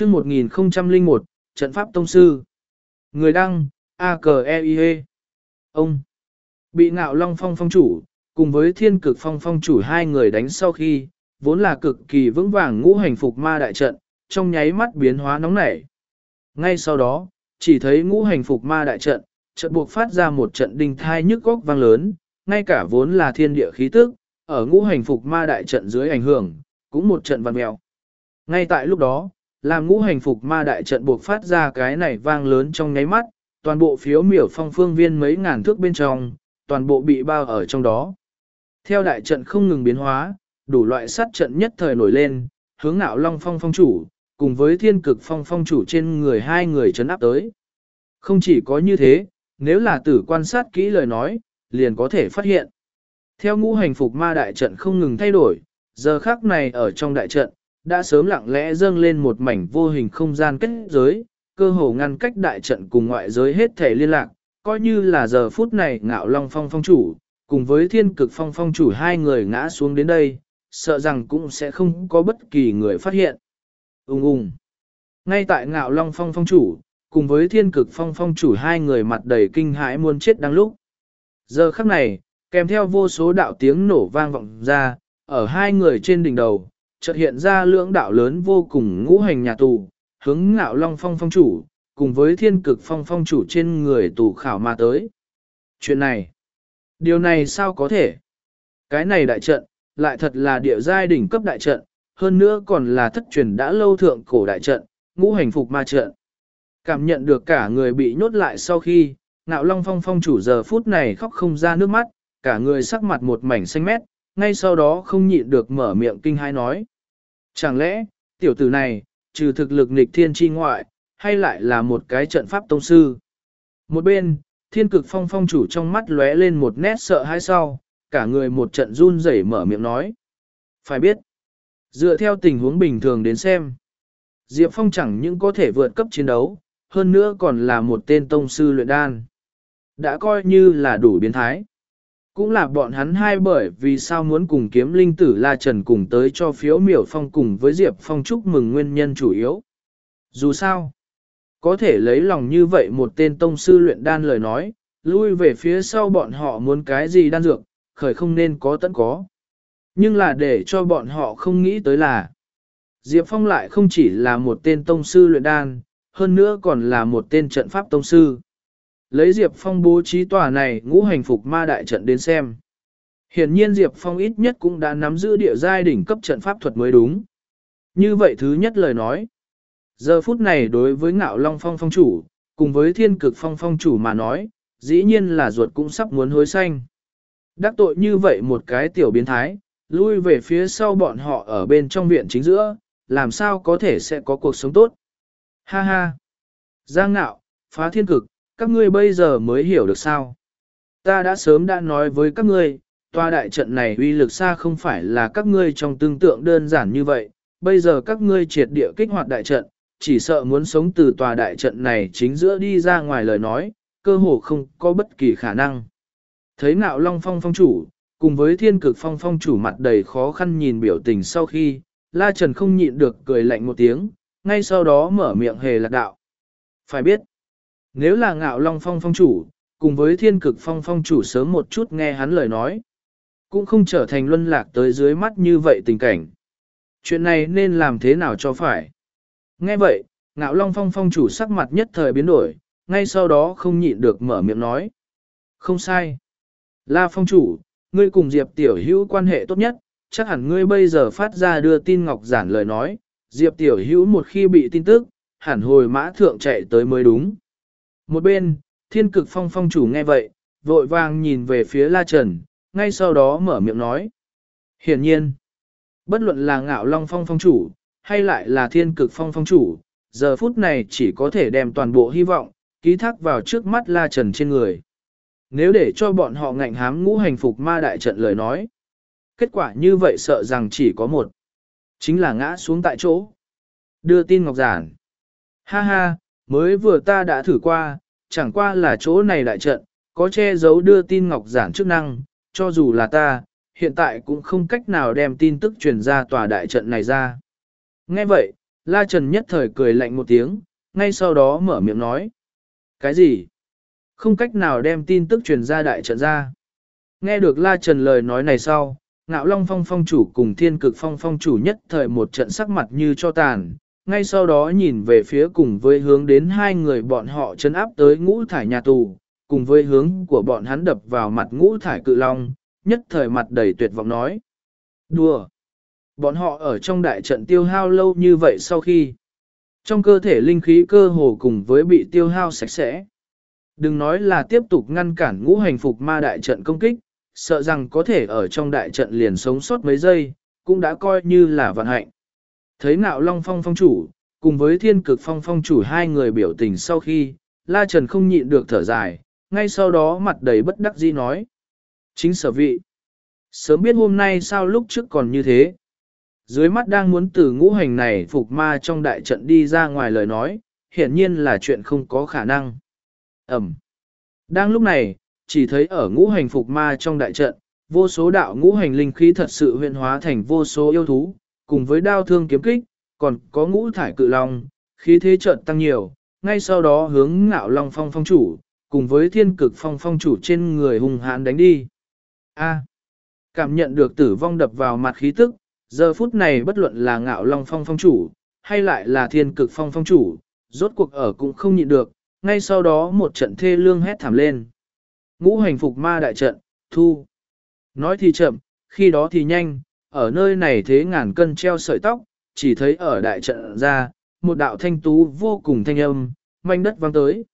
chương 1001, Trận Pháp Tông Sư. Người đăng, a k e i -E. Ông, bị ngạo long phong phong chủ, cùng với thiên cực phong phong chủ hai người đánh sau khi, vốn là cực kỳ vững vàng ngũ hành phục ma đại trận, trong nháy mắt biến hóa nóng nảy. Ngay sau đó, chỉ thấy ngũ hành phục ma đại trận, trận buộc phát ra một trận đinh thai nhức góc vang lớn, ngay cả vốn là thiên địa khí tức, ở ngũ hành phục ma đại trận dưới ảnh hưởng, cũng một trận văn mèo. Ngay tại lúc đó, làm ngũ hành phục ma đại trận buộc phát ra cái này vang lớn trong nháy mắt, toàn bộ phiếu miểu phong phương viên mấy ngàn thước bên trong, toàn bộ bị bao ở trong đó. Theo đại trận không ngừng biến hóa, đủ loại sát trận nhất thời nổi lên, hướng nạo long phong phong chủ, cùng với thiên cực phong phong chủ trên người hai người chấn áp tới. Không chỉ có như thế, nếu là tử quan sát kỹ lời nói, liền có thể phát hiện. Theo ngũ hành phục ma đại trận không ngừng thay đổi, giờ khác này ở trong đại trận, đã sớm lặng lẽ dâng lên một mảnh vô hình không gian kết giới, cơ hồ ngăn cách đại trận cùng ngoại giới hết thể liên lạc, coi như là giờ phút này ngạo long phong phong chủ, cùng với thiên cực phong phong chủ hai người ngã xuống đến đây, sợ rằng cũng sẽ không có bất kỳ người phát hiện. Ung ung. Ngay tại ngạo long phong phong chủ, cùng với thiên cực phong phong chủ hai người mặt đầy kinh hãi muốn chết đang lúc. Giờ khắc này, kèm theo vô số đạo tiếng nổ vang vọng ra, ở hai người trên đỉnh đầu, chợt hiện ra lưỡng đạo lớn vô cùng ngũ hành nhà tù, hướng ngạo long phong phong chủ, cùng với thiên cực phong phong chủ trên người tù khảo mà tới. Chuyện này, điều này sao có thể? Cái này đại trận, lại thật là địa giai đỉnh cấp đại trận, hơn nữa còn là thất truyền đã lâu thượng cổ đại trận, ngũ hành phục ma trận. Cảm nhận được cả người bị nhốt lại sau khi, ngạo long phong phong chủ giờ phút này khóc không ra nước mắt, cả người sắc mặt một mảnh xanh mét, ngay sau đó không nhịn được mở miệng kinh hai nói. Chẳng lẽ, tiểu tử này, trừ thực lực nghịch thiên chi ngoại, hay lại là một cái trận pháp tông sư? Một bên, thiên cực phong phong chủ trong mắt lóe lên một nét sợ hãi sau, cả người một trận run rẩy mở miệng nói. Phải biết, dựa theo tình huống bình thường đến xem, Diệp Phong chẳng những có thể vượt cấp chiến đấu, hơn nữa còn là một tên tông sư luyện đan. Đã coi như là đủ biến thái. Cũng là bọn hắn hai bởi vì sao muốn cùng kiếm linh tử La Trần cùng tới cho phiếu miểu phong cùng với Diệp Phong chúc mừng nguyên nhân chủ yếu. Dù sao, có thể lấy lòng như vậy một tên tông sư luyện đan lời nói, lui về phía sau bọn họ muốn cái gì đan dược, khởi không nên có tận có. Nhưng là để cho bọn họ không nghĩ tới là, Diệp Phong lại không chỉ là một tên tông sư luyện đan, hơn nữa còn là một tên trận pháp tông sư. Lấy Diệp Phong bố trí tòa này ngũ hành phục ma đại trận đến xem. Hiển nhiên Diệp Phong ít nhất cũng đã nắm giữ địa giai đỉnh cấp trận pháp thuật mới đúng. Như vậy thứ nhất lời nói. Giờ phút này đối với ngạo long phong phong chủ, cùng với thiên cực phong phong chủ mà nói, dĩ nhiên là ruột cũng sắp muốn hối xanh. Đắc tội như vậy một cái tiểu biến thái, lui về phía sau bọn họ ở bên trong viện chính giữa, làm sao có thể sẽ có cuộc sống tốt. Ha ha! Giang ngạo, phá thiên cực, các ngươi bây giờ mới hiểu được sao. Ta đã sớm đã nói với các ngươi, tòa đại trận này uy lực xa không phải là các ngươi trong tương tượng đơn giản như vậy, bây giờ các ngươi triệt địa kích hoạt đại trận, chỉ sợ muốn sống từ tòa đại trận này chính giữa đi ra ngoài lời nói, cơ hồ không có bất kỳ khả năng. Thấy ngạo long phong phong chủ, cùng với thiên cực phong phong chủ mặt đầy khó khăn nhìn biểu tình sau khi, La Trần không nhịn được cười lạnh một tiếng, ngay sau đó mở miệng hề lạc đạo. Phải biết, nếu là ngạo long phong phong chủ, cùng với thiên cực phong phong chủ sớm một chút nghe hắn lời nói, cũng không trở thành luân lạc tới dưới mắt như vậy tình cảnh. Chuyện này nên làm thế nào cho phải? Nghe vậy, ngạo long phong phong chủ sắc mặt nhất thời biến đổi, ngay sau đó không nhịn được mở miệng nói. Không sai. La phong chủ, ngươi cùng Diệp tiểu hữu quan hệ tốt nhất, chắc hẳn ngươi bây giờ phát ra đưa tin ngọc giản lời nói, Diệp tiểu hữu một khi bị tin tức, hẳn hồi mã thượng chạy tới mới đúng. Một bên, thiên cực phong phong chủ nghe vậy, vội vàng nhìn về phía La Trần, ngay sau đó mở miệng nói. Hiển nhiên, bất luận là ngạo long phong phong chủ, hay lại là thiên cực phong phong chủ, giờ phút này chỉ có thể đem toàn bộ hy vọng, ký thác vào trước mắt La Trần trên người. Nếu để cho bọn họ ngạnh hám ngũ hành phục ma đại trận lời nói, kết quả như vậy sợ rằng chỉ có một, chính là ngã xuống tại chỗ. Đưa tin Ngọc Giản. Ha ha, mới vừa ta đã thử qua, chẳng qua là chỗ này đại trận, có che giấu đưa tin Ngọc Giản chức năng, cho dù là ta, hiện tại cũng không cách nào đem tin tức truyền ra tòa đại trận này ra. Nghe vậy, La Trần nhất thời cười lạnh một tiếng, ngay sau đó mở miệng nói. Cái gì? Không cách nào đem tin tức truyền ra đại trận ra. Nghe được La Trần lời nói này sau, ngạo long phong phong chủ cùng thiên cực phong phong chủ nhất thời một trận sắc mặt như cho tàn, ngay sau đó nhìn về phía cùng với hướng đến hai người bọn họ chấn áp tới ngũ thải nhà tù, cùng với hướng của bọn hắn đập vào mặt ngũ thải cự long, nhất thời mặt đầy tuyệt vọng nói. Đùa! Bọn họ ở trong đại trận tiêu hao lâu như vậy sau khi, trong cơ thể linh khí cơ hồ cùng với bị tiêu hao sạch sẽ. Đừng nói là tiếp tục ngăn cản ngũ hành phục ma đại trận công kích, sợ rằng có thể ở trong đại trận liền sống sót mấy giây, cũng đã coi như là vận hạnh. Thấy ngạo long phong phong chủ, cùng với thiên cực phong phong chủ hai người biểu tình sau khi, La Trần không nhịn được thở dài, ngay sau đó mặt đầy bất đắc dĩ nói. Chính sở vị. Sớm biết hôm nay sao lúc trước còn như thế. Dưới mắt đang muốn từ ngũ hành này phục ma trong đại trận đi ra ngoài lời nói, hiển nhiên là chuyện không có khả năng. Ẩm. Đang lúc này, chỉ thấy ở ngũ hành phục ma trong đại trận, vô số đạo ngũ hành linh khí thật sự huyện hóa thành vô số yêu thú, cùng với đao thương kiếm kích, còn có ngũ thải cự long, khí thế trận tăng nhiều, ngay sau đó hướng ngạo long phong phong chủ, cùng với thiên cực phong phong chủ trên người hùng hãn đánh đi. A. cảm nhận được tử vong đập vào mặt khí tức, giờ phút này bất luận là ngạo long phong phong chủ, hay lại là thiên cực phong phong chủ, rốt cuộc ở cũng không nhịn được, ngay sau đó một trận thê lương hét thảm lên. Ngũ hành phục ma đại trận, thu. Nói thì chậm, khi đó thì nhanh, ở nơi này thế ngàn cân treo sợi tóc, chỉ thấy ở đại trận ra, một đạo thanh tú vô cùng thanh âm, manh đất vang tới.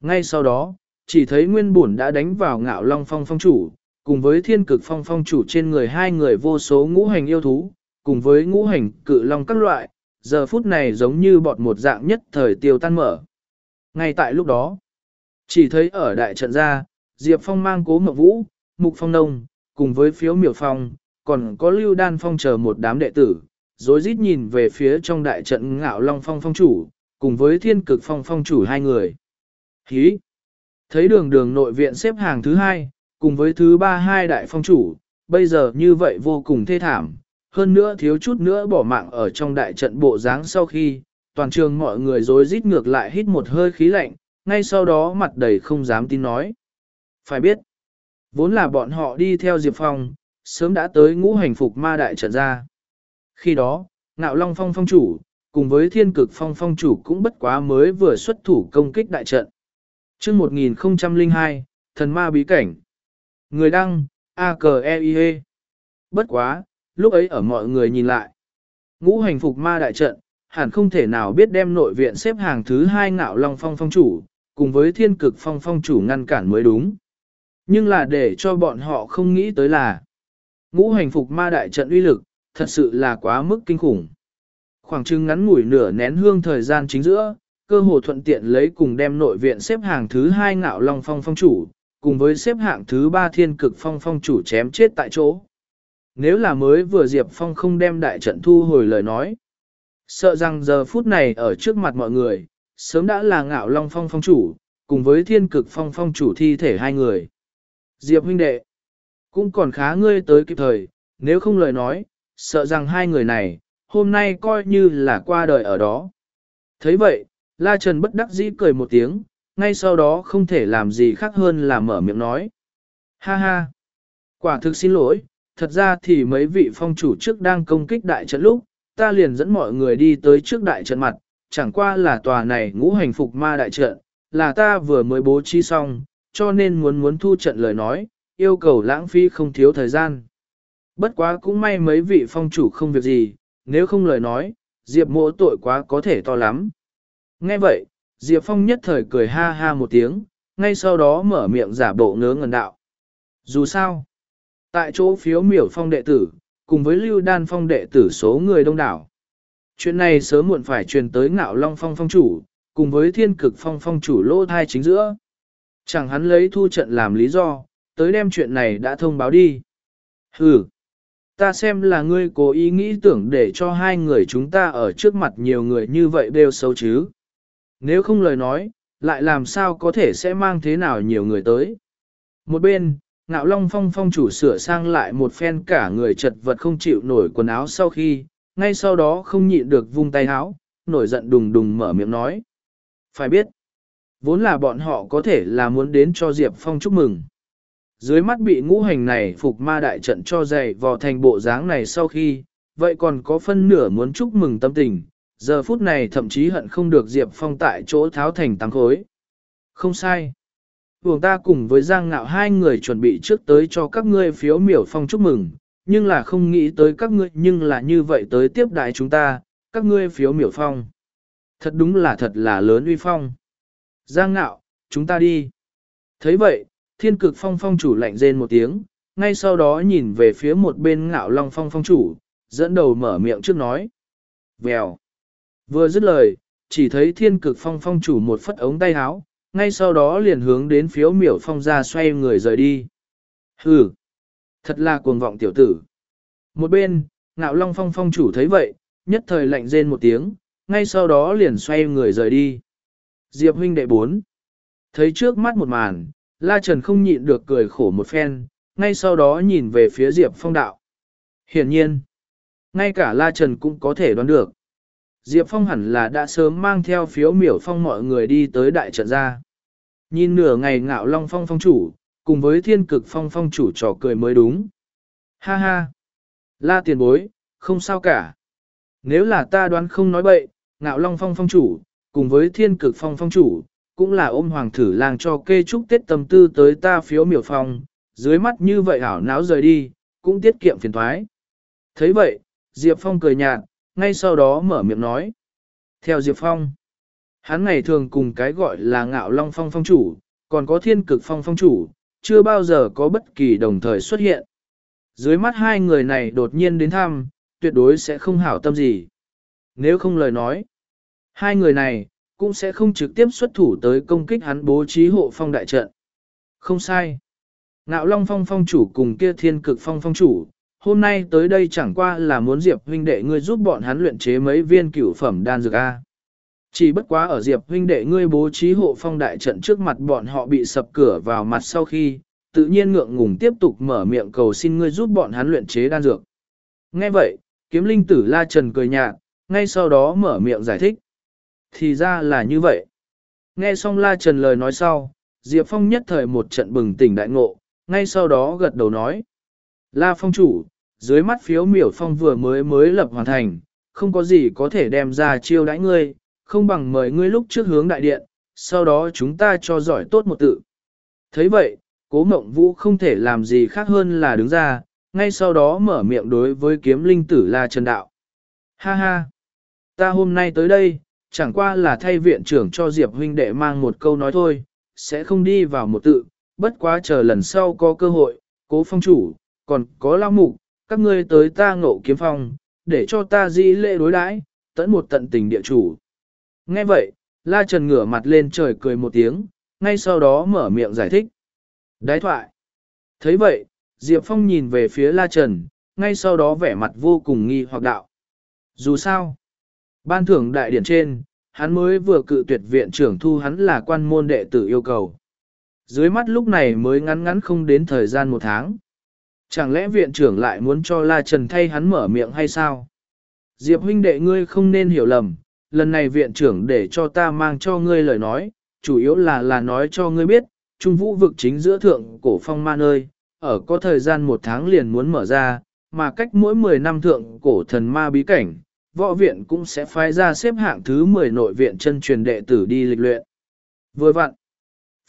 Ngay sau đó, chỉ thấy nguyên bổn đã đánh vào ngạo long phong phong chủ, cùng với thiên cực phong phong chủ trên người hai người vô số ngũ hành yêu thú, cùng với ngũ hành cự long các loại, giờ phút này giống như bọt một dạng nhất thời tiêu tan mở. Ngay tại lúc đó, chỉ thấy ở đại trận ra, Diệp Phong mang cố mộng vũ, mục phong nông, cùng với phiếu miểu phong, còn có lưu đan phong chờ một đám đệ tử, rồi rít nhìn về phía trong đại trận ngạo long phong phong chủ, cùng với thiên cực phong phong chủ hai người. Hí! Thấy đường đường nội viện xếp hàng thứ hai, cùng với thứ ba hai đại phong chủ, bây giờ như vậy vô cùng thê thảm, hơn nữa thiếu chút nữa bỏ mạng ở trong đại trận bộ dáng sau khi, toàn trường mọi người rối rít ngược lại hít một hơi khí lạnh, ngay sau đó mặt đầy không dám tin nói. Phải biết, vốn là bọn họ đi theo Diệp Phong, sớm đã tới ngũ hành phục ma đại trận ra. Khi đó, Ngạo Long Phong phong chủ, cùng với Thiên Cực Phong phong chủ cũng bất quá mới vừa xuất thủ công kích đại trận. chương 1002, Thần Ma Bí Cảnh. Người đăng, a k e i -E. Bất quá, lúc ấy ở mọi người nhìn lại. Ngũ hành phục ma đại trận, hẳn không thể nào biết đem nội viện xếp hàng thứ hai ngạo long phong phong chủ, cùng với thiên cực phong phong chủ ngăn cản mới đúng. Nhưng là để cho bọn họ không nghĩ tới là ngũ hành phục ma đại trận uy lực, thật sự là quá mức kinh khủng. Khoảng chừng ngắn ngủi nửa nén hương thời gian chính giữa, cơ hồ thuận tiện lấy cùng đem nội viện xếp hàng thứ hai ngạo long phong phong chủ, cùng với xếp hạng thứ ba thiên cực phong phong chủ chém chết tại chỗ. Nếu là mới vừa Diệp Phong không đem đại trận thu hồi lời nói, sợ rằng giờ phút này ở trước mặt mọi người, sớm đã là ngạo long phong phong chủ, cùng với thiên cực phong phong chủ thi thể hai người. Diệp huynh đệ, cũng còn khá ngươi tới kịp thời, nếu không lời nói, sợ rằng hai người này, hôm nay coi như là qua đời ở đó. thấy vậy, La Trần bất đắc dĩ cười một tiếng, ngay sau đó không thể làm gì khác hơn là mở miệng nói. Ha ha! Quả thực xin lỗi, thật ra thì mấy vị phong chủ trước đang công kích đại trận lúc, ta liền dẫn mọi người đi tới trước đại trận mặt, chẳng qua là tòa này ngũ hành phục ma đại trận, là ta vừa mới bố trí xong, cho nên muốn muốn thu trận lời nói, yêu cầu lãng phí không thiếu thời gian. Bất quá cũng may mấy vị phong chủ không việc gì, nếu không lời nói, Diệp mộ tội quá có thể to lắm. Nghe vậy, Diệp Phong nhất thời cười ha ha một tiếng, ngay sau đó mở miệng giả bộ ngớ ngẩn đạo. Dù sao, tại chỗ phiếu miểu phong đệ tử, cùng với lưu đan phong đệ tử số người đông đảo. Chuyện này sớm muộn phải truyền tới ngạo long phong phong chủ, cùng với thiên cực phong phong chủ lô thai chính giữa. Chẳng hắn lấy thu trận làm lý do, tới đem chuyện này đã thông báo đi. Hừ, ta xem là ngươi cố ý nghĩ tưởng để cho hai người chúng ta ở trước mặt nhiều người như vậy đều xấu chứ. Nếu không lời nói, lại làm sao có thể sẽ mang thế nào nhiều người tới. Một bên, ngạo long phong phong chủ sửa sang lại một phen cả người chật vật không chịu nổi quần áo sau khi, ngay sau đó không nhịn được vung tay háo, nổi giận đùng đùng mở miệng nói. Phải biết, vốn là bọn họ có thể là muốn đến cho Diệp Phong chúc mừng. Dưới mắt bị ngũ hành này phục ma đại trận cho dày vò thành bộ dáng này sau khi, vậy còn có phân nửa muốn chúc mừng tâm tình, giờ phút này thậm chí hận không được Diệp Phong tại chỗ tháo thành tăng khối. Không sai. Vùng ta cùng với Giang Ngạo hai người chuẩn bị trước tới cho các ngươi phiếu miểu phong chúc mừng, nhưng là không nghĩ tới các ngươi nhưng là như vậy tới tiếp đại chúng ta, các ngươi phiếu miểu phong. Thật đúng là thật là lớn uy phong. Giang Ngạo, chúng ta đi. thấy vậy, thiên cực phong phong chủ lạnh rên một tiếng, ngay sau đó nhìn về phía một bên ngạo long phong phong chủ, dẫn đầu mở miệng trước nói. Vèo. Vừa dứt lời, chỉ thấy thiên cực phong phong chủ một phất ống tay áo, ngay sau đó liền hướng đến phiếu miểu phong ra xoay người rời đi. Hừ, thật là cuồng vọng tiểu tử. Một bên, ngạo long phong phong chủ thấy vậy, nhất thời lạnh rên một tiếng, ngay sau đó liền xoay người rời đi. Diệp huynh đệ bốn. Thấy trước mắt một màn, La Trần không nhịn được cười khổ một phen, ngay sau đó nhìn về phía Diệp phong đạo. Hiển nhiên, ngay cả La Trần cũng có thể đoán được. Diệp Phong hẳn là đã sớm mang theo phiếu miểu phong mọi người đi tới đại trận ra. Nhìn nửa ngày ngạo long phong phong chủ, cùng với thiên cực phong phong chủ trò cười mới đúng. Ha ha! La tiền bối, không sao cả. Nếu là ta đoán không nói bậy, ngạo long phong phong chủ, cùng với thiên cực phong phong chủ, cũng là ôm hoàng thử lang cho kê chúc tết tâm tư tới ta phiếu miểu phong, dưới mắt như vậy ảo náo rời đi, cũng tiết kiệm phiền thoái. thấy vậy, Diệp Phong cười nhạt, ngay sau đó mở miệng nói. Theo Diệp Phong, hắn ngày thường cùng cái gọi là ngạo long phong phong chủ, còn có thiên cực phong phong chủ, chưa bao giờ có bất kỳ đồng thời xuất hiện. Dưới mắt hai người này đột nhiên đến thăm, tuyệt đối sẽ không hảo tâm gì. Nếu không lời nói, hai người này cũng sẽ không trực tiếp xuất thủ tới công kích hắn bố trí hộ phong đại trận. Không sai. Ngạo Long Phong phong chủ cùng kia thiên cực phong phong chủ, hôm nay tới đây chẳng qua là muốn Diệp huynh đệ ngươi giúp bọn hắn luyện chế mấy viên cửu phẩm đan dược A. Chỉ bất quá ở Diệp huynh đệ ngươi bố trí hộ phong đại trận trước mặt bọn họ bị sập cửa vào mặt sau khi, tự nhiên ngượng ngùng tiếp tục mở miệng cầu xin ngươi giúp bọn hắn luyện chế đan dược. Nghe vậy, kiếm linh tử La Trần cười nhạt, ngay sau đó mở miệng giải thích. Thì ra là như vậy. Nghe xong La Trần lời nói sau, Diệp Phong nhất thời một trận bừng tỉnh đại ngộ, ngay sau đó gật đầu nói. La Phong chủ, dưới mắt phiếu miểu phong vừa mới mới lập hoàn thành, không có gì có thể đem ra chiêu đãi ngươi, không bằng mời ngươi lúc trước hướng đại điện, sau đó chúng ta cho giỏi tốt một tự. thấy vậy, cố mộng vũ không thể làm gì khác hơn là đứng ra, ngay sau đó mở miệng đối với kiếm linh tử La Trần Đạo. Ha ha! Ta hôm nay tới đây, chẳng qua là thay viện trưởng cho Diệp huynh đệ mang một câu nói thôi, sẽ không đi vào một tự, bất quá chờ lần sau có cơ hội, cố phong chủ, còn có lao mục, các ngươi tới ta ngộ kiếm phong, để cho ta di lễ đối đãi, tẫn một tận tình địa chủ. Nghe vậy, La Trần ngửa mặt lên trời cười một tiếng, ngay sau đó mở miệng giải thích. Đái thoại. thấy vậy, Diệp Phong nhìn về phía La Trần, ngay sau đó vẻ mặt vô cùng nghi hoặc đạo. Dù sao, ban thưởng đại điển trên, hắn mới vừa cự tuyệt viện trưởng thu hắn là quan môn đệ tử yêu cầu. Dưới mắt lúc này mới ngắn ngắn không đến thời gian một tháng. Chẳng lẽ viện trưởng lại muốn cho La Trần thay hắn mở miệng hay sao? Diệp huynh đệ ngươi không nên hiểu lầm, lần này viện trưởng để cho ta mang cho ngươi lời nói, chủ yếu là là nói cho ngươi biết, trung vũ vực chính giữa thượng cổ phong ma nơi, ở có thời gian một tháng liền muốn mở ra, mà cách mỗi 10 năm thượng cổ thần ma bí cảnh, võ viện cũng sẽ phái ra xếp hạng thứ 10 nội viện chân truyền đệ tử đi lịch luyện. Vừa vặn,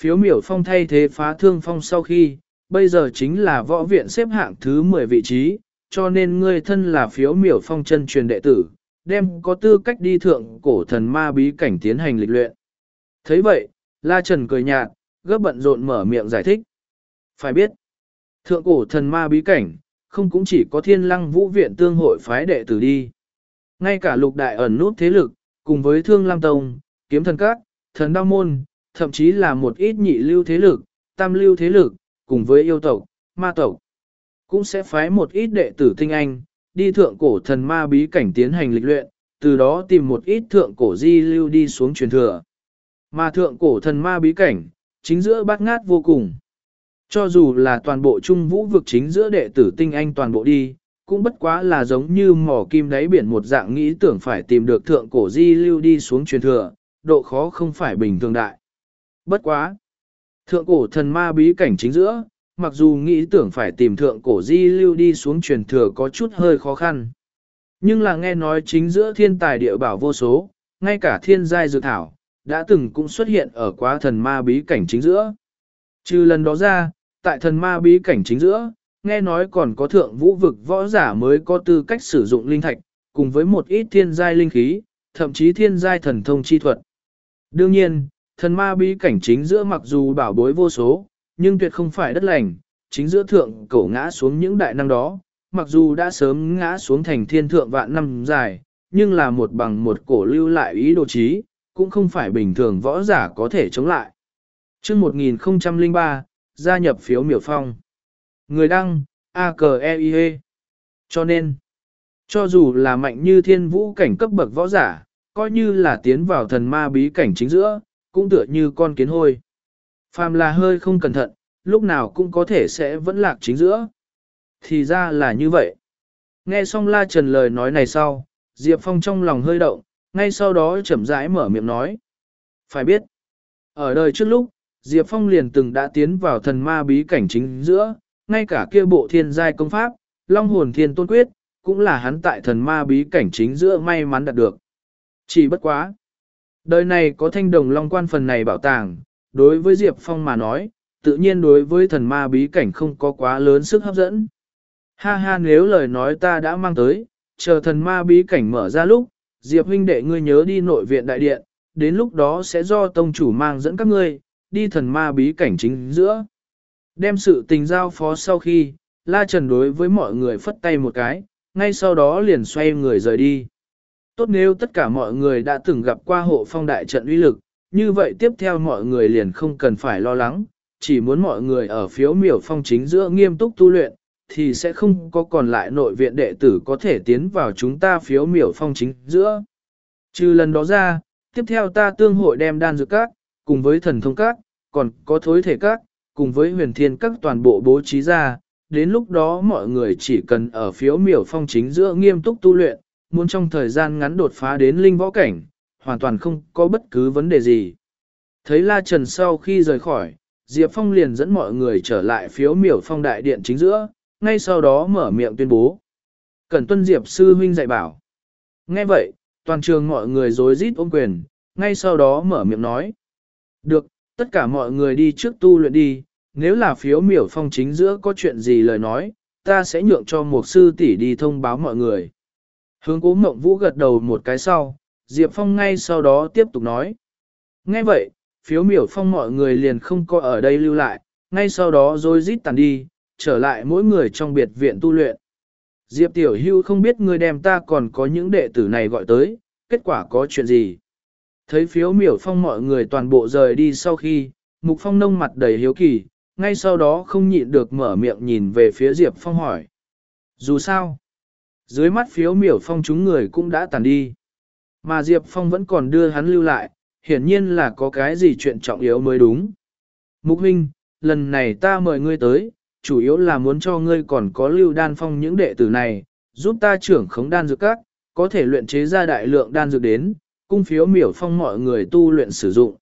phiếu miểu phong thay thế phá thương phong sau khi, bây giờ chính là võ viện xếp hạng thứ 10 vị trí, cho nên ngươi thân là phiếu miểu phong chân truyền đệ tử, đem có tư cách đi thượng cổ thần ma bí cảnh tiến hành lịch luyện. thấy vậy, La Trần cười nhạt, gấp bận rộn mở miệng giải thích. Phải biết, thượng cổ thần ma bí cảnh, không cũng chỉ có thiên lăng vũ viện tương hội phái đệ tử đi. Ngay cả lục đại ẩn nút thế lực, cùng với thương lam tông, kiếm thần các, thần đao môn, thậm chí là một ít nhị lưu thế lực, tam lưu thế lực, cùng với yêu tộc, ma tộc, cũng sẽ phái một ít đệ tử tinh anh, đi thượng cổ thần ma bí cảnh tiến hành lịch luyện, từ đó tìm một ít thượng cổ di lưu đi xuống truyền thừa. Mà thượng cổ thần ma bí cảnh, chính giữa bát ngát vô cùng. Cho dù là toàn bộ trung vũ vực chính giữa đệ tử tinh anh toàn bộ đi, cũng bất quá là giống như mỏ kim đáy biển một dạng nghĩ tưởng phải tìm được thượng cổ di lưu đi xuống truyền thừa, độ khó không phải bình thường đại. Bất quá. Thượng cổ thần ma bí cảnh chính giữa, mặc dù nghĩ tưởng phải tìm thượng cổ di lưu đi xuống truyền thừa có chút hơi khó khăn. Nhưng là nghe nói chính giữa thiên tài địa bảo vô số, ngay cả thiên giai dược thảo, đã từng cũng xuất hiện ở quá thần ma bí cảnh chính giữa. Trừ lần đó ra, tại thần ma bí cảnh chính giữa, nghe nói còn có thượng vũ vực võ giả mới có tư cách sử dụng linh thạch, cùng với một ít thiên giai linh khí, thậm chí thiên giai thần thông chi thuật. Đương nhiên, thần ma bí cảnh chính giữa mặc dù bảo bối vô số, nhưng tuyệt không phải đất lành, chính giữa thượng cổ ngã xuống những đại năng đó, mặc dù đã sớm ngã xuống thành thiên thượng vạn năm dài, nhưng là một bằng một cổ lưu lại ý đồ trí, cũng không phải bình thường võ giả có thể chống lại. chương 1003, gia nhập phiếu miểu phong. Người đăng, a k e i -E. Cho nên, cho dù là mạnh như thiên vũ cảnh cấp bậc võ giả, coi như là tiến vào thần ma bí cảnh chính giữa, cũng tựa như con kiến hôi. Phàm là hơi không cẩn thận, lúc nào cũng có thể sẽ vẫn lạc chính giữa. Thì ra là như vậy. Nghe xong La Trần lời nói này sau, Diệp Phong trong lòng hơi động, ngay sau đó chậm rãi mở miệng nói. Phải biết, ở đời trước lúc, Diệp Phong liền từng đã tiến vào thần ma bí cảnh chính giữa, ngay cả kia bộ thiên giai công pháp, Long hồn thiên tôn quyết, cũng là hắn tại thần ma bí cảnh chính giữa may mắn đạt được. Chỉ bất quá. Đời này có thanh đồng long quan phần này bảo tàng, đối với Diệp Phong mà nói, tự nhiên đối với thần ma bí cảnh không có quá lớn sức hấp dẫn. Ha ha nếu lời nói ta đã mang tới, chờ thần ma bí cảnh mở ra lúc, Diệp huynh đệ ngươi nhớ đi nội viện đại điện, đến lúc đó sẽ do tông chủ mang dẫn các ngươi, đi thần ma bí cảnh chính giữa. Đem sự tình giao phó sau khi, La Trần đối với mọi người phất tay một cái, ngay sau đó liền xoay người rời đi. Tốt nếu tất cả mọi người đã từng gặp qua hộ phong đại trận uy lực, như vậy tiếp theo mọi người liền không cần phải lo lắng, chỉ muốn mọi người ở phiếu miểu phong chính giữa nghiêm túc tu luyện, thì sẽ không có còn lại nội viện đệ tử có thể tiến vào chúng ta phiếu miểu phong chính giữa. Trừ lần đó ra, tiếp theo ta tương hội đem đan dược các, cùng với thần thông các, còn có thối thể các, cùng với huyền thiên các toàn bộ bố trí ra, đến lúc đó mọi người chỉ cần ở phiếu miểu phong chính giữa nghiêm túc tu luyện, muốn trong thời gian ngắn đột phá đến linh võ cảnh, hoàn toàn không có bất cứ vấn đề gì. Thấy La Trần sau khi rời khỏi, Diệp Phong liền dẫn mọi người trở lại phiếu miểu phong đại điện chính giữa, ngay sau đó mở miệng tuyên bố. Cẩn tuân Diệp sư huynh dạy bảo. Nghe vậy, toàn trường mọi người rối rít ôm quyền, ngay sau đó mở miệng nói. Được, tất cả mọi người đi trước tu luyện đi, nếu là phiếu miểu phong chính giữa có chuyện gì lời nói, ta sẽ nhượng cho một sư tỷ đi thông báo mọi người. Hướng cố mộng vũ gật đầu một cái sau, Diệp Phong ngay sau đó tiếp tục nói. Nghe vậy, phiếu miểu phong mọi người liền không có ở đây lưu lại, ngay sau đó rồi rít tàn đi, trở lại mỗi người trong biệt viện tu luyện. Diệp Tiểu Hưu không biết người đem ta còn có những đệ tử này gọi tới, kết quả có chuyện gì. Thấy phiếu miểu phong mọi người toàn bộ rời đi sau khi, Mục Phong nông mặt đầy hiếu kỳ, ngay sau đó không nhịn được mở miệng nhìn về phía Diệp Phong hỏi. Dù sao, dưới mắt phiếu miểu phong chúng người cũng đã tàn đi. Mà Diệp Phong vẫn còn đưa hắn lưu lại, hiển nhiên là có cái gì chuyện trọng yếu mới đúng. Mục huynh, lần này ta mời ngươi tới, chủ yếu là muốn cho ngươi còn có lưu đan phong những đệ tử này, giúp ta trưởng khống đan dược các, có thể luyện chế ra đại lượng đan dược đến, cung phiếu miểu phong mọi người tu luyện sử dụng.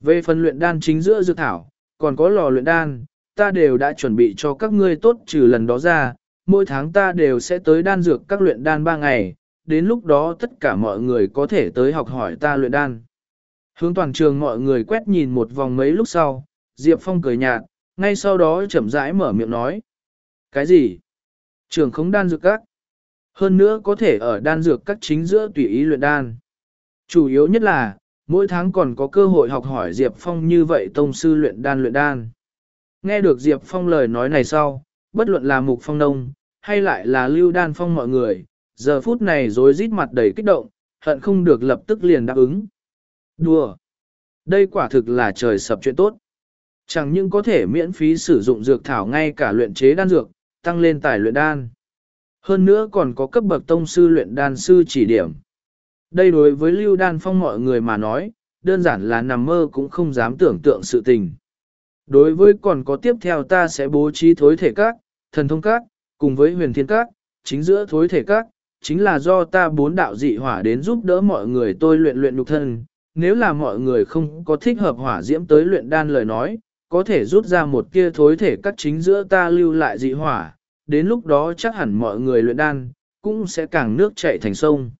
Về phần luyện đan chính giữa dược thảo, còn có lò luyện đan, ta đều đã chuẩn bị cho các ngươi tốt trừ lần đó ra, mỗi tháng ta đều sẽ tới đan dược các luyện đan 3 ngày, đến lúc đó tất cả mọi người có thể tới học hỏi ta luyện đan. Hướng toàn trường mọi người quét nhìn một vòng mấy lúc sau, Diệp Phong cười nhạt, ngay sau đó chậm rãi mở miệng nói. Cái gì? Trường không đan dược các. Hơn nữa có thể ở đan dược các chính giữa tùy ý luyện đan. Chủ yếu nhất là, mỗi tháng còn có cơ hội học hỏi Diệp Phong như vậy tông sư luyện đan luyện đan. Nghe được Diệp Phong lời nói này sau, bất luận là mục phong nông, hay lại là lưu đan phong mọi người, giờ phút này rối rít mặt đầy kích động, hận không được lập tức liền đáp ứng. Đùa! Đây quả thực là trời sập chuyện tốt. Chẳng những có thể miễn phí sử dụng dược thảo ngay cả luyện chế đan dược, tăng lên tài luyện đan. Hơn nữa còn có cấp bậc tông sư luyện đan sư chỉ điểm. Đây đối với lưu đan phong mọi người mà nói, đơn giản là nằm mơ cũng không dám tưởng tượng sự tình. Đối với còn có tiếp theo ta sẽ bố trí thối thể các, thần thông các, cùng với huyền thiên các, chính giữa thối thể các, chính là do ta bốn đạo dị hỏa đến giúp đỡ mọi người tôi luyện luyện nhục thân. Nếu là mọi người không có thích hợp hỏa diễm tới luyện đan lời nói, có thể rút ra một kia thối thể các chính giữa ta lưu lại dị hỏa, đến lúc đó chắc hẳn mọi người luyện đan, cũng sẽ càng nước chảy thành sông.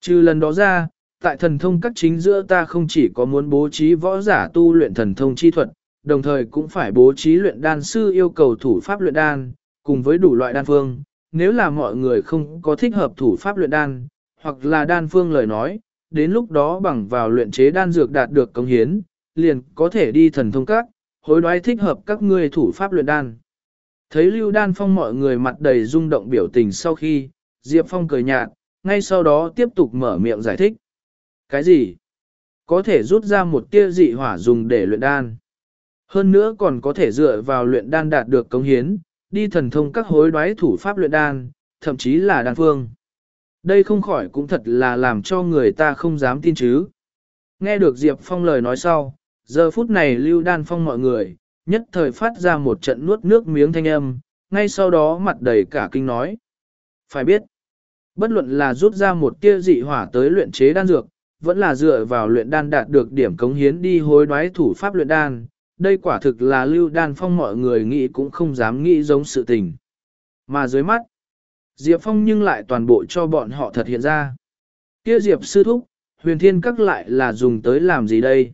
Trừ lần đó ra, tại thần thông các chính giữa ta không chỉ có muốn bố trí võ giả tu luyện thần thông chi thuật, đồng thời cũng phải bố trí luyện đan sư yêu cầu thủ pháp luyện đan, cùng với đủ loại đan phương. Nếu là mọi người không có thích hợp thủ pháp luyện đan, hoặc là đan phương lời nói, đến lúc đó bằng vào luyện chế đan dược đạt được công hiến, liền có thể đi thần thông các, hối đoái thích hợp các ngươi thủ pháp luyện đan. Thấy Lưu Đan Phong mọi người mặt đầy rung động biểu tình sau khi, Diệp Phong cười nhạt, ngay sau đó tiếp tục mở miệng giải thích. Cái gì? Có thể rút ra một tia dị hỏa dùng để luyện đan. Hơn nữa còn có thể dựa vào luyện đan đạt được công hiến, đi thần thông các hối đoái thủ pháp luyện đan, thậm chí là đan phương. Đây không khỏi cũng thật là làm cho người ta không dám tin chứ. Nghe được Diệp Phong lời nói sau, giờ phút này lưu đan phong mọi người, nhất thời phát ra một trận nuốt nước miếng thanh âm, ngay sau đó mặt đầy cả kinh nói. Phải biết, bất luận là rút ra một tia dị hỏa tới luyện chế đan dược, vẫn là dựa vào luyện đan đạt được điểm cống hiến đi hối đoái thủ pháp luyện đan, đây quả thực là lưu đan phong mọi người nghĩ cũng không dám nghĩ giống sự tình. Mà dưới mắt, Diệp Phong nhưng lại toàn bộ cho bọn họ thật hiện ra. Kia Diệp sư thúc, huyền thiên các lại là dùng tới làm gì đây?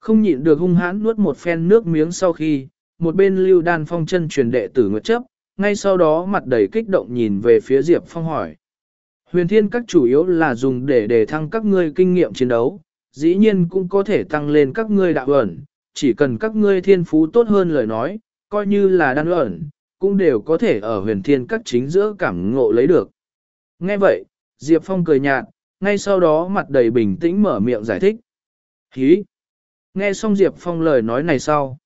Không nhịn được hung hãn nuốt một phen nước miếng sau khi, một bên lưu đan phong chân truyền đệ tử nguyệt chấp, ngay sau đó mặt đầy kích động nhìn về phía Diệp Phong hỏi. Huyền thiên các chủ yếu là dùng để đề thăng các ngươi kinh nghiệm chiến đấu, dĩ nhiên cũng có thể tăng lên các ngươi đạo ẩn, chỉ cần các ngươi thiên phú tốt hơn lời nói, coi như là đan ẩn, cũng đều có thể ở huyền thiên các chính giữa cảm ngộ lấy được. Nghe vậy, Diệp Phong cười nhạt, ngay sau đó mặt đầy bình tĩnh mở miệng giải thích. Hí! Nghe xong Diệp Phong lời nói này sau.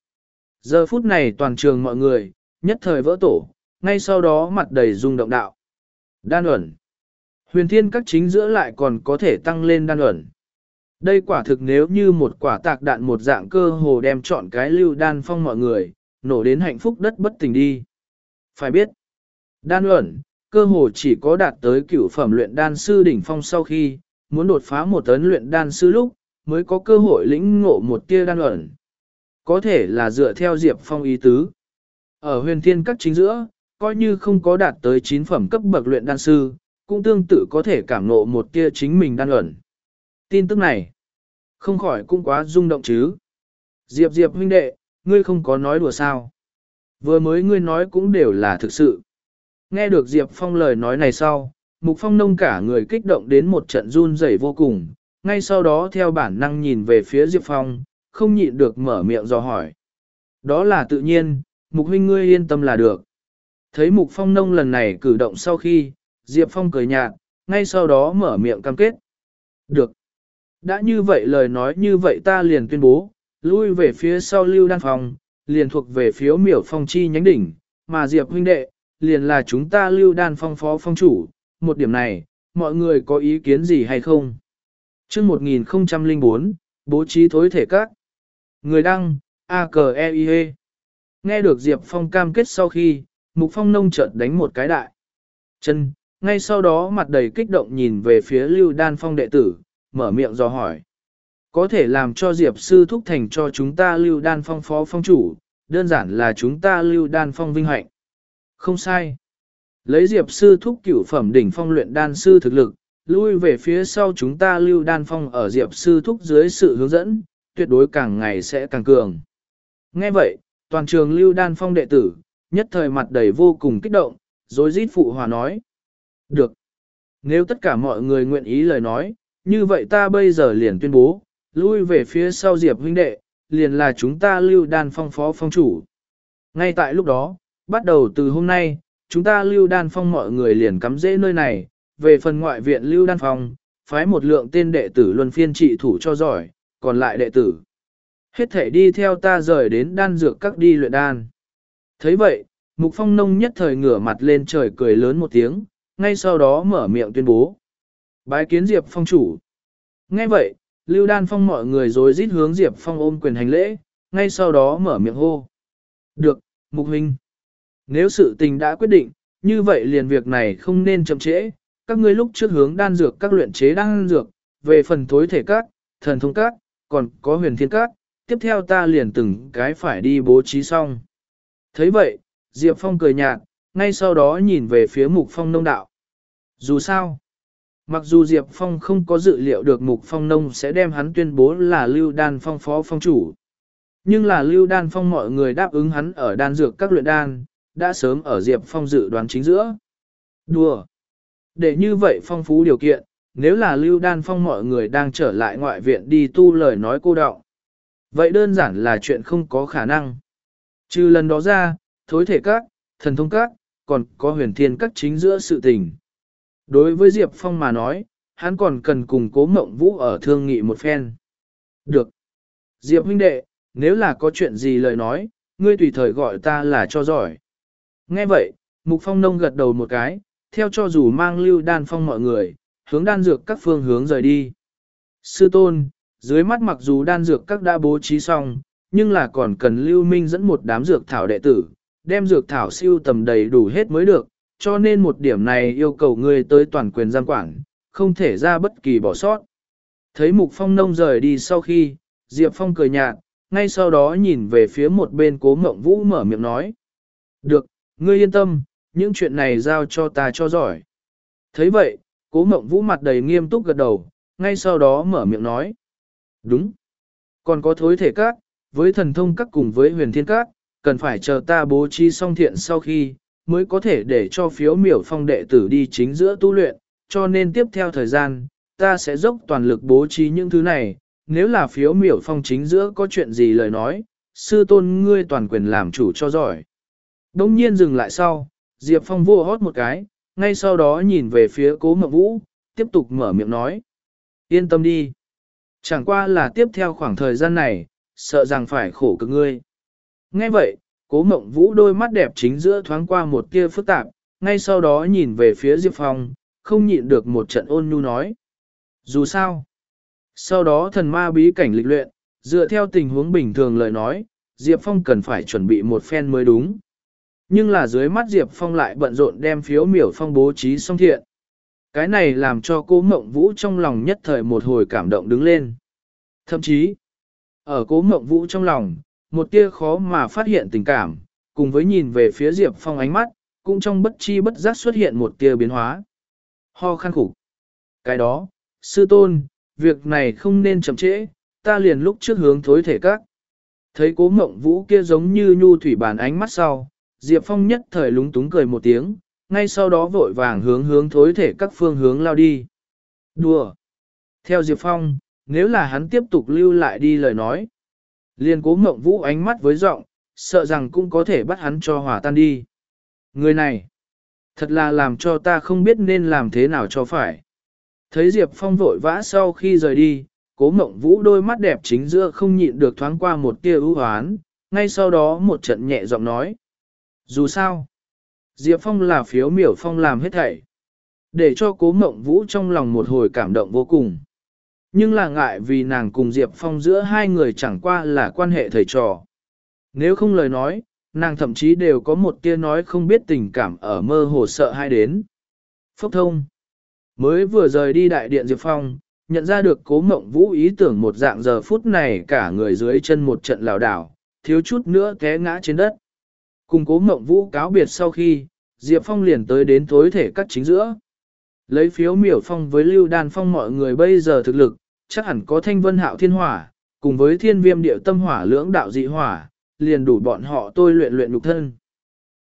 Giờ phút này toàn trường mọi người, nhất thời vỡ tổ, ngay sau đó mặt đầy rung động đạo. Đan ẩn. Huyền thiên các chính giữa lại còn có thể tăng lên đan ẩn. Đây quả thực nếu như một quả tạc đạn một dạng cơ hồ đem chọn cái lưu đan phong mọi người, nổ đến hạnh phúc đất bất tình đi. Phải biết, đan ẩn, cơ hồ chỉ có đạt tới cửu phẩm luyện đan sư đỉnh phong sau khi, muốn đột phá một tấn luyện đan sư lúc, mới có cơ hội lĩnh ngộ một tia đan ẩn. Có thể là dựa theo Diệp Phong ý tứ. Ở huyền thiên các chính giữa, coi như không có đạt tới 9 phẩm cấp bậc luyện đan sư, cũng tương tự có thể cảm ngộ một tia chính mình đan ẩn. Tin tức này, không khỏi cũng quá rung động chứ. Diệp Diệp huynh đệ, ngươi không có nói đùa sao. Vừa mới ngươi nói cũng đều là thực sự. Nghe được Diệp Phong lời nói này sau, Mục Phong nông cả người kích động đến một trận run rẩy vô cùng, ngay sau đó theo bản năng nhìn về phía Diệp Phong, không nhịn được mở miệng dò hỏi. Đó là tự nhiên, Mục huynh ngươi yên tâm là được. Thấy Mục Phong nông lần này cử động sau khi, Diệp Phong cười nhạt, ngay sau đó mở miệng cam kết. Được. Đã như vậy lời nói như vậy ta liền tuyên bố, lui về phía sau lưu đan Phong, liền thuộc về phiếu miểu phong chi nhánh đỉnh, mà Diệp huynh đệ, liền là chúng ta lưu đan phong phó phong chủ, một điểm này, mọi người có ý kiến gì hay không? chương 1004, bố trí thối thể các. Người đăng, a k e i -E. Nghe được Diệp Phong cam kết sau khi, Mục Phong nông chợt đánh một cái đại. Chân, ngay sau đó mặt đầy kích động nhìn về phía Lưu Đan Phong đệ tử, mở miệng do hỏi. Có thể làm cho Diệp Sư thúc thành cho chúng ta Lưu Đan Phong phó phong chủ, đơn giản là chúng ta Lưu Đan Phong vinh hạnh. Không sai. Lấy Diệp Sư thúc cửu phẩm đỉnh phong luyện đan sư thực lực, lui về phía sau chúng ta Lưu Đan Phong ở Diệp Sư thúc dưới sự hướng dẫn, tuyệt đối càng ngày sẽ càng cường. Nghe vậy, toàn trường Lưu Đan Phong đệ tử, nhất thời mặt đầy vô cùng kích động, rồi rít phụ hòa nói. Được. Nếu tất cả mọi người nguyện ý lời nói, như vậy ta bây giờ liền tuyên bố, lui về phía sau Diệp huynh đệ, liền là chúng ta lưu đan phong phó phong chủ. Ngay tại lúc đó, bắt đầu từ hôm nay, chúng ta lưu đan phong mọi người liền cắm dễ nơi này, về phần ngoại viện lưu đan phong, phái một lượng tên đệ tử luân phiên trị thủ cho giỏi, còn lại đệ tử. Hết thể đi theo ta rời đến đan dược các đi luyện đan. thấy vậy, Mục Phong Nông nhất thời ngửa mặt lên trời cười lớn một tiếng, ngay sau đó mở miệng tuyên bố. Bái kiến Diệp Phong chủ. Nghe vậy, Lưu Đan Phong mọi người rồi rít hướng Diệp Phong ôm quyền hành lễ, ngay sau đó mở miệng hô. Được, Mục Huynh. Nếu sự tình đã quyết định, như vậy liền việc này không nên chậm trễ, các ngươi lúc trước hướng đan dược các luyện chế đan dược, về phần thối thể các, thần thông các, còn có huyền thiên các, tiếp theo ta liền từng cái phải đi bố trí xong. thấy vậy, Diệp Phong cười nhạt, ngay sau đó nhìn về phía Mục Phong nông đạo. Dù sao, mặc dù Diệp Phong không có dự liệu được Mục Phong nông sẽ đem hắn tuyên bố là Lưu Đan Phong phó phong chủ. Nhưng là Lưu Đan Phong mọi người đáp ứng hắn ở đan dược các luyện đan, đã sớm ở Diệp Phong dự đoán chính giữa. Đùa! Để như vậy phong phú điều kiện, nếu là Lưu Đan Phong mọi người đang trở lại ngoại viện đi tu lời nói cô đạo. Vậy đơn giản là chuyện không có khả năng. Trừ lần đó ra, thối thể các, thần thông các, còn có huyền thiên các chính giữa sự tình. Đối với Diệp Phong mà nói, hắn còn cần cùng cố mộng vũ ở thương nghị một phen. Được. Diệp huynh đệ, nếu là có chuyện gì lời nói, ngươi tùy thời gọi ta là cho giỏi. Nghe vậy, Mục Phong Nông gật đầu một cái, theo cho dù mang lưu đan phong mọi người, hướng đan dược các phương hướng rời đi. Sư tôn, dưới mắt mặc dù đan dược các đã bố trí xong, nhưng là còn cần lưu minh dẫn một đám dược thảo đệ tử, đem dược thảo siêu tầm đầy đủ hết mới được, cho nên một điểm này yêu cầu ngươi tới toàn quyền giam quản, không thể ra bất kỳ bỏ sót. Thấy Mục Phong Nông rời đi sau khi, Diệp Phong cười nhạt, ngay sau đó nhìn về phía một bên cố mộng vũ mở miệng nói. Được, ngươi yên tâm, những chuyện này giao cho ta cho giỏi. thấy vậy, cố mộng vũ mặt đầy nghiêm túc gật đầu, ngay sau đó mở miệng nói. Đúng. Còn có thối thể các, với thần thông các cùng với huyền thiên các, cần phải chờ ta bố trí xong thiện sau khi, mới có thể để cho phiếu miểu phong đệ tử đi chính giữa tu luyện, cho nên tiếp theo thời gian, ta sẽ dốc toàn lực bố trí những thứ này, nếu là phiếu miểu phong chính giữa có chuyện gì lời nói, sư tôn ngươi toàn quyền làm chủ cho giỏi. Đông nhiên dừng lại sau, Diệp Phong vô hót một cái, ngay sau đó nhìn về phía cố mộng vũ, tiếp tục mở miệng nói. Yên tâm đi. Chẳng qua là tiếp theo khoảng thời gian này, sợ rằng phải khổ cực ngươi. Nghe vậy, cố mộng vũ đôi mắt đẹp chính giữa thoáng qua một tia phức tạp, ngay sau đó nhìn về phía Diệp Phong, không nhịn được một trận ôn nhu nói. Dù sao, sau đó thần ma bí cảnh lịch luyện, dựa theo tình huống bình thường lời nói, Diệp Phong cần phải chuẩn bị một phen mới đúng. Nhưng là dưới mắt Diệp Phong lại bận rộn đem phiếu miểu phong bố trí xong thiện. Cái này làm cho cố mộng vũ trong lòng nhất thời một hồi cảm động đứng lên. Thậm chí, ở cố mộng vũ trong lòng, một tia khó mà phát hiện tình cảm, cùng với nhìn về phía Diệp Phong ánh mắt, cũng trong bất chi bất giác xuất hiện một tia biến hóa. Ho khăn khủng. Cái đó, sư tôn, việc này không nên chậm trễ, ta liền lúc trước hướng thối thể các. Thấy cố mộng vũ kia giống như nhu thủy bàn ánh mắt sau, Diệp Phong nhất thời lúng túng cười một tiếng, ngay sau đó vội vàng hướng hướng thối thể các phương hướng lao đi. Đùa! Theo Diệp Phong, nếu là hắn tiếp tục lưu lại đi lời nói, liền cố mộng vũ ánh mắt với giọng, sợ rằng cũng có thể bắt hắn cho hỏa tan đi. Người này, thật là làm cho ta không biết nên làm thế nào cho phải. Thấy Diệp Phong vội vã sau khi rời đi, cố mộng vũ đôi mắt đẹp chính giữa không nhịn được thoáng qua một tia ưu hoán, ngay sau đó một trận nhẹ giọng nói. Dù sao, Diệp Phong là phiếu miểu phong làm hết thảy. Để cho cố mộng vũ trong lòng một hồi cảm động vô cùng. Nhưng là ngại vì nàng cùng Diệp Phong giữa hai người chẳng qua là quan hệ thầy trò. Nếu không lời nói, nàng thậm chí đều có một tia nói không biết tình cảm ở mơ hồ sợ hai đến. Phốc thông. Mới vừa rời đi đại điện Diệp Phong, nhận ra được cố mộng vũ ý tưởng một dạng giờ phút này cả người dưới chân một trận lào đảo, thiếu chút nữa té ngã trên đất. Cùng cố mộng vũ cáo biệt sau khi, Diệp Phong liền tới đến tối thể cắt chính giữa. Lấy phiếu miểu phong với lưu đan phong mọi người bây giờ thực lực, chắc hẳn có thanh vân hạo thiên hỏa, cùng với thiên viêm điệu tâm hỏa lưỡng đạo dị hỏa, liền đủ bọn họ tôi luyện luyện nhục thân.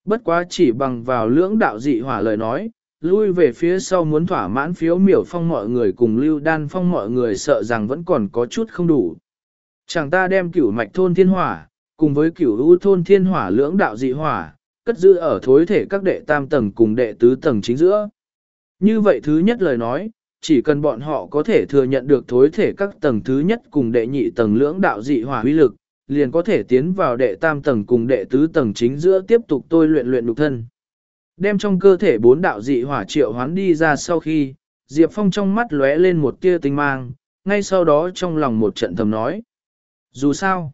Bất quá chỉ bằng vào lưỡng đạo dị hỏa lời nói, lui về phía sau muốn thỏa mãn phiếu miểu phong mọi người cùng lưu đan phong mọi người sợ rằng vẫn còn có chút không đủ. Chẳng ta đem cửu mạch thôn thiên hỏa, cùng với cửu u thôn thiên hỏa lưỡng đạo dị hỏa, cất giữ ở thối thể các đệ tam tầng cùng đệ tứ tầng chính giữa. Như vậy thứ nhất lời nói, chỉ cần bọn họ có thể thừa nhận được thối thể các tầng thứ nhất cùng đệ nhị tầng lưỡng đạo dị hỏa uy lực, liền có thể tiến vào đệ tam tầng cùng đệ tứ tầng chính giữa tiếp tục tôi luyện luyện nhục thân. Đem trong cơ thể bốn đạo dị hỏa triệu hoán đi ra sau khi, Diệp Phong trong mắt lóe lên một tia tinh mang, ngay sau đó trong lòng một trận thầm nói. Dù sao,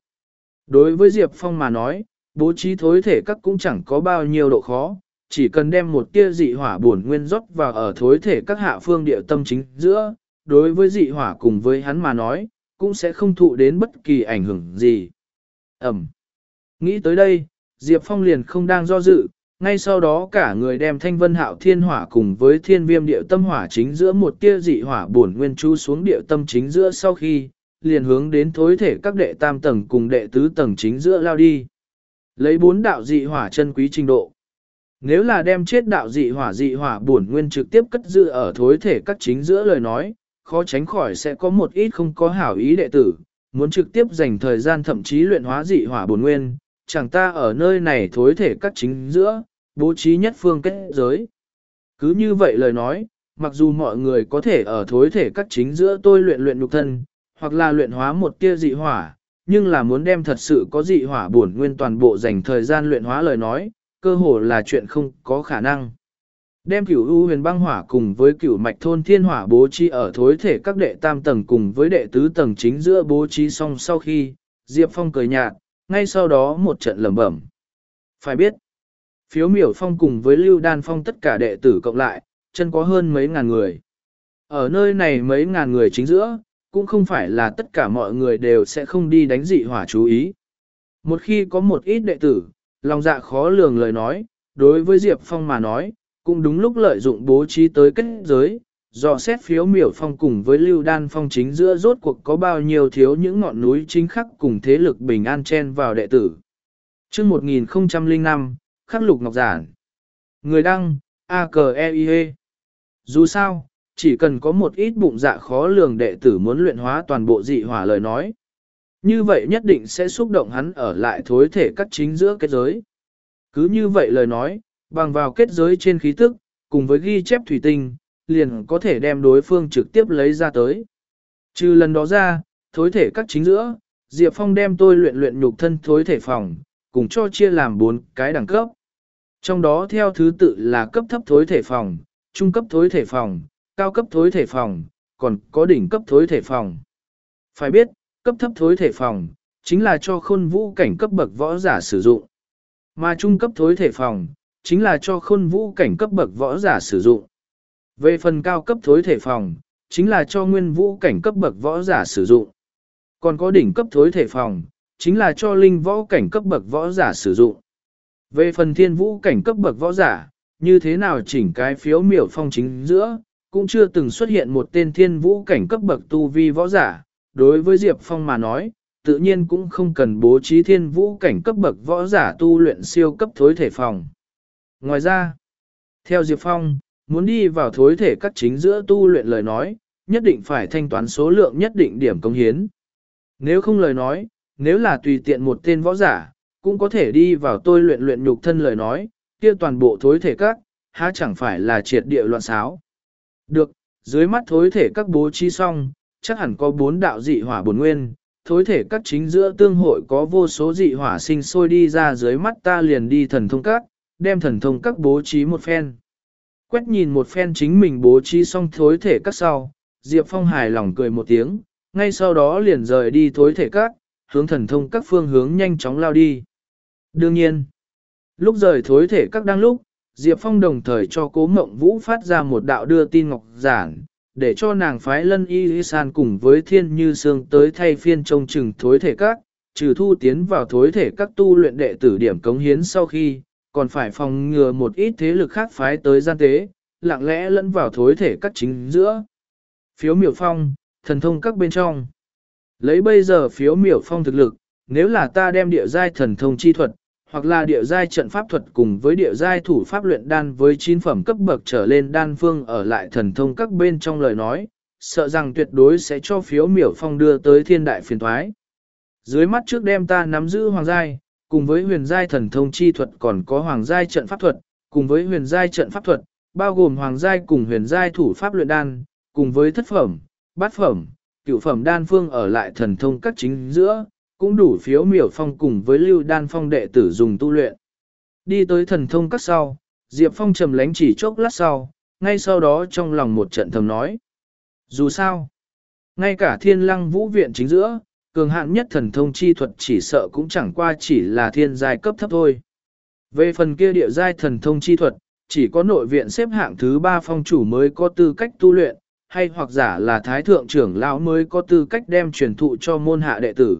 đối với Diệp Phong mà nói, bố trí thối thể các cũng chẳng có bao nhiêu độ khó, chỉ cần đem một tia dị hỏa bổn nguyên rót vào ở thối thể các hạ phương địa tâm chính giữa, đối với dị hỏa cùng với hắn mà nói, cũng sẽ không thụ đến bất kỳ ảnh hưởng gì. Ẩm. Nghĩ tới đây, Diệp Phong liền không đang do dự, ngay sau đó cả người đem thanh vân hạo thiên hỏa cùng với thiên viêm địa tâm hỏa chính giữa một tia dị hỏa bổn nguyên chú xuống địa tâm chính giữa sau khi, liền hướng đến thối thể các đệ tam tầng cùng đệ tứ tầng chính giữa lao đi. Lấy bốn đạo dị hỏa chân quý trình độ. Nếu là đem chết đạo dị hỏa dị hỏa bổn nguyên trực tiếp cất giữ ở thối thể các chính giữa lời nói, khó tránh khỏi sẽ có một ít không có hảo ý đệ tử, muốn trực tiếp dành thời gian thậm chí luyện hóa dị hỏa bổn nguyên, chẳng ta ở nơi này thối thể các chính giữa, bố trí nhất phương kết giới. Cứ như vậy lời nói, mặc dù mọi người có thể ở thối thể các chính giữa tôi luyện luyện nhục thân, hoặc là luyện hóa một tia dị hỏa, nhưng là muốn đem thật sự có dị hỏa bổn nguyên toàn bộ dành thời gian luyện hóa lời nói, cơ hồ là chuyện không có khả năng. Đem cửu u huyền băng hỏa cùng với cửu mạch thôn thiên hỏa bố trí ở thối thể các đệ tam tầng cùng với đệ tứ tầng chính giữa bố trí xong sau khi, Diệp Phong cười nhạt, ngay sau đó một trận lẩm bẩm. Phải biết, phiếu miểu phong cùng với lưu đan phong tất cả đệ tử cộng lại, chân có hơn mấy ngàn người. Ở nơi này mấy ngàn người chính giữa, cũng không phải là tất cả mọi người đều sẽ không đi đánh dị hỏa chú ý. Một khi có một ít đệ tử, lòng dạ khó lường lời nói, đối với Diệp Phong mà nói, cũng đúng lúc lợi dụng bố trí tới kết giới, dò xét phiếu miểu phong cùng với lưu đan phong chính giữa rốt cuộc có bao nhiêu thiếu những ngọn núi chính khắc cùng thế lực bình an chen vào đệ tử. chương 1005, khắc lục ngọc giản. Người đăng, a k e i -E. Dù sao, chỉ cần có một ít bụng dạ khó lường đệ tử muốn luyện hóa toàn bộ dị hỏa lời nói. Như vậy nhất định sẽ xúc động hắn ở lại thối thể cắt chính giữa kết giới. Cứ như vậy lời nói, bằng vào kết giới trên khí tức, cùng với ghi chép thủy tinh, liền có thể đem đối phương trực tiếp lấy ra tới. Trừ lần đó ra, thối thể cắt chính giữa, Diệp Phong đem tôi luyện luyện nhục thân thối thể phòng, cùng cho chia làm bốn cái đẳng cấp. Trong đó theo thứ tự là cấp thấp thối thể phòng, trung cấp thối thể phòng, cao cấp thối thể phòng, còn có đỉnh cấp thối thể phòng. Phải biết, cấp thấp thối thể phòng, chính là cho khôn vũ cảnh cấp bậc võ giả sử dụng. Mà trung cấp thối thể phòng, chính là cho khôn vũ cảnh cấp bậc võ giả sử dụng. Về phần cao cấp thối thể phòng, chính là cho nguyên vũ cảnh cấp bậc võ giả sử dụng. Còn có đỉnh cấp thối thể phòng, chính là cho linh võ cảnh cấp bậc võ giả sử dụng. Về phần thiên vũ cảnh cấp bậc võ giả, như thế nào chỉnh cái phiếu miểu phong chính giữa, cũng chưa từng xuất hiện một tên thiên vũ cảnh cấp bậc tu vi võ giả. Đối với Diệp Phong mà nói, tự nhiên cũng không cần bố trí thiên vũ cảnh cấp bậc võ giả tu luyện siêu cấp thối thể phòng. Ngoài ra, theo Diệp Phong, muốn đi vào thối thể các chính giữa tu luyện lời nói, nhất định phải thanh toán số lượng nhất định điểm công hiến. Nếu không lời nói, nếu là tùy tiện một tên võ giả, cũng có thể đi vào tôi luyện luyện nhục thân lời nói, kia toàn bộ thối thể các, há chẳng phải là triệt địa loạn xáo. Được, dưới mắt thối thể các bố trí xong, chắc hẳn có bốn đạo dị hỏa bổn nguyên, thối thể các chính giữa tương hội có vô số dị hỏa sinh sôi đi ra dưới mắt ta liền đi thần thông các, đem thần thông các bố trí một phen. Quét nhìn một phen chính mình bố trí xong thối thể các sau, Diệp Phong hài lòng cười một tiếng, ngay sau đó liền rời đi thối thể các, hướng thần thông các phương hướng nhanh chóng lao đi. Đương nhiên, lúc rời thối thể các đang lúc, Diệp Phong đồng thời cho cố mộng vũ phát ra một đạo đưa tin ngọc giản, để cho nàng phái lân y san cùng với thiên như sương tới thay phiên trông chừng thối thể các, trừ thu tiến vào thối thể các tu luyện đệ tử điểm cống hiến sau khi, còn phải phòng ngừa một ít thế lực khác phái tới gian tế, lặng lẽ lẫn vào thối thể các chính giữa. Phiếu miểu phong, thần thông các bên trong. Lấy bây giờ phiếu miểu phong thực lực, nếu là ta đem địa giai thần thông chi thuật, hoặc là địa giai trận pháp thuật cùng với địa giai thủ pháp luyện đan với chín phẩm cấp bậc trở lên đan phương ở lại thần thông các bên trong lời nói, sợ rằng tuyệt đối sẽ cho phiếu miểu phong đưa tới thiên đại phiền thoái. Dưới mắt trước đem ta nắm giữ hoàng giai, cùng với huyền giai thần thông chi thuật còn có hoàng giai trận pháp thuật, cùng với huyền giai trận pháp thuật, bao gồm hoàng giai cùng huyền giai thủ pháp luyện đan, cùng với thất phẩm, bát phẩm, cửu phẩm đan phương ở lại thần thông các chính giữa, cũng đủ phiếu miểu phong cùng với lưu đan phong đệ tử dùng tu luyện. Đi tới thần thông các sau, Diệp Phong trầm lánh chỉ chốc lát sau, ngay sau đó trong lòng một trận thầm nói. Dù sao, ngay cả thiên lăng vũ viện chính giữa, cường hạn nhất thần thông chi thuật chỉ sợ cũng chẳng qua chỉ là thiên giai cấp thấp thôi. Về phần kia địa giai thần thông chi thuật, chỉ có nội viện xếp hạng thứ ba phong chủ mới có tư cách tu luyện, hay hoặc giả là thái thượng trưởng lão mới có tư cách đem truyền thụ cho môn hạ đệ tử.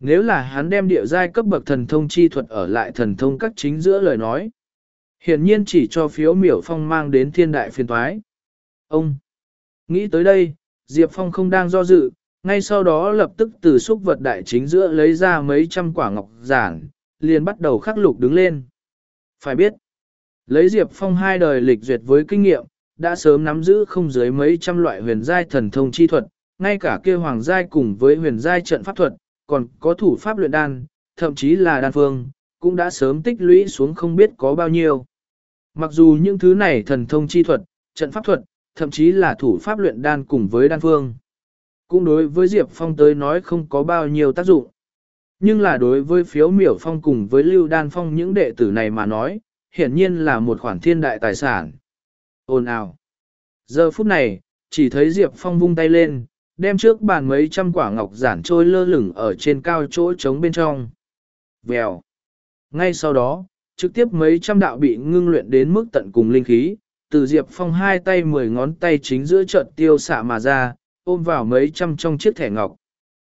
Nếu là hắn đem địa giai cấp bậc thần thông chi thuật ở lại thần thông các chính giữa lời nói, hiển nhiên chỉ cho phiếu miểu phong mang đến thiên đại phiền toái. Ông, nghĩ tới đây, Diệp Phong không đang do dự, ngay sau đó lập tức từ xúc vật đại chính giữa lấy ra mấy trăm quả ngọc giản, liền bắt đầu khắc lục đứng lên. Phải biết, lấy Diệp Phong hai đời lịch duyệt với kinh nghiệm, đã sớm nắm giữ không dưới mấy trăm loại huyền giai thần thông chi thuật, ngay cả kia hoàng giai cùng với huyền giai trận pháp thuật, còn có thủ pháp luyện đan, thậm chí là đan phương, cũng đã sớm tích lũy xuống không biết có bao nhiêu. Mặc dù những thứ này thần thông chi thuật, trận pháp thuật, thậm chí là thủ pháp luyện đan cùng với đan phương. Cũng đối với Diệp Phong tới nói không có bao nhiêu tác dụng. Nhưng là đối với phiếu miểu phong cùng với lưu đan phong những đệ tử này mà nói, hiển nhiên là một khoản thiên đại tài sản. Ồn ào. Giờ phút này, chỉ thấy Diệp Phong vung tay lên, đem trước bàn mấy trăm quả ngọc giản trôi lơ lửng ở trên cao chỗ trống bên trong. Vèo. Ngay sau đó, trực tiếp mấy trăm đạo bị ngưng luyện đến mức tận cùng linh khí, từ Diệp Phong hai tay mười ngón tay chính giữa trận tiêu xạ mà ra, ôm vào mấy trăm trong chiếc thẻ ngọc.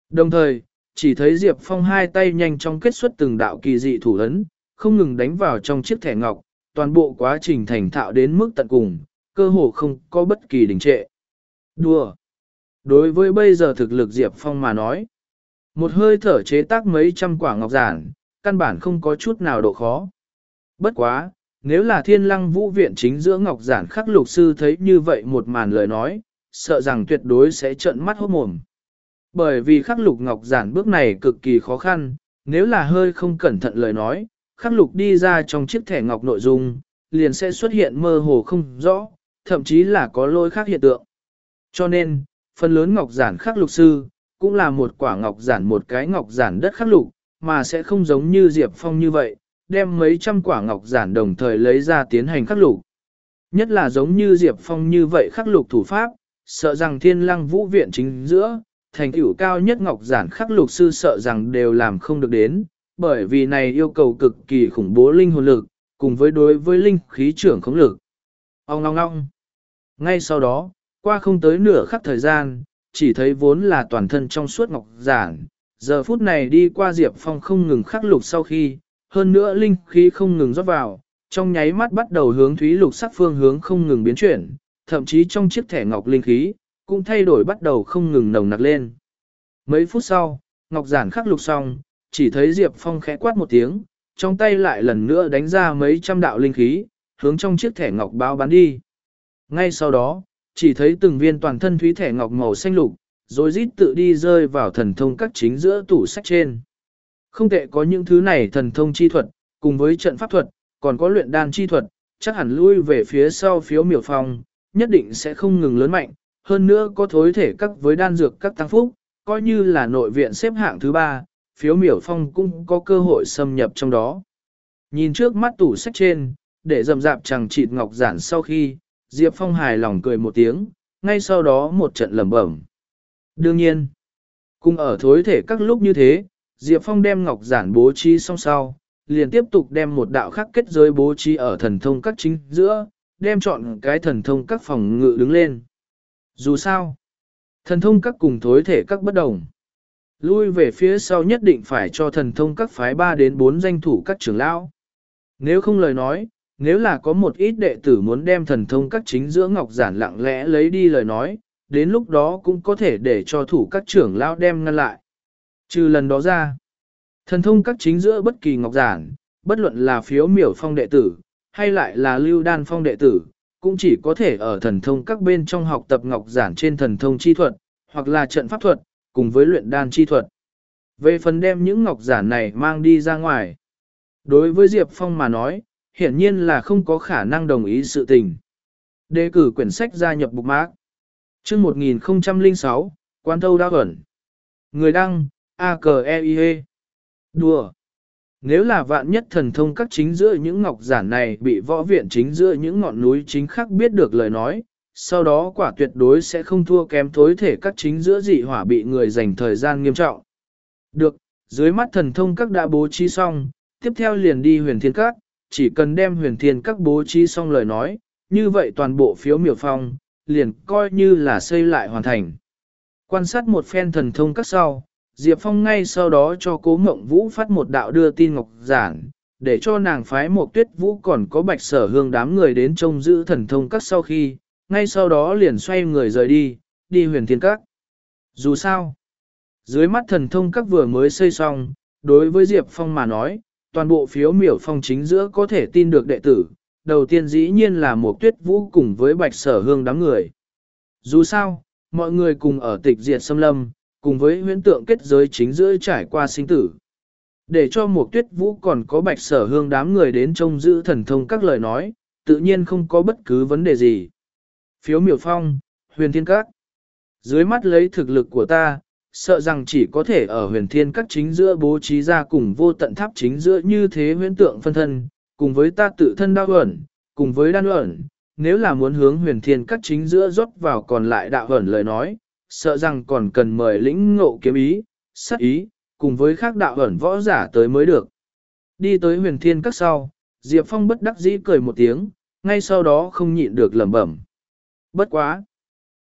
Đồng thời, chỉ thấy Diệp Phong hai tay nhanh trong kết xuất từng đạo kỳ dị thủ ấn, không ngừng đánh vào trong chiếc thẻ ngọc, toàn bộ quá trình thành thạo đến mức tận cùng, cơ hồ không có bất kỳ đình trệ. Đùa! Đối với bây giờ thực lực Diệp Phong mà nói, một hơi thở chế tác mấy trăm quả ngọc giản, căn bản không có chút nào độ khó. Bất quá, nếu là thiên lăng vũ viện chính giữa ngọc giản khắc lục sư thấy như vậy một màn lời nói, sợ rằng tuyệt đối sẽ trợn mắt hốt mồm. Bởi vì khắc lục ngọc giản bước này cực kỳ khó khăn, nếu là hơi không cẩn thận lời nói, khắc lục đi ra trong chiếc thẻ ngọc nội dung, liền sẽ xuất hiện mơ hồ không rõ, thậm chí là có lỗi khác hiện tượng. Cho nên, phần lớn ngọc giản khắc lục sư, cũng là một quả ngọc giản một cái ngọc giản đất khắc lục, mà sẽ không giống như Diệp Phong như vậy, đem mấy trăm quả ngọc giản đồng thời lấy ra tiến hành khắc lục. Nhất là giống như Diệp Phong như vậy khắc lục thủ pháp, sợ rằng thiên lăng vũ viện chính giữa, thành tựu cao nhất ngọc giản khắc lục sư sợ rằng đều làm không được đến, bởi vì này yêu cầu cực kỳ khủng bố linh hồn lực, cùng với đối với linh khí trưởng khống lực. Ông ngong ngong. Ngay sau đó, qua không tới nửa khắc thời gian, chỉ thấy vốn là toàn thân trong suốt ngọc giản, giờ phút này đi qua Diệp Phong không ngừng khắc lục sau khi, hơn nữa linh khí không ngừng rót vào, trong nháy mắt bắt đầu hướng thúy lục sắc phương hướng không ngừng biến chuyển, thậm chí trong chiếc thẻ ngọc linh khí, cũng thay đổi bắt đầu không ngừng nồng nặc lên. Mấy phút sau, ngọc giản khắc lục xong, chỉ thấy Diệp Phong khẽ quát một tiếng, trong tay lại lần nữa đánh ra mấy trăm đạo linh khí, hướng trong chiếc thẻ ngọc báo bắn đi. Ngay sau đó, chỉ thấy từng viên toàn thân thúy thẻ ngọc màu xanh lục, rồi rít tự đi rơi vào thần thông các chính giữa tủ sách trên. Không tệ có những thứ này thần thông chi thuật, cùng với trận pháp thuật, còn có luyện đan chi thuật, chắc hẳn lui về phía sau phiếu miểu phong, nhất định sẽ không ngừng lớn mạnh, hơn nữa có thối thể các với đan dược các tăng phúc, coi như là nội viện xếp hạng thứ ba, phiếu miểu phong cũng có cơ hội xâm nhập trong đó. Nhìn trước mắt tủ sách trên, để dầm dạp chẳng chịt ngọc giản sau khi, Diệp Phong hài lòng cười một tiếng, ngay sau đó một trận lẩm bẩm. Đương nhiên, cùng ở thối thể các lúc như thế, Diệp Phong đem ngọc giản bố trí xong sau, liền tiếp tục đem một đạo khắc kết giới bố trí ở thần thông các chính giữa, đem chọn cái thần thông các phòng ngự đứng lên. Dù sao, thần thông các cùng thối thể các bất đồng. Lui về phía sau nhất định phải cho thần thông các phái 3 đến 4 danh thủ các trưởng lão. Nếu không lời nói, nếu là có một ít đệ tử muốn đem thần thông các chính giữa ngọc giản lặng lẽ lấy đi lời nói, đến lúc đó cũng có thể để cho thủ các trưởng lão đem ngăn lại. Trừ lần đó ra, thần thông các chính giữa bất kỳ ngọc giản, bất luận là phiếu miểu phong đệ tử, hay lại là lưu đan phong đệ tử, cũng chỉ có thể ở thần thông các bên trong học tập ngọc giản trên thần thông chi thuật, hoặc là trận pháp thuật, cùng với luyện đan chi thuật. Về phần đem những ngọc giản này mang đi ra ngoài. Đối với Diệp Phong mà nói, hiển nhiên là không có khả năng đồng ý sự tình. Đề cử quyển sách gia nhập bục mạc. chương 1006, Quan Thâu Đa Vẩn. Người đăng, a k e i -E. Đùa. Nếu là vạn nhất thần thông các chính giữa những ngọc giản này bị võ viện chính giữa những ngọn núi chính khác biết được lời nói, sau đó quả tuyệt đối sẽ không thua kém thối thể các chính giữa dị hỏa bị người dành thời gian nghiêm trọng. Được, dưới mắt thần thông các đã bố trí xong, tiếp theo liền đi huyền thiên các, chỉ cần đem huyền thiên các bố trí xong lời nói, như vậy toàn bộ phiếu miểu phong, liền coi như là xây lại hoàn thành. Quan sát một phen thần thông các sau, Diệp Phong ngay sau đó cho cố mộng vũ phát một đạo đưa tin ngọc giản, để cho nàng phái một tuyết vũ còn có bạch sở hương đám người đến trông giữ thần thông các sau khi, ngay sau đó liền xoay người rời đi, đi huyền thiên các. Dù sao, dưới mắt thần thông các vừa mới xây xong, đối với Diệp Phong mà nói, toàn bộ phiếu miểu phong chính giữa có thể tin được đệ tử, đầu tiên dĩ nhiên là một tuyết vũ cùng với bạch sở hương đám người. Dù sao, mọi người cùng ở tịch diệt xâm lâm, cùng với huyễn tượng kết giới chính giữa trải qua sinh tử. Để cho một tuyết vũ còn có bạch sở hương đám người đến trông giữ thần thông các lời nói, tự nhiên không có bất cứ vấn đề gì. Phiếu miểu phong, huyền thiên các. Dưới mắt lấy thực lực của ta, sợ rằng chỉ có thể ở huyền thiên các chính giữa bố trí ra cùng vô tận tháp chính giữa như thế huyễn tượng phân thân, cùng với ta tự thân đau ẩn, cùng với đan ẩn, nếu là muốn hướng huyền thiên các chính giữa rót vào còn lại đạo ẩn lời nói, sợ rằng còn cần mời lĩnh ngộ kiếm ý, sát ý, cùng với khác đạo ẩn võ giả tới mới được. Đi tới huyền thiên các sau, Diệp Phong bất đắc dĩ cười một tiếng, ngay sau đó không nhịn được lẩm bẩm. Bất quá!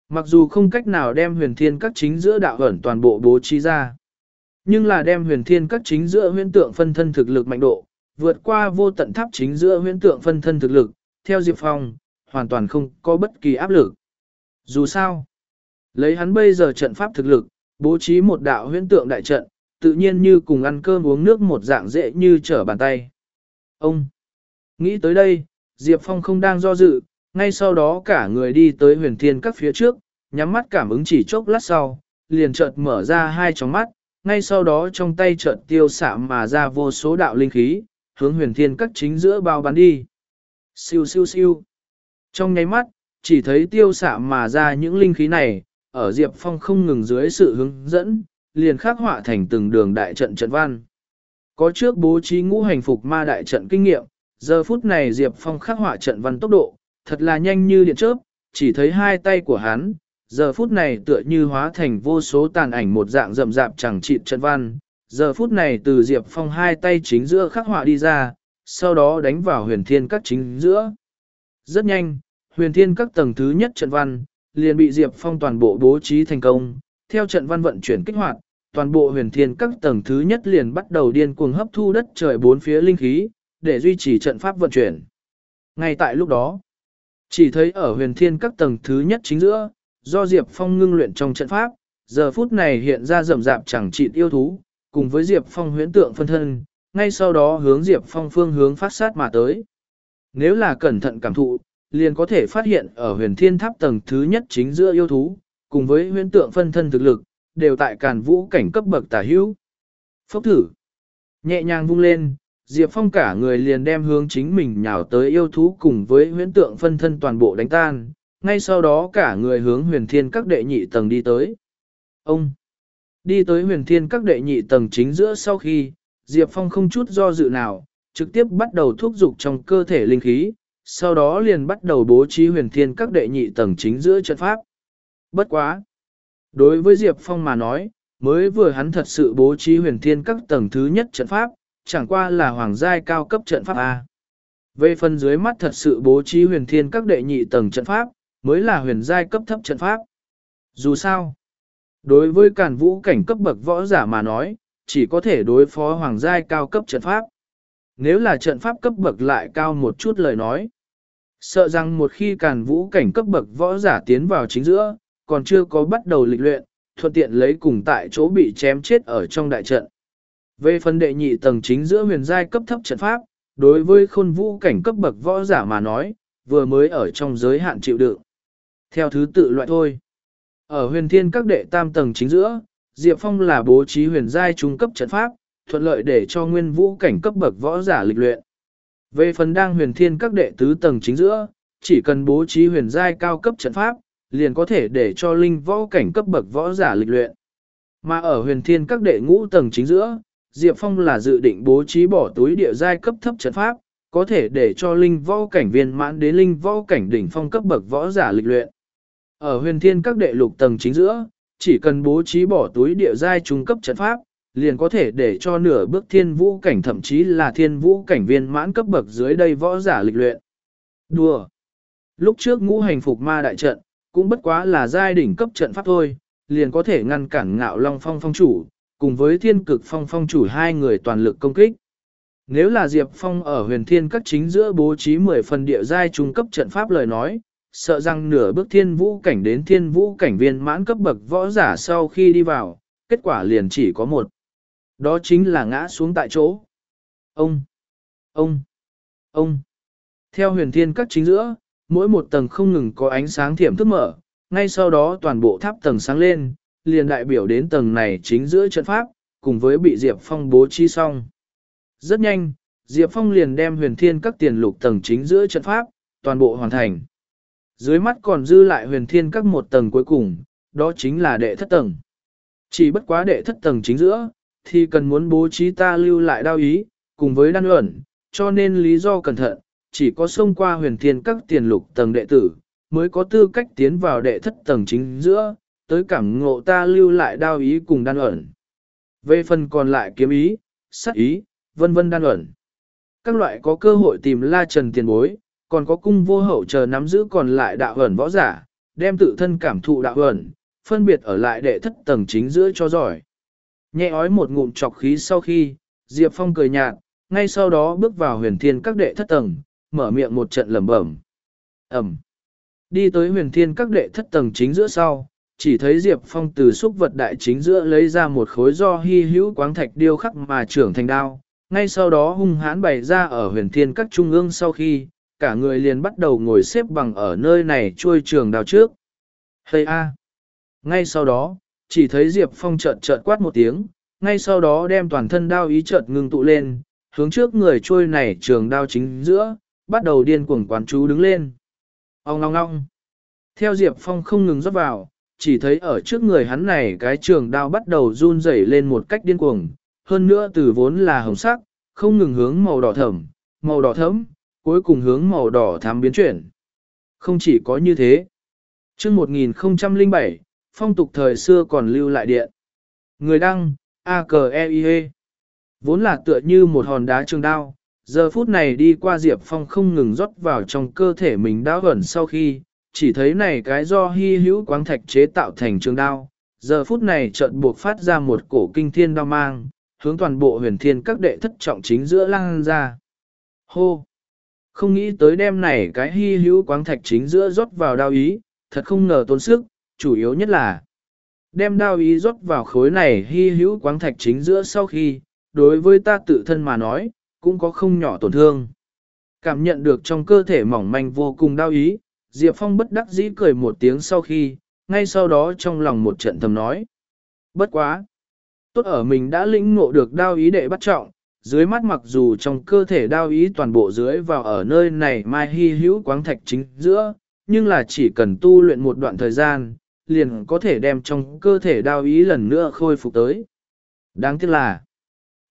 Mặc dù không cách nào đem huyền thiên các chính giữa đạo ẩn toàn bộ bố trí ra, nhưng là đem huyền thiên các chính giữa huyễn tượng phân thân thực lực mạnh độ, vượt qua vô tận tháp chính giữa huyễn tượng phân thân thực lực, theo Diệp Phong, hoàn toàn không có bất kỳ áp lực. Dù sao, lấy hắn bây giờ trận pháp thực lực, bố trí một đạo huyễn tượng đại trận, tự nhiên như cùng ăn cơm uống nước một dạng dễ như trở bàn tay. Ông! Nghĩ tới đây, Diệp Phong không đang do dự, ngay sau đó cả người đi tới huyền thiên các phía trước, nhắm mắt cảm ứng chỉ chốc lát sau, liền chợt mở ra hai tròng mắt, ngay sau đó trong tay chợt tiêu xạ mà ra vô số đạo linh khí, hướng huyền thiên các chính giữa bao bắn đi. Siêu siêu siêu. Trong nháy mắt, chỉ thấy tiêu xạ mà ra những linh khí này, ở Diệp Phong không ngừng dưới sự hướng dẫn, liền khắc họa thành từng đường đại trận trận văn. Có trước bố trí ngũ hành phục ma đại trận kinh nghiệm, giờ phút này Diệp Phong khắc họa trận văn tốc độ, thật là nhanh như điện chớp, chỉ thấy hai tay của hắn, giờ phút này tựa như hóa thành vô số tàn ảnh một dạng rậm rạp chẳng trị trận văn. Giờ phút này từ Diệp Phong hai tay chính giữa khắc họa đi ra, sau đó đánh vào huyền thiên các chính giữa. Rất nhanh, huyền thiên các tầng thứ nhất trận văn, liền bị Diệp Phong toàn bộ bố trí thành công, theo trận văn vận chuyển kích hoạt, toàn bộ huyền thiên các tầng thứ nhất liền bắt đầu điên cuồng hấp thu đất trời bốn phía linh khí, để duy trì trận pháp vận chuyển. Ngay tại lúc đó, chỉ thấy ở huyền thiên các tầng thứ nhất chính giữa, do Diệp Phong ngưng luyện trong trận pháp, giờ phút này hiện ra rầm rạp chẳng trị yêu thú, cùng với Diệp Phong huyễn tượng phân thân, ngay sau đó hướng Diệp Phong phương hướng phát sát mà tới. Nếu là cẩn thận cảm thụ, liền có thể phát hiện ở huyền thiên tháp tầng thứ nhất chính giữa yêu thú, cùng với huyễn tượng phân thân thực lực, đều tại càn vũ cảnh cấp bậc tả hữu. Phốc thử. Nhẹ nhàng vung lên, Diệp Phong cả người liền đem hướng chính mình nhào tới yêu thú cùng với huyễn tượng phân thân toàn bộ đánh tan, ngay sau đó cả người hướng huyền thiên các đệ nhị tầng đi tới. Ông! Đi tới huyền thiên các đệ nhị tầng chính giữa sau khi, Diệp Phong không chút do dự nào, trực tiếp bắt đầu thúc dục trong cơ thể linh khí, sau đó liền bắt đầu bố trí huyền thiên các đệ nhị tầng chính giữa trận pháp. Bất quá! Đối với Diệp Phong mà nói, mới vừa hắn thật sự bố trí huyền thiên các tầng thứ nhất trận pháp, chẳng qua là hoàng giai cao cấp trận pháp A. Về phần dưới mắt thật sự bố trí huyền thiên các đệ nhị tầng trận pháp, mới là huyền giai cấp thấp trận pháp. Dù sao, đối với cản vũ cảnh cấp bậc võ giả mà nói, chỉ có thể đối phó hoàng giai cao cấp trận pháp. Nếu là trận pháp cấp bậc lại cao một chút lời nói, sợ rằng một khi càn vũ cảnh cấp bậc võ giả tiến vào chính giữa, còn chưa có bắt đầu lịch luyện, thuận tiện lấy cùng tại chỗ bị chém chết ở trong đại trận. Về phần đệ nhị tầng chính giữa huyền giai cấp thấp trận pháp, đối với khôn vũ cảnh cấp bậc võ giả mà nói, vừa mới ở trong giới hạn chịu đựng. Theo thứ tự loại thôi. Ở huyền thiên các đệ tam tầng chính giữa, Diệp Phong là bố trí huyền giai trung cấp trận pháp, thuận lợi để cho nguyên vũ cảnh cấp bậc võ giả lịch luyện. Về phần đang huyền thiên các đệ tứ tầng chính giữa, chỉ cần bố trí huyền giai cao cấp trận pháp, liền có thể để cho linh võ cảnh cấp bậc võ giả lịch luyện. Mà ở huyền thiên các đệ ngũ tầng chính giữa, Diệp Phong là dự định bố trí bỏ túi địa giai cấp thấp trận pháp, có thể để cho linh võ cảnh viên mãn đến linh võ cảnh đỉnh phong cấp bậc võ giả lịch luyện. Ở huyền thiên các đệ lục tầng chính giữa, chỉ cần bố trí bỏ túi địa giai trung cấp trận pháp, liền có thể để cho nửa bước thiên vũ cảnh thậm chí là thiên vũ cảnh viên mãn cấp bậc dưới đây võ giả lịch luyện. Đùa! Lúc trước ngũ hành phục ma đại trận, cũng bất quá là giai đỉnh cấp trận pháp thôi, liền có thể ngăn cản ngạo long phong phong chủ, cùng với thiên cực phong phong chủ hai người toàn lực công kích. Nếu là Diệp Phong ở huyền thiên các chính giữa bố trí 10 phần địa giai trung cấp trận pháp lời nói, sợ rằng nửa bước thiên vũ cảnh đến thiên vũ cảnh viên mãn cấp bậc võ giả sau khi đi vào, kết quả liền chỉ có một. Đó chính là ngã xuống tại chỗ. Ông, ông, ông. Theo huyền thiên các chính giữa, mỗi một tầng không ngừng có ánh sáng thiểm thức mở, ngay sau đó toàn bộ tháp tầng sáng lên, liền đại biểu đến tầng này chính giữa trận pháp, cùng với bị Diệp Phong bố trí xong. Rất nhanh, Diệp Phong liền đem huyền thiên các tiền lục tầng chính giữa trận pháp, toàn bộ hoàn thành. Dưới mắt còn dư lại huyền thiên các một tầng cuối cùng, đó chính là đệ thất tầng. Chỉ bất quá đệ thất tầng chính giữa, thì cần muốn bố trí ta lưu lại đao ý, cùng với đan ẩn, cho nên lý do cẩn thận, chỉ có xông qua huyền thiên các tiền lục tầng đệ tử, mới có tư cách tiến vào đệ thất tầng chính giữa, tới cảm ngộ ta lưu lại đao ý cùng đan ẩn. Về phần còn lại kiếm ý, sát ý, vân vân đan ẩn. Các loại có cơ hội tìm la trần tiền bối, còn có cung vô hậu chờ nắm giữ còn lại đạo ẩn võ giả, đem tự thân cảm thụ đạo ẩn, phân biệt ở lại đệ thất tầng chính giữa cho giỏi. Nhẹ ói một ngụm trọc khí sau khi, Diệp Phong cười nhạt, ngay sau đó bước vào huyền thiên các đệ thất tầng, mở miệng một trận lẩm bẩm. Ẩm. Đi tới huyền thiên các đệ thất tầng chính giữa sau, chỉ thấy Diệp Phong từ xúc vật đại chính giữa lấy ra một khối do hy hữu quáng thạch điêu khắc mà trưởng thành đao. Ngay sau đó hung hãn bày ra ở huyền thiên các trung ương sau khi, cả người liền bắt đầu ngồi xếp bằng ở nơi này trôi trường đao trước. Hây a! Ngay sau đó, chỉ thấy Diệp Phong chợt chợt quát một tiếng, ngay sau đó đem toàn thân đao ý chợt ngưng tụ lên, hướng trước người trôi này trường đao chính giữa, bắt đầu điên cuồng quán chú đứng lên. Ông ngong ngong. Theo Diệp Phong không ngừng rót vào, chỉ thấy ở trước người hắn này cái trường đao bắt đầu run rẩy lên một cách điên cuồng, hơn nữa từ vốn là hồng sắc, không ngừng hướng màu đỏ thẫm, màu đỏ thẫm, cuối cùng hướng màu đỏ thắm biến chuyển. Không chỉ có như thế. Trước 1007, phong tục thời xưa còn lưu lại điện. Người đăng, a k e i -E. Vốn là tựa như một hòn đá trường đao, giờ phút này đi qua Diệp Phong không ngừng rót vào trong cơ thể mình đã gần sau khi, chỉ thấy này cái do hy hữu quáng thạch chế tạo thành trường đao, giờ phút này chợt buộc phát ra một cổ kinh thiên đao mang, hướng toàn bộ huyền thiên các đệ thất trọng chính giữa lăng ra. Hô! Không nghĩ tới đêm này cái hy hữu quáng thạch chính giữa rót vào đao ý, thật không ngờ tốn sức, chủ yếu nhất là đem đao ý rót vào khối này hy hữu quáng thạch chính giữa sau khi, đối với ta tự thân mà nói, cũng có không nhỏ tổn thương. Cảm nhận được trong cơ thể mỏng manh vô cùng đau ý, Diệp Phong bất đắc dĩ cười một tiếng sau khi, ngay sau đó trong lòng một trận thầm nói. Bất quá! Tốt ở mình đã lĩnh ngộ được đao ý đệ bắt trọng, dưới mắt mặc dù trong cơ thể đao ý toàn bộ dưới vào ở nơi này mai hy hữu quáng thạch chính giữa, nhưng là chỉ cần tu luyện một đoạn thời gian, liền có thể đem trong cơ thể đao ý lần nữa khôi phục tới. Đáng tiếc là,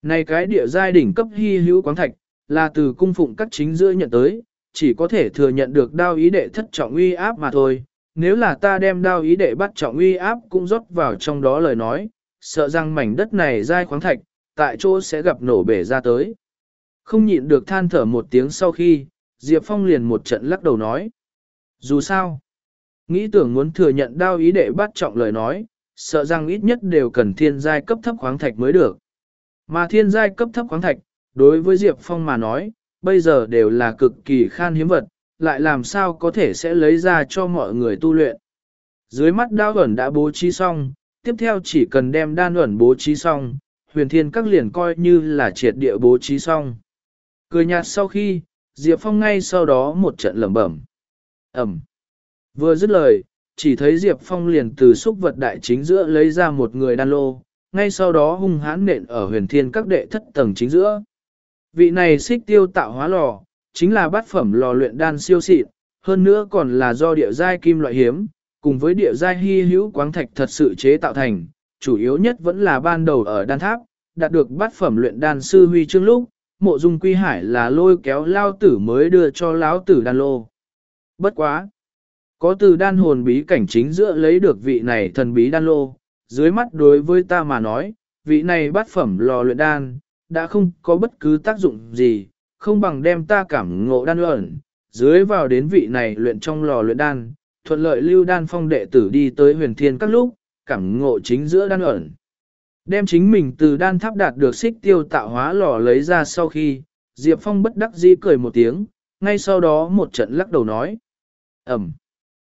này cái địa giai đỉnh cấp hy hữu quáng thạch, là từ cung phụng các chính giữa nhận tới, chỉ có thể thừa nhận được đao ý đệ thất trọng uy áp mà thôi. Nếu là ta đem đao ý đệ bắt trọng uy áp cũng rót vào trong đó lời nói, sợ rằng mảnh đất này dai khoáng thạch, tại chỗ sẽ gặp nổ bể ra tới. Không nhịn được than thở một tiếng sau khi, Diệp Phong liền một trận lắc đầu nói. Dù sao, nghĩ tưởng muốn thừa nhận đao ý đệ bắt trọng lời nói, sợ rằng ít nhất đều cần thiên giai cấp thấp khoáng thạch mới được. Mà thiên giai cấp thấp khoáng thạch, đối với Diệp Phong mà nói, bây giờ đều là cực kỳ khan hiếm vật, lại làm sao có thể sẽ lấy ra cho mọi người tu luyện. Dưới mắt đao ẩn đã bố trí xong, tiếp theo chỉ cần đem đan ẩn bố trí xong, huyền thiên các liền coi như là triệt địa bố trí xong. Cười nhạt sau khi, Diệp Phong ngay sau đó một trận lẩm bẩm. Ẩm. Vừa dứt lời, chỉ thấy Diệp Phong liền từ xúc vật đại chính giữa lấy ra một người đan lô, ngay sau đó hung hãn nện ở huyền thiên các đệ thất tầng chính giữa. Vị này xích tiêu tạo hóa lò, chính là bát phẩm lò luyện đan siêu xịn, hơn nữa còn là do địa giai kim loại hiếm, cùng với địa giai hy hữu quáng thạch thật sự chế tạo thành, chủ yếu nhất vẫn là ban đầu ở đan tháp, đạt được bát phẩm luyện đan sư huy chương lúc, mộ dung quy hải là lôi kéo lao tử mới đưa cho lão tử đan lô. Bất quá! Có từ đan hồn bí cảnh chính giữa lấy được vị này thần bí đan lô, dưới mắt đối với ta mà nói, vị này bát phẩm lò luyện đan, đã không có bất cứ tác dụng gì, không bằng đem ta cảm ngộ đan ẩn, dưới vào đến vị này luyện trong lò luyện đan, thuận lợi lưu đan phong đệ tử đi tới huyền thiên các lúc, cảm ngộ chính giữa đan ẩn. Đem chính mình từ đan tháp đạt được xích tiêu tạo hóa lò lấy ra sau khi, Diệp Phong bất đắc dĩ cười một tiếng, ngay sau đó một trận lắc đầu nói. Ẩm.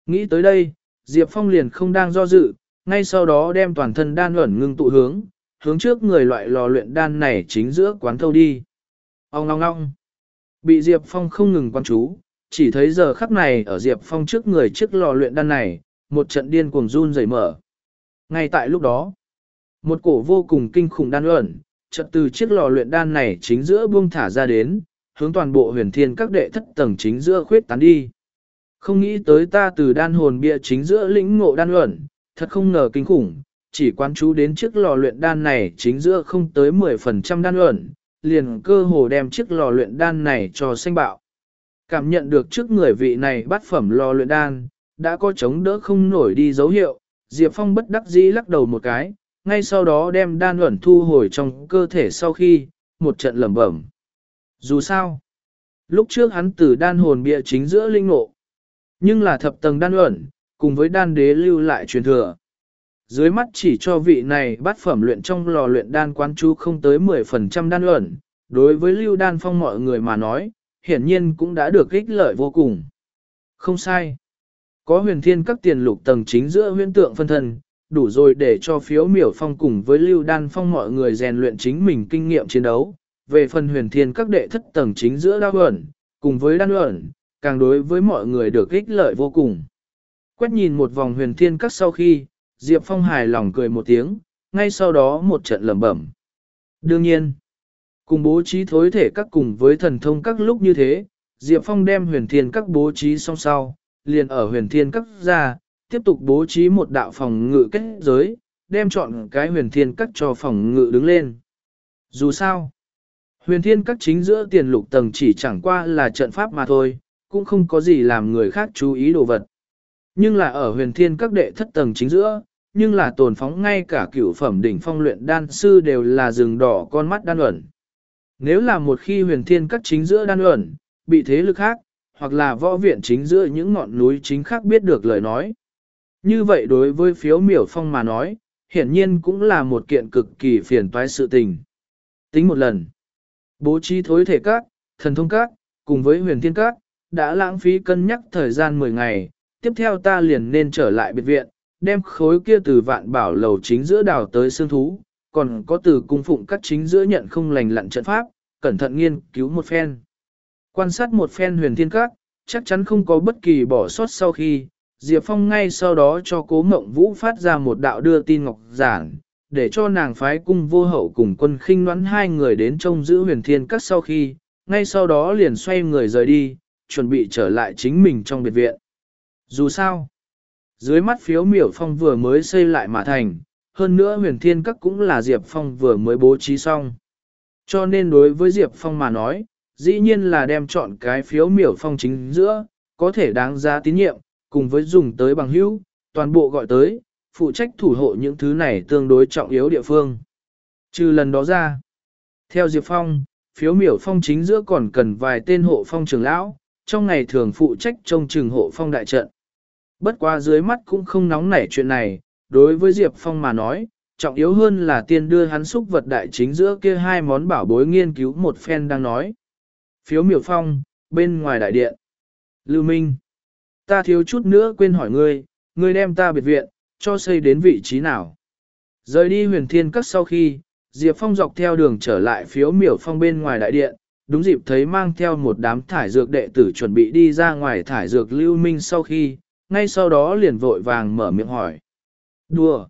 Nghĩ tới đây, Diệp Phong liền không đang do dự, ngay sau đó đem toàn thân đan ẩn ngưng tụ hướng, hướng trước người loại lò luyện đan này chính giữa quán thâu đi. Ông ngong ngong. Bị Diệp Phong không ngừng quan chú, chỉ thấy giờ khắc này ở Diệp Phong trước người chiếc lò luyện đan này, một trận điên cuồng run rẩy mở. Ngay tại lúc đó, một cổ vô cùng kinh khủng đan ẩn, chợt từ chiếc lò luyện đan này chính giữa buông thả ra đến, hướng toàn bộ huyền thiên các đệ thất tầng chính giữa khuyết tán đi. Không nghĩ tới ta từ đan hồn bia chính giữa lĩnh ngộ đan ẩn, thật không ngờ kinh khủng, chỉ quan chú đến chiếc lò luyện đan này chính giữa không tới 10% đan ẩn, liền cơ hồ đem chiếc lò luyện đan này cho xanh bạo. Cảm nhận được trước người vị này bắt phẩm lò luyện đan, đã có chống đỡ không nổi đi dấu hiệu, Diệp Phong bất đắc dĩ lắc đầu một cái, ngay sau đó đem đan ẩn thu hồi trong cơ thể sau khi, một trận lẩm bẩm. Dù sao, lúc trước hắn từ đan hồn bịa chính giữa linh ngộ, nhưng là thập tầng đan ẩn, cùng với đan đế lưu lại truyền thừa. Dưới mắt chỉ cho vị này bắt phẩm luyện trong lò luyện đan quán chú không tới 10% đan luận. đối với lưu đan phong mọi người mà nói, hiển nhiên cũng đã được ích lợi vô cùng. Không sai. Có huyền thiên các tiền lục tầng chính giữa huyễn tượng phân thân, đủ rồi để cho phiếu miểu phong cùng với lưu đan phong mọi người rèn luyện chính mình kinh nghiệm chiến đấu. Về phần huyền thiên các đệ thất tầng chính giữa đao ẩn, cùng với đan ẩn, càng đối với mọi người được ích lợi vô cùng. Quét nhìn một vòng huyền thiên các sau khi, Diệp Phong hài lòng cười một tiếng, ngay sau đó một trận lẩm bẩm. Đương nhiên, cùng bố trí thối thể các cùng với thần thông các lúc như thế, Diệp Phong đem huyền thiên các bố trí song sau, liền ở huyền thiên các ra, tiếp tục bố trí một đạo phòng ngự kết giới, đem chọn cái huyền thiên các cho phòng ngự đứng lên. Dù sao, huyền thiên các chính giữa tiền lục tầng chỉ chẳng qua là trận pháp mà thôi, cũng không có gì làm người khác chú ý đồ vật. Nhưng là ở huyền thiên các đệ thất tầng chính giữa, nhưng là tồn phóng ngay cả cửu phẩm đỉnh phong luyện đan sư đều là rừng đỏ con mắt đan ẩn. Nếu là một khi huyền thiên các chính giữa đan ẩn, bị thế lực khác, hoặc là võ viện chính giữa những ngọn núi chính khác biết được lời nói. Như vậy đối với phiếu miểu phong mà nói, hiển nhiên cũng là một kiện cực kỳ phiền toái sự tình. Tính một lần, bố trí thối thể các, thần thông các, cùng với huyền thiên các, đã lãng phí cân nhắc thời gian 10 ngày, tiếp theo ta liền nên trở lại biệt viện, đem khối kia từ vạn bảo lầu chính giữa đào tới xương thú, còn có từ cung phụng các chính giữa nhận không lành lặn trận pháp, cẩn thận nghiên cứu một phen. Quan sát một phen huyền thiên các, chắc chắn không có bất kỳ bỏ sót sau khi, Diệp Phong ngay sau đó cho cố mộng vũ phát ra một đạo đưa tin ngọc giản, để cho nàng phái cung vô hậu cùng quân khinh đoán hai người đến trông giữ huyền thiên các sau khi, ngay sau đó liền xoay người rời đi, chuẩn bị trở lại chính mình trong biệt viện. Dù sao, dưới mắt phiếu miểu phong vừa mới xây lại mà thành, hơn nữa huyền thiên các cũng là Diệp Phong vừa mới bố trí xong. Cho nên đối với Diệp Phong mà nói, dĩ nhiên là đem chọn cái phiếu miểu phong chính giữa, có thể đáng giá tín nhiệm, cùng với dùng tới bằng hữu, toàn bộ gọi tới, phụ trách thủ hộ những thứ này tương đối trọng yếu địa phương. Trừ lần đó ra, theo Diệp Phong, phiếu miểu phong chính giữa còn cần vài tên hộ phong trưởng lão, trong ngày thường phụ trách trông trừng hộ phong đại trận. Bất qua dưới mắt cũng không nóng nảy chuyện này, đối với Diệp Phong mà nói, trọng yếu hơn là tiên đưa hắn xúc vật đại chính giữa kia hai món bảo bối nghiên cứu một phen đang nói. Phiếu miểu phong, bên ngoài đại điện. Lưu Minh, ta thiếu chút nữa quên hỏi ngươi, ngươi đem ta biệt viện, cho xây đến vị trí nào. Rời đi huyền thiên các sau khi, Diệp Phong dọc theo đường trở lại phiếu miểu phong bên ngoài đại điện, đúng dịp thấy mang theo một đám thải dược đệ tử chuẩn bị đi ra ngoài thải dược lưu minh sau khi, ngay sau đó liền vội vàng mở miệng hỏi. Đùa!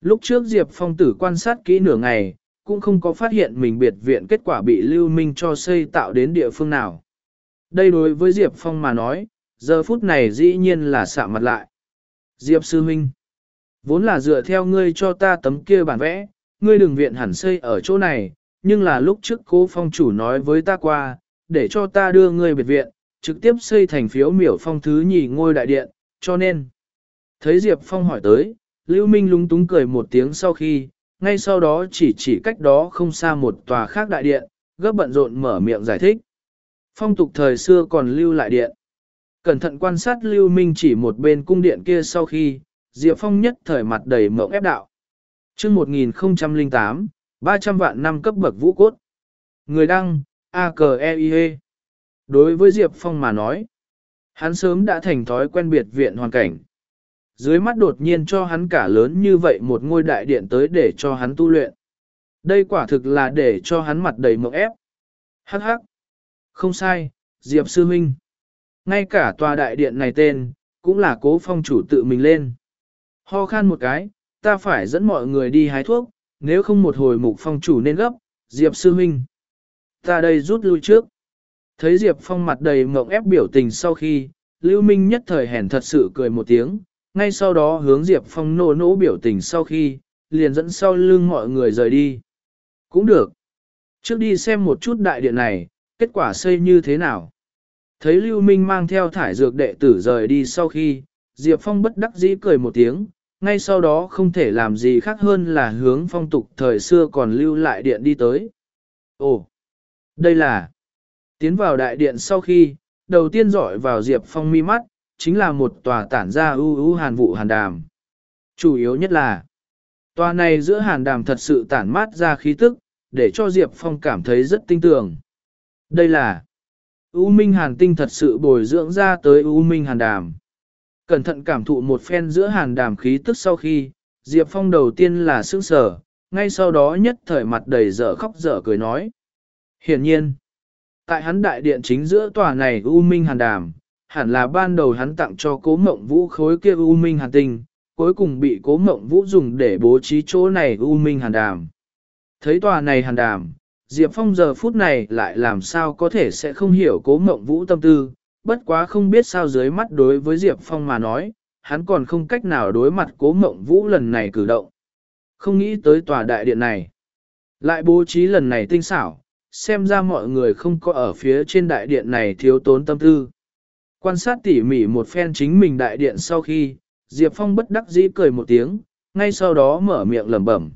Lúc trước Diệp Phong tử quan sát kỹ nửa ngày, cũng không có phát hiện mình biệt viện kết quả bị lưu minh cho xây tạo đến địa phương nào. Đây đối với Diệp Phong mà nói, giờ phút này dĩ nhiên là xạ mặt lại. Diệp Sư Minh! Vốn là dựa theo ngươi cho ta tấm kia bản vẽ, ngươi đừng viện hẳn xây ở chỗ này, nhưng là lúc trước cố phong chủ nói với ta qua, để cho ta đưa ngươi biệt viện, trực tiếp xây thành phiếu miểu phong thứ nhì ngôi đại điện, cho nên. Thấy Diệp Phong hỏi tới, Lưu Minh lúng túng cười một tiếng sau khi, ngay sau đó chỉ chỉ cách đó không xa một tòa khác đại điện, gấp bận rộn mở miệng giải thích. Phong tục thời xưa còn lưu lại điện. Cẩn thận quan sát lưu minh chỉ một bên cung điện kia sau khi, Diệp Phong nhất thời mặt đầy mộng ép đạo. chương 1008, 300 vạn năm cấp bậc vũ cốt. Người đăng, a k e i -E. Đối với Diệp Phong mà nói, hắn sớm đã thành thói quen biệt viện hoàn cảnh. Dưới mắt đột nhiên cho hắn cả lớn như vậy một ngôi đại điện tới để cho hắn tu luyện. Đây quả thực là để cho hắn mặt đầy mộng ép. Hắc hắc. Không sai, Diệp Sư Minh. Ngay cả tòa đại điện này tên, cũng là cố phong chủ tự mình lên. Ho khan một cái, ta phải dẫn mọi người đi hái thuốc, nếu không một hồi mục phong chủ nên gấp, Diệp Sư Minh. Ta đây rút lui trước. Thấy Diệp Phong mặt đầy mộng ép biểu tình sau khi, Lưu Minh nhất thời hèn thật sự cười một tiếng, ngay sau đó hướng Diệp Phong nô nỗ biểu tình sau khi, liền dẫn sau lưng mọi người rời đi. Cũng được. Trước đi xem một chút đại điện này, kết quả xây như thế nào. Thấy Lưu Minh mang theo thải dược đệ tử rời đi sau khi, Diệp Phong bất đắc dĩ cười một tiếng, ngay sau đó không thể làm gì khác hơn là hướng phong tục thời xưa còn lưu lại điện đi tới. Ồ, đây là tiến vào đại điện sau khi, đầu tiên dọi vào Diệp Phong mi mắt, chính là một tòa tản ra ưu ưu hàn vụ hàn đàm. Chủ yếu nhất là, tòa này giữa hàn đàm thật sự tản mát ra khí tức, để cho Diệp Phong cảm thấy rất tinh tường. Đây là U Minh Hàn Tinh thật sự bồi dưỡng ra tới U Minh Hàn Đàm. Cẩn thận cảm thụ một phen giữa hàn đàm khí tức sau khi, Diệp Phong đầu tiên là sững sờ, ngay sau đó nhất thời mặt đầy dở khóc dở cười nói. Hiển nhiên, tại hắn đại điện chính giữa tòa này U Minh Hàn Đàm, hẳn là ban đầu hắn tặng cho cố mộng vũ khối kia U Minh Hàn Tinh, cuối cùng bị cố mộng vũ dùng để bố trí chỗ này U Minh Hàn Đàm. Thấy tòa này Hàn Đàm, Diệp Phong giờ phút này lại làm sao có thể sẽ không hiểu cố mộng vũ tâm tư, bất quá không biết sao dưới mắt đối với Diệp Phong mà nói, hắn còn không cách nào đối mặt cố mộng vũ lần này cử động. Không nghĩ tới tòa đại điện này. Lại bố trí lần này tinh xảo, xem ra mọi người không có ở phía trên đại điện này thiếu tốn tâm tư. Quan sát tỉ mỉ một phen chính mình đại điện sau khi, Diệp Phong bất đắc dĩ cười một tiếng, ngay sau đó mở miệng lẩm bẩm.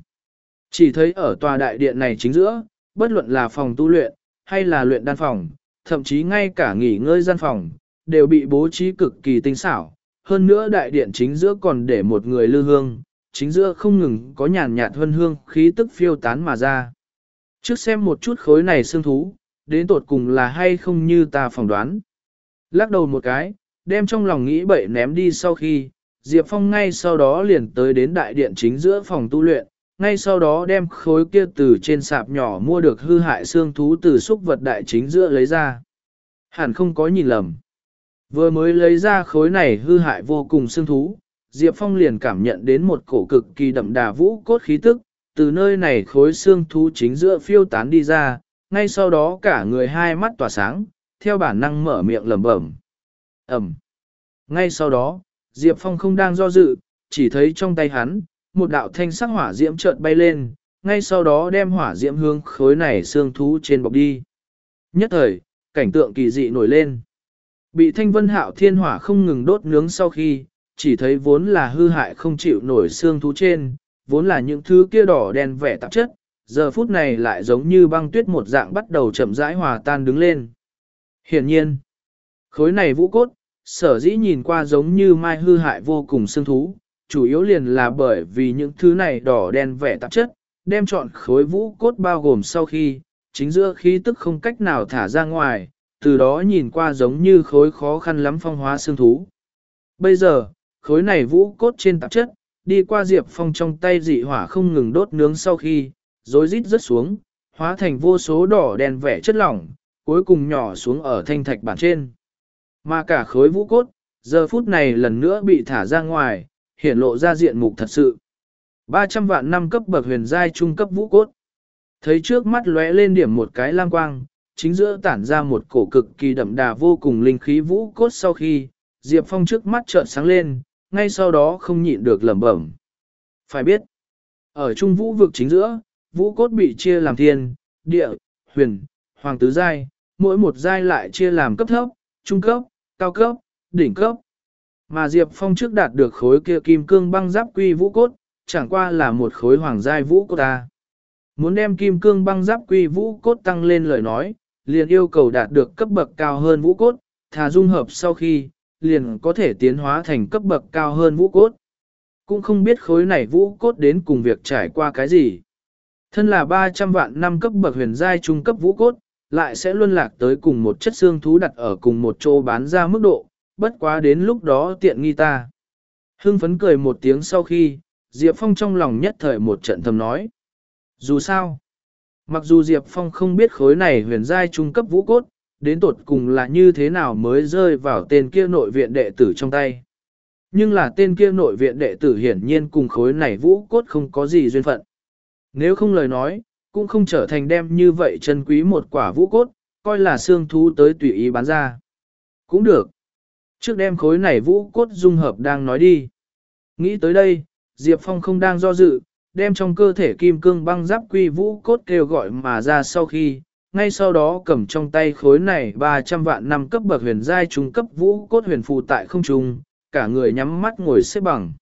Chỉ thấy ở tòa đại điện này chính giữa, bất luận là phòng tu luyện, hay là luyện đan phòng, thậm chí ngay cả nghỉ ngơi gian phòng, đều bị bố trí cực kỳ tinh xảo. Hơn nữa đại điện chính giữa còn để một người lư hương, chính giữa không ngừng có nhàn nhạt hương hương khí tức phiêu tán mà ra. Trước xem một chút khối này xương thú, đến tột cùng là hay không như ta phỏng đoán. Lắc đầu một cái, đem trong lòng nghĩ bậy ném đi sau khi, Diệp Phong ngay sau đó liền tới đến đại điện chính giữa phòng tu luyện, ngay sau đó đem khối kia từ trên sạp nhỏ mua được hư hại xương thú từ xúc vật đại chính giữa lấy ra. Hẳn không có nhìn lầm. Vừa mới lấy ra khối này hư hại vô cùng xương thú, Diệp Phong liền cảm nhận đến một cổ cực kỳ đậm đà vũ cốt khí tức, từ nơi này khối xương thú chính giữa phiêu tán đi ra, ngay sau đó cả người hai mắt tỏa sáng, theo bản năng mở miệng lẩm bẩm. Ẩm. Ngay sau đó, Diệp Phong không đang do dự, chỉ thấy trong tay hắn, một đạo thanh sắc hỏa diễm chợt bay lên, ngay sau đó đem hỏa diễm hướng khối này xương thú trên bọc đi. Nhất thời, cảnh tượng kỳ dị nổi lên. Bị thanh vân hạo thiên hỏa không ngừng đốt nướng sau khi, chỉ thấy vốn là hư hại không chịu nổi xương thú trên, vốn là những thứ kia đỏ đen vẻ tạp chất, giờ phút này lại giống như băng tuyết một dạng bắt đầu chậm rãi hòa tan đứng lên. Hiển nhiên, khối này vũ cốt, sở dĩ nhìn qua giống như mai hư hại vô cùng xương thú, chủ yếu liền là bởi vì những thứ này đỏ đen vẻ tạp chất, đem chọn khối vũ cốt bao gồm sau khi, chính giữa khí tức không cách nào thả ra ngoài, từ đó nhìn qua giống như khối khó khăn lắm phong hóa xương thú. Bây giờ, khối này vũ cốt trên tạp chất, đi qua diệp phong trong tay dị hỏa không ngừng đốt nướng sau khi, rối rít rớt xuống, hóa thành vô số đỏ đen vẻ chất lỏng, cuối cùng nhỏ xuống ở thanh thạch bản trên. Mà cả khối vũ cốt, giờ phút này lần nữa bị thả ra ngoài, hiển lộ ra diện mục thật sự. 300 vạn năm cấp bậc huyền giai trung cấp vũ cốt. Thấy trước mắt lóe lên điểm một cái lam quang, chính giữa tản ra một cổ cực kỳ đậm đà vô cùng linh khí vũ cốt sau khi, Diệp Phong trước mắt chợt sáng lên, ngay sau đó không nhịn được lẩm bẩm. Phải biết, ở trung vũ vực chính giữa, vũ cốt bị chia làm thiên, địa, huyền, hoàng tứ giai, mỗi một giai lại chia làm cấp thấp, trung cấp, cao cấp, đỉnh cấp. Mà Diệp Phong trước đạt được khối kia kim cương băng giáp quy vũ cốt, chẳng qua là một khối hoàng giai vũ cốt ta. Muốn đem kim cương băng giáp quy vũ cốt tăng lên lời nói, liền yêu cầu đạt được cấp bậc cao hơn vũ cốt, thà dung hợp sau khi, liền có thể tiến hóa thành cấp bậc cao hơn vũ cốt. Cũng không biết khối này vũ cốt đến cùng việc trải qua cái gì. Thân là 300 vạn năm cấp bậc huyền giai trung cấp vũ cốt, lại sẽ luân lạc tới cùng một chất xương thú đặt ở cùng một chỗ bán ra mức độ, bất quá đến lúc đó tiện nghi ta. Hưng phấn cười một tiếng sau khi, Diệp Phong trong lòng nhất thời một trận thầm nói. Dù sao, mặc dù Diệp Phong không biết khối này huyền giai trung cấp vũ cốt, đến tột cùng là như thế nào mới rơi vào tên kia nội viện đệ tử trong tay. Nhưng là tên kia nội viện đệ tử hiển nhiên cùng khối này vũ cốt không có gì duyên phận. Nếu không lời nói, cũng không trở thành đem như vậy chân quý một quả vũ cốt, coi là xương thú tới tùy ý bán ra. Cũng được. Trước đem khối này vũ cốt dung hợp đang nói đi. Nghĩ tới đây, Diệp Phong không đang do dự, đem trong cơ thể kim cương băng giáp quy vũ cốt kêu gọi mà ra sau khi, ngay sau đó cầm trong tay khối này 300 vạn năm cấp bậc huyền giai trung cấp vũ cốt huyền phù tại không trung, cả người nhắm mắt ngồi xếp bằng.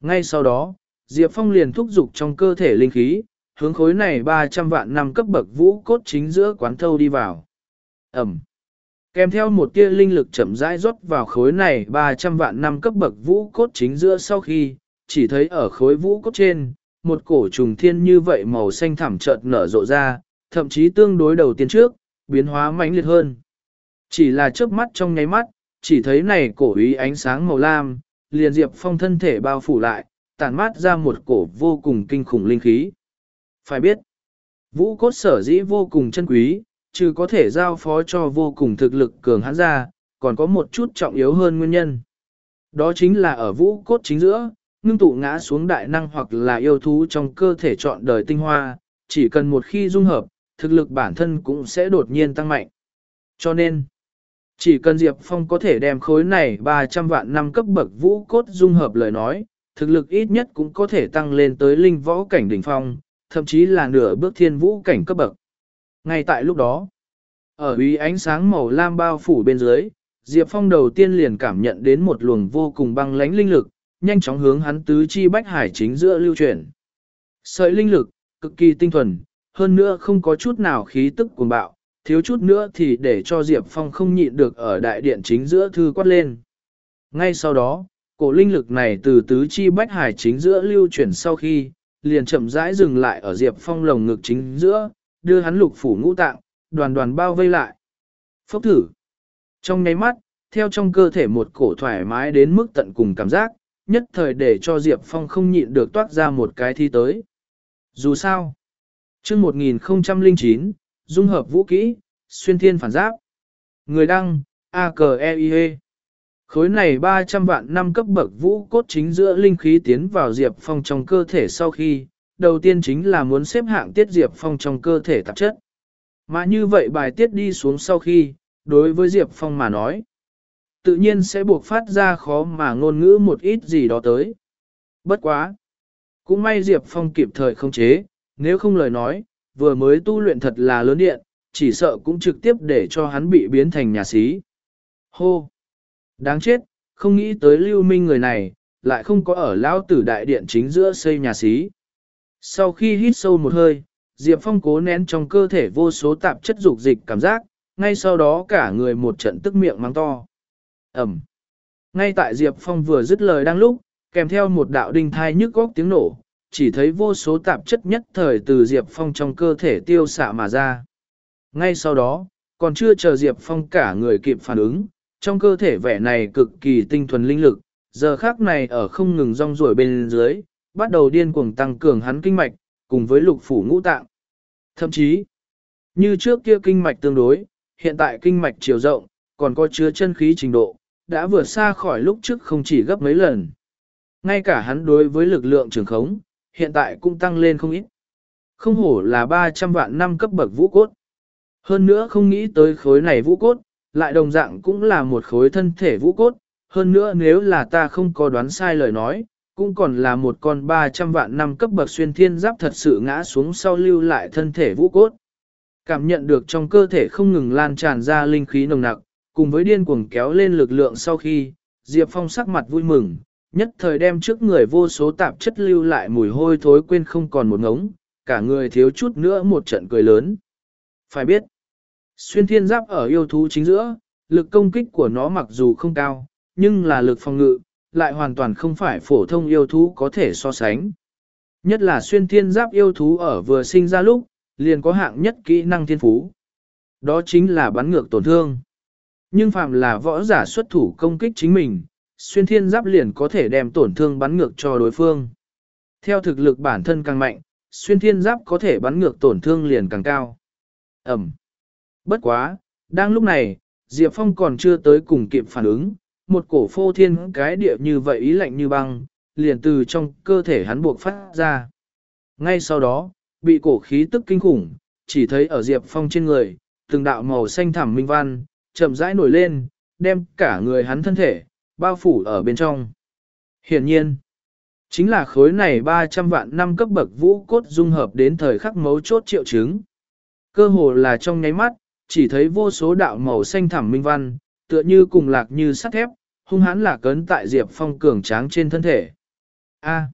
Ngay sau đó, Diệp Phong liền thúc dục trong cơ thể linh khí, hướng khối này 300 vạn năm cấp bậc vũ cốt chính giữa quán thâu đi vào. Ẩm. Kèm theo một tia linh lực chậm rãi rót vào khối này 300 vạn năm cấp bậc vũ cốt chính giữa sau khi, chỉ thấy ở khối vũ cốt trên, một cổ trùng thiên như vậy màu xanh thẳm chợt nở rộ ra, thậm chí tương đối đầu tiên trước, biến hóa mãnh liệt hơn. Chỉ là chớp mắt trong nháy mắt, chỉ thấy này cổ ý ánh sáng màu lam, liền Diệp Phong thân thể bao phủ lại, tản mát ra một cổ vô cùng kinh khủng linh khí. Phải biết, vũ cốt sở dĩ vô cùng chân quý, trừ có thể giao phó cho vô cùng thực lực cường hãn ra, còn có một chút trọng yếu hơn nguyên nhân. Đó chính là ở vũ cốt chính giữa, ngưng tụ ngã xuống đại năng hoặc là yêu thú trong cơ thể chọn đời tinh hoa, chỉ cần một khi dung hợp, thực lực bản thân cũng sẽ đột nhiên tăng mạnh. Cho nên, chỉ cần Diệp Phong có thể đem khối này 300 vạn năm cấp bậc vũ cốt dung hợp lời nói, thực lực ít nhất cũng có thể tăng lên tới linh võ cảnh đỉnh phong, thậm chí là nửa bước thiên vũ cảnh cấp bậc. Ngay tại lúc đó, ở uy ánh sáng màu lam bao phủ bên dưới, Diệp Phong đầu tiên liền cảm nhận đến một luồng vô cùng băng lãnh linh lực, nhanh chóng hướng hắn tứ chi bách hải chính giữa lưu chuyển. Sợi linh lực, cực kỳ tinh thuần, hơn nữa không có chút nào khí tức cuồng bạo, thiếu chút nữa thì để cho Diệp Phong không nhịn được ở đại điện chính giữa thư quát lên. Ngay sau đó, cổ linh lực này từ tứ chi bách hải chính giữa lưu chuyển sau khi, liền chậm rãi dừng lại ở Diệp Phong lồng ngực chính giữa, đưa hắn lục phủ ngũ tạng, đoàn đoàn bao vây lại. Phốc thử. Trong nháy mắt, theo trong cơ thể một cổ thoải mái đến mức tận cùng cảm giác, nhất thời để cho Diệp Phong không nhịn được toát ra một cái thi tới. Dù sao, chương 1009, dung hợp vũ kỹ, xuyên thiên phản giáp. Người đăng, a k e i -E. Khối này 300 vạn năm cấp bậc vũ cốt chính giữa linh khí tiến vào Diệp Phong trong cơ thể sau khi, đầu tiên chính là muốn xếp hạng tiết Diệp Phong trong cơ thể tạp chất. Mà như vậy bài tiết đi xuống sau khi, đối với Diệp Phong mà nói, tự nhiên sẽ buộc phát ra khó mà ngôn ngữ một ít gì đó tới. Bất quá! Cũng may Diệp Phong kịp thời không chế, nếu không lời nói, vừa mới tu luyện thật là lớn điện, chỉ sợ cũng trực tiếp để cho hắn bị biến thành nhà sĩ. Hô! Đáng chết, không nghĩ tới lưu minh người này, lại không có ở lao tử đại điện chính giữa xây nhà sĩ. Sau khi hít sâu một hơi, Diệp Phong cố nén trong cơ thể vô số tạp chất dục dịch cảm giác, ngay sau đó cả người một trận tức miệng mang to. Ẩm. Ngay tại Diệp Phong vừa dứt lời đang lúc, kèm theo một đạo đinh thai nhức góc tiếng nổ, chỉ thấy vô số tạp chất nhất thời từ Diệp Phong trong cơ thể tiêu xạ mà ra. Ngay sau đó, còn chưa chờ Diệp Phong cả người kịp phản ứng, trong cơ thể vẻ này cực kỳ tinh thuần linh lực, giờ khác này ở không ngừng rong ruổi bên dưới, bắt đầu điên cuồng tăng cường hắn kinh mạch, cùng với lục phủ ngũ tạng. Thậm chí, như trước kia kinh mạch tương đối, hiện tại kinh mạch chiều rộng, còn có chứa chân khí trình độ, đã vượt xa khỏi lúc trước không chỉ gấp mấy lần. Ngay cả hắn đối với lực lượng trường khống, hiện tại cũng tăng lên không ít. Không hổ là 300 vạn năm cấp bậc vũ cốt. Hơn nữa không nghĩ tới khối này vũ cốt, lại đồng dạng cũng là một khối thân thể vũ cốt. Hơn nữa nếu là ta không có đoán sai lời nói, cũng còn là một con 300 vạn năm cấp bậc xuyên thiên giáp thật sự ngã xuống sau lưu lại thân thể vũ cốt. Cảm nhận được trong cơ thể không ngừng lan tràn ra linh khí nồng nặc, cùng với điên cuồng kéo lên lực lượng sau khi, Diệp Phong sắc mặt vui mừng, nhất thời đem trước người vô số tạp chất lưu lại mùi hôi thối quên không còn một ngống, cả người thiếu chút nữa một trận cười lớn. Phải biết, xuyên thiên giáp ở yêu thú chính giữa, lực công kích của nó mặc dù không cao, nhưng là lực phòng ngự, lại hoàn toàn không phải phổ thông yêu thú có thể so sánh. Nhất là xuyên thiên giáp yêu thú ở vừa sinh ra lúc, liền có hạng nhất kỹ năng thiên phú. Đó chính là bắn ngược tổn thương. Nhưng phạm là võ giả xuất thủ công kích chính mình, xuyên thiên giáp liền có thể đem tổn thương bắn ngược cho đối phương. Theo thực lực bản thân càng mạnh, xuyên thiên giáp có thể bắn ngược tổn thương liền càng cao. Ẩm. Bất quá, đang lúc này, Diệp Phong còn chưa tới cùng kịp phản ứng, một cổ phô thiên cái địa như vậy ý lạnh như băng, liền từ trong cơ thể hắn buộc phát ra. Ngay sau đó, bị cổ khí tức kinh khủng, chỉ thấy ở Diệp Phong trên người, từng đạo màu xanh thẳm minh văn, chậm rãi nổi lên, đem cả người hắn thân thể, bao phủ ở bên trong. Hiển nhiên, chính là khối này 300 vạn năm cấp bậc vũ cốt dung hợp đến thời khắc mấu chốt triệu chứng. Cơ hồ là trong nháy mắt, chỉ thấy vô số đạo màu xanh thẳm minh văn, tựa như cùng lạc như sắt thép, hung hãn lạc cấn tại Diệp Phong cường tráng trên thân thể. A.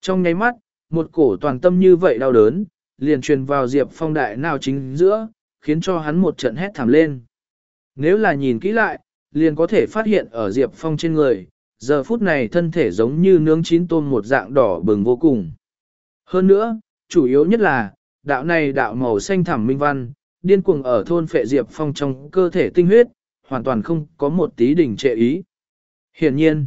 trong nháy mắt, một cổ toàn tâm như vậy đau đớn, liền truyền vào Diệp Phong đại nào chính giữa, khiến cho hắn một trận hét thảm lên. Nếu là nhìn kỹ lại, liền có thể phát hiện ở Diệp Phong trên người, giờ phút này thân thể giống như nướng chín tôm một dạng đỏ bừng vô cùng. Hơn nữa, chủ yếu nhất là, đạo này đạo màu xanh thẳm minh văn, điên cuồng ở thôn phệ Diệp Phong trong cơ thể tinh huyết, hoàn toàn không có một tí đỉnh trệ ý. Hiển nhiên,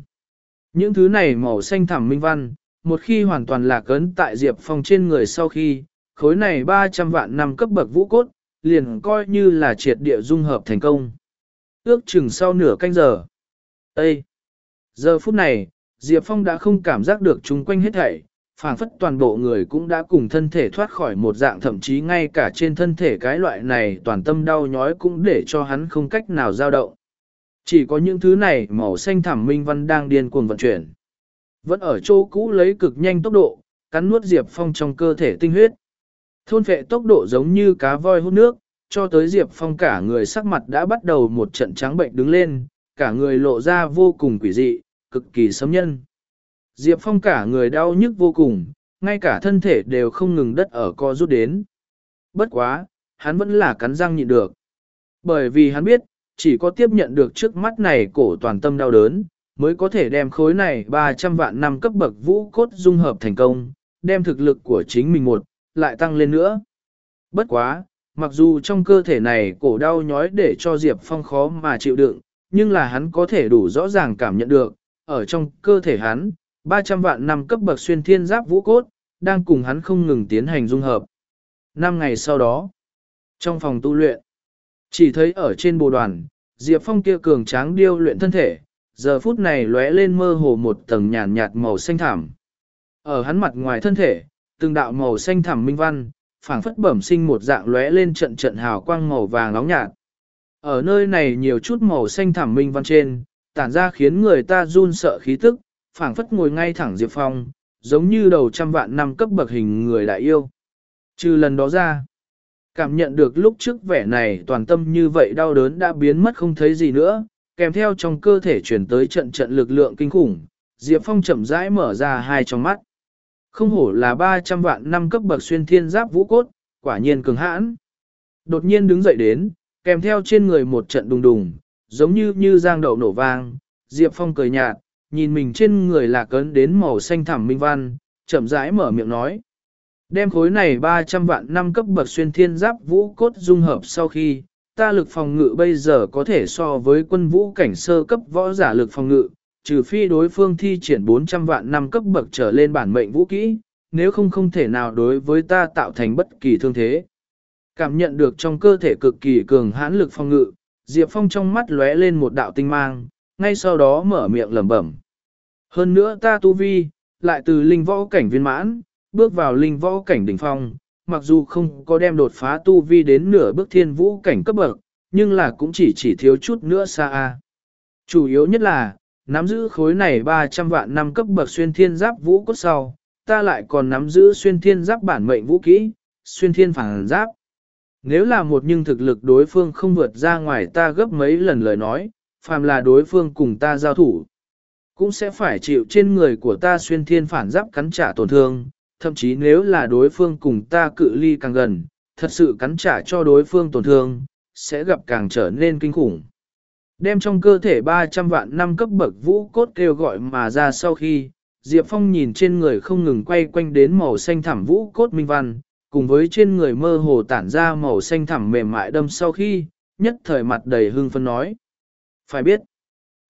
những thứ này màu xanh thẳm minh văn, một khi hoàn toàn lạc ấn tại Diệp Phong trên người sau khi, khối này 300 vạn năm cấp bậc vũ cốt, liền coi như là triệt địa dung hợp thành công. Ước chừng sau nửa canh giờ. Ê! Giờ phút này, Diệp Phong đã không cảm giác được chung quanh hết thảy, phảng phất toàn bộ người cũng đã cùng thân thể thoát khỏi một dạng thậm chí ngay cả trên thân thể cái loại này toàn tâm đau nhói cũng để cho hắn không cách nào dao động. Chỉ có những thứ này màu xanh thẳm minh văn đang điên cuồng vận chuyển. Vẫn ở chỗ cũ lấy cực nhanh tốc độ, cắn nuốt Diệp Phong trong cơ thể tinh huyết. Thôn phệ tốc độ giống như cá voi hút nước, cho tới Diệp Phong cả người sắc mặt đã bắt đầu một trận trắng bệnh đứng lên, cả người lộ ra vô cùng quỷ dị, cực kỳ sấm nhân. Diệp Phong cả người đau nhức vô cùng, ngay cả thân thể đều không ngừng đất ở co rút đến. Bất quá, hắn vẫn là cắn răng nhịn được. Bởi vì hắn biết, chỉ có tiếp nhận được trước mắt này cổ toàn tâm đau đớn, mới có thể đem khối này 300 vạn năm cấp bậc vũ cốt dung hợp thành công, đem thực lực của chính mình một, lại tăng lên nữa. Bất quá, mặc dù trong cơ thể này cổ đau nhói để cho Diệp Phong khó mà chịu đựng, nhưng là hắn có thể đủ rõ ràng cảm nhận được, ở trong cơ thể hắn, 300 vạn năm cấp bậc xuyên thiên giáp vũ cốt, đang cùng hắn không ngừng tiến hành dung hợp. Năm ngày sau đó, trong phòng tu luyện, chỉ thấy ở trên bồ đoàn, Diệp Phong kia cường tráng điêu luyện thân thể, giờ phút này lóe lên mơ hồ một tầng nhàn nhạt màu xanh thảm. Ở hắn mặt ngoài thân thể, từng đạo màu xanh thảm minh văn, phảng phất bẩm sinh một dạng lóe lên trận trận hào quang màu vàng nóng nhạt. Ở nơi này nhiều chút màu xanh thảm minh văn trên, tản ra khiến người ta run sợ khí tức, phảng phất ngồi ngay thẳng Diệp Phong, giống như đầu trăm vạn năm cấp bậc hình người đại yêu. Trừ lần đó ra, cảm nhận được lúc trước vẻ này toàn tâm như vậy đau đớn đã biến mất không thấy gì nữa, kèm theo trong cơ thể chuyển tới trận trận lực lượng kinh khủng, Diệp Phong chậm rãi mở ra hai trong mắt. Không hổ là 300 vạn năm cấp bậc xuyên thiên giáp vũ cốt, quả nhiên cường hãn. Đột nhiên đứng dậy đến, kèm theo trên người một trận đùng đùng, giống như như giang đậu nổ vang, Diệp Phong cười nhạt, nhìn mình trên người lạc cấn đến màu xanh thẳm minh văn, chậm rãi mở miệng nói. Đem khối này 300 vạn năm cấp bậc xuyên thiên giáp vũ cốt dung hợp sau khi, ta lực phòng ngự bây giờ có thể so với quân vũ cảnh sơ cấp võ giả lực phòng ngự, trừ phi đối phương thi triển 400 vạn năm cấp bậc trở lên bản mệnh vũ kỹ, nếu không không thể nào đối với ta tạo thành bất kỳ thương thế. Cảm nhận được trong cơ thể cực kỳ cường hãn lực phòng ngự, Diệp Phong trong mắt lóe lên một đạo tinh mang, ngay sau đó mở miệng lẩm bẩm. Hơn nữa ta tu vi, lại từ linh võ cảnh viên mãn, bước vào linh võ cảnh đỉnh phong, mặc dù không có đem đột phá tu vi đến nửa bước thiên vũ cảnh cấp bậc, nhưng là cũng chỉ chỉ thiếu chút nữa xa a. Chủ yếu nhất là, nắm giữ khối này 300 vạn năm cấp bậc xuyên thiên giáp vũ cốt sau, ta lại còn nắm giữ xuyên thiên giáp bản mệnh vũ kỹ, xuyên thiên phản giáp. Nếu là một nhưng thực lực đối phương không vượt ra ngoài ta gấp mấy lần lời nói, phàm là đối phương cùng ta giao thủ. cũng sẽ phải chịu trên người của ta xuyên thiên phản giáp cắn trả tổn thương, thậm chí nếu là đối phương cùng ta cự ly càng gần, thật sự cắn trả cho đối phương tổn thương, sẽ gặp càng trở nên kinh khủng. Đem trong cơ thể 300 vạn năm cấp bậc vũ cốt kêu gọi mà ra sau khi, Diệp Phong nhìn trên người không ngừng quay quanh đến màu xanh thẳm vũ cốt minh văn, cùng với trên người mơ hồ tản ra màu xanh thẳm mềm mại đâm sau khi, nhất thời mặt đầy hưng phân nói. Phải biết,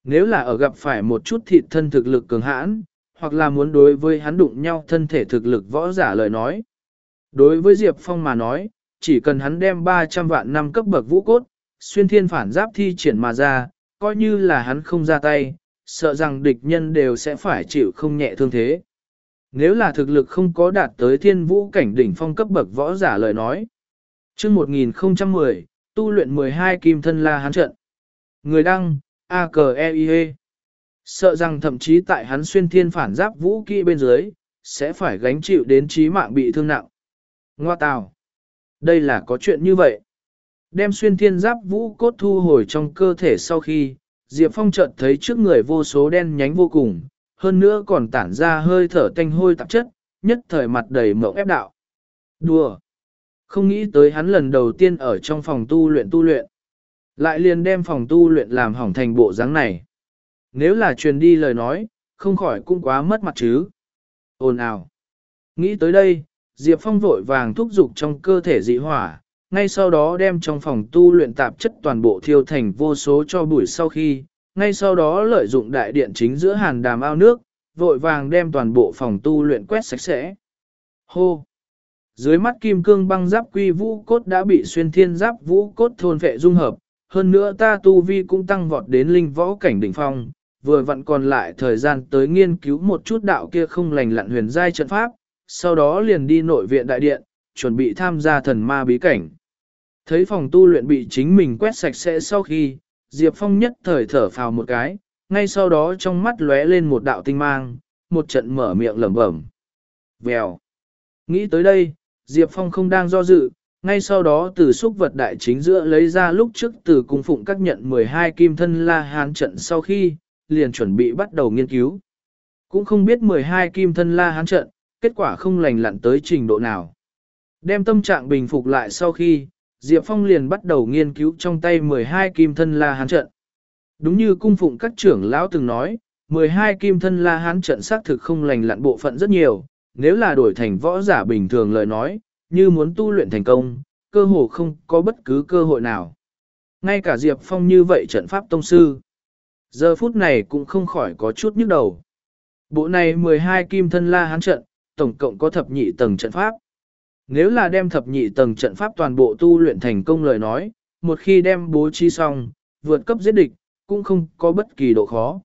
nếu là ở gặp phải một chút thịt thân thực lực cường hãn, hoặc là muốn đối với hắn đụng nhau thân thể thực lực võ giả lời nói. Đối với Diệp Phong mà nói, chỉ cần hắn đem 300 vạn năm cấp bậc vũ cốt, xuyên thiên phản giáp thi triển mà ra, coi như là hắn không ra tay, sợ rằng địch nhân đều sẽ phải chịu không nhẹ thương thế. Nếu là thực lực không có đạt tới thiên vũ cảnh đỉnh phong cấp bậc võ giả lời nói. chương 1010, tu luyện 12 kim thân la hắn trận. Người đăng, a k e i -E. Sợ rằng thậm chí tại hắn xuyên thiên phản giáp vũ kỹ bên dưới, sẽ phải gánh chịu đến trí mạng bị thương nặng. Ngoa tào. Đây là có chuyện như vậy. Đem xuyên thiên giáp vũ cốt thu hồi trong cơ thể sau khi, Diệp Phong chợt thấy trước người vô số đen nhánh vô cùng, hơn nữa còn tản ra hơi thở tanh hôi tạp chất, nhất thời mặt đầy mộng ép đạo. Đùa! Không nghĩ tới hắn lần đầu tiên ở trong phòng tu luyện tu luyện. Lại liền đem phòng tu luyện làm hỏng thành bộ dáng này. Nếu là truyền đi lời nói, không khỏi cũng quá mất mặt chứ. Ồn ào! Nghĩ tới đây, Diệp Phong vội vàng thúc giục trong cơ thể dị hỏa, ngay sau đó đem trong phòng tu luyện tạp chất toàn bộ thiêu thành vô số cho bụi sau khi, ngay sau đó lợi dụng đại điện chính giữa hàn đàm ao nước, vội vàng đem toàn bộ phòng tu luyện quét sạch sẽ. Hô! Dưới mắt kim cương băng giáp quy vũ cốt đã bị xuyên thiên giáp vũ cốt thôn vệ dung hợp, hơn nữa ta tu vi cũng tăng vọt đến linh võ cảnh đỉnh phong, vừa vặn còn lại thời gian tới nghiên cứu một chút đạo kia không lành lặn huyền giai trận pháp, sau đó liền đi nội viện đại điện, chuẩn bị tham gia thần ma bí cảnh. Thấy phòng tu luyện bị chính mình quét sạch sẽ sau khi, Diệp Phong nhất thời thở phào một cái, ngay sau đó trong mắt lóe lên một đạo tinh mang, một trận mở miệng lẩm bẩm. Vèo. Nghĩ tới đây, Diệp Phong không đang do dự, ngay sau đó từ xúc vật đại chính giữa lấy ra lúc trước từ cung phụng các nhận 12 kim thân la hán trận sau khi, liền chuẩn bị bắt đầu nghiên cứu. Cũng không biết 12 kim thân la hán trận, kết quả không lành lặn tới trình độ nào. Đem tâm trạng bình phục lại sau khi, Diệp Phong liền bắt đầu nghiên cứu trong tay 12 kim thân la hán trận. Đúng như cung phụng các trưởng lão từng nói, 12 kim thân la hán trận xác thực không lành lặn bộ phận rất nhiều, nếu là đổi thành võ giả bình thường lời nói, như muốn tu luyện thành công, cơ hồ không có bất cứ cơ hội nào. Ngay cả Diệp Phong như vậy trận pháp tông sư. Giờ phút này cũng không khỏi có chút nhức đầu. Bộ này 12 kim thân la hán trận, tổng cộng có thập nhị tầng trận pháp. Nếu là đem thập nhị tầng trận pháp toàn bộ tu luyện thành công lời nói, một khi đem bố trí xong, vượt cấp giết địch, cũng không có bất kỳ độ khó.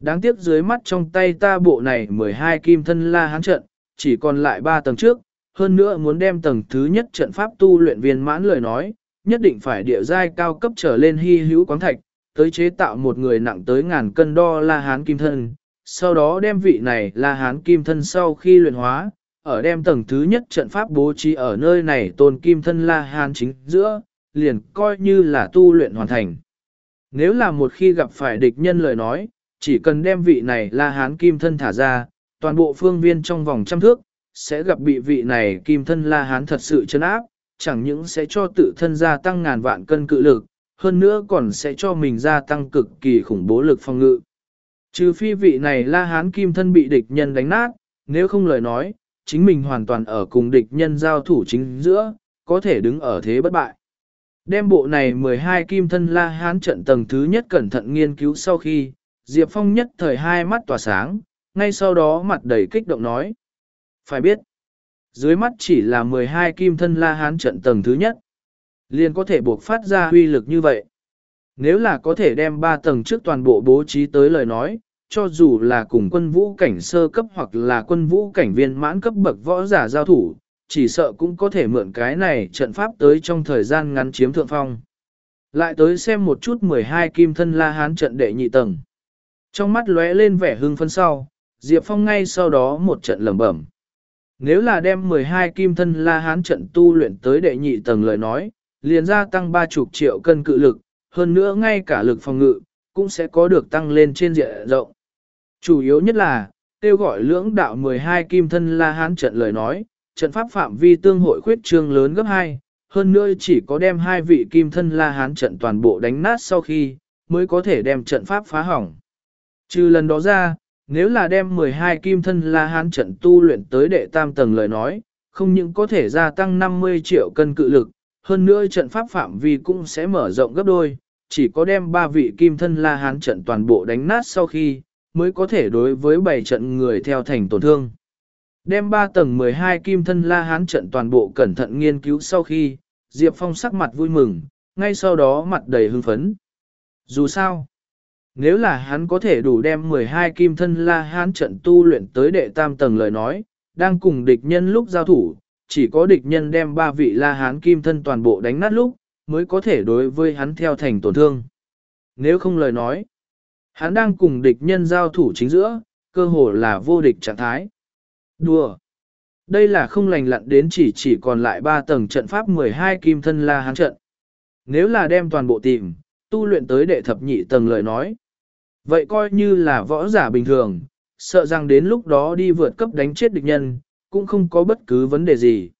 Đáng tiếc dưới mắt trong tay ta bộ này 12 kim thân la hán trận, chỉ còn lại 3 tầng trước, hơn nữa muốn đem tầng thứ nhất trận pháp tu luyện viên mãn lời nói, nhất định phải địa giai cao cấp trở lên hy hữu quán thạch, tới chế tạo một người nặng tới ngàn cân đo la hán kim thân, sau đó đem vị này la hán kim thân sau khi luyện hóa, ở đem tầng thứ nhất trận pháp bố trí ở nơi này tôn kim thân la hán chính giữa, liền coi như là tu luyện hoàn thành. Nếu là một khi gặp phải địch nhân lời nói, chỉ cần đem vị này la hán kim thân thả ra, toàn bộ phương viên trong vòng trăm thước, sẽ gặp bị vị này kim thân la hán thật sự chấn áp, chẳng những sẽ cho tự thân gia tăng ngàn vạn cân cự lực, hơn nữa còn sẽ cho mình gia tăng cực kỳ khủng bố lực phòng ngự. Trừ phi vị này la hán kim thân bị địch nhân đánh nát, nếu không lời nói, chính mình hoàn toàn ở cùng địch nhân giao thủ chính giữa, có thể đứng ở thế bất bại. Đem bộ này 12 kim thân la hán trận tầng thứ nhất cẩn thận nghiên cứu sau khi, Diệp Phong nhất thời hai mắt tỏa sáng, ngay sau đó mặt đầy kích động nói. Phải biết, dưới mắt chỉ là 12 kim thân la hán trận tầng thứ nhất, liền có thể buộc phát ra huy lực như vậy. Nếu là có thể đem 3 tầng trước toàn bộ bố trí tới lời nói, cho dù là cùng quân vũ cảnh sơ cấp hoặc là quân vũ cảnh viên mãn cấp bậc võ giả giao thủ, chỉ sợ cũng có thể mượn cái này trận pháp tới trong thời gian ngắn chiếm thượng phong. Lại tới xem một chút 12 kim thân la hán trận đệ nhị tầng. Trong mắt lóe lên vẻ hưng phấn sau, Diệp Phong ngay sau đó một trận lẩm bẩm. Nếu là đem 12 kim thân la hán trận tu luyện tới đệ nhị tầng lời nói, liền gia tăng 30 triệu cân cự lực, hơn nữa ngay cả lực phòng ngự, cũng sẽ có được tăng lên trên diện rộng. Chủ yếu nhất là, kêu gọi lưỡng đạo 12 kim thân la hán trận lời nói, trận pháp phạm vi tương hội khuyết trương lớn gấp 2, hơn nữa chỉ có đem hai vị kim thân la hán trận toàn bộ đánh nát sau khi, mới có thể đem trận pháp phá hỏng. Trừ lần đó ra, nếu là đem 12 kim thân la hán trận tu luyện tới đệ tam tầng lời nói, không những có thể gia tăng 50 triệu cân cự lực, hơn nữa trận pháp phạm vi cũng sẽ mở rộng gấp đôi, chỉ có đem ba vị kim thân la hán trận toàn bộ đánh nát sau khi, mới có thể đối với bảy trận người theo thành tổn thương. Đem 3 tầng 12 kim thân la hán trận toàn bộ cẩn thận nghiên cứu sau khi, Diệp Phong sắc mặt vui mừng, ngay sau đó mặt đầy hưng phấn. Dù sao, nếu là hắn có thể đủ đem 12 kim thân la hán trận tu luyện tới đệ tam tầng lời nói, đang cùng địch nhân lúc giao thủ, chỉ có địch nhân đem ba vị la hán kim thân toàn bộ đánh nát lúc, mới có thể đối với hắn theo thành tổn thương. Nếu không lời nói, hắn đang cùng địch nhân giao thủ chính giữa, cơ hồ là vô địch trạng thái. Đùa! Đây là không lành lặn đến chỉ chỉ còn lại 3 tầng trận pháp 12 kim thân la hán trận. Nếu là đem toàn bộ tìm, tu luyện tới đệ thập nhị tầng lời nói. Vậy coi như là võ giả bình thường, sợ rằng đến lúc đó đi vượt cấp đánh chết địch nhân, cũng không có bất cứ vấn đề gì.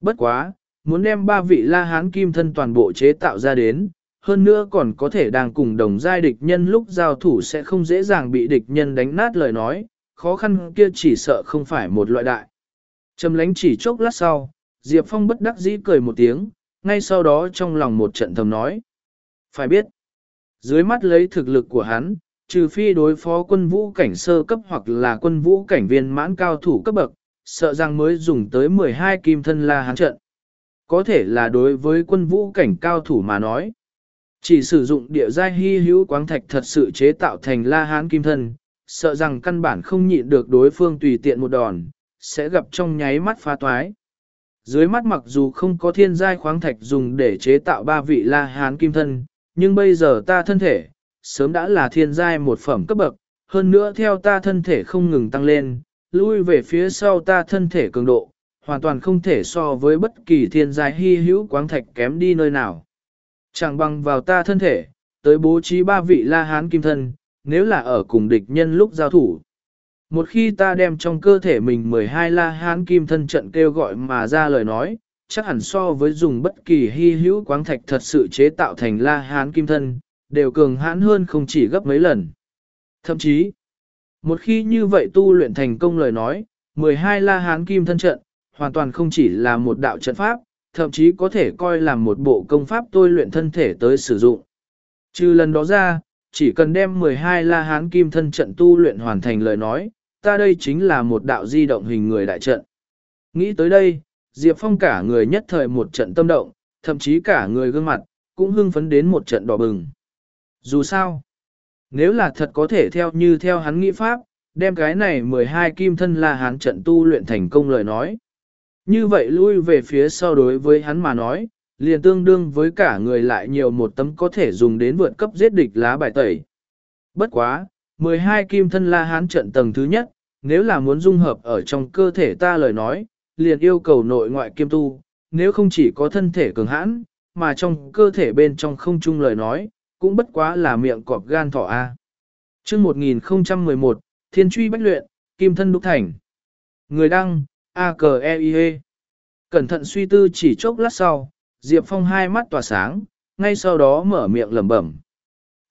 Bất quá, muốn đem ba vị la hán kim thân toàn bộ chế tạo ra đến, hơn nữa còn có thể đang cùng đồng giai địch nhân lúc giao thủ sẽ không dễ dàng bị địch nhân đánh nát lời nói, khó khăn kia chỉ sợ không phải một loại đại. Trầm lánh chỉ chốc lát sau, Diệp Phong bất đắc dĩ cười một tiếng, ngay sau đó trong lòng một trận thầm nói. Phải biết, dưới mắt lấy thực lực của hắn, trừ phi đối phó quân vũ cảnh sơ cấp hoặc là quân vũ cảnh viên mãn cao thủ cấp bậc, sợ rằng mới dùng tới 12 kim thân la hắn trận. Có thể là đối với quân vũ cảnh cao thủ mà nói. Chỉ sử dụng địa giai hy hữu quáng thạch thật sự chế tạo thành la hán kim thân, sợ rằng căn bản không nhịn được đối phương tùy tiện một đòn, sẽ gặp trong nháy mắt phá toái. Dưới mắt mặc dù không có thiên giai khoáng thạch dùng để chế tạo ba vị la hán kim thân, nhưng bây giờ ta thân thể, sớm đã là thiên giai một phẩm cấp bậc, hơn nữa theo ta thân thể không ngừng tăng lên, lui về phía sau ta thân thể cường độ, hoàn toàn không thể so với bất kỳ thiên giai hy hữu quáng thạch kém đi nơi nào. Chẳng bằng vào ta thân thể, tới bố trí ba vị la hán kim thân, nếu là ở cùng địch nhân lúc giao thủ. Một khi ta đem trong cơ thể mình 12 la hán kim thân trận kêu gọi mà ra lời nói, chắc hẳn so với dùng bất kỳ hy hữu quáng thạch thật sự chế tạo thành la hán kim thân, đều cường hãn hơn không chỉ gấp mấy lần. Thậm chí, một khi như vậy tu luyện thành công lời nói, 12 la hán kim thân trận, hoàn toàn không chỉ là một đạo trận pháp, thậm chí có thể coi là một bộ công pháp tôi luyện thân thể tới sử dụng. Trừ lần đó ra, chỉ cần đem 12 la hán kim thân trận tu luyện hoàn thành lời nói, ta đây chính là một đạo di động hình người đại trận. Nghĩ tới đây, Diệp Phong cả người nhất thời một trận tâm động, thậm chí cả người gương mặt, cũng hưng phấn đến một trận đỏ bừng. Dù sao, nếu là thật có thể theo như theo hắn nghĩ pháp, đem cái này 12 kim thân la hán trận tu luyện thành công lời nói. Như vậy lui về phía sau đối với hắn mà nói, liền tương đương với cả người lại nhiều một tấm có thể dùng đến vượt cấp giết địch lá bài tẩy. Bất quá, 12 kim thân la hán trận tầng thứ nhất, nếu là muốn dung hợp ở trong cơ thể ta lời nói, liền yêu cầu nội ngoại kiêm tu, nếu không chỉ có thân thể cường hãn, mà trong cơ thể bên trong không chung lời nói, cũng bất quá là miệng cọp gan thỏ A. chương 1011, Thiên truy bách luyện, Kim thân đúc thành. Người đăng, a k e i -E. Cẩn thận suy tư chỉ chốc lát sau, Diệp Phong hai mắt tỏa sáng, ngay sau đó mở miệng lẩm bẩm.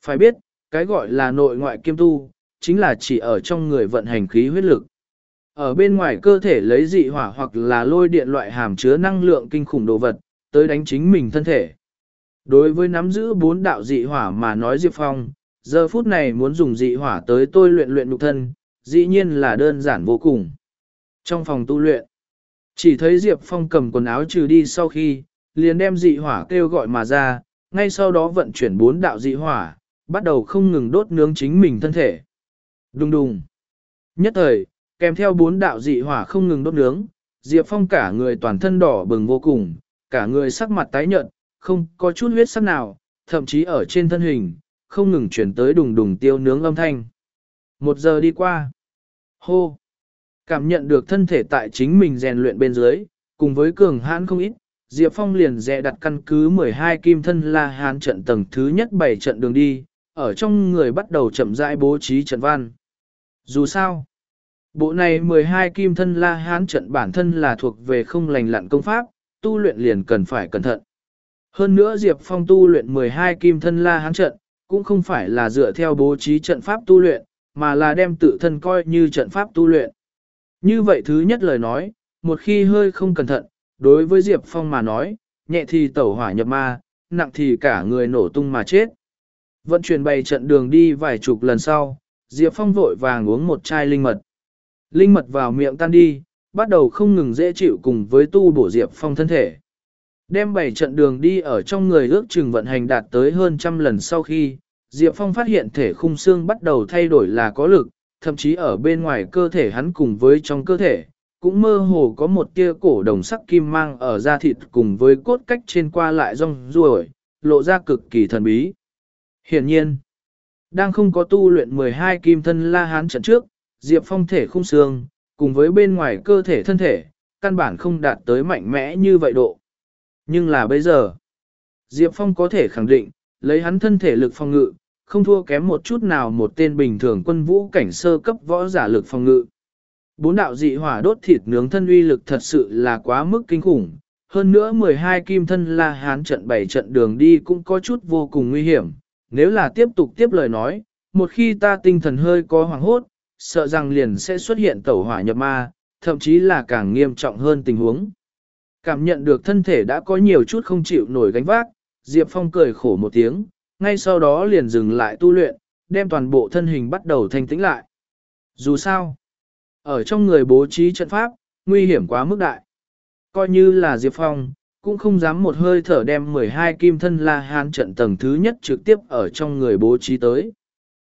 Phải biết, cái gọi là nội ngoại kiêm tu, chính là chỉ ở trong người vận hành khí huyết lực. Ở bên ngoài cơ thể lấy dị hỏa hoặc là lôi điện loại hàm chứa năng lượng kinh khủng đồ vật, tới đánh chính mình thân thể. Đối với nắm giữ bốn đạo dị hỏa mà nói Diệp Phong, giờ phút này muốn dùng dị hỏa tới tôi luyện luyện nhục thân, dĩ nhiên là đơn giản vô cùng. Trong phòng tu luyện, chỉ thấy Diệp Phong cầm quần áo trừ đi sau khi, liền đem dị hỏa kêu gọi mà ra, ngay sau đó vận chuyển bốn đạo dị hỏa, bắt đầu không ngừng đốt nướng chính mình thân thể. Đùng đùng. Nhất thời, kèm theo bốn đạo dị hỏa không ngừng đốt nướng, Diệp Phong cả người toàn thân đỏ bừng vô cùng, cả người sắc mặt tái nhợt, không có chút huyết sắc nào, thậm chí ở trên thân hình, không ngừng chuyển tới đùng đùng tiêu nướng âm thanh. Một giờ đi qua. Hô. Cảm nhận được thân thể tại chính mình rèn luyện bên dưới, cùng với cường hãn không ít, Diệp Phong liền dè đặt căn cứ 12 kim thân la hán trận tầng thứ nhất 7 trận đường đi, ở trong người bắt đầu chậm rãi bố trí trận văn. Dù sao, bộ này 12 kim thân la hán trận bản thân là thuộc về không lành lặn công pháp, tu luyện liền cần phải cẩn thận. Hơn nữa Diệp Phong tu luyện 12 kim thân la hán trận, cũng không phải là dựa theo bố trí trận pháp tu luyện, mà là đem tự thân coi như trận pháp tu luyện. Như vậy thứ nhất lời nói, một khi hơi không cẩn thận, đối với Diệp Phong mà nói, nhẹ thì tẩu hỏa nhập ma, nặng thì cả người nổ tung mà chết. Vận chuyển bày trận đường đi vài chục lần sau, Diệp Phong vội vàng uống một chai linh mật. Linh mật vào miệng tan đi, bắt đầu không ngừng dễ chịu cùng với tu bổ Diệp Phong thân thể. Đem bảy trận đường đi ở trong người ước chừng vận hành đạt tới hơn trăm lần sau khi, Diệp Phong phát hiện thể khung xương bắt đầu thay đổi là có lực, thậm chí ở bên ngoài cơ thể hắn cùng với trong cơ thể, cũng mơ hồ có một tia cổ đồng sắc kim mang ở da thịt cùng với cốt cách trên qua lại rong ruổi, lộ ra cực kỳ thần bí. Hiển nhiên, đang không có tu luyện 12 kim thân la hán trận trước, Diệp Phong thể khung xương, cùng với bên ngoài cơ thể thân thể, căn bản không đạt tới mạnh mẽ như vậy độ. Nhưng là bây giờ, Diệp Phong có thể khẳng định, lấy hắn thân thể lực phòng ngự, không thua kém một chút nào một tên bình thường quân vũ cảnh sơ cấp võ giả lực phòng ngự. Bốn đạo dị hỏa đốt thịt nướng thân uy lực thật sự là quá mức kinh khủng. Hơn nữa 12 kim thân la hán trận bảy trận đường đi cũng có chút vô cùng nguy hiểm. Nếu là tiếp tục tiếp lời nói, một khi ta tinh thần hơi có hoàng hốt, sợ rằng liền sẽ xuất hiện tẩu hỏa nhập ma, thậm chí là càng nghiêm trọng hơn tình huống. Cảm nhận được thân thể đã có nhiều chút không chịu nổi gánh vác, Diệp Phong cười khổ một tiếng, ngay sau đó liền dừng lại tu luyện, đem toàn bộ thân hình bắt đầu thanh tĩnh lại. Dù sao, ở trong người bố trí trận pháp, nguy hiểm quá mức đại. Coi như là Diệp Phong, cũng không dám một hơi thở đem 12 kim thân la hán trận tầng thứ nhất trực tiếp ở trong người bố trí tới.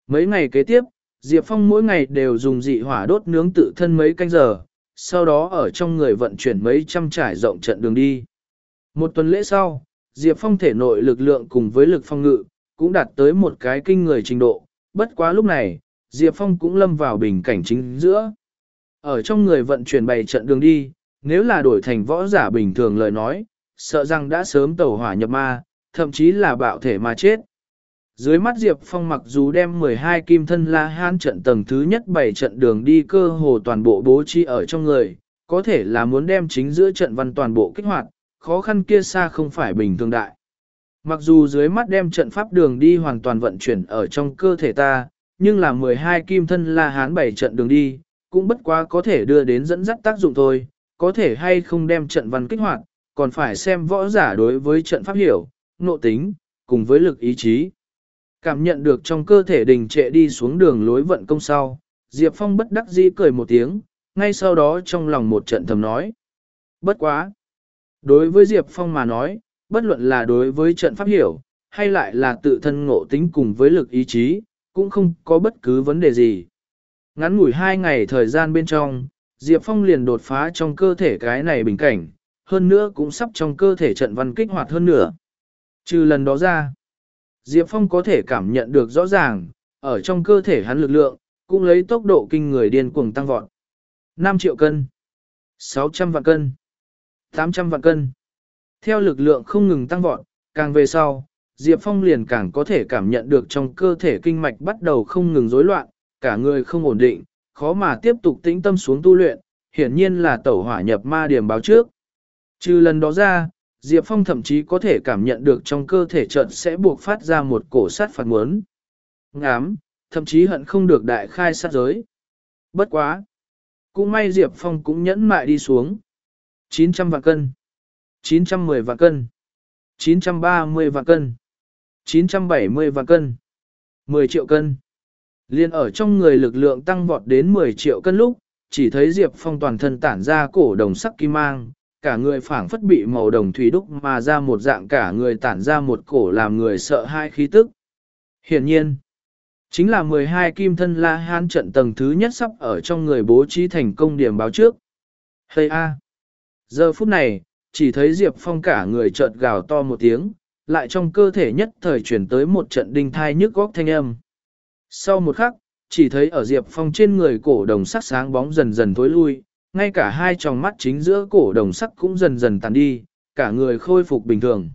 Mấy ngày kế tiếp, Diệp Phong mỗi ngày đều dùng dị hỏa đốt nướng tự thân mấy canh giờ, sau đó ở trong người vận chuyển mấy trăm trải rộng trận đường đi. Một tuần lễ sau, Diệp Phong thể nội lực lượng cùng với lực phong ngự, cũng đạt tới một cái kinh người trình độ, bất quá lúc này, Diệp Phong cũng lâm vào bình cảnh chính giữa. Ở trong người vận chuyển bày trận đường đi, nếu là đổi thành võ giả bình thường lời nói, sợ rằng đã sớm tẩu hỏa nhập ma, thậm chí là bạo thể mà chết. Dưới mắt Diệp Phong mặc dù đem 12 kim thân la hán trận tầng thứ nhất bảy trận đường đi cơ hồ toàn bộ bố trí ở trong người, có thể là muốn đem chính giữa trận văn toàn bộ kích hoạt, khó khăn kia xa không phải bình thường đại. Mặc dù dưới mắt đem trận pháp đường đi hoàn toàn vận chuyển ở trong cơ thể ta, nhưng là 12 kim thân la hán bảy trận đường đi, cũng bất quá có thể đưa đến dẫn dắt tác dụng thôi, có thể hay không đem trận văn kích hoạt, còn phải xem võ giả đối với trận pháp hiểu, nộ tính, cùng với lực ý chí. Cảm nhận được trong cơ thể đình trệ đi xuống đường lối vận công sau, Diệp Phong bất đắc dĩ cười một tiếng, ngay sau đó trong lòng một trận thầm nói. Bất quá! Đối với Diệp Phong mà nói, bất luận là đối với trận pháp hiểu, hay lại là tự thân ngộ tính cùng với lực ý chí, cũng không có bất cứ vấn đề gì. Ngắn ngủi hai ngày thời gian bên trong, Diệp Phong liền đột phá trong cơ thể cái này bình cảnh, hơn nữa cũng sắp trong cơ thể trận văn kích hoạt hơn nữa. Trừ lần đó ra, Diệp Phong có thể cảm nhận được rõ ràng, ở trong cơ thể hắn lực lượng, cũng lấy tốc độ kinh người điên cuồng tăng vọt. 5 triệu cân, 600 vạn cân, 800 vạn cân. Theo lực lượng không ngừng tăng vọt, càng về sau, Diệp Phong liền càng có thể cảm nhận được trong cơ thể kinh mạch bắt đầu không ngừng rối loạn, cả người không ổn định, khó mà tiếp tục tĩnh tâm xuống tu luyện, hiển nhiên là tẩu hỏa nhập ma điểm báo trước. Trừ lần đó ra, Diệp Phong thậm chí có thể cảm nhận được trong cơ thể trận sẽ buộc phát ra một cổ sát phạt muốn. Ngám, thậm chí hận không được đại khai sát giới. Bất quá. Cũng may Diệp Phong cũng nhẫn mại đi xuống. 900 vạn cân. 910 vạn cân. 930 vạn cân. 970 vạn cân. 10 triệu cân. Liên ở trong người lực lượng tăng vọt đến 10 triệu cân lúc, chỉ thấy Diệp Phong toàn thân tản ra cổ đồng sắc kim mang, cả người phảng phất bị màu đồng thủy đúc mà ra một dạng cả người tản ra một cổ làm người sợ hai khí tức. Hiển nhiên, chính là 12 kim thân la hán trận tầng thứ nhất sắp ở trong người bố trí thành công điểm báo trước. Hây a! Giờ phút này, chỉ thấy Diệp Phong cả người chợt gào to một tiếng, lại trong cơ thể nhất thời chuyển tới một trận đinh thai nhức góc thanh âm. Sau một khắc, chỉ thấy ở Diệp Phong trên người cổ đồng sắc sáng bóng dần dần tối lui, ngay cả hai tròng mắt chính giữa cổ đồng sắc cũng dần dần tàn đi, cả người khôi phục bình thường.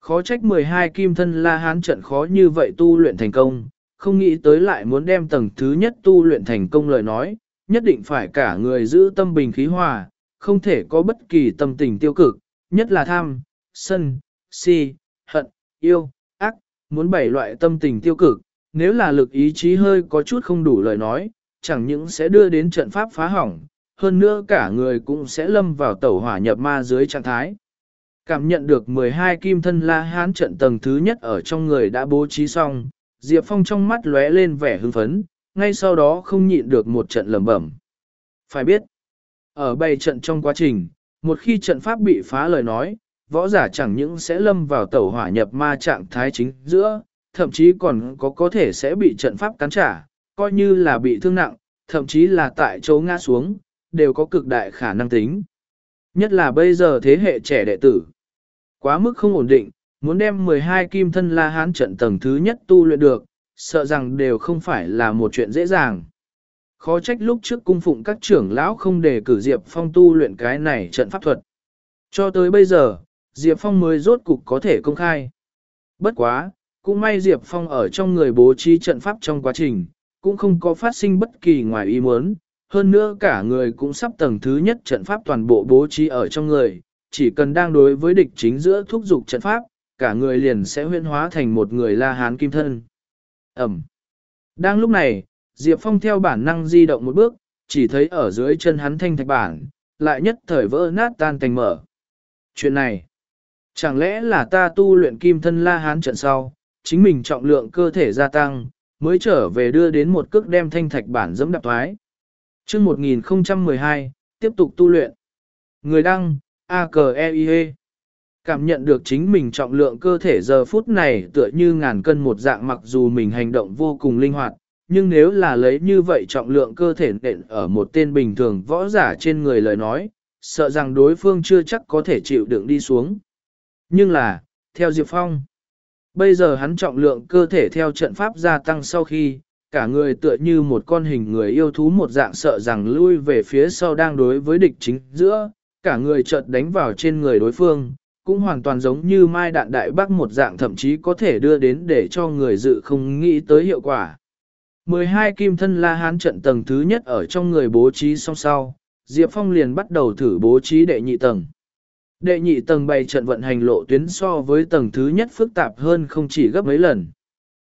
Khó trách 12 kim thân la hán trận khó như vậy tu luyện thành công, không nghĩ tới lại muốn đem tầng thứ nhất tu luyện thành công lời nói, nhất định phải cả người giữ tâm bình khí hòa, không thể có bất kỳ tâm tình tiêu cực, nhất là tham, sân, si, hận, yêu, ác, muốn bảy loại tâm tình tiêu cực, nếu là lực ý chí hơi có chút không đủ lời nói, chẳng những sẽ đưa đến trận pháp phá hỏng, hơn nữa cả người cũng sẽ lâm vào tẩu hỏa nhập ma dưới trạng thái. Cảm nhận được 12 kim thân la hán trận tầng thứ nhất ở trong người đã bố trí xong, Diệp Phong trong mắt lóe lên vẻ hưng phấn, ngay sau đó không nhịn được một trận lầm bẩm. Phải biết, ở bày trận trong quá trình, một khi trận pháp bị phá lời nói, võ giả chẳng những sẽ lâm vào tẩu hỏa nhập ma trạng thái chính giữa, thậm chí còn có có thể sẽ bị trận pháp cắn trả, coi như là bị thương nặng, thậm chí là tại chỗ ngã xuống, đều có cực đại khả năng tính. Nhất là bây giờ thế hệ trẻ đệ tử. Quá mức không ổn định, muốn đem 12 kim thân la hán trận tầng thứ nhất tu luyện được, sợ rằng đều không phải là một chuyện dễ dàng. Khó trách lúc trước cung phụng các trưởng lão không để cử Diệp Phong tu luyện cái này trận pháp thuật. Cho tới bây giờ, Diệp Phong mới rốt cục có thể công khai. Bất quá, cũng may Diệp Phong ở trong người bố trí trận pháp trong quá trình, cũng không có phát sinh bất kỳ ngoài ý muốn, hơn nữa cả người cũng sắp tầng thứ nhất trận pháp toàn bộ bố trí ở trong người, chỉ cần đang đối với địch chính giữa thúc dục trận pháp, cả người liền sẽ huyên hóa thành một người la hán kim thân. Ẩm. Đang lúc này, Diệp Phong theo bản năng di động một bước, chỉ thấy ở dưới chân hắn thanh thạch bản, lại nhất thời vỡ nát tan thành mở. Chuyện này, chẳng lẽ là ta tu luyện kim thân la hán trận sau, chính mình trọng lượng cơ thể gia tăng, mới trở về đưa đến một cước đem thanh thạch bản dẫm đạp thoái. chương 1012, tiếp tục tu luyện. Người đăng, a k e i -E. Cảm nhận được chính mình trọng lượng cơ thể giờ phút này tựa như ngàn cân một dạng mặc dù mình hành động vô cùng linh hoạt, nhưng nếu là lấy như vậy trọng lượng cơ thể nện ở một tên bình thường võ giả trên người lời nói, sợ rằng đối phương chưa chắc có thể chịu đựng đi xuống. Nhưng là, theo Diệp Phong, bây giờ hắn trọng lượng cơ thể theo trận pháp gia tăng sau khi, cả người tựa như một con hình người yêu thú một dạng sợ rằng lui về phía sau đang đối với địch chính giữa, cả người chợt đánh vào trên người đối phương, cũng hoàn toàn giống như mai đạn đại bác một dạng thậm chí có thể đưa đến để cho người dự không nghĩ tới hiệu quả. 12 kim thân la hán trận tầng thứ nhất ở trong người bố trí song sau, Diệp Phong liền bắt đầu thử bố trí đệ nhị tầng. Đệ nhị tầng bày trận vận hành lộ tuyến so với tầng thứ nhất phức tạp hơn không chỉ gấp mấy lần.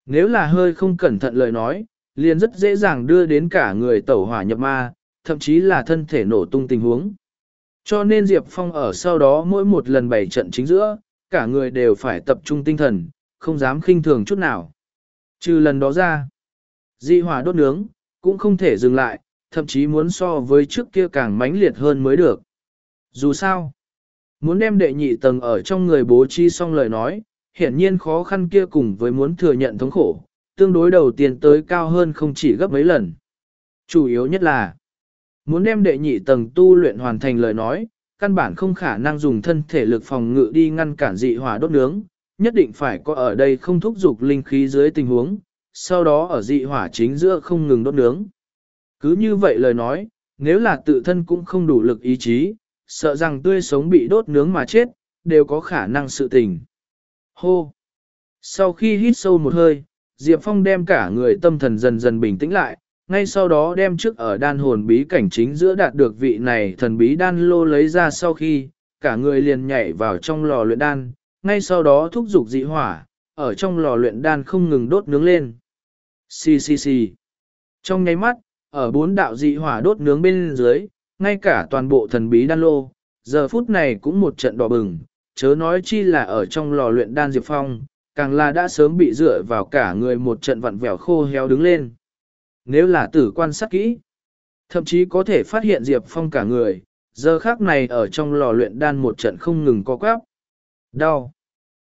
Nếu là hơi không cẩn thận lời nói, liền rất dễ dàng đưa đến cả người tẩu hỏa nhập ma, thậm chí là thân thể nổ tung tình huống. Cho nên Diệp Phong ở sau đó mỗi một lần bày trận chính giữa, cả người đều phải tập trung tinh thần, không dám khinh thường chút nào. Trừ lần đó ra, dị hỏa đốt nướng, cũng không thể dừng lại, thậm chí muốn so với trước kia càng mãnh liệt hơn mới được. Dù sao, muốn đem đệ nhị tầng ở trong người bố trí xong lời nói, hiển nhiên khó khăn kia cùng với muốn thừa nhận thống khổ, tương đối đầu tiên tới cao hơn không chỉ gấp mấy lần. Chủ yếu nhất là, Muốn đem đệ nhị tầng tu luyện hoàn thành lời nói, căn bản không khả năng dùng thân thể lực phòng ngự đi ngăn cản dị hỏa đốt nướng, nhất định phải có ở đây không thúc dục linh khí dưới tình huống, sau đó ở dị hỏa chính giữa không ngừng đốt nướng. Cứ như vậy lời nói, nếu là tự thân cũng không đủ lực ý chí, sợ rằng tươi sống bị đốt nướng mà chết, đều có khả năng sự tình. Hô! Sau khi hít sâu một hơi, Diệp Phong đem cả người tâm thần dần dần bình tĩnh lại, ngay sau đó đem trước ở đan hồn bí cảnh chính giữa đạt được vị này thần bí đan lô lấy ra sau khi, cả người liền nhảy vào trong lò luyện đan, ngay sau đó thúc giục dị hỏa, ở trong lò luyện đan không ngừng đốt nướng lên. Xì xì xì. Trong nháy mắt, ở bốn đạo dị hỏa đốt nướng bên dưới, ngay cả toàn bộ thần bí đan lô, giờ phút này cũng một trận đỏ bừng, chớ nói chi là ở trong lò luyện đan Diệp Phong, càng là đã sớm bị dựa vào cả người một trận vặn vẹo khô héo đứng lên. Nếu là tử quan sát kỹ, thậm chí có thể phát hiện Diệp Phong cả người, giờ khác này ở trong lò luyện đan một trận không ngừng co quắp, Đau.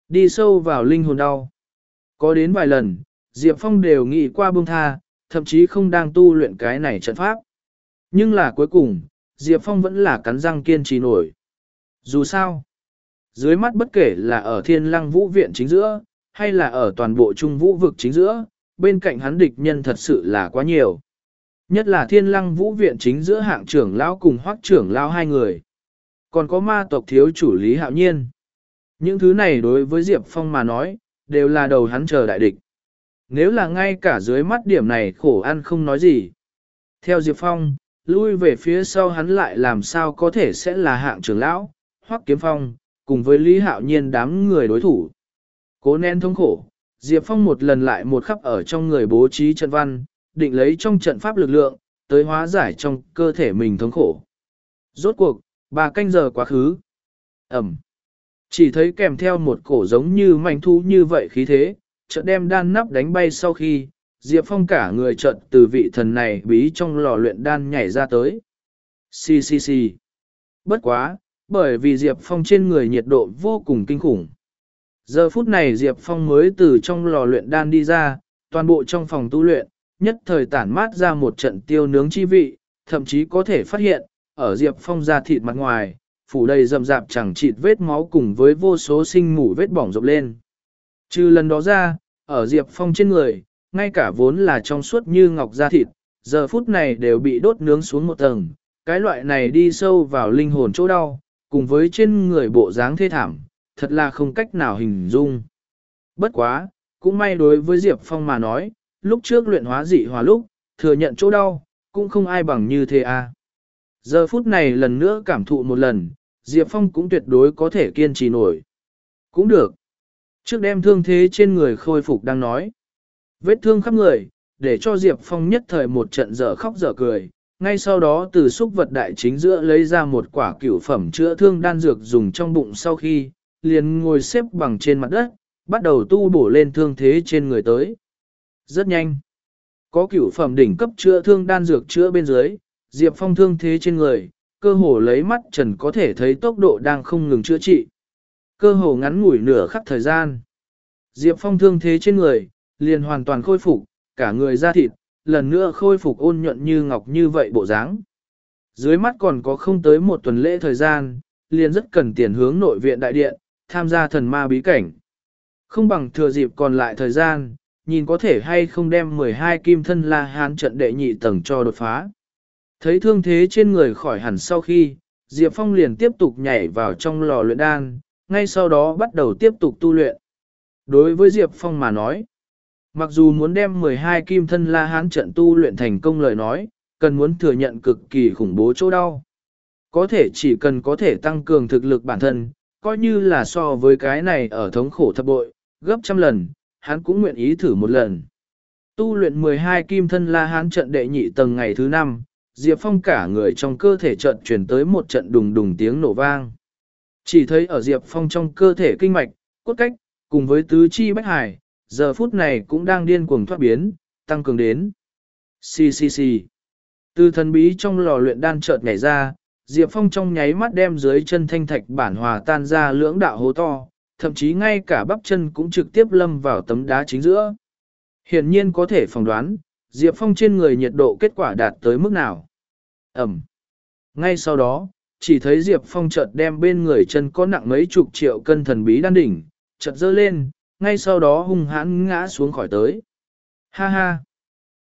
Đi sâu vào linh hồn đau. Có đến vài lần, Diệp Phong đều nghĩ qua buông tha, thậm chí không đang tu luyện cái này trận pháp. Nhưng là cuối cùng, Diệp Phong vẫn là cắn răng kiên trì nổi. Dù sao, dưới mắt bất kể là ở thiên lăng vũ viện chính giữa, hay là ở toàn bộ trung vũ vực chính giữa, bên cạnh hắn địch nhân thật sự là quá nhiều. Nhất là thiên lăng vũ viện chính giữa hạng trưởng lão cùng hoác trưởng lão hai người. Còn có ma tộc thiếu chủ lý hạo nhiên. Những thứ này đối với Diệp Phong mà nói, đều là đầu hắn chờ đại địch nếu là ngay cả dưới mắt điểm này khổ ăn không nói gì. Theo Diệp Phong, lui về phía sau hắn lại làm sao có thể sẽ là hạng trưởng lão, hoặc kiếm phong, cùng với Lý Hạo Nhiên đám người đối thủ. Cố nén thống khổ, Diệp Phong một lần lại một khắp ở trong người bố trí trận văn, định lấy trong trận pháp lực lượng, tới hóa giải trong cơ thể mình thống khổ. Rốt cuộc, ba canh giờ quá khứ. Ẩm. Chỉ thấy kèm theo một cổ giống như mảnh thú như vậy khí thế, chợt đem đan nắp đánh bay sau khi, Diệp Phong cả người chợt từ vị thần này bí trong lò luyện đan nhảy ra tới. Xì xì xì. Bất quá, bởi vì Diệp Phong trên người nhiệt độ vô cùng kinh khủng. Giờ phút này Diệp Phong mới từ trong lò luyện đan đi ra, toàn bộ trong phòng tu luyện, nhất thời tản mát ra một trận tiêu nướng chi vị, thậm chí có thể phát hiện, ở Diệp Phong da thịt mặt ngoài, phủ đầy rậm rạp chẳng chịt vết máu cùng với vô số sinh mủ vết bỏng rộng lên. Trừ lần đó ra, ở Diệp Phong trên người, ngay cả vốn là trong suốt như ngọc da thịt, giờ phút này đều bị đốt nướng xuống một tầng, cái loại này đi sâu vào linh hồn chỗ đau, cùng với trên người bộ dáng thê thảm, thật là không cách nào hình dung. Bất quá, cũng may đối với Diệp Phong mà nói, lúc trước luyện hóa dị hòa lúc, thừa nhận chỗ đau, cũng không ai bằng như thế à. Giờ phút này lần nữa cảm thụ một lần, Diệp Phong cũng tuyệt đối có thể kiên trì nổi. Cũng được. Trước đem thương thế trên người khôi phục đang nói. Vết thương khắp người, để cho Diệp Phong nhất thời một trận dở khóc dở cười. Ngay sau đó từ xúc vật đại chính giữa lấy ra một quả cửu phẩm chữa thương đan dược dùng trong bụng sau khi, liền ngồi xếp bằng trên mặt đất, bắt đầu tu bổ lên thương thế trên người tới. Rất nhanh. Có cửu phẩm đỉnh cấp chữa thương đan dược chữa bên dưới, Diệp Phong thương thế trên người, cơ hồ lấy mắt trần có thể thấy tốc độ đang không ngừng chữa trị. Cơ hồ ngắn ngủi nửa khắc thời gian. Diệp Phong thương thế trên người, liền hoàn toàn khôi phục, cả người da thịt, lần nữa khôi phục ôn nhuận như ngọc như vậy bộ dáng. Dưới mắt còn có không tới một tuần lễ thời gian, liền rất cần tiền hướng nội viện đại điện, tham gia thần ma bí cảnh. Không bằng thừa dịp còn lại thời gian, nhìn có thể hay không đem 12 kim thân la hán trận đệ nhị tầng cho đột phá. Thấy thương thế trên người khỏi hẳn sau khi, Diệp Phong liền tiếp tục nhảy vào trong lò luyện đan, ngay sau đó bắt đầu tiếp tục tu luyện. Đối với Diệp Phong mà nói, mặc dù muốn đem 12 kim thân la hán trận tu luyện thành công lời nói, cần muốn thừa nhận cực kỳ khủng bố chỗ đau. Có thể chỉ cần có thể tăng cường thực lực bản thân, coi như là so với cái này ở thống khổ thập bội, gấp trăm lần, hắn cũng nguyện ý thử một lần. Tu luyện 12 kim thân la hán trận đệ nhị tầng ngày thứ 5, Diệp Phong cả người trong cơ thể trận chuyển tới một trận đùng đùng tiếng nổ vang. Chỉ thấy ở Diệp Phong trong cơ thể kinh mạch, cốt cách, cùng với tứ chi bách hải, giờ phút này cũng đang điên cuồng thoát biến, tăng cường đến. Xì xì xì. Từ thần bí trong lò luyện đan chợt nhảy ra, Diệp Phong trong nháy mắt đem dưới chân thanh thạch bản hòa tan ra lưỡng đạo hố to, thậm chí ngay cả bắp chân cũng trực tiếp lâm vào tấm đá chính giữa. Hiển nhiên có thể phỏng đoán, Diệp Phong trên người nhiệt độ kết quả đạt tới mức nào. Ẩm. Ngay sau đó, chỉ thấy Diệp Phong chợt đem bên người chân có nặng mấy chục triệu cân thần bí đan đỉnh, chợt dơ lên, ngay sau đó hung hãn ngã xuống khỏi tới. Ha ha!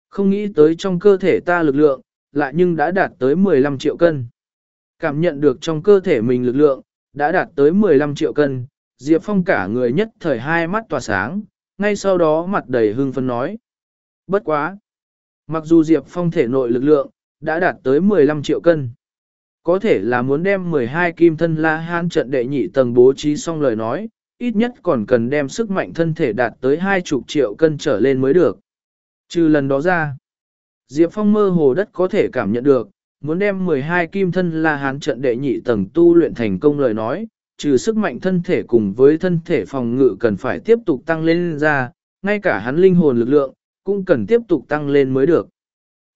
Không nghĩ tới trong cơ thể ta lực lượng, lại nhưng đã đạt tới 15 triệu cân. Cảm nhận được trong cơ thể mình lực lượng, đã đạt tới 15 triệu cân, Diệp Phong cả người nhất thời hai mắt tỏa sáng, ngay sau đó mặt đầy hưng phấn nói. Bất quá! Mặc dù Diệp Phong thể nội lực lượng, đã đạt tới 15 triệu cân. Có thể là muốn đem 12 kim thân la hán trận đệ nhị tầng bố trí xong lời nói, ít nhất còn cần đem sức mạnh thân thể đạt tới 20 triệu cân trở lên mới được. Trừ lần đó ra, Diệp Phong mơ hồ đất có thể cảm nhận được, muốn đem 12 kim thân la hán trận đệ nhị tầng tu luyện thành công lời nói, trừ sức mạnh thân thể cùng với thân thể phòng ngự cần phải tiếp tục tăng lên ra, ngay cả hắn linh hồn lực lượng, cũng cần tiếp tục tăng lên mới được.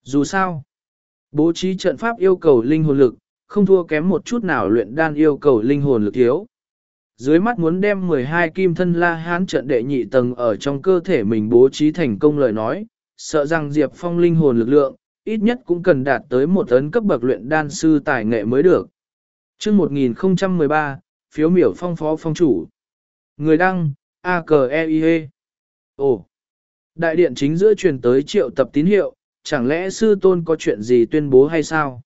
Dù sao, bố trí trận pháp yêu cầu linh hồn lực, không thua kém một chút nào luyện đan yêu cầu linh hồn lực thiếu. Dưới mắt muốn đem 12 kim thân la hán trận đệ nhị tầng ở trong cơ thể mình bố trí thành công lời nói, sợ rằng Diệp Phong linh hồn lực lượng, ít nhất cũng cần đạt tới một tấn cấp bậc luyện đan sư tài nghệ mới được. chương 1013, phiếu miểu phong phó phong chủ. Người đăng, a k e i -E. Ồ! Đại điện chính giữa truyền tới triệu tập tín hiệu, chẳng lẽ sư tôn có chuyện gì tuyên bố hay sao?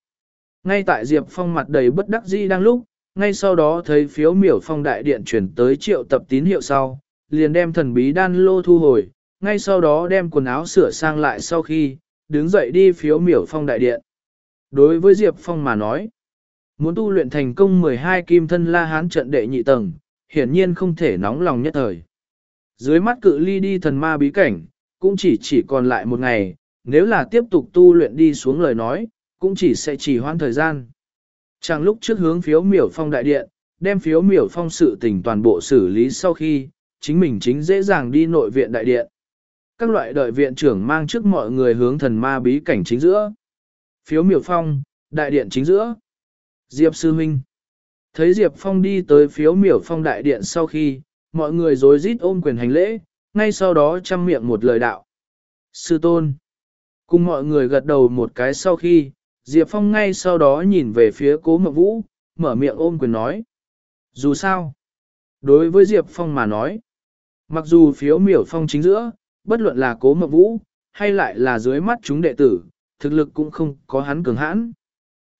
Ngay tại Diệp Phong mặt đầy bất đắc dĩ đang lúc, ngay sau đó thấy phiếu miểu phong đại điện chuyển tới triệu tập tín hiệu sau, liền đem thần bí đan lô thu hồi, ngay sau đó đem quần áo sửa sang lại sau khi, đứng dậy đi phiếu miểu phong đại điện. Đối với Diệp Phong mà nói, muốn tu luyện thành công 12 kim thân la hán trận đệ nhị tầng, hiển nhiên không thể nóng lòng nhất thời. Dưới mắt cự ly đi thần ma bí cảnh, cũng chỉ chỉ còn lại một ngày, nếu là tiếp tục tu luyện đi xuống lời nói, cũng chỉ sẽ chỉ hoãn thời gian. Chàng lúc trước hướng phiếu miểu phong đại điện, đem phiếu miểu phong sự tình toàn bộ xử lý sau khi, chính mình chính dễ dàng đi nội viện đại điện. Các loại đợi viện trưởng mang trước mọi người hướng thần ma bí cảnh chính giữa. Phiếu miểu phong, đại điện chính giữa. Diệp Sư Minh. Thấy Diệp Phong đi tới phiếu miểu phong đại điện sau khi, mọi người rối rít ôm quyền hành lễ, ngay sau đó chăm miệng một lời đạo. Sư Tôn. Cùng mọi người gật đầu một cái sau khi, Diệp Phong ngay sau đó nhìn về phía cố mộng vũ, mở miệng ôm quyền nói. Dù sao, đối với Diệp Phong mà nói, mặc dù phiếu miểu phong chính giữa, bất luận là cố mộng vũ, hay lại là dưới mắt chúng đệ tử, thực lực cũng không có hắn cường hãn.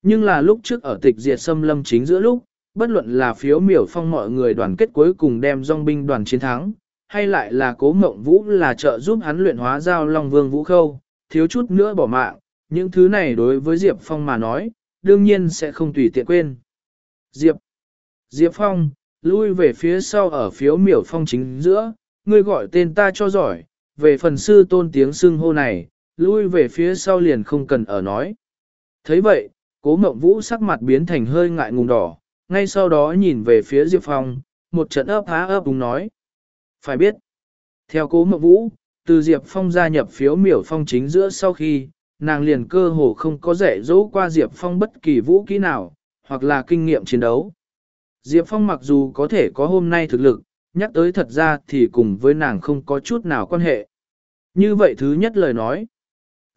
Nhưng là lúc trước ở tịch diệt xâm lâm chính giữa lúc, bất luận là phiếu miểu phong mọi người đoàn kết cuối cùng đem dòng binh đoàn chiến thắng, hay lại là cố mộng vũ là trợ giúp hắn luyện hóa giao long vương vũ khâu, thiếu chút nữa bỏ mạng, những thứ này đối với Diệp Phong mà nói, đương nhiên sẽ không tùy tiện quên. Diệp Diệp Phong, lui về phía sau ở phiếu miểu phong chính giữa, ngươi gọi tên ta cho giỏi, về phần sư tôn tiếng xưng hô này, lui về phía sau liền không cần ở nói. thấy vậy, cố mộng vũ sắc mặt biến thành hơi ngại ngùng đỏ, ngay sau đó nhìn về phía Diệp Phong, một trận ấp há ấp đúng nói. Phải biết, theo cố mộng vũ, từ Diệp Phong gia nhập phiếu miểu phong chính giữa sau khi, nàng liền cơ hồ không có dạy dỗ qua Diệp Phong bất kỳ vũ kỹ nào, hoặc là kinh nghiệm chiến đấu. Diệp Phong mặc dù có thể có hôm nay thực lực, nhắc tới thật ra thì cùng với nàng không có chút nào quan hệ. Như vậy thứ nhất lời nói,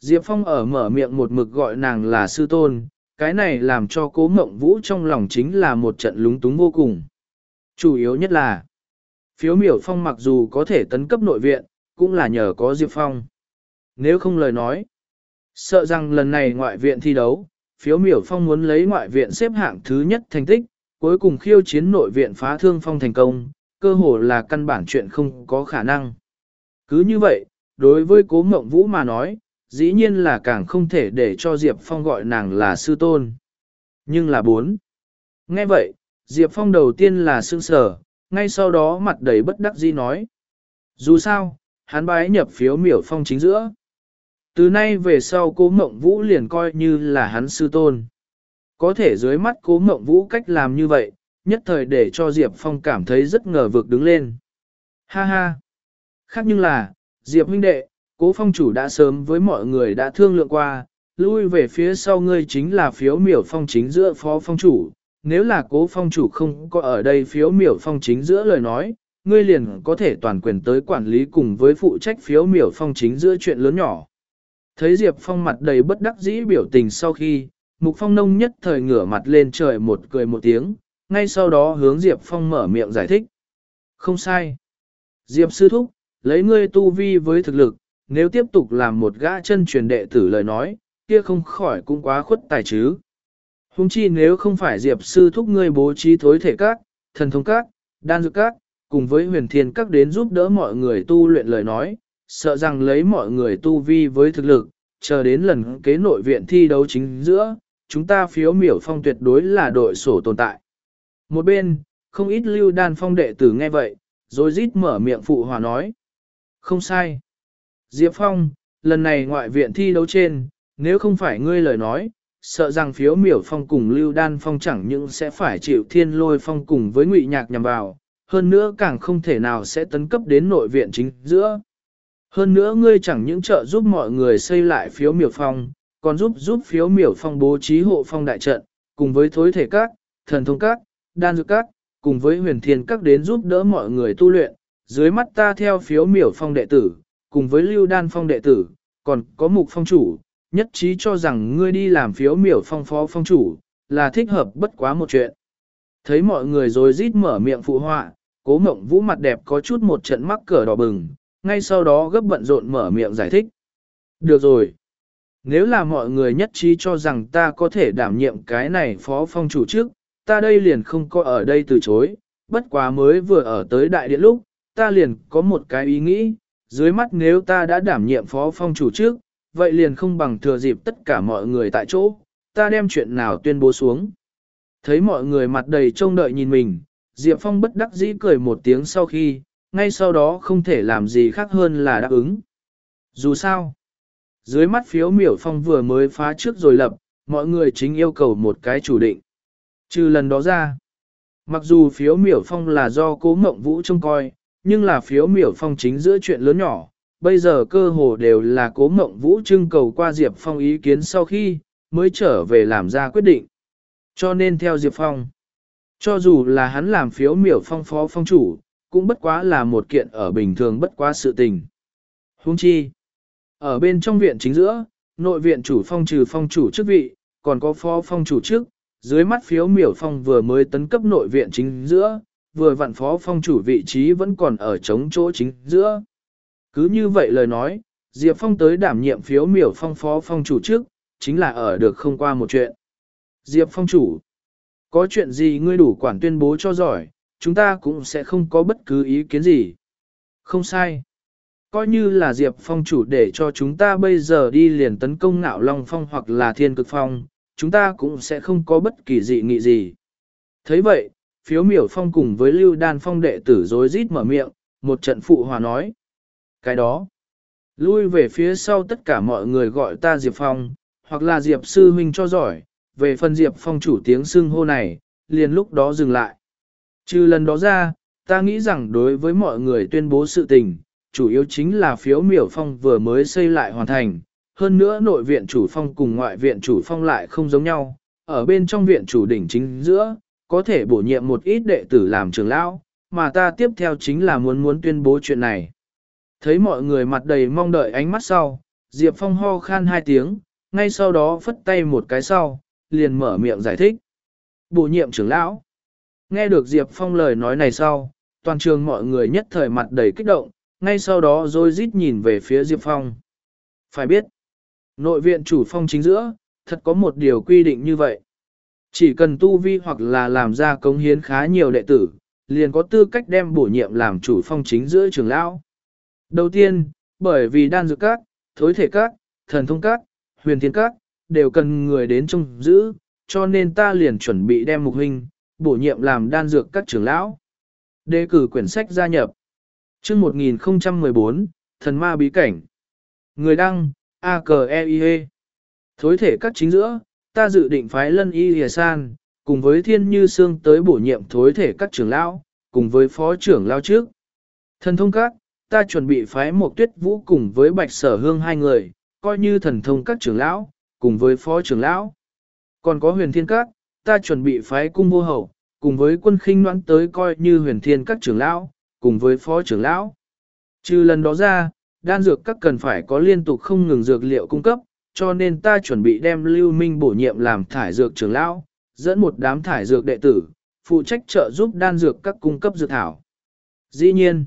Diệp Phong ở mở miệng một mực gọi nàng là sư tôn, cái này làm cho cố mộng vũ trong lòng chính là một trận lúng túng vô cùng. Chủ yếu nhất là, phiếu miểu phong mặc dù có thể tấn cấp nội viện, cũng là nhờ có Diệp Phong. Nếu không lời nói, sợ rằng lần này ngoại viện thi đấu, phiếu miểu phong muốn lấy ngoại viện xếp hạng thứ nhất thành tích, cuối cùng khiêu chiến nội viện phá thương phong thành công, cơ hồ là căn bản chuyện không có khả năng. Cứ như vậy, đối với cố mộng vũ mà nói, dĩ nhiên là càng không thể để cho Diệp Phong gọi nàng là sư tôn. Nhưng là bốn. Nghe vậy, Diệp Phong đầu tiên là sương sở, ngay sau đó mặt đầy bất đắc dĩ nói. Dù sao, hắn bái nhập phiếu miểu phong chính giữa. Từ nay về sau cố mộng vũ liền coi như là hắn sư tôn. Có thể dưới mắt cố mộng vũ cách làm như vậy, nhất thời để cho Diệp Phong cảm thấy rất ngờ vực đứng lên. Ha ha! Khác nhưng là, Diệp huynh đệ, cố phong chủ đã sớm với mọi người đã thương lượng qua, lui về phía sau ngươi chính là phiếu miểu phong chính giữa phó phong chủ. Nếu là cố phong chủ không có ở đây phiếu miểu phong chính giữa lời nói, ngươi liền có thể toàn quyền tới quản lý cùng với phụ trách phiếu miểu phong chính giữa chuyện lớn nhỏ. Thấy Diệp Phong mặt đầy bất đắc dĩ biểu tình sau khi, Mục Phong nông nhất thời ngửa mặt lên trời một cười một tiếng, ngay sau đó hướng Diệp Phong mở miệng giải thích. Không sai. Diệp sư thúc, lấy ngươi tu vi với thực lực, nếu tiếp tục làm một gã chân truyền đệ tử lời nói, kia không khỏi cũng quá khuất tài chứ. Hùng chi nếu không phải Diệp sư thúc ngươi bố trí thối thể các, thần thông các, đan dược các, cùng với huyền thiên các đến giúp đỡ mọi người tu luyện lời nói, sợ rằng lấy mọi người tu vi với thực lực, chờ đến lần kế nội viện thi đấu chính giữa, chúng ta phiếu miểu phong tuyệt đối là đội sổ tồn tại. Một bên, không ít lưu đan phong đệ tử nghe vậy, rồi rít mở miệng phụ hòa nói. Không sai. Diệp Phong, lần này ngoại viện thi đấu trên, nếu không phải ngươi lời nói, sợ rằng phiếu miểu phong cùng lưu đan phong chẳng những sẽ phải chịu thiên lôi phong cùng với ngụy nhạc nhằm vào, hơn nữa càng không thể nào sẽ tấn cấp đến nội viện chính giữa. Hơn nữa ngươi chẳng những trợ giúp mọi người xây lại phiếu miểu phong, còn giúp giúp phiếu miểu phong bố trí hộ phong đại trận, cùng với thối thể các, thần thông các, đan dược các, cùng với huyền thiên các đến giúp đỡ mọi người tu luyện. Dưới mắt ta theo phiếu miểu phong đệ tử, cùng với lưu đan phong đệ tử, còn có mục phong chủ, nhất trí cho rằng ngươi đi làm phiếu miểu phong phó phong chủ, là thích hợp bất quá một chuyện. Thấy mọi người rồi rít mở miệng phụ họa, cố mộng vũ mặt đẹp có chút một trận mắc cỡ đỏ bừng, ngay sau đó gấp bận rộn mở miệng giải thích. Được rồi. Nếu là mọi người nhất trí cho rằng ta có thể đảm nhiệm cái này phó phong chủ trước, ta đây liền không có ở đây từ chối, bất quá mới vừa ở tới đại điện lúc, ta liền có một cái ý nghĩ, Dưới mắt nếu ta đã đảm nhiệm phó phong chủ trước, vậy liền không bằng thừa dịp tất cả mọi người tại chỗ, ta đem chuyện nào tuyên bố xuống. Thấy mọi người mặt đầy trông đợi nhìn mình, Diệp Phong bất đắc dĩ cười một tiếng sau khi, ngay sau đó không thể làm gì khác hơn là đáp ứng. Dù sao, dưới mắt phiếu miểu phong vừa mới phá trước rồi lập, mọi người chính yêu cầu một cái chủ định. Trừ lần đó ra, mặc dù phiếu miểu phong là do cố mộng vũ trông coi, nhưng là phiếu miểu phong chính giữa chuyện lớn nhỏ, bây giờ cơ hồ đều là cố mộng vũ trưng cầu qua Diệp Phong ý kiến sau khi, mới trở về làm ra quyết định. Cho nên theo Diệp Phong, cho dù là hắn làm phiếu miểu phong phó phong chủ, cũng bất quá là một kiện ở bình thường bất quá sự tình. Huống chi, ở bên trong viện chính giữa, nội viện chủ phong trừ phong chủ chức vị, còn có phó phong chủ chức, dưới mắt phiếu miểu phong vừa mới tấn cấp nội viện chính giữa, vừa vặn phó phong chủ vị trí vẫn còn ở chống chỗ chính giữa. Cứ như vậy lời nói, Diệp Phong tới đảm nhiệm phiếu miểu phong phó phong chủ trước, chính là ở được không qua một chuyện. Diệp Phong chủ, có chuyện gì ngươi đủ quản tuyên bố cho giỏi, chúng ta cũng sẽ không có bất cứ ý kiến gì. Không sai. Coi như là Diệp Phong chủ để cho chúng ta bây giờ đi liền tấn công ngạo Long Phong hoặc là Thiên Cực Phong, chúng ta cũng sẽ không có bất kỳ dị nghị gì. thấy vậy, phiếu miểu phong cùng với lưu đan phong đệ tử rối rít mở miệng, một trận phụ hòa nói. Cái đó, lui về phía sau tất cả mọi người gọi ta Diệp Phong, hoặc là Diệp Sư Huynh cho giỏi, về phần Diệp Phong chủ tiếng xưng hô này, liền lúc đó dừng lại. Trừ lần đó ra, ta nghĩ rằng đối với mọi người tuyên bố sự tình, chủ yếu chính là phiếu miểu phong vừa mới xây lại hoàn thành. Hơn nữa nội viện chủ phong cùng ngoại viện chủ phong lại không giống nhau, ở bên trong viện chủ đỉnh chính giữa, có thể bổ nhiệm một ít đệ tử làm trưởng lão, mà ta tiếp theo chính là muốn muốn tuyên bố chuyện này. Thấy mọi người mặt đầy mong đợi ánh mắt sau, Diệp Phong ho khan hai tiếng, ngay sau đó phất tay một cái sau, liền mở miệng giải thích. Bổ nhiệm trưởng lão. Nghe được Diệp Phong lời nói này sau, toàn trường mọi người nhất thời mặt đầy kích động, ngay sau đó rồi rít nhìn về phía Diệp Phong. Phải biết, nội viện chủ phong chính giữa, thật có một điều quy định như vậy. Chỉ cần tu vi hoặc là làm ra cống hiến khá nhiều đệ tử, liền có tư cách đem bổ nhiệm làm chủ phong chính giữa trường lão. Đầu tiên, bởi vì đan dược các, thối thể các, thần thông các, huyền thiên các, đều cần người đến trông giữ, cho nên ta liền chuẩn bị đem mục hình bổ nhiệm làm đan dược các trưởng lão. Đề cử quyển sách gia nhập. chương 1014, Thần Ma Bí Cảnh. Người đăng, a k e i -E. Thối thể các chính giữa, ta dự định phái lân y hìa san, cùng với thiên như xương tới bổ nhiệm thối thể các trưởng lão, cùng với phó trưởng lão trước. Thần thông các, ta chuẩn bị phái một tuyết vũ cùng với bạch sở hương hai người, coi như thần thông các trưởng lão, cùng với phó trưởng lão. Còn có huyền thiên các, ta chuẩn bị phái cung vô hậu, cùng với quân khinh noãn tới coi như huyền thiên các trưởng lão, cùng với phó trưởng lão. Trừ lần đó ra, đan dược các cần phải có liên tục không ngừng dược liệu cung cấp, cho nên ta chuẩn bị đem Lưu Minh bổ nhiệm làm thải dược trưởng lão, dẫn một đám thải dược đệ tử, phụ trách trợ giúp đan dược các cung cấp dược thảo. Dĩ nhiên,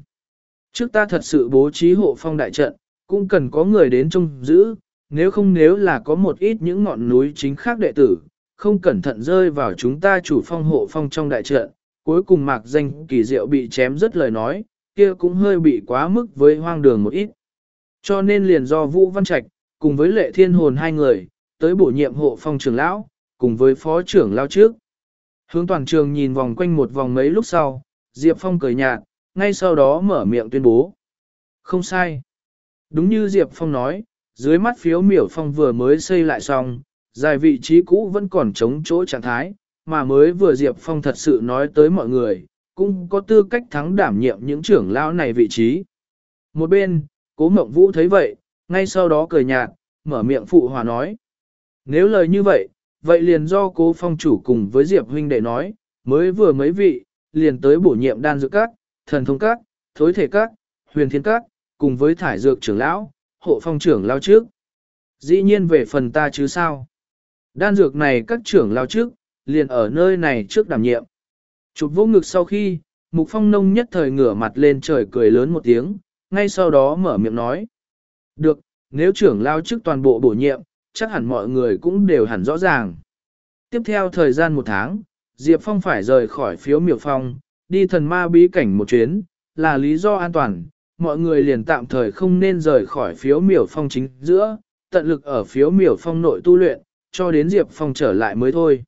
trước ta thật sự bố trí hộ phong đại trận, cũng cần có người đến trông giữ, nếu không nếu là có một ít những ngọn núi chính khác đệ tử, không cẩn thận rơi vào chúng ta chủ phong hộ phong trong đại trận, cuối cùng mạc danh kỳ diệu bị chém rất lời nói, kia cũng hơi bị quá mức với hoang đường một ít. Cho nên liền do Vũ Văn Trạch, cùng với lệ thiên hồn hai người, tới bổ nhiệm hộ phong trưởng lão, cùng với phó trưởng lão trước. Hướng toàn trường nhìn vòng quanh một vòng mấy lúc sau, Diệp Phong cười nhạt, ngay sau đó mở miệng tuyên bố. Không sai. Đúng như Diệp Phong nói, dưới mắt phiếu miểu phong vừa mới xây lại xong, dài vị trí cũ vẫn còn chống chỗ trạng thái, mà mới vừa Diệp Phong thật sự nói tới mọi người, cũng có tư cách thắng đảm nhiệm những trưởng lão này vị trí. Một bên, cố mộng vũ thấy vậy, ngay sau đó cười nhạt, mở miệng phụ hòa nói. Nếu lời như vậy, vậy liền do cố phong chủ cùng với Diệp huynh đệ nói, mới vừa mấy vị, liền tới bổ nhiệm đan dược các, thần thông các, thối thể các, huyền thiên các, cùng với thải dược trưởng lão, hộ phong trưởng lao trước. Dĩ nhiên về phần ta chứ sao? Đan dược này các trưởng lao trước, liền ở nơi này trước đảm nhiệm. Chụp vô ngực sau khi, Mục Phong Nông nhất thời ngửa mặt lên trời cười lớn một tiếng, ngay sau đó mở miệng nói. Được, nếu trưởng lao chức toàn bộ bổ nhiệm, chắc hẳn mọi người cũng đều hẳn rõ ràng. Tiếp theo thời gian một tháng, Diệp Phong phải rời khỏi phiếu miểu phong, đi thần ma bí cảnh một chuyến, là lý do an toàn, mọi người liền tạm thời không nên rời khỏi phiếu miểu phong chính giữa, tận lực ở phiếu miểu phong nội tu luyện, cho đến Diệp Phong trở lại mới thôi.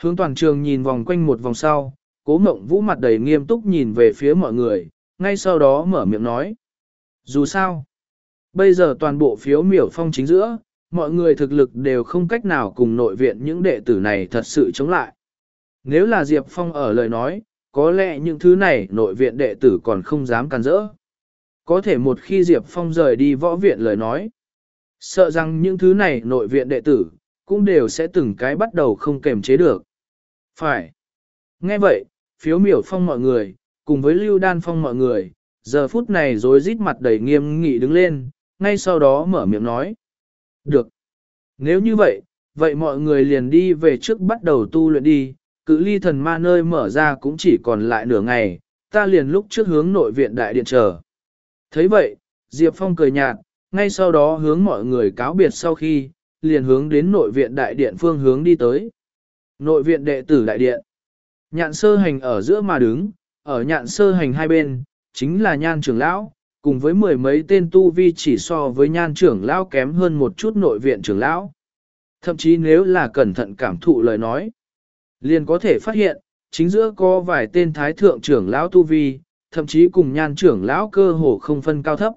Hướng toàn trường nhìn vòng quanh một vòng sau, cố mộng vũ mặt đầy nghiêm túc nhìn về phía mọi người, ngay sau đó mở miệng nói. Dù sao, bây giờ toàn bộ phiếu miểu phong chính giữa, mọi người thực lực đều không cách nào cùng nội viện những đệ tử này thật sự chống lại. Nếu là Diệp Phong ở lời nói, có lẽ những thứ này nội viện đệ tử còn không dám càn rỡ. Có thể một khi Diệp Phong rời đi võ viện lời nói, sợ rằng những thứ này nội viện đệ tử, cũng đều sẽ từng cái bắt đầu không kềm chế được. Phải. Nghe vậy, phiếu miểu phong mọi người, cùng với lưu đan phong mọi người, giờ phút này rối rít mặt đầy nghiêm nghị đứng lên, ngay sau đó mở miệng nói. Được. Nếu như vậy, vậy mọi người liền đi về trước bắt đầu tu luyện đi, cự ly thần ma nơi mở ra cũng chỉ còn lại nửa ngày, ta liền lúc trước hướng nội viện đại điện chờ. thấy vậy, Diệp Phong cười nhạt, ngay sau đó hướng mọi người cáo biệt sau khi, liền hướng đến nội viện đại điện phương hướng đi tới. Nội viện đệ tử đại điện. Nhạn sơ hành ở giữa mà đứng, ở nhạn sơ hành hai bên, chính là nhan trưởng lão, cùng với mười mấy tên tu vi chỉ so với nhan trưởng lão kém hơn một chút nội viện trưởng lão. Thậm chí nếu là cẩn thận cảm thụ lời nói, liền có thể phát hiện, chính giữa có vài tên thái thượng trưởng lão tu vi, thậm chí cùng nhan trưởng lão cơ hồ không phân cao thấp.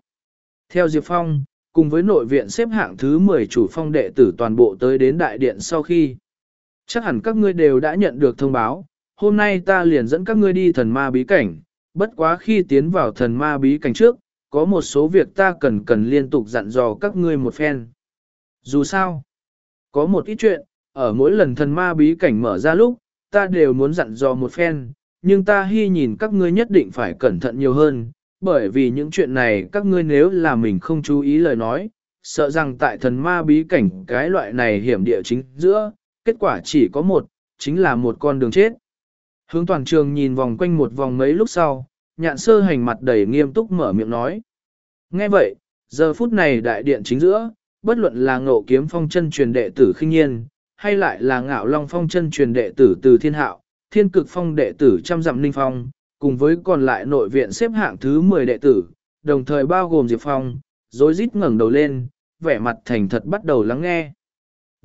Theo Diệp Phong, cùng với nội viện xếp hạng thứ 10 chủ phong đệ tử toàn bộ tới đến đại điện sau khi. Chắc hẳn các ngươi đều đã nhận được thông báo, hôm nay ta liền dẫn các ngươi đi thần ma bí cảnh, bất quá khi tiến vào thần ma bí cảnh trước, có một số việc ta cần cần liên tục dặn dò các ngươi một phen. Dù sao, có một ít chuyện, ở mỗi lần thần ma bí cảnh mở ra lúc, ta đều muốn dặn dò một phen, nhưng ta hy nhìn các ngươi nhất định phải cẩn thận nhiều hơn, bởi vì những chuyện này các ngươi nếu là mình không chú ý lời nói, sợ rằng tại thần ma bí cảnh cái loại này hiểm địa chính giữa, kết quả chỉ có một, chính là một con đường chết. Hướng toàn trường nhìn vòng quanh một vòng mấy lúc sau, nhạn sơ hành mặt đầy nghiêm túc mở miệng nói. Nghe vậy, giờ phút này đại điện chính giữa, bất luận là ngộ kiếm phong chân truyền đệ tử khinh nhiên, hay lại là ngạo long phong chân truyền đệ tử từ thiên hạo, thiên cực phong đệ tử trăm dặm ninh phong, cùng với còn lại nội viện xếp hạng thứ 10 đệ tử, đồng thời bao gồm Diệp Phong, rối rít ngẩng đầu lên, vẻ mặt thành thật bắt đầu lắng nghe.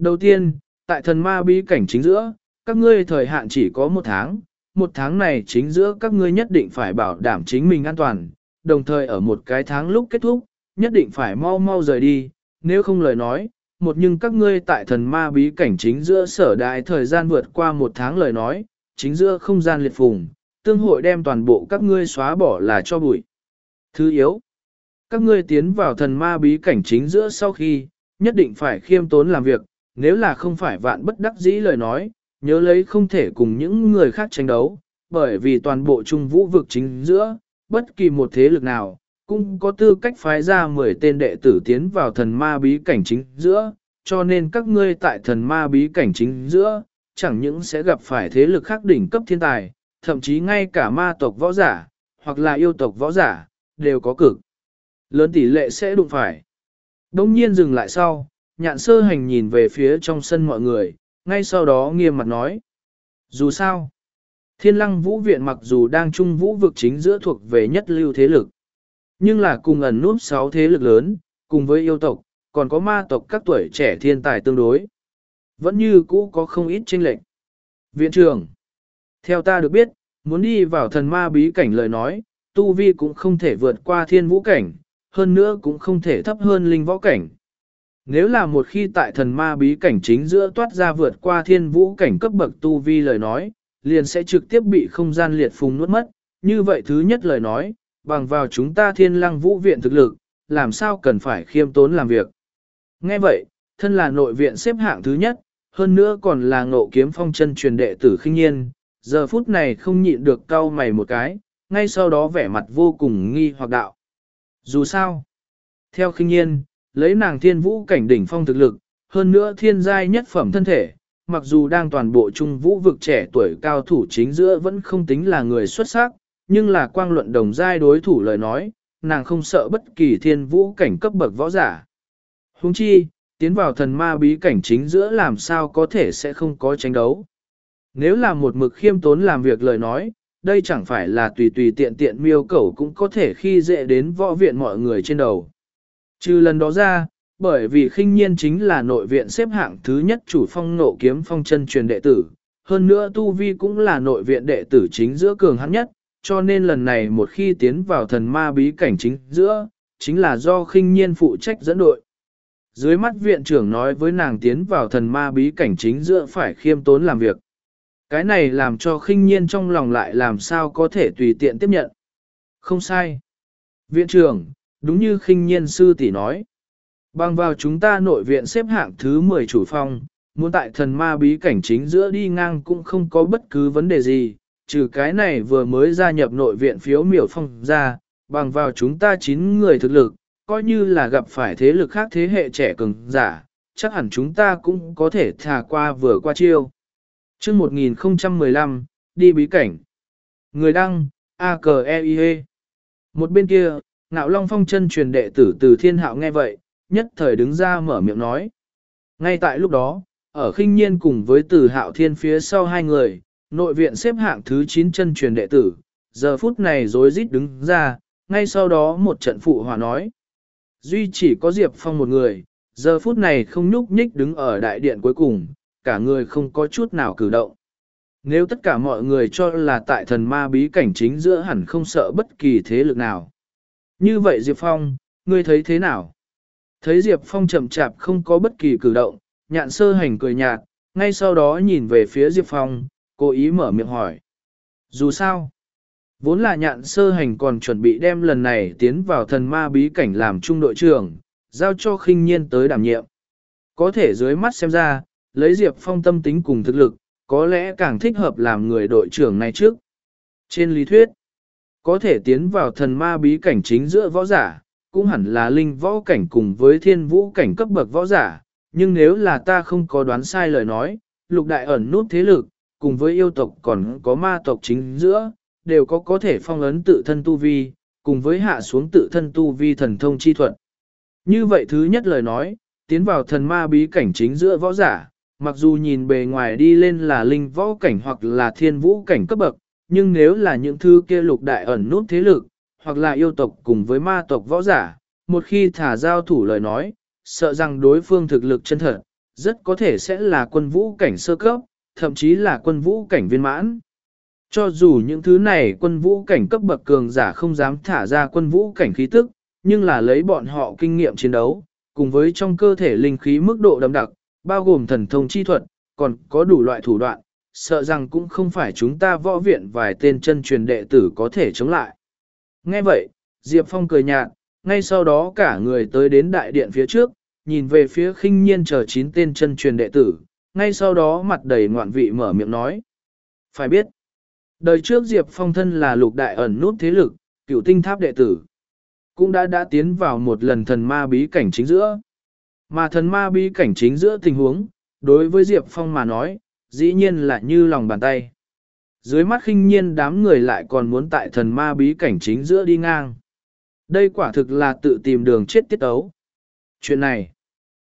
Đầu tiên, tại thần ma bí cảnh chính giữa, các ngươi thời hạn chỉ có một tháng, một tháng này chính giữa các ngươi nhất định phải bảo đảm chính mình an toàn, đồng thời ở một cái tháng lúc kết thúc, nhất định phải mau mau rời đi, nếu không lời nói, một nhưng các ngươi tại thần ma bí cảnh chính giữa sở đại thời gian vượt qua một tháng lời nói, chính giữa không gian liệt phùng, tương hội đem toàn bộ các ngươi xóa bỏ là cho bụi. Thứ yếu, các ngươi tiến vào thần ma bí cảnh chính giữa sau khi, nhất định phải khiêm tốn làm việc, nếu là không phải vạn bất đắc dĩ lời nói, nhớ lấy không thể cùng những người khác tranh đấu, bởi vì toàn bộ trung vũ vực chính giữa, bất kỳ một thế lực nào, cũng có tư cách phái ra 10 tên đệ tử tiến vào thần ma bí cảnh chính giữa, cho nên các ngươi tại thần ma bí cảnh chính giữa, chẳng những sẽ gặp phải thế lực khác đỉnh cấp thiên tài, thậm chí ngay cả ma tộc võ giả, hoặc là yêu tộc võ giả, đều có cực. Lớn tỷ lệ sẽ đụng phải. Đông nhiên dừng lại sau, nhạn sơ hành nhìn về phía trong sân mọi người, ngay sau đó nghiêm mặt nói. Dù sao, thiên lăng vũ viện mặc dù đang trung vũ vực chính giữa thuộc về nhất lưu thế lực, nhưng là cùng ẩn núp sáu thế lực lớn, cùng với yêu tộc, còn có ma tộc các tuổi trẻ thiên tài tương đối. Vẫn như cũ có không ít tranh lệch. Viện trưởng, theo ta được biết, muốn đi vào thần ma bí cảnh lời nói, tu vi cũng không thể vượt qua thiên vũ cảnh, hơn nữa cũng không thể thấp hơn linh võ cảnh. Nếu là một khi tại thần ma bí cảnh chính giữa toát ra vượt qua thiên vũ cảnh cấp bậc tu vi lời nói, liền sẽ trực tiếp bị không gian liệt phùng nuốt mất. Như vậy thứ nhất lời nói, bằng vào chúng ta thiên lăng vũ viện thực lực, làm sao cần phải khiêm tốn làm việc. Nghe vậy, thân là nội viện xếp hạng thứ nhất, hơn nữa còn là ngộ kiếm phong chân truyền đệ tử khinh nhiên, giờ phút này không nhịn được cau mày một cái, ngay sau đó vẻ mặt vô cùng nghi hoặc đạo. Dù sao, theo khinh nhiên, lấy nàng thiên vũ cảnh đỉnh phong thực lực, hơn nữa thiên giai nhất phẩm thân thể, mặc dù đang toàn bộ trung vũ vực trẻ tuổi cao thủ chính giữa vẫn không tính là người xuất sắc, nhưng là quang luận đồng giai đối thủ lời nói, nàng không sợ bất kỳ thiên vũ cảnh cấp bậc võ giả. Huống chi, tiến vào thần ma bí cảnh chính giữa làm sao có thể sẽ không có tranh đấu. Nếu là một mực khiêm tốn làm việc lời nói, đây chẳng phải là tùy tùy tiện tiện miêu cẩu cũng có thể khi dễ đến võ viện mọi người trên đầu. Trừ lần đó ra, bởi vì khinh nhiên chính là nội viện xếp hạng thứ nhất chủ phong nộ kiếm phong chân truyền đệ tử, hơn nữa Tu Vi cũng là nội viện đệ tử chính giữa cường hắn nhất, cho nên lần này một khi tiến vào thần ma bí cảnh chính giữa, chính là do khinh nhiên phụ trách dẫn đội. Dưới mắt viện trưởng nói với nàng tiến vào thần ma bí cảnh chính giữa phải khiêm tốn làm việc. Cái này làm cho khinh nhiên trong lòng lại làm sao có thể tùy tiện tiếp nhận. Không sai. Viện trưởng, đúng như khinh nhiên sư tỷ nói. Bằng vào chúng ta nội viện xếp hạng thứ 10 chủ phong, muốn tại thần ma bí cảnh chính giữa đi ngang cũng không có bất cứ vấn đề gì, trừ cái này vừa mới gia nhập nội viện phiếu miểu phong ra, bằng vào chúng ta 9 người thực lực, coi như là gặp phải thế lực khác thế hệ trẻ cường giả, chắc hẳn chúng ta cũng có thể thả qua vừa qua chiêu chương 1015, đi bí cảnh. Người đăng, a k e i -E. Một bên kia, ngạo long phong chân truyền đệ tử từ thiên hạo nghe vậy, nhất thời đứng ra mở miệng nói. Ngay tại lúc đó, ở khinh nhiên cùng với từ hạo thiên phía sau hai người, nội viện xếp hạng thứ 9 chân truyền đệ tử, giờ phút này rối rít đứng ra, ngay sau đó một trận phụ hòa nói. Duy chỉ có Diệp Phong một người, giờ phút này không nhúc nhích đứng ở đại điện cuối cùng, cả người không có chút nào cử động. Nếu tất cả mọi người cho là tại thần ma bí cảnh chính giữa hẳn không sợ bất kỳ thế lực nào. Như vậy Diệp Phong, ngươi thấy thế nào? Thấy Diệp Phong chậm chạp không có bất kỳ cử động, nhạn sơ hành cười nhạt, ngay sau đó nhìn về phía Diệp Phong, cố ý mở miệng hỏi. Dù sao, vốn là nhạn sơ hành còn chuẩn bị đem lần này tiến vào thần ma bí cảnh làm trung đội trưởng, giao cho khinh nhiên tới đảm nhiệm. Có thể dưới mắt xem ra, lấy Diệp Phong tâm tính cùng thực lực, có lẽ càng thích hợp làm người đội trưởng này trước. Trên lý thuyết, có thể tiến vào thần ma bí cảnh chính giữa võ giả, cũng hẳn là linh võ cảnh cùng với thiên vũ cảnh cấp bậc võ giả, nhưng nếu là ta không có đoán sai lời nói, lục đại ẩn nút thế lực, cùng với yêu tộc còn có ma tộc chính giữa, đều có có thể phong ấn tự thân tu vi, cùng với hạ xuống tự thân tu vi thần thông chi thuật. Như vậy thứ nhất lời nói, tiến vào thần ma bí cảnh chính giữa võ giả, mặc dù nhìn bề ngoài đi lên là linh võ cảnh hoặc là thiên vũ cảnh cấp bậc, nhưng nếu là những thứ kia lục đại ẩn nút thế lực, hoặc là yêu tộc cùng với ma tộc võ giả, một khi thả giao thủ lời nói, sợ rằng đối phương thực lực chân thật, rất có thể sẽ là quân vũ cảnh sơ cấp, thậm chí là quân vũ cảnh viên mãn. Cho dù những thứ này quân vũ cảnh cấp bậc cường giả không dám thả ra quân vũ cảnh khí tức, nhưng là lấy bọn họ kinh nghiệm chiến đấu, cùng với trong cơ thể linh khí mức độ đậm đặc, bao gồm thần thông chi thuật, còn có đủ loại thủ đoạn, sợ rằng cũng không phải chúng ta võ viện vài tên chân truyền đệ tử có thể chống lại. Nghe vậy, Diệp Phong cười nhạt, ngay sau đó cả người tới đến đại điện phía trước, nhìn về phía khinh nhiên chờ chín tên chân truyền đệ tử, ngay sau đó mặt đầy ngoạn vị mở miệng nói. Phải biết, đời trước Diệp Phong thân là lục đại ẩn nút thế lực, cựu tinh tháp đệ tử, cũng đã đã tiến vào một lần thần ma bí cảnh chính giữa. Mà thần ma bí cảnh chính giữa tình huống, đối với Diệp Phong mà nói, dĩ nhiên là như lòng bàn tay. Dưới mắt khinh nhiên đám người lại còn muốn tại thần ma bí cảnh chính giữa đi ngang. Đây quả thực là tự tìm đường chết tiết ấu. Chuyện này,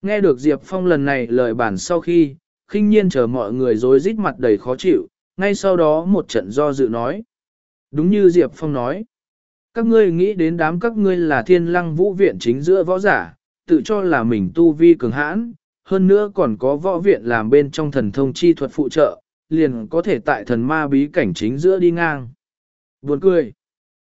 nghe được Diệp Phong lần này lời bản sau khi, khinh nhiên chờ mọi người dối rít mặt đầy khó chịu, ngay sau đó một trận do dự nói. Đúng như Diệp Phong nói, các ngươi nghĩ đến đám các ngươi là thiên lăng vũ viện chính giữa võ giả, tự cho là mình tu vi cường hãn, hơn nữa còn có võ viện làm bên trong thần thông chi thuật phụ trợ, liền có thể tại thần ma bí cảnh chính giữa đi ngang. Buồn cười.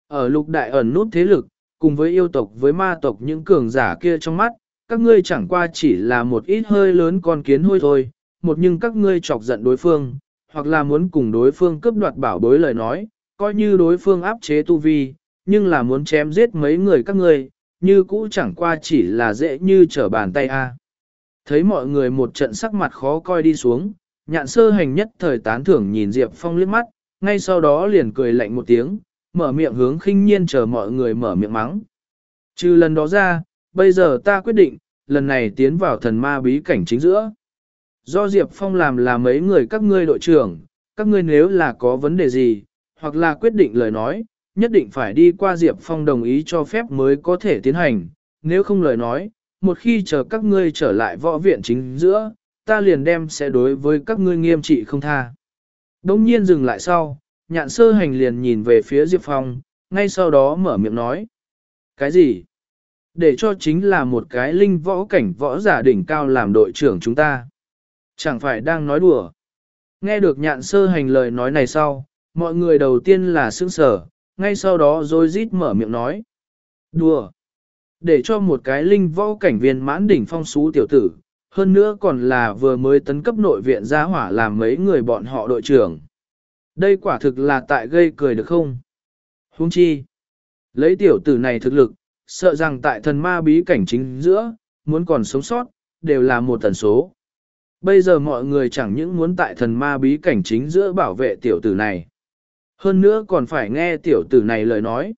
Ở lục đại ẩn nút thế lực, cùng với yêu tộc với ma tộc những cường giả kia trong mắt, các ngươi chẳng qua chỉ là một ít hơi lớn con kiến hôi thôi, một nhưng các ngươi chọc giận đối phương, hoặc là muốn cùng đối phương cướp đoạt bảo bối lời nói, coi như đối phương áp chế tu vi, nhưng là muốn chém giết mấy người các ngươi, như cũ chẳng qua chỉ là dễ như trở bàn tay a. Thấy mọi người một trận sắc mặt khó coi đi xuống, nhạn sơ hành nhất thời tán thưởng nhìn Diệp Phong liếc mắt, ngay sau đó liền cười lạnh một tiếng, mở miệng hướng khinh nhiên chờ mọi người mở miệng mắng. Trừ lần đó ra, bây giờ ta quyết định, lần này tiến vào thần ma bí cảnh chính giữa. Do Diệp Phong làm là mấy người các ngươi đội trưởng, các ngươi nếu là có vấn đề gì, hoặc là quyết định lời nói, nhất định phải đi qua Diệp Phong đồng ý cho phép mới có thể tiến hành, nếu không lời nói, một khi chờ các ngươi trở lại võ viện chính giữa, ta liền đem sẽ đối với các ngươi nghiêm trị không tha. Đông nhiên dừng lại sau, nhạn sơ hành liền nhìn về phía Diệp Phong, ngay sau đó mở miệng nói. Cái gì? Để cho chính là một cái linh võ cảnh võ giả đỉnh cao làm đội trưởng chúng ta. Chẳng phải đang nói đùa. Nghe được nhạn sơ hành lời nói này sau, mọi người đầu tiên là sững sở, ngay sau đó rồi rít mở miệng nói. Đùa! Để cho một cái linh võ cảnh viên mãn đỉnh phong xú tiểu tử, hơn nữa còn là vừa mới tấn cấp nội viện gia hỏa làm mấy người bọn họ đội trưởng. Đây quả thực là tại gây cười được không? Huống chi! Lấy tiểu tử này thực lực, sợ rằng tại thần ma bí cảnh chính giữa, muốn còn sống sót, đều là một tần số. Bây giờ mọi người chẳng những muốn tại thần ma bí cảnh chính giữa bảo vệ tiểu tử này. Hơn nữa còn phải nghe tiểu tử này lời nói.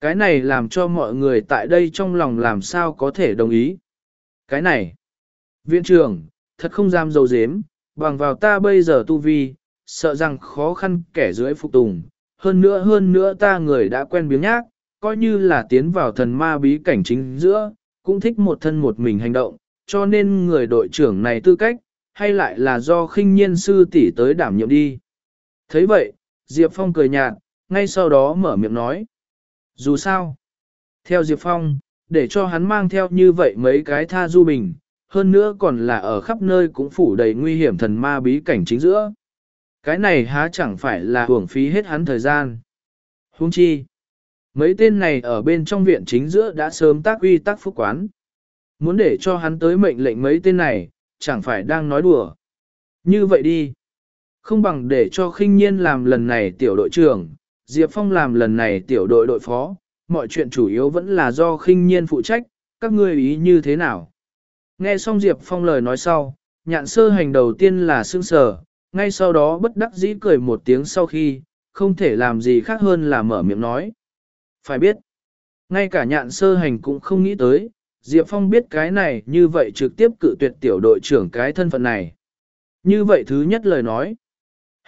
Cái này làm cho mọi người tại đây trong lòng làm sao có thể đồng ý. Cái này, viện trưởng, thật không dám dầu dếm, bằng vào ta bây giờ tu vi, sợ rằng khó khăn kẻ dưới phục tùng. Hơn nữa hơn nữa ta người đã quen biếng nhác, coi như là tiến vào thần ma bí cảnh chính giữa, cũng thích một thân một mình hành động, cho nên người đội trưởng này tư cách, hay lại là do khinh nhiên sư tỷ tới đảm nhiệm đi. thấy vậy, Diệp Phong cười nhạt, ngay sau đó mở miệng nói. Dù sao, theo Diệp Phong, để cho hắn mang theo như vậy mấy cái tha du bình, hơn nữa còn là ở khắp nơi cũng phủ đầy nguy hiểm thần ma bí cảnh chính giữa. Cái này há chẳng phải là hưởng phí hết hắn thời gian. Huống chi, mấy tên này ở bên trong viện chính giữa đã sớm tác uy tác phúc quán. Muốn để cho hắn tới mệnh lệnh mấy tên này, chẳng phải đang nói đùa. Như vậy đi. Không bằng để cho khinh nhiên làm lần này tiểu đội trưởng, Diệp Phong làm lần này tiểu đội đội phó, mọi chuyện chủ yếu vẫn là do khinh nhiên phụ trách, các ngươi ý như thế nào? Nghe xong Diệp Phong lời nói sau, nhạn sơ hành đầu tiên là sương sờ, ngay sau đó bất đắc dĩ cười một tiếng sau khi, không thể làm gì khác hơn là mở miệng nói. Phải biết, ngay cả nhạn sơ hành cũng không nghĩ tới, Diệp Phong biết cái này như vậy trực tiếp cự tuyệt tiểu đội trưởng cái thân phận này. Như vậy thứ nhất lời nói,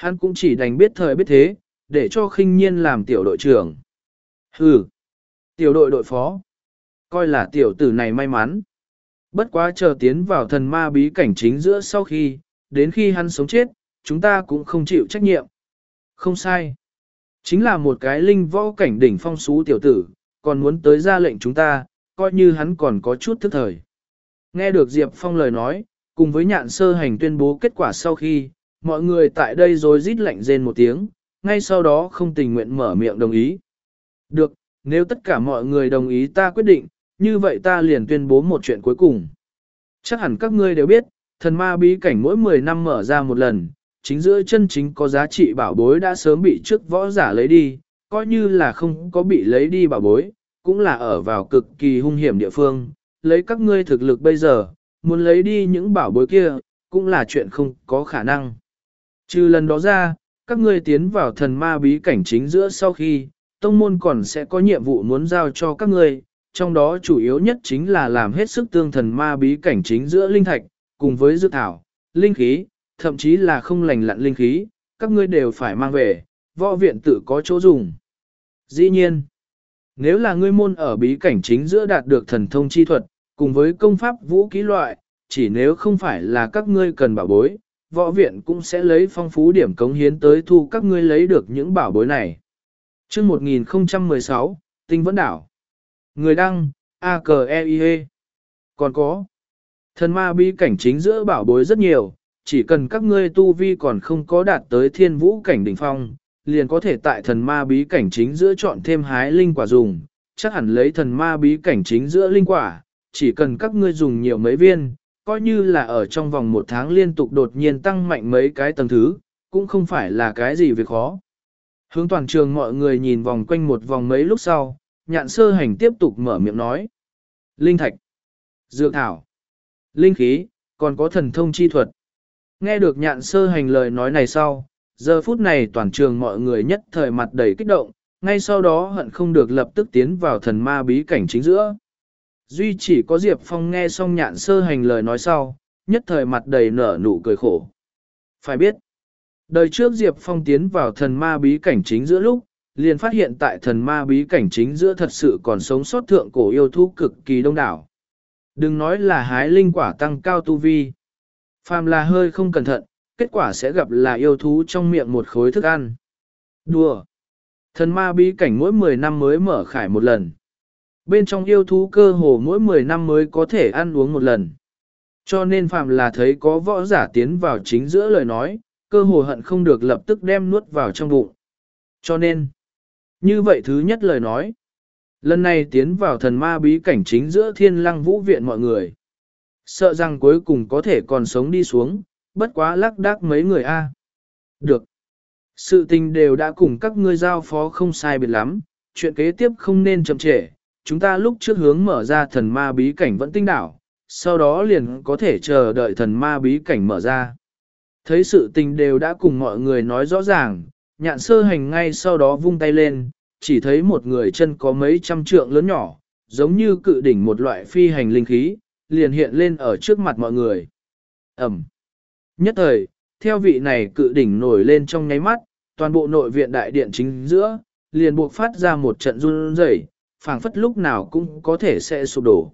hắn cũng chỉ đành biết thời biết thế, để cho khinh nhiên làm tiểu đội trưởng. Hừ, tiểu đội đội phó, coi là tiểu tử này may mắn. Bất quá chờ tiến vào thần ma bí cảnh chính giữa sau khi, đến khi hắn sống chết, chúng ta cũng không chịu trách nhiệm. Không sai. Chính là một cái linh võ cảnh đỉnh phong xú tiểu tử, còn muốn tới ra lệnh chúng ta, coi như hắn còn có chút thức thời. Nghe được Diệp Phong lời nói, cùng với nhạn sơ hành tuyên bố kết quả sau khi, mọi người tại đây rồi rít lạnh rên một tiếng, ngay sau đó không tình nguyện mở miệng đồng ý. Được, nếu tất cả mọi người đồng ý ta quyết định, như vậy ta liền tuyên bố một chuyện cuối cùng. Chắc hẳn các ngươi đều biết, thần ma bí cảnh mỗi 10 năm mở ra một lần, chính giữa chân chính có giá trị bảo bối đã sớm bị trước võ giả lấy đi, coi như là không có bị lấy đi bảo bối, cũng là ở vào cực kỳ hung hiểm địa phương, lấy các ngươi thực lực bây giờ, muốn lấy đi những bảo bối kia, cũng là chuyện không có khả năng. Trừ lần đó ra, các ngươi tiến vào thần ma bí cảnh chính giữa sau khi, tông môn còn sẽ có nhiệm vụ muốn giao cho các ngươi, trong đó chủ yếu nhất chính là làm hết sức tương thần ma bí cảnh chính giữa linh thạch, cùng với dược thảo, linh khí, thậm chí là không lành lặn linh khí, các ngươi đều phải mang về, võ viện tự có chỗ dùng. Dĩ nhiên, nếu là ngươi môn ở bí cảnh chính giữa đạt được thần thông chi thuật, cùng với công pháp vũ ký loại, chỉ nếu không phải là các ngươi cần bảo bối, võ viện cũng sẽ lấy phong phú điểm cống hiến tới thu các ngươi lấy được những bảo bối này. chương 1016, Tinh Vẫn Đảo Người đăng, a k e i -E. Còn có, thần ma bí cảnh chính giữa bảo bối rất nhiều, chỉ cần các ngươi tu vi còn không có đạt tới thiên vũ cảnh đỉnh phong, liền có thể tại thần ma bí cảnh chính giữa chọn thêm hái linh quả dùng, chắc hẳn lấy thần ma bí cảnh chính giữa linh quả, chỉ cần các ngươi dùng nhiều mấy viên, coi như là ở trong vòng một tháng liên tục đột nhiên tăng mạnh mấy cái tầng thứ, cũng không phải là cái gì việc khó. Hướng toàn trường mọi người nhìn vòng quanh một vòng mấy lúc sau, nhạn sơ hành tiếp tục mở miệng nói. Linh thạch, dược thảo, linh khí, còn có thần thông chi thuật. Nghe được nhạn sơ hành lời nói này sau, giờ phút này toàn trường mọi người nhất thời mặt đầy kích động, ngay sau đó hận không được lập tức tiến vào thần ma bí cảnh chính giữa. Duy chỉ có Diệp Phong nghe xong nhạn sơ hành lời nói sau, nhất thời mặt đầy nở nụ cười khổ. Phải biết, đời trước Diệp Phong tiến vào thần ma bí cảnh chính giữa lúc, liền phát hiện tại thần ma bí cảnh chính giữa thật sự còn sống sót thượng cổ yêu thú cực kỳ đông đảo. Đừng nói là hái linh quả tăng cao tu vi. Phàm là hơi không cẩn thận, kết quả sẽ gặp là yêu thú trong miệng một khối thức ăn. Đùa! Thần ma bí cảnh mỗi 10 năm mới mở khải một lần. Bên trong yêu thú cơ hồ mỗi 10 năm mới có thể ăn uống một lần. Cho nên phạm là thấy có võ giả tiến vào chính giữa lời nói, cơ hồ hận không được lập tức đem nuốt vào trong bụng. Cho nên, như vậy thứ nhất lời nói, lần này tiến vào thần ma bí cảnh chính giữa thiên lăng vũ viện mọi người. Sợ rằng cuối cùng có thể còn sống đi xuống, bất quá lắc đắc mấy người a. Được. Sự tình đều đã cùng các ngươi giao phó không sai biệt lắm, chuyện kế tiếp không nên chậm trễ. Chúng ta lúc trước hướng mở ra thần ma bí cảnh vẫn tinh đảo, sau đó liền có thể chờ đợi thần ma bí cảnh mở ra. Thấy sự tình đều đã cùng mọi người nói rõ ràng, nhạn sơ hành ngay sau đó vung tay lên, chỉ thấy một người chân có mấy trăm trượng lớn nhỏ, giống như cự đỉnh một loại phi hành linh khí, liền hiện lên ở trước mặt mọi người. Ẩm. Nhất thời, theo vị này cự đỉnh nổi lên trong nháy mắt, toàn bộ nội viện đại điện chính giữa, liền buộc phát ra một trận run rẩy, phảng phất lúc nào cũng có thể sẽ sụp đổ.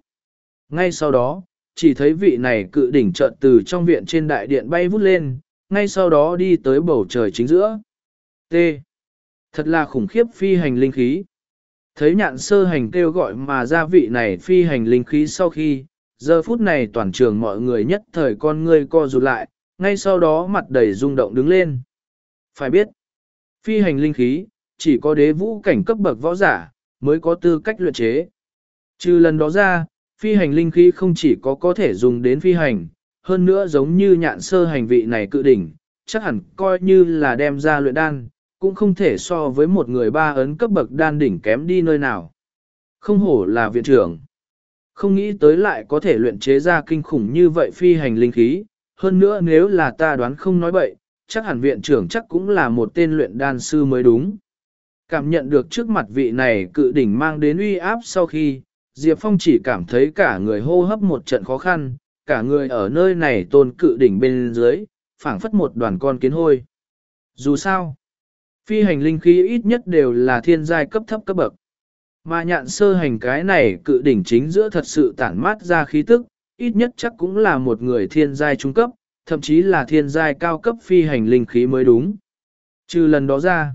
Ngay sau đó, chỉ thấy vị này cự đỉnh chợt từ trong viện trên đại điện bay vút lên, ngay sau đó đi tới bầu trời chính giữa. T. Thật là khủng khiếp phi hành linh khí. Thấy nhạn sơ hành kêu gọi mà ra vị này phi hành linh khí sau khi, giờ phút này toàn trường mọi người nhất thời con ngươi co rụt lại, ngay sau đó mặt đầy rung động đứng lên. Phải biết, phi hành linh khí, chỉ có đế vũ cảnh cấp bậc võ giả, mới có tư cách luyện chế. Trừ lần đó ra, phi hành linh khí không chỉ có có thể dùng đến phi hành, hơn nữa giống như nhạn sơ hành vị này cự đỉnh, chắc hẳn coi như là đem ra luyện đan, cũng không thể so với một người ba ấn cấp bậc đan đỉnh kém đi nơi nào. Không hổ là viện trưởng. Không nghĩ tới lại có thể luyện chế ra kinh khủng như vậy phi hành linh khí, hơn nữa nếu là ta đoán không nói bậy, chắc hẳn viện trưởng chắc cũng là một tên luyện đan sư mới đúng. Cảm nhận được trước mặt vị này cự đỉnh mang đến uy áp sau khi, Diệp Phong chỉ cảm thấy cả người hô hấp một trận khó khăn, cả người ở nơi này tôn cự đỉnh bên dưới, phảng phất một đoàn con kiến hôi. Dù sao, phi hành linh khí ít nhất đều là thiên giai cấp thấp cấp bậc. Mà nhạn sơ hành cái này cự đỉnh chính giữa thật sự tản mát ra khí tức, ít nhất chắc cũng là một người thiên giai trung cấp, thậm chí là thiên giai cao cấp phi hành linh khí mới đúng. Trừ lần đó ra,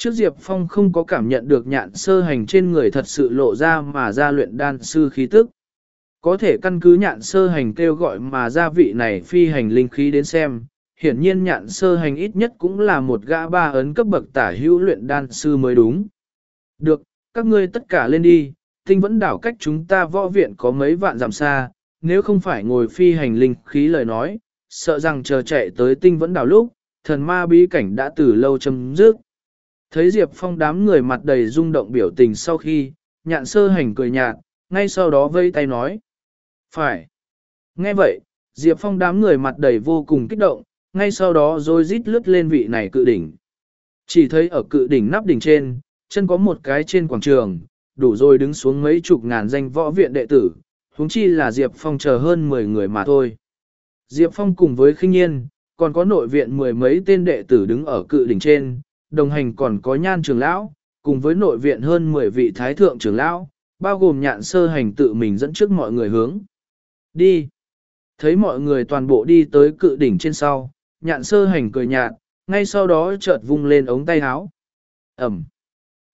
trước Diệp Phong không có cảm nhận được nhạn sơ hành trên người thật sự lộ ra mà ra luyện đan sư khí tức. Có thể căn cứ nhạn sơ hành kêu gọi mà ra vị này phi hành linh khí đến xem, hiển nhiên nhạn sơ hành ít nhất cũng là một gã ba ấn cấp bậc tả hữu luyện đan sư mới đúng. Được, các ngươi tất cả lên đi, tinh vẫn đảo cách chúng ta võ viện có mấy vạn dặm xa, nếu không phải ngồi phi hành linh khí lời nói, sợ rằng chờ chạy tới tinh vẫn đảo lúc, thần ma bí cảnh đã từ lâu chấm dứt. Thấy Diệp Phong đám người mặt đầy rung động biểu tình sau khi, nhạn sơ hành cười nhạt, ngay sau đó vây tay nói. Phải. Nghe vậy, Diệp Phong đám người mặt đầy vô cùng kích động, ngay sau đó rồi rít lướt lên vị này cự đỉnh. Chỉ thấy ở cự đỉnh nắp đỉnh trên, chân có một cái trên quảng trường, đủ rồi đứng xuống mấy chục ngàn danh võ viện đệ tử, huống chi là Diệp Phong chờ hơn 10 người mà thôi. Diệp Phong cùng với khinh nhiên, còn có nội viện mười mấy tên đệ tử đứng ở cự đỉnh trên, đồng hành còn có nhan trường lão, cùng với nội viện hơn 10 vị thái thượng trưởng lão, bao gồm nhạn sơ hành tự mình dẫn trước mọi người hướng. Đi! Thấy mọi người toàn bộ đi tới cự đỉnh trên sau, nhạn sơ hành cười nhạt, ngay sau đó chợt vung lên ống tay áo. Ẩm!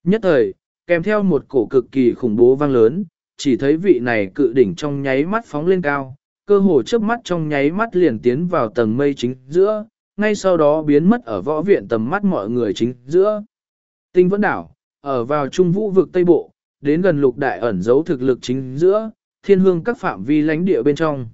Nhất thời, kèm theo một cổ cực kỳ khủng bố vang lớn, chỉ thấy vị này cự đỉnh trong nháy mắt phóng lên cao, cơ hồ chớp mắt trong nháy mắt liền tiến vào tầng mây chính giữa, ngay sau đó biến mất ở võ viện tầm mắt mọi người chính giữa. Tinh vẫn đảo, ở vào trung vũ vực Tây Bộ, đến gần lục đại ẩn giấu thực lực chính giữa, thiên hương các phạm vi lãnh địa bên trong.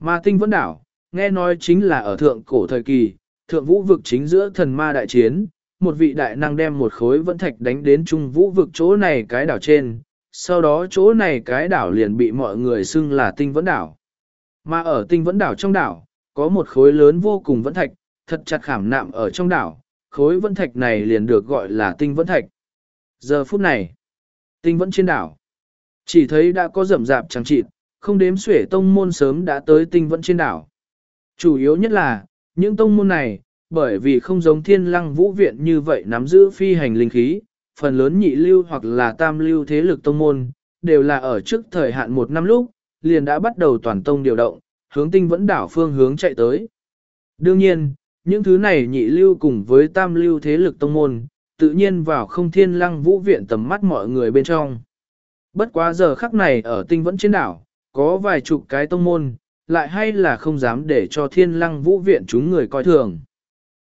Mà tinh vẫn đảo, nghe nói chính là ở thượng cổ thời kỳ, thượng vũ vực chính giữa thần ma đại chiến, một vị đại năng đem một khối vẫn thạch đánh đến trung vũ vực chỗ này cái đảo trên, sau đó chỗ này cái đảo liền bị mọi người xưng là tinh vẫn đảo. Mà ở tinh vẫn đảo trong đảo, có một khối lớn vô cùng vẫn thạch, thật chặt khảm nạm ở trong đảo, khối vân thạch này liền được gọi là tinh vân thạch. Giờ phút này, tinh vẫn trên đảo, chỉ thấy đã có rậm rạp trắng trịt, không đếm xuể tông môn sớm đã tới tinh vẫn trên đảo. Chủ yếu nhất là, những tông môn này, bởi vì không giống thiên lăng vũ viện như vậy nắm giữ phi hành linh khí, phần lớn nhị lưu hoặc là tam lưu thế lực tông môn, đều là ở trước thời hạn một năm lúc, liền đã bắt đầu toàn tông điều động, hướng tinh vẫn đảo phương hướng chạy tới. Đương nhiên, những thứ này nhị lưu cùng với tam lưu thế lực tông môn, tự nhiên vào không thiên lăng vũ viện tầm mắt mọi người bên trong. Bất quá giờ khắc này ở tinh vẫn trên đảo, có vài chục cái tông môn, lại hay là không dám để cho thiên lăng vũ viện chúng người coi thường.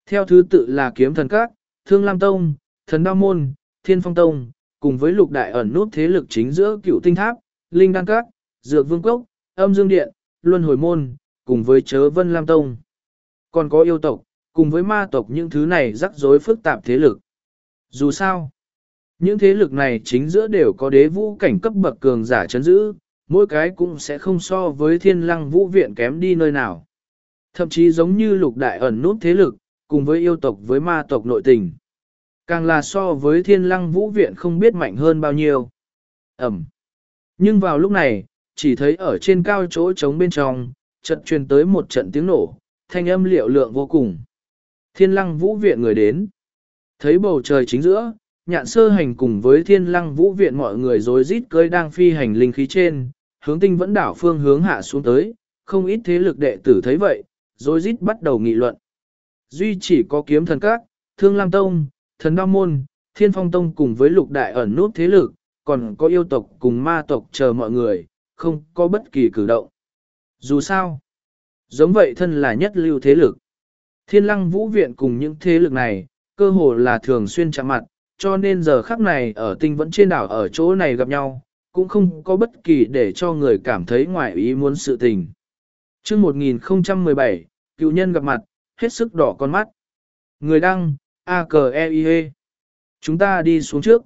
Theo thứ tự là kiếm thần các, thương lam tông, thần đao môn, thiên phong tông, cùng với lục đại ẩn nút thế lực chính giữa cựu tinh tháp, linh đan các, dược vương cốc, âm dương điện, luân hồi môn, cùng với chớ vân lam tông. Còn có yêu tộc, cùng với ma tộc những thứ này rắc rối phức tạp thế lực. Dù sao, những thế lực này chính giữa đều có đế vũ cảnh cấp bậc cường giả chấn giữ, mỗi cái cũng sẽ không so với thiên lăng vũ viện kém đi nơi nào. Thậm chí giống như lục đại ẩn nút thế lực, cùng với yêu tộc với ma tộc nội tình. Càng là so với thiên lăng vũ viện không biết mạnh hơn bao nhiêu. Ẩm. Nhưng vào lúc này, chỉ thấy ở trên cao chỗ trống bên trong, trận truyền tới một trận tiếng nổ, thanh âm liệu lượng vô cùng. Thiên lăng vũ viện người đến. Thấy bầu trời chính giữa, nhạn sơ hành cùng với thiên lăng vũ viện mọi người rối rít cơi đang phi hành linh khí trên, hướng tinh vẫn đảo phương hướng hạ xuống tới, không ít thế lực đệ tử thấy vậy, rối rít bắt đầu nghị luận. Duy chỉ có kiếm thần các, thương lam tông, thần đao môn, thiên phong tông cùng với lục đại ẩn nút thế lực, còn có yêu tộc cùng ma tộc chờ mọi người, không có bất kỳ cử động. Dù sao, giống vậy thân là nhất lưu thế lực. Thiên lăng vũ viện cùng những thế lực này, cơ hồ là thường xuyên chạm mặt, cho nên giờ khắc này ở tinh vẫn trên đảo ở chỗ này gặp nhau, cũng không có bất kỳ để cho người cảm thấy ngoại ý muốn sự tình. chương 1017, cựu nhân gặp mặt, hết sức đỏ con mắt. Người đăng, a k e i -E. Chúng ta đi xuống trước.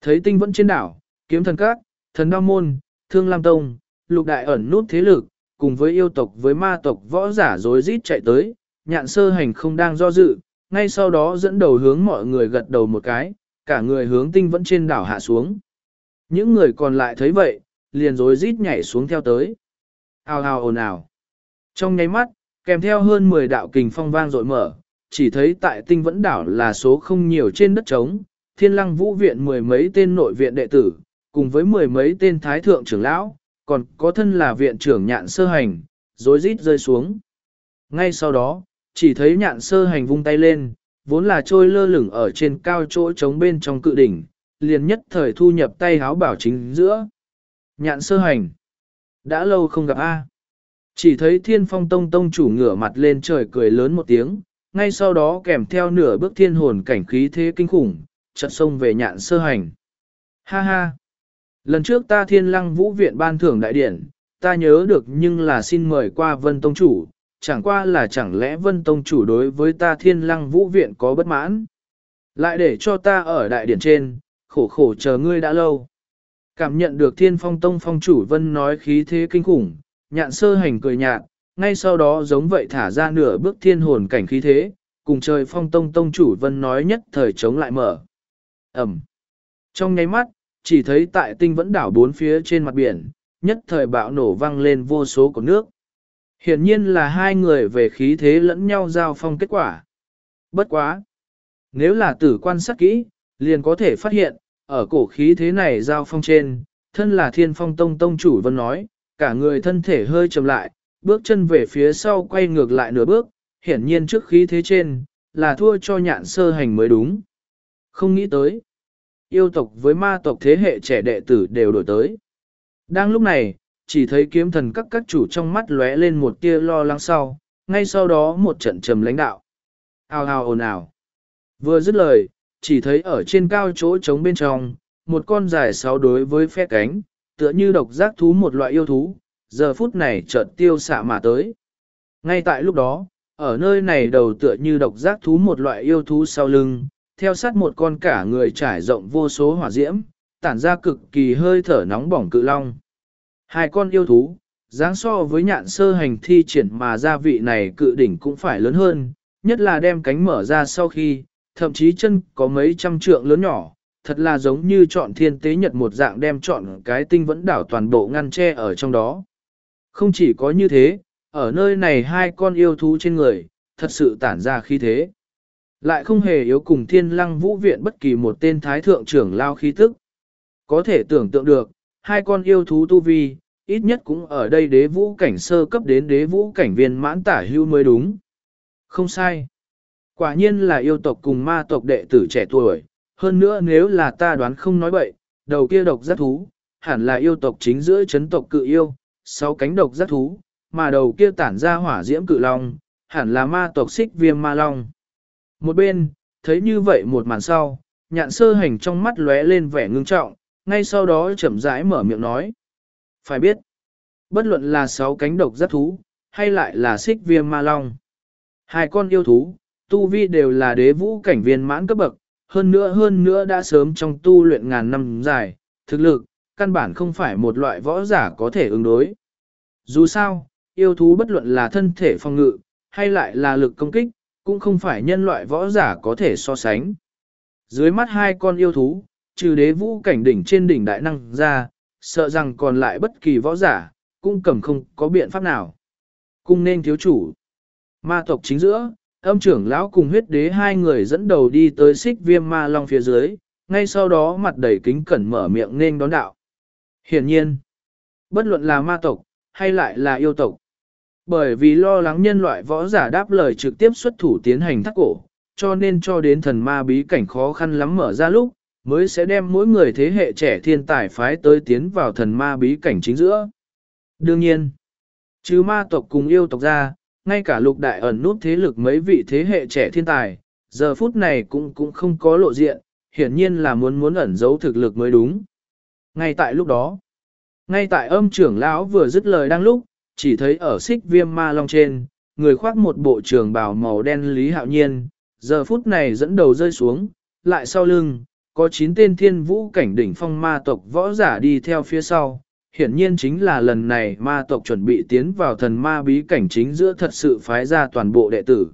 Thấy tinh vẫn trên đảo, kiếm thần các, thần đao môn, thương lam tông, lục đại ẩn nút thế lực, cùng với yêu tộc với ma tộc võ giả dối rít chạy tới, nhạn sơ hành không đang do dự, ngay sau đó dẫn đầu hướng mọi người gật đầu một cái, cả người hướng tinh vẫn trên đảo hạ xuống. Những người còn lại thấy vậy, liền rối rít nhảy xuống theo tới. Ao ao ồn ào. Trong nháy mắt, kèm theo hơn 10 đạo kình phong vang rội mở, chỉ thấy tại tinh vẫn đảo là số không nhiều trên đất trống, thiên lăng vũ viện mười mấy tên nội viện đệ tử, cùng với mười mấy tên thái thượng trưởng lão, còn có thân là viện trưởng nhạn sơ hành, rối rít rơi xuống. Ngay sau đó, chỉ thấy nhạn sơ hành vung tay lên, vốn là trôi lơ lửng ở trên cao chỗ trống bên trong cự đỉnh, liền nhất thời thu nhập tay háo bảo chính giữa. Nhạn sơ hành. Đã lâu không gặp A. Chỉ thấy thiên phong tông tông chủ ngửa mặt lên trời cười lớn một tiếng, ngay sau đó kèm theo nửa bước thiên hồn cảnh khí thế kinh khủng, chợt sông về nhạn sơ hành. Ha ha! Lần trước ta thiên lăng vũ viện ban thưởng đại điển, ta nhớ được nhưng là xin mời qua vân tông chủ, chẳng qua là chẳng lẽ vân tông chủ đối với ta thiên lăng vũ viện có bất mãn. Lại để cho ta ở đại điển trên, khổ khổ chờ ngươi đã lâu. Cảm nhận được thiên phong tông phong chủ vân nói khí thế kinh khủng, nhạn sơ hành cười nhạt, ngay sau đó giống vậy thả ra nửa bước thiên hồn cảnh khí thế, cùng trời phong tông tông chủ vân nói nhất thời chống lại mở. Ẩm. Trong nháy mắt, chỉ thấy tại tinh vẫn đảo bốn phía trên mặt biển, nhất thời bạo nổ vang lên vô số của nước. Hiển nhiên là hai người về khí thế lẫn nhau giao phong kết quả. Bất quá. Nếu là tử quan sát kỹ, liền có thể phát hiện, ở cổ khí thế này giao phong trên, thân là thiên phong tông tông chủ vân nói, cả người thân thể hơi chậm lại, bước chân về phía sau quay ngược lại nửa bước, hiển nhiên trước khí thế trên, là thua cho nhạn sơ hành mới đúng. Không nghĩ tới, yêu tộc với ma tộc thế hệ trẻ đệ tử đều đổi tới. Đang lúc này, chỉ thấy kiếm thần các các chủ trong mắt lóe lên một tia lo lắng sau, ngay sau đó một trận trầm lãnh đạo. Ao ao ồn ào. Vừa dứt lời, chỉ thấy ở trên cao chỗ trống bên trong, một con dài sáu đối với phe cánh, tựa như độc giác thú một loại yêu thú, giờ phút này chợt tiêu xạ mà tới. Ngay tại lúc đó, ở nơi này đầu tựa như độc giác thú một loại yêu thú sau lưng, theo sát một con cả người trải rộng vô số hỏa diễm, tản ra cực kỳ hơi thở nóng bỏng cự long. Hai con yêu thú, dáng so với nhạn sơ hành thi triển mà gia vị này cự đỉnh cũng phải lớn hơn, nhất là đem cánh mở ra sau khi, thậm chí chân có mấy trăm trượng lớn nhỏ, thật là giống như chọn thiên tế nhật một dạng đem chọn cái tinh vẫn đảo toàn bộ ngăn che ở trong đó. Không chỉ có như thế, ở nơi này hai con yêu thú trên người, thật sự tản ra khí thế. Lại không hề yếu cùng thiên lăng vũ viện bất kỳ một tên thái thượng trưởng lao khí tức. Có thể tưởng tượng được, hai con yêu thú tu vi, ít nhất cũng ở đây đế vũ cảnh sơ cấp đến đế vũ cảnh viên mãn tả hưu mới đúng. Không sai. Quả nhiên là yêu tộc cùng ma tộc đệ tử trẻ tuổi, hơn nữa nếu là ta đoán không nói bậy, đầu kia độc giác thú, hẳn là yêu tộc chính giữa chấn tộc cự yêu, sáu cánh độc giác thú, mà đầu kia tản ra hỏa diễm cự long, hẳn là ma tộc xích viêm ma long. Một bên, thấy như vậy một màn sau, nhạn sơ hành trong mắt lóe lên vẻ ngưng trọng, ngay sau đó chậm rãi mở miệng nói. Phải biết, bất luận là sáu cánh độc giác thú, hay lại là xích viêm ma long. Hai con yêu thú, tu vi đều là đế vũ cảnh viên mãn cấp bậc, hơn nữa hơn nữa đã sớm trong tu luyện ngàn năm dài, thực lực, căn bản không phải một loại võ giả có thể ứng đối. Dù sao, yêu thú bất luận là thân thể phòng ngự, hay lại là lực công kích, cũng không phải nhân loại võ giả có thể so sánh. Dưới mắt hai con yêu thú, trừ đế vũ cảnh đỉnh trên đỉnh đại năng ra, sợ rằng còn lại bất kỳ võ giả, cũng cầm không có biện pháp nào. Cung nên thiếu chủ. Ma tộc chính giữa, âm trưởng lão cùng huyết đế hai người dẫn đầu đi tới xích viêm ma long phía dưới, ngay sau đó mặt đầy kính cẩn mở miệng nên đón đạo. Hiển nhiên, bất luận là ma tộc, hay lại là yêu tộc, bởi vì lo lắng nhân loại võ giả đáp lời trực tiếp xuất thủ tiến hành thắt cổ, cho nên cho đến thần ma bí cảnh khó khăn lắm mở ra lúc, mới sẽ đem mỗi người thế hệ trẻ thiên tài phái tới tiến vào thần ma bí cảnh chính giữa. Đương nhiên, chứ ma tộc cùng yêu tộc ra, ngay cả lục đại ẩn nút thế lực mấy vị thế hệ trẻ thiên tài, giờ phút này cũng cũng không có lộ diện, hiển nhiên là muốn muốn ẩn giấu thực lực mới đúng. Ngay tại lúc đó, ngay tại âm trưởng lão vừa dứt lời đang lúc, chỉ thấy ở xích viêm ma long trên, người khoác một bộ trường bào màu đen Lý Hạo Nhiên, giờ phút này dẫn đầu rơi xuống, lại sau lưng, có 9 tên thiên vũ cảnh đỉnh phong ma tộc võ giả đi theo phía sau. Hiển nhiên chính là lần này ma tộc chuẩn bị tiến vào thần ma bí cảnh chính giữa thật sự phái ra toàn bộ đệ tử.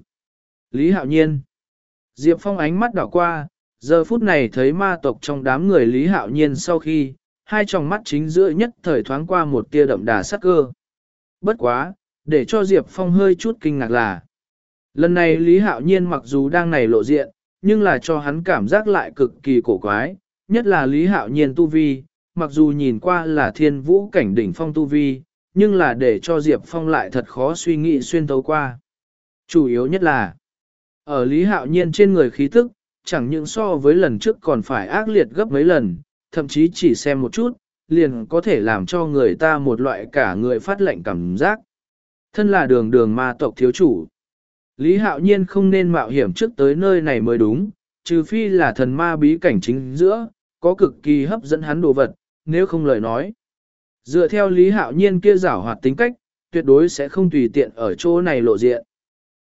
Lý Hạo Nhiên Diệp Phong ánh mắt đảo qua, giờ phút này thấy ma tộc trong đám người Lý Hạo Nhiên sau khi, hai tròng mắt chính giữa nhất thời thoáng qua một tia đậm đà sắc cơ. Bất quá, để cho Diệp Phong hơi chút kinh ngạc là, lần này Lý Hạo Nhiên mặc dù đang này lộ diện, nhưng là cho hắn cảm giác lại cực kỳ cổ quái, nhất là Lý Hạo Nhiên tu vi, mặc dù nhìn qua là thiên vũ cảnh đỉnh phong tu vi, nhưng là để cho Diệp Phong lại thật khó suy nghĩ xuyên thấu qua. Chủ yếu nhất là, ở Lý Hạo Nhiên trên người khí tức, chẳng những so với lần trước còn phải ác liệt gấp mấy lần, thậm chí chỉ xem một chút, liền có thể làm cho người ta một loại cả người phát lệnh cảm giác. Thân là đường đường ma tộc thiếu chủ. Lý Hạo Nhiên không nên mạo hiểm trước tới nơi này mới đúng, trừ phi là thần ma bí cảnh chính giữa, có cực kỳ hấp dẫn hắn đồ vật, nếu không lời nói. Dựa theo Lý Hạo Nhiên kia giảo hoạt tính cách, tuyệt đối sẽ không tùy tiện ở chỗ này lộ diện.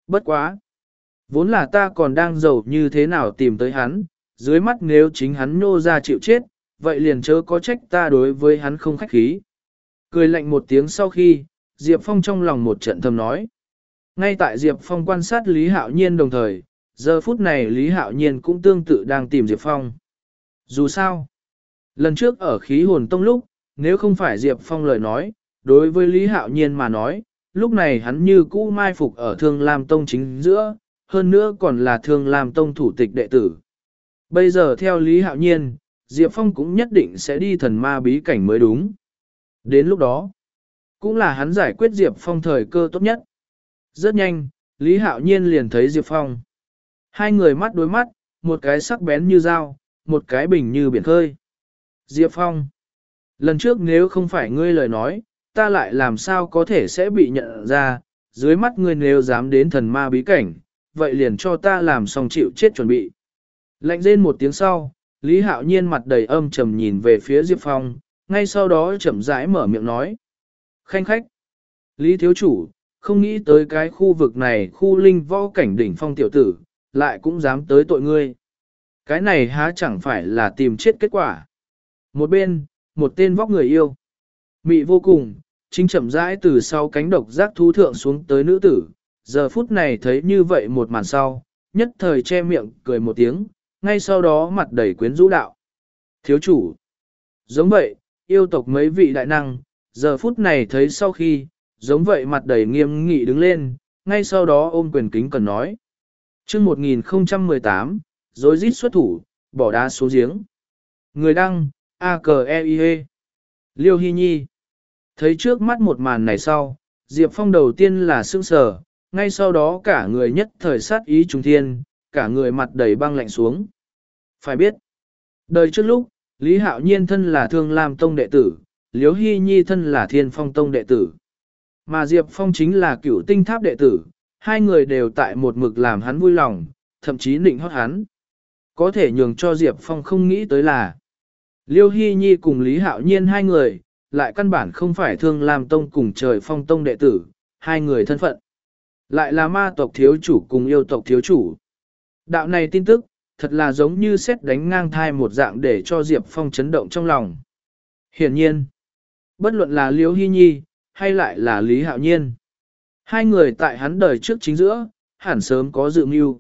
Bất quá. Vốn là ta còn đang giàu như thế nào tìm tới hắn, dưới mắt nếu chính hắn nô ra chịu chết, vậy liền chớ có trách ta đối với hắn không khách khí. Cười lạnh một tiếng sau khi, Diệp Phong trong lòng một trận thầm nói. Ngay tại Diệp Phong quan sát Lý Hạo Nhiên đồng thời, giờ phút này Lý Hạo Nhiên cũng tương tự đang tìm Diệp Phong. Dù sao, lần trước ở khí hồn tông lúc, nếu không phải Diệp Phong lời nói, đối với Lý Hạo Nhiên mà nói, lúc này hắn như cũ mai phục ở Thương Lam Tông chính giữa, hơn nữa còn là Thương Lam Tông thủ tịch đệ tử. Bây giờ theo Lý Hạo Nhiên, Diệp Phong cũng nhất định sẽ đi thần ma bí cảnh mới đúng. Đến lúc đó, cũng là hắn giải quyết Diệp Phong thời cơ tốt nhất. Rất nhanh, Lý Hạo Nhiên liền thấy Diệp Phong. Hai người mắt đối mắt, một cái sắc bén như dao, một cái bình như biển khơi. Diệp Phong, lần trước nếu không phải ngươi lời nói, ta lại làm sao có thể sẽ bị nhận ra, dưới mắt ngươi nếu dám đến thần ma bí cảnh, vậy liền cho ta làm xong chịu chết chuẩn bị. Lạnh rên một tiếng sau, Lý Hạo Nhiên mặt đầy âm trầm nhìn về phía Diệp Phong, ngay sau đó chậm rãi mở miệng nói. Khanh khách! Lý Thiếu Chủ, không nghĩ tới cái khu vực này khu linh võ cảnh đỉnh phong tiểu tử, lại cũng dám tới tội ngươi. Cái này há chẳng phải là tìm chết kết quả. Một bên, một tên vóc người yêu. Mị vô cùng, chính chậm rãi từ sau cánh độc giác thú thượng xuống tới nữ tử. Giờ phút này thấy như vậy một màn sau, nhất thời che miệng cười một tiếng, ngay sau đó mặt đầy quyến rũ đạo. Thiếu chủ. Giống vậy, yêu tộc mấy vị đại năng, giờ phút này thấy sau khi, giống vậy mặt đầy nghiêm nghị đứng lên, ngay sau đó ôm quyền kính cần nói. chương 1018, dối rít xuất thủ, bỏ đá xuống giếng. Người đăng, a k e i -E. Liêu Hy Nhi. Thấy trước mắt một màn này sau, Diệp Phong đầu tiên là sương sờ, ngay sau đó cả người nhất thời sát ý trung thiên, cả người mặt đầy băng lạnh xuống. Phải biết, đời trước lúc, Lý Hạo Nhiên thân là Thương Lam Tông đệ tử, liêu Hy Nhi thân là Thiên Phong Tông đệ tử. Mà Diệp Phong chính là cựu tinh tháp đệ tử, hai người đều tại một mực làm hắn vui lòng, thậm chí nịnh hót hắn. Có thể nhường cho Diệp Phong không nghĩ tới là Liêu Hy Nhi cùng Lý Hạo Nhiên hai người, lại căn bản không phải thương làm tông cùng trời phong tông đệ tử, hai người thân phận. Lại là ma tộc thiếu chủ cùng yêu tộc thiếu chủ. Đạo này tin tức, thật là giống như xét đánh ngang thai một dạng để cho Diệp Phong chấn động trong lòng. Hiển nhiên, bất luận là Liêu Hy Nhi, hay lại là Lý Hạo Nhiên. Hai người tại hắn đời trước chính giữa, hẳn sớm có dự mưu.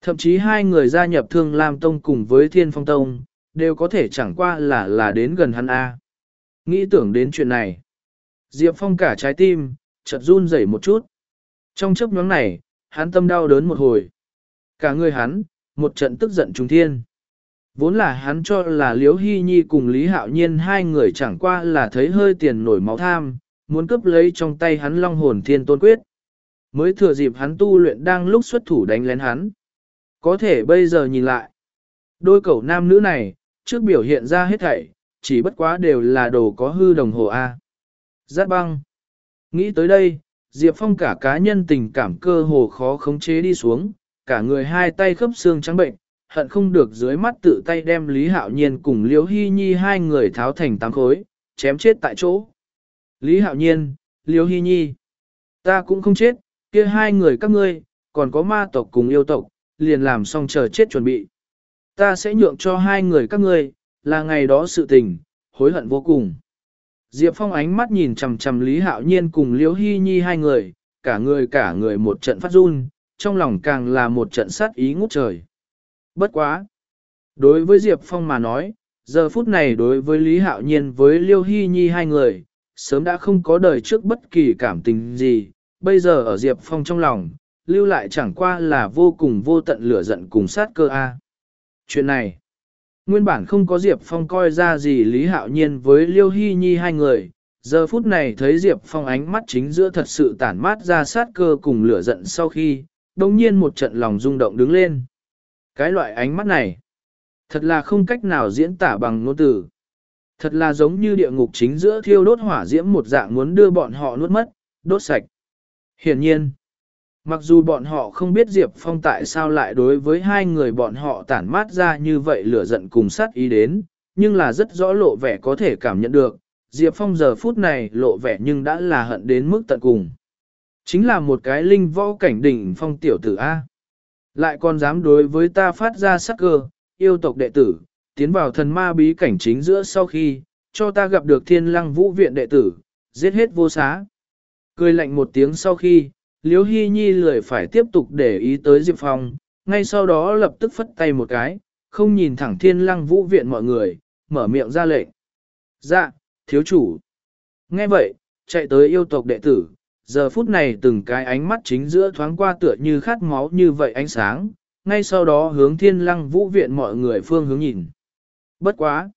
Thậm chí hai người gia nhập Thương Lam Tông cùng với Thiên Phong Tông, đều có thể chẳng qua là là đến gần hắn A. Nghĩ tưởng đến chuyện này. Diệp Phong cả trái tim, chợt run rẩy một chút. Trong chấp nhóm này, hắn tâm đau đớn một hồi. Cả người hắn, một trận tức giận trùng thiên. Vốn là hắn cho là Liễu Hy Nhi cùng Lý Hạo Nhiên hai người chẳng qua là thấy hơi tiền nổi máu tham, muốn cướp lấy trong tay hắn long hồn thiên tôn quyết. Mới thừa dịp hắn tu luyện đang lúc xuất thủ đánh lén hắn. Có thể bây giờ nhìn lại, đôi cậu nam nữ này, trước biểu hiện ra hết thảy, chỉ bất quá đều là đồ có hư đồng hồ A. Giác băng. Nghĩ tới đây, Diệp Phong cả cá nhân tình cảm cơ hồ khó khống chế đi xuống, cả người hai tay khớp xương trắng bệnh, hận không được dưới mắt tự tay đem Lý Hạo Nhiên cùng Liễu Hy Nhi hai người tháo thành tám khối, chém chết tại chỗ. Lý Hạo Nhiên, Liễu Hy Nhi, ta cũng không chết, kia hai người các ngươi, còn có ma tộc cùng yêu tộc, liền làm xong chờ chết chuẩn bị. Ta sẽ nhượng cho hai người các ngươi, là ngày đó sự tình, hối hận vô cùng. Diệp Phong ánh mắt nhìn chằm chằm Lý Hạo Nhiên cùng Liễu Hy Nhi hai người, cả người cả người một trận phát run, trong lòng càng là một trận sát ý ngút trời. Bất quá! Đối với Diệp Phong mà nói, giờ phút này đối với Lý Hạo Nhiên với Liêu Hy Nhi hai người, sớm đã không có đời trước bất kỳ cảm tình gì, bây giờ ở Diệp Phong trong lòng, lưu lại chẳng qua là vô cùng vô tận lửa giận cùng sát cơ A. Chuyện này, nguyên bản không có Diệp Phong coi ra gì Lý Hạo Nhiên với Liêu Hy Nhi hai người, giờ phút này thấy Diệp Phong ánh mắt chính giữa thật sự tản mát ra sát cơ cùng lửa giận sau khi, đồng nhiên một trận lòng rung động đứng lên. Cái loại ánh mắt này, thật là không cách nào diễn tả bằng ngôn từ. Thật là giống như địa ngục chính giữa thiêu đốt hỏa diễm một dạng muốn đưa bọn họ nuốt mất, đốt sạch. Hiển nhiên, Mặc dù bọn họ không biết Diệp Phong tại sao lại đối với hai người bọn họ tản mát ra như vậy lửa giận cùng sát ý đến, nhưng là rất rõ lộ vẻ có thể cảm nhận được, Diệp Phong giờ phút này lộ vẻ nhưng đã là hận đến mức tận cùng. Chính là một cái linh võ cảnh đỉnh phong tiểu tử A. Lại còn dám đối với ta phát ra sắc cơ, yêu tộc đệ tử, tiến vào thần ma bí cảnh chính giữa sau khi, cho ta gặp được thiên lăng vũ viện đệ tử, giết hết vô xá. Cười lạnh một tiếng sau khi, Liễu Hy Nhi lười phải tiếp tục để ý tới Diệp Phong, ngay sau đó lập tức phất tay một cái, không nhìn thẳng thiên lăng vũ viện mọi người, mở miệng ra lệnh. Dạ, thiếu chủ. Nghe vậy, chạy tới yêu tộc đệ tử, giờ phút này từng cái ánh mắt chính giữa thoáng qua tựa như khát máu như vậy ánh sáng, ngay sau đó hướng thiên lăng vũ viện mọi người phương hướng nhìn. Bất quá!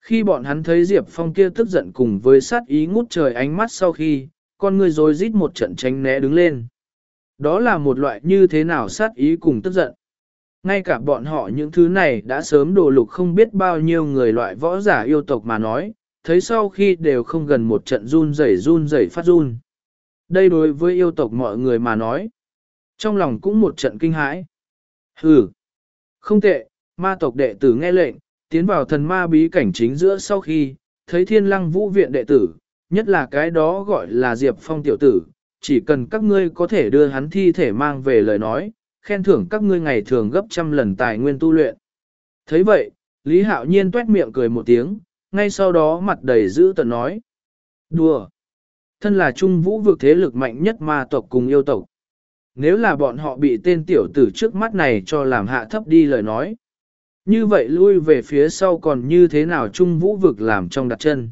Khi bọn hắn thấy Diệp Phong kia tức giận cùng với sát ý ngút trời ánh mắt sau khi, con người rồi rít một trận tránh né đứng lên. Đó là một loại như thế nào sát ý cùng tức giận. Ngay cả bọn họ những thứ này đã sớm đổ lục không biết bao nhiêu người loại võ giả yêu tộc mà nói, thấy sau khi đều không gần một trận run rẩy run rẩy phát run. Đây đối với yêu tộc mọi người mà nói, trong lòng cũng một trận kinh hãi. Hừ, không tệ, ma tộc đệ tử nghe lệnh, tiến vào thần ma bí cảnh chính giữa sau khi, thấy thiên lăng vũ viện đệ tử, nhất là cái đó gọi là Diệp Phong tiểu tử, chỉ cần các ngươi có thể đưa hắn thi thể mang về lời nói, khen thưởng các ngươi ngày thường gấp trăm lần tài nguyên tu luyện. thấy vậy, Lý Hạo Nhiên tuét miệng cười một tiếng, ngay sau đó mặt đầy dữ tận nói. Đùa! Thân là trung vũ vực thế lực mạnh nhất ma tộc cùng yêu tộc. Nếu là bọn họ bị tên tiểu tử trước mắt này cho làm hạ thấp đi lời nói. Như vậy lui về phía sau còn như thế nào trung vũ vực làm trong đặt chân.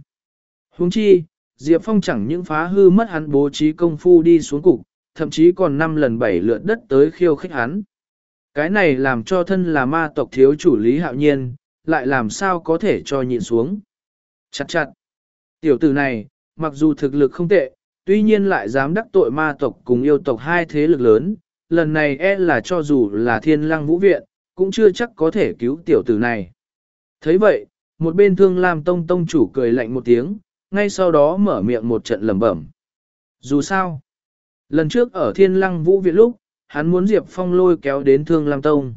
Huống chi, Diệp Phong chẳng những phá hư mất hắn bố trí công phu đi xuống cục, thậm chí còn năm lần bảy lượt đất tới khiêu khích hắn. Cái này làm cho thân là ma tộc thiếu chủ lý hạo nhiên, lại làm sao có thể cho nhịn xuống. Chặt chặt. Tiểu tử này, mặc dù thực lực không tệ, tuy nhiên lại dám đắc tội ma tộc cùng yêu tộc hai thế lực lớn, lần này e là cho dù là thiên lăng vũ viện, cũng chưa chắc có thể cứu tiểu tử này. thấy vậy, một bên thương lam tông tông chủ cười lạnh một tiếng, ngay sau đó mở miệng một trận lẩm bẩm. Dù sao, lần trước ở thiên lăng vũ viện lúc, hắn muốn Diệp Phong lôi kéo đến thương lam tông.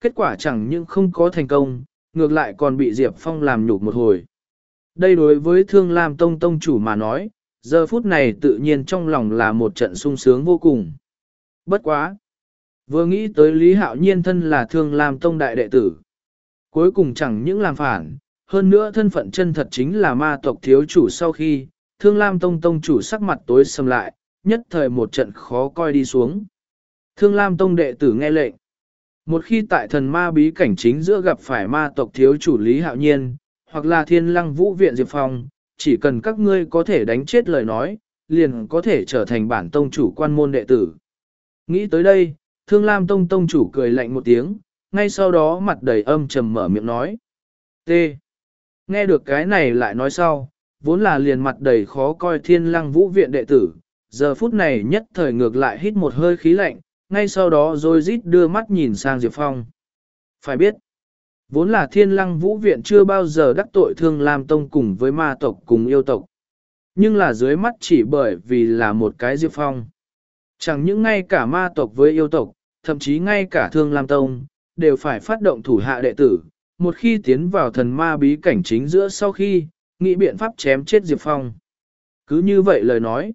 Kết quả chẳng những không có thành công, ngược lại còn bị Diệp Phong làm nhục một hồi. Đây đối với thương lam tông tông chủ mà nói, giờ phút này tự nhiên trong lòng là một trận sung sướng vô cùng. Bất quá! Vừa nghĩ tới Lý Hạo Nhiên thân là thương lam tông đại đệ tử. Cuối cùng chẳng những làm phản, hơn nữa thân phận chân thật chính là ma tộc thiếu chủ sau khi, thương lam tông tông chủ sắc mặt tối sầm lại, nhất thời một trận khó coi đi xuống. Thương lam tông đệ tử nghe lệnh. Một khi tại thần ma bí cảnh chính giữa gặp phải ma tộc thiếu chủ Lý Hạo Nhiên, hoặc là thiên lăng vũ viện Diệp Phong, chỉ cần các ngươi có thể đánh chết lời nói, liền có thể trở thành bản tông chủ quan môn đệ tử. Nghĩ tới đây, Thương Lam Tông Tông chủ cười lạnh một tiếng, ngay sau đó mặt đầy âm trầm mở miệng nói. T. Nghe được cái này lại nói sau, vốn là liền mặt đầy khó coi thiên lăng vũ viện đệ tử, giờ phút này nhất thời ngược lại hít một hơi khí lạnh, ngay sau đó rồi rít đưa mắt nhìn sang Diệp Phong. Phải biết, vốn là thiên lăng vũ viện chưa bao giờ đắc tội thương Lam Tông cùng với ma tộc cùng yêu tộc. Nhưng là dưới mắt chỉ bởi vì là một cái Diệp Phong. Chẳng những ngay cả ma tộc với yêu tộc, thậm chí ngay cả thương Lam Tông, đều phải phát động thủ hạ đệ tử, một khi tiến vào thần ma bí cảnh chính giữa sau khi, nghĩ biện pháp chém chết Diệp Phong. Cứ như vậy lời nói.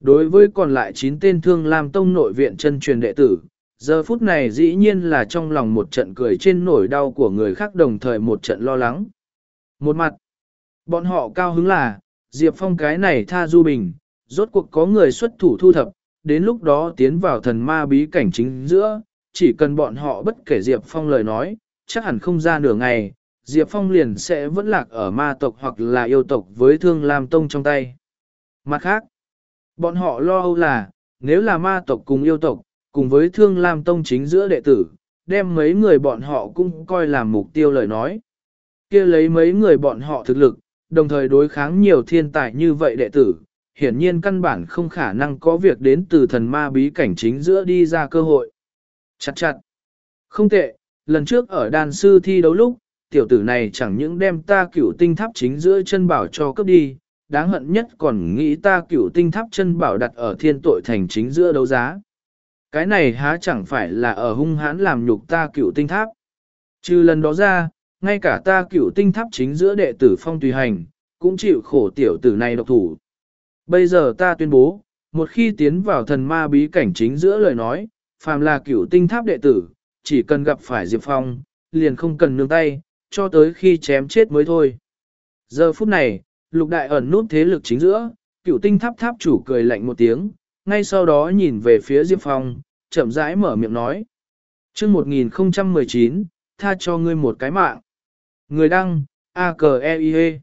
Đối với còn lại 9 tên thương Lam Tông nội viện chân truyền đệ tử, giờ phút này dĩ nhiên là trong lòng một trận cười trên nổi đau của người khác đồng thời một trận lo lắng. Một mặt, bọn họ cao hứng là, Diệp Phong cái này tha du bình, rốt cuộc có người xuất thủ thu thập, đến lúc đó tiến vào thần ma bí cảnh chính giữa, chỉ cần bọn họ bất kể Diệp Phong lời nói, chắc hẳn không ra nửa ngày, Diệp Phong liền sẽ vẫn lạc ở ma tộc hoặc là yêu tộc với thương Lam Tông trong tay. Mặt khác, bọn họ lo âu là, nếu là ma tộc cùng yêu tộc, cùng với thương Lam Tông chính giữa đệ tử, đem mấy người bọn họ cũng coi làm mục tiêu lời nói. kia lấy mấy người bọn họ thực lực, đồng thời đối kháng nhiều thiên tài như vậy đệ tử, hiển nhiên căn bản không khả năng có việc đến từ thần ma bí cảnh chính giữa đi ra cơ hội. Chặt chặt. Không tệ, lần trước ở đàn sư thi đấu lúc, tiểu tử này chẳng những đem ta cửu tinh tháp chính giữa chân bảo cho cấp đi, đáng hận nhất còn nghĩ ta cửu tinh tháp chân bảo đặt ở thiên tội thành chính giữa đấu giá. Cái này há chẳng phải là ở hung hãn làm nhục ta cửu tinh tháp. Trừ lần đó ra, ngay cả ta cửu tinh tháp chính giữa đệ tử phong tùy hành, cũng chịu khổ tiểu tử này độc thủ. Bây giờ ta tuyên bố, một khi tiến vào thần ma bí cảnh chính giữa lời nói, phàm là cửu tinh tháp đệ tử, chỉ cần gặp phải Diệp Phong, liền không cần nương tay, cho tới khi chém chết mới thôi. Giờ phút này, lục đại ẩn nút thế lực chính giữa, cửu tinh tháp tháp chủ cười lạnh một tiếng, ngay sau đó nhìn về phía Diệp Phong, chậm rãi mở miệng nói. chương 1019, tha cho ngươi một cái mạng. Người đăng, a k e i -E.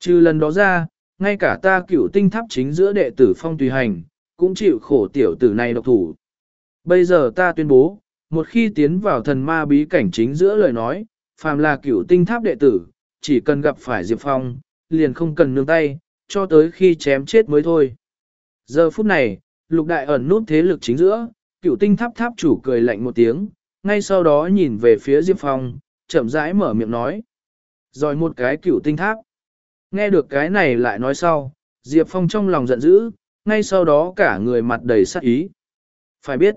Trừ lần đó ra, ngay cả ta cựu tinh tháp chính giữa đệ tử phong tùy hành, cũng chịu khổ tiểu tử này độc thủ. Bây giờ ta tuyên bố, một khi tiến vào thần ma bí cảnh chính giữa lời nói, phàm là cựu tinh tháp đệ tử, chỉ cần gặp phải Diệp Phong, liền không cần nương tay, cho tới khi chém chết mới thôi. Giờ phút này, lục đại ẩn nút thế lực chính giữa, cựu tinh tháp tháp chủ cười lạnh một tiếng, ngay sau đó nhìn về phía Diệp Phong, chậm rãi mở miệng nói. Rồi một cái cựu tinh tháp. Nghe được cái này lại nói sau, Diệp Phong trong lòng giận dữ, ngay sau đó cả người mặt đầy sát ý. Phải biết,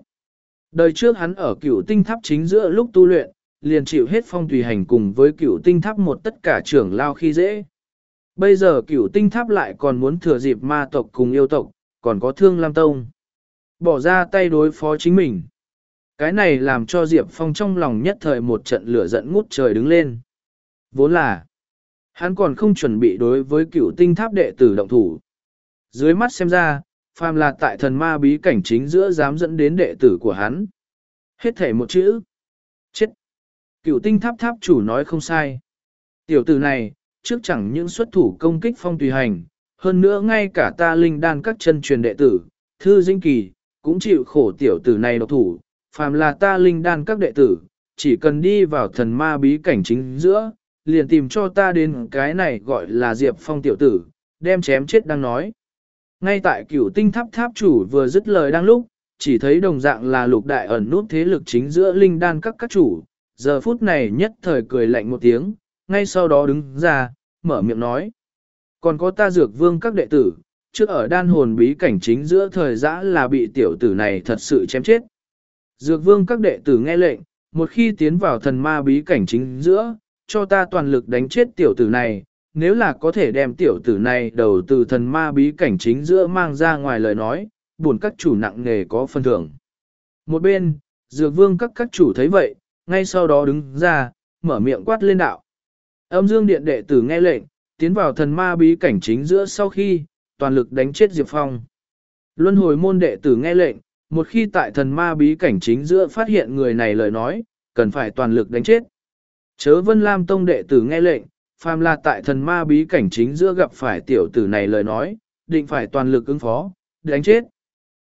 đời trước hắn ở cửu tinh tháp chính giữa lúc tu luyện, liền chịu hết phong tùy hành cùng với cửu tinh tháp một tất cả trưởng lao khi dễ. Bây giờ cửu tinh tháp lại còn muốn thừa dịp ma tộc cùng yêu tộc, còn có thương lam tông. Bỏ ra tay đối phó chính mình. Cái này làm cho Diệp Phong trong lòng nhất thời một trận lửa giận ngút trời đứng lên. Vốn là, Hắn còn không chuẩn bị đối với cựu tinh tháp đệ tử động thủ. Dưới mắt xem ra, phàm là tại thần ma bí cảnh chính giữa dám dẫn đến đệ tử của hắn. Hết thể một chữ. Chết. Cựu tinh tháp tháp chủ nói không sai. Tiểu tử này, trước chẳng những xuất thủ công kích phong tùy hành, hơn nữa ngay cả ta linh đan các chân truyền đệ tử, thư dinh kỳ, cũng chịu khổ tiểu tử này độc thủ. Phàm là ta linh đan các đệ tử, chỉ cần đi vào thần ma bí cảnh chính giữa, liền tìm cho ta đến cái này gọi là Diệp Phong tiểu tử, đem chém chết đang nói. Ngay tại cửu tinh tháp tháp chủ vừa dứt lời đang lúc, chỉ thấy đồng dạng là lục đại ẩn nút thế lực chính giữa linh đan các các chủ, giờ phút này nhất thời cười lạnh một tiếng, ngay sau đó đứng ra, mở miệng nói. Còn có ta dược vương các đệ tử, trước ở đan hồn bí cảnh chính giữa thời giã là bị tiểu tử này thật sự chém chết. Dược vương các đệ tử nghe lệnh, một khi tiến vào thần ma bí cảnh chính giữa, cho ta toàn lực đánh chết tiểu tử này, nếu là có thể đem tiểu tử này đầu từ thần ma bí cảnh chính giữa mang ra ngoài lời nói, buồn các chủ nặng nghề có phân thưởng. Một bên, dược vương các các chủ thấy vậy, ngay sau đó đứng ra, mở miệng quát lên đạo. Âm dương điện đệ tử nghe lệnh, tiến vào thần ma bí cảnh chính giữa sau khi, toàn lực đánh chết Diệp Phong. Luân hồi môn đệ tử nghe lệnh, một khi tại thần ma bí cảnh chính giữa phát hiện người này lời nói, cần phải toàn lực đánh chết. Chớ Vân Lam Tông đệ tử nghe lệnh, phàm là tại thần ma bí cảnh chính giữa gặp phải tiểu tử này lời nói, định phải toàn lực ứng phó, đánh chết.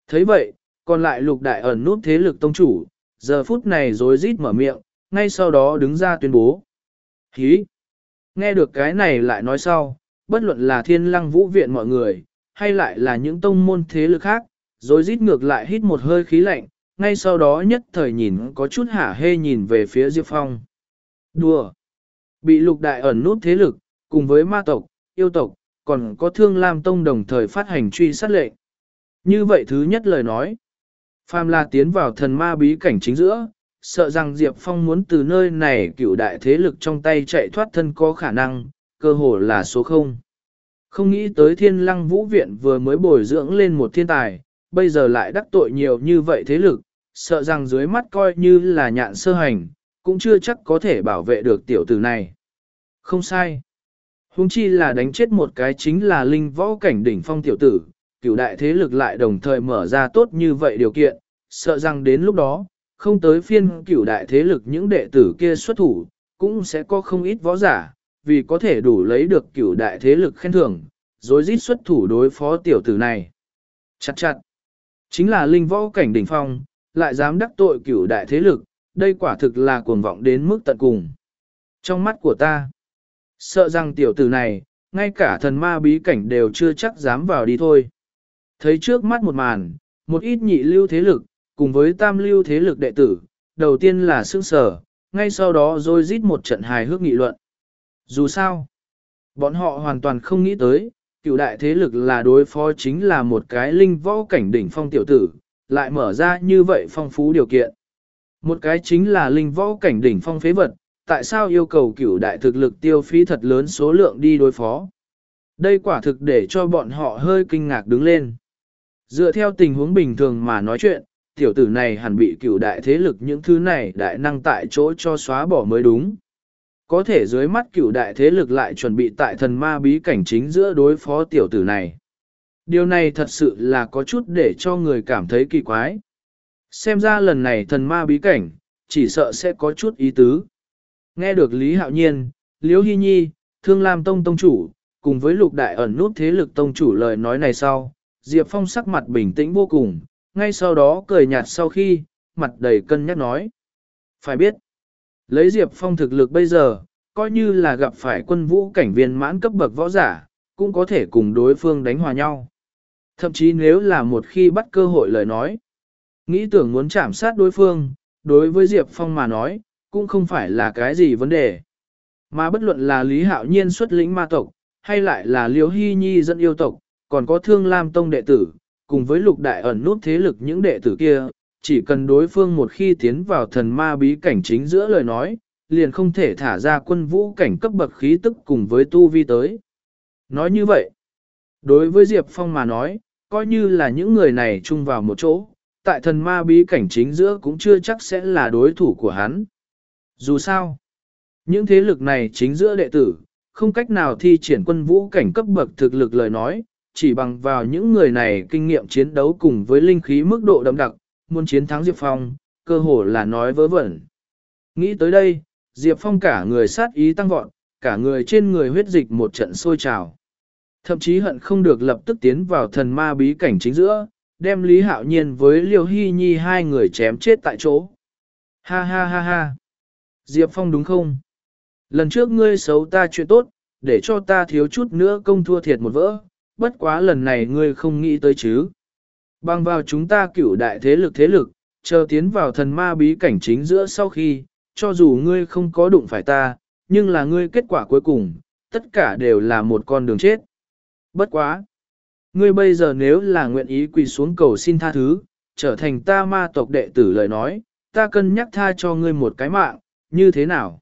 thấy vậy, còn lại lục đại ẩn nút thế lực tông chủ, giờ phút này rối rít mở miệng, ngay sau đó đứng ra tuyên bố. Hí! Nghe được cái này lại nói sau, bất luận là thiên lăng vũ viện mọi người, hay lại là những tông môn thế lực khác, rồi rít ngược lại hít một hơi khí lạnh, ngay sau đó nhất thời nhìn có chút hả hê nhìn về phía Diệp Phong. Đùa! Bị lục đại ẩn nút thế lực, cùng với ma tộc, yêu tộc, còn có thương lam tông đồng thời phát hành truy sát lệnh. Như vậy thứ nhất lời nói, Phàm La tiến vào thần ma bí cảnh chính giữa, sợ rằng Diệp Phong muốn từ nơi này cựu đại thế lực trong tay chạy thoát thân có khả năng, cơ hồ là số không. Không nghĩ tới thiên lăng vũ viện vừa mới bồi dưỡng lên một thiên tài, bây giờ lại đắc tội nhiều như vậy thế lực, sợ rằng dưới mắt coi như là nhạn sơ hành, cũng chưa chắc có thể bảo vệ được tiểu tử này. Không sai. Hùng chi là đánh chết một cái chính là linh võ cảnh đỉnh phong tiểu tử, cửu đại thế lực lại đồng thời mở ra tốt như vậy điều kiện, sợ rằng đến lúc đó, không tới phiên cửu đại thế lực những đệ tử kia xuất thủ, cũng sẽ có không ít võ giả, vì có thể đủ lấy được cửu đại thế lực khen thưởng, rồi rít xuất thủ đối phó tiểu tử này. Chặt chặt, chính là linh võ cảnh đỉnh phong, lại dám đắc tội cửu đại thế lực, đây quả thực là cuồng vọng đến mức tận cùng. Trong mắt của ta, sợ rằng tiểu tử này, ngay cả thần ma bí cảnh đều chưa chắc dám vào đi thôi. Thấy trước mắt một màn, một ít nhị lưu thế lực, cùng với tam lưu thế lực đệ tử, đầu tiên là sương sở, ngay sau đó rồi rít một trận hài hước nghị luận. Dù sao, bọn họ hoàn toàn không nghĩ tới, cựu đại thế lực là đối phó chính là một cái linh võ cảnh đỉnh phong tiểu tử, lại mở ra như vậy phong phú điều kiện. Một cái chính là linh võ cảnh đỉnh phong phế vật, tại sao yêu cầu cửu đại thực lực tiêu phí thật lớn số lượng đi đối phó. Đây quả thực để cho bọn họ hơi kinh ngạc đứng lên. Dựa theo tình huống bình thường mà nói chuyện, tiểu tử này hẳn bị cửu đại thế lực những thứ này đại năng tại chỗ cho xóa bỏ mới đúng. Có thể dưới mắt cửu đại thế lực lại chuẩn bị tại thần ma bí cảnh chính giữa đối phó tiểu tử này. Điều này thật sự là có chút để cho người cảm thấy kỳ quái. Xem ra lần này thần ma bí cảnh, chỉ sợ sẽ có chút ý tứ. Nghe được Lý Hạo Nhiên, Liễu Hy Nhi, Thương Lam Tông Tông Chủ, cùng với lục đại ẩn nút thế lực Tông Chủ lời nói này sau, Diệp Phong sắc mặt bình tĩnh vô cùng, ngay sau đó cười nhạt sau khi, mặt đầy cân nhắc nói. Phải biết, lấy Diệp Phong thực lực bây giờ, coi như là gặp phải quân vũ cảnh viên mãn cấp bậc võ giả, cũng có thể cùng đối phương đánh hòa nhau. Thậm chí nếu là một khi bắt cơ hội lời nói, nghĩ tưởng muốn chạm sát đối phương, đối với Diệp Phong mà nói, cũng không phải là cái gì vấn đề. Mà bất luận là Lý Hạo Nhiên xuất lĩnh ma tộc, hay lại là Liêu Hy Nhi dẫn yêu tộc, còn có Thương Lam Tông đệ tử, cùng với lục đại ẩn nút thế lực những đệ tử kia, chỉ cần đối phương một khi tiến vào thần ma bí cảnh chính giữa lời nói, liền không thể thả ra quân vũ cảnh cấp bậc khí tức cùng với tu vi tới. Nói như vậy, đối với Diệp Phong mà nói, coi như là những người này chung vào một chỗ, tại thần ma bí cảnh chính giữa cũng chưa chắc sẽ là đối thủ của hắn. Dù sao, những thế lực này chính giữa đệ tử, không cách nào thi triển quân vũ cảnh cấp bậc thực lực lời nói, chỉ bằng vào những người này kinh nghiệm chiến đấu cùng với linh khí mức độ đậm đặc, muốn chiến thắng Diệp Phong, cơ hồ là nói vớ vẩn. Nghĩ tới đây, Diệp Phong cả người sát ý tăng vọt, cả người trên người huyết dịch một trận sôi trào. Thậm chí hận không được lập tức tiến vào thần ma bí cảnh chính giữa, đem Lý Hạo Nhiên với Liêu Hy Nhi hai người chém chết tại chỗ. Ha ha ha ha. Diệp Phong đúng không? Lần trước ngươi xấu ta chuyện tốt, để cho ta thiếu chút nữa công thua thiệt một vỡ, bất quá lần này ngươi không nghĩ tới chứ. Bằng vào chúng ta cửu đại thế lực thế lực, chờ tiến vào thần ma bí cảnh chính giữa sau khi, cho dù ngươi không có đụng phải ta, nhưng là ngươi kết quả cuối cùng, tất cả đều là một con đường chết. Bất quá! Ngươi bây giờ nếu là nguyện ý quỳ xuống cầu xin tha thứ, trở thành ta ma tộc đệ tử lời nói, ta cân nhắc tha cho ngươi một cái mạng, như thế nào?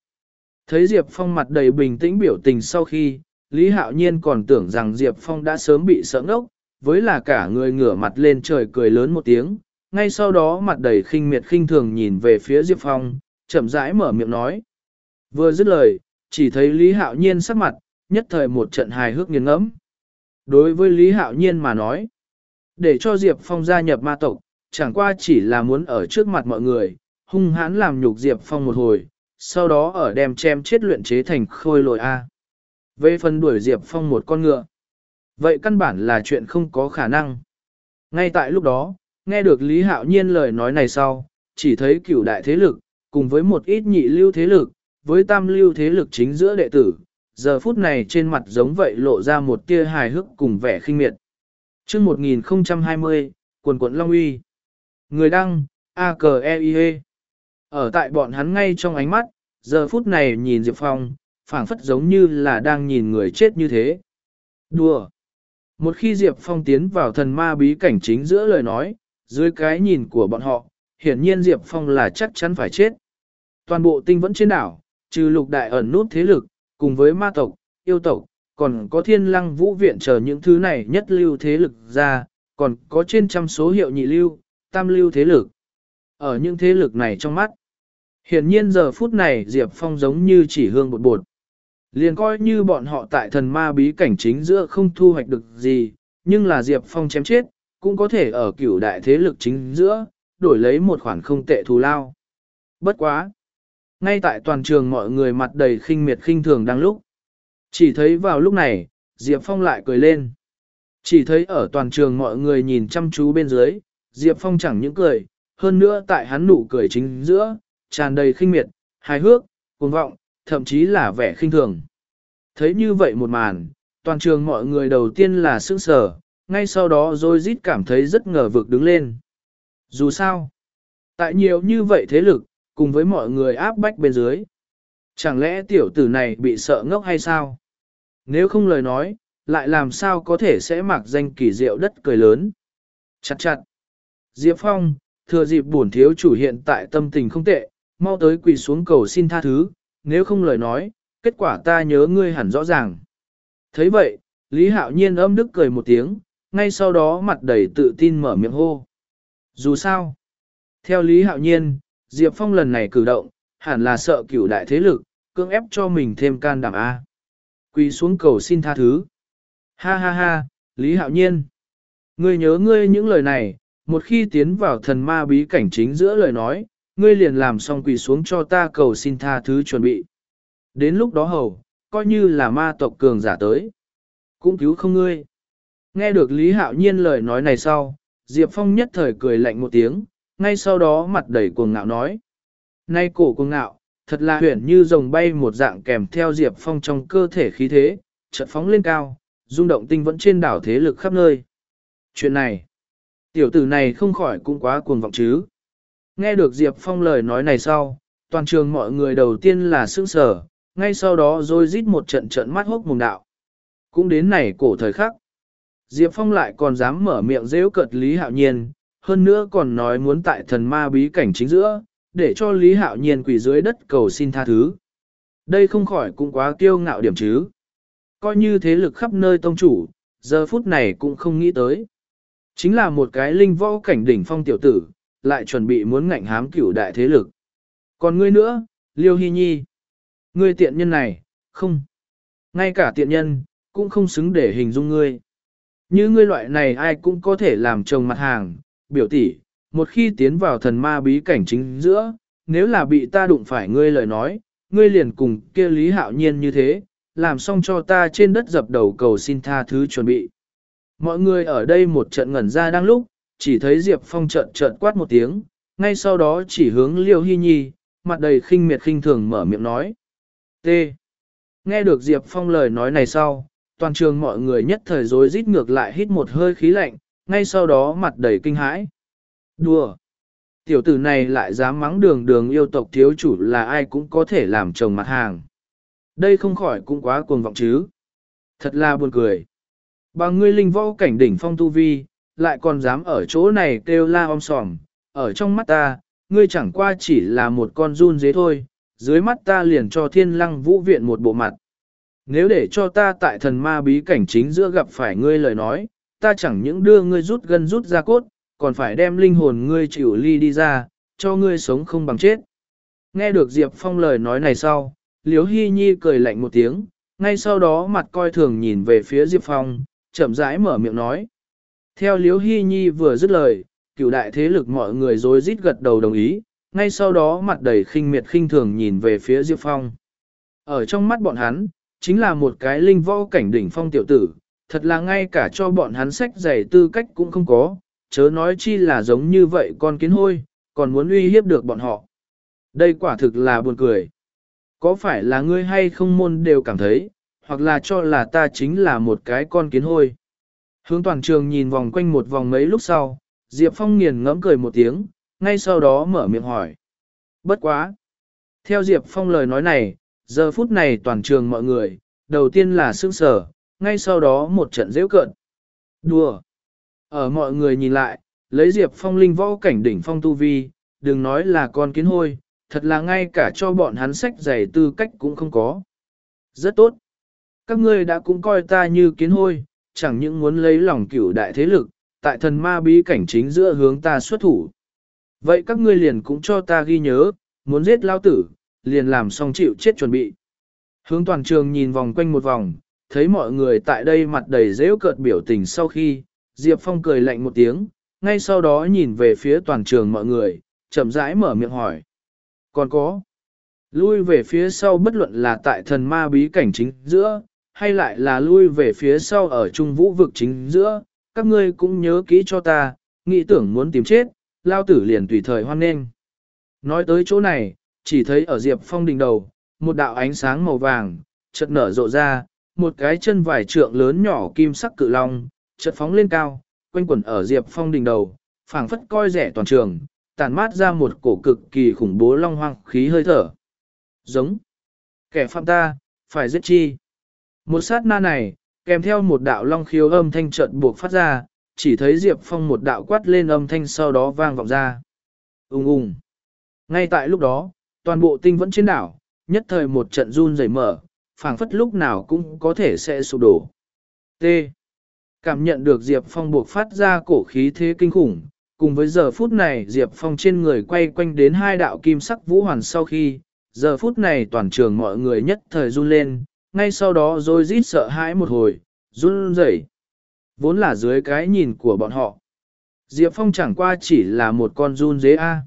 Thấy Diệp Phong mặt đầy bình tĩnh biểu tình sau khi, Lý Hạo Nhiên còn tưởng rằng Diệp Phong đã sớm bị sợ ngốc, với là cả người ngửa mặt lên trời cười lớn một tiếng, ngay sau đó mặt đầy khinh miệt khinh thường nhìn về phía Diệp Phong, chậm rãi mở miệng nói. Vừa dứt lời, chỉ thấy Lý Hạo Nhiên sắc mặt, nhất thời một trận hài hước nghiêng ngẫm. Đối với Lý Hạo Nhiên mà nói, để cho Diệp Phong gia nhập ma tộc, chẳng qua chỉ là muốn ở trước mặt mọi người, hung hãn làm nhục Diệp Phong một hồi, sau đó ở đem chém chết luyện chế thành khôi lội A. Về phần đuổi Diệp Phong một con ngựa, vậy căn bản là chuyện không có khả năng. Ngay tại lúc đó, nghe được Lý Hạo Nhiên lời nói này sau, chỉ thấy cửu đại thế lực, cùng với một ít nhị lưu thế lực, với tam lưu thế lực chính giữa đệ tử, giờ phút này trên mặt giống vậy lộ ra một tia hài hước cùng vẻ khinh miệt. chương 1020, quần quận Long Uy. Người đăng, a k e i -E. Ở tại bọn hắn ngay trong ánh mắt, giờ phút này nhìn Diệp Phong, phảng phất giống như là đang nhìn người chết như thế. Đùa! Một khi Diệp Phong tiến vào thần ma bí cảnh chính giữa lời nói, dưới cái nhìn của bọn họ, hiển nhiên Diệp Phong là chắc chắn phải chết. Toàn bộ tinh vẫn trên đảo, trừ lục đại ẩn nút thế lực, cùng với ma tộc, yêu tộc, còn có thiên lăng vũ viện chờ những thứ này nhất lưu thế lực ra, còn có trên trăm số hiệu nhị lưu, tam lưu thế lực. Ở những thế lực này trong mắt, hiển nhiên giờ phút này Diệp Phong giống như chỉ hương bột bột. Liền coi như bọn họ tại thần ma bí cảnh chính giữa không thu hoạch được gì, nhưng là Diệp Phong chém chết, cũng có thể ở cửu đại thế lực chính giữa, đổi lấy một khoản không tệ thù lao. Bất quá! Ngay tại toàn trường mọi người mặt đầy khinh miệt khinh thường đang lúc. Chỉ thấy vào lúc này, Diệp Phong lại cười lên. Chỉ thấy ở toàn trường mọi người nhìn chăm chú bên dưới, Diệp Phong chẳng những cười, hơn nữa tại hắn nụ cười chính giữa, tràn đầy khinh miệt, hài hước, cuồng vọng, thậm chí là vẻ khinh thường. Thấy như vậy một màn, toàn trường mọi người đầu tiên là sững sờ, ngay sau đó rồi rít cảm thấy rất ngờ vực đứng lên. Dù sao, tại nhiều như vậy thế lực, cùng với mọi người áp bách bên dưới. Chẳng lẽ tiểu tử này bị sợ ngốc hay sao? Nếu không lời nói, lại làm sao có thể sẽ mặc danh kỳ diệu đất cười lớn? Chặt chặt. Diệp Phong, thừa dịp bổn thiếu chủ hiện tại tâm tình không tệ, mau tới quỳ xuống cầu xin tha thứ, nếu không lời nói, kết quả ta nhớ ngươi hẳn rõ ràng. thấy vậy, Lý Hạo Nhiên âm đức cười một tiếng, ngay sau đó mặt đầy tự tin mở miệng hô. Dù sao, theo Lý Hạo Nhiên, Diệp Phong lần này cử động, hẳn là sợ cửu đại thế lực, cưỡng ép cho mình thêm can đảm A. Quỳ xuống cầu xin tha thứ. Ha ha ha, Lý Hạo Nhiên. Ngươi nhớ ngươi những lời này, một khi tiến vào thần ma bí cảnh chính giữa lời nói, ngươi liền làm xong quỳ xuống cho ta cầu xin tha thứ chuẩn bị. Đến lúc đó hầu, coi như là ma tộc cường giả tới. Cũng cứu không ngươi. Nghe được Lý Hạo Nhiên lời nói này sau, Diệp Phong nhất thời cười lạnh một tiếng, ngay sau đó mặt đầy cuồng ngạo nói. Nay cổ cuồng ngạo, thật là huyển như rồng bay một dạng kèm theo Diệp Phong trong cơ thể khí thế, chợt phóng lên cao, rung động tinh vẫn trên đảo thế lực khắp nơi. Chuyện này, tiểu tử này không khỏi cũng quá cuồng vọng chứ. Nghe được Diệp Phong lời nói này sau, toàn trường mọi người đầu tiên là sững sờ, ngay sau đó rồi rít một trận trận mắt hốc mồm đạo. Cũng đến này cổ thời khắc. Diệp Phong lại còn dám mở miệng rêu cợt Lý Hạo Nhiên, hơn nữa còn nói muốn tại thần ma bí cảnh chính giữa, để cho Lý Hạo Nhiên quỷ dưới đất cầu xin tha thứ. Đây không khỏi cũng quá kiêu ngạo điểm chứ. Coi như thế lực khắp nơi tông chủ, giờ phút này cũng không nghĩ tới. Chính là một cái linh võ cảnh đỉnh phong tiểu tử, lại chuẩn bị muốn ngạnh hám cửu đại thế lực. Còn ngươi nữa, Liêu Hy Nhi. Ngươi tiện nhân này, không. Ngay cả tiện nhân, cũng không xứng để hình dung ngươi. Như ngươi loại này ai cũng có thể làm chồng mặt hàng, biểu tỷ, một khi tiến vào thần ma bí cảnh chính giữa, nếu là bị ta đụng phải ngươi lời nói, ngươi liền cùng kia lý hạo nhiên như thế, làm xong cho ta trên đất dập đầu cầu xin tha thứ chuẩn bị. Mọi người ở đây một trận ngẩn ra đang lúc, chỉ thấy Diệp Phong trận trận quát một tiếng, ngay sau đó chỉ hướng Liêu Hy Nhi, mặt đầy khinh miệt khinh thường mở miệng nói. T. Nghe được Diệp Phong lời nói này sau, toàn trường mọi người nhất thời rối rít ngược lại hít một hơi khí lạnh, ngay sau đó mặt đầy kinh hãi. Đùa! Tiểu tử này lại dám mắng đường đường yêu tộc thiếu chủ là ai cũng có thể làm chồng mặt hàng. Đây không khỏi cũng quá cuồng vọng chứ. Thật là buồn cười. Bằng ngươi linh võ cảnh đỉnh phong tu vi, lại còn dám ở chỗ này kêu la om sòm, ở trong mắt ta, ngươi chẳng qua chỉ là một con run dế thôi, dưới mắt ta liền cho thiên lăng vũ viện một bộ mặt. Nếu để cho ta tại thần ma bí cảnh chính giữa gặp phải ngươi lời nói, ta chẳng những đưa ngươi rút gân rút ra cốt, còn phải đem linh hồn ngươi chịu ly đi ra, cho ngươi sống không bằng chết. Nghe được Diệp Phong lời nói này sau, Liễu Hy Nhi cười lạnh một tiếng, ngay sau đó mặt coi thường nhìn về phía Diệp Phong, chậm rãi mở miệng nói. Theo Liễu Hy Nhi vừa dứt lời, cựu đại thế lực mọi người rối rít gật đầu đồng ý, ngay sau đó mặt đầy khinh miệt khinh thường nhìn về phía Diệp Phong. Ở trong mắt bọn hắn, chính là một cái linh võ cảnh đỉnh phong tiểu tử, thật là ngay cả cho bọn hắn sách giày tư cách cũng không có, chớ nói chi là giống như vậy con kiến hôi, còn muốn uy hiếp được bọn họ. Đây quả thực là buồn cười. Có phải là ngươi hay không môn đều cảm thấy, hoặc là cho là ta chính là một cái con kiến hôi. Hướng toàn trường nhìn vòng quanh một vòng mấy lúc sau, Diệp Phong nghiền ngẫm cười một tiếng, ngay sau đó mở miệng hỏi. Bất quá! Theo Diệp Phong lời nói này, giờ phút này toàn trường mọi người, đầu tiên là sương sở, ngay sau đó một trận dễ cợt. Đùa! Ở mọi người nhìn lại, lấy Diệp Phong linh võ cảnh đỉnh phong tu vi, đừng nói là con kiến hôi, thật là ngay cả cho bọn hắn sách giày tư cách cũng không có. Rất tốt. Các ngươi đã cũng coi ta như kiến hôi, chẳng những muốn lấy lòng cửu đại thế lực, tại thần ma bí cảnh chính giữa hướng ta xuất thủ. Vậy các ngươi liền cũng cho ta ghi nhớ, muốn giết lao tử, liền làm xong chịu chết chuẩn bị. Hướng toàn trường nhìn vòng quanh một vòng, thấy mọi người tại đây mặt đầy rêu cợt biểu tình sau khi, Diệp Phong cười lạnh một tiếng, ngay sau đó nhìn về phía toàn trường mọi người, chậm rãi mở miệng hỏi. Còn có, lui về phía sau bất luận là tại thần ma bí cảnh chính giữa, hay lại là lui về phía sau ở trung vũ vực chính giữa, các ngươi cũng nhớ kỹ cho ta, nghĩ tưởng muốn tìm chết, lao tử liền tùy thời hoan nghênh. Nói tới chỗ này, chỉ thấy ở Diệp Phong đỉnh đầu, một đạo ánh sáng màu vàng, chợt nở rộ ra, một cái chân vải trượng lớn nhỏ kim sắc cự long, chợt phóng lên cao, quanh quẩn ở Diệp Phong đỉnh đầu, phảng phất coi rẻ toàn trường, tàn mát ra một cổ cực kỳ khủng bố long hoang khí hơi thở. Giống. Kẻ phạm ta, phải giết chi. Một sát na này, kèm theo một đạo long khiếu âm thanh chợt buộc phát ra, chỉ thấy Diệp Phong một đạo quát lên âm thanh sau đó vang vọng ra. Ung ung. Ngay tại lúc đó, toàn bộ tinh vẫn trên đảo, nhất thời một trận run rẩy mở, phảng phất lúc nào cũng có thể sẽ sụp đổ. T. Cảm nhận được Diệp Phong buộc phát ra cổ khí thế kinh khủng, cùng với giờ phút này Diệp Phong trên người quay quanh đến hai đạo kim sắc vũ hoàn sau khi, giờ phút này toàn trường mọi người nhất thời run lên, ngay sau đó rồi rít sợ hãi một hồi, run rẩy. Vốn là dưới cái nhìn của bọn họ. Diệp Phong chẳng qua chỉ là một con run dế A.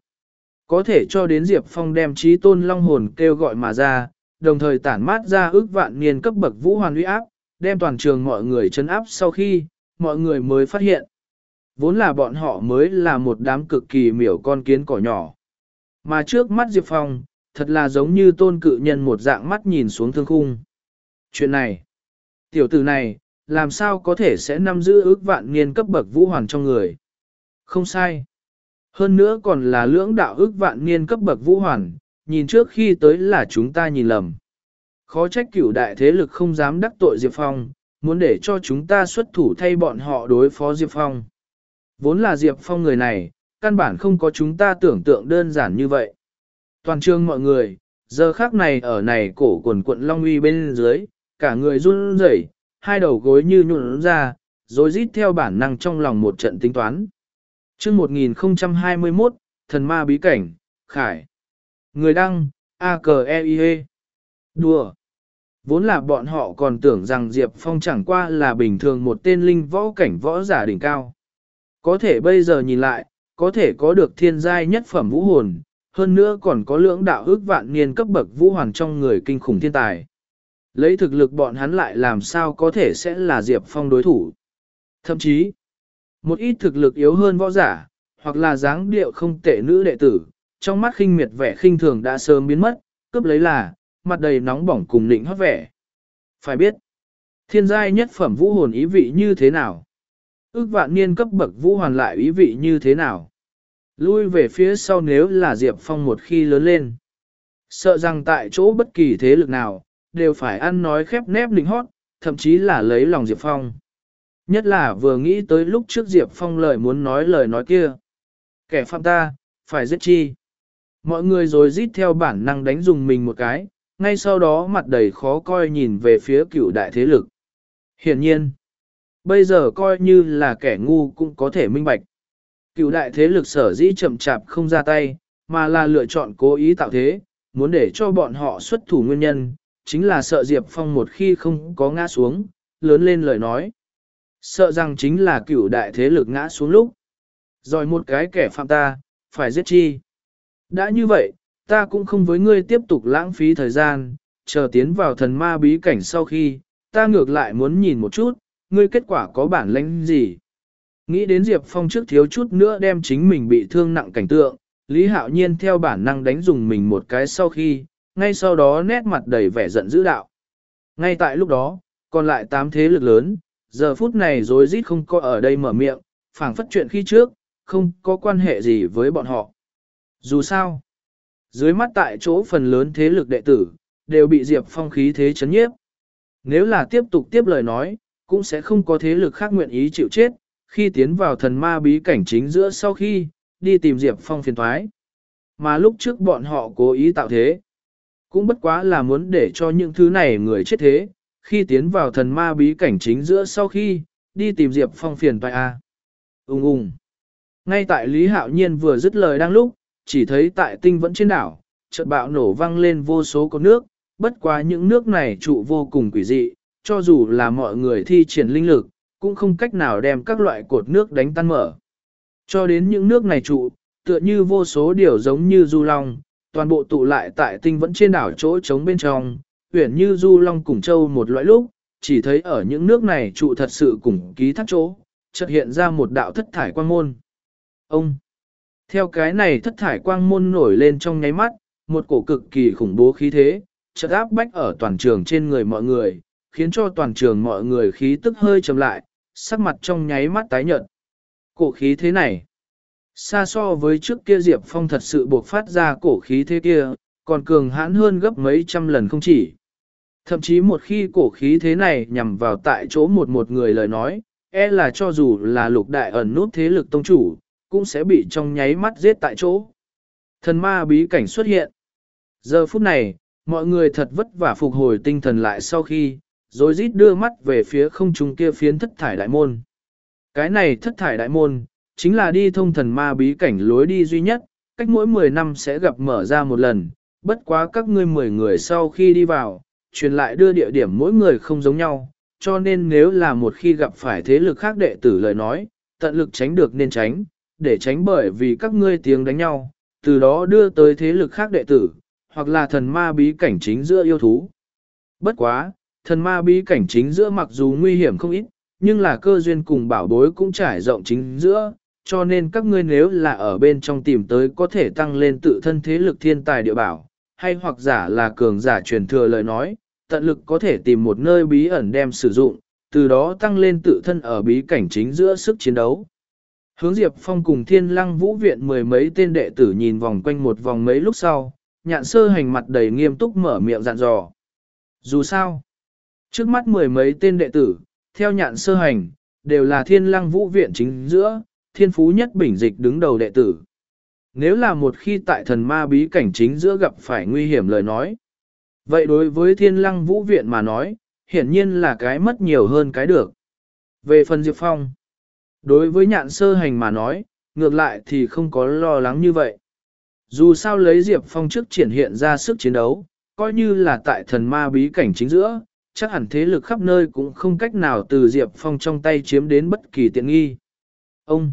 Có thể cho đến Diệp Phong đem trí tôn long hồn kêu gọi mà ra, đồng thời tản mát ra ước vạn niên cấp bậc vũ hoàn uy áp, đem toàn trường mọi người chấn áp sau khi, mọi người mới phát hiện. Vốn là bọn họ mới là một đám cực kỳ miểu con kiến cỏ nhỏ. Mà trước mắt Diệp Phong, thật là giống như tôn cự nhân một dạng mắt nhìn xuống thương khung. Chuyện này, tiểu tử này, làm sao có thể sẽ nắm giữ ước vạn niên cấp bậc vũ hoàn trong người. Không sai. Hơn nữa còn là lưỡng đạo ước vạn niên cấp bậc vũ hoàn, nhìn trước khi tới là chúng ta nhìn lầm. Khó trách cửu đại thế lực không dám đắc tội Diệp Phong, muốn để cho chúng ta xuất thủ thay bọn họ đối phó Diệp Phong. Vốn là Diệp Phong người này, căn bản không có chúng ta tưởng tượng đơn giản như vậy. Toàn trường mọi người, giờ khác này ở này cổ quần quận Long Uy bên dưới, cả người run rẩy, hai đầu gối như nhuộn ra, rồi rít theo bản năng trong lòng một trận tính toán. chương 1021, Thần Ma Bí Cảnh, Khải. Người đăng, a k e i -E. Đùa. Vốn là bọn họ còn tưởng rằng Diệp Phong chẳng qua là bình thường một tên linh võ cảnh võ giả đỉnh cao. Có thể bây giờ nhìn lại, có thể có được thiên giai nhất phẩm vũ hồn, hơn nữa còn có lưỡng đạo ước vạn niên cấp bậc vũ hoàn trong người kinh khủng thiên tài. Lấy thực lực bọn hắn lại làm sao có thể sẽ là Diệp Phong đối thủ. Thậm chí, một ít thực lực yếu hơn võ giả, hoặc là dáng điệu không tệ nữ đệ tử, trong mắt khinh miệt vẻ khinh thường đã sớm biến mất, cướp lấy là, mặt đầy nóng bỏng cùng nịnh hót vẻ. Phải biết, thiên giai nhất phẩm vũ hồn ý vị như thế nào? Ước vạn niên cấp bậc vũ hoàn lại ý vị như thế nào? Lui về phía sau nếu là Diệp Phong một khi lớn lên. Sợ rằng tại chỗ bất kỳ thế lực nào, đều phải ăn nói khép nép lình hót, thậm chí là lấy lòng Diệp Phong. Nhất là vừa nghĩ tới lúc trước Diệp Phong lời muốn nói lời nói kia. Kẻ phạm ta, phải giết chi. Mọi người rồi rít theo bản năng đánh dùng mình một cái, ngay sau đó mặt đầy khó coi nhìn về phía cựu đại thế lực. Hiển nhiên, bây giờ coi như là kẻ ngu cũng có thể minh bạch. Cựu đại thế lực sở dĩ chậm chạp không ra tay, mà là lựa chọn cố ý tạo thế, muốn để cho bọn họ xuất thủ nguyên nhân, chính là sợ Diệp Phong một khi không có ngã xuống, lớn lên lời nói. Sợ rằng chính là cựu đại thế lực ngã xuống lúc. Rồi một cái kẻ phạm ta, phải giết chi. Đã như vậy, ta cũng không với ngươi tiếp tục lãng phí thời gian, chờ tiến vào thần ma bí cảnh sau khi, ta ngược lại muốn nhìn một chút, ngươi kết quả có bản lĩnh gì. Nghĩ đến Diệp Phong trước thiếu chút nữa đem chính mình bị thương nặng cảnh tượng, Lý Hạo Nhiên theo bản năng đánh dùng mình một cái sau khi, ngay sau đó nét mặt đầy vẻ giận dữ đạo. Ngay tại lúc đó, còn lại tám thế lực lớn, giờ phút này rối rít không có ở đây mở miệng, phảng phất chuyện khi trước, không có quan hệ gì với bọn họ. Dù sao, dưới mắt tại chỗ phần lớn thế lực đệ tử, đều bị Diệp Phong khí thế chấn nhiếp. Nếu là tiếp tục tiếp lời nói, cũng sẽ không có thế lực khác nguyện ý chịu chết, khi tiến vào thần ma bí cảnh chính giữa sau khi, đi tìm Diệp Phong phiền thoái. Mà lúc trước bọn họ cố ý tạo thế, cũng bất quá là muốn để cho những thứ này người chết thế, khi tiến vào thần ma bí cảnh chính giữa sau khi, đi tìm Diệp Phong phiền toại a. À. Ung ung. Ngay tại Lý Hạo Nhiên vừa dứt lời đang lúc, chỉ thấy tại tinh vẫn trên đảo, chợt bạo nổ văng lên vô số con nước, bất quá những nước này trụ vô cùng quỷ dị, cho dù là mọi người thi triển linh lực, cũng không cách nào đem các loại cột nước đánh tan mở. Cho đến những nước này trụ, tựa như vô số điều giống như du long, toàn bộ tụ lại tại tinh vẫn trên đảo chỗ trống bên trong, huyền như du long cùng châu một loại lúc, chỉ thấy ở những nước này trụ thật sự cùng ký thắt chỗ, chợt hiện ra một đạo thất thải quang môn. Ông! Theo cái này thất thải quang môn nổi lên trong nháy mắt, một cổ cực kỳ khủng bố khí thế, chợt áp bách ở toàn trường trên người mọi người, khiến cho toàn trường mọi người khí tức hơi trầm lại, sắc mặt trong nháy mắt tái nhợt. Cổ khí thế này, xa so với trước kia Diệp Phong thật sự buộc phát ra cổ khí thế kia, còn cường hãn hơn gấp mấy trăm lần không chỉ. Thậm chí một khi cổ khí thế này nhằm vào tại chỗ một một người lời nói, e là cho dù là lục đại ẩn nút thế lực tông chủ, cũng sẽ bị trong nháy mắt giết tại chỗ. Thần ma bí cảnh xuất hiện. Giờ phút này, mọi người thật vất vả phục hồi tinh thần lại sau khi, rồi rít đưa mắt về phía không trung kia phiến thất thải đại môn. Cái này thất thải đại môn, chính là đi thông thần ma bí cảnh lối đi duy nhất, cách mỗi 10 năm sẽ gặp mở ra một lần, bất quá các ngươi 10 người sau khi đi vào, truyền lại đưa địa điểm mỗi người không giống nhau, cho nên nếu là một khi gặp phải thế lực khác đệ tử lời nói, tận lực tránh được nên tránh, để tránh bởi vì các ngươi tiếng đánh nhau, từ đó đưa tới thế lực khác đệ tử, hoặc là thần ma bí cảnh chính giữa yêu thú. Bất quá, thần ma bí cảnh chính giữa mặc dù nguy hiểm không ít, nhưng là cơ duyên cùng bảo bối cũng trải rộng chính giữa, cho nên các ngươi nếu là ở bên trong tìm tới có thể tăng lên tự thân thế lực thiên tài địa bảo, hay hoặc giả là cường giả truyền thừa lời nói, tận lực có thể tìm một nơi bí ẩn đem sử dụng, từ đó tăng lên tự thân ở bí cảnh chính giữa sức chiến đấu. Hướng Diệp Phong cùng Thiên Lăng Vũ Viện mười mấy tên đệ tử nhìn vòng quanh một vòng mấy lúc sau, nhạn sơ hành mặt đầy nghiêm túc mở miệng dặn dò. Dù sao, trước mắt mười mấy tên đệ tử, theo nhạn sơ hành, đều là Thiên Lăng Vũ Viện chính giữa, thiên phú nhất bình dịch đứng đầu đệ tử. Nếu là một khi tại thần ma bí cảnh chính giữa gặp phải nguy hiểm lời nói, vậy đối với Thiên Lăng Vũ Viện mà nói, hiển nhiên là cái mất nhiều hơn cái được. Về phần Diệp Phong, Đối với nhạn sơ hành mà nói, ngược lại thì không có lo lắng như vậy. Dù sao lấy Diệp Phong trước triển hiện ra sức chiến đấu, coi như là tại thần ma bí cảnh chính giữa, chắc hẳn thế lực khắp nơi cũng không cách nào từ Diệp Phong trong tay chiếm đến bất kỳ tiện nghi. Ông!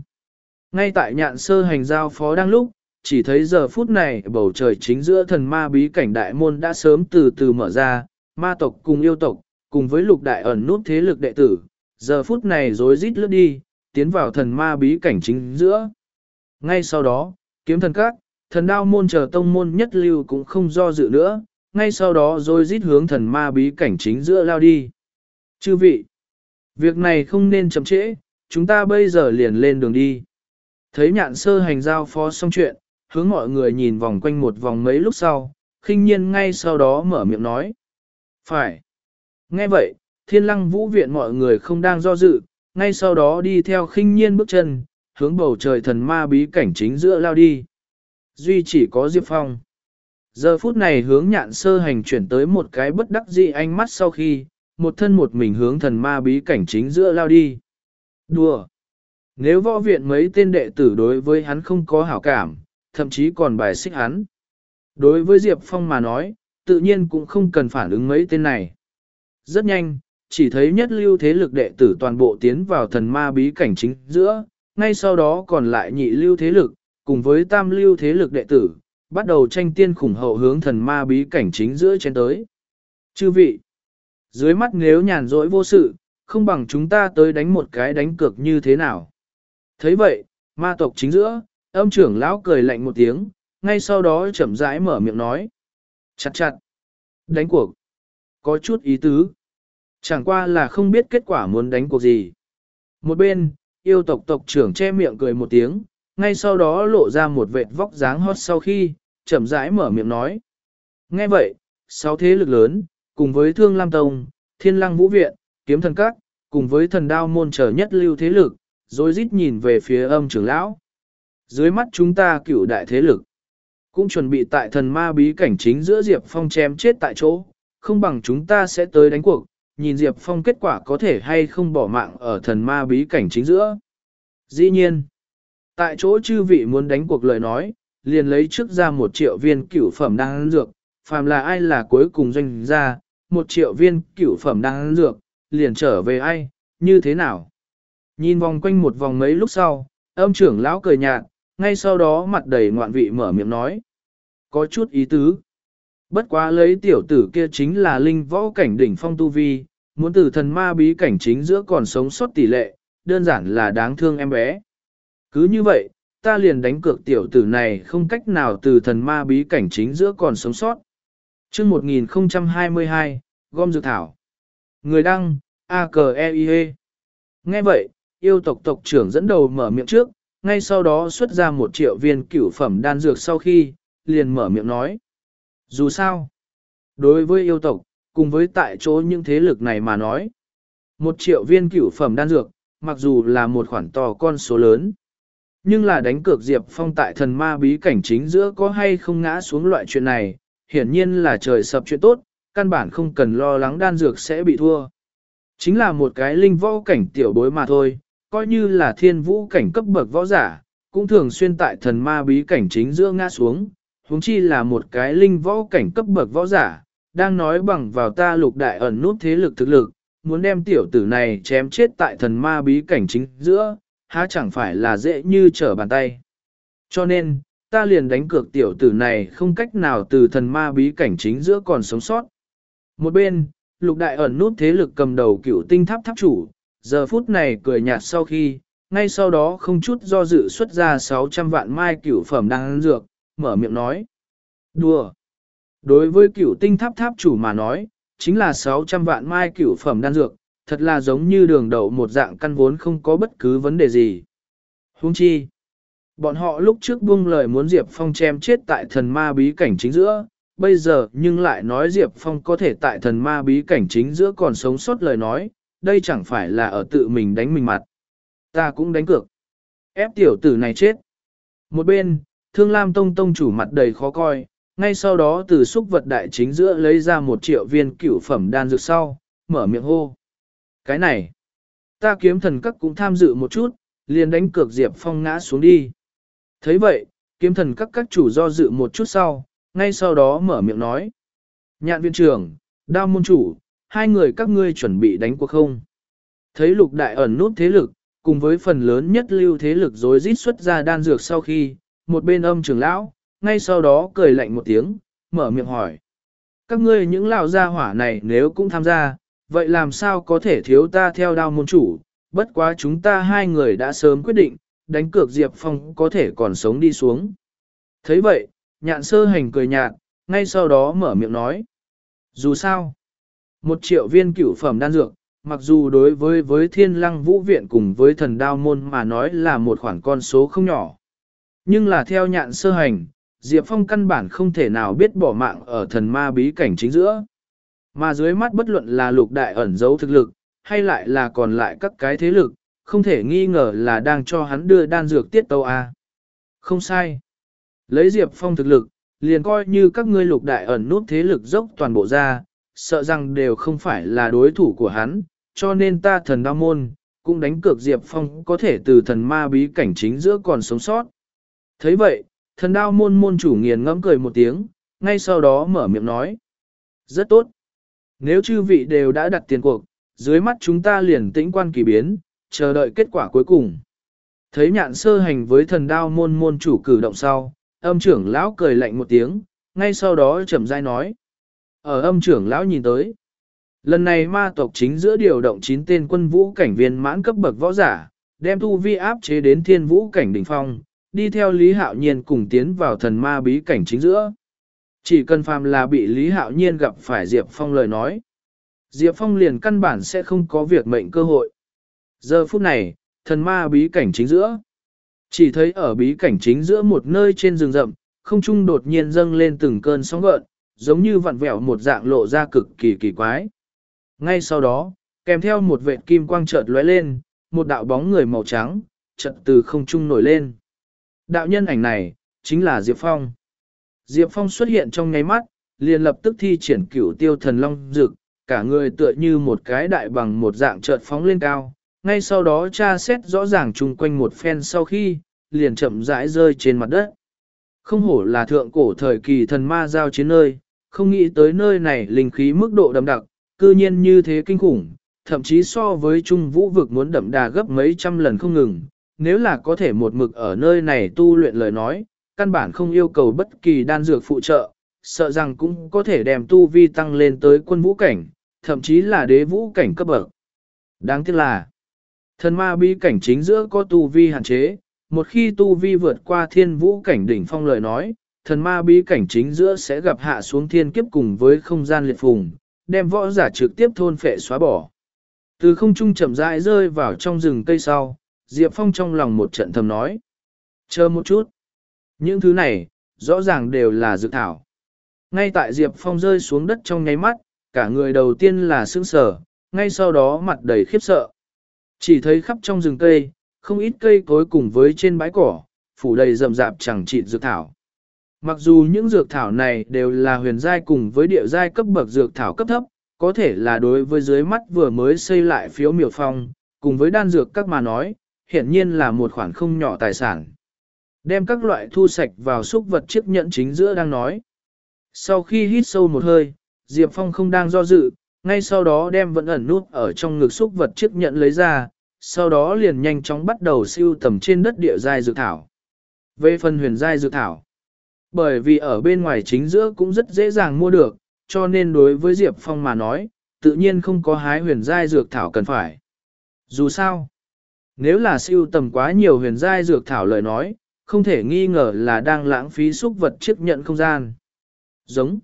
Ngay tại nhạn sơ hành giao phó đang lúc, chỉ thấy giờ phút này bầu trời chính giữa thần ma bí cảnh đại môn đã sớm từ từ mở ra, ma tộc cùng yêu tộc, cùng với lục đại ẩn nút thế lực đệ tử, giờ phút này rối rít lướt đi, tiến vào thần ma bí cảnh chính giữa. Ngay sau đó, kiếm thần các, thần đao môn chờ tông môn nhất lưu cũng không do dự nữa, ngay sau đó rồi rít hướng thần ma bí cảnh chính giữa lao đi. Chư vị, việc này không nên chậm trễ, chúng ta bây giờ liền lên đường đi. Thấy nhạn sơ hành giao phó xong chuyện, hướng mọi người nhìn vòng quanh một vòng mấy lúc sau, khinh nhiên ngay sau đó mở miệng nói. Phải. Nghe vậy, thiên lăng vũ viện mọi người không đang do dự, ngay sau đó đi theo khinh nhiên bước chân, hướng bầu trời thần ma bí cảnh chính giữa lao đi. Duy chỉ có Diệp Phong. Giờ phút này hướng nhạn sơ hành chuyển tới một cái bất đắc dĩ ánh mắt sau khi, một thân một mình hướng thần ma bí cảnh chính giữa lao đi. Đùa! Nếu võ viện mấy tên đệ tử đối với hắn không có hảo cảm, thậm chí còn bài xích hắn. Đối với Diệp Phong mà nói, tự nhiên cũng không cần phản ứng mấy tên này. Rất nhanh, chỉ thấy nhất lưu thế lực đệ tử toàn bộ tiến vào thần ma bí cảnh chính giữa, ngay sau đó còn lại nhị lưu thế lực, cùng với tam lưu thế lực đệ tử, bắt đầu tranh tiên khủng hậu hướng thần ma bí cảnh chính giữa trên tới. Chư vị, dưới mắt nếu nhàn rỗi vô sự, không bằng chúng ta tới đánh một cái đánh cược như thế nào. thấy vậy, ma tộc chính giữa, âm trưởng lão cười lạnh một tiếng, ngay sau đó chậm rãi mở miệng nói. Chặt chặt. Đánh cuộc. Có chút ý tứ. Chẳng qua là không biết kết quả muốn đánh cuộc gì. Một bên, yêu tộc tộc trưởng che miệng cười một tiếng, ngay sau đó lộ ra một vệt vóc dáng hót sau khi, chậm rãi mở miệng nói. Nghe vậy, sáu thế lực lớn, cùng với Thương Lam Tông, Thiên Lăng Vũ Viện, Kiếm Thần Các, cùng với thần đao môn trở nhất lưu thế lực, rồi rít nhìn về phía âm trưởng lão. Dưới mắt chúng ta cửu đại thế lực, cũng chuẩn bị tại thần ma bí cảnh chính giữa Diệp Phong chém chết tại chỗ, không bằng chúng ta sẽ tới đánh cuộc, nhìn Diệp Phong kết quả có thể hay không bỏ mạng ở thần ma bí cảnh chính giữa. Dĩ nhiên, tại chỗ chư vị muốn đánh cuộc lời nói, liền lấy trước ra một triệu viên cửu phẩm đang ăn dược, phàm là ai là cuối cùng doanh ra, một triệu viên cửu phẩm đang ăn dược, liền trở về ai, như thế nào? Nhìn vòng quanh một vòng mấy lúc sau, âm trưởng lão cười nhạt, ngay sau đó mặt đầy ngoạn vị mở miệng nói. Có chút ý tứ. Bất quá lấy tiểu tử kia chính là linh võ cảnh đỉnh phong tu vi, muốn từ thần ma bí cảnh chính giữa còn sống sót tỷ lệ, đơn giản là đáng thương em bé. Cứ như vậy, ta liền đánh cược tiểu tử này không cách nào từ thần ma bí cảnh chính giữa còn sống sót. chương 1022, gom dược thảo. Người đăng, a k e i -E. Nghe vậy, yêu tộc tộc trưởng dẫn đầu mở miệng trước, ngay sau đó xuất ra một triệu viên cửu phẩm đan dược sau khi, liền mở miệng nói. Dù sao, đối với yêu tộc, cùng với tại chỗ những thế lực này mà nói, một triệu viên cửu phẩm đan dược, mặc dù là một khoản to con số lớn, nhưng là đánh cược Diệp Phong tại thần ma bí cảnh chính giữa có hay không ngã xuống loại chuyện này, hiển nhiên là trời sập chuyện tốt, căn bản không cần lo lắng đan dược sẽ bị thua. Chính là một cái linh võ cảnh tiểu bối mà thôi, coi như là thiên vũ cảnh cấp bậc võ giả, cũng thường xuyên tại thần ma bí cảnh chính giữa ngã xuống, huống chi là một cái linh võ cảnh cấp bậc võ giả, đang nói bằng vào ta lục đại ẩn nút thế lực thực lực, muốn đem tiểu tử này chém chết tại thần ma bí cảnh chính giữa, há chẳng phải là dễ như trở bàn tay. Cho nên, ta liền đánh cược tiểu tử này không cách nào từ thần ma bí cảnh chính giữa còn sống sót. Một bên, lục đại ẩn nút thế lực cầm đầu cựu tinh tháp tháp chủ, giờ phút này cười nhạt sau khi, ngay sau đó không chút do dự xuất ra 600 vạn mai cửu phẩm đang ăn dược, mở miệng nói. Đùa! Đối với cửu tinh tháp tháp chủ mà nói, chính là 600 vạn mai cửu phẩm đan dược, thật là giống như đường đậu một dạng căn vốn không có bất cứ vấn đề gì. Huống chi! Bọn họ lúc trước buông lời muốn Diệp Phong chém chết tại thần ma bí cảnh chính giữa, bây giờ nhưng lại nói Diệp Phong có thể tại thần ma bí cảnh chính giữa còn sống sót lời nói, đây chẳng phải là ở tự mình đánh mình mặt. Ta cũng đánh cược. Ép tiểu tử này chết. Một bên, Thương Lam Tông Tông chủ mặt đầy khó coi, ngay sau đó từ xúc vật đại chính giữa lấy ra một triệu viên cửu phẩm đan dược sau, mở miệng hô. Cái này, ta kiếm thần các cũng tham dự một chút, liền đánh cược Diệp Phong ngã xuống đi. thấy vậy, kiếm thần các các chủ do dự một chút sau, ngay sau đó mở miệng nói. Nhạn viên trưởng, đao môn chủ, hai người các ngươi chuẩn bị đánh cuộc không? Thấy lục đại ẩn nút thế lực, cùng với phần lớn nhất lưu thế lực rối rít xuất ra đan dược sau khi, một bên âm trưởng lão, ngay sau đó cười lạnh một tiếng, mở miệng hỏi. Các ngươi những lão gia hỏa này nếu cũng tham gia, vậy làm sao có thể thiếu ta theo đao môn chủ, bất quá chúng ta hai người đã sớm quyết định, đánh cược Diệp Phong có thể còn sống đi xuống. thấy vậy, nhạn sơ hành cười nhạt, ngay sau đó mở miệng nói. Dù sao, một triệu viên cửu phẩm đan dược, mặc dù đối với với thiên lăng vũ viện cùng với thần đao môn mà nói là một khoản con số không nhỏ. Nhưng là theo nhạn sơ hành, Diệp Phong căn bản không thể nào biết bỏ mạng ở thần ma bí cảnh chính giữa. Mà dưới mắt bất luận là lục đại ẩn giấu thực lực, hay lại là còn lại các cái thế lực, không thể nghi ngờ là đang cho hắn đưa đan dược tiết tâu A. Không sai. Lấy Diệp Phong thực lực, liền coi như các ngươi lục đại ẩn nút thế lực dốc toàn bộ ra, sợ rằng đều không phải là đối thủ của hắn, cho nên ta thần đa môn, cũng đánh cược Diệp Phong có thể từ thần ma bí cảnh chính giữa còn sống sót thấy vậy, thần đao môn môn chủ nghiền ngẫm cười một tiếng, ngay sau đó mở miệng nói. Rất tốt. Nếu chư vị đều đã đặt tiền cuộc, dưới mắt chúng ta liền tĩnh quan kỳ biến, chờ đợi kết quả cuối cùng. Thấy nhạn sơ hành với thần đao môn môn chủ cử động sau, âm trưởng lão cười lạnh một tiếng, ngay sau đó chậm rãi nói. Ở âm trưởng lão nhìn tới, lần này ma tộc chính giữa điều động 9 tên quân vũ cảnh viên mãn cấp bậc võ giả, đem tu vi áp chế đến thiên vũ cảnh đỉnh phong, đi theo Lý Hạo Nhiên cùng tiến vào thần ma bí cảnh chính giữa. Chỉ cần phàm là bị Lý Hạo Nhiên gặp phải Diệp Phong lời nói. Diệp Phong liền căn bản sẽ không có việc mệnh cơ hội. Giờ phút này, thần ma bí cảnh chính giữa. Chỉ thấy ở bí cảnh chính giữa một nơi trên rừng rậm, không trung đột nhiên dâng lên từng cơn sóng gợn, giống như vặn vẹo một dạng lộ ra cực kỳ kỳ quái. Ngay sau đó, kèm theo một vệt kim quang chợt lóe lên, một đạo bóng người màu trắng, chợt từ không trung nổi lên. Đạo nhân ảnh này, chính là Diệp Phong. Diệp Phong xuất hiện trong ngay mắt, liền lập tức thi triển cửu tiêu thần long dực, cả người tựa như một cái đại bằng một dạng chợt phóng lên cao, ngay sau đó tra xét rõ ràng chung quanh một phen sau khi, liền chậm rãi rơi trên mặt đất. Không hổ là thượng cổ thời kỳ thần ma giao chiến nơi, không nghĩ tới nơi này linh khí mức độ đậm đặc, cư nhiên như thế kinh khủng, thậm chí so với trung vũ vực muốn đậm đà gấp mấy trăm lần không ngừng. Nếu là có thể một mực ở nơi này tu luyện lời nói, căn bản không yêu cầu bất kỳ đan dược phụ trợ, sợ rằng cũng có thể đem tu vi tăng lên tới quân vũ cảnh, thậm chí là đế vũ cảnh cấp bậc. Đáng tiếc là, thần ma bi cảnh chính giữa có tu vi hạn chế, một khi tu vi vượt qua thiên vũ cảnh đỉnh phong lời nói, thần ma bi cảnh chính giữa sẽ gặp hạ xuống thiên kiếp cùng với không gian liệt phùng, đem võ giả trực tiếp thôn phệ xóa bỏ. Từ không trung chậm rãi rơi vào trong rừng cây sau, Diệp Phong trong lòng một trận thầm nói. Chờ một chút. Những thứ này, rõ ràng đều là dự thảo. Ngay tại Diệp Phong rơi xuống đất trong nháy mắt, cả người đầu tiên là sững sờ, ngay sau đó mặt đầy khiếp sợ. Chỉ thấy khắp trong rừng cây, không ít cây cối cùng với trên bãi cỏ, phủ đầy rậm rạp chẳng chịt dược thảo. Mặc dù những dược thảo này đều là huyền giai cùng với địa giai cấp bậc dược thảo cấp thấp, có thể là đối với dưới mắt vừa mới xây lại phiếu miểu phong, cùng với đan dược các mà nói, hiển nhiên là một khoản không nhỏ tài sản. Đem các loại thu sạch vào xúc vật chiếc nhẫn chính giữa đang nói. Sau khi hít sâu một hơi, Diệp Phong không đang do dự, ngay sau đó đem vẫn ẩn nút ở trong ngực xúc vật chiếc nhẫn lấy ra, sau đó liền nhanh chóng bắt đầu siêu tầm trên đất địa giai dược thảo. Về phần huyền giai dược thảo, bởi vì ở bên ngoài chính giữa cũng rất dễ dàng mua được, cho nên đối với Diệp Phong mà nói, tự nhiên không có hái huyền giai dược thảo cần phải. Dù sao, nếu là siêu tầm quá nhiều huyền giai dược thảo lời nói, không thể nghi ngờ là đang lãng phí xúc vật chiếc nhận không gian. Giống.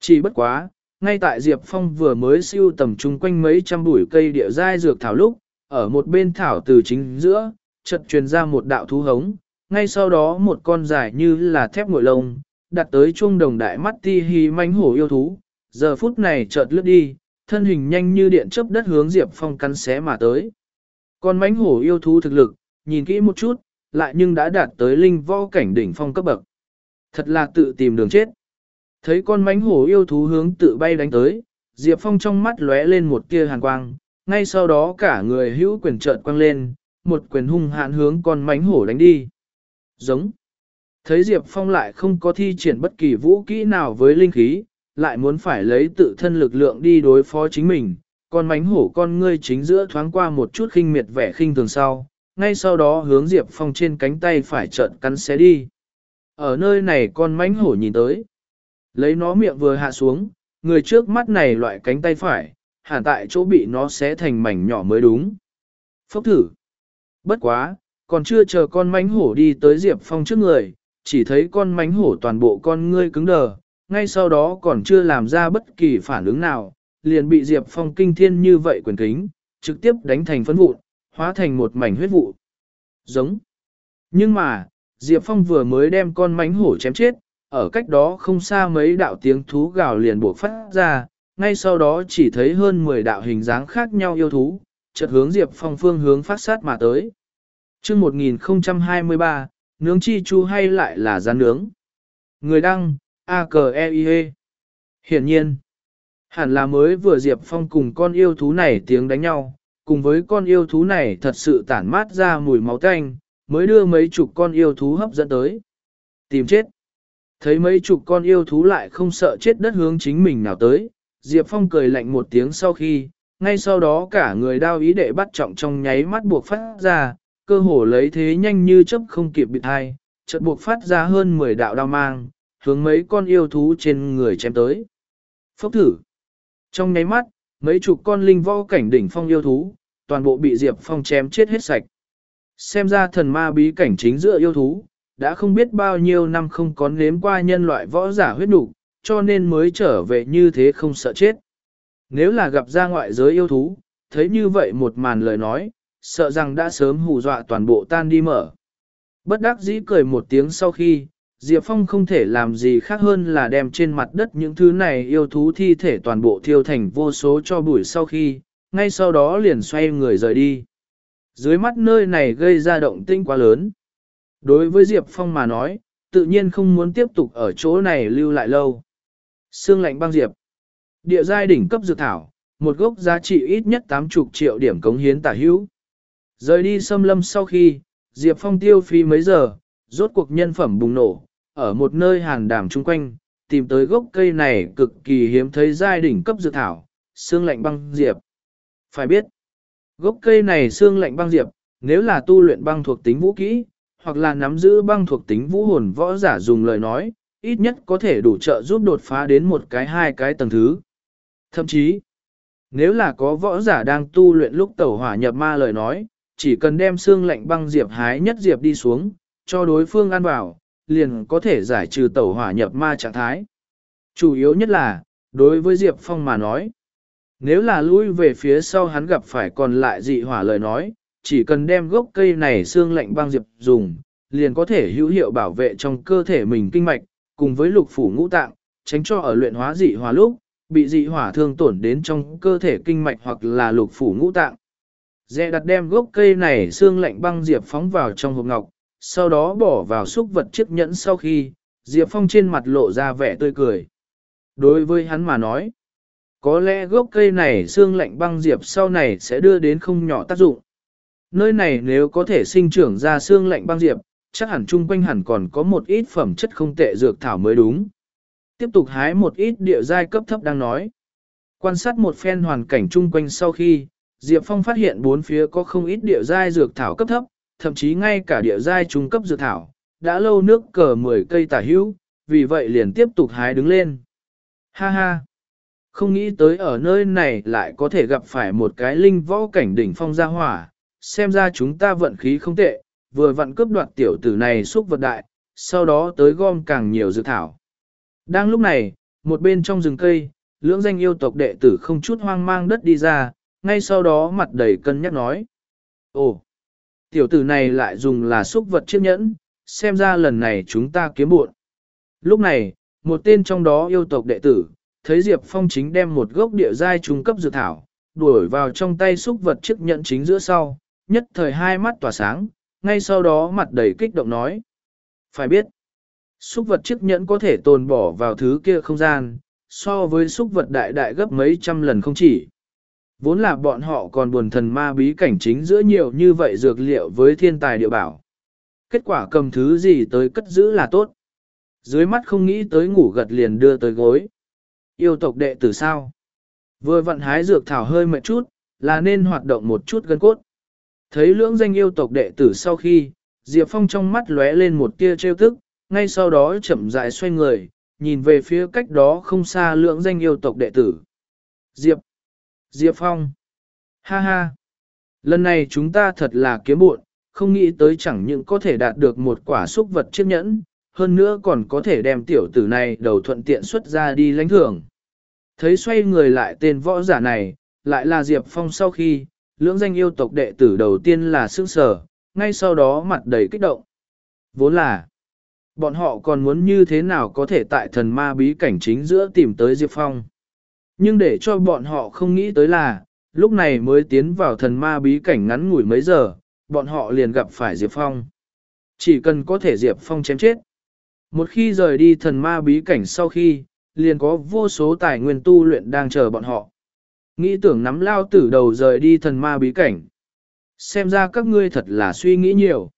Chỉ bất quá, ngay tại Diệp Phong vừa mới siêu tầm chung quanh mấy trăm bụi cây địa giai dược thảo lúc, ở một bên thảo từ chính giữa, chợt truyền ra một đạo thú hống, ngay sau đó một con dài như là thép ngội lông, đặt tới chuông đồng đại mắt ti hi manh hổ yêu thú, giờ phút này chợt lướt đi, thân hình nhanh như điện chớp đất hướng Diệp Phong cắn xé mà tới. Con mánh hổ yêu thú thực lực, nhìn kỹ một chút, lại nhưng đã đạt tới linh võ cảnh đỉnh phong cấp bậc. Thật là tự tìm đường chết. Thấy con mánh hổ yêu thú hướng tự bay đánh tới, Diệp Phong trong mắt lóe lên một tia hàn quang, ngay sau đó cả người hữu quyền trợn quăng lên, một quyền hung hạn hướng con mánh hổ đánh đi. Giống. Thấy Diệp Phong lại không có thi triển bất kỳ vũ kỹ nào với linh khí, lại muốn phải lấy tự thân lực lượng đi đối phó chính mình, con mánh hổ con ngươi chính giữa thoáng qua một chút khinh miệt vẻ khinh thường sau, ngay sau đó hướng Diệp Phong trên cánh tay phải trợn cắn xé đi. Ở nơi này con mánh hổ nhìn tới, lấy nó miệng vừa hạ xuống, người trước mắt này loại cánh tay phải, hẳn tại chỗ bị nó xé thành mảnh nhỏ mới đúng. Phốc thử. Bất quá, còn chưa chờ con mánh hổ đi tới Diệp Phong trước người, chỉ thấy con mánh hổ toàn bộ con ngươi cứng đờ, ngay sau đó còn chưa làm ra bất kỳ phản ứng nào, liền bị Diệp Phong kinh thiên như vậy quyền kính, trực tiếp đánh thành phấn vụn, hóa thành một mảnh huyết vụ. Giống. Nhưng mà, Diệp Phong vừa mới đem con mánh hổ chém chết, ở cách đó không xa mấy đạo tiếng thú gào liền buộc phát ra, ngay sau đó chỉ thấy hơn 10 đạo hình dáng khác nhau yêu thú, chợt hướng Diệp Phong phương hướng phát sát mà tới. chương 1023, nướng chi chu hay lại là rán nướng? Người đăng, a k e i -E. Hiển nhiên, hẳn là mới vừa Diệp Phong cùng con yêu thú này tiếng đánh nhau, cùng với con yêu thú này thật sự tản mát ra mùi máu tanh, mới đưa mấy chục con yêu thú hấp dẫn tới. Tìm chết. Thấy mấy chục con yêu thú lại không sợ chết đất hướng chính mình nào tới, Diệp Phong cười lạnh một tiếng sau khi, ngay sau đó cả người đao ý đệ bắt trọng trong nháy mắt buộc phát ra, cơ hồ lấy thế nhanh như chấp không kịp bị thai, chợt buộc phát ra hơn 10 đạo đao mang, hướng mấy con yêu thú trên người chém tới. Phốc thử. Trong nháy mắt, mấy chục con linh võ cảnh đỉnh phong yêu thú, toàn bộ bị Diệp Phong chém chết hết sạch. Xem ra thần ma bí cảnh chính giữa yêu thú, đã không biết bao nhiêu năm không có nếm qua nhân loại võ giả huyết đủ cho nên mới trở về như thế không sợ chết. Nếu là gặp ra ngoại giới yêu thú, thấy như vậy một màn lời nói, sợ rằng đã sớm hù dọa toàn bộ tan đi mở. Bất đắc dĩ cười một tiếng sau khi, Diệp Phong không thể làm gì khác hơn là đem trên mặt đất những thứ này yêu thú thi thể toàn bộ thiêu thành vô số cho bụi sau khi, ngay sau đó liền xoay người rời đi. Dưới mắt nơi này gây ra động tinh quá lớn. Đối với Diệp Phong mà nói, tự nhiên không muốn tiếp tục ở chỗ này lưu lại lâu. Sương lạnh băng Diệp. Địa giai đỉnh cấp dược thảo, một gốc giá trị ít nhất 80 triệu điểm cống hiến tả hữu. Rời đi xâm lâm sau khi, Diệp Phong tiêu phí mấy giờ, rốt cuộc nhân phẩm bùng nổ, ở một nơi hàn đàm chung quanh, tìm tới gốc cây này cực kỳ hiếm thấy giai đỉnh cấp dược thảo, xương lạnh băng diệp. Phải biết, gốc cây này xương lạnh băng diệp, nếu là tu luyện băng thuộc tính vũ kỹ, hoặc là nắm giữ băng thuộc tính vũ hồn võ giả dùng lời nói, ít nhất có thể đủ trợ giúp đột phá đến một cái hai cái tầng thứ. Thậm chí, nếu là có võ giả đang tu luyện lúc tẩu hỏa nhập ma lời nói, chỉ cần đem xương lạnh băng diệp hái nhất diệp đi xuống, cho đối phương ăn vào, liền có thể giải trừ tẩu hỏa nhập ma trạng thái. Chủ yếu nhất là, đối với Diệp Phong mà nói, nếu là lui về phía sau hắn gặp phải còn lại dị hỏa lời nói, chỉ cần đem gốc cây này xương lạnh băng diệp dùng, liền có thể hữu hiệu bảo vệ trong cơ thể mình kinh mạch, cùng với lục phủ ngũ tạng, tránh cho ở luyện hóa dị hỏa lúc, bị dị hỏa thương tổn đến trong cơ thể kinh mạch hoặc là lục phủ ngũ tạng. Dẹ đặt đem gốc cây này xương lạnh băng diệp phóng vào trong hộp ngọc, sau đó bỏ vào xúc vật chiếc nhẫn sau khi, Diệp Phong trên mặt lộ ra vẻ tươi cười. Đối với hắn mà nói, có lẽ gốc cây này xương lạnh băng diệp sau này sẽ đưa đến không nhỏ tác dụng. Nơi này nếu có thể sinh trưởng ra xương lạnh băng diệp, chắc hẳn chung quanh hẳn còn có một ít phẩm chất không tệ dược thảo mới đúng. Tiếp tục hái một ít địa giai cấp thấp đang nói. Quan sát một phen hoàn cảnh chung quanh sau khi, Diệp Phong phát hiện bốn phía có không ít địa giai dược thảo cấp thấp, thậm chí ngay cả địa giai trung cấp dược thảo, đã lâu nước cờ 10 cây tả hữu, vì vậy liền tiếp tục hái đứng lên. Ha ha! Không nghĩ tới ở nơi này lại có thể gặp phải một cái linh võ cảnh đỉnh phong gia hỏa, xem ra chúng ta vận khí không tệ, vừa vặn cướp đoạt tiểu tử này xúc vật đại, sau đó tới gom càng nhiều dược thảo. Đang lúc này, một bên trong rừng cây, lưỡng danh yêu tộc đệ tử không chút hoang mang đất đi ra, ngay sau đó mặt đầy cân nhắc nói. Ồ, tiểu tử này lại dùng là xúc vật chiếc nhẫn, xem ra lần này chúng ta kiếm buộn. Lúc này, một tên trong đó yêu tộc đệ tử, thấy Diệp Phong chính đem một gốc địa giai trung cấp dược thảo, đuổi vào trong tay xúc vật chiếc nhẫn chính giữa sau, nhất thời hai mắt tỏa sáng, ngay sau đó mặt đầy kích động nói. Phải biết, xúc vật chiếc nhẫn có thể tồn bỏ vào thứ kia không gian, so với xúc vật đại đại gấp mấy trăm lần không chỉ. Vốn là bọn họ còn buồn thần ma bí cảnh chính giữa nhiều như vậy dược liệu với thiên tài địa bảo. Kết quả cầm thứ gì tới cất giữ là tốt. Dưới mắt không nghĩ tới ngủ gật liền đưa tới gối. Yêu tộc đệ tử sao? Vừa vận hái dược thảo hơi mệt chút, là nên hoạt động một chút gân cốt. Thấy lưỡng danh yêu tộc đệ tử sau khi, Diệp Phong trong mắt lóe lên một tia trêu tức, ngay sau đó chậm rãi xoay người, nhìn về phía cách đó không xa lưỡng danh yêu tộc đệ tử. Diệp! Diệp Phong! Ha ha! Lần này chúng ta thật là kiếm buộn, không nghĩ tới chẳng những có thể đạt được một quả xúc vật chiếc nhẫn, hơn nữa còn có thể đem tiểu tử này đầu thuận tiện xuất ra đi lãnh thưởng. Thấy xoay người lại tên võ giả này, lại là Diệp Phong sau khi, lưỡng danh yêu tộc đệ tử đầu tiên là sương sở, ngay sau đó mặt đầy kích động. Vốn là, bọn họ còn muốn như thế nào có thể tại thần ma bí cảnh chính giữa tìm tới Diệp Phong. Nhưng để cho bọn họ không nghĩ tới là, lúc này mới tiến vào thần ma bí cảnh ngắn ngủi mấy giờ, bọn họ liền gặp phải Diệp Phong. Chỉ cần có thể Diệp Phong chém chết. Một khi rời đi thần ma bí cảnh sau khi, liền có vô số tài nguyên tu luyện đang chờ bọn họ. Nghĩ tưởng nắm lao tử đầu rời đi thần ma bí cảnh. Xem ra các ngươi thật là suy nghĩ nhiều.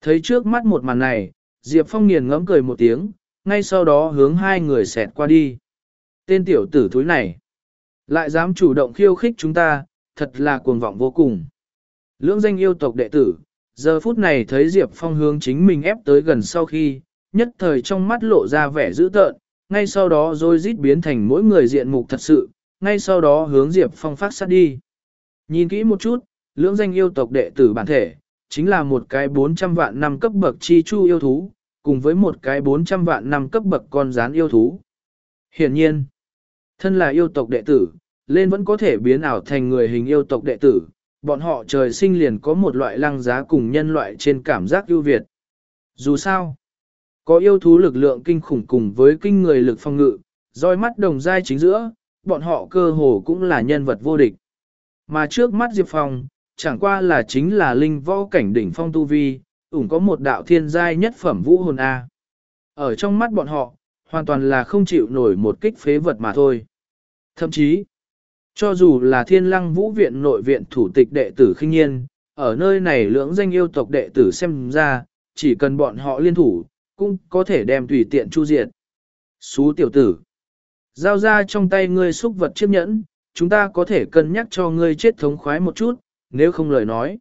Thấy trước mắt một màn này, Diệp Phong nghiền ngẫm cười một tiếng, ngay sau đó hướng hai người xẹt qua đi. Tên tiểu tử thúi này, lại dám chủ động khiêu khích chúng ta, thật là cuồng vọng vô cùng. Lưỡng danh yêu tộc đệ tử, giờ phút này thấy Diệp Phong hướng chính mình ép tới gần sau khi, nhất thời trong mắt lộ ra vẻ dữ tợn, ngay sau đó rồi rít biến thành mỗi người diện mục thật sự, ngay sau đó hướng Diệp Phong phát sát đi. Nhìn kỹ một chút, lưỡng danh yêu tộc đệ tử bản thể, chính là một cái 400 vạn năm cấp bậc chi chu yêu thú, cùng với một cái 400 vạn năm cấp bậc con rán yêu thú. Hiển nhiên, thân là yêu tộc đệ tử, lên vẫn có thể biến ảo thành người hình yêu tộc đệ tử, bọn họ trời sinh liền có một loại lăng giá cùng nhân loại trên cảm giác ưu việt. Dù sao, có yêu thú lực lượng kinh khủng cùng với kinh người lực phong ngự, roi mắt đồng giai chính giữa, bọn họ cơ hồ cũng là nhân vật vô địch. Mà trước mắt Diệp Phong, chẳng qua là chính là linh võ cảnh đỉnh phong tu vi, ủng có một đạo thiên giai nhất phẩm vũ hồn A. Ở trong mắt bọn họ, hoàn toàn là không chịu nổi một kích phế vật mà thôi. Thậm chí, cho dù là thiên lăng vũ viện nội viện thủ tịch đệ tử khinh nhiên, ở nơi này lưỡng danh yêu tộc đệ tử xem ra, chỉ cần bọn họ liên thủ, cũng có thể đem tùy tiện chu diệt. Xú tiểu tử, giao ra trong tay ngươi xúc vật chiếc nhẫn, chúng ta có thể cân nhắc cho ngươi chết thống khoái một chút, nếu không lời nói.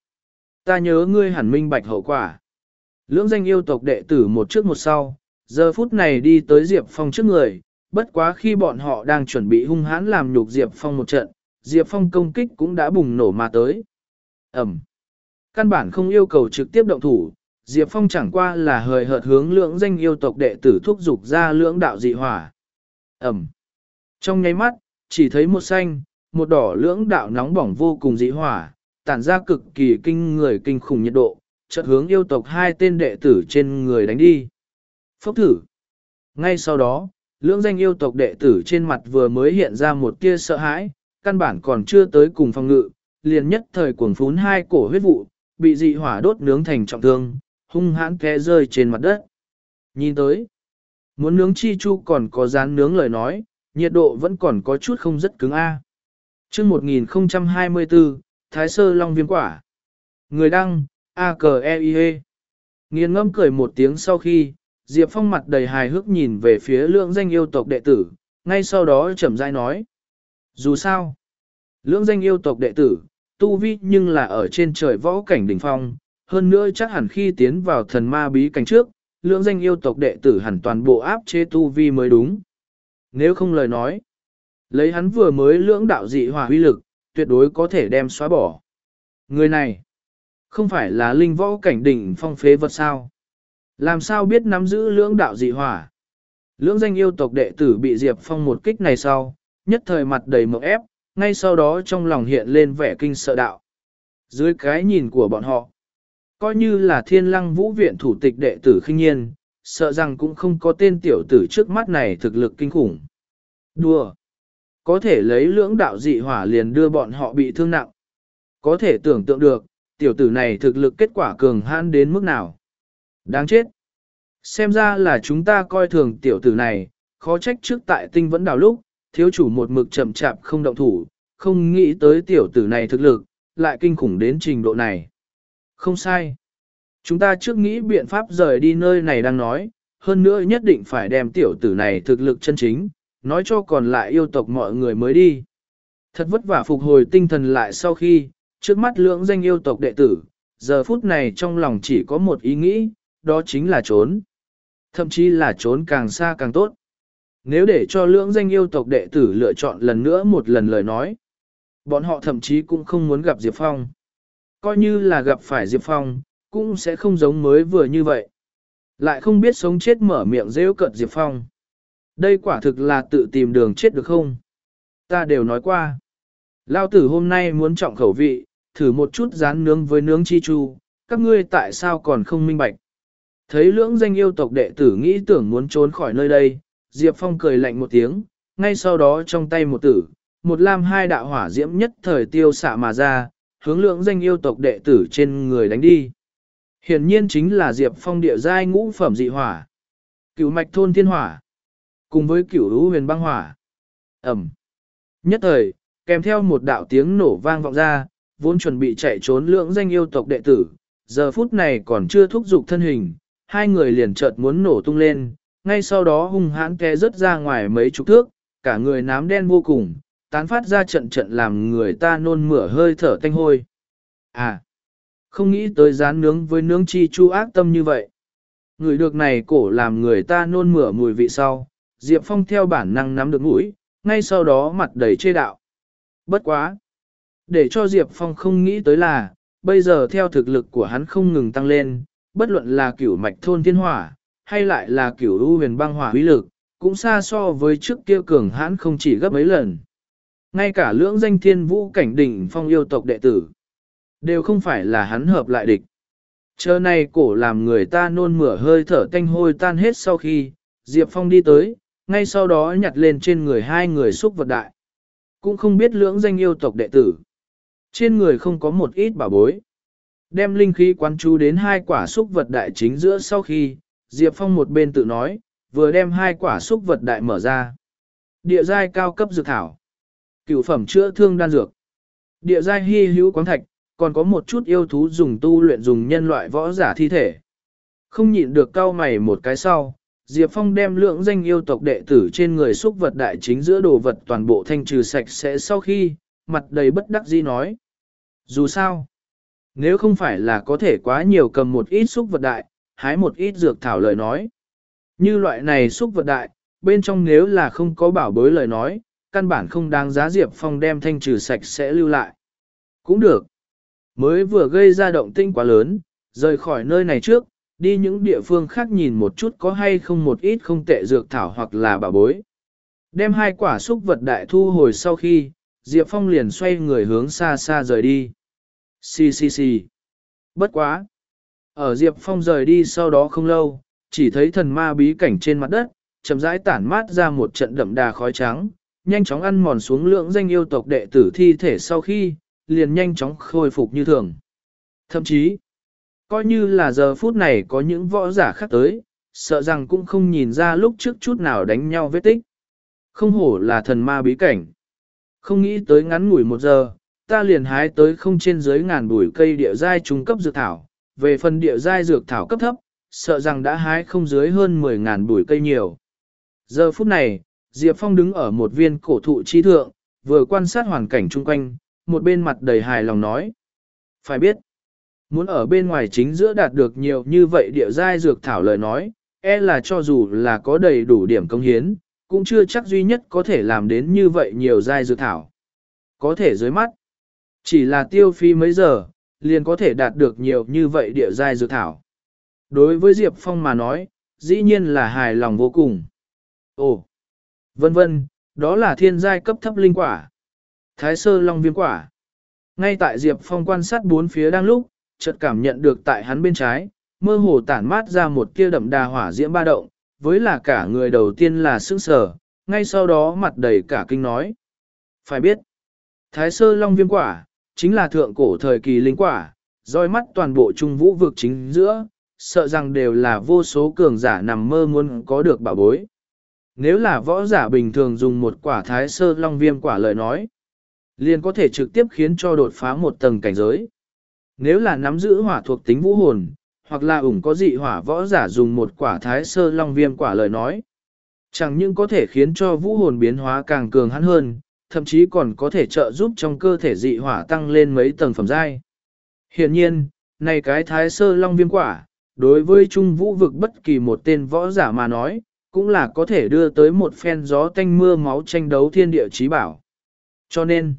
Ta nhớ ngươi hẳn minh bạch hậu quả. Lưỡng danh yêu tộc đệ tử một trước một sau, giờ phút này đi tới Diệp Phong trước người, bất quá khi bọn họ đang chuẩn bị hung hãn làm nhục Diệp Phong một trận, Diệp Phong công kích cũng đã bùng nổ mà tới. Ẩm. Căn bản không yêu cầu trực tiếp động thủ, Diệp Phong chẳng qua là hời hợt hướng lưỡng danh yêu tộc đệ tử thúc dục ra lưỡng đạo dị hỏa. Ẩm. Trong nháy mắt, chỉ thấy một xanh, một đỏ lưỡng đạo nóng bỏng vô cùng dị hỏa, tản ra cực kỳ kinh người kinh khủng nhiệt độ, chợt hướng yêu tộc hai tên đệ tử trên người đánh đi. Phốc thử. Ngay sau đó, lưỡng danh yêu tộc đệ tử trên mặt vừa mới hiện ra một tia sợ hãi, căn bản còn chưa tới cùng phòng ngự, liền nhất thời cuồng phún hai cổ huyết vụ, bị dị hỏa đốt nướng thành trọng thương, hung hãn té rơi trên mặt đất. Nhìn tới, muốn nướng chi chu còn có rán nướng lời nói, nhiệt độ vẫn còn có chút không rất cứng A. À. chương 1024, Thái Sơ Long Viêm Quả. Người đăng, a k e i -E. Nghiền ngâm cười một tiếng sau khi, Diệp Phong mặt đầy hài hước nhìn về phía lượng danh yêu tộc đệ tử, ngay sau đó chậm rãi nói. Dù sao, lượng danh yêu tộc đệ tử, tu vi nhưng là ở trên trời võ cảnh đỉnh phong, hơn nữa chắc hẳn khi tiến vào thần ma bí cảnh trước, lượng danh yêu tộc đệ tử hẳn toàn bộ áp chế tu vi mới đúng. Nếu không lời nói, lấy hắn vừa mới lưỡng đạo dị hỏa uy lực, tuyệt đối có thể đem xóa bỏ. Người này, không phải là linh võ cảnh đỉnh phong phế vật sao? Làm sao biết nắm giữ lưỡng đạo dị hỏa? Lưỡng danh yêu tộc đệ tử bị Diệp Phong một kích này sau, nhất thời mặt đầy mộng ép, ngay sau đó trong lòng hiện lên vẻ kinh sợ đạo. Dưới cái nhìn của bọn họ, coi như là thiên lăng vũ viện thủ tịch đệ tử khinh nhiên, sợ rằng cũng không có tên tiểu tử trước mắt này thực lực kinh khủng. Đùa! Có thể lấy lưỡng đạo dị hỏa liền đưa bọn họ bị thương nặng. Có thể tưởng tượng được, tiểu tử này thực lực kết quả cường hãn đến mức nào. Đáng chết! Xem ra là chúng ta coi thường tiểu tử này, khó trách trước tại tinh vẫn đào lúc, thiếu chủ một mực chậm chạp không động thủ, không nghĩ tới tiểu tử này thực lực, lại kinh khủng đến trình độ này. Không sai. Chúng ta trước nghĩ biện pháp rời đi nơi này đang nói, hơn nữa nhất định phải đem tiểu tử này thực lực chân chính, nói cho còn lại yêu tộc mọi người mới đi. Thật vất vả phục hồi tinh thần lại sau khi, trước mắt lưỡng danh yêu tộc đệ tử, giờ phút này trong lòng chỉ có một ý nghĩ, đó chính là trốn. Thậm chí là trốn càng xa càng tốt. Nếu để cho lưỡng danh yêu tộc đệ tử lựa chọn lần nữa một lần lời nói, bọn họ thậm chí cũng không muốn gặp Diệp Phong. Coi như là gặp phải Diệp Phong, cũng sẽ không giống mới vừa như vậy. Lại không biết sống chết mở miệng rêu cận Diệp Phong. Đây quả thực là tự tìm đường chết được không? Ta đều nói qua. Lao tử hôm nay muốn trọng khẩu vị, thử một chút rán nướng với nướng chi chu, các ngươi tại sao còn không minh bạch. Thấy lưỡng danh yêu tộc đệ tử nghĩ tưởng muốn trốn khỏi nơi đây, Diệp Phong cười lạnh một tiếng, ngay sau đó trong tay một tử, một lam hai đạo hỏa diễm nhất thời tiêu xạ mà ra, hướng lượng danh yêu tộc đệ tử trên người đánh đi. Hiển nhiên chính là Diệp Phong địa giai ngũ phẩm dị hỏa. Cửu mạch thôn thiên hỏa. Cùng với cửu lũ huyền băng hỏa. Ẩm. Nhất thời, kèm theo một đạo tiếng nổ vang vọng ra, vốn chuẩn bị chạy trốn lượng danh yêu tộc đệ tử. Giờ phút này còn chưa thúc giục thân hình, hai người liền chợt muốn nổ tung lên, ngay sau đó hung hãn té rớt ra ngoài mấy chục thước, cả người nám đen vô cùng, tán phát ra trận trận làm người ta nôn mửa hơi thở tanh hôi. À, không nghĩ tới rán nướng với nướng chi chu ác tâm như vậy. Người được này cổ làm người ta nôn mửa mùi vị sau, Diệp Phong theo bản năng nắm được mũi, ngay sau đó mặt đầy chê đạo. Bất quá! Để cho Diệp Phong không nghĩ tới là, bây giờ theo thực lực của hắn không ngừng tăng lên, bất luận là cửu mạch thôn thiên hỏa, hay lại là cửu u huyền băng hỏa uy lực, cũng xa so với trước kia cường hãn không chỉ gấp mấy lần. Ngay cả lưỡng danh thiên vũ cảnh đỉnh phong yêu tộc đệ tử, đều không phải là hắn hợp lại địch. Chờ này cổ làm người ta nôn mửa hơi thở tanh hôi tan hết sau khi, Diệp Phong đi tới, ngay sau đó nhặt lên trên người hai người xúc vật đại. Cũng không biết lưỡng danh yêu tộc đệ tử. Trên người không có một ít bảo bối. Đem linh khí quán chú đến hai quả xúc vật đại chính giữa sau khi, Diệp Phong một bên tự nói, vừa đem hai quả xúc vật đại mở ra. Địa giai cao cấp dược thảo. Cửu phẩm chữa thương đan dược. Địa giai hy hữu quán thạch, còn có một chút yêu thú dùng tu luyện dùng nhân loại võ giả thi thể. Không nhịn được cao mày một cái sau, Diệp Phong đem lượng danh yêu tộc đệ tử trên người xúc vật đại chính giữa đồ vật toàn bộ thanh trừ sạch sẽ sau khi, mặt đầy bất đắc dĩ nói. Dù sao, nếu không phải là có thể quá nhiều cầm một ít xúc vật đại, hái một ít dược thảo lời nói. Như loại này xúc vật đại, bên trong nếu là không có bảo bối lời nói, căn bản không đáng giá Diệp Phong đem thanh trừ sạch sẽ lưu lại. Cũng được. Mới vừa gây ra động tinh quá lớn, rời khỏi nơi này trước, đi những địa phương khác nhìn một chút có hay không một ít không tệ dược thảo hoặc là bảo bối. Đem hai quả xúc vật đại thu hồi sau khi, Diệp Phong liền xoay người hướng xa xa rời đi. Xì xì xì. Bất quá. Ở Diệp Phong rời đi sau đó không lâu, chỉ thấy thần ma bí cảnh trên mặt đất, chậm rãi tản mát ra một trận đậm đà khói trắng, nhanh chóng ăn mòn xuống lượng danh yêu tộc đệ tử thi thể sau khi, liền nhanh chóng khôi phục như thường. Thậm chí, coi như là giờ phút này có những võ giả khác tới, sợ rằng cũng không nhìn ra lúc trước chút nào đánh nhau vết tích. Không hổ là thần ma bí cảnh. Không nghĩ tới ngắn ngủi một giờ, ta liền hái tới không trên dưới ngàn bụi cây địa giai trung cấp dược thảo. Về phần địa giai dược thảo cấp thấp, sợ rằng đã hái không dưới hơn 10 ngàn bụi cây nhiều. Giờ phút này, Diệp Phong đứng ở một viên cổ thụ chi thượng, vừa quan sát hoàn cảnh chung quanh, một bên mặt đầy hài lòng nói. Phải biết, muốn ở bên ngoài chính giữa đạt được nhiều như vậy địa giai dược thảo lời nói, e là cho dù là có đầy đủ điểm công hiến, cũng chưa chắc duy nhất có thể làm đến như vậy nhiều giai dược thảo. Có thể dưới mắt, chỉ là tiêu phi mấy giờ, liền có thể đạt được nhiều như vậy địa giai dược thảo. Đối với Diệp Phong mà nói, dĩ nhiên là hài lòng vô cùng. Ồ, vân vân, đó là thiên giai cấp thấp linh quả. Thái sơ long viêm quả. Ngay tại Diệp Phong quan sát bốn phía đang lúc, chợt cảm nhận được tại hắn bên trái, mơ hồ tản mát ra một tia đậm đà hỏa diễm ba động, với là cả người đầu tiên là sững sờ, ngay sau đó mặt đầy cả kinh nói. Phải biết, Thái sơ long viêm quả, chính là thượng cổ thời kỳ linh quả, roi mắt toàn bộ trung vũ vực chính giữa, sợ rằng đều là vô số cường giả nằm mơ muốn có được bảo bối. Nếu là võ giả bình thường dùng một quả thái sơ long viêm quả lời nói, liền có thể trực tiếp khiến cho đột phá một tầng cảnh giới. Nếu là nắm giữ hỏa thuộc tính vũ hồn, hoặc là ủng có dị hỏa võ giả dùng một quả thái sơ long viêm quả lời nói, chẳng những có thể khiến cho vũ hồn biến hóa càng cường hắn hơn, thậm chí còn có thể trợ giúp trong cơ thể dị hỏa tăng lên mấy tầng phẩm giai. Hiện nhiên, này cái thái sơ long viêm quả, đối với trung vũ vực bất kỳ một tên võ giả mà nói, cũng là có thể đưa tới một phen gió tanh mưa máu tranh đấu thiên địa trí bảo. Cho nên,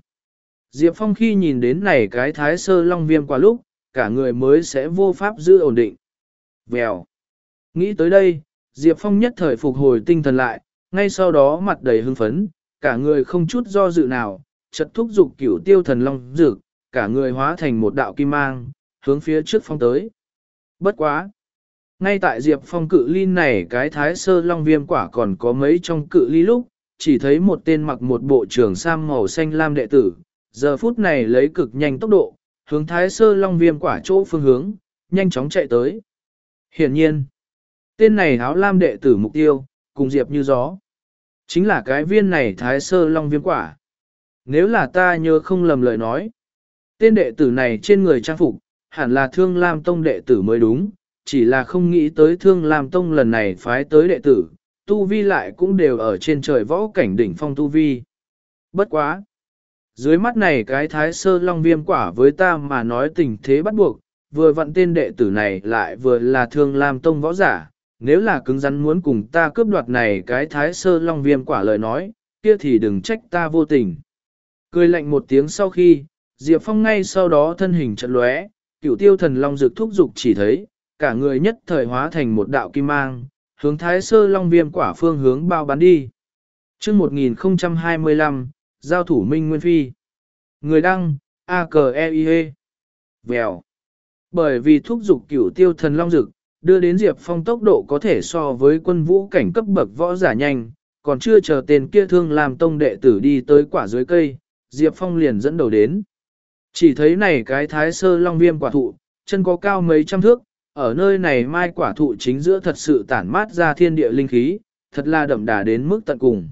Diệp Phong khi nhìn đến này cái thái sơ long viêm quả lúc, cả người mới sẽ vô pháp giữ ổn định. Vèo. Nghĩ tới đây, Diệp Phong nhất thời phục hồi tinh thần lại, ngay sau đó mặt đầy hưng phấn, cả người không chút do dự nào, chật thúc dục cửu tiêu thần long dược, cả người hóa thành một đạo kim mang, hướng phía trước phong tới. Bất quá! Ngay tại Diệp Phong cự ly này cái thái sơ long viêm quả còn có mấy trong cự ly lúc, chỉ thấy một tên mặc một bộ trưởng sam màu xanh lam đệ tử, giờ phút này lấy cực nhanh tốc độ, hướng thái sơ long viêm quả chỗ phương hướng, nhanh chóng chạy tới. Hiển nhiên, tên này áo lam đệ tử mục tiêu, cùng Diệp như gió. Chính là cái viên này thái sơ long viêm quả. Nếu là ta nhớ không lầm lời nói, tên đệ tử này trên người trang phục, hẳn là thương lam tông đệ tử mới đúng, chỉ là không nghĩ tới thương lam tông lần này phái tới đệ tử, tu vi lại cũng đều ở trên trời võ cảnh đỉnh phong tu vi. Bất quá! Dưới mắt này cái thái sơ long viêm quả với ta mà nói tình thế bắt buộc, vừa vặn tên đệ tử này lại vừa là thương lam tông võ giả, nếu là cứng rắn muốn cùng ta cướp đoạt này cái thái sơ long viêm quả lời nói, kia thì đừng trách ta vô tình. Cười lạnh một tiếng sau khi, Diệp Phong ngay sau đó thân hình trận lóe, Cửu tiêu thần long Dược thúc dục chỉ thấy, cả người nhất thời hóa thành một đạo kim mang, hướng thái sơ long viêm quả phương hướng bao bắn đi. chương 1025, Giao thủ Minh Nguyên Phi. Người đăng, a k e i -E. Vèo. Bởi vì thúc dục cửu tiêu thần long Dược đưa đến Diệp Phong tốc độ có thể so với quân vũ cảnh cấp bậc võ giả nhanh, còn chưa chờ tên kia thương làm tông đệ tử đi tới quả dưới cây, Diệp Phong liền dẫn đầu đến. Chỉ thấy này cái thái sơ long viêm quả thụ, chân có cao mấy trăm thước, ở nơi này mai quả thụ chính giữa thật sự tản mát ra thiên địa linh khí, thật là đậm đà đến mức tận cùng.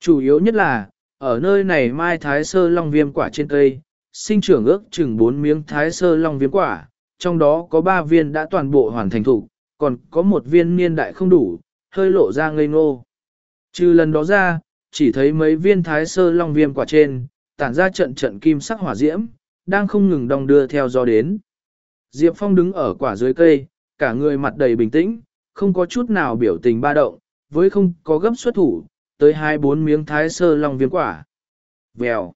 Chủ yếu nhất là, ở nơi này mai thái sơ long viêm quả trên cây, sinh trưởng ước chừng 4 miếng thái sơ long viêm quả, trong đó có 3 viên đã toàn bộ hoàn thành thủ, còn có một viên niên đại không đủ, hơi lộ ra ngây ngô. Trừ lần đó ra, chỉ thấy mấy viên thái sơ long viêm quả trên, tản ra trận trận kim sắc hỏa diễm, đang không ngừng đong đưa theo gió đến. Diệp Phong đứng ở quả dưới cây, cả người mặt đầy bình tĩnh, không có chút nào biểu tình ba động, với không có gấp xuất thủ, tới hai bốn miếng thái sơ long viêm quả. Vèo.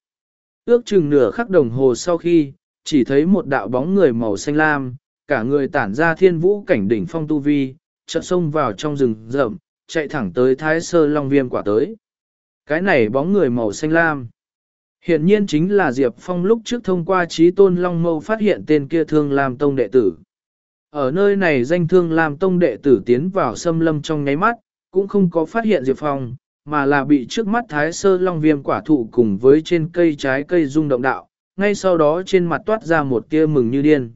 Ước chừng nửa khắc đồng hồ sau khi, chỉ thấy một đạo bóng người màu xanh lam, cả người tản ra thiên vũ cảnh đỉnh phong tu vi, chợt xông vào trong rừng rậm, chạy thẳng tới thái sơ long viêm quả tới. Cái này bóng người màu xanh lam. Hiện nhiên chính là Diệp Phong lúc trước thông qua trí tôn Long Mâu phát hiện tên kia thương Lam Tông đệ tử. Ở nơi này danh thương Lam Tông đệ tử tiến vào xâm lâm trong nháy mắt, cũng không có phát hiện Diệp Phong, mà là bị trước mắt thái sơ long viêm quả thụ cùng với trên cây trái cây rung động đạo, ngay sau đó trên mặt toát ra một tia mừng như điên.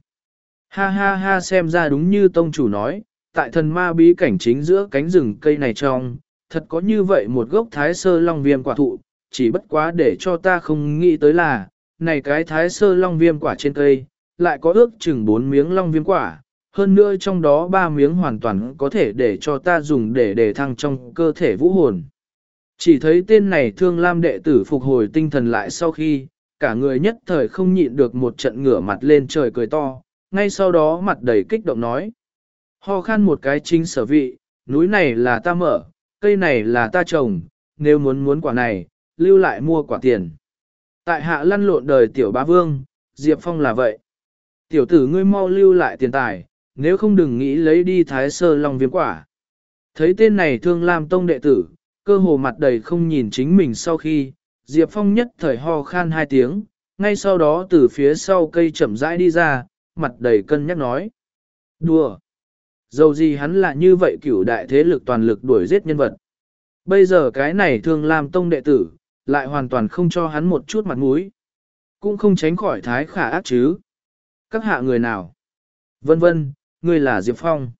Ha ha ha xem ra đúng như tông chủ nói, tại thần ma bí cảnh chính giữa cánh rừng cây này trong, thật có như vậy một gốc thái sơ long viêm quả thụ, chỉ bất quá để cho ta không nghĩ tới là, này cái thái sơ long viêm quả trên cây, lại có ước chừng bốn miếng long viêm quả, hơn nữa trong đó ba miếng hoàn toàn có thể để cho ta dùng để để thăng trong cơ thể vũ hồn. Chỉ thấy tên này thương lam đệ tử phục hồi tinh thần lại sau khi, cả người nhất thời không nhịn được một trận ngửa mặt lên trời cười to, ngay sau đó mặt đầy kích động nói. Ho khan một cái chính sở vị, núi này là ta mở, cây này là ta trồng, nếu muốn muốn quả này, lưu lại mua quả tiền. Tại hạ lăn lộn đời tiểu bá vương, Diệp Phong là vậy. Tiểu tử ngươi mau lưu lại tiền tài, nếu không đừng nghĩ lấy đi thái sơ long viêm quả. Thấy tên này thương lam tông đệ tử, cơ hồ mặt đầy không nhìn chính mình sau khi, Diệp Phong nhất thời ho khan hai tiếng, ngay sau đó từ phía sau cây chậm rãi đi ra, mặt đầy cân nhắc nói. Đùa! Dầu gì hắn là như vậy cửu đại thế lực toàn lực đuổi giết nhân vật. Bây giờ cái này thương làm tông đệ tử, lại hoàn toàn không cho hắn một chút mặt mũi. Cũng không tránh khỏi thái khả ác chứ. Các hạ người nào? Vân vân, người là Diệp Phong.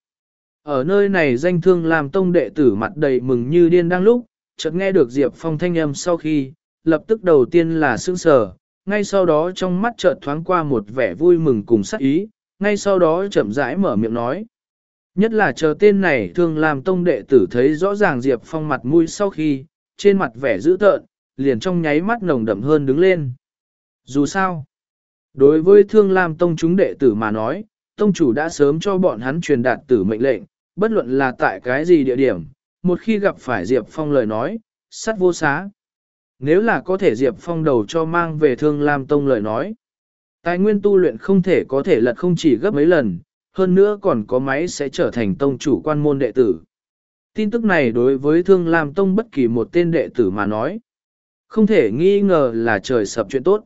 Ở nơi này danh thương làm tông đệ tử mặt đầy mừng như điên đang lúc, chợt nghe được Diệp Phong thanh âm sau khi, lập tức đầu tiên là sững sờ, ngay sau đó trong mắt chợt thoáng qua một vẻ vui mừng cùng sắc ý, ngay sau đó chậm rãi mở miệng nói. Nhất là chờ tên này thường làm tông đệ tử thấy rõ ràng Diệp Phong mặt mũi sau khi, trên mặt vẻ dữ tợn, liền trong nháy mắt nồng đậm hơn đứng lên. Dù sao, đối với thương lam tông chúng đệ tử mà nói, tông chủ đã sớm cho bọn hắn truyền đạt tử mệnh lệnh, bất luận là tại cái gì địa điểm, một khi gặp phải Diệp Phong lời nói, sắt vô xá. Nếu là có thể Diệp Phong đầu cho mang về thương lam tông lời nói, tài nguyên tu luyện không thể có thể lật không chỉ gấp mấy lần, hơn nữa còn có máy sẽ trở thành tông chủ quan môn đệ tử. Tin tức này đối với Thương Lam Tông bất kỳ một tên đệ tử mà nói, Không thể nghi ngờ là trời sập chuyện tốt.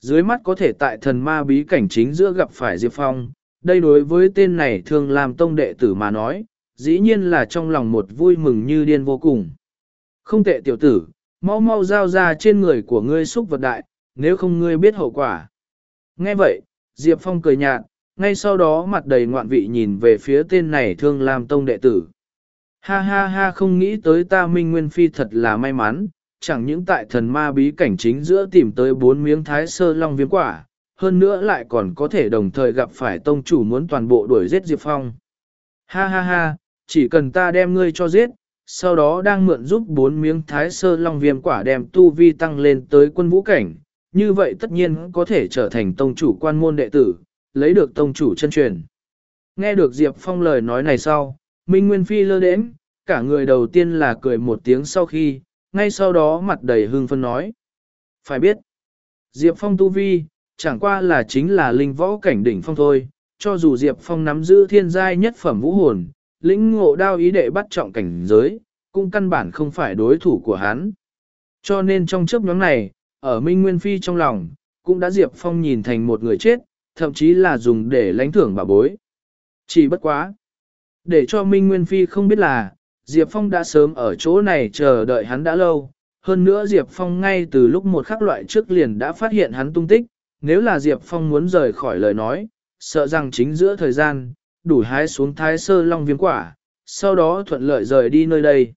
Dưới mắt có thể tại thần ma bí cảnh chính giữa gặp phải Diệp Phong, đây đối với tên này thương làm tông đệ tử mà nói, dĩ nhiên là trong lòng một vui mừng như điên vô cùng. Không tệ tiểu tử, mau mau giao ra trên người của ngươi xúc vật đại, nếu không ngươi biết hậu quả. Nghe vậy, Diệp Phong cười nhạt, ngay sau đó mặt đầy ngoạn vị nhìn về phía tên này thương làm tông đệ tử. Ha ha ha không nghĩ tới ta Minh Nguyên Phi thật là may mắn, chẳng những tại thần ma bí cảnh chính giữa tìm tới bốn miếng thái sơ long viêm quả, hơn nữa lại còn có thể đồng thời gặp phải tông chủ muốn toàn bộ đuổi giết Diệp Phong. Ha ha ha, chỉ cần ta đem ngươi cho giết, sau đó đang mượn giúp bốn miếng thái sơ long viêm quả đem tu vi tăng lên tới quân vũ cảnh, như vậy tất nhiên có thể trở thành tông chủ quan môn đệ tử, lấy được tông chủ chân truyền. Nghe được Diệp Phong lời nói này sau, Minh Nguyên Phi lơ đến cả người đầu tiên là cười một tiếng sau khi, ngay sau đó mặt đầy hưng phân nói. Phải biết, Diệp Phong tu vi, chẳng qua là chính là linh võ cảnh đỉnh phong thôi, cho dù Diệp Phong nắm giữ thiên giai nhất phẩm vũ hồn, lĩnh ngộ đao ý đệ bắt trọng cảnh giới, cũng căn bản không phải đối thủ của hắn. Cho nên trong chớp nhóm này, ở Minh Nguyên Phi trong lòng, cũng đã Diệp Phong nhìn thành một người chết, thậm chí là dùng để lãnh thưởng bà bối. Chỉ bất quá. Để cho Minh Nguyên Phi không biết là, Diệp Phong đã sớm ở chỗ này chờ đợi hắn đã lâu. Hơn nữa Diệp Phong ngay từ lúc một khắc loại trước liền đã phát hiện hắn tung tích, nếu là Diệp Phong muốn rời khỏi lời nói, sợ rằng chính giữa thời gian, đủ hái xuống thái sơ long viêm quả, sau đó thuận lợi rời đi nơi đây.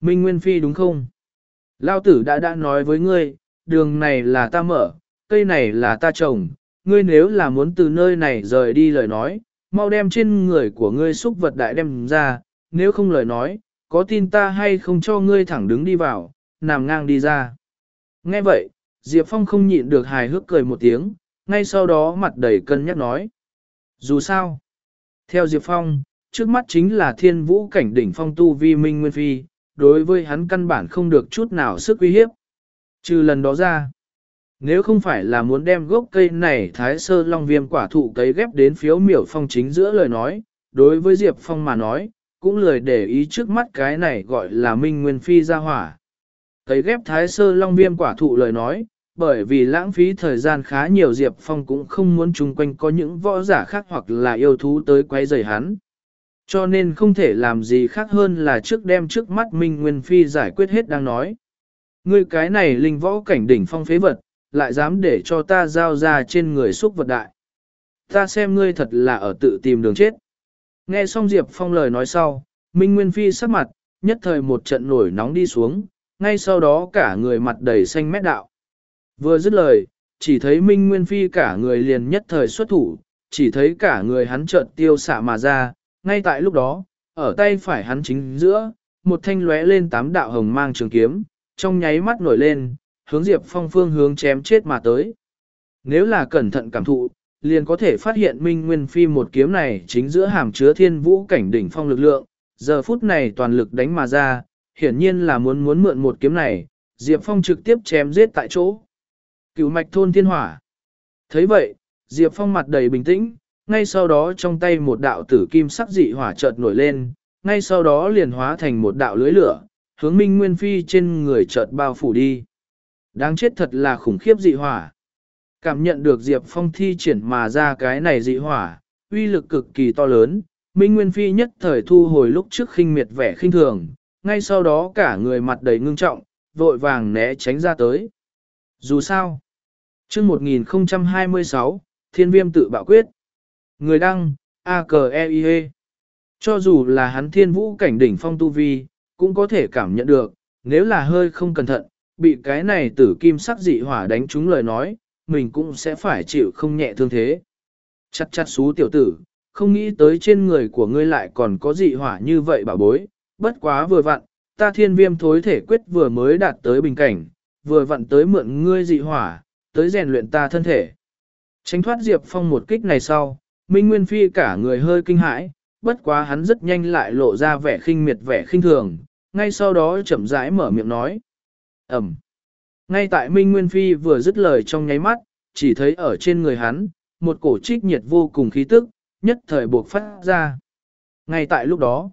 Minh Nguyên Phi đúng không? Lao tử đã đã nói với ngươi, đường này là ta mở, cây này là ta trồng, ngươi nếu là muốn từ nơi này rời đi lời nói, mau đem trên người của ngươi xúc vật đại đem ra, nếu không lời nói, có tin ta hay không cho ngươi thẳng đứng đi vào, nằm ngang đi ra. Nghe vậy, Diệp Phong không nhịn được hài hước cười một tiếng, ngay sau đó mặt đầy cân nhắc nói. Dù sao, theo Diệp Phong, trước mắt chính là thiên vũ cảnh đỉnh phong tu vi minh nguyên phi, đối với hắn căn bản không được chút nào sức uy hiếp. Trừ lần đó ra, nếu không phải là muốn đem gốc cây này thái sơ long viêm quả thụ cấy ghép đến phiếu miểu phong chính giữa lời nói, đối với Diệp Phong mà nói, cũng lười để ý trước mắt cái này gọi là minh nguyên phi ra hỏa. Cấy ghép thái sơ long viêm quả thụ lời nói, bởi vì lãng phí thời gian khá nhiều Diệp Phong cũng không muốn chung quanh có những võ giả khác hoặc là yêu thú tới quấy rầy hắn. Cho nên không thể làm gì khác hơn là trước đem trước mắt Minh Nguyên Phi giải quyết hết đang nói. Ngươi cái này linh võ cảnh đỉnh phong phế vật, lại dám để cho ta giao ra trên người xúc vật đại. Ta xem ngươi thật là ở tự tìm đường chết. Nghe xong Diệp Phong lời nói sau, Minh Nguyên Phi sắc mặt, nhất thời một trận nổi nóng đi xuống, ngay sau đó cả người mặt đầy xanh mét đạo. Vừa dứt lời, chỉ thấy Minh Nguyên Phi cả người liền nhất thời xuất thủ, chỉ thấy cả người hắn chợt tiêu xạ mà ra, ngay tại lúc đó, ở tay phải hắn chính giữa, một thanh lóe lên tám đạo hồng mang trường kiếm, trong nháy mắt nổi lên, hướng Diệp Phong phương hướng chém chết mà tới. Nếu là cẩn thận cảm thụ, liền có thể phát hiện Minh Nguyên Phi một kiếm này chính giữa hàm chứa thiên vũ cảnh đỉnh phong lực lượng, giờ phút này toàn lực đánh mà ra, hiển nhiên là muốn muốn mượn một kiếm này, Diệp Phong trực tiếp chém giết tại chỗ. Cựu mạch thôn thiên hỏa. thấy vậy, Diệp Phong mặt đầy bình tĩnh, ngay sau đó trong tay một đạo tử kim sắc dị hỏa chợt nổi lên, ngay sau đó liền hóa thành một đạo lưới lửa, hướng Minh Nguyên Phi trên người chợt bao phủ đi. Đáng chết thật là khủng khiếp dị hỏa. Cảm nhận được Diệp Phong thi triển mà ra cái này dị hỏa, uy lực cực kỳ to lớn, Minh Nguyên Phi nhất thời thu hồi lúc trước khinh miệt vẻ khinh thường, ngay sau đó cả người mặt đầy ngưng trọng, vội vàng né tránh ra tới. Dù sao, chương 1026, Thiên Viêm tự bạo quyết. Người đăng, a k e i -E. Cho dù là hắn thiên vũ cảnh đỉnh phong tu vi, cũng có thể cảm nhận được, nếu là hơi không cẩn thận, bị cái này tử kim sắc dị hỏa đánh trúng lời nói, mình cũng sẽ phải chịu không nhẹ thương thế. Chặt chặt xú tiểu tử, không nghĩ tới trên người của ngươi lại còn có dị hỏa như vậy bảo bối, bất quá vừa vặn, ta thiên viêm thối thể quyết vừa mới đạt tới bình cảnh, vừa vặn tới mượn ngươi dị hỏa, tới rèn luyện ta thân thể. Tránh thoát Diệp Phong một kích này sau, Minh Nguyên Phi cả người hơi kinh hãi, bất quá hắn rất nhanh lại lộ ra vẻ khinh miệt vẻ khinh thường, ngay sau đó chậm rãi mở miệng nói. Ẩm. Ngay tại Minh Nguyên Phi vừa dứt lời trong nháy mắt, chỉ thấy ở trên người hắn, một cổ trích nhiệt vô cùng khí tức, nhất thời buộc phát ra. Ngay tại lúc đó,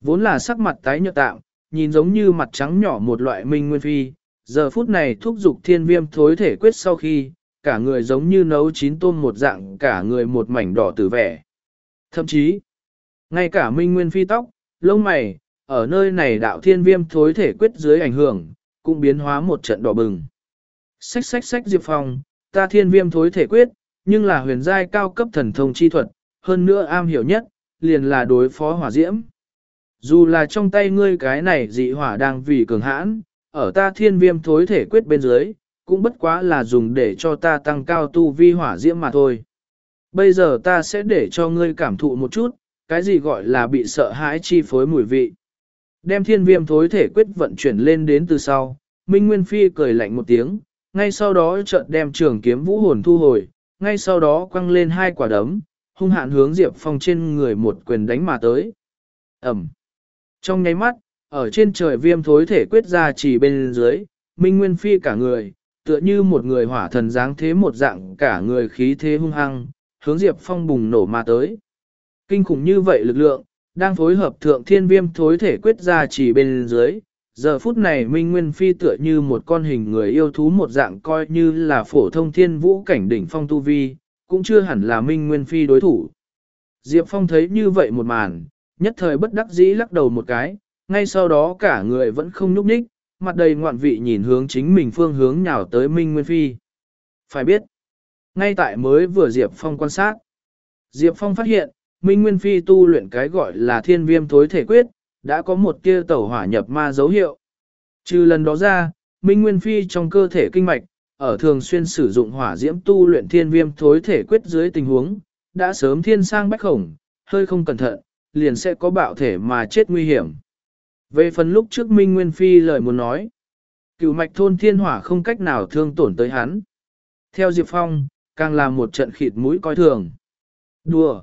vốn là sắc mặt tái nhợt tạm, nhìn giống như mặt trắng nhỏ một loại Minh Nguyên Phi, giờ phút này thúc giục thiên viêm thối thể quyết sau khi, cả người giống như nấu chín tôm một dạng cả người một mảnh đỏ tử vẻ. Thậm chí, ngay cả minh nguyên phi tóc, lông mày, ở nơi này đạo thiên viêm thối thể quyết dưới ảnh hưởng, cũng biến hóa một trận đỏ bừng. Xách xách xách Diệp Phong, ta thiên viêm thối thể quyết, nhưng là huyền giai cao cấp thần thông chi thuật, hơn nữa am hiểu nhất, liền là đối phó hỏa diễm. Dù là trong tay ngươi cái này dị hỏa đang vì cường hãn, ở ta thiên viêm thối thể quyết bên dưới, cũng bất quá là dùng để cho ta tăng cao tu vi hỏa diễm mà thôi. Bây giờ ta sẽ để cho ngươi cảm thụ một chút, cái gì gọi là bị sợ hãi chi phối mùi vị. Đem thiên viêm thối thể quyết vận chuyển lên đến từ sau, Minh Nguyên Phi cười lạnh một tiếng, ngay sau đó chợt đem trường kiếm vũ hồn thu hồi, ngay sau đó quăng lên hai quả đấm, hung hạn hướng Diệp Phong trên người một quyền đánh mà tới. Ẩm. Trong nháy mắt, ở trên trời viêm thối thể quyết ra chỉ bên dưới, Minh Nguyên Phi cả người, tựa như một người hỏa thần dáng thế một dạng cả người khí thế hung hăng, hướng Diệp Phong bùng nổ mà tới. Kinh khủng như vậy lực lượng, đang phối hợp thượng thiên viêm thối thể quyết ra chỉ bên dưới. Giờ phút này Minh Nguyên Phi tựa như một con hình người yêu thú một dạng coi như là phổ thông thiên vũ cảnh đỉnh phong tu vi, cũng chưa hẳn là Minh Nguyên Phi đối thủ. Diệp Phong thấy như vậy một màn, nhất thời bất đắc dĩ lắc đầu một cái, ngay sau đó cả người vẫn không nhúc nhích, mặt đầy ngoạn vị nhìn hướng chính mình phương hướng nhào tới Minh Nguyên Phi. Phải biết, ngay tại mới vừa Diệp Phong quan sát, Diệp Phong phát hiện, Minh Nguyên Phi tu luyện cái gọi là thiên viêm thối thể quyết, đã có một tia tẩu hỏa nhập ma dấu hiệu. Trừ lần đó ra, Minh Nguyên Phi trong cơ thể kinh mạch, ở thường xuyên sử dụng hỏa diễm tu luyện thiên viêm thối thể quyết dưới tình huống, đã sớm thiên sang bách khổng, hơi không cẩn thận, liền sẽ có bạo thể mà chết nguy hiểm. Về phần lúc trước Minh Nguyên Phi lời muốn nói, cựu mạch thôn thiên hỏa không cách nào thương tổn tới hắn. Theo Diệp Phong, càng là một trận khịt mũi coi thường. Đùa!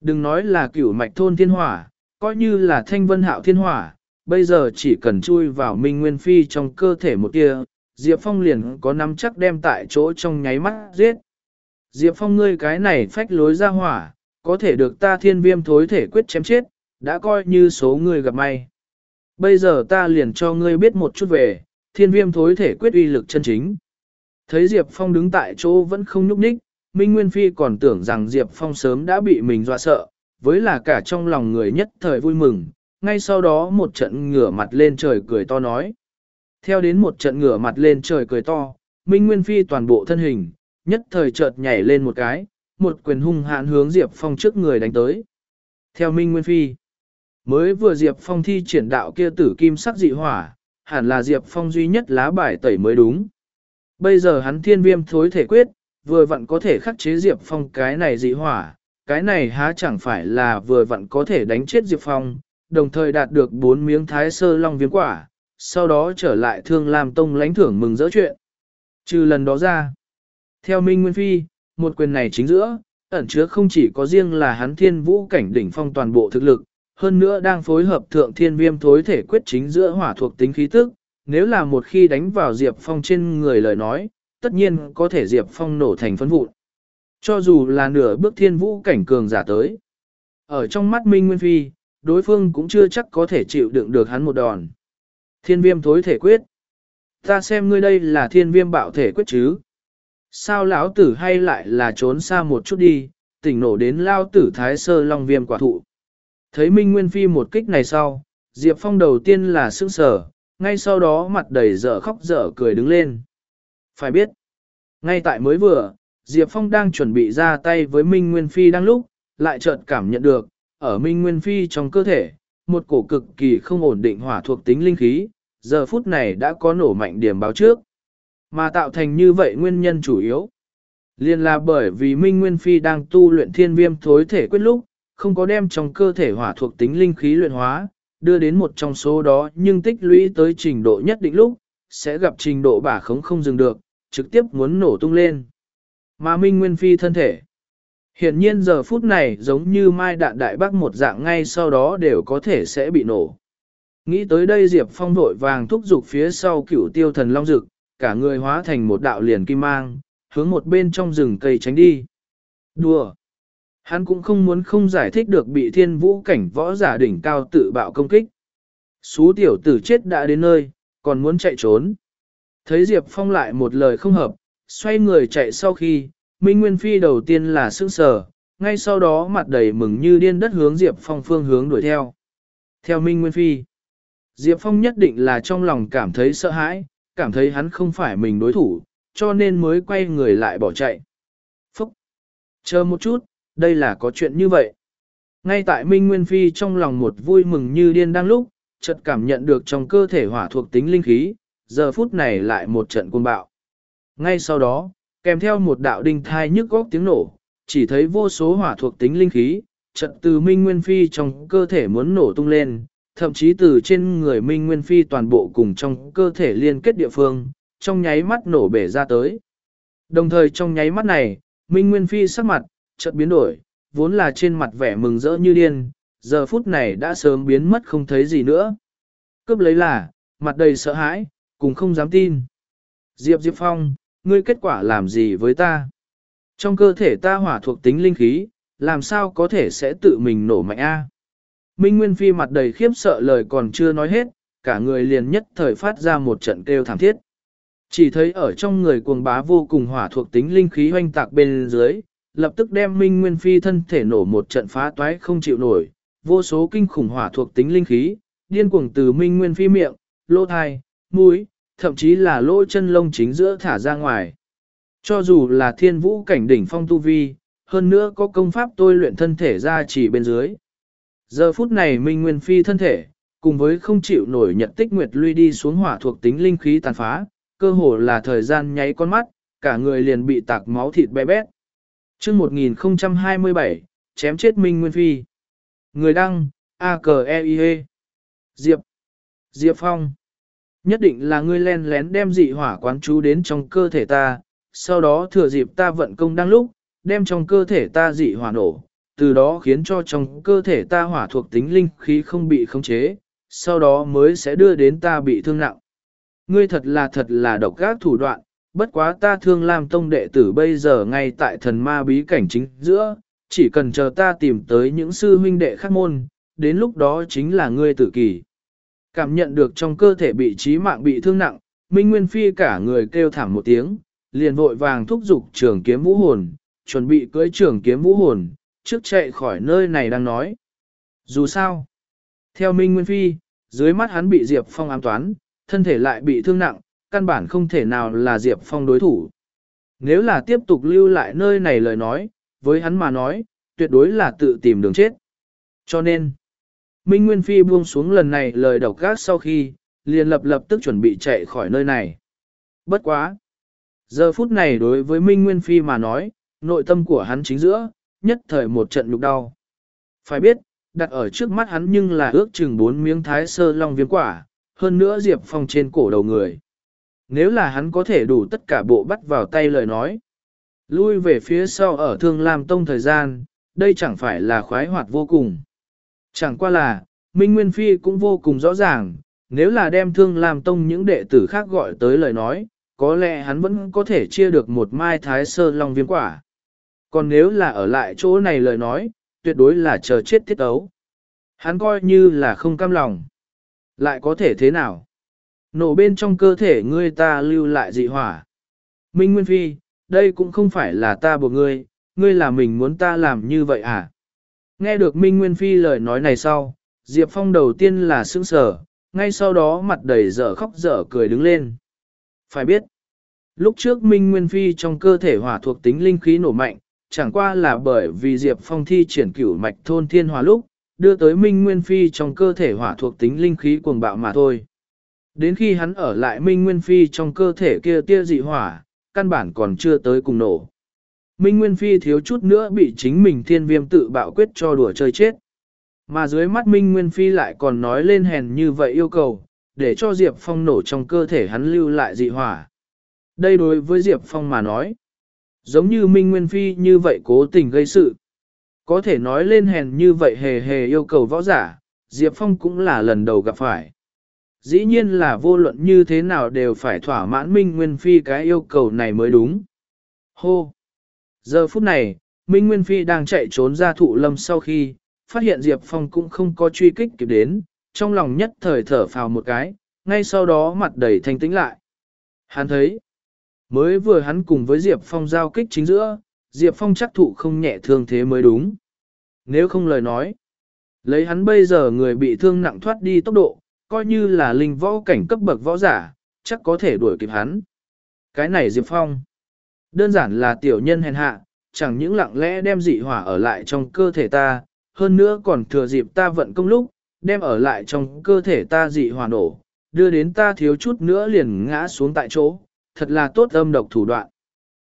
Đừng nói là cửu mạch thôn thiên hỏa, coi như là thanh vân hạo thiên hỏa, bây giờ chỉ cần chui vào Minh Nguyên Phi trong cơ thể một tia, Diệp Phong liền có nắm chắc đem tại chỗ trong nháy mắt giết. Diệp Phong ngươi cái này phách lối ra hỏa, có thể được ta thiên viêm thối thể quyết chém chết, đã coi như số người gặp may. Bây giờ ta liền cho ngươi biết một chút về, thiên viêm thối thể quyết uy lực chân chính. Thấy Diệp Phong đứng tại chỗ vẫn không nhúc nhích, Minh Nguyên Phi còn tưởng rằng Diệp Phong sớm đã bị mình dọa sợ, với là cả trong lòng người nhất thời vui mừng, ngay sau đó một trận ngửa mặt lên trời cười to nói. Theo đến một trận ngửa mặt lên trời cười to, Minh Nguyên Phi toàn bộ thân hình, nhất thời chợt nhảy lên một cái, một quyền hung hãn hướng Diệp Phong trước người đánh tới. Theo Minh Nguyên Phi, mới vừa Diệp Phong thi triển đạo kia tử kim sắc dị hỏa, hẳn là Diệp Phong duy nhất lá bài tẩy mới đúng. Bây giờ hắn thiên viêm thối thể quyết, vừa vặn có thể khắc chế Diệp Phong cái này dị hỏa, cái này há chẳng phải là vừa vặn có thể đánh chết Diệp Phong, đồng thời đạt được bốn miếng thái sơ long viêm quả, sau đó trở lại thương làm tông lãnh thưởng mừng rỡ chuyện. Trừ lần đó ra, theo Minh Nguyên Phi, một quyền này chính giữa, ẩn chứa không chỉ có riêng là hắn thiên vũ cảnh đỉnh phong toàn bộ thực lực, hơn nữa đang phối hợp thượng thiên viêm thối thể quyết chính giữa hỏa thuộc tính khí tức, nếu là một khi đánh vào Diệp Phong trên người lời nói, tất nhiên có thể Diệp Phong nổ thành phân vụn. Cho dù là nửa bước thiên vũ cảnh cường giả tới. Ở trong mắt Minh Nguyên Phi, đối phương cũng chưa chắc có thể chịu đựng được hắn một đòn. Thiên viêm thối thể quyết. Ta xem ngươi đây là thiên viêm bạo thể quyết chứ. Sao lão tử hay lại là trốn xa một chút đi, tỉnh nổ đến lao tử thái sơ long viêm quả thụ. Thấy Minh Nguyên Phi một kích này sau, Diệp Phong đầu tiên là sững sờ, ngay sau đó mặt đầy dở khóc dở cười đứng lên. Phải biết, ngay tại mới vừa, Diệp Phong đang chuẩn bị ra tay với Minh Nguyên Phi đang lúc, lại chợt cảm nhận được, ở Minh Nguyên Phi trong cơ thể, một cổ cực kỳ không ổn định hỏa thuộc tính linh khí, giờ phút này đã có nổ mạnh điểm báo trước. Mà tạo thành như vậy nguyên nhân chủ yếu, liền là bởi vì Minh Nguyên Phi đang tu luyện thiên viêm thối thể quyết lúc, không có đem trong cơ thể hỏa thuộc tính linh khí luyện hóa, đưa đến một trong số đó nhưng tích lũy tới trình độ nhất định lúc, sẽ gặp trình độ bả khống không dừng được, trực tiếp muốn nổ tung lên. Mà Minh Nguyên Phi thân thể. Hiện nhiên giờ phút này giống như mai đạn đại bác một dạng ngay sau đó đều có thể sẽ bị nổ. Nghĩ tới đây Diệp Phong vội vàng thúc giục phía sau cửu tiêu thần long dực, cả người hóa thành một đạo liền kim mang, hướng một bên trong rừng cây tránh đi. Đùa! Hắn cũng không muốn không giải thích được bị thiên vũ cảnh võ giả đỉnh cao tự bạo công kích. Xú tiểu tử chết đã đến nơi, còn muốn chạy trốn. Thấy Diệp Phong lại một lời không hợp, xoay người chạy sau khi, Minh Nguyên Phi đầu tiên là sững sờ, ngay sau đó mặt đầy mừng như điên đất hướng Diệp Phong phương hướng đuổi theo. Theo Minh Nguyên Phi, Diệp Phong nhất định là trong lòng cảm thấy sợ hãi, cảm thấy hắn không phải mình đối thủ, cho nên mới quay người lại bỏ chạy. Phúc! Chờ một chút, đây là có chuyện như vậy. Ngay tại Minh Nguyên Phi trong lòng một vui mừng như điên đang lúc, chợt cảm nhận được trong cơ thể hỏa thuộc tính linh khí, giờ phút này lại một trận cuồng bạo. Ngay sau đó, kèm theo một đạo đinh thai nhức góc tiếng nổ, chỉ thấy vô số hỏa thuộc tính linh khí, trận từ Minh Nguyên Phi trong cơ thể muốn nổ tung lên, thậm chí từ trên người Minh Nguyên Phi toàn bộ cùng trong cơ thể liên kết địa phương, trong nháy mắt nổ bể ra tới. Đồng thời trong nháy mắt này, Minh Nguyên Phi sắc mặt, chợt biến đổi, vốn là trên mặt vẻ mừng rỡ như điên, giờ phút này đã sớm biến mất không thấy gì nữa. Cướp lấy là, mặt đầy sợ hãi, cùng không dám tin. Diệp Diệp Phong, ngươi kết quả làm gì với ta? Trong cơ thể ta hỏa thuộc tính linh khí, làm sao có thể sẽ tự mình nổ mạnh a? Minh Nguyên Phi mặt đầy khiếp sợ lời còn chưa nói hết, cả người liền nhất thời phát ra một trận kêu thảm thiết. Chỉ thấy ở trong người cuồng bá vô cùng hỏa thuộc tính linh khí hoanh tạc bên dưới, lập tức đem Minh Nguyên Phi thân thể nổ một trận phá toái không chịu nổi, vô số kinh khủng hỏa thuộc tính linh khí, điên cuồng từ Minh Nguyên Phi miệng, lỗ thai, mũi, thậm chí là lỗ chân lông chính giữa thả ra ngoài. Cho dù là thiên vũ cảnh đỉnh phong tu vi, hơn nữa có công pháp tôi luyện thân thể ra chỉ bên dưới. Giờ phút này Minh Nguyên Phi thân thể, cùng với không chịu nổi nhận tích nguyệt lui đi xuống hỏa thuộc tính linh khí tàn phá, cơ hồ là thời gian nháy con mắt, cả người liền bị tạc máu thịt bé bét chương 1027, chém chết Minh Nguyên Phi. Người đăng, a k e i -E. Diệp. Diệp Phong. Nhất định là ngươi len lén đem dị hỏa quán chú đến trong cơ thể ta, sau đó thừa dịp ta vận công đang lúc, đem trong cơ thể ta dị hỏa nổ, từ đó khiến cho trong cơ thể ta hỏa thuộc tính linh khí không bị khống chế, sau đó mới sẽ đưa đến ta bị thương nặng. Ngươi thật là thật là độc gác thủ đoạn, bất quá ta thương làm tông đệ tử bây giờ ngay tại thần ma bí cảnh chính giữa, chỉ cần chờ ta tìm tới những sư huynh đệ khác môn, đến lúc đó chính là ngươi tử kỳ. Cảm nhận được trong cơ thể bị trí mạng bị thương nặng, Minh Nguyên Phi cả người kêu thảm một tiếng, liền vội vàng thúc giục trường kiếm vũ hồn, chuẩn bị cưỡi trường kiếm vũ hồn, trước chạy khỏi nơi này đang nói. Dù sao, theo Minh Nguyên Phi, dưới mắt hắn bị Diệp Phong ám toán, thân thể lại bị thương nặng, căn bản không thể nào là Diệp Phong đối thủ. Nếu là tiếp tục lưu lại nơi này lời nói, với hắn mà nói, tuyệt đối là tự tìm đường chết. Cho nên, Minh Nguyên Phi buông xuống lần này lời độc gác sau khi, liền lập lập tức chuẩn bị chạy khỏi nơi này. Bất quá! Giờ phút này đối với Minh Nguyên Phi mà nói, nội tâm của hắn chính giữa, nhất thời một trận nhục đau. Phải biết, đặt ở trước mắt hắn nhưng là ước chừng bốn miếng thái sơ long viêm quả, hơn nữa Diệp Phong trên cổ đầu người. Nếu là hắn có thể đủ tất cả bộ bắt vào tay lời nói, lui về phía sau ở Thương Lam Tông thời gian, đây chẳng phải là khoái hoạt vô cùng. Chẳng qua là, Minh Nguyên Phi cũng vô cùng rõ ràng, nếu là đem Thương Lam Tông những đệ tử khác gọi tới lời nói, có lẽ hắn vẫn có thể chia được một mai thái sơ long viêm quả. Còn nếu là ở lại chỗ này lời nói, tuyệt đối là chờ chết tiết ấu. Hắn coi như là không cam lòng. Lại có thể thế nào? Nổ bên trong cơ thể ngươi ta lưu lại dị hỏa. Minh Nguyên Phi, đây cũng không phải là ta buộc ngươi, ngươi là mình muốn ta làm như vậy à? Nghe được Minh Nguyên Phi lời nói này sau, Diệp Phong đầu tiên là sững sờ, ngay sau đó mặt đầy dở khóc dở cười đứng lên. Phải biết, lúc trước Minh Nguyên Phi trong cơ thể hỏa thuộc tính linh khí nổ mạnh, chẳng qua là bởi vì Diệp Phong thi triển cửu mạch thôn thiên hỏa lúc, đưa tới Minh Nguyên Phi trong cơ thể hỏa thuộc tính linh khí cuồng bạo mà thôi. Đến khi hắn ở lại Minh Nguyên Phi trong cơ thể kia tia dị hỏa, căn bản còn chưa tới cùng nổ. Minh Nguyên Phi thiếu chút nữa bị chính mình thiên viêm tự bạo quyết cho đùa chơi chết. Mà dưới mắt Minh Nguyên Phi lại còn nói lên hèn như vậy yêu cầu, để cho Diệp Phong nổ trong cơ thể hắn lưu lại dị hỏa. Đây đối với Diệp Phong mà nói, giống như Minh Nguyên Phi như vậy cố tình gây sự. Có thể nói lên hèn như vậy hề hề yêu cầu võ giả, Diệp Phong cũng là lần đầu gặp phải. Dĩ nhiên là vô luận như thế nào đều phải thỏa mãn Minh Nguyên Phi cái yêu cầu này mới đúng. Hô! Giờ phút này, Minh Nguyên Phi đang chạy trốn ra thụ lâm sau khi, phát hiện Diệp Phong cũng không có truy kích kịp đến, trong lòng nhất thời thở phào một cái, ngay sau đó mặt đầy thanh tĩnh lại. Hắn thấy, mới vừa hắn cùng với Diệp Phong giao kích chính giữa, Diệp Phong chắc thụ không nhẹ thương thế mới đúng. Nếu không lời nói, lấy hắn bây giờ người bị thương nặng thoát đi tốc độ, coi như là linh võ cảnh cấp bậc võ giả, chắc có thể đuổi kịp hắn. Cái này Diệp Phong, đơn giản là tiểu nhân hèn hạ, chẳng những lặng lẽ đem dị hỏa ở lại trong cơ thể ta, hơn nữa còn thừa dịp ta vận công lúc, đem ở lại trong cơ thể ta dị hỏa nổ, đưa đến ta thiếu chút nữa liền ngã xuống tại chỗ, thật là tốt âm độc thủ đoạn.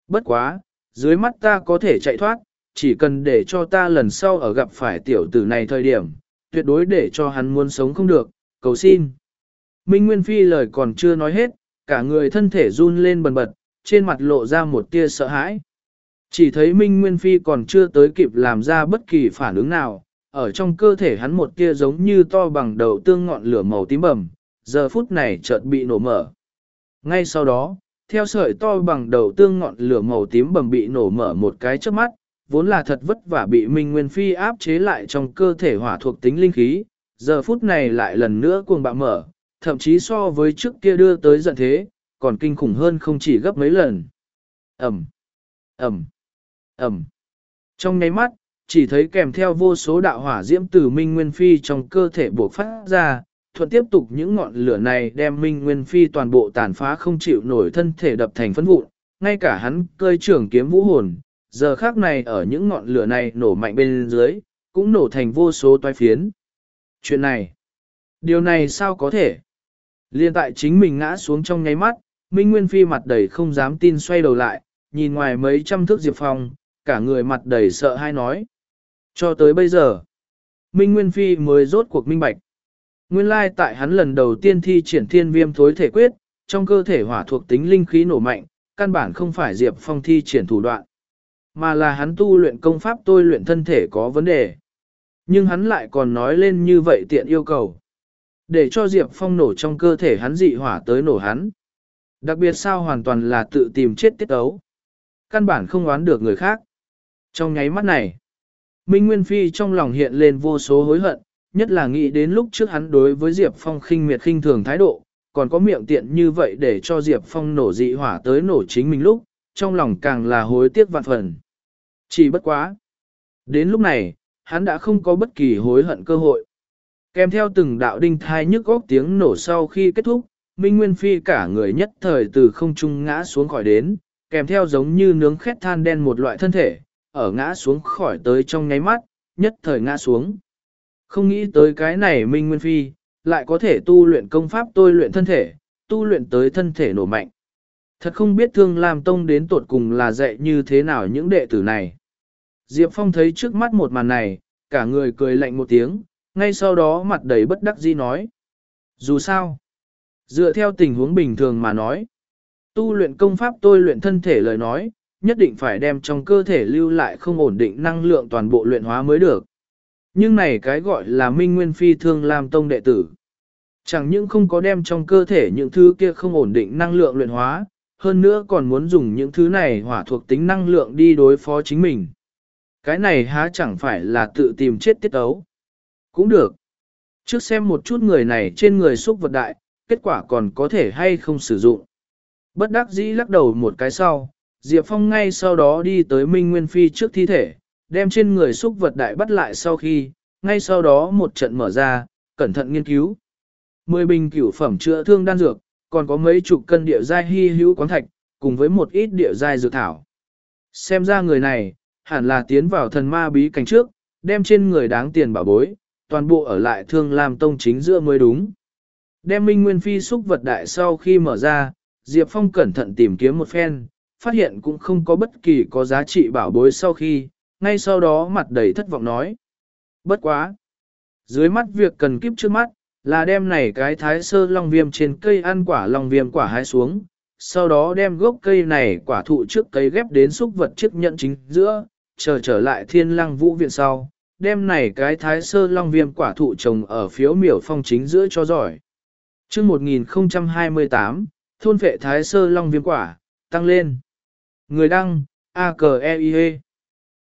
Bất quá, dưới mắt ta có thể chạy thoát, chỉ cần để cho ta lần sau ở gặp phải tiểu tử này thời điểm, tuyệt đối để cho hắn muốn sống không được, cầu xin. Minh Nguyên Phi lời còn chưa nói hết, cả người thân thể run lên bần bật, trên mặt lộ ra một tia sợ hãi. Chỉ thấy Minh Nguyên Phi còn chưa tới kịp làm ra bất kỳ phản ứng nào, ở trong cơ thể hắn một tia giống như to bằng đầu tương ngọn lửa màu tím bầm, giờ phút này chợt bị nổ mở. Ngay sau đó, theo sợi to bằng đầu tương ngọn lửa màu tím bầm bị nổ mở một cái trước mắt, vốn là thật vất vả bị Minh Nguyên Phi áp chế lại trong cơ thể hỏa thuộc tính linh khí, giờ phút này lại lần nữa cuồng bạo mở, thậm chí so với trước kia đưa tới giận thế, còn kinh khủng hơn không chỉ gấp mấy lần. Ẩm, Ẩm, Ẩm. Trong nháy mắt, chỉ thấy kèm theo vô số đạo hỏa diễm từ Minh Nguyên Phi trong cơ thể buộc phát ra, thuận tiếp tục những ngọn lửa này đem Minh Nguyên Phi toàn bộ tàn phá không chịu nổi thân thể đập thành phấn vụn, ngay cả hắn cơi trưởng kiếm vũ hồn, giờ khác này ở những ngọn lửa này nổ mạnh bên dưới, cũng nổ thành vô số toái phiến. Chuyện này, điều này sao có thể? Liên tại chính mình ngã xuống trong nháy mắt, Minh Nguyên Phi mặt đầy không dám tin xoay đầu lại, nhìn ngoài mấy trăm thước Diệp Phong, cả người mặt đầy sợ hãi nói. Cho tới bây giờ, Minh Nguyên Phi mới rốt cuộc minh bạch. Nguyên lai tại hắn lần đầu tiên thi triển thiên viêm thối thể quyết, trong cơ thể hỏa thuộc tính linh khí nổ mạnh, căn bản không phải Diệp Phong thi triển thủ đoạn, mà là hắn tu luyện công pháp tôi luyện thân thể có vấn đề. Nhưng hắn lại còn nói lên như vậy tiện yêu cầu. Để cho Diệp Phong nổ trong cơ thể hắn dị hỏa tới nổ hắn. Đặc biệt sao hoàn toàn là tự tìm chết tiết ấu. Căn bản không oán được người khác. Trong nháy mắt này, Minh Nguyên Phi trong lòng hiện lên vô số hối hận, nhất là nghĩ đến lúc trước hắn đối với Diệp Phong khinh miệt khinh thường thái độ, còn có miệng tiện như vậy để cho Diệp Phong nổ dị hỏa tới nổ chính mình lúc, trong lòng càng là hối tiếc vạn phần. Chỉ bất quá. Đến lúc này, hắn đã không có bất kỳ hối hận cơ hội. Kèm theo từng đạo đinh thai nhức góc tiếng nổ sau khi kết thúc, Minh Nguyên Phi cả người nhất thời từ không trung ngã xuống khỏi đến, kèm theo giống như nướng khét than đen một loại thân thể, ở ngã xuống khỏi tới trong nháy mắt, nhất thời ngã xuống. Không nghĩ tới cái này Minh Nguyên Phi, lại có thể tu luyện công pháp tôi luyện thân thể, tu luyện tới thân thể nổ mạnh. Thật không biết Thương Lam Tông đến tột cùng là dạy như thế nào những đệ tử này. Diệp Phong thấy trước mắt một màn này, cả người cười lạnh một tiếng, ngay sau đó mặt đầy bất đắc dĩ nói. Dù sao, dựa theo tình huống bình thường mà nói, tu luyện công pháp tôi luyện thân thể lời nói, nhất định phải đem trong cơ thể lưu lại không ổn định năng lượng toàn bộ luyện hóa mới được. Nhưng này cái gọi là minh nguyên phi thương làm tông đệ tử. Chẳng những không có đem trong cơ thể những thứ kia không ổn định năng lượng luyện hóa, hơn nữa còn muốn dùng những thứ này hỏa thuộc tính năng lượng đi đối phó chính mình. Cái này há chẳng phải là tự tìm chết tiết ấu. Cũng được. Trước xem một chút người này trên người xúc vật đại, kết quả còn có thể hay không sử dụng. Bất đắc dĩ lắc đầu một cái sau, Diệp Phong ngay sau đó đi tới Minh Nguyên Phi trước thi thể, đem trên người xúc vật đại bắt lại sau khi, ngay sau đó một trận mở ra, cẩn thận nghiên cứu. Mười bình cửu phẩm chữa thương đan dược, còn có mấy chục cân địa giai hy hữu quán thạch, cùng với một ít địa giai dược thảo. Xem ra người này, hẳn là tiến vào thần ma bí cảnh trước, đem trên người đáng tiền bảo bối, toàn bộ ở lại thương làm tông chính giữa mới đúng. Đem Minh Nguyên Phi xúc vật đại sau khi mở ra, Diệp Phong cẩn thận tìm kiếm một phen, phát hiện cũng không có bất kỳ có giá trị bảo bối sau khi, ngay sau đó mặt đầy thất vọng nói. Bất quá! Dưới mắt việc cần kiếp trước mắt, là đem này cái thái sơ long viêm trên cây ăn quả long viêm quả hái xuống, sau đó đem gốc cây này quả thụ trước cây ghép đến xúc vật chiếc nhận chính giữa, chờ trở lại thiên lăng vũ viện sau, đem này cái thái sơ long viêm quả thụ trồng ở phiếu miểu phong chính giữa cho giỏi. chương 1028, thôn vệ thái sơ long viêm quả, tăng lên. Người đăng, a k e i -E.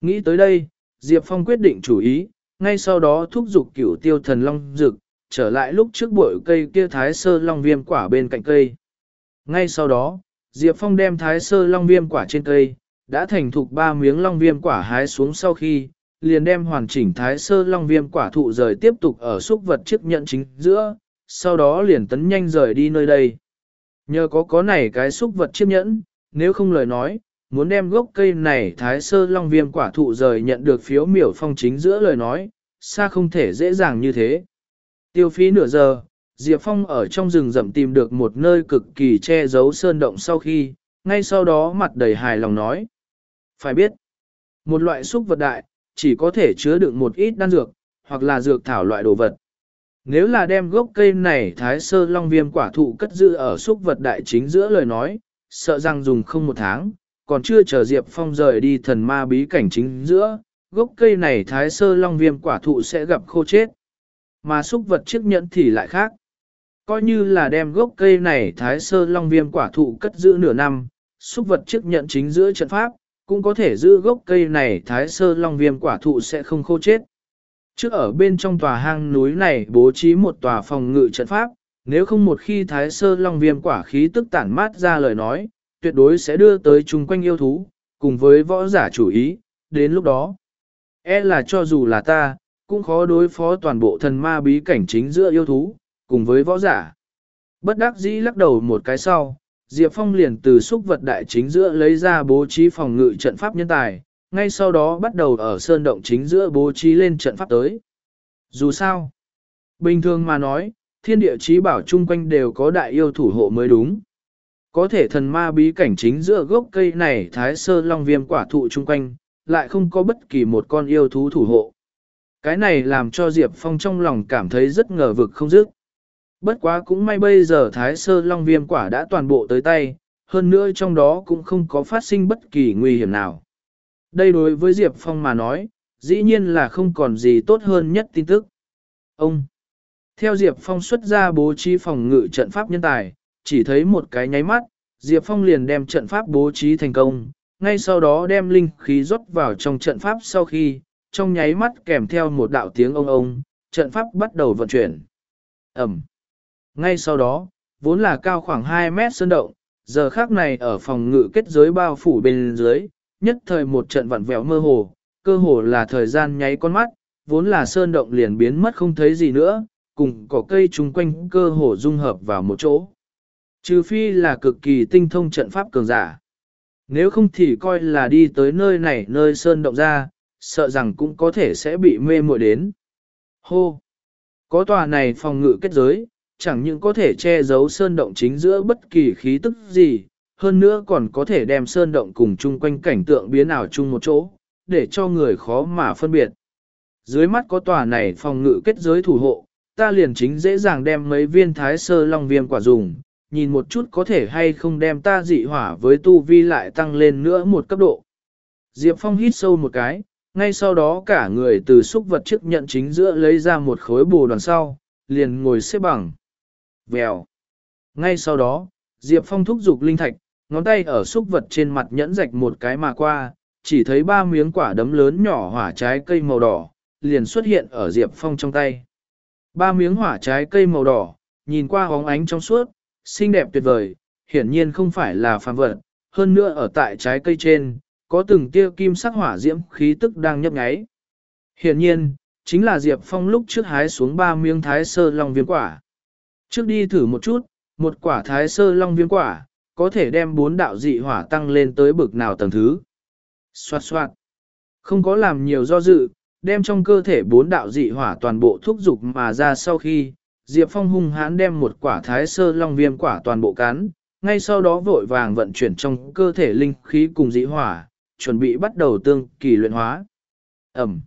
Nghĩ tới đây, Diệp Phong quyết định chủ ý, ngay sau đó thúc giục cửu tiêu thần long dực, trở lại lúc trước bụi cây kia thái sơ long viêm quả bên cạnh cây. Ngay sau đó, Diệp Phong đem thái sơ long viêm quả trên cây, đã thành thục ba miếng long viêm quả hái xuống sau khi, liền đem hoàn chỉnh thái sơ long viêm quả thụ rời tiếp tục ở xúc vật chiếc nhận chính giữa, sau đó liền tấn nhanh rời đi nơi đây. Nhờ có có này cái xúc vật chiếc nhẫn, nếu không lời nói, muốn đem gốc cây này thái sơ long viêm quả thụ rời nhận được phiếu miểu phong chính giữa lời nói, xa không thể dễ dàng như thế. Tiêu phí nửa giờ, Diệp Phong ở trong rừng rậm tìm được một nơi cực kỳ che giấu sơn động sau khi, ngay sau đó mặt đầy hài lòng nói. Phải biết, một loại xúc vật đại, chỉ có thể chứa đựng một ít đan dược, hoặc là dược thảo loại đồ vật. Nếu là đem gốc cây này thái sơ long viêm quả thụ cất giữ ở xúc vật đại chính giữa lời nói, sợ rằng dùng không một tháng, còn chưa chờ Diệp Phong rời đi thần ma bí cảnh chính giữa, gốc cây này thái sơ long viêm quả thụ sẽ gặp khô chết. Mà xúc vật chiếc nhẫn thì lại khác. Coi như là đem gốc cây này thái sơ long viêm quả thụ cất giữ nửa năm, xúc vật chiếc nhẫn chính giữa trận pháp, cũng có thể giữ gốc cây này thái sơ long viêm quả thụ sẽ không khô chết. Trước ở bên trong tòa hang núi này bố trí một tòa phòng ngự trận pháp, nếu không một khi thái sơ long viêm quả khí tức tản mát ra lời nói, tuyệt đối sẽ đưa tới chung quanh yêu thú, cùng với võ giả chủ ý, đến lúc đó. E là cho dù là ta, cũng khó đối phó toàn bộ thần ma bí cảnh chính giữa yêu thú, cùng với võ giả. Bất đắc dĩ lắc đầu một cái sau, Diệp Phong liền từ xúc vật đại chính giữa lấy ra bố trí phòng ngự trận pháp nhân tài, ngay sau đó bắt đầu ở sơn động chính giữa bố trí lên trận pháp tới. Dù sao, bình thường mà nói, thiên địa trí bảo chung quanh đều có đại yêu thủ hộ mới đúng. Có thể thần ma bí cảnh chính giữa gốc cây này thái sơ long viêm quả thụ chung quanh, lại không có bất kỳ một con yêu thú thủ hộ. Cái này làm cho Diệp Phong trong lòng cảm thấy rất ngờ vực không dứt. Bất quá cũng may bây giờ thái sơ long viêm quả đã toàn bộ tới tay, hơn nữa trong đó cũng không có phát sinh bất kỳ nguy hiểm nào. Đây đối với Diệp Phong mà nói, dĩ nhiên là không còn gì tốt hơn nhất tin tức. Ông, theo Diệp Phong xuất ra bố trí phòng ngự trận pháp nhân tài, chỉ thấy một cái nháy mắt, Diệp Phong liền đem trận pháp bố trí thành công, ngay sau đó đem linh khí rót vào trong trận pháp sau khi, trong nháy mắt kèm theo một đạo tiếng ông ông, trận pháp bắt đầu vận chuyển. Ẩm. Ngay sau đó, vốn là cao khoảng 2 mét sơn động, giờ khác này ở phòng ngự kết giới bao phủ bên dưới, nhất thời một trận vặn vẹo mơ hồ, cơ hồ là thời gian nháy con mắt, vốn là sơn động liền biến mất không thấy gì nữa, cùng cỏ cây chung quanh cơ hồ dung hợp vào một chỗ. Trừ phi là cực kỳ tinh thông trận pháp cường giả. Nếu không thì coi là đi tới nơi này nơi sơn động ra, sợ rằng cũng có thể sẽ bị mê muội đến. Hô! Có tòa này phòng ngự kết giới, chẳng những có thể che giấu sơn động chính giữa bất kỳ khí tức gì, hơn nữa còn có thể đem sơn động cùng chung quanh cảnh tượng biến ảo chung một chỗ, để cho người khó mà phân biệt. Dưới mắt có tòa này phòng ngự kết giới thủ hộ, ta liền chính dễ dàng đem mấy viên thái sơ long viêm quả dùng, nhìn một chút có thể hay không đem ta dị hỏa với tu vi lại tăng lên nữa một cấp độ. Diệp Phong hít sâu một cái, ngay sau đó cả người từ xúc vật chức nhận chính giữa lấy ra một khối bồ đoàn sau, liền ngồi xếp bằng. Vèo. Ngay sau đó, Diệp Phong thúc giục linh thạch, ngón tay ở xúc vật trên mặt nhẫn rạch một cái mà qua, chỉ thấy ba miếng quả đấm lớn nhỏ hỏa trái cây màu đỏ, liền xuất hiện ở Diệp Phong trong tay. Ba miếng hỏa trái cây màu đỏ, nhìn qua hóng ánh trong suốt, xinh đẹp tuyệt vời, hiển nhiên không phải là phàm vật, hơn nữa ở tại trái cây trên, có từng tia kim sắc hỏa diễm khí tức đang nhấp nháy. Hiển nhiên, chính là Diệp Phong lúc trước hái xuống ba miếng thái sơ long viêm quả. Trước đi thử một chút, một quả thái sơ long viêm quả, có thể đem bốn đạo dị hỏa tăng lên tới bực nào tầng thứ. Xoạt xoạt. Không có làm nhiều do dự, đem trong cơ thể bốn đạo dị hỏa toàn bộ thúc dục mà ra sau khi, Diệp Phong hung hãn đem một quả thái sơ long viêm quả toàn bộ cắn, ngay sau đó vội vàng vận chuyển trong cơ thể linh khí cùng dị hỏa, chuẩn bị bắt đầu tương kỳ luyện hóa. Ẩm.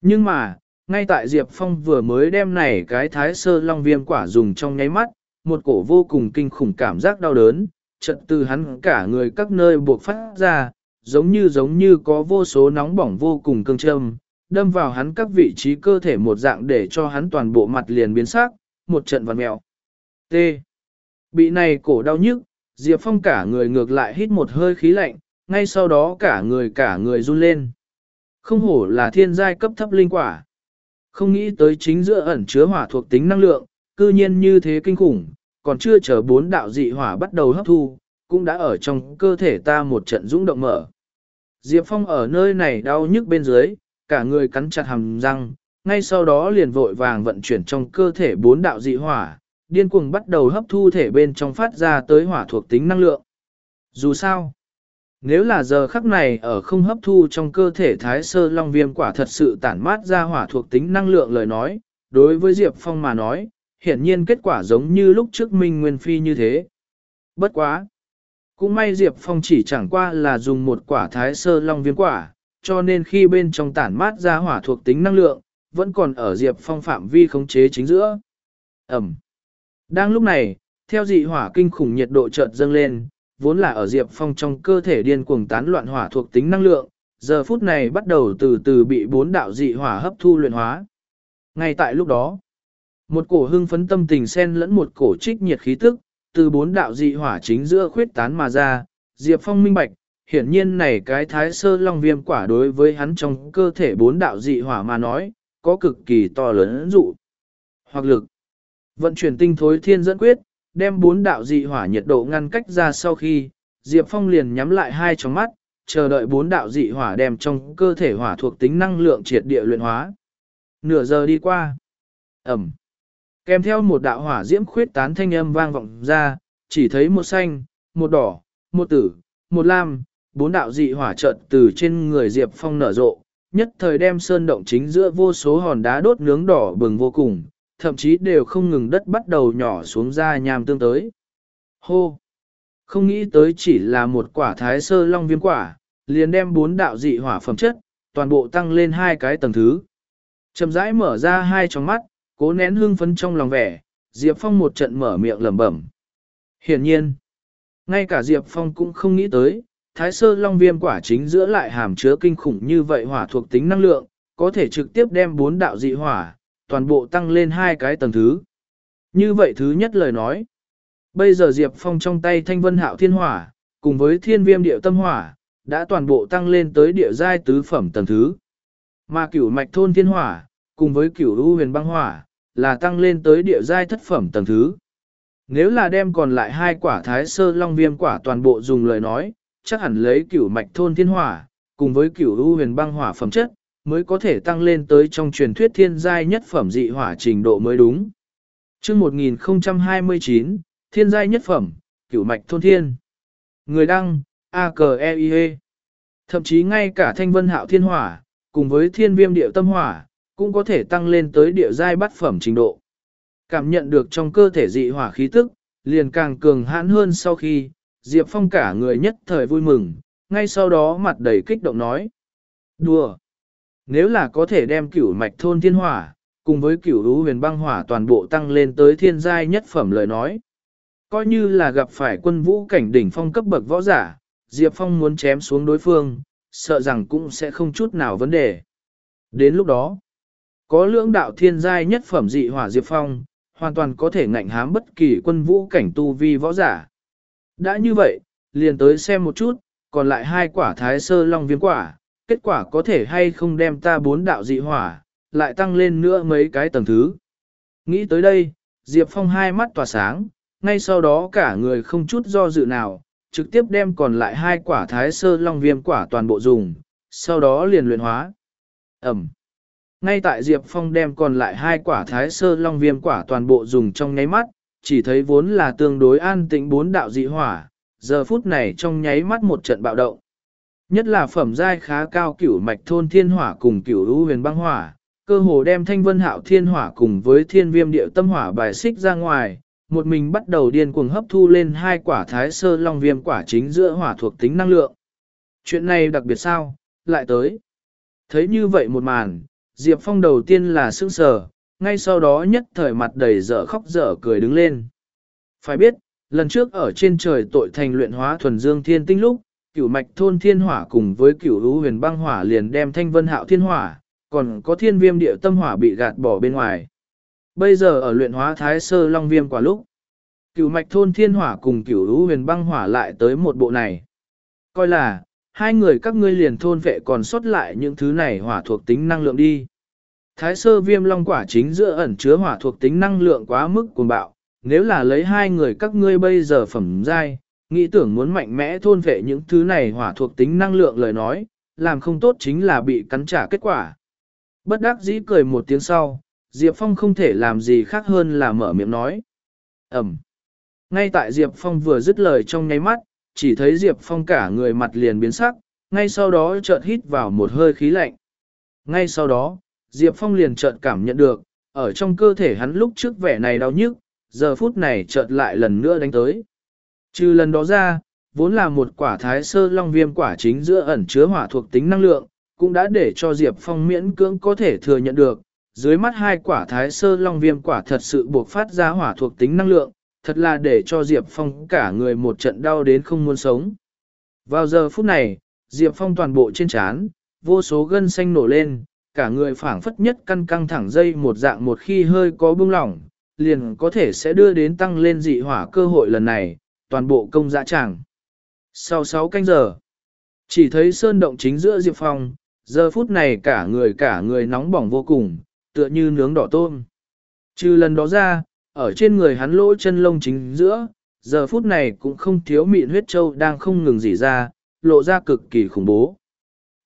Nhưng mà, ngay tại Diệp Phong vừa mới đem này cái thái sơ long viêm quả dùng trong nháy mắt, một cổ vô cùng kinh khủng cảm giác đau đớn, trận từ hắn cả người các nơi buộc phát ra, giống như giống như có vô số nóng bỏng vô cùng cương châm, đâm vào hắn các vị trí cơ thể một dạng để cho hắn toàn bộ mặt liền biến sắc, một trận vằn mèo. T. Bị này cổ đau nhức, Diệp Phong cả người ngược lại hít một hơi khí lạnh, ngay sau đó cả người cả người run lên. Không hổ là thiên giai cấp thấp linh quả. Không nghĩ tới chính giữa ẩn chứa hỏa thuộc tính năng lượng, cư nhiên như thế kinh khủng, còn chưa chờ bốn đạo dị hỏa bắt đầu hấp thu, cũng đã ở trong cơ thể ta một trận dũng động mở. Diệp Phong ở nơi này đau nhức bên dưới, cả người cắn chặt hàm răng, ngay sau đó liền vội vàng vận chuyển trong cơ thể bốn đạo dị hỏa, điên cuồng bắt đầu hấp thu thể bên trong phát ra tới hỏa thuộc tính năng lượng. Dù sao, nếu là giờ khắc này ở không hấp thu trong cơ thể thái sơ long viêm quả thật sự tản mát ra hỏa thuộc tính năng lượng lời nói, đối với Diệp Phong mà nói, hiển nhiên kết quả giống như lúc trước Minh Nguyên Phi như thế. Bất quá! Cũng may Diệp Phong chỉ chẳng qua là dùng một quả thái sơ long viêm quả, cho nên khi bên trong tản mát ra hỏa thuộc tính năng lượng, vẫn còn ở Diệp Phong phạm vi khống chế chính giữa. Ẩm! Đang lúc này, theo dị hỏa kinh khủng nhiệt độ chợt dâng lên, vốn là ở Diệp Phong trong cơ thể điên cuồng tán loạn hỏa thuộc tính năng lượng, giờ phút này bắt đầu từ từ bị bốn đạo dị hỏa hấp thu luyện hóa. Ngay tại lúc đó, một cổ hưng phấn tâm tình xen lẫn một cổ trích nhiệt khí tức, từ bốn đạo dị hỏa chính giữa khuyết tán mà ra, Diệp Phong minh bạch, hiển nhiên này cái thái sơ long viêm quả đối với hắn trong cơ thể bốn đạo dị hỏa mà nói, có cực kỳ to lớn dụ. Hoặc lực, vận chuyển tinh thối thiên dẫn quyết, đem bốn đạo dị hỏa nhiệt độ ngăn cách ra sau khi, Diệp Phong liền nhắm lại hai tròng mắt, chờ đợi bốn đạo dị hỏa đem trong cơ thể hỏa thuộc tính năng lượng triệt địa luyện hóa. Nửa giờ đi qua. Ẩm. Kèm theo một đạo hỏa diễm khuyết tán thanh âm vang vọng ra, chỉ thấy một xanh, một đỏ, một tử, một lam, bốn đạo dị hỏa chợt từ trên người Diệp Phong nở rộ, nhất thời đem sơn động chính giữa vô số hòn đá đốt nướng đỏ bừng vô cùng, thậm chí đều không ngừng đất bắt đầu nhỏ xuống ra nham tương tới. Hô! Không nghĩ tới chỉ là một quả thái sơ long viêm quả, liền đem bốn đạo dị hỏa phẩm chất, toàn bộ tăng lên hai cái tầng thứ. Chậm rãi mở ra hai tròng mắt, cố nén hương phấn trong lòng vẻ, Diệp Phong một trận mở miệng lẩm bẩm. Hiển nhiên, ngay cả Diệp Phong cũng không nghĩ tới, thái sơ long viêm quả chính giữa lại hàm chứa kinh khủng như vậy hỏa thuộc tính năng lượng, có thể trực tiếp đem bốn đạo dị hỏa, toàn bộ tăng lên hai cái tầng thứ. Như vậy thứ nhất lời nói, bây giờ Diệp Phong trong tay thanh vân hạo thiên hỏa, cùng với thiên viêm điệu tâm hỏa, đã toàn bộ tăng lên tới địa giai tứ phẩm tầng thứ. Mà cửu mạch thôn thiên hỏa, cùng với cửu u huyền băng hỏa, là tăng lên tới địa giai thất phẩm tầng thứ. Nếu là đem còn lại hai quả thái sơ long viêm quả toàn bộ dùng lời nói, chắc hẳn lấy cửu mạch thôn thiên hỏa, cùng với cửu u huyền băng hỏa phẩm chất, mới có thể tăng lên tới trong truyền thuyết thiên giai nhất phẩm dị hỏa trình độ mới đúng. chương 1029, thiên giai nhất phẩm, cửu mạch thôn thiên. Người đăng, a k e i -E. Thậm chí ngay cả thanh vân hạo thiên hỏa, cùng với thiên viêm điệu tâm hỏa, cũng có thể tăng lên tới địa giai bát phẩm trình độ. Cảm nhận được trong cơ thể dị hỏa khí tức, liền càng cường hãn hơn sau khi, Diệp Phong cả người nhất thời vui mừng, ngay sau đó mặt đầy kích động nói. Đùa! Nếu là có thể đem cửu mạch thôn thiên hỏa, cùng với cửu lũ huyền băng hỏa toàn bộ tăng lên tới thiên giai nhất phẩm lời nói. Coi như là gặp phải quân vũ cảnh đỉnh phong cấp bậc võ giả, Diệp Phong muốn chém xuống đối phương, sợ rằng cũng sẽ không chút nào vấn đề. Đến lúc đó, có lưỡng đạo thiên giai nhất phẩm dị hỏa Diệp Phong, hoàn toàn có thể ngạnh hám bất kỳ quân vũ cảnh tu vi võ giả. Đã như vậy, liền tới xem một chút, còn lại hai quả thái sơ long viêm quả, kết quả có thể hay không đem ta bốn đạo dị hỏa, lại tăng lên nữa mấy cái tầng thứ. Nghĩ tới đây, Diệp Phong hai mắt tỏa sáng, ngay sau đó cả người không chút do dự nào, trực tiếp đem còn lại hai quả thái sơ long viêm quả toàn bộ dùng, sau đó liền luyện hóa. Ẩm. Ngay tại Diệp Phong đem còn lại hai quả thái sơ long viêm quả toàn bộ dùng trong nháy mắt, chỉ thấy vốn là tương đối an tĩnh bốn đạo dị hỏa, giờ phút này trong nháy mắt một trận bạo động. Nhất là phẩm giai khá cao cửu mạch thôn thiên hỏa cùng cửu lũ huyền băng hỏa, cơ hồ đem thanh vân hạo thiên hỏa cùng với thiên viêm điệu tâm hỏa bài xích ra ngoài, một mình bắt đầu điên cuồng hấp thu lên hai quả thái sơ long viêm quả chính giữa hỏa thuộc tính năng lượng. Chuyện này đặc biệt sao, lại tới. Thấy như vậy một màn, Diệp Phong đầu tiên là sững sờ, ngay sau đó nhất thời mặt đầy dở khóc dở cười đứng lên. Phải biết, lần trước ở trên trời tội thành luyện hóa thuần dương thiên tinh lúc, cửu mạch thôn thiên hỏa cùng với cửu lũ huyền băng hỏa liền đem thanh vân hạo thiên hỏa, còn có thiên viêm địa tâm hỏa bị gạt bỏ bên ngoài. Bây giờ ở luyện hóa thái sơ long viêm quả lúc, cửu mạch thôn thiên hỏa cùng cửu lũ huyền băng hỏa lại tới một bộ này. Coi là, hai người các ngươi liền thôn vệ còn sót lại những thứ này hỏa thuộc tính năng lượng đi. Thái sơ viêm long quả chính giữa ẩn chứa hỏa thuộc tính năng lượng quá mức cuồng bạo, nếu là lấy hai người các ngươi bây giờ phẩm giai, nghĩ tưởng muốn mạnh mẽ thôn vệ những thứ này hỏa thuộc tính năng lượng lời nói, làm không tốt chính là bị cắn trả kết quả. Bất đắc dĩ cười một tiếng sau, Diệp Phong không thể làm gì khác hơn là mở miệng nói. Ẩm. Ngay tại Diệp Phong vừa dứt lời trong nháy mắt, chỉ thấy Diệp Phong cả người mặt liền biến sắc, ngay sau đó chợt hít vào một hơi khí lạnh. Ngay sau đó, Diệp Phong liền chợt cảm nhận được, ở trong cơ thể hắn lúc trước vẻ này đau nhức, giờ phút này chợt lại lần nữa đánh tới. Trừ lần đó ra, vốn là một quả thái sơ long viêm quả chính giữa ẩn chứa hỏa thuộc tính năng lượng, cũng đã để cho Diệp Phong miễn cưỡng có thể thừa nhận được, dưới mắt hai quả thái sơ long viêm quả thật sự buộc phát ra hỏa thuộc tính năng lượng, thật là để cho Diệp Phong cả người một trận đau đến không muốn sống. Vào giờ phút này, Diệp Phong toàn bộ trên trán, vô số gân xanh nổ lên, cả người phảng phất nhất căn căng thẳng dây một dạng một khi hơi có bưng lỏng, liền có thể sẽ đưa đến tăng lên dị hỏa cơ hội lần này, toàn bộ công dã tràng. Sau 6 canh giờ, chỉ thấy sơn động chính giữa Diệp Phong, giờ phút này cả người cả người nóng bỏng vô cùng, tựa như nướng đỏ tôm. Trừ lần đó ra, ở trên người hắn lỗ chân lông chính giữa, giờ phút này cũng không thiếu mịn huyết châu đang không ngừng dỉ ra, lộ ra cực kỳ khủng bố.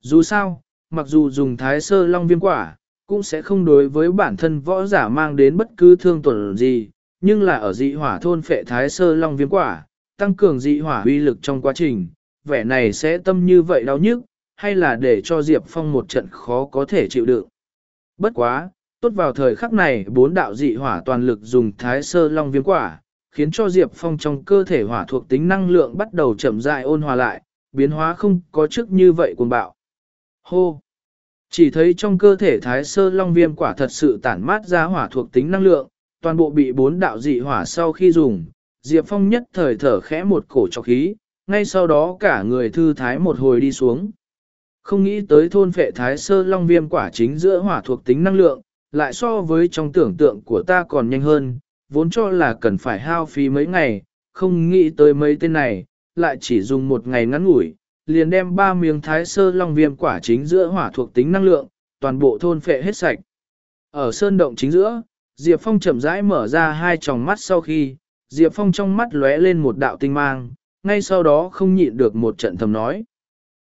Dù sao, mặc dù dùng thái sơ long viêm quả, cũng sẽ không đối với bản thân võ giả mang đến bất cứ thương tổn gì, nhưng là ở dị hỏa thôn phệ thái sơ long viêm quả, tăng cường dị hỏa uy lực trong quá trình, vẻ này sẽ tâm như vậy đau nhức, hay là để cho Diệp Phong một trận khó có thể chịu đựng. Bất quá, tốt vào thời khắc này bốn đạo dị hỏa toàn lực dùng thái sơ long viêm quả, khiến cho Diệp Phong trong cơ thể hỏa thuộc tính năng lượng bắt đầu chậm rãi ôn hòa lại, biến hóa không có trước như vậy cuồng bạo. Hô! Chỉ thấy trong cơ thể thái sơ long viêm quả thật sự tản mát ra hỏa thuộc tính năng lượng, toàn bộ bị bốn đạo dị hỏa sau khi dùng, Diệp Phong nhất thời thở khẽ một cổ trọc khí, ngay sau đó cả người thư thái một hồi đi xuống. Không nghĩ tới thôn phệ thái sơ long viêm quả chính giữa hỏa thuộc tính năng lượng, lại so với trong tưởng tượng của ta còn nhanh hơn, vốn cho là cần phải hao phí mấy ngày, không nghĩ tới mấy tên này, lại chỉ dùng một ngày ngắn ngủi, liền đem ba miếng thái sơ long viêm quả chính giữa hỏa thuộc tính năng lượng, toàn bộ thôn phệ hết sạch. Ở sơn động chính giữa, Diệp Phong chậm rãi mở ra hai tròng mắt sau khi, Diệp Phong trong mắt lóe lên một đạo tinh mang, ngay sau đó không nhịn được một trận thầm nói.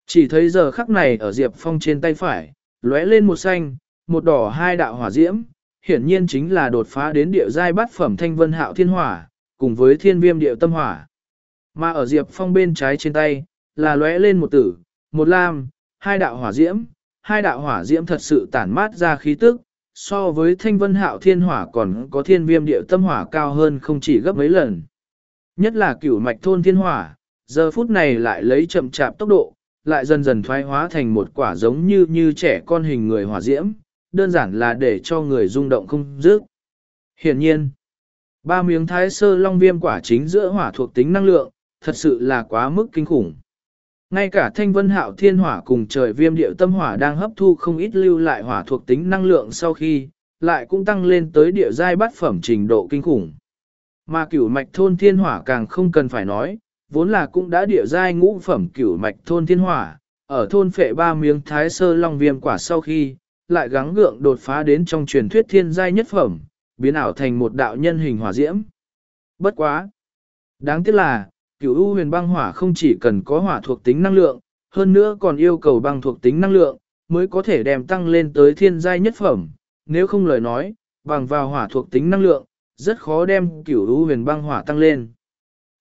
Chỉ thấy giờ khắc này ở Diệp Phong trên tay phải, lóe lên một xanh, một đỏ hai đạo hỏa diễm, hiển nhiên chính là đột phá đến địa giai bát phẩm thanh vân hạo thiên hỏa, cùng với thiên viêm địa tâm hỏa. Mà ở Diệp Phong bên trái trên tay, là lóe lên một tử, một lam, hai đạo hỏa diễm, hai đạo hỏa diễm thật sự tản mát ra khí tức, so với thanh vân hạo thiên hỏa còn có thiên viêm địa tâm hỏa cao hơn không chỉ gấp mấy lần. Nhất là cửu mạch thôn thiên hỏa, giờ phút này lại lấy chậm chạp tốc độ, lại dần dần thoái hóa thành một quả giống như như trẻ con hình người hỏa diễm, đơn giản là để cho người rung động không dứt. Hiển nhiên, ba miếng thái sơ long viêm quả chính giữa hỏa thuộc tính năng lượng, thật sự là quá mức kinh khủng. Ngay cả thanh vân hạo thiên hỏa cùng trời viêm điệu tâm hỏa đang hấp thu không ít lưu lại hỏa thuộc tính năng lượng sau khi, lại cũng tăng lên tới địa giai bát phẩm trình độ kinh khủng. Mà cửu mạch thôn thiên hỏa càng không cần phải nói, vốn là cũng đã địa giai ngũ phẩm cửu mạch thôn thiên hỏa, ở thôn phệ ba miếng thái sơ long viêm quả sau khi, lại gắng gượng đột phá đến trong truyền thuyết thiên giai nhất phẩm, biến ảo thành một đạo nhân hình hỏa diễm. Bất quá! Đáng tiếc là, cửu u huyền băng hỏa không chỉ cần có hỏa thuộc tính năng lượng, hơn nữa còn yêu cầu băng thuộc tính năng lượng, mới có thể đem tăng lên tới thiên giai nhất phẩm. Nếu không lời nói, bằng vào hỏa thuộc tính năng lượng, rất khó đem cửu u huyền băng hỏa tăng lên.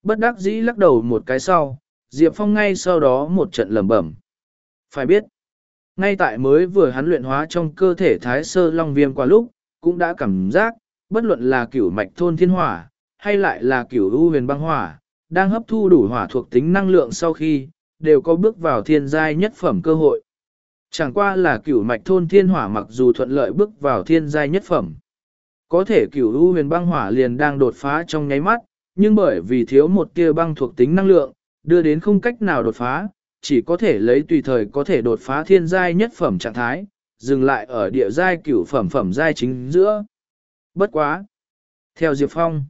Bất đắc dĩ lắc đầu một cái sau, Diệp Phong ngay sau đó một trận lẩm bẩm. Phải biết, ngay tại mới vừa hắn luyện hóa trong cơ thể thái sơ long viêm qua lúc, cũng đã cảm giác, bất luận là cửu mạch thôn thiên hỏa, hay lại là cửu u huyền băng hỏa, đang hấp thu đủ hỏa thuộc tính năng lượng sau khi, đều có bước vào thiên giai nhất phẩm cơ hội. Chẳng qua là cửu mạch thôn thiên hỏa mặc dù thuận lợi bước vào thiên giai nhất phẩm. Có thể cửu u huyền băng hỏa liền đang đột phá trong nháy mắt, nhưng bởi vì thiếu một tia băng thuộc tính năng lượng, đưa đến không cách nào đột phá, chỉ có thể lấy tùy thời có thể đột phá thiên giai nhất phẩm trạng thái, dừng lại ở địa giai cửu phẩm phẩm giai chính giữa. Bất quá! Theo Diệp Phong,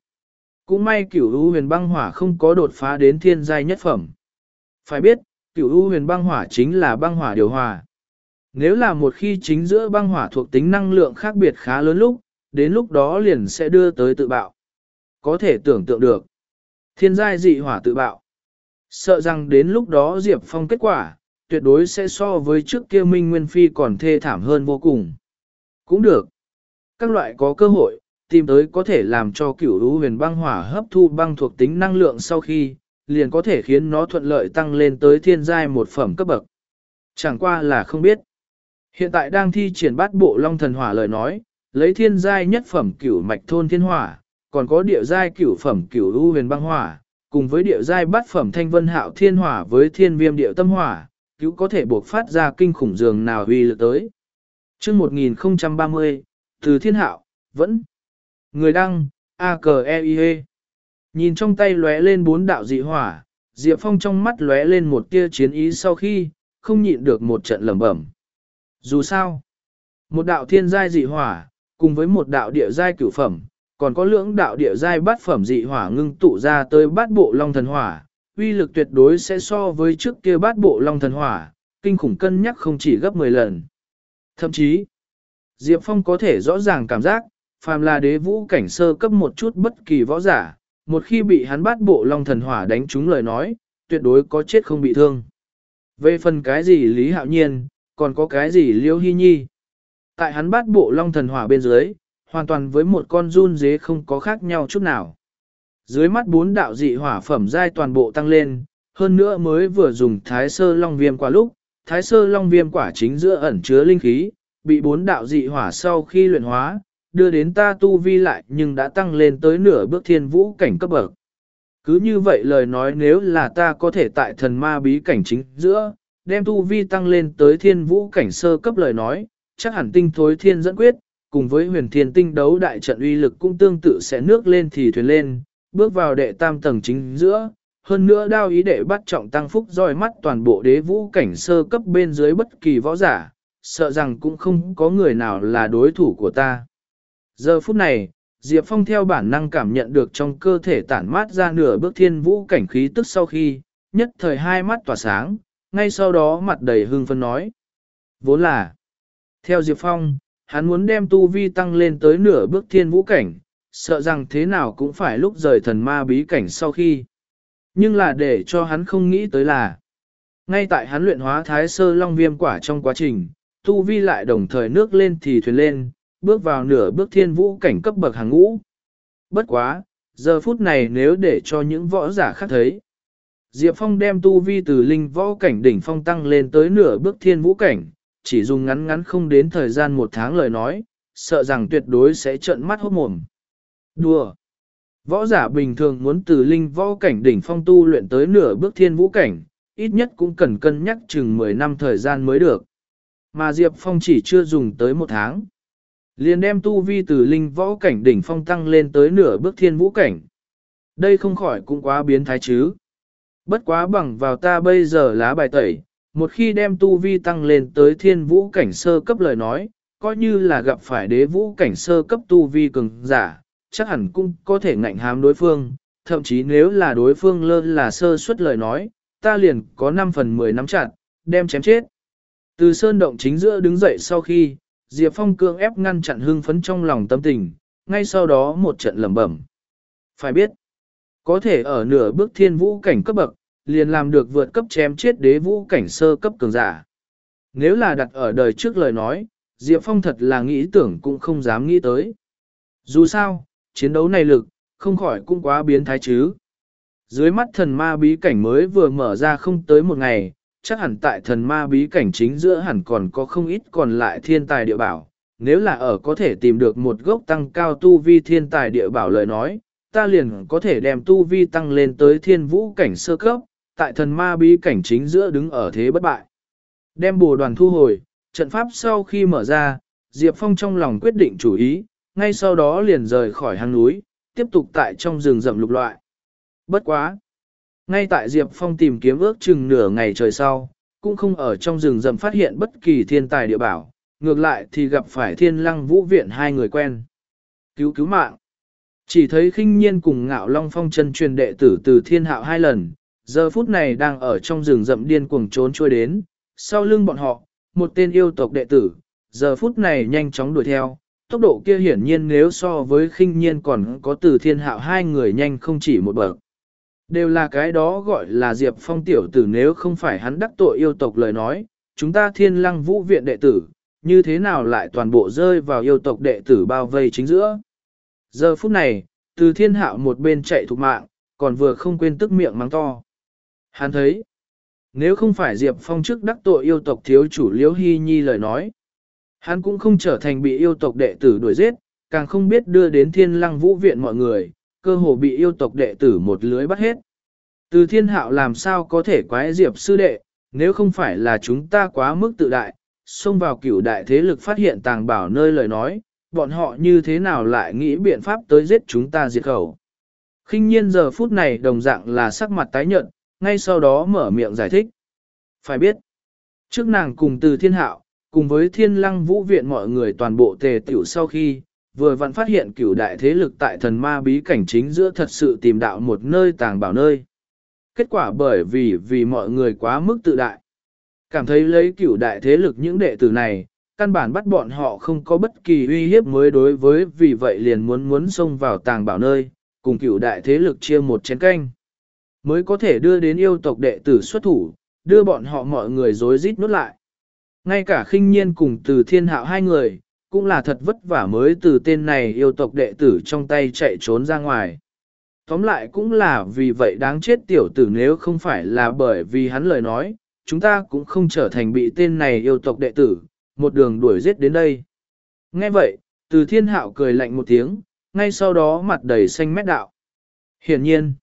cũng may cửu u huyền băng hỏa không có đột phá đến thiên giai nhất phẩm. Phải biết, cửu u huyền băng hỏa chính là băng hỏa điều hòa. Nếu là một khi chính giữa băng hỏa thuộc tính năng lượng khác biệt khá lớn lúc, đến lúc đó liền sẽ đưa tới tự bạo. Có thể tưởng tượng được. Thiên giai dị hỏa tự bạo. Sợ rằng đến lúc đó Diệp Phong kết quả, tuyệt đối sẽ so với trước kia Minh Nguyên Phi còn thê thảm hơn vô cùng. Cũng được. Các loại có cơ hội, tìm tới có thể làm cho cửu lũ huyền băng hỏa hấp thu băng thuộc tính năng lượng sau khi, liền có thể khiến nó thuận lợi tăng lên tới thiên giai một phẩm cấp bậc. Chẳng qua là không biết. Hiện tại đang thi triển bát bộ long thần hỏa lời nói, lấy thiên giai nhất phẩm cửu mạch thôn thiên hỏa, còn có địa giai cửu phẩm cửu lũ huyền băng hỏa, cùng với địa giai bát phẩm thanh vân hạo thiên hỏa với thiên viêm địa tâm hỏa, cứu có thể buộc phát ra kinh khủng dường nào huy lực tới. chương 1030, từ thiên hạo, vẫn Người đăng, a k e i -E. Nhìn trong tay lóe lên bốn đạo dị hỏa, Diệp Phong trong mắt lóe lên một tia chiến ý sau khi, không nhịn được một trận lẩm bẩm. Dù sao, một đạo thiên giai dị hỏa, cùng với một đạo địa giai cửu phẩm, còn có lưỡng đạo địa giai bát phẩm dị hỏa ngưng tụ ra tới bát bộ long thần hỏa, uy lực tuyệt đối sẽ so với trước kia bát bộ long thần hỏa, kinh khủng cân nhắc không chỉ gấp 10 lần. Thậm chí, Diệp Phong có thể rõ ràng cảm giác, phàm là đế vũ cảnh sơ cấp một chút bất kỳ võ giả, một khi bị hắn bắt bộ long thần hỏa đánh trúng lời nói, tuyệt đối có chết không bị thương. Về phần cái gì Lý Hạo Nhiên, còn có cái gì Liêu Hy Nhi. Tại hắn bắt bộ long thần hỏa bên dưới, hoàn toàn với một con run dế không có khác nhau chút nào. Dưới mắt bốn đạo dị hỏa phẩm giai toàn bộ tăng lên, hơn nữa mới vừa dùng thái sơ long viêm quả lúc, thái sơ long viêm quả chính giữa ẩn chứa linh khí, bị bốn đạo dị hỏa sau khi luyện hóa, đưa đến ta tu vi lại nhưng đã tăng lên tới nửa bước thiên vũ cảnh cấp bậc. Cứ như vậy lời nói nếu là ta có thể tại thần ma bí cảnh chính giữa, đem tu vi tăng lên tới thiên vũ cảnh sơ cấp lời nói, chắc hẳn tinh thối thiên dẫn quyết, cùng với huyền thiên tinh đấu đại trận uy lực cũng tương tự sẽ nước lên thì thuyền lên, bước vào đệ tam tầng chính giữa. Hơn nữa đao ý đệ bắt trọng tăng phúc roi mắt toàn bộ đế vũ cảnh sơ cấp bên dưới bất kỳ võ giả, sợ rằng cũng không có người nào là đối thủ của ta. Giờ phút này, Diệp Phong theo bản năng cảm nhận được trong cơ thể tản mát ra nửa bước thiên vũ cảnh khí tức sau khi, nhất thời hai mắt tỏa sáng, ngay sau đó mặt đầy hưng phân nói. Vốn là, theo Diệp Phong, hắn muốn đem tu vi tăng lên tới nửa bước thiên vũ cảnh, sợ rằng thế nào cũng phải lúc rời thần ma bí cảnh sau khi. Nhưng là để cho hắn không nghĩ tới là, ngay tại hắn luyện hóa thái sơ long viêm quả trong quá trình, tu vi lại đồng thời nước lên thì thuyền lên, bước vào nửa bước thiên vũ cảnh cấp bậc hàng ngũ. Bất quá, giờ phút này nếu để cho những võ giả khác thấy, Diệp Phong đem tu vi từ linh võ cảnh đỉnh phong tăng lên tới nửa bước thiên vũ cảnh, chỉ dùng ngắn ngắn không đến thời gian một tháng lời nói, sợ rằng tuyệt đối sẽ trợn mắt hốt mồm. Đùa! Võ giả bình thường muốn từ linh võ cảnh đỉnh phong tu luyện tới nửa bước thiên vũ cảnh, ít nhất cũng cần cân nhắc chừng 10 năm thời gian mới được. Mà Diệp Phong chỉ chưa dùng tới một tháng. Liền đem tu vi từ linh võ cảnh đỉnh phong tăng lên tới nửa bước thiên vũ cảnh. Đây không khỏi cũng quá biến thái chứ. Bất quá bằng vào ta bây giờ lá bài tẩy, một khi đem tu vi tăng lên tới thiên vũ cảnh sơ cấp lời nói, coi như là gặp phải đế vũ cảnh sơ cấp tu vi cường giả, chắc hẳn cũng có thể ngạnh hám đối phương, thậm chí nếu là đối phương lơ là sơ suất lời nói, ta liền có 5 phần 10 nắm chặt, đem chém chết. Từ sơn động chính giữa đứng dậy sau khi, Diệp Phong cương ép ngăn chặn hưng phấn trong lòng tâm tình, ngay sau đó một trận lẩm bẩm. Phải biết, có thể ở nửa bước thiên vũ cảnh cấp bậc, liền làm được vượt cấp chém chết đế vũ cảnh sơ cấp cường giả. Nếu là đặt ở đời trước lời nói, Diệp Phong thật là nghĩ tưởng cũng không dám nghĩ tới. Dù sao, chiến đấu này lực, không khỏi cũng quá biến thái chứ. Dưới mắt thần ma bí cảnh mới vừa mở ra không tới một ngày, chắc hẳn tại thần ma bí cảnh chính giữa hẳn còn có không ít còn lại thiên tài địa bảo. Nếu là ở có thể tìm được một gốc tăng cao tu vi thiên tài địa bảo lời nói, ta liền có thể đem tu vi tăng lên tới thiên vũ cảnh sơ cấp, tại thần ma bí cảnh chính giữa đứng ở thế bất bại. Đem bồ đoàn thu hồi, trận pháp sau khi mở ra, Diệp Phong trong lòng quyết định chủ ý, ngay sau đó liền rời khỏi hang núi, tiếp tục tại trong rừng rậm lục loại. Bất quá! Ngay tại Diệp Phong tìm kiếm ước chừng nửa ngày trời sau, cũng không ở trong rừng rậm phát hiện bất kỳ thiên tài địa bảo, ngược lại thì gặp phải thiên lăng vũ viện hai người quen. Cứu cứu mạng! Chỉ thấy khinh nhiên cùng ngạo long phong chân truyền đệ tử từ thiên hạo hai lần, giờ phút này đang ở trong rừng rậm điên cuồng trốn trôi đến, sau lưng bọn họ, một tên yêu tộc đệ tử, giờ phút này nhanh chóng đuổi theo, tốc độ kia hiển nhiên nếu so với khinh nhiên còn có từ thiên hạo hai người nhanh không chỉ một bậc. Đều là cái đó gọi là Diệp Phong tiểu tử nếu không phải hắn đắc tội yêu tộc lời nói, chúng ta thiên lăng vũ viện đệ tử, như thế nào lại toàn bộ rơi vào yêu tộc đệ tử bao vây chính giữa. Giờ phút này, từ thiên hạo một bên chạy thục mạng, còn vừa không quên tức miệng mắng to. Hắn thấy, nếu không phải Diệp Phong trước đắc tội yêu tộc thiếu chủ Liễu Hy Nhi lời nói, hắn cũng không trở thành bị yêu tộc đệ tử đuổi giết, càng không biết đưa đến thiên lăng vũ viện mọi người, cơ hồ bị yêu tộc đệ tử một lưới bắt hết. Từ thiên hạo làm sao có thể quái Diệp sư đệ, nếu không phải là chúng ta quá mức tự đại, xông vào cửu đại thế lực phát hiện tàng bảo nơi lời nói, bọn họ như thế nào lại nghĩ biện pháp tới giết chúng ta diệt khẩu. khinh nhiên giờ phút này đồng dạng là sắc mặt tái nhợt, ngay sau đó mở miệng giải thích. Phải biết, trước nàng cùng từ thiên hạo, cùng với thiên lăng vũ viện mọi người toàn bộ tề tiểu sau khi, vừa vặn phát hiện cửu đại thế lực tại thần ma bí cảnh chính giữa thật sự tìm đạo một nơi tàng bảo nơi. Kết quả bởi vì vì mọi người quá mức tự đại. Cảm thấy lấy cửu đại thế lực những đệ tử này, căn bản bắt bọn họ không có bất kỳ uy hiếp mới đối với vì vậy liền muốn muốn xông vào tàng bảo nơi, cùng cửu đại thế lực chia một chén canh. Mới có thể đưa đến yêu tộc đệ tử xuất thủ, đưa bọn họ mọi người dối rít nút lại. Ngay cả khinh nhiên cùng từ thiên hạo hai người, cũng là thật vất vả mới từ tên này yêu tộc đệ tử trong tay chạy trốn ra ngoài. Tóm lại cũng là vì vậy đáng chết tiểu tử nếu không phải là bởi vì hắn lời nói, chúng ta cũng không trở thành bị tên này yêu tộc đệ tử, một đường đuổi giết đến đây. Nghe vậy, từ thiên hạo cười lạnh một tiếng, ngay sau đó mặt đầy xanh mét đạo. Hiển nhiên,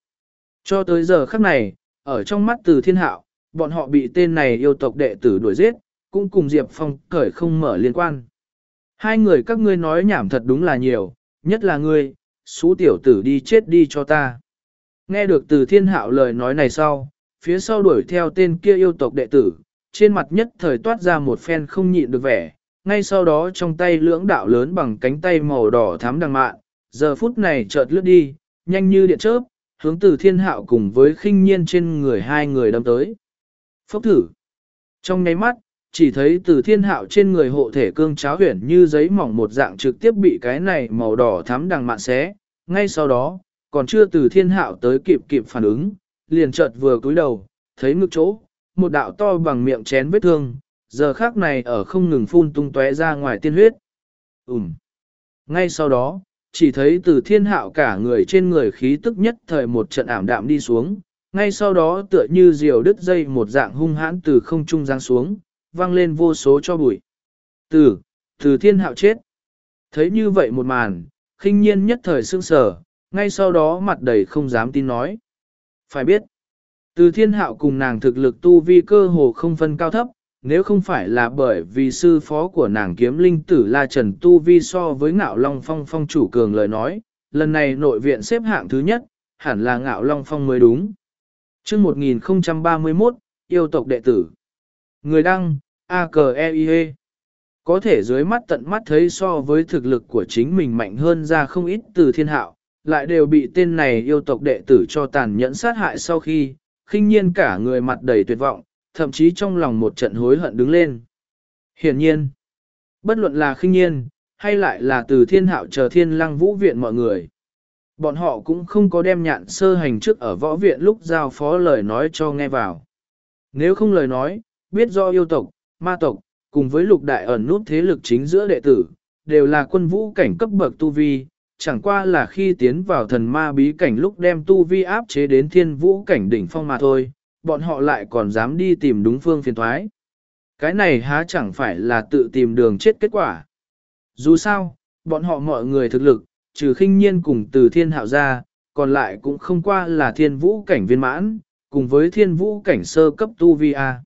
cho tới giờ khắc này, ở trong mắt từ thiên hạo, bọn họ bị tên này yêu tộc đệ tử đuổi giết, cũng cùng Diệp Phong cởi không mở liên quan. Hai người các ngươi nói nhảm thật đúng là nhiều, nhất là ngươi, xú tiểu tử đi chết đi cho ta. Nghe được từ thiên hạo lời nói này sau, phía sau đuổi theo tên kia yêu tộc đệ tử, trên mặt nhất thời toát ra một phen không nhịn được vẻ, ngay sau đó trong tay lưỡng đạo lớn bằng cánh tay màu đỏ thắm đằng mạn, giờ phút này chợt lướt đi, nhanh như điện chớp, hướng từ thiên hạo cùng với khinh nhiên trên người hai người đâm tới. Phốc thử. Trong nháy mắt, chỉ thấy từ thiên hạo trên người hộ thể cương cháo huyển như giấy mỏng một dạng trực tiếp bị cái này màu đỏ thắm đằng mạn xé. Ngay sau đó, còn chưa từ thiên hạo tới kịp kịp phản ứng, liền chợt vừa cúi đầu, thấy ngực chỗ, một đạo to bằng miệng chén vết thương, giờ khác này ở không ngừng phun tung tóe ra ngoài tiên huyết. Ừm. Ngay sau đó, chỉ thấy từ thiên hạo cả người trên người khí tức nhất thời một trận ảm đạm đi xuống, ngay sau đó tựa như diều đứt dây một dạng hung hãn từ không trung giáng xuống, vang lên vô số cho bụi. Từ, từ thiên hạo chết. Thấy như vậy một màn, khinh nhiên nhất thời sương sở, ngay sau đó mặt đầy không dám tin nói. Phải biết, từ thiên hạo cùng nàng thực lực tu vi cơ hồ không phân cao thấp, nếu không phải là bởi vì sư phó của nàng kiếm linh tử La Trần tu vi so với ngạo long phong phong chủ cường lời nói, lần này nội viện xếp hạng thứ nhất, hẳn là ngạo long phong mới đúng. chương 1031, yêu tộc đệ tử. Người đăng, a k e i -E. Có thể dưới mắt tận mắt thấy so với thực lực của chính mình mạnh hơn ra không ít từ thiên hạo, lại đều bị tên này yêu tộc đệ tử cho tàn nhẫn sát hại sau khi, khinh nhiên cả người mặt đầy tuyệt vọng, thậm chí trong lòng một trận hối hận đứng lên. Hiển nhiên, bất luận là khinh nhiên, hay lại là từ thiên hạo chờ thiên lăng vũ viện mọi người. Bọn họ cũng không có đem nhạn sơ hành trước ở võ viện lúc giao phó lời nói cho nghe vào. Nếu không lời nói, biết do yêu tộc, ma tộc, cùng với lục đại ẩn nút thế lực chính giữa đệ tử, đều là quân vũ cảnh cấp bậc tu vi, chẳng qua là khi tiến vào thần ma bí cảnh lúc đem tu vi áp chế đến thiên vũ cảnh đỉnh phong mà thôi, bọn họ lại còn dám đi tìm đúng phương phiền thoái. Cái này há chẳng phải là tự tìm đường chết kết quả. Dù sao, bọn họ mọi người thực lực, trừ khinh nhiên cùng từ thiên hạo ra, còn lại cũng không qua là thiên vũ cảnh viên mãn, cùng với thiên vũ cảnh sơ cấp tu vi A.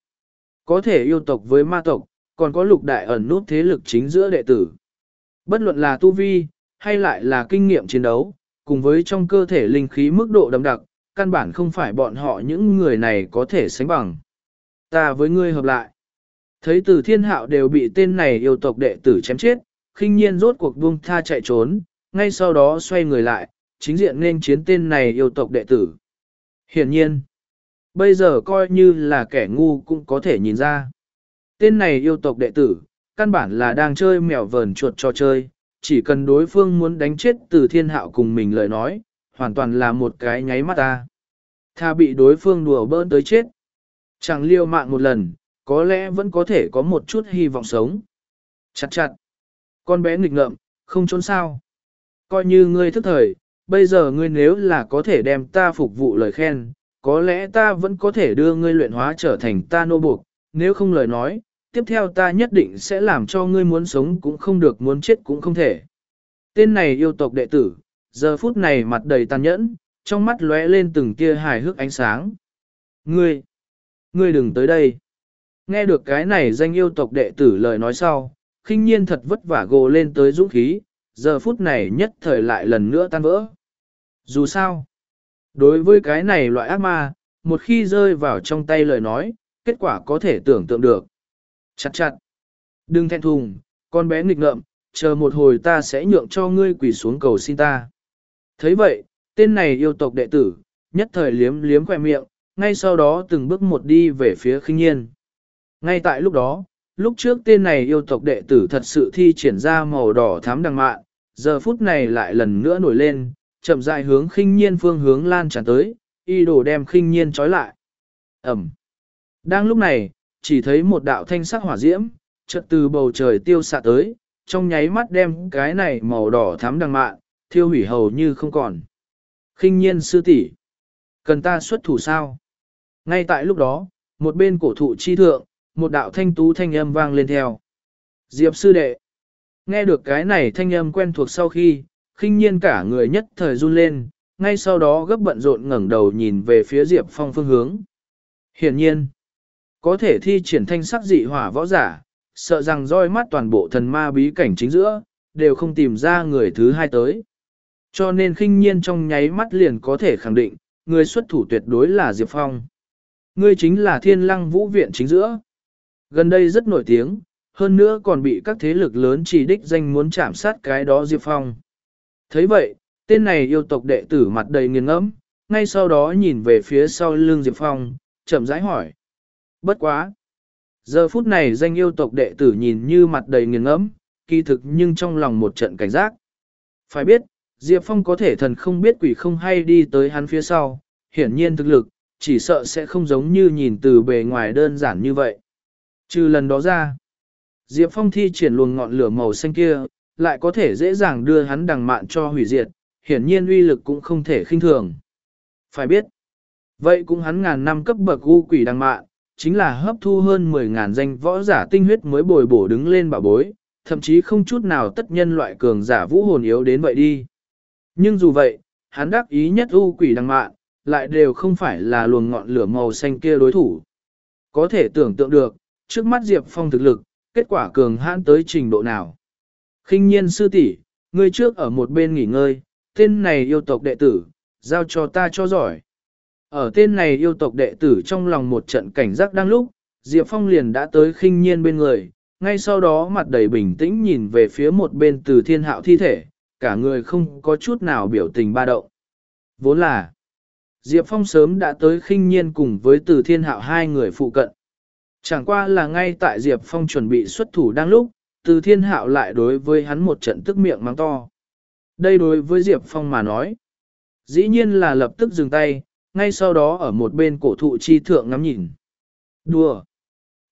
Có thể yêu tộc với ma tộc, còn có lục đại ẩn nút thế lực chính giữa đệ tử. Bất luận là tu vi, hay lại là kinh nghiệm chiến đấu, cùng với trong cơ thể linh khí mức độ đậm đặc, căn bản không phải bọn họ những người này có thể sánh bằng. Ta với ngươi hợp lại. Thấy từ thiên hạo đều bị tên này yêu tộc đệ tử chém chết, khinh nhiên rốt cuộc buông tha chạy trốn, ngay sau đó xoay người lại, chính diện nên chiến tên này yêu tộc đệ tử. Hiển nhiên, bây giờ coi như là kẻ ngu cũng có thể nhìn ra. Tên này yêu tộc đệ tử, căn bản là đang chơi mèo vờn chuột cho chơi, chỉ cần đối phương muốn đánh chết từ thiên hạo cùng mình lời nói, hoàn toàn là một cái nháy mắt ta. Tha bị đối phương đùa bỡn tới chết. Chẳng liêu mạng một lần, có lẽ vẫn có thể có một chút hy vọng sống. Chặt chặt. Con bé nghịch ngợm, không trốn sao. Coi như ngươi thức thời, bây giờ ngươi nếu là có thể đem ta phục vụ lời khen, có lẽ ta vẫn có thể đưa ngươi luyện hóa trở thành ta nô buộc, nếu không lời nói, tiếp theo ta nhất định sẽ làm cho ngươi muốn sống cũng không được muốn chết cũng không thể. Tên này yêu tộc đệ tử, giờ phút này mặt đầy tàn nhẫn, trong mắt lóe lên từng tia hài hước ánh sáng. Ngươi, ngươi đừng tới đây. Nghe được cái này danh yêu tộc đệ tử lời nói sau, khinh nhiên thật vất vả gồ lên tới dũng khí, giờ phút này nhất thời lại lần nữa tan vỡ. Dù sao, đối với cái này loại ác ma, một khi rơi vào trong tay lời nói, kết quả có thể tưởng tượng được. Chặt chặt. Đừng thẹn thùng, con bé nghịch ngợm, chờ một hồi ta sẽ nhượng cho ngươi quỳ xuống cầu xin ta. thấy vậy, tên này yêu tộc đệ tử, nhất thời liếm liếm khoe miệng, ngay sau đó từng bước một đi về phía khinh nhiên. Ngay tại lúc đó, lúc trước tên này yêu tộc đệ tử thật sự thi triển ra màu đỏ thám đằng mạn, giờ phút này lại lần nữa nổi lên, chậm rãi hướng khinh nhiên phương hướng lan tràn tới, y đồ đem khinh nhiên trói lại. Ẩm. Đang lúc này, chỉ thấy một đạo thanh sắc hỏa diễm, chợt từ bầu trời tiêu xạ tới, trong nháy mắt đem cái này màu đỏ thắm đằng mạn, thiêu hủy hầu như không còn. khinh nhiên sư tỷ cần ta xuất thủ sao? Ngay tại lúc đó, một bên cổ thụ chi thượng, một đạo thanh tú thanh âm vang lên theo. Diệp sư đệ. Nghe được cái này thanh âm quen thuộc sau khi, khinh nhiên cả người nhất thời run lên, ngay sau đó gấp bận rộn ngẩng đầu nhìn về phía Diệp Phong phương hướng. Hiển nhiên, có thể thi triển thanh sắc dị hỏa võ giả, sợ rằng roi mắt toàn bộ thần ma bí cảnh chính giữa, đều không tìm ra người thứ hai tới. Cho nên khinh nhiên trong nháy mắt liền có thể khẳng định, người xuất thủ tuyệt đối là Diệp Phong. Ngươi chính là thiên lăng vũ viện chính giữa. Gần đây rất nổi tiếng, hơn nữa còn bị các thế lực lớn chỉ đích danh muốn chạm sát cái đó Diệp Phong thấy vậy, tên này yêu tộc đệ tử mặt đầy nghiền ngẫm, ngay sau đó nhìn về phía sau lưng Diệp Phong, chậm rãi hỏi. Bất quá! Giờ phút này danh yêu tộc đệ tử nhìn như mặt đầy nghiền ngẫm, kỳ thực nhưng trong lòng một trận cảnh giác. Phải biết, Diệp Phong có thể thần không biết quỷ không hay đi tới hắn phía sau, hiển nhiên thực lực, chỉ sợ sẽ không giống như nhìn từ bề ngoài đơn giản như vậy. Trừ lần đó ra, Diệp Phong thi triển luồng ngọn lửa màu xanh kia, lại có thể dễ dàng đưa hắn đằng mạn cho hủy diệt, hiển nhiên uy lực cũng không thể khinh thường. Phải biết, vậy cũng hắn ngàn năm cấp bậc u quỷ đằng mạn, chính là hấp thu hơn 10.000 danh võ giả tinh huyết mới bồi bổ đứng lên bảo bối, thậm chí không chút nào tất nhân loại cường giả vũ hồn yếu đến vậy đi. Nhưng dù vậy, hắn đắc ý nhất u quỷ đằng mạn, lại đều không phải là luồng ngọn lửa màu xanh kia đối thủ. Có thể tưởng tượng được, trước mắt Diệp Phong thực lực, kết quả cường hãn tới trình độ nào khinh nhiên sư tỷ, ngươi trước ở một bên nghỉ ngơi, tên này yêu tộc đệ tử, giao cho ta cho giỏi. Ở tên này yêu tộc đệ tử trong lòng một trận cảnh giác đang lúc, Diệp Phong liền đã tới khinh nhiên bên người, ngay sau đó mặt đầy bình tĩnh nhìn về phía một bên từ thiên hạo thi thể, cả người không có chút nào biểu tình ba động. Vốn là, Diệp Phong sớm đã tới khinh nhiên cùng với từ thiên hạo hai người phụ cận. Chẳng qua là ngay tại Diệp Phong chuẩn bị xuất thủ đang lúc, từ thiên hạo lại đối với hắn một trận tức miệng mang to. Đây đối với Diệp Phong mà nói. Dĩ nhiên là lập tức dừng tay, ngay sau đó ở một bên cổ thụ chi thượng ngắm nhìn. Đùa!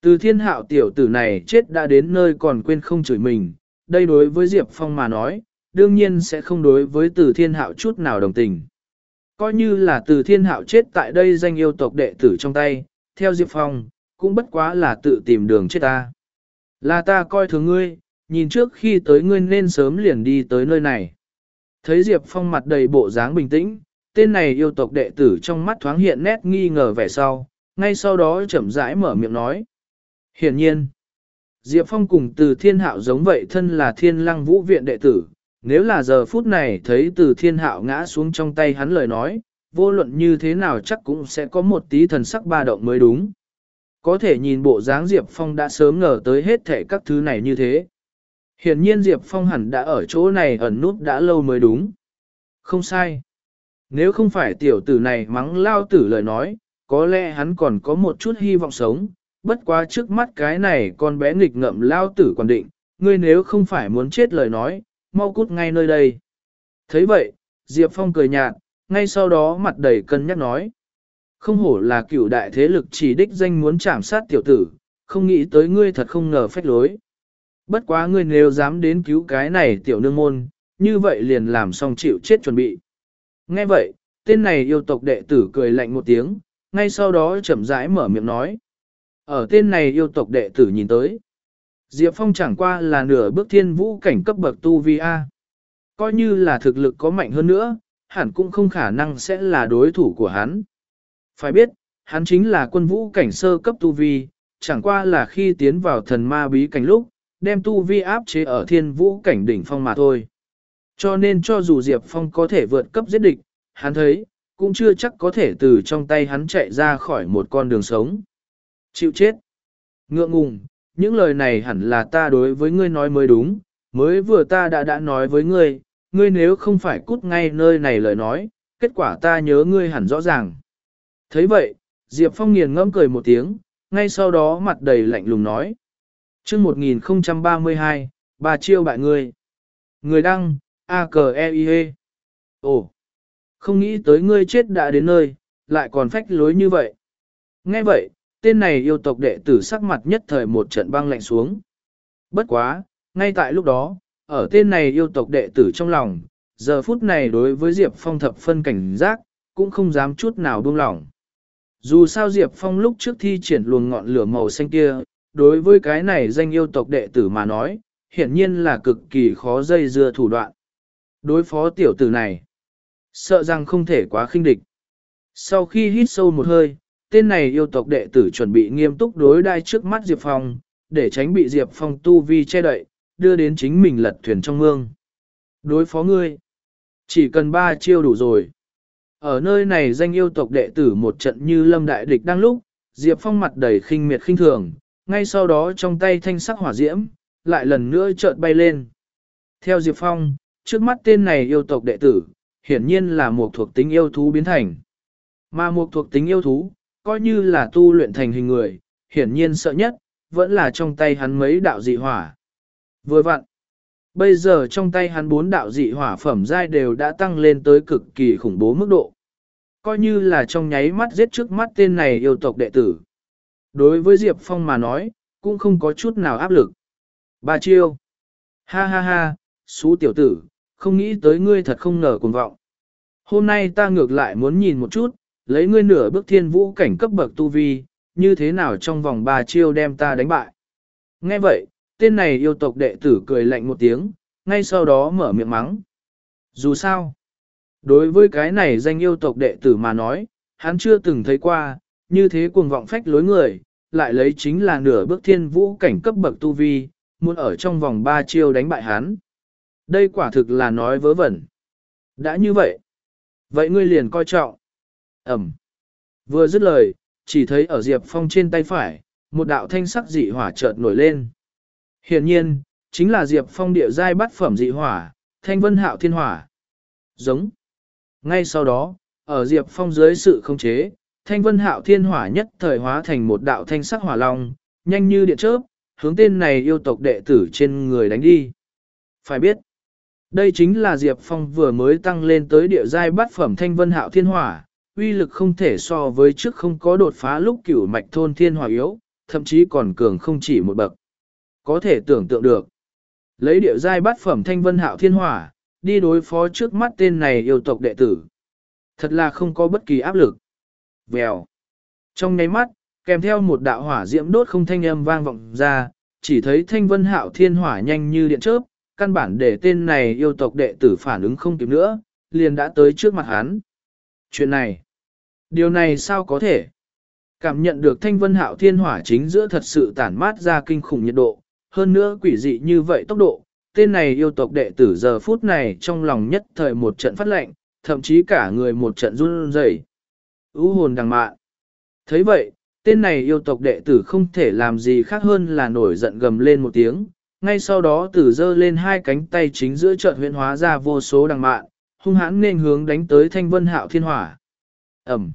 Từ thiên hạo tiểu tử này chết đã đến nơi còn quên không chửi mình, đây đối với Diệp Phong mà nói, đương nhiên sẽ không đối với từ thiên hạo chút nào đồng tình. Coi như là từ thiên hạo chết tại đây danh yêu tộc đệ tử trong tay, theo Diệp Phong, cũng bất quá là tự tìm đường chết ta. Là ta coi thường ngươi, nhìn trước khi tới ngươi nên sớm liền đi tới nơi này. Thấy Diệp Phong mặt đầy bộ dáng bình tĩnh, tên này yêu tộc đệ tử trong mắt thoáng hiện nét nghi ngờ vẻ sau, ngay sau đó chậm rãi mở miệng nói. Hiển nhiên, Diệp Phong cùng từ thiên hạo giống vậy thân là thiên lăng vũ viện đệ tử, nếu là giờ phút này thấy từ thiên hạo ngã xuống trong tay hắn lời nói, vô luận như thế nào chắc cũng sẽ có một tí thần sắc ba động mới đúng. Có thể nhìn bộ dáng Diệp Phong đã sớm ngờ tới hết thể các thứ này như thế. Hiển nhiên Diệp Phong hẳn đã ở chỗ này ẩn nút đã lâu mới đúng. Không sai. Nếu không phải tiểu tử này mắng lao tử lời nói, có lẽ hắn còn có một chút hy vọng sống, bất quá trước mắt cái này con bé nghịch ngậm lao tử còn định, ngươi nếu không phải muốn chết lời nói, mau cút ngay nơi đây. thấy vậy, Diệp Phong cười nhạt, ngay sau đó mặt đầy cân nhắc nói. Không hổ là cựu đại thế lực chỉ đích danh muốn chạm sát tiểu tử, không nghĩ tới ngươi thật không ngờ phách lối. Bất quá ngươi nếu dám đến cứu cái này tiểu nương môn, như vậy liền làm xong chịu chết chuẩn bị. Nghe vậy, tên này yêu tộc đệ tử cười lạnh một tiếng, ngay sau đó chậm rãi mở miệng nói. Ở tên này yêu tộc đệ tử nhìn tới. Diệp Phong chẳng qua là nửa bước thiên vũ cảnh cấp bậc tu vi A. Coi như là thực lực có mạnh hơn nữa, hẳn cũng không khả năng sẽ là đối thủ của hắn. Phải biết, hắn chính là quân vũ cảnh sơ cấp tu vi, chẳng qua là khi tiến vào thần ma bí cảnh lúc, đem tu vi áp chế ở thiên vũ cảnh đỉnh phong mà thôi. Cho nên cho dù Diệp Phong có thể vượt cấp giết địch, hắn thấy, cũng chưa chắc có thể từ trong tay hắn chạy ra khỏi một con đường sống. Chịu chết. Ngượng ngùng, những lời này hẳn là ta đối với ngươi nói mới đúng, mới vừa ta đã đã nói với ngươi, ngươi nếu không phải cút ngay nơi này lời nói, kết quả ta nhớ ngươi hẳn rõ ràng thấy vậy, Diệp Phong nghiền ngẫm cười một tiếng, ngay sau đó mặt đầy lạnh lùng nói. chương 1032, bà chiêu bại ngươi. Người đăng, a k e i -E. Ồ, không nghĩ tới ngươi chết đã đến nơi, lại còn phách lối như vậy. Nghe vậy, tên này yêu tộc đệ tử sắc mặt nhất thời một trận băng lạnh xuống. Bất quá, ngay tại lúc đó, ở tên này yêu tộc đệ tử trong lòng, giờ phút này đối với Diệp Phong thập phân cảnh giác, cũng không dám chút nào buông lỏng. Dù sao Diệp Phong lúc trước thi triển luồng ngọn lửa màu xanh kia, đối với cái này danh yêu tộc đệ tử mà nói, hiển nhiên là cực kỳ khó dây dưa thủ đoạn. Đối phó tiểu tử này, sợ rằng không thể quá khinh địch. Sau khi hít sâu một hơi, tên này yêu tộc đệ tử chuẩn bị nghiêm túc đối đai trước mắt Diệp Phong, để tránh bị Diệp Phong tu vi che đậy, đưa đến chính mình lật thuyền trong mương. Đối phó ngươi, chỉ cần ba chiêu đủ rồi. Ở nơi này danh yêu tộc đệ tử một trận như lâm đại địch đang lúc, Diệp Phong mặt đầy khinh miệt khinh thường, ngay sau đó trong tay thanh sắc hỏa diễm, lại lần nữa chợt bay lên. Theo Diệp Phong, trước mắt tên này yêu tộc đệ tử, hiển nhiên là một thuộc tính yêu thú biến thành. Mà một thuộc tính yêu thú, coi như là tu luyện thành hình người, hiển nhiên sợ nhất, vẫn là trong tay hắn mấy đạo dị hỏa. Vừa vặn, bây giờ trong tay hắn bốn đạo dị hỏa phẩm giai đều đã tăng lên tới cực kỳ khủng bố mức độ. Coi như là trong nháy mắt giết trước mắt tên này yêu tộc đệ tử. Đối với Diệp Phong mà nói, cũng không có chút nào áp lực. Ba chiêu. Ha ha ha, xú tiểu tử, không nghĩ tới ngươi thật không ngờ cuồng vọng. Hôm nay ta ngược lại muốn nhìn một chút, lấy ngươi nửa bước thiên vũ cảnh cấp bậc tu vi, như thế nào trong vòng ba chiêu đem ta đánh bại. Nghe vậy, tên này yêu tộc đệ tử cười lạnh một tiếng, ngay sau đó mở miệng mắng. Dù sao, đối với cái này danh yêu tộc đệ tử mà nói, hắn chưa từng thấy qua, như thế cuồng vọng phách lối người, lại lấy chính là nửa bước thiên vũ cảnh cấp bậc tu vi, muốn ở trong vòng ba chiêu đánh bại hắn. Đây quả thực là nói vớ vẩn. Đã như vậy, vậy ngươi liền coi trọng. Ẩm. Vừa dứt lời, chỉ thấy ở Diệp Phong trên tay phải, một đạo thanh sắc dị hỏa chợt nổi lên. Hiện nhiên, chính là Diệp Phong địa giai bắt phẩm dị hỏa, thanh vân hạo thiên hỏa. Giống. Ngay sau đó, ở Diệp Phong dưới sự khống chế, thanh vân hạo thiên hỏa nhất thời hóa thành một đạo thanh sắc hỏa long, nhanh như điện chớp, hướng tên này yêu tộc đệ tử trên người đánh đi. Phải biết, đây chính là Diệp Phong vừa mới tăng lên tới địa giai bát phẩm thanh vân hạo thiên hỏa, uy lực không thể so với trước không có đột phá lúc cửu mạch thôn thiên hỏa yếu, thậm chí còn cường không chỉ một bậc. Có thể tưởng tượng được. Lấy địa giai bát phẩm thanh vân hạo thiên hỏa, đi đối phó trước mắt tên này yêu tộc đệ tử. Thật là không có bất kỳ áp lực. Vèo. Trong nháy mắt, kèm theo một đạo hỏa diễm đốt không thanh âm vang vọng ra, chỉ thấy thanh vân hạo thiên hỏa nhanh như điện chớp, căn bản để tên này yêu tộc đệ tử phản ứng không kịp nữa, liền đã tới trước mặt hắn. Chuyện này, điều này sao có thể? Cảm nhận được thanh vân hạo thiên hỏa chính giữa thật sự tản mát ra kinh khủng nhiệt độ, hơn nữa quỷ dị như vậy tốc độ, tên này yêu tộc đệ tử giờ phút này trong lòng nhất thời một trận phát lệnh, thậm chí cả người một trận run rẩy. u hồn đằng mạn. thấy vậy, tên này yêu tộc đệ tử không thể làm gì khác hơn là nổi giận gầm lên một tiếng, ngay sau đó tử dơ lên hai cánh tay chính giữa trận huyện hóa ra vô số đằng mạn, hung hãn nên hướng đánh tới thanh vân hạo thiên hỏa. Ẩm.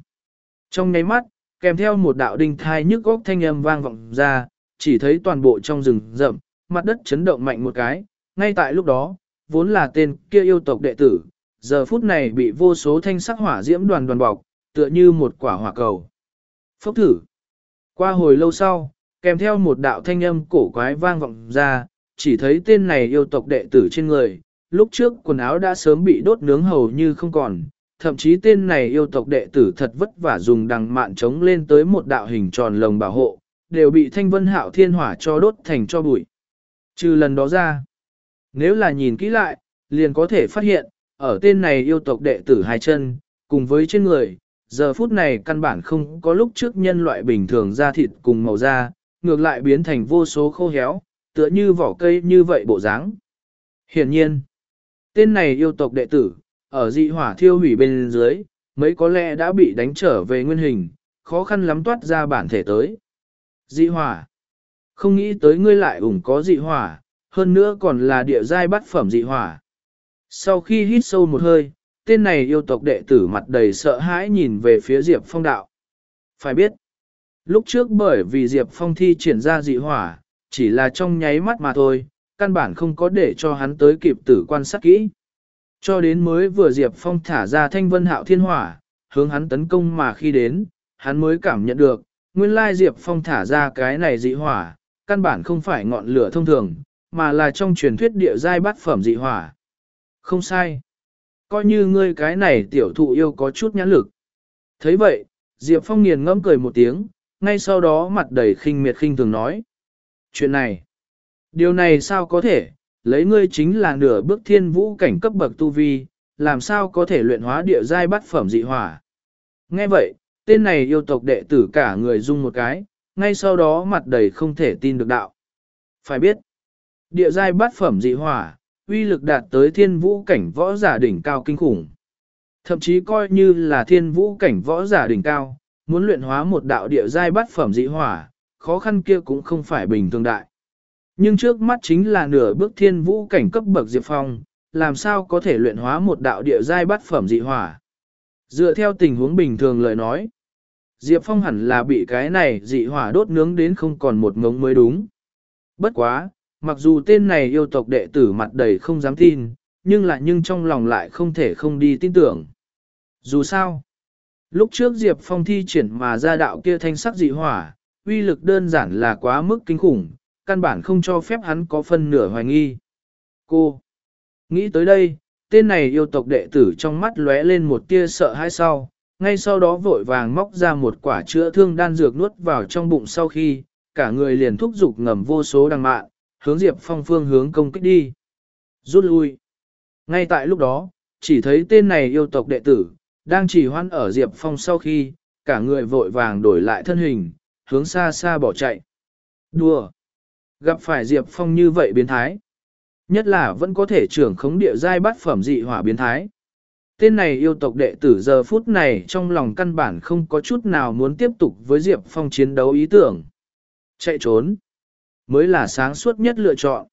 Trong nháy mắt, kèm theo một đạo đinh thai nhức góc thanh âm vang vọng ra, chỉ thấy toàn bộ trong rừng rậm, mặt đất chấn động mạnh một cái, ngay tại lúc đó, vốn là tên kia yêu tộc đệ tử, giờ phút này bị vô số thanh sắc hỏa diễm đoàn đoàn bọc, tựa như một quả hỏa cầu. Phốc thử. Qua hồi lâu sau, kèm theo một đạo thanh âm cổ quái vang vọng ra, chỉ thấy tên này yêu tộc đệ tử trên người, lúc trước quần áo đã sớm bị đốt nướng hầu như không còn, thậm chí tên này yêu tộc đệ tử thật vất vả dùng đằng mạn chống lên tới một đạo hình tròn lồng bảo hộ, đều bị thanh vân hạo thiên hỏa cho đốt thành cho bụi. Trừ lần đó ra, nếu là nhìn kỹ lại, liền có thể phát hiện, ở tên này yêu tộc đệ tử hai chân, cùng với trên người, giờ phút này căn bản không có lúc trước nhân loại bình thường da thịt cùng màu da, ngược lại biến thành vô số khô héo, tựa như vỏ cây như vậy bộ dáng. Hiển nhiên, tên này yêu tộc đệ tử, ở dị hỏa thiêu hủy bên dưới, mấy có lẽ đã bị đánh trở về nguyên hình, khó khăn lắm toát ra bản thể tới. Dị hỏa. Không nghĩ tới ngươi lại ủng có dị hỏa, hơn nữa còn là địa giai bắt phẩm dị hỏa. Sau khi hít sâu một hơi, tên này yêu tộc đệ tử mặt đầy sợ hãi nhìn về phía Diệp Phong đạo. Phải biết, lúc trước bởi vì Diệp Phong thi triển ra dị hỏa, chỉ là trong nháy mắt mà thôi, căn bản không có để cho hắn tới kịp tử quan sát kỹ. Cho đến mới vừa Diệp Phong thả ra thanh vân hạo thiên hỏa, hướng hắn tấn công mà khi đến, hắn mới cảm nhận được, nguyên lai Diệp Phong thả ra cái này dị hỏa, căn bản không phải ngọn lửa thông thường, mà là trong truyền thuyết địa giai bát phẩm dị hỏa. Không sai. Coi như ngươi cái này tiểu thụ yêu có chút nhãn lực. thấy vậy, Diệp Phong nghiền ngẫm cười một tiếng, ngay sau đó mặt đầy khinh miệt khinh thường nói. Chuyện này, điều này sao có thể, lấy ngươi chính là nửa bước thiên vũ cảnh cấp bậc tu vi, làm sao có thể luyện hóa địa giai bát phẩm dị hỏa. Nghe vậy, tên này yêu tộc đệ tử cả người dung một cái, ngay sau đó mặt đầy không thể tin được đạo. Phải biết, địa giai bát phẩm dị hỏa, uy lực đạt tới thiên vũ cảnh võ giả đỉnh cao kinh khủng. Thậm chí coi như là thiên vũ cảnh võ giả đỉnh cao, muốn luyện hóa một đạo địa giai bát phẩm dị hỏa, khó khăn kia cũng không phải bình thường đại. Nhưng trước mắt chính là nửa bước thiên vũ cảnh cấp bậc Diệp Phong, làm sao có thể luyện hóa một đạo địa giai bát phẩm dị hỏa. Dựa theo tình huống bình thường lời nói, Diệp Phong hẳn là bị cái này dị hỏa đốt nướng đến không còn một ngống mới đúng. Bất quá, mặc dù tên này yêu tộc đệ tử mặt đầy không dám tin, nhưng lại nhưng trong lòng lại không thể không đi tin tưởng. Dù sao, lúc trước Diệp Phong thi triển mà ra đạo kia thanh sắc dị hỏa, uy lực đơn giản là quá mức kinh khủng, căn bản không cho phép hắn có phân nửa hoài nghi. Cô, nghĩ tới đây, tên này yêu tộc đệ tử trong mắt lóe lên một tia sợ hãi sau, ngay sau đó vội vàng móc ra một quả chữa thương đan dược nuốt vào trong bụng sau khi, cả người liền thúc giục ngầm vô số đằng mạn, hướng Diệp Phong phương hướng công kích đi. Rút lui. Ngay tại lúc đó, chỉ thấy tên này yêu tộc đệ tử, đang chỉ hoan ở Diệp Phong sau khi, cả người vội vàng đổi lại thân hình, hướng xa xa bỏ chạy. Đùa! Gặp phải Diệp Phong như vậy biến thái. Nhất là vẫn có thể trưởng khống địa giai bát phẩm dị hỏa biến thái. Tên này yêu tộc đệ tử giờ phút này trong lòng căn bản không có chút nào muốn tiếp tục với Diệp Phong chiến đấu ý tưởng. Chạy trốn mới là sáng suốt nhất lựa chọn.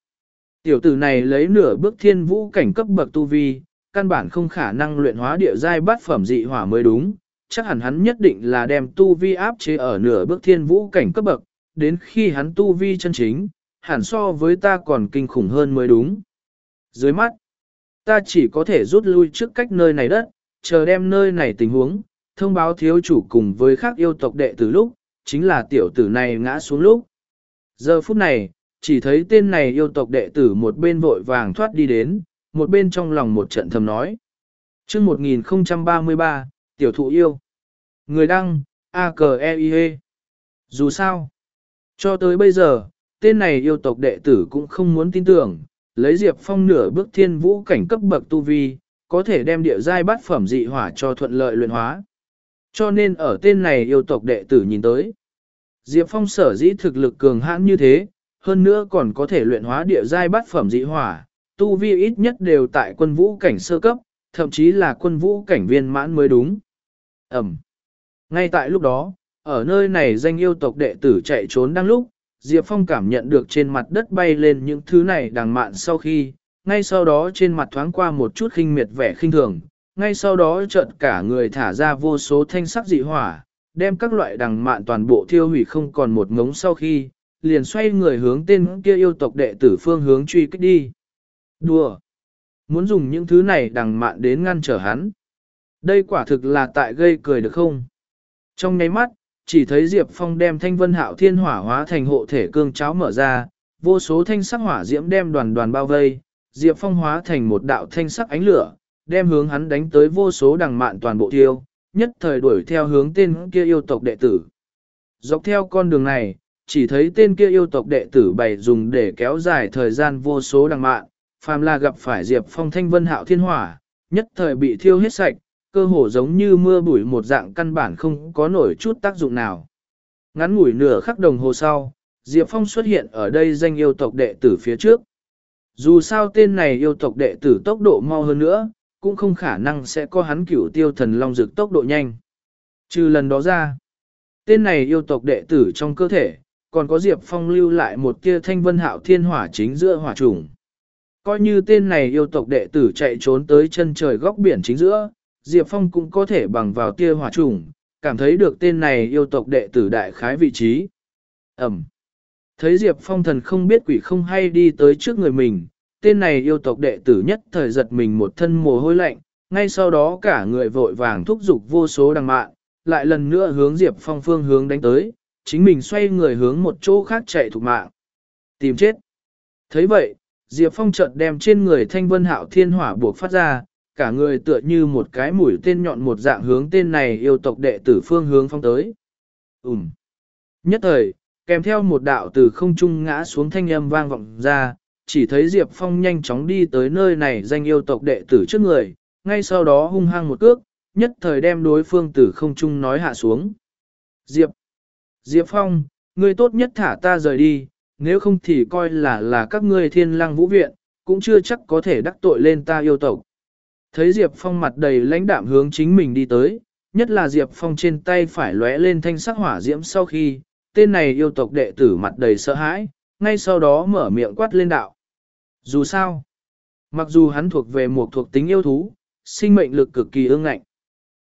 Tiểu tử này lấy nửa bước thiên vũ cảnh cấp bậc tu vi, căn bản không khả năng luyện hóa địa giai bát phẩm dị hỏa mới đúng, chắc hẳn hắn nhất định là đem tu vi áp chế ở nửa bước thiên vũ cảnh cấp bậc, đến khi hắn tu vi chân chính, hẳn so với ta còn kinh khủng hơn mới đúng. Dưới mắt, ta chỉ có thể rút lui trước cách nơi này đất, chờ đem nơi này tình huống, thông báo thiếu chủ cùng với khác yêu tộc đệ từ lúc, chính là tiểu tử này ngã xuống lúc. Giờ phút này, chỉ thấy tên này yêu tộc đệ tử một bên vội vàng thoát đi đến, một bên trong lòng một trận thầm nói. chương 1033, tiểu thụ yêu. Người đăng, a k e i -E. Dù sao, cho tới bây giờ, tên này yêu tộc đệ tử cũng không muốn tin tưởng, lấy Diệp Phong nửa bước thiên vũ cảnh cấp bậc tu vi, có thể đem địa giai bát phẩm dị hỏa cho thuận lợi luyện hóa. Cho nên ở tên này yêu tộc đệ tử nhìn tới. Diệp Phong sở dĩ thực lực cường hãn như thế, hơn nữa còn có thể luyện hóa địa giai bát phẩm dị hỏa, tu vi ít nhất đều tại quân vũ cảnh sơ cấp, thậm chí là quân vũ cảnh viên mãn mới đúng. Ẩm. Ngay tại lúc đó, ở nơi này danh yêu tộc đệ tử chạy trốn đang lúc, Diệp Phong cảm nhận được trên mặt đất bay lên những thứ này đằng mạn sau khi, ngay sau đó trên mặt thoáng qua một chút khinh miệt vẻ khinh thường, ngay sau đó chợt cả người thả ra vô số thanh sắc dị hỏa, đem các loại đằng mạn toàn bộ thiêu hủy không còn một ngống sau khi, liền xoay người hướng tên kia yêu tộc đệ tử phương hướng truy kích đi. Đùa! muốn dùng những thứ này đằng mạn đến ngăn trở hắn. Đây quả thực là tại gây cười được không? Trong nháy mắt, chỉ thấy Diệp Phong đem thanh vân hạo thiên hỏa hóa thành hộ thể cương cháo mở ra, vô số thanh sắc hỏa diễm đem đoàn đoàn bao vây, Diệp Phong hóa thành một đạo thanh sắc ánh lửa, đem hướng hắn đánh tới vô số đằng mạn toàn bộ tiêu, nhất thời đuổi theo hướng tên kia yêu tộc đệ tử. Dọc theo con đường này, chỉ thấy tên kia yêu tộc đệ tử bày dùng để kéo dài thời gian vô số đằng mạn, phàm là gặp phải Diệp Phong thanh vân hạo thiên hỏa, nhất thời bị thiêu hết sạch, cơ hồ giống như mưa bụi một dạng căn bản không có nổi chút tác dụng nào. Ngắn ngủi nửa khắc đồng hồ sau, Diệp Phong xuất hiện ở đây danh yêu tộc đệ tử phía trước. Dù sao tên này yêu tộc đệ tử tốc độ mau hơn nữa, cũng không khả năng sẽ có hắn cửu tiêu thần long dực tốc độ nhanh. Trừ lần đó ra, tên này yêu tộc đệ tử trong cơ thể, còn có Diệp Phong lưu lại một tia thanh vân hạo thiên hỏa chính giữa hỏa trùng. Coi như tên này yêu tộc đệ tử chạy trốn tới chân trời góc biển chính giữa, Diệp Phong cũng có thể bằng vào tia hỏa trùng, cảm thấy được tên này yêu tộc đệ tử đại khái vị trí. Ẩm. Thấy Diệp Phong thần không biết quỷ không hay đi tới trước người mình, tên này yêu tộc đệ tử nhất thời giật mình một thân mồ hôi lạnh, ngay sau đó cả người vội vàng thúc giục vô số đằng mạn, lại lần nữa hướng Diệp Phong phương hướng đánh tới, chính mình xoay người hướng một chỗ khác chạy thục mạng. Tìm chết. thấy vậy, Diệp Phong chợt đem trên người thanh vân hạo thiên hỏa buộc phát ra, cả người tựa như một cái mũi tên nhọn một dạng hướng tên này yêu tộc đệ tử phương hướng phong tới. Ừm. Nhất thời, kèm theo một đạo từ không trung ngã xuống thanh âm vang vọng ra, chỉ thấy Diệp Phong nhanh chóng đi tới nơi này danh yêu tộc đệ tử trước người, ngay sau đó hung hăng một cước, nhất thời đem đối phương từ không trung nói hạ xuống. Diệp! Diệp Phong, ngươi tốt nhất thả ta rời đi, nếu không thì coi là là các ngươi thiên lăng vũ viện, cũng chưa chắc có thể đắc tội lên ta yêu tộc. Thấy Diệp Phong mặt đầy lãnh đạm hướng chính mình đi tới, nhất là Diệp Phong trên tay phải lóe lên thanh sắc hỏa diễm sau khi, tên này yêu tộc đệ tử mặt đầy sợ hãi, ngay sau đó mở miệng quát lên đạo. Dù sao, mặc dù hắn thuộc về một thuộc tính yêu thú, sinh mệnh lực cực kỳ ương ngạnh,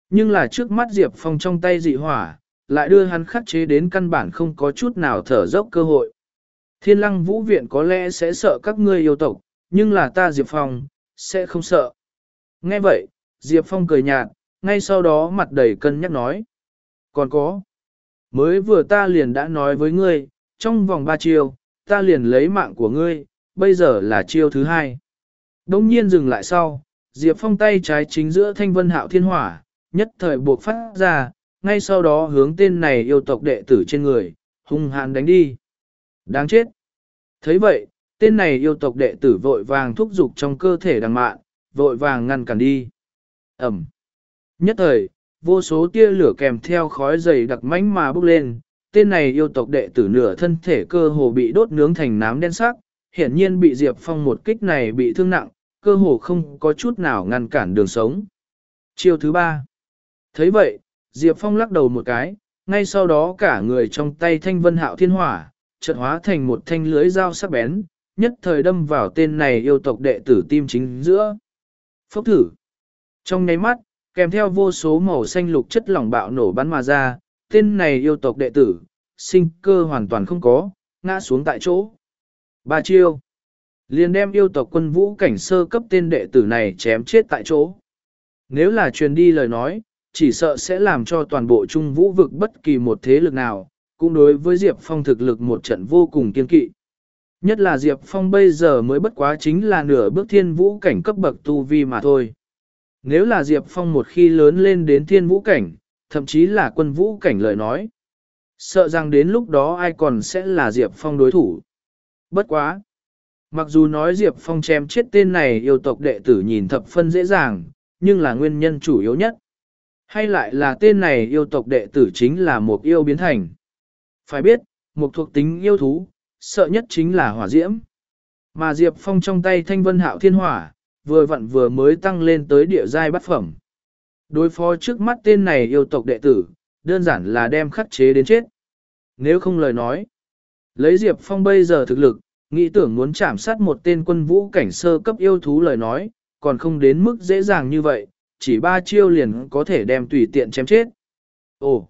nhưng là trước mắt Diệp Phong trong tay dị hỏa, lại đưa hắn khắc chế đến căn bản không có chút nào thở dốc cơ hội. Thiên lăng vũ viện có lẽ sẽ sợ các ngươi yêu tộc, nhưng là ta Diệp Phong, sẽ không sợ. Nghe vậy, Diệp Phong cười nhạt, ngay sau đó mặt đầy cân nhắc nói. Còn có, mới vừa ta liền đã nói với ngươi, trong vòng ba chiêu, ta liền lấy mạng của ngươi, bây giờ là chiêu thứ hai. Đông nhiên dừng lại sau, Diệp Phong tay trái chính giữa thanh vân hạo thiên hỏa, nhất thời buộc phát ra, ngay sau đó hướng tên này yêu tộc đệ tử trên người, hung hãn đánh đi. Đáng chết! thấy vậy, tên này yêu tộc đệ tử vội vàng thúc giục trong cơ thể đằng mạn, vội vàng ngăn cản đi. Ẩm! Nhất thời, vô số tia lửa kèm theo khói dày đặc mánh mà bốc lên, tên này yêu tộc đệ tử nửa thân thể cơ hồ bị đốt nướng thành nám đen sắc, hiển nhiên bị Diệp Phong một kích này bị thương nặng, cơ hồ không có chút nào ngăn cản đường sống. Chiêu thứ ba. thấy vậy, Diệp Phong lắc đầu một cái, ngay sau đó cả người trong tay thanh vân hạo thiên hỏa, chợt hóa thành một thanh lưới dao sắc bén, nhất thời đâm vào tên này yêu tộc đệ tử tim chính giữa. Phốc thử. Trong nháy mắt, kèm theo vô số màu xanh lục chất lỏng bạo nổ bắn mà ra, tên này yêu tộc đệ tử, sinh cơ hoàn toàn không có, ngã xuống tại chỗ. Ba chiêu. Liền đem yêu tộc quân vũ cảnh sơ cấp tên đệ tử này chém chết tại chỗ. Nếu là truyền đi lời nói, chỉ sợ sẽ làm cho toàn bộ trung vũ vực bất kỳ một thế lực nào, cũng đối với Diệp Phong thực lực một trận vô cùng kiên kỵ. Nhất là Diệp Phong bây giờ mới bất quá chính là nửa bước thiên vũ cảnh cấp bậc tu vi mà thôi. Nếu là Diệp Phong một khi lớn lên đến thiên vũ cảnh, thậm chí là quân vũ cảnh lời nói. Sợ rằng đến lúc đó ai còn sẽ là Diệp Phong đối thủ. Bất quá. Mặc dù nói Diệp Phong chém chết tên này yêu tộc đệ tử nhìn thập phân dễ dàng, nhưng là nguyên nhân chủ yếu nhất. Hay lại là tên này yêu tộc đệ tử chính là một yêu biến thành. Phải biết, một thuộc tính yêu thú, sợ nhất chính là hỏa diễm. Mà Diệp Phong trong tay thanh vân hạo thiên hỏa, vừa vặn vừa mới tăng lên tới địa giai bát phẩm. Đối phó trước mắt tên này yêu tộc đệ tử, đơn giản là đem khắc chế đến chết. Nếu không lời nói, lấy Diệp Phong bây giờ thực lực, nghĩ tưởng muốn chạm sát một tên quân vũ cảnh sơ cấp yêu thú lời nói, còn không đến mức dễ dàng như vậy, chỉ ba chiêu liền có thể đem tùy tiện chém chết. Ồ,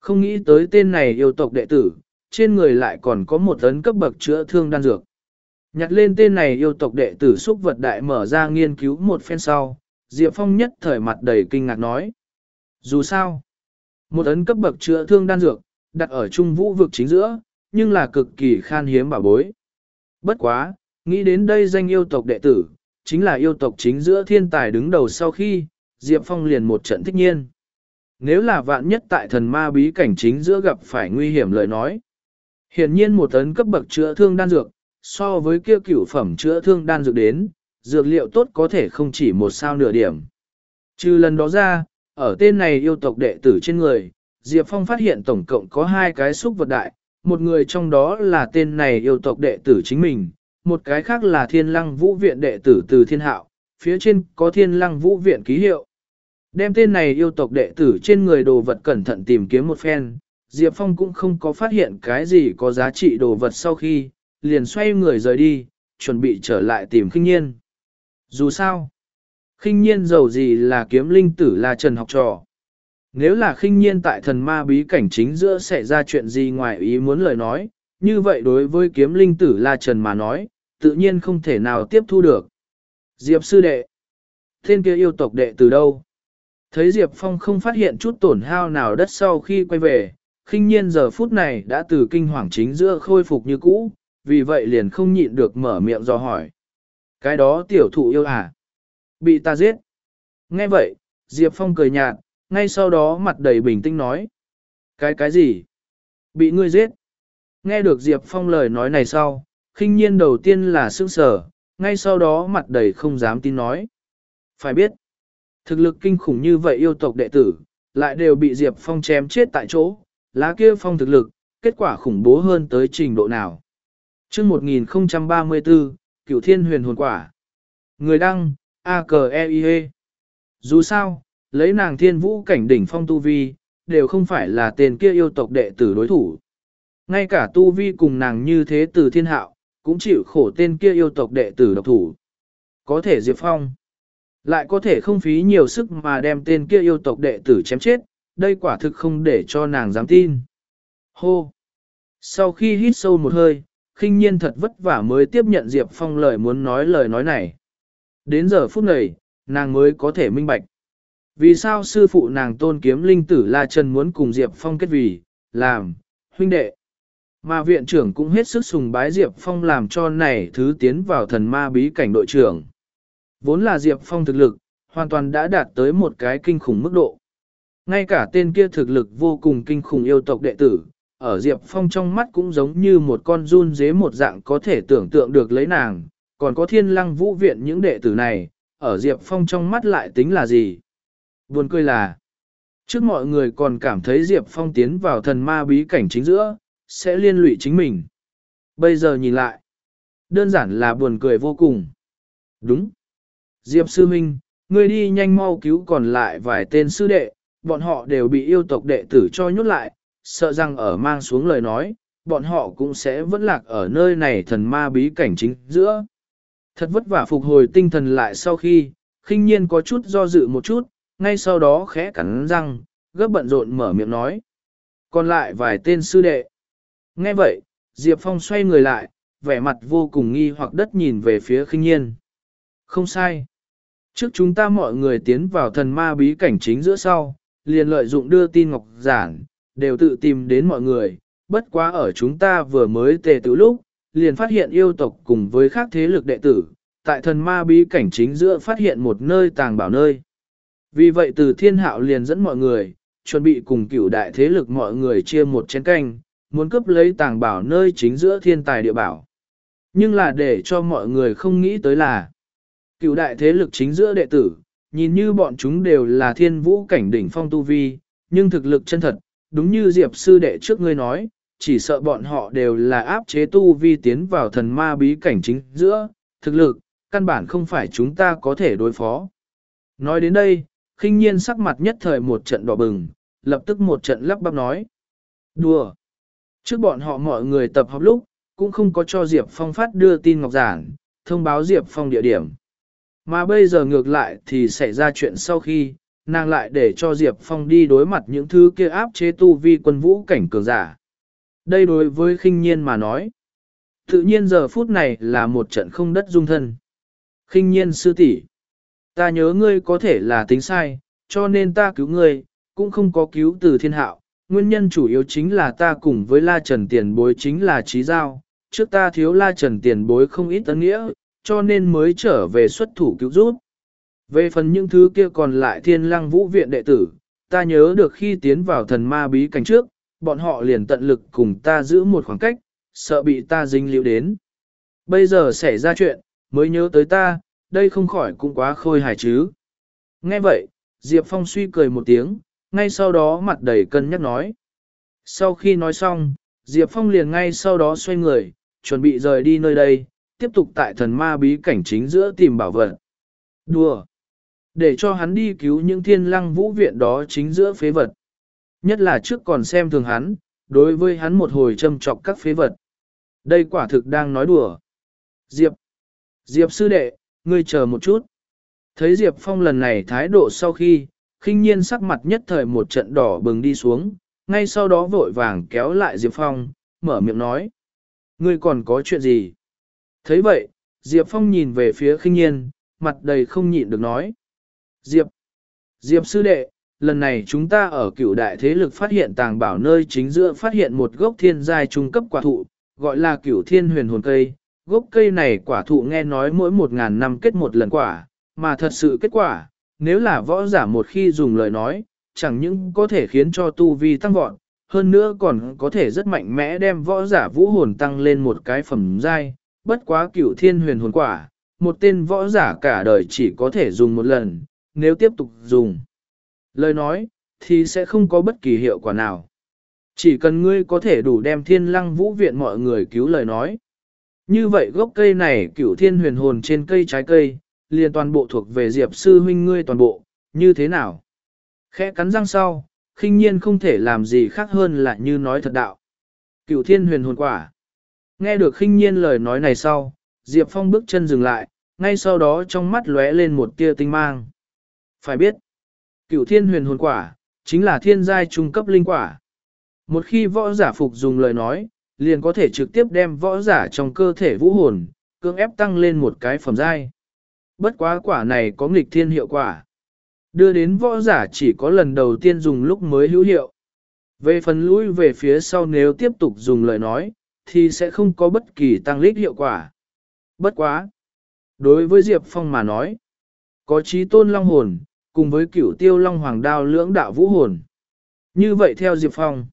không nghĩ tới tên này yêu tộc đệ tử, trên người lại còn có một tấn cấp bậc chữa thương đan dược. Nhặt lên tên này yêu tộc đệ tử xúc vật đại mở ra nghiên cứu một phen sau, Diệp Phong nhất thời mặt đầy kinh ngạc nói. Dù sao, một ấn cấp bậc chữa thương đan dược, đặt ở trung vũ vực chính giữa, nhưng là cực kỳ khan hiếm bảo bối. Bất quá, nghĩ đến đây danh yêu tộc đệ tử, chính là yêu tộc chính giữa thiên tài đứng đầu sau khi, Diệp Phong liền một trận thích nhiên. Nếu là vạn nhất tại thần ma bí cảnh chính giữa gặp phải nguy hiểm lời nói. Hiển nhiên một tấn cấp bậc chữa thương đan dược, so với kia cửu phẩm chữa thương đan dược đến, dược liệu tốt có thể không chỉ một sao nửa điểm. Trừ lần đó ra, ở tên này yêu tộc đệ tử trên người, Diệp Phong phát hiện tổng cộng có hai cái xúc vật đại, một người trong đó là tên này yêu tộc đệ tử chính mình, một cái khác là thiên lăng vũ viện đệ tử từ thiên hạo, phía trên có thiên lăng vũ viện ký hiệu. Đem tên này yêu tộc đệ tử trên người đồ vật cẩn thận tìm kiếm một phen, Diệp Phong cũng không có phát hiện cái gì có giá trị đồ vật sau khi, liền xoay người rời đi, chuẩn bị trở lại tìm khinh nhiên. Dù sao, khinh nhiên giàu gì là kiếm linh tử là trần học trò. Nếu là khinh nhiên tại thần ma bí cảnh chính giữa xảy ra chuyện gì ngoài ý muốn lời nói, như vậy đối với kiếm linh tử là Trần mà nói, tự nhiên không thể nào tiếp thu được. Diệp sư đệ. thiên kia yêu tộc đệ từ đâu? Thấy Diệp Phong không phát hiện chút tổn hao nào đất sau khi quay về, khinh nhiên giờ phút này đã từ kinh hoàng chính giữa khôi phục như cũ, vì vậy liền không nhịn được mở miệng do hỏi. Cái đó tiểu thụ yêu à? Bị ta giết. Nghe vậy, Diệp Phong cười nhạt, ngay sau đó mặt đầy bình tĩnh nói. Cái cái gì? Bị ngươi giết. Nghe được Diệp Phong lời nói này sau, khinh nhiên đầu tiên là sững sờ, ngay sau đó mặt đầy không dám tin nói. Phải biết, thực lực kinh khủng như vậy yêu tộc đệ tử, lại đều bị Diệp Phong chém chết tại chỗ, lá kia phong thực lực, kết quả khủng bố hơn tới trình độ nào. chương 1034, Cửu Thiên Huyền Hồn Quả. Người đăng, a k e i -E. Dù sao, lấy nàng thiên vũ cảnh đỉnh phong tu vi, đều không phải là tên kia yêu tộc đệ tử đối thủ. Ngay cả tu vi cùng nàng như thế từ thiên hạo, cũng chịu khổ tên kia yêu tộc đệ tử độc thủ. Có thể Diệp Phong, lại có thể không phí nhiều sức mà đem tên kia yêu tộc đệ tử chém chết, đây quả thực không để cho nàng dám tin. Hô! Sau khi hít sâu một hơi, khinh nhiên thật vất vả mới tiếp nhận Diệp Phong lời muốn nói lời nói này. Đến giờ phút này, nàng mới có thể minh bạch. Vì sao sư phụ nàng tôn kiếm linh tử La Trần muốn cùng Diệp Phong kết vì, làm, huynh đệ. Mà viện trưởng cũng hết sức sùng bái Diệp Phong làm cho này thứ tiến vào thần ma bí cảnh đội trưởng. Vốn là Diệp Phong thực lực, hoàn toàn đã đạt tới một cái kinh khủng mức độ. Ngay cả tên kia thực lực vô cùng kinh khủng yêu tộc đệ tử, ở Diệp Phong trong mắt cũng giống như một con run dế một dạng có thể tưởng tượng được lấy nàng, còn có thiên lăng vũ viện những đệ tử này, ở Diệp Phong trong mắt lại tính là gì? Buồn cười là, trước mọi người còn cảm thấy Diệp Phong tiến vào thần ma bí cảnh chính giữa, sẽ liên lụy chính mình. Bây giờ nhìn lại, đơn giản là buồn cười vô cùng. Đúng. Diệp Sư Minh, ngươi đi nhanh mau cứu còn lại vài tên sư đệ, bọn họ đều bị yêu tộc đệ tử cho nhốt lại, sợ rằng ở mang xuống lời nói, bọn họ cũng sẽ vẫn lạc ở nơi này thần ma bí cảnh chính giữa. Thật vất vả phục hồi tinh thần lại sau khi, khinh nhiên có chút do dự một chút, ngay sau đó khẽ cắn răng, gấp bận rộn mở miệng nói. Còn lại vài tên sư đệ. Nghe vậy, Diệp Phong xoay người lại, vẻ mặt vô cùng nghi hoặc đất nhìn về phía khinh nhiên. Không sai. Trước chúng ta mọi người tiến vào thần ma bí cảnh chính giữa sau, liền lợi dụng đưa tin ngọc giản, đều tự tìm đến mọi người, bất quá ở chúng ta vừa mới tề tự lúc, liền phát hiện yêu tộc cùng với các thế lực đệ tử, tại thần ma bí cảnh chính giữa phát hiện một nơi tàng bảo nơi. Vì vậy từ thiên hạo liền dẫn mọi người, chuẩn bị cùng cửu đại thế lực mọi người chia một chén canh, muốn cướp lấy tàng bảo nơi chính giữa thiên tài địa bảo. Nhưng là để cho mọi người không nghĩ tới là, cửu đại thế lực chính giữa đệ tử, nhìn như bọn chúng đều là thiên vũ cảnh đỉnh phong tu vi, nhưng thực lực chân thật, đúng như Diệp sư đệ trước ngươi nói, chỉ sợ bọn họ đều là áp chế tu vi tiến vào thần ma bí cảnh chính giữa, thực lực, căn bản không phải chúng ta có thể đối phó. Nói đến đây, khinh nhiên sắc mặt nhất thời một trận đỏ bừng, lập tức một trận lắp bắp nói. Đùa! Trước bọn họ mọi người tập hợp lúc, cũng không có cho Diệp Phong phát đưa tin ngọc giản, thông báo Diệp Phong địa điểm. Mà bây giờ ngược lại thì xảy ra chuyện sau khi, nàng lại để cho Diệp Phong đi đối mặt những thứ kia áp chế tu vi quân vũ cảnh cường giả. Đây đối với khinh nhiên mà nói, Tự nhiên giờ phút này là một trận không đất dung thân. khinh nhiên sư tỷ, Ta nhớ ngươi có thể là tính sai, cho nên ta cứu ngươi, cũng không có cứu từ thiên hạo. Nguyên nhân chủ yếu chính là ta cùng với La Trần tiền bối chính là trí giao. Trước ta thiếu La Trần tiền bối không ít ấn nghĩa, cho nên mới trở về xuất thủ cứu giúp. Về phần những thứ kia còn lại thiên lăng vũ viện đệ tử, ta nhớ được khi tiến vào thần ma bí cảnh trước, bọn họ liền tận lực cùng ta giữ một khoảng cách, sợ bị ta dính liễu đến. Bây giờ xảy ra chuyện, mới nhớ tới ta, đây không khỏi cũng quá khôi hài chứ. Nghe vậy, Diệp Phong suy cười một tiếng, ngay sau đó mặt đầy cân nhắc nói. Sau khi nói xong, Diệp Phong liền ngay sau đó xoay người, chuẩn bị rời đi nơi đây, tiếp tục tại thần ma bí cảnh chính giữa tìm bảo vật. Đùa! Để cho hắn đi cứu những thiên lăng vũ viện đó chính giữa phế vật. Nhất là trước còn xem thường hắn, đối với hắn một hồi châm trọc các phế vật. Đây quả thực đang nói đùa. Diệp! Diệp sư đệ, ngươi chờ một chút. Thấy Diệp Phong lần này thái độ sau khi, khinh nhiên sắc mặt nhất thời một trận đỏ bừng đi xuống, ngay sau đó vội vàng kéo lại Diệp Phong, mở miệng nói. Ngươi còn có chuyện gì? Thấy vậy, Diệp Phong nhìn về phía khinh nhiên, mặt đầy không nhịn được nói. Diệp! Diệp sư đệ, lần này chúng ta ở cựu đại thế lực phát hiện tàng bảo nơi chính giữa phát hiện một gốc thiên giai trung cấp quả thụ, gọi là cửu thiên huyền hồn cây. Gốc cây này quả thụ nghe nói mỗi một ngàn năm kết một lần quả, mà thật sự kết quả, nếu là võ giả một khi dùng lời nói, chẳng những có thể khiến cho tu vi tăng vọt, hơn nữa còn có thể rất mạnh mẽ đem võ giả vũ hồn tăng lên một cái phẩm giai, bất quá cửu thiên huyền hồn quả, một tên võ giả cả đời chỉ có thể dùng một lần, nếu tiếp tục dùng. Lời nói, thì sẽ không có bất kỳ hiệu quả nào. Chỉ cần ngươi có thể đủ đem thiên lăng vũ viện mọi người cứu lời nói. Như vậy gốc cây này cửu thiên huyền hồn trên cây trái cây, liền toàn bộ thuộc về diệp sư huynh ngươi toàn bộ, như thế nào? Khẽ cắn răng sau, khinh nhiên không thể làm gì khác hơn là như nói thật đạo. Cửu thiên huyền hồn quả. Nghe được khinh nhiên lời nói này sau, Diệp Phong bước chân dừng lại, ngay sau đó trong mắt lóe lên một tia tinh mang. Phải biết, cửu thiên huyền hồn quả, chính là thiên giai trung cấp linh quả. Một khi võ giả phục dùng lời nói, liền có thể trực tiếp đem võ giả trong cơ thể vũ hồn, cưỡng ép tăng lên một cái phẩm giai. Bất quá quả này có nghịch thiên hiệu quả. Đưa đến võ giả chỉ có lần đầu tiên dùng lúc mới hữu hiệu. Về phần lui về phía sau nếu tiếp tục dùng lời nói, thì sẽ không có bất kỳ tăng lít hiệu quả. Bất quá. Đối với Diệp Phong mà nói, có trí tôn long hồn, cùng với cửu tiêu long hoàng đao lưỡng đạo vũ hồn. Như vậy theo Diệp Phong,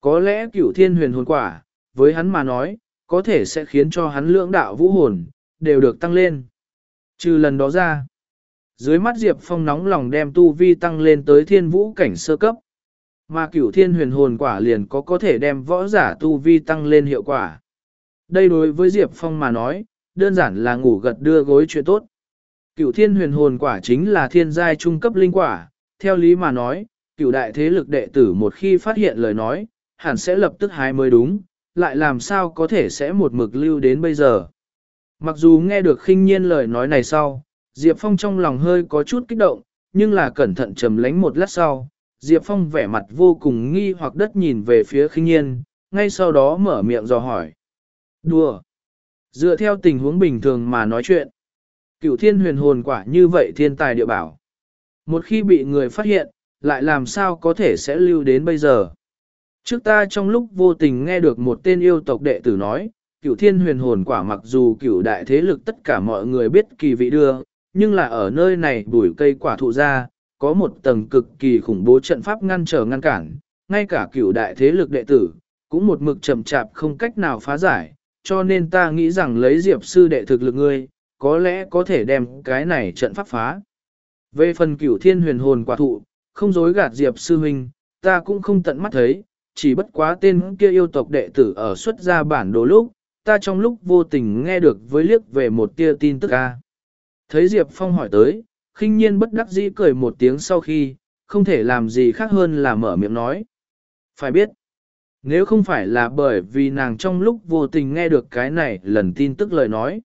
có lẽ cửu thiên huyền hồn quả, với hắn mà nói, có thể sẽ khiến cho hắn lưỡng đạo vũ hồn, đều được tăng lên. Trừ lần đó ra, dưới mắt Diệp Phong nóng lòng đem tu vi tăng lên tới thiên vũ cảnh sơ cấp. Mà cửu thiên huyền hồn quả liền có có thể đem võ giả tu vi tăng lên hiệu quả. Đây đối với Diệp Phong mà nói, đơn giản là ngủ gật đưa gối chuyện tốt. Cửu thiên huyền hồn quả chính là thiên giai trung cấp linh quả, theo lý mà nói, cửu đại thế lực đệ tử một khi phát hiện lời nói, hẳn sẽ lập tức hái mới đúng, lại làm sao có thể sẽ một mực lưu đến bây giờ. Mặc dù nghe được khinh nhiên lời nói này sau, Diệp Phong trong lòng hơi có chút kích động, nhưng là cẩn thận trầm lánh một lát sau, Diệp Phong vẻ mặt vô cùng nghi hoặc đất nhìn về phía khinh nhiên, ngay sau đó mở miệng dò hỏi. Đùa! Dựa theo tình huống bình thường mà nói chuyện, cửu thiên huyền hồn quả như vậy thiên tài địa bảo. Một khi bị người phát hiện, lại làm sao có thể sẽ lưu đến bây giờ. Trước ta trong lúc vô tình nghe được một tên yêu tộc đệ tử nói, cửu thiên huyền hồn quả mặc dù cửu đại thế lực tất cả mọi người biết kỳ vị đưa, nhưng là ở nơi này bùi cây quả thụ ra, có một tầng cực kỳ khủng bố trận pháp ngăn trở ngăn cản, ngay cả cửu đại thế lực đệ tử, cũng một mực chậm chạp không cách nào phá giải, cho nên ta nghĩ rằng lấy diệp sư đệ thực lực ngươi, có lẽ có thể đem cái này trận pháp phá. Về phần cửu thiên huyền hồn quả thụ, không dối gạt diệp sư huynh, ta cũng không tận mắt thấy, chỉ bất quá tên kia yêu tộc đệ tử ở xuất ra bản đồ lúc, ta trong lúc vô tình nghe được với liếc về một tia tin tức ca. Thấy Diệp Phong hỏi tới, khinh nhiên bất đắc dĩ cười một tiếng sau khi, không thể làm gì khác hơn là mở miệng nói. Phải biết, nếu không phải là bởi vì nàng trong lúc vô tình nghe được cái này lần tin tức lời nói,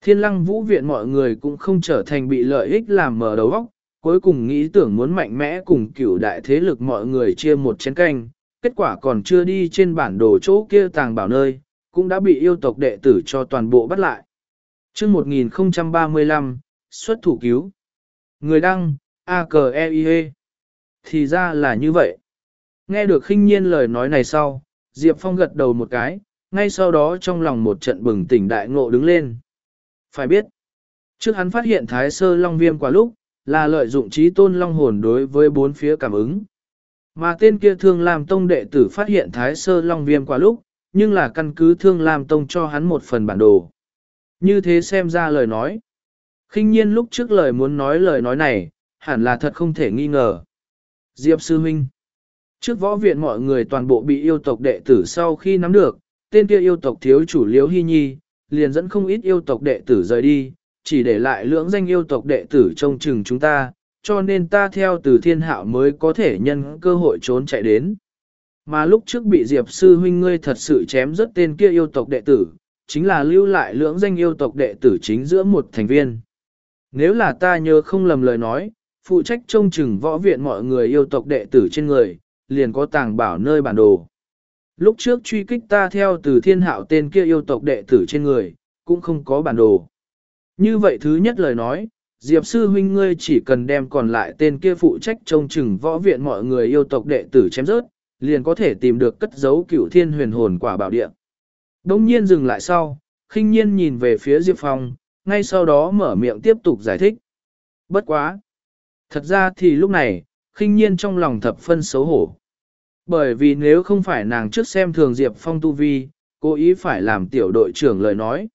thiên lăng vũ viện mọi người cũng không trở thành bị lợi ích làm mở đầu óc, cuối cùng nghĩ tưởng muốn mạnh mẽ cùng cửu đại thế lực mọi người chia một chén canh, kết quả còn chưa đi trên bản đồ chỗ kia tàng bảo nơi, cũng đã bị yêu tộc đệ tử cho toàn bộ bắt lại. chương 1035, xuất thủ cứu. Người đăng, a k e i -E. Thì ra là như vậy. Nghe được khinh nhiên lời nói này sau, Diệp Phong gật đầu một cái, ngay sau đó trong lòng một trận bừng tỉnh đại ngộ đứng lên. Phải biết, trước hắn phát hiện thái sơ long viêm quả lúc, là lợi dụng trí tôn long hồn đối với bốn phía cảm ứng. Mà tên kia thương làm tông đệ tử phát hiện thái sơ long viêm quả lúc, nhưng là căn cứ thương làm tông cho hắn một phần bản đồ. Như thế xem ra lời nói khinh nhiên lúc trước lời muốn nói lời nói này, hẳn là thật không thể nghi ngờ. Diệp Sư Minh Trước võ viện mọi người toàn bộ bị yêu tộc đệ tử sau khi nắm được, tên kia yêu tộc thiếu chủ Liễu Hy Nhi, liền dẫn không ít yêu tộc đệ tử rời đi, chỉ để lại lưỡng danh yêu tộc đệ tử trông chừng chúng ta, cho nên ta theo từ thiên hạo mới có thể nhân cơ hội trốn chạy đến. Mà lúc trước bị Diệp sư huynh ngươi thật sự chém rất tên kia yêu tộc đệ tử, chính là lưu lại lưỡng danh yêu tộc đệ tử chính giữa một thành viên. Nếu là ta nhớ không lầm lời nói, phụ trách trông chừng võ viện mọi người yêu tộc đệ tử trên người, liền có tàng bảo nơi bản đồ. Lúc trước truy kích ta theo từ thiên hạo tên kia yêu tộc đệ tử trên người, cũng không có bản đồ. Như vậy thứ nhất lời nói, Diệp sư huynh ngươi chỉ cần đem còn lại tên kia phụ trách trông chừng võ viện mọi người yêu tộc đệ tử chém rớt, liền có thể tìm được cất giấu cửu thiên huyền hồn quả bảo địa. Đông nhiên dừng lại sau, khinh nhiên nhìn về phía Diệp Phong, ngay sau đó mở miệng tiếp tục giải thích. Bất quá! Thật ra thì lúc này, khinh nhiên trong lòng thập phân xấu hổ. Bởi vì nếu không phải nàng trước xem thường Diệp Phong tu vi, cố ý phải làm tiểu đội trưởng lời nói.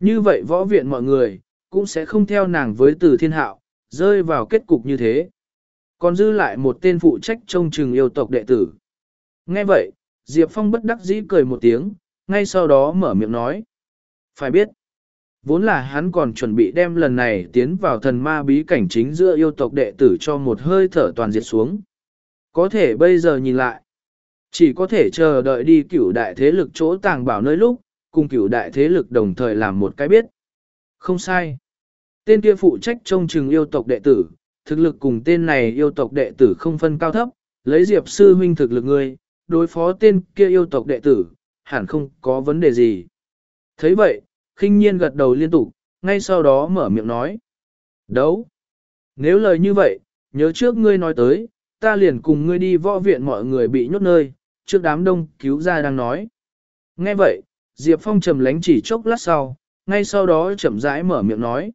Như vậy võ viện mọi người, cũng sẽ không theo nàng với từ thiên hạo, rơi vào kết cục như thế. Còn dư lại một tên phụ trách trông chừng yêu tộc đệ tử. Nghe vậy, Diệp Phong bất đắc dĩ cười một tiếng, ngay sau đó mở miệng nói. Phải biết, vốn là hắn còn chuẩn bị đem lần này tiến vào thần ma bí cảnh chính giữa yêu tộc đệ tử cho một hơi thở toàn diệt xuống. Có thể bây giờ nhìn lại, chỉ có thể chờ đợi đi cửu đại thế lực chỗ tàng bảo nơi lúc, cùng cửu đại thế lực đồng thời làm một cái biết. Không sai. Tên kia phụ trách trông chừng yêu tộc đệ tử, thực lực cùng tên này yêu tộc đệ tử không phân cao thấp, lấy diệp sư huynh thực lực ngươi, đối phó tên kia yêu tộc đệ tử, hẳn không có vấn đề gì. thấy vậy, khinh nhiên gật đầu liên tục, ngay sau đó mở miệng nói. Đấu! Nếu lời như vậy, nhớ trước ngươi nói tới, ta liền cùng ngươi đi võ viện mọi người bị nhốt nơi, trước đám đông cứu ra đang nói. Nghe vậy, Diệp Phong trầm lánh chỉ chốc lát sau, ngay sau đó chậm rãi mở miệng nói.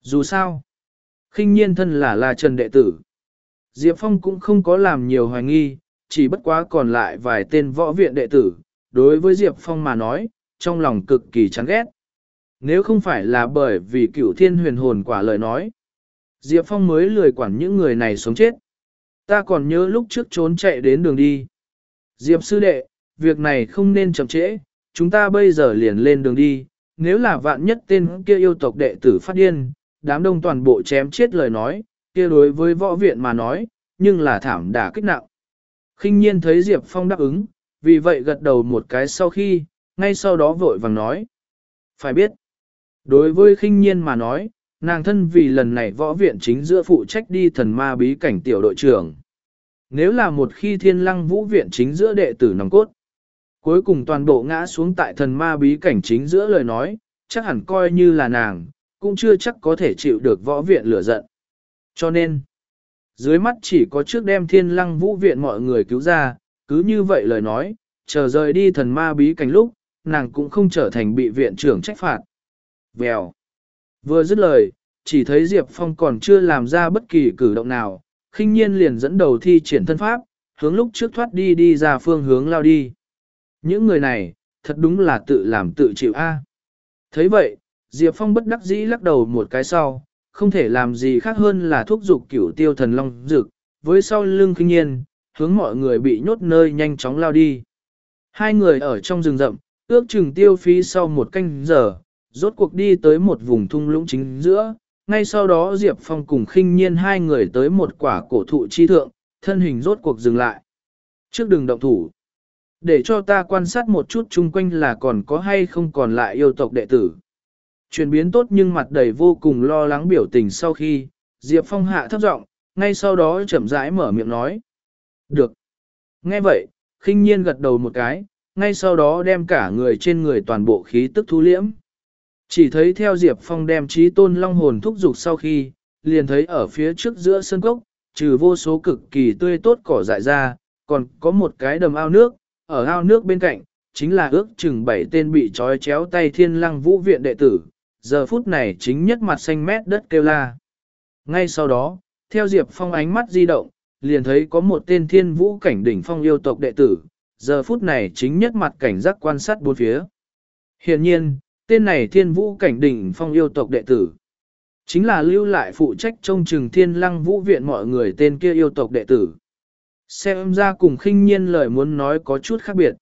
Dù sao, khinh nhiên thân là là trần đệ tử. Diệp Phong cũng không có làm nhiều hoài nghi, chỉ bất quá còn lại vài tên võ viện đệ tử, đối với Diệp Phong mà nói, trong lòng cực kỳ chán ghét. Nếu không phải là bởi vì cửu thiên huyền hồn quả lời nói, Diệp Phong mới lười quản những người này sống chết. Ta còn nhớ lúc trước trốn chạy đến đường đi. Diệp sư đệ, việc này không nên chậm trễ, chúng ta bây giờ liền lên đường đi. Nếu là vạn nhất tên kia yêu tộc đệ tử phát điên, đám đông toàn bộ chém chết lời nói, kia đối với võ viện mà nói, nhưng là thảm đả kích nặng. khinh nhiên thấy Diệp Phong đáp ứng, vì vậy gật đầu một cái sau khi, ngay sau đó vội vàng nói. Phải biết, đối với khinh nhiên mà nói, nàng thân vì lần này võ viện chính giữa phụ trách đi thần ma bí cảnh tiểu đội trưởng. Nếu là một khi thiên lăng vũ viện chính giữa đệ tử nòng cốt, cuối cùng toàn bộ ngã xuống tại thần ma bí cảnh chính giữa lời nói, chắc hẳn coi như là nàng, cũng chưa chắc có thể chịu được võ viện lửa giận. Cho nên, dưới mắt chỉ có trước đem thiên lăng vũ viện mọi người cứu ra, cứ như vậy lời nói, chờ rời đi thần ma bí cảnh lúc, nàng cũng không trở thành bị viện trưởng trách phạt. Vèo. Vừa dứt lời, chỉ thấy Diệp Phong còn chưa làm ra bất kỳ cử động nào, khinh nhiên liền dẫn đầu thi triển thân pháp, hướng lúc trước thoát đi đi ra phương hướng lao đi. Những người này, thật đúng là tự làm tự chịu a. thấy vậy, Diệp Phong bất đắc dĩ lắc đầu một cái sau, không thể làm gì khác hơn là thúc giục cửu tiêu thần long dực, với sau lưng khinh nhiên, hướng mọi người bị nhốt nơi nhanh chóng lao đi. Hai người ở trong rừng rậm, ước chừng tiêu phí sau một canh giờ, rốt cuộc đi tới một vùng thung lũng chính giữa, ngay sau đó Diệp Phong cùng khinh nhiên hai người tới một quả cổ thụ chi thượng, thân hình rốt cuộc dừng lại. Trước đường động thủ, để cho ta quan sát một chút chung quanh là còn có hay không còn lại yêu tộc đệ tử. Chuyển biến tốt nhưng mặt đầy vô cùng lo lắng biểu tình sau khi, Diệp Phong hạ thấp giọng, ngay sau đó chậm rãi mở miệng nói. Được. Nghe vậy, khinh nhiên gật đầu một cái, ngay sau đó đem cả người trên người toàn bộ khí tức thu liễm. Chỉ thấy theo Diệp Phong đem trí tôn long hồn thúc dục sau khi, liền thấy ở phía trước giữa sân cốc, trừ vô số cực kỳ tươi tốt cỏ dại ra, còn có một cái đầm ao nước, ở ao nước bên cạnh, chính là ước chừng bảy tên bị trói chéo tay thiên lăng vũ viện đệ tử, giờ phút này chính nhất mặt xanh mét đất kêu la. Ngay sau đó, theo Diệp Phong ánh mắt di động, liền thấy có một tên thiên vũ cảnh đỉnh phong yêu tộc đệ tử, giờ phút này chính nhất mặt cảnh giác quan sát bốn phía. Hiện nhiên, tên này thiên vũ cảnh đỉnh phong yêu tộc đệ tử. Chính là lưu lại phụ trách trông chừng thiên lăng vũ viện mọi người tên kia yêu tộc đệ tử. Xem ra cùng khinh nhiên lời muốn nói có chút khác biệt.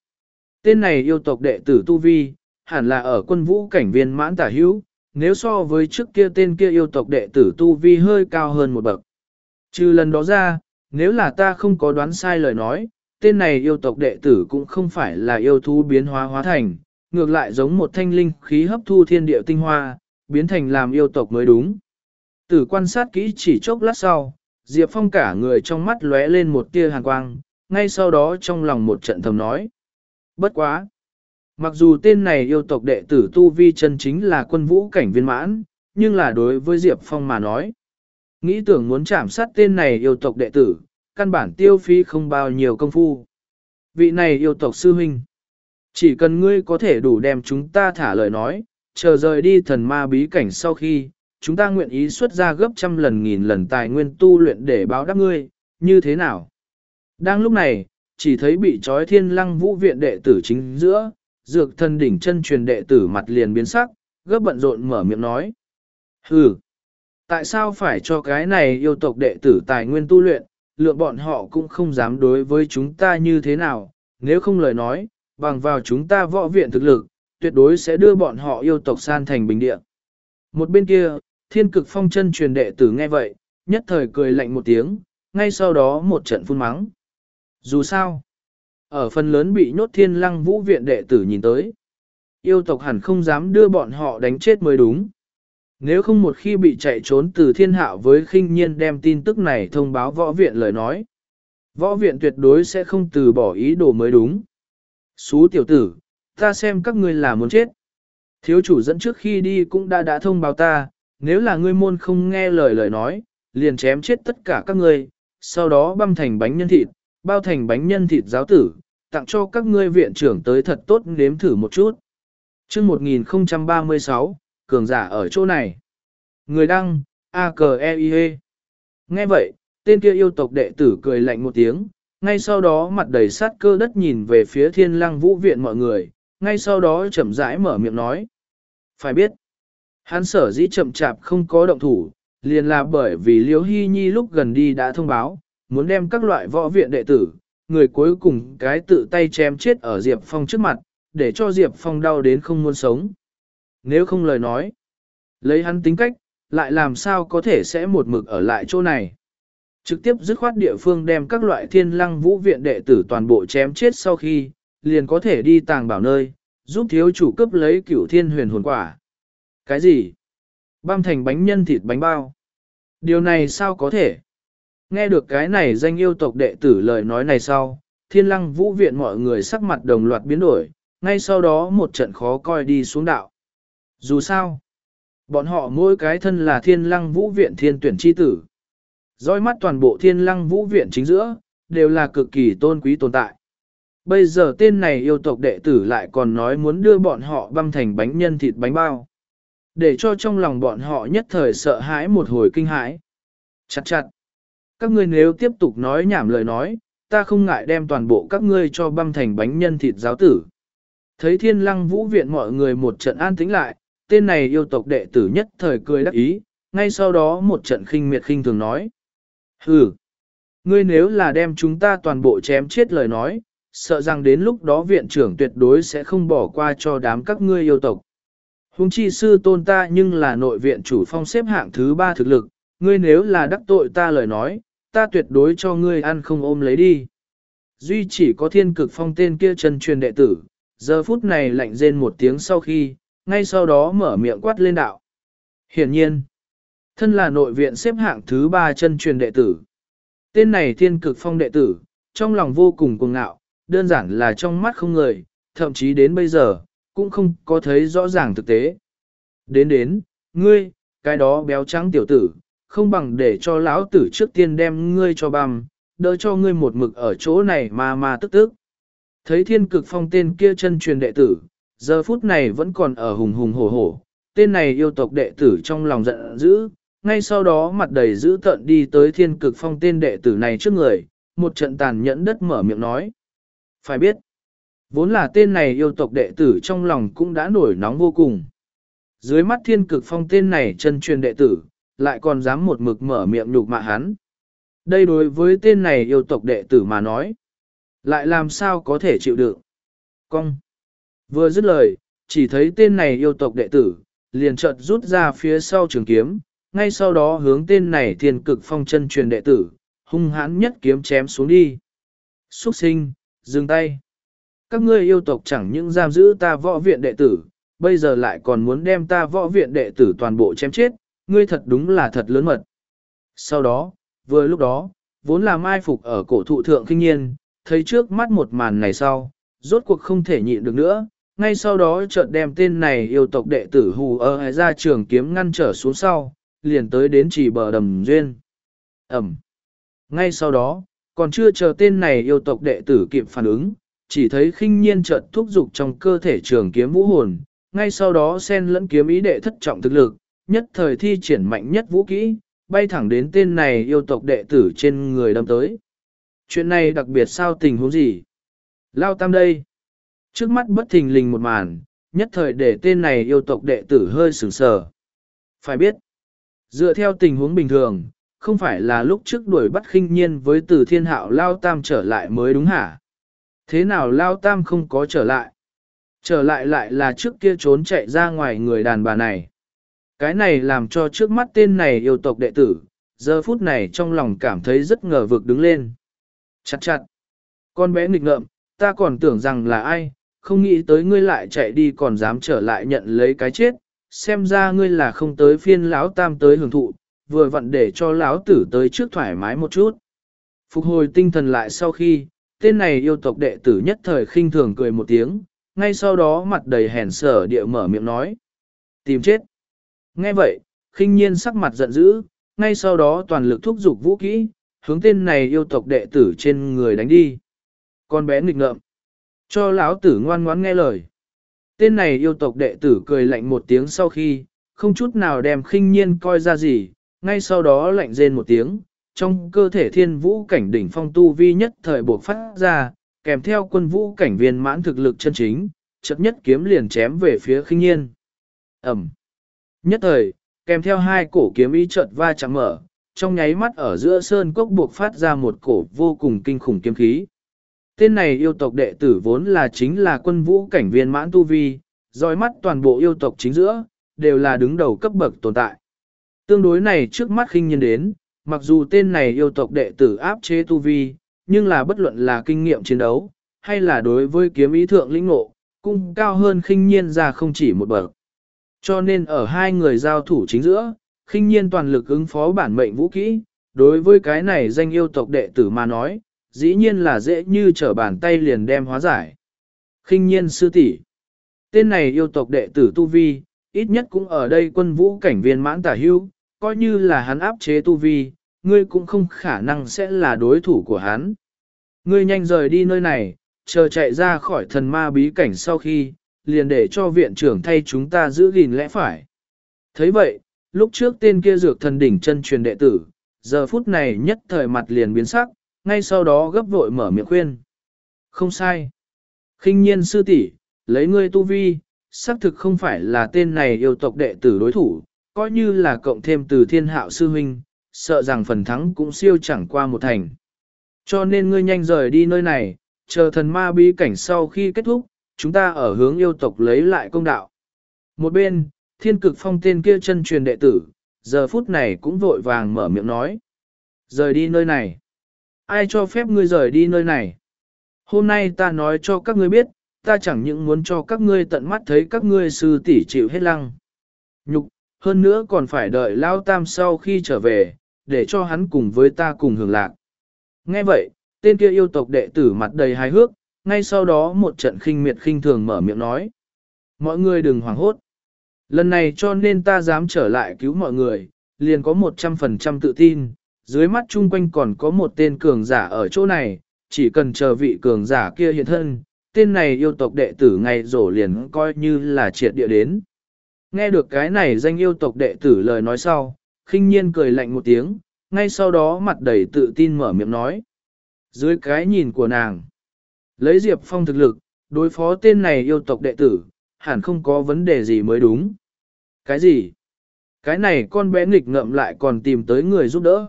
Tên này yêu tộc đệ tử Tu Vi, hẳn là ở quân vũ cảnh viên mãn tả hữu, nếu so với trước kia tên kia yêu tộc đệ tử Tu Vi hơi cao hơn một bậc. Trừ lần đó ra, nếu là ta không có đoán sai lời nói, tên này yêu tộc đệ tử cũng không phải là yêu thú biến hóa hóa thành, ngược lại giống một thanh linh khí hấp thu thiên địa tinh hoa, biến thành làm yêu tộc mới đúng. Tử quan sát kỹ chỉ chốc lát sau, Diệp Phong cả người trong mắt lóe lên một tia hàn quang, ngay sau đó trong lòng một trận thầm nói. Bất quá! Mặc dù tên này yêu tộc đệ tử Tu Vi chân chính là quân vũ cảnh viên mãn, nhưng là đối với Diệp Phong mà nói. Nghĩ tưởng muốn chạm sát tên này yêu tộc đệ tử, căn bản tiêu phí không bao nhiêu công phu. Vị này yêu tộc sư huynh. Chỉ cần ngươi có thể đủ đem chúng ta thả lời nói, chờ rời đi thần ma bí cảnh sau khi, chúng ta nguyện ý xuất ra gấp trăm lần nghìn lần tài nguyên tu luyện để báo đáp ngươi, như thế nào? Đang lúc này, chỉ thấy bị trói thiên lăng vũ viện đệ tử chính giữa, dược thần đỉnh chân truyền đệ tử mặt liền biến sắc, gấp bận rộn mở miệng nói. Hừ, tại sao phải cho cái này yêu tộc đệ tử tài nguyên tu luyện, lượng bọn họ cũng không dám đối với chúng ta như thế nào, nếu không lời nói, bằng vào chúng ta võ viện thực lực, tuyệt đối sẽ đưa bọn họ yêu tộc san thành bình địa. Một bên kia, thiên cực phong chân truyền đệ tử nghe vậy, nhất thời cười lạnh một tiếng, ngay sau đó một trận phun mắng. Dù sao, ở phần lớn bị nhốt thiên lăng vũ viện đệ tử nhìn tới, yêu tộc hẳn không dám đưa bọn họ đánh chết mới đúng. Nếu không một khi bị chạy trốn từ thiên hạo với khinh nhiên đem tin tức này thông báo võ viện lời nói, võ viện tuyệt đối sẽ không từ bỏ ý đồ mới đúng. Xú tiểu tử, ta xem các ngươi là muốn chết. Thiếu chủ dẫn trước khi đi cũng đã đã thông báo ta, nếu là ngươi môn không nghe lời lời nói, liền chém chết tất cả các ngươi, sau đó băm thành bánh nhân thịt, bao thành bánh nhân thịt giáo tử, tặng cho các ngươi viện trưởng tới thật tốt nếm thử một chút. chương 1036, cường giả ở chỗ này. Người đăng, a k e i -E. Nghe vậy, tên kia yêu tộc đệ tử cười lạnh một tiếng, ngay sau đó mặt đầy sát cơ đất nhìn về phía thiên lăng vũ viện mọi người, ngay sau đó chậm rãi mở miệng nói. Phải biết, hắn sở dĩ chậm chạp không có động thủ, liền là bởi vì Liễu Hy Nhi lúc gần đi đã thông báo, muốn đem các loại võ viện đệ tử, người cuối cùng cái tự tay chém chết ở Diệp Phong trước mặt, để cho Diệp Phong đau đến không muốn sống. Nếu không lời nói, lấy hắn tính cách, lại làm sao có thể sẽ một mực ở lại chỗ này. Trực tiếp dứt khoát địa phương đem các loại thiên lăng vũ viện đệ tử toàn bộ chém chết sau khi, liền có thể đi tàng bảo nơi, giúp thiếu chủ cấp lấy cửu thiên huyền hồn quả. Cái gì? Băm thành bánh nhân thịt bánh bao. Điều này sao có thể? Nghe được cái này danh yêu tộc đệ tử lời nói này sau, thiên lăng vũ viện mọi người sắc mặt đồng loạt biến đổi, ngay sau đó một trận khó coi đi xuống đạo. Dù sao, bọn họ mỗi cái thân là thiên lăng vũ viện thiên tuyển chi tử. Dõi mắt toàn bộ thiên lăng vũ viện chính giữa, đều là cực kỳ tôn quý tồn tại. Bây giờ tên này yêu tộc đệ tử lại còn nói muốn đưa bọn họ băm thành bánh nhân thịt bánh bao. Để cho trong lòng bọn họ nhất thời sợ hãi một hồi kinh hãi. Chặt chặt. Các ngươi nếu tiếp tục nói nhảm lời nói, ta không ngại đem toàn bộ các ngươi cho băm thành bánh nhân thịt giáo tử. Thấy thiên lăng vũ viện mọi người một trận an tĩnh lại, tên này yêu tộc đệ tử nhất thời cười đắc ý, ngay sau đó một trận khinh miệt khinh thường nói. Hừ, ngươi nếu là đem chúng ta toàn bộ chém chết lời nói, sợ rằng đến lúc đó viện trưởng tuyệt đối sẽ không bỏ qua cho đám các ngươi yêu tộc. Hùng chi sư tôn ta nhưng là nội viện chủ phong xếp hạng thứ ba thực lực, ngươi nếu là đắc tội ta lời nói, ta tuyệt đối cho ngươi ăn không ôm lấy đi. Duy chỉ có thiên cực phong tên kia chân truyền đệ tử, giờ phút này lạnh rên một tiếng sau khi, ngay sau đó mở miệng quát lên đạo. Hiển nhiên, thân là nội viện xếp hạng thứ ba chân truyền đệ tử. Tên này thiên cực phong đệ tử, trong lòng vô cùng cuồng ngạo, đơn giản là trong mắt không người, thậm chí đến bây giờ, cũng không có thấy rõ ràng thực tế. Đến đến, ngươi, cái đó béo trắng tiểu tử, không bằng để cho lão tử trước tiên đem ngươi cho băm, đỡ cho ngươi một mực ở chỗ này mà mà tức tức. Thấy thiên cực phong tên kia chân truyền đệ tử, giờ phút này vẫn còn ở hùng hùng hổ hổ, tên này yêu tộc đệ tử trong lòng giận dữ, ngay sau đó mặt đầy dữ tợn đi tới thiên cực phong tên đệ tử này trước người, một trận tàn nhẫn đất mở miệng nói. Phải biết, vốn là tên này yêu tộc đệ tử trong lòng cũng đã nổi nóng vô cùng. Dưới mắt thiên cực phong tên này chân truyền đệ tử, lại còn dám một mực mở miệng nhục mạ hắn. Đây đối với tên này yêu tộc đệ tử mà nói, lại làm sao có thể chịu được Cong. Vừa dứt lời, chỉ thấy tên này yêu tộc đệ tử, liền chợt rút ra phía sau trường kiếm, ngay sau đó hướng tên này thiên cực phong chân truyền đệ tử, hung hãn nhất kiếm chém xuống đi. Xuất sinh, dừng tay. Các ngươi yêu tộc chẳng những giam giữ ta võ viện đệ tử, bây giờ lại còn muốn đem ta võ viện đệ tử toàn bộ chém chết, ngươi thật đúng là thật lớn mật. Sau đó, vừa lúc đó, vốn là mai phục ở cổ thụ thượng kinh nhiên, thấy trước mắt một màn này sau, rốt cuộc không thể nhịn được nữa, ngay sau đó chợt đem tên này yêu tộc đệ tử hù ở ra trường kiếm ngăn trở xuống sau, liền tới đến chỉ bờ đầm duyên. Ẩm. Ngay sau đó, còn chưa chờ tên này yêu tộc đệ tử kịp phản ứng, chỉ thấy khinh nhiên chợt thúc dục trong cơ thể trường kiếm vũ hồn, ngay sau đó sen lẫn kiếm ý đệ thất trọng thực lực, nhất thời thi triển mạnh nhất vũ kỹ, bay thẳng đến tên này yêu tộc đệ tử trên người đâm tới. Chuyện này đặc biệt sao tình huống gì? Lao tam đây. Trước mắt bất thình lình một màn, nhất thời để tên này yêu tộc đệ tử hơi sửng sờ. Phải biết, dựa theo tình huống bình thường, không phải là lúc trước đuổi bắt khinh nhiên với từ thiên hạo Lao Tam trở lại mới đúng hả? Thế nào Lao Tam không có trở lại? Trở lại lại là trước kia trốn chạy ra ngoài người đàn bà này. Cái này làm cho trước mắt tên này yêu tộc đệ tử, giờ phút này trong lòng cảm thấy rất ngờ vực đứng lên. Chặt chặt. Con bé nghịch ngợm, ta còn tưởng rằng là ai, không nghĩ tới ngươi lại chạy đi còn dám trở lại nhận lấy cái chết, xem ra ngươi là không tới phiên lão tam tới hưởng thụ, vừa vặn để cho lão tử tới trước thoải mái một chút. Phục hồi tinh thần lại sau khi, tên này yêu tộc đệ tử nhất thời khinh thường cười một tiếng, ngay sau đó mặt đầy hèn sở địa mở miệng nói. Tìm chết. Nghe vậy, khinh nhiên sắc mặt giận dữ, ngay sau đó toàn lực thúc giục vũ kỹ, hướng tên này yêu tộc đệ tử trên người đánh đi. Con bé nghịch ngợm. Cho lão tử ngoan ngoãn nghe lời. Tên này yêu tộc đệ tử cười lạnh một tiếng sau khi, không chút nào đem khinh nhiên coi ra gì, ngay sau đó lạnh rên một tiếng, trong cơ thể thiên vũ cảnh đỉnh phong tu vi nhất thời buộc phát ra, kèm theo quân vũ cảnh viên mãn thực lực chân chính, chợt nhất kiếm liền chém về phía khinh nhiên. Ẩm. Nhất thời, kèm theo hai cổ kiếm ý chợt va chạm mở, trong nháy mắt ở giữa sơn cốc buộc phát ra một cổ vô cùng kinh khủng kiếm khí. Tên này yêu tộc đệ tử vốn là chính là quân vũ cảnh viên mãn tu vi, dõi mắt toàn bộ yêu tộc chính giữa, đều là đứng đầu cấp bậc tồn tại. Tương đối này trước mắt khinh nhân đến, mặc dù tên này yêu tộc đệ tử áp chế tu vi, nhưng là bất luận là kinh nghiệm chiến đấu, hay là đối với kiếm ý thượng lĩnh ngộ, cũng cao hơn khinh nhiên ra không chỉ một bậc. Cho nên ở hai người giao thủ chính giữa, khinh nhiên toàn lực ứng phó bản mệnh vũ kỹ, đối với cái này danh yêu tộc đệ tử mà nói, dĩ nhiên là dễ như trở bàn tay liền đem hóa giải. khinh nhiên sư tỷ Tên này yêu tộc đệ tử Tu Vi, ít nhất cũng ở đây quân vũ cảnh viên mãn tả hưu, coi như là hắn áp chế Tu Vi, ngươi cũng không khả năng sẽ là đối thủ của hắn. Ngươi nhanh rời đi nơi này, chờ chạy ra khỏi thần ma bí cảnh sau khi, liền để cho viện trưởng thay chúng ta giữ gìn lẽ phải. thấy vậy, lúc trước tên kia dược thần đỉnh chân truyền đệ tử, giờ phút này nhất thời mặt liền biến sắc, ngay sau đó gấp vội mở miệng khuyên. Không sai. khinh nhiên sư tỷ, lấy ngươi tu vi, xác thực không phải là tên này yêu tộc đệ tử đối thủ, coi như là cộng thêm từ thiên hạo sư huynh, sợ rằng phần thắng cũng siêu chẳng qua một thành. Cho nên ngươi nhanh rời đi nơi này, chờ thần ma bí cảnh sau khi kết thúc, chúng ta ở hướng yêu tộc lấy lại công đạo. Một bên, thiên cực phong tên kia chân truyền đệ tử, giờ phút này cũng vội vàng mở miệng nói. Rời đi nơi này. Ai cho phép ngươi rời đi nơi này? Hôm nay ta nói cho các ngươi biết, ta chẳng những muốn cho các ngươi tận mắt thấy các ngươi sư tỷ chịu hết lăng. Nhục, hơn nữa còn phải đợi Lao Tam sau khi trở về, để cho hắn cùng với ta cùng hưởng lạc. Nghe vậy, tên kia yêu tộc đệ tử mặt đầy hài hước, ngay sau đó một trận khinh miệt khinh thường mở miệng nói. Mọi người đừng hoảng hốt. Lần này cho nên ta dám trở lại cứu mọi người, liền có 100% tự tin, dưới mắt chung quanh còn có một tên cường giả ở chỗ này, chỉ cần chờ vị cường giả kia hiện thân, tên này yêu tộc đệ tử ngày rổ liền coi như là triệt địa đến. Nghe được cái này danh yêu tộc đệ tử lời nói sau, khinh nhiên cười lạnh một tiếng, ngay sau đó mặt đầy tự tin mở miệng nói. Dưới cái nhìn của nàng, lấy Diệp Phong thực lực, đối phó tên này yêu tộc đệ tử, hẳn không có vấn đề gì mới đúng. Cái gì? Cái này con bé nghịch ngợm lại còn tìm tới người giúp đỡ.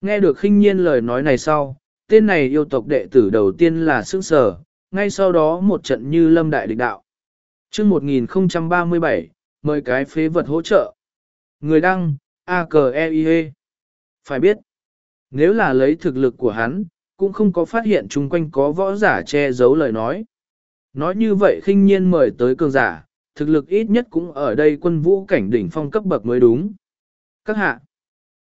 Nghe được khinh nhiên lời nói này sau, tên này yêu tộc đệ tử đầu tiên là sững sở, ngay sau đó một trận như lâm đại địch đạo. chương 1037, mời cái phế vật hỗ trợ. Người đăng, a k e i -E. Phải biết, nếu là lấy thực lực của hắn, cũng không có phát hiện chung quanh có võ giả che giấu lời nói. Nói như vậy khinh nhiên mời tới cường giả, thực lực ít nhất cũng ở đây quân vũ cảnh đỉnh phong cấp bậc mới đúng. Các hạ,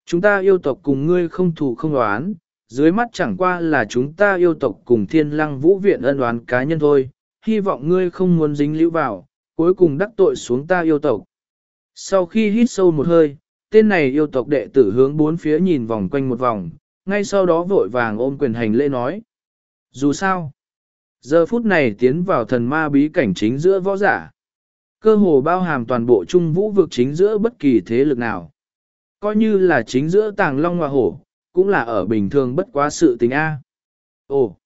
chúng ta yêu tộc cùng ngươi không thù không đoán, dưới mắt chẳng qua là chúng ta yêu tộc cùng thiên lăng vũ viện ân đoán cá nhân thôi, hy vọng ngươi không muốn dính lưu vào, cuối cùng đắc tội xuống ta yêu tộc. Sau khi hít sâu một hơi, tên này yêu tộc đệ tử hướng bốn phía nhìn vòng quanh một vòng, ngay sau đó vội vàng ôm quyền hành lễ nói. Dù sao, giờ phút này tiến vào thần ma bí cảnh chính giữa võ giả. Cơ hồ bao hàm toàn bộ trung vũ vực chính giữa bất kỳ thế lực nào. Coi như là chính giữa tàng long hoa hổ, cũng là ở bình thường bất quá sự tình A. Ồ,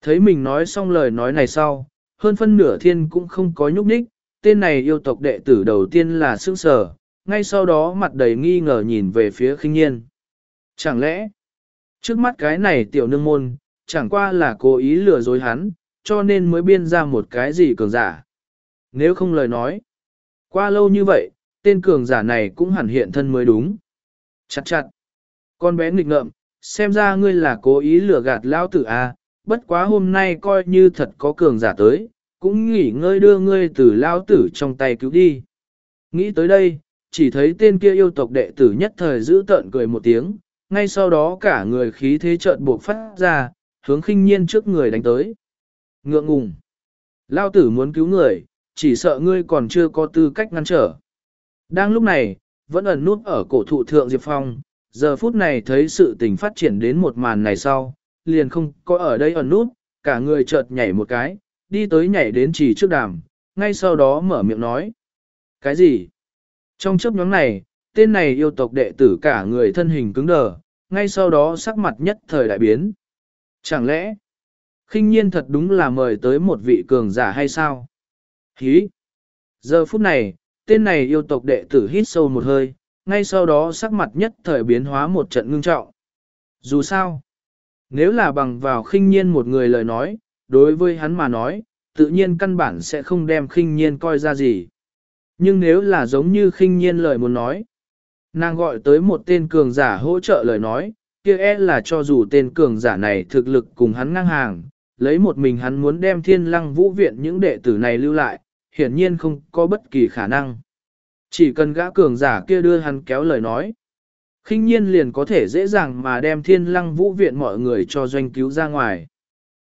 thấy mình nói xong lời nói này sau, hơn phân nửa thiên cũng không có nhúc nhích, tên này yêu tộc đệ tử đầu tiên là sương sở, ngay sau đó mặt đầy nghi ngờ nhìn về phía khinh nhiên. Chẳng lẽ, trước mắt cái này tiểu nương môn, chẳng qua là cố ý lừa dối hắn, cho nên mới biên ra một cái gì cường giả. Nếu không lời nói, qua lâu như vậy, tên cường giả này cũng hẳn hiện thân mới đúng. Chặt chặt, con bé nghịch ngợm, xem ra ngươi là cố ý lừa gạt lao tử a à, bất quá hôm nay coi như thật có cường giả tới, cũng nghỉ ngơi đưa ngươi từ lao tử trong tay cứu đi. Nghĩ tới đây, chỉ thấy tên kia yêu tộc đệ tử nhất thời giữ tợn cười một tiếng, ngay sau đó cả người khí thế trợn buộc phát ra, hướng khinh nhiên trước người đánh tới. Ngượng ngùng. Lao tử muốn cứu người, chỉ sợ ngươi còn chưa có tư cách ngăn trở. Đang lúc này, vẫn ẩn nút ở cổ thụ thượng Diệp Phong, giờ phút này thấy sự tình phát triển đến một màn này sau, liền không có ở đây ẩn nút, cả người chợt nhảy một cái, đi tới nhảy đến chỉ trước đàm, ngay sau đó mở miệng nói. Cái gì? Trong chấp nhóm này, tên này yêu tộc đệ tử cả người thân hình cứng đờ, ngay sau đó sắc mặt nhất thời đại biến. Chẳng lẽ, khinh nhiên thật đúng là mời tới một vị cường giả hay sao? Hí! Giờ phút này, tên này yêu tộc đệ tử hít sâu một hơi, ngay sau đó sắc mặt nhất thời biến hóa một trận ngưng trọng. Dù sao, nếu là bằng vào khinh nhiên một người lời nói, đối với hắn mà nói, tự nhiên căn bản sẽ không đem khinh nhiên coi ra gì. Nhưng nếu là giống như khinh nhiên lời muốn nói, nàng gọi tới một tên cường giả hỗ trợ lời nói, kia e là cho dù tên cường giả này thực lực cùng hắn ngang hàng, lấy một mình hắn muốn đem thiên lăng vũ viện những đệ tử này lưu lại, hiển nhiên không có bất kỳ khả năng. Chỉ cần gã cường giả kia đưa hắn kéo lời nói, khinh nhiên liền có thể dễ dàng mà đem thiên lăng vũ viện mọi người cho doanh cứu ra ngoài.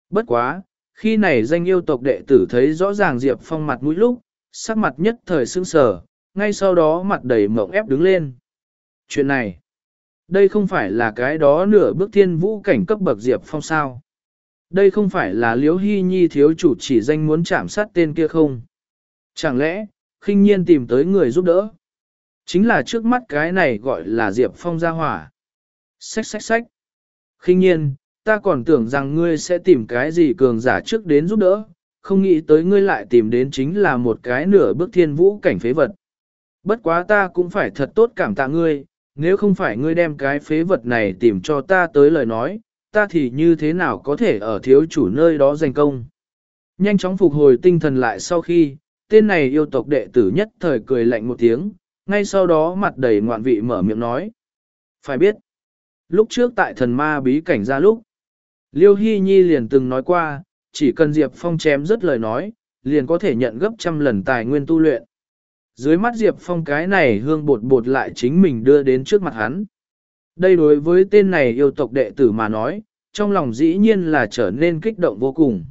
Bất quá, khi này danh yêu tộc đệ tử thấy rõ ràng Diệp Phong mặt mũi lúc, sắc mặt nhất thời sưng sờ, ngay sau đó mặt đầy mộng ép đứng lên. Chuyện này, đây không phải là cái đó nửa bước thiên vũ cảnh cấp bậc Diệp Phong sao. Đây không phải là Liễu Hy Nhi thiếu chủ chỉ danh muốn chạm sát tên kia không? Chẳng lẽ, khinh nhiên tìm tới người giúp đỡ? Chính là trước mắt cái này gọi là Diệp Phong gia hỏa. Xách xách xách. Khinh nhiên, ta còn tưởng rằng ngươi sẽ tìm cái gì cường giả trước đến giúp đỡ, không nghĩ tới ngươi lại tìm đến chính là một cái nửa bước thiên vũ cảnh phế vật. Bất quá ta cũng phải thật tốt cảm tạ ngươi, nếu không phải ngươi đem cái phế vật này tìm cho ta tới lời nói, ta thì như thế nào có thể ở thiếu chủ nơi đó giành công. Nhanh chóng phục hồi tinh thần lại sau khi, tên này yêu tộc đệ tử nhất thời cười lạnh một tiếng, ngay sau đó mặt đầy ngoạn vị mở miệng nói. Phải biết, lúc trước tại thần ma bí cảnh ra lúc, Liêu Hy Nhi liền từng nói qua, chỉ cần Diệp Phong chém rất lời nói, liền có thể nhận gấp trăm lần tài nguyên tu luyện. Dưới mắt Diệp Phong cái này hương bột bột lại chính mình đưa đến trước mặt hắn. Đây đối với tên này yêu tộc đệ tử mà nói, trong lòng dĩ nhiên là trở nên kích động vô cùng.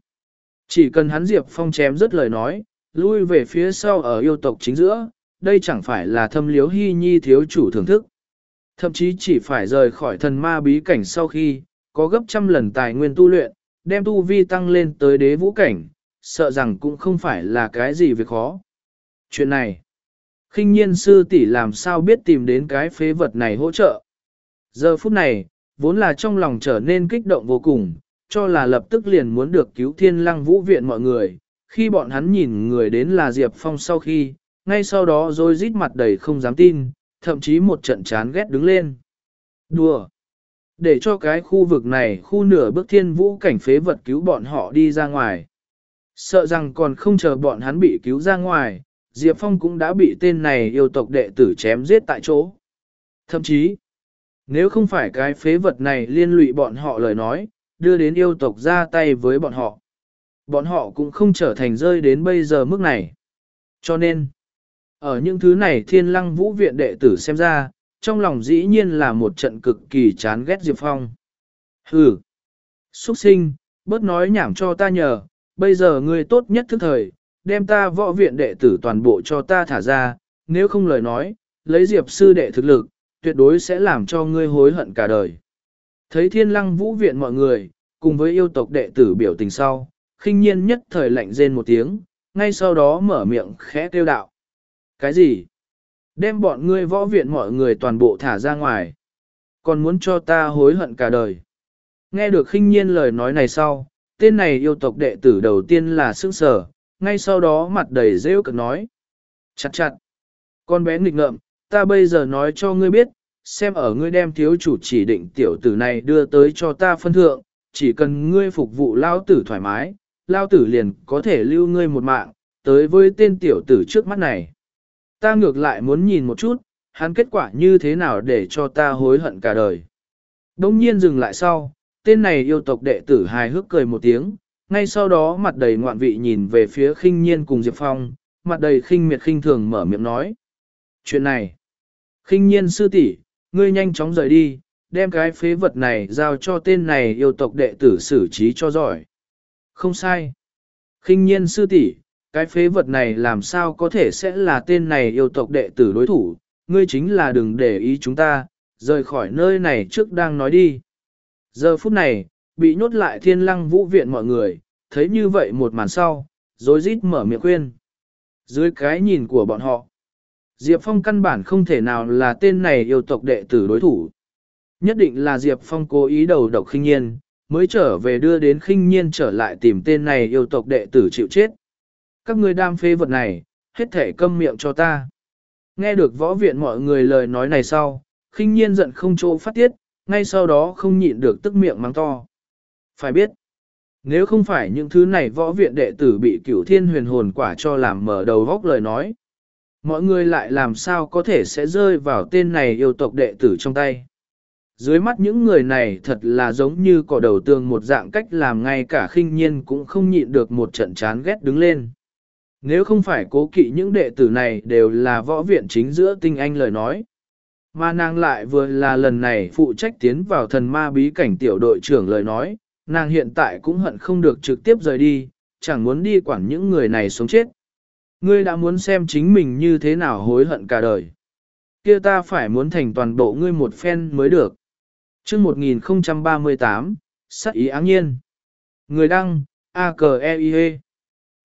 Chỉ cần hắn Diệp Phong chém rất lời nói, lui về phía sau ở yêu tộc chính giữa, đây chẳng phải là thâm liếu hy nhi thiếu chủ thưởng thức. Thậm chí chỉ phải rời khỏi thần ma bí cảnh sau khi, có gấp trăm lần tài nguyên tu luyện, đem tu vi tăng lên tới đế vũ cảnh, sợ rằng cũng không phải là cái gì việc khó. Chuyện này, khinh nhiên sư tỷ làm sao biết tìm đến cái phế vật này hỗ trợ. Giờ phút này, vốn là trong lòng trở nên kích động vô cùng, cho là lập tức liền muốn được cứu thiên lăng vũ viện mọi người, khi bọn hắn nhìn người đến là Diệp Phong sau khi, ngay sau đó rồi rít mặt đầy không dám tin, thậm chí một trận chán ghét đứng lên. Đùa! Để cho cái khu vực này khu nửa bước thiên vũ cảnh phế vật cứu bọn họ đi ra ngoài. Sợ rằng còn không chờ bọn hắn bị cứu ra ngoài, Diệp Phong cũng đã bị tên này yêu tộc đệ tử chém giết tại chỗ. Thậm chí, nếu không phải cái phế vật này liên lụy bọn họ lời nói, đưa đến yêu tộc ra tay với bọn họ. Bọn họ cũng không trở thành rơi đến bây giờ mức này. Cho nên, ở những thứ này thiên lăng vũ viện đệ tử xem ra, trong lòng dĩ nhiên là một trận cực kỳ chán ghét Diệp Phong. Hừ! Xuất sinh, bớt nói nhảm cho ta nhờ, bây giờ ngươi tốt nhất thức thời, đem ta võ viện đệ tử toàn bộ cho ta thả ra, nếu không lời nói, lấy Diệp sư đệ thực lực, tuyệt đối sẽ làm cho ngươi hối hận cả đời. Thấy thiên lăng vũ viện mọi người, cùng với yêu tộc đệ tử biểu tình sau, khinh nhiên nhất thời lạnh rên một tiếng, ngay sau đó mở miệng khẽ kêu đạo. Cái gì? Đem bọn ngươi võ viện mọi người toàn bộ thả ra ngoài. Còn muốn cho ta hối hận cả đời. Nghe được khinh nhiên lời nói này sau, tên này yêu tộc đệ tử đầu tiên là sững sở, ngay sau đó mặt đầy rêu cực nói. Chặt chặt. Con bé nghịch ngợm, ta bây giờ nói cho ngươi biết, xem ở ngươi đem thiếu chủ chỉ định tiểu tử này đưa tới cho ta phân thượng, chỉ cần ngươi phục vụ lao tử thoải mái, lao tử liền có thể lưu ngươi một mạng, tới với tên tiểu tử trước mắt này. Ta ngược lại muốn nhìn một chút, hắn kết quả như thế nào để cho ta hối hận cả đời. Đông nhiên dừng lại sau, tên này yêu tộc đệ tử hài hước cười một tiếng, ngay sau đó mặt đầy ngoạn vị nhìn về phía khinh nhiên cùng Diệp Phong, mặt đầy khinh miệt khinh thường mở miệng nói. Chuyện này, khinh nhiên sư tỷ, ngươi nhanh chóng rời đi, đem cái phế vật này giao cho tên này yêu tộc đệ tử xử trí cho giỏi. Không sai. khinh nhiên sư tỷ, cái phế vật này làm sao có thể sẽ là tên này yêu tộc đệ tử đối thủ, ngươi chính là đừng để ý chúng ta, rời khỏi nơi này trước đang nói đi. Giờ phút này, bị nhốt lại thiên lăng vũ viện mọi người, thấy như vậy một màn sau, rồi rít mở miệng khuyên. Dưới cái nhìn của bọn họ, Diệp Phong căn bản không thể nào là tên này yêu tộc đệ tử đối thủ. Nhất định là Diệp Phong cố ý đầu độc khinh nhiên, mới trở về đưa đến khinh nhiên trở lại tìm tên này yêu tộc đệ tử chịu chết. Các người đam phê vật này, hết thể câm miệng cho ta. Nghe được võ viện mọi người lời nói này sau, khinh nhiên giận không chỗ phát tiết, ngay sau đó không nhịn được tức miệng mắng to. Phải biết, nếu không phải những thứ này võ viện đệ tử bị cửu thiên huyền hồn quả cho làm mở đầu góc lời nói, mọi người lại làm sao có thể sẽ rơi vào tên này yêu tộc đệ tử trong tay. Dưới mắt những người này thật là giống như cỏ đầu tường một dạng cách làm ngay cả khinh nhiên cũng không nhịn được một trận chán ghét đứng lên. Nếu không phải cố kỵ những đệ tử này đều là võ viện chính giữa tinh anh lời nói. Mà nàng lại vừa là lần này phụ trách tiến vào thần ma bí cảnh tiểu đội trưởng lời nói, nàng hiện tại cũng hận không được trực tiếp rời đi, chẳng muốn đi quản những người này sống chết. Ngươi đã muốn xem chính mình như thế nào hối hận cả đời. kia ta phải muốn thành toàn bộ ngươi một phen mới được chương 1038, sắc ý áng nhiên. Người đăng, a k e i -E.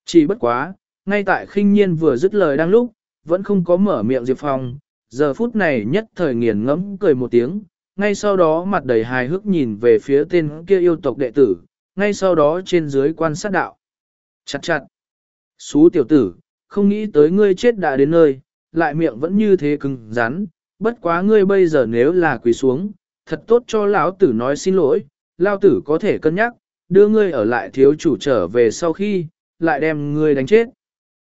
Chỉ bất quá, ngay tại khinh nhiên vừa dứt lời đang lúc, vẫn không có mở miệng Diệp Phong, giờ phút này nhất thời nghiền ngẫm cười một tiếng, ngay sau đó mặt đầy hài hước nhìn về phía tên kia yêu tộc đệ tử, ngay sau đó trên dưới quan sát đạo. Chặt chặt. Xú tiểu tử, không nghĩ tới ngươi chết đã đến nơi, lại miệng vẫn như thế cứng rắn, bất quá ngươi bây giờ nếu là quỳ xuống, thật tốt cho lão tử nói xin lỗi, lão tử có thể cân nhắc, đưa ngươi ở lại thiếu chủ trở về sau khi, lại đem ngươi đánh chết.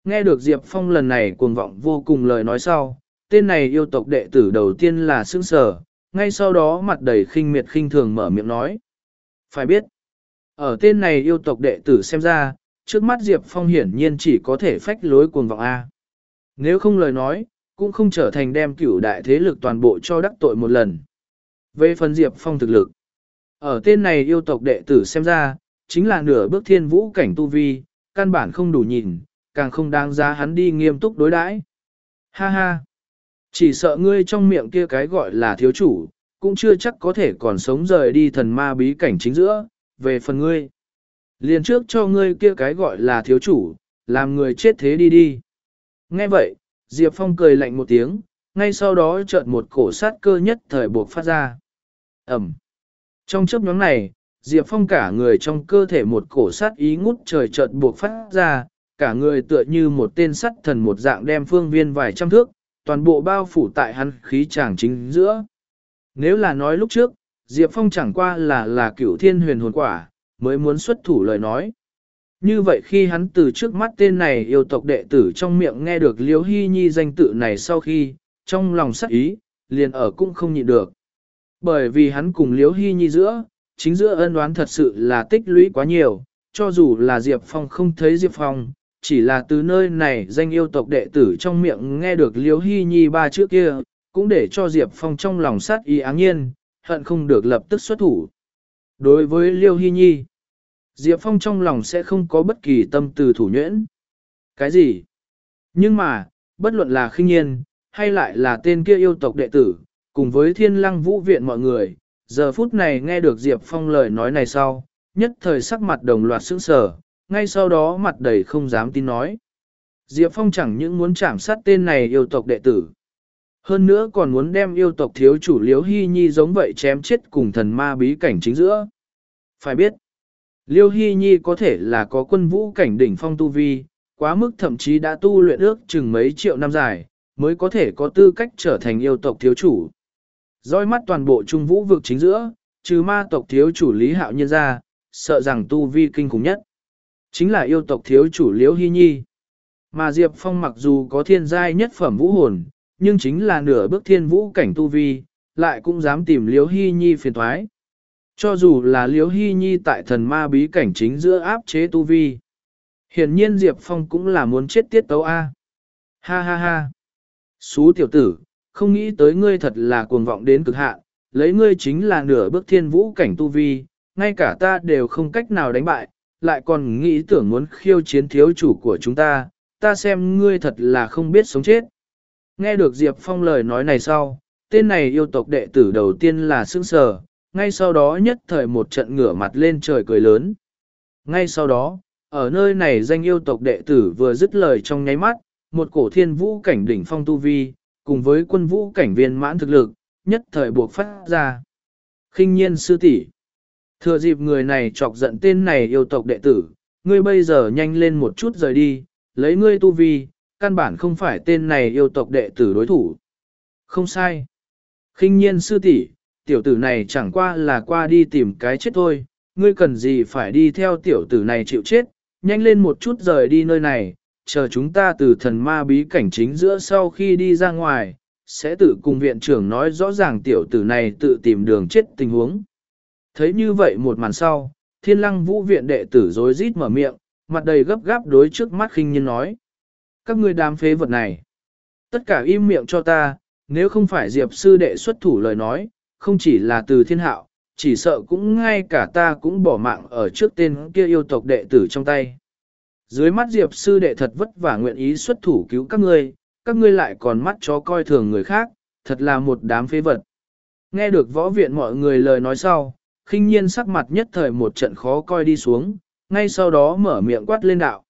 Nghe được Diệp Phong lần này cuồng vọng vô cùng lời nói sau, tên này yêu tộc đệ tử đầu tiên là sững sờ, ngay sau đó mặt đầy khinh miệt khinh thường mở miệng nói. Phải biết, ở tên này yêu tộc đệ tử xem ra, trước mắt Diệp Phong hiển nhiên chỉ có thể phách lối cuồng vọng A. Nếu không lời nói, cũng không trở thành đem cửu đại thế lực toàn bộ cho đắc tội một lần. Về phần Diệp Phong thực lực, ở tên này yêu tộc đệ tử xem ra, chính là nửa bước thiên vũ cảnh tu vi, căn bản không đủ nhìn, càng không đáng giá hắn đi nghiêm túc đối đãi. Ha ha! Chỉ sợ ngươi trong miệng kia cái gọi là thiếu chủ, cũng chưa chắc có thể còn sống rời đi thần ma bí cảnh chính giữa, về phần ngươi. Liền trước cho ngươi kia cái gọi là thiếu chủ, làm người chết thế đi đi. Nghe vậy, Diệp Phong cười lạnh một tiếng, ngay sau đó chợt một cổ sát cơ nhất thời buộc phát ra. Ẩm. Trong chớp nhóm này, Diệp Phong cả người trong cơ thể một cổ sát ý ngút trời chợt buộc phát ra, cả người tựa như một tên sắt thần một dạng đem phương viên vài trăm thước, toàn bộ bao phủ tại hắn khí chàng chính giữa. Nếu là nói lúc trước, Diệp Phong chẳng qua là là cửu thiên huyền hồn quả, mới muốn xuất thủ lời nói. Như vậy khi hắn từ trước mắt tên này yêu tộc đệ tử trong miệng nghe được Liễu Hy Nhi danh tự này sau khi, trong lòng sắc ý, liền ở cũng không nhịn được. Bởi vì hắn cùng Liễu Hy Nhi giữa, chính giữa ân oán thật sự là tích lũy quá nhiều, cho dù là Diệp Phong không thấy Diệp Phong, chỉ là từ nơi này danh yêu tộc đệ tử trong miệng nghe được Liễu Hy Nhi ba chữ kia, cũng để cho Diệp Phong trong lòng sát ý áng nhiên, hận không được lập tức xuất thủ. Đối với Liêu Hy Nhi, Diệp Phong trong lòng sẽ không có bất kỳ tâm từ thủ nhuyễn. Cái gì? Nhưng mà, bất luận là khinh nhiên, hay lại là tên kia yêu tộc đệ tử, cùng với thiên lăng vũ viện mọi người, giờ phút này nghe được Diệp Phong lời nói này sau, nhất thời sắc mặt đồng loạt sững sờ, ngay sau đó mặt đầy không dám tin nói. Diệp Phong chẳng những muốn chạm sát tên này yêu tộc đệ tử. Hơn nữa còn muốn đem yêu tộc thiếu chủ Liễu Hy Nhi giống vậy chém chết cùng thần ma bí cảnh chính giữa. Phải biết, Liêu Hy Nhi có thể là có quân vũ cảnh đỉnh phong tu vi, quá mức thậm chí đã tu luyện ước chừng mấy triệu năm dài, mới có thể có tư cách trở thành yêu tộc thiếu chủ. Roi mắt toàn bộ trung vũ vực chính giữa, trừ ma tộc thiếu chủ Lý Hạo Nhân ra, sợ rằng tu vi kinh khủng nhất. Chính là yêu tộc thiếu chủ Liễu Hy Nhi. Mà Diệp Phong mặc dù có thiên giai nhất phẩm vũ hồn, nhưng chính là nửa bước thiên vũ cảnh tu vi, lại cũng dám tìm Liễu Hy Nhi phiền thoái. Cho dù là Liễu Hy Nhi tại thần ma bí cảnh chính giữa áp chế tu vi. Hiển nhiên Diệp Phong cũng là muốn chết tiết tấu A. Ha ha ha. Xú tiểu tử, không nghĩ tới ngươi thật là cuồng vọng đến cực hạn, lấy ngươi chính là nửa bước thiên vũ cảnh tu vi, ngay cả ta đều không cách nào đánh bại, lại còn nghĩ tưởng muốn khiêu chiến thiếu chủ của chúng ta, ta xem ngươi thật là không biết sống chết. Nghe được Diệp Phong lời nói này sau, tên này yêu tộc đệ tử đầu tiên là sững sờ, ngay sau đó nhất thời một trận ngửa mặt lên trời cười lớn. Ngay sau đó, ở nơi này danh yêu tộc đệ tử vừa dứt lời trong nháy mắt, một cổ thiên vũ cảnh đỉnh phong tu vi, cùng với quân vũ cảnh viên mãn thực lực, nhất thời buộc phát ra. khinh nhiên sư tỷ Thừa dịp người này chọc giận tên này yêu tộc đệ tử, ngươi bây giờ nhanh lên một chút rời đi, lấy ngươi tu vi, căn bản không phải tên này yêu tộc đệ tử đối thủ. Không sai. khinh nhiên sư tỷ tiểu tử này chẳng qua là qua đi tìm cái chết thôi, ngươi cần gì phải đi theo tiểu tử này chịu chết, nhanh lên một chút rời đi nơi này, chờ chúng ta từ thần ma bí cảnh chính giữa sau khi đi ra ngoài, sẽ tự cùng viện trưởng nói rõ ràng tiểu tử này tự tìm đường chết tình huống. Thấy như vậy một màn sau, thiên lăng vũ viện đệ tử rối rít mở miệng, mặt đầy gấp gáp đối trước mắt khinh nhân nói. Các ngươi đám phế vật này, tất cả im miệng cho ta, nếu không phải diệp sư đệ xuất thủ lời nói, không chỉ là từ thiên hạo, chỉ sợ cũng ngay cả ta cũng bỏ mạng ở trước tên kia yêu tộc đệ tử trong tay. Dưới mắt Diệp sư đệ thật vất vả nguyện ý xuất thủ cứu các ngươi, các ngươi lại còn mắt chó coi thường người khác, thật là một đám phế vật. Nghe được võ viện mọi người lời nói sau, khinh nhiên sắc mặt nhất thời một trận khó coi đi xuống, ngay sau đó mở miệng quát lên đạo.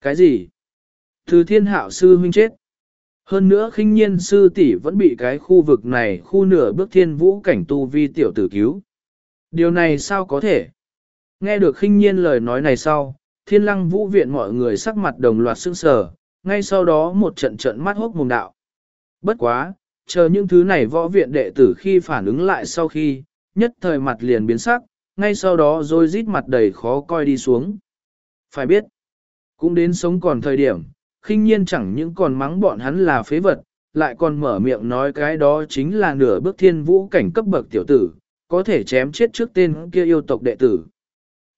Cái gì? Từ thiên hạo sư huynh chết. Hơn nữa khinh nhiên sư tỷ vẫn bị cái khu vực này khu nửa bước thiên vũ cảnh tu vi tiểu tử cứu. Điều này sao có thể? Nghe được khinh nhiên lời nói này sau, thiên lăng vũ viện mọi người sắc mặt đồng loạt sững sờ, ngay sau đó một trận trận mắt hốc mồm đạo. Bất quá, chờ những thứ này võ viện đệ tử khi phản ứng lại sau khi, nhất thời mặt liền biến sắc, ngay sau đó rồi rít mặt đầy khó coi đi xuống. Phải biết, cũng đến sống còn thời điểm, khinh nhiên chẳng những còn mắng bọn hắn là phế vật, lại còn mở miệng nói cái đó chính là nửa bước thiên vũ cảnh cấp bậc tiểu tử, có thể chém chết trước tên kia yêu tộc đệ tử.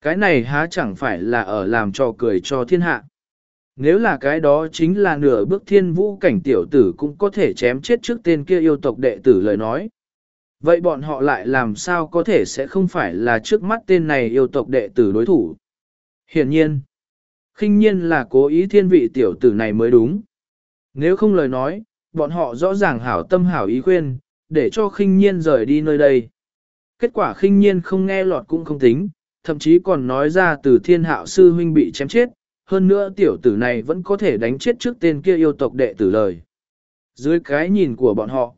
Cái này há chẳng phải là ở làm trò cười cho thiên hạ. Nếu là cái đó chính là nửa bước thiên vũ cảnh tiểu tử cũng có thể chém chết trước tên kia yêu tộc đệ tử lời nói. Vậy bọn họ lại làm sao có thể sẽ không phải là trước mắt tên này yêu tộc đệ tử đối thủ? Hiển nhiên, khinh nhiên là cố ý thiên vị tiểu tử này mới đúng. Nếu không lời nói, bọn họ rõ ràng hảo tâm hảo ý khuyên, để cho khinh nhiên rời đi nơi đây. Kết quả khinh nhiên không nghe lọt cũng không tính, thậm chí còn nói ra từ thiên hạo sư huynh bị chém chết, hơn nữa tiểu tử này vẫn có thể đánh chết trước tên kia yêu tộc đệ tử lời. Dưới cái nhìn của bọn họ,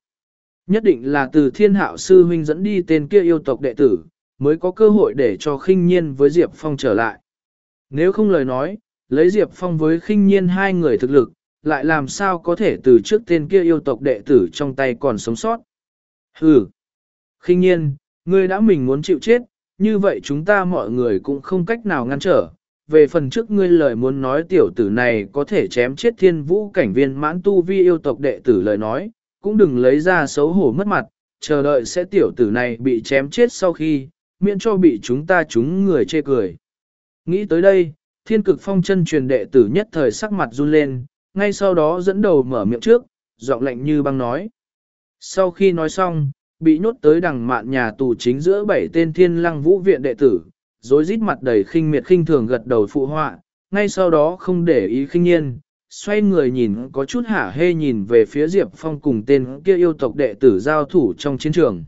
nhất định là từ thiên hạo sư huynh dẫn đi tên kia yêu tộc đệ tử, mới có cơ hội để cho khinh nhiên với Diệp Phong trở lại. Nếu không lời nói, lấy Diệp Phong với khinh nhiên hai người thực lực, lại làm sao có thể từ trước tên kia yêu tộc đệ tử trong tay còn sống sót. Hừ! Khinh nhiên, ngươi đã mình muốn chịu chết, như vậy chúng ta mọi người cũng không cách nào ngăn trở. Về phần trước ngươi lời muốn nói tiểu tử này có thể chém chết thiên vũ cảnh viên mãn tu vi yêu tộc đệ tử lời nói, cũng đừng lấy ra xấu hổ mất mặt, chờ đợi sẽ tiểu tử này bị chém chết sau khi, miễn cho bị chúng ta chúng người chê cười. Nghĩ tới đây, thiên cực phong chân truyền đệ tử nhất thời sắc mặt run lên, ngay sau đó dẫn đầu mở miệng trước, giọng lạnh như băng nói. Sau khi nói xong, bị nhốt tới đằng mạn nhà tù chính giữa bảy tên thiên lăng vũ viện đệ tử, rối rít mặt đầy khinh miệt khinh thường gật đầu phụ họa, ngay sau đó không để ý khinh nhiên, xoay người nhìn có chút hả hê nhìn về phía Diệp Phong cùng tên kia yêu tộc đệ tử giao thủ trong chiến trường.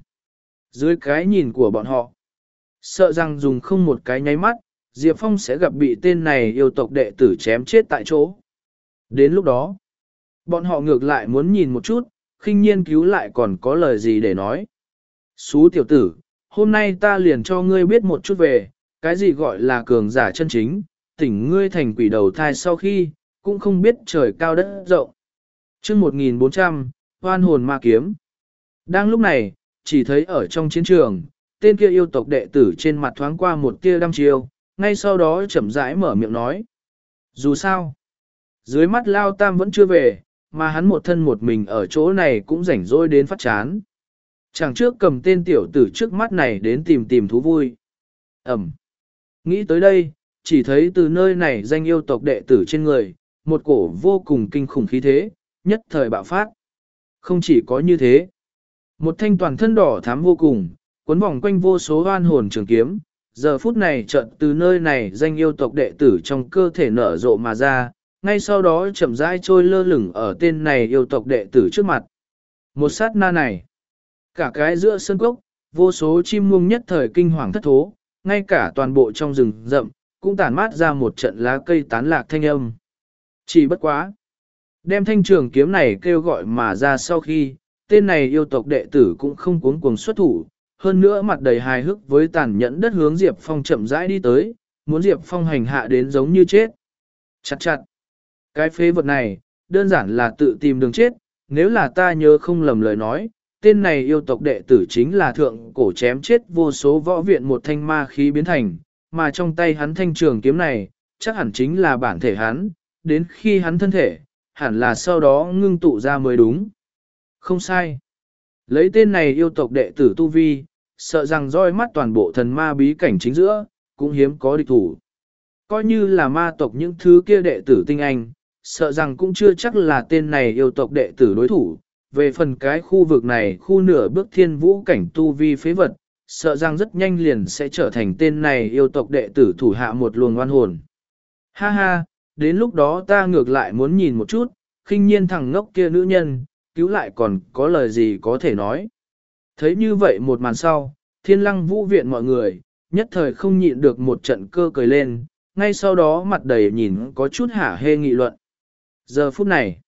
Dưới cái nhìn của bọn họ, sợ rằng dùng không một cái nháy mắt, Diệp Phong sẽ gặp bị tên này yêu tộc đệ tử chém chết tại chỗ. Đến lúc đó, bọn họ ngược lại muốn nhìn một chút, khinh nhiên cứu lại còn có lời gì để nói. Xú tiểu tử, hôm nay ta liền cho ngươi biết một chút về, cái gì gọi là cường giả chân chính, tỉnh ngươi thành quỷ đầu thai sau khi, cũng không biết trời cao đất rộng. chương 1400, hoan hồn ma kiếm. Đang lúc này, chỉ thấy ở trong chiến trường, tên kia yêu tộc đệ tử trên mặt thoáng qua một tia đăm chiêu, ngay sau đó chậm rãi mở miệng nói. Dù sao, dưới mắt Lao Tam vẫn chưa về, mà hắn một thân một mình ở chỗ này cũng rảnh rỗi đến phát chán. Chẳng trước cầm tên tiểu tử trước mắt này đến tìm tìm thú vui. Ẩm. Nghĩ tới đây, chỉ thấy từ nơi này danh yêu tộc đệ tử trên người, một cổ vô cùng kinh khủng khí thế, nhất thời bạo phát. Không chỉ có như thế. Một thanh toàn thân đỏ thắm vô cùng, cuốn vòng quanh vô số hoan hồn trường kiếm, giờ phút này trận từ nơi này danh yêu tộc đệ tử trong cơ thể nở rộ mà ra, ngay sau đó chậm rãi trôi lơ lửng ở tên này yêu tộc đệ tử trước mặt. Một sát na này, cả cái giữa sân cốc, vô số chim muông nhất thời kinh hoàng thất thố, ngay cả toàn bộ trong rừng rậm, cũng tản mát ra một trận lá cây tán lạc thanh âm. Chỉ bất quá. Đem thanh trường kiếm này kêu gọi mà ra sau khi, tên này yêu tộc đệ tử cũng không cuống cuồng xuất thủ, hơn nữa mặt đầy hài hước với tàn nhẫn đất hướng Diệp Phong chậm rãi đi tới, muốn Diệp Phong hành hạ đến giống như chết. Chặt chặt. Cái phế vật này, đơn giản là tự tìm đường chết, nếu là ta nhớ không lầm lời nói, tên này yêu tộc đệ tử chính là thượng cổ chém chết vô số võ viện một thanh ma khí biến thành, mà trong tay hắn thanh trường kiếm này, chắc hẳn chính là bản thể hắn, đến khi hắn thân thể, hẳn là sau đó ngưng tụ ra mới đúng. Không sai. Lấy tên này yêu tộc đệ tử Tu Vi, sợ rằng roi mắt toàn bộ thần ma bí cảnh chính giữa, cũng hiếm có địch thủ. Coi như là ma tộc những thứ kia đệ tử tinh anh, sợ rằng cũng chưa chắc là tên này yêu tộc đệ tử đối thủ. Về phần cái khu vực này khu nửa bước thiên vũ cảnh tu vi phế vật, sợ rằng rất nhanh liền sẽ trở thành tên này yêu tộc đệ tử thủ hạ một luồng oan hồn. Ha ha, đến lúc đó ta ngược lại muốn nhìn một chút, khinh nhiên thằng ngốc kia nữ nhân, cứu lại còn có lời gì có thể nói. Thấy như vậy một màn sau, thiên lăng vũ viện mọi người, nhất thời không nhịn được một trận cơ cười lên, ngay sau đó mặt đầy nhìn có chút hả hê nghị luận. Giờ phút này,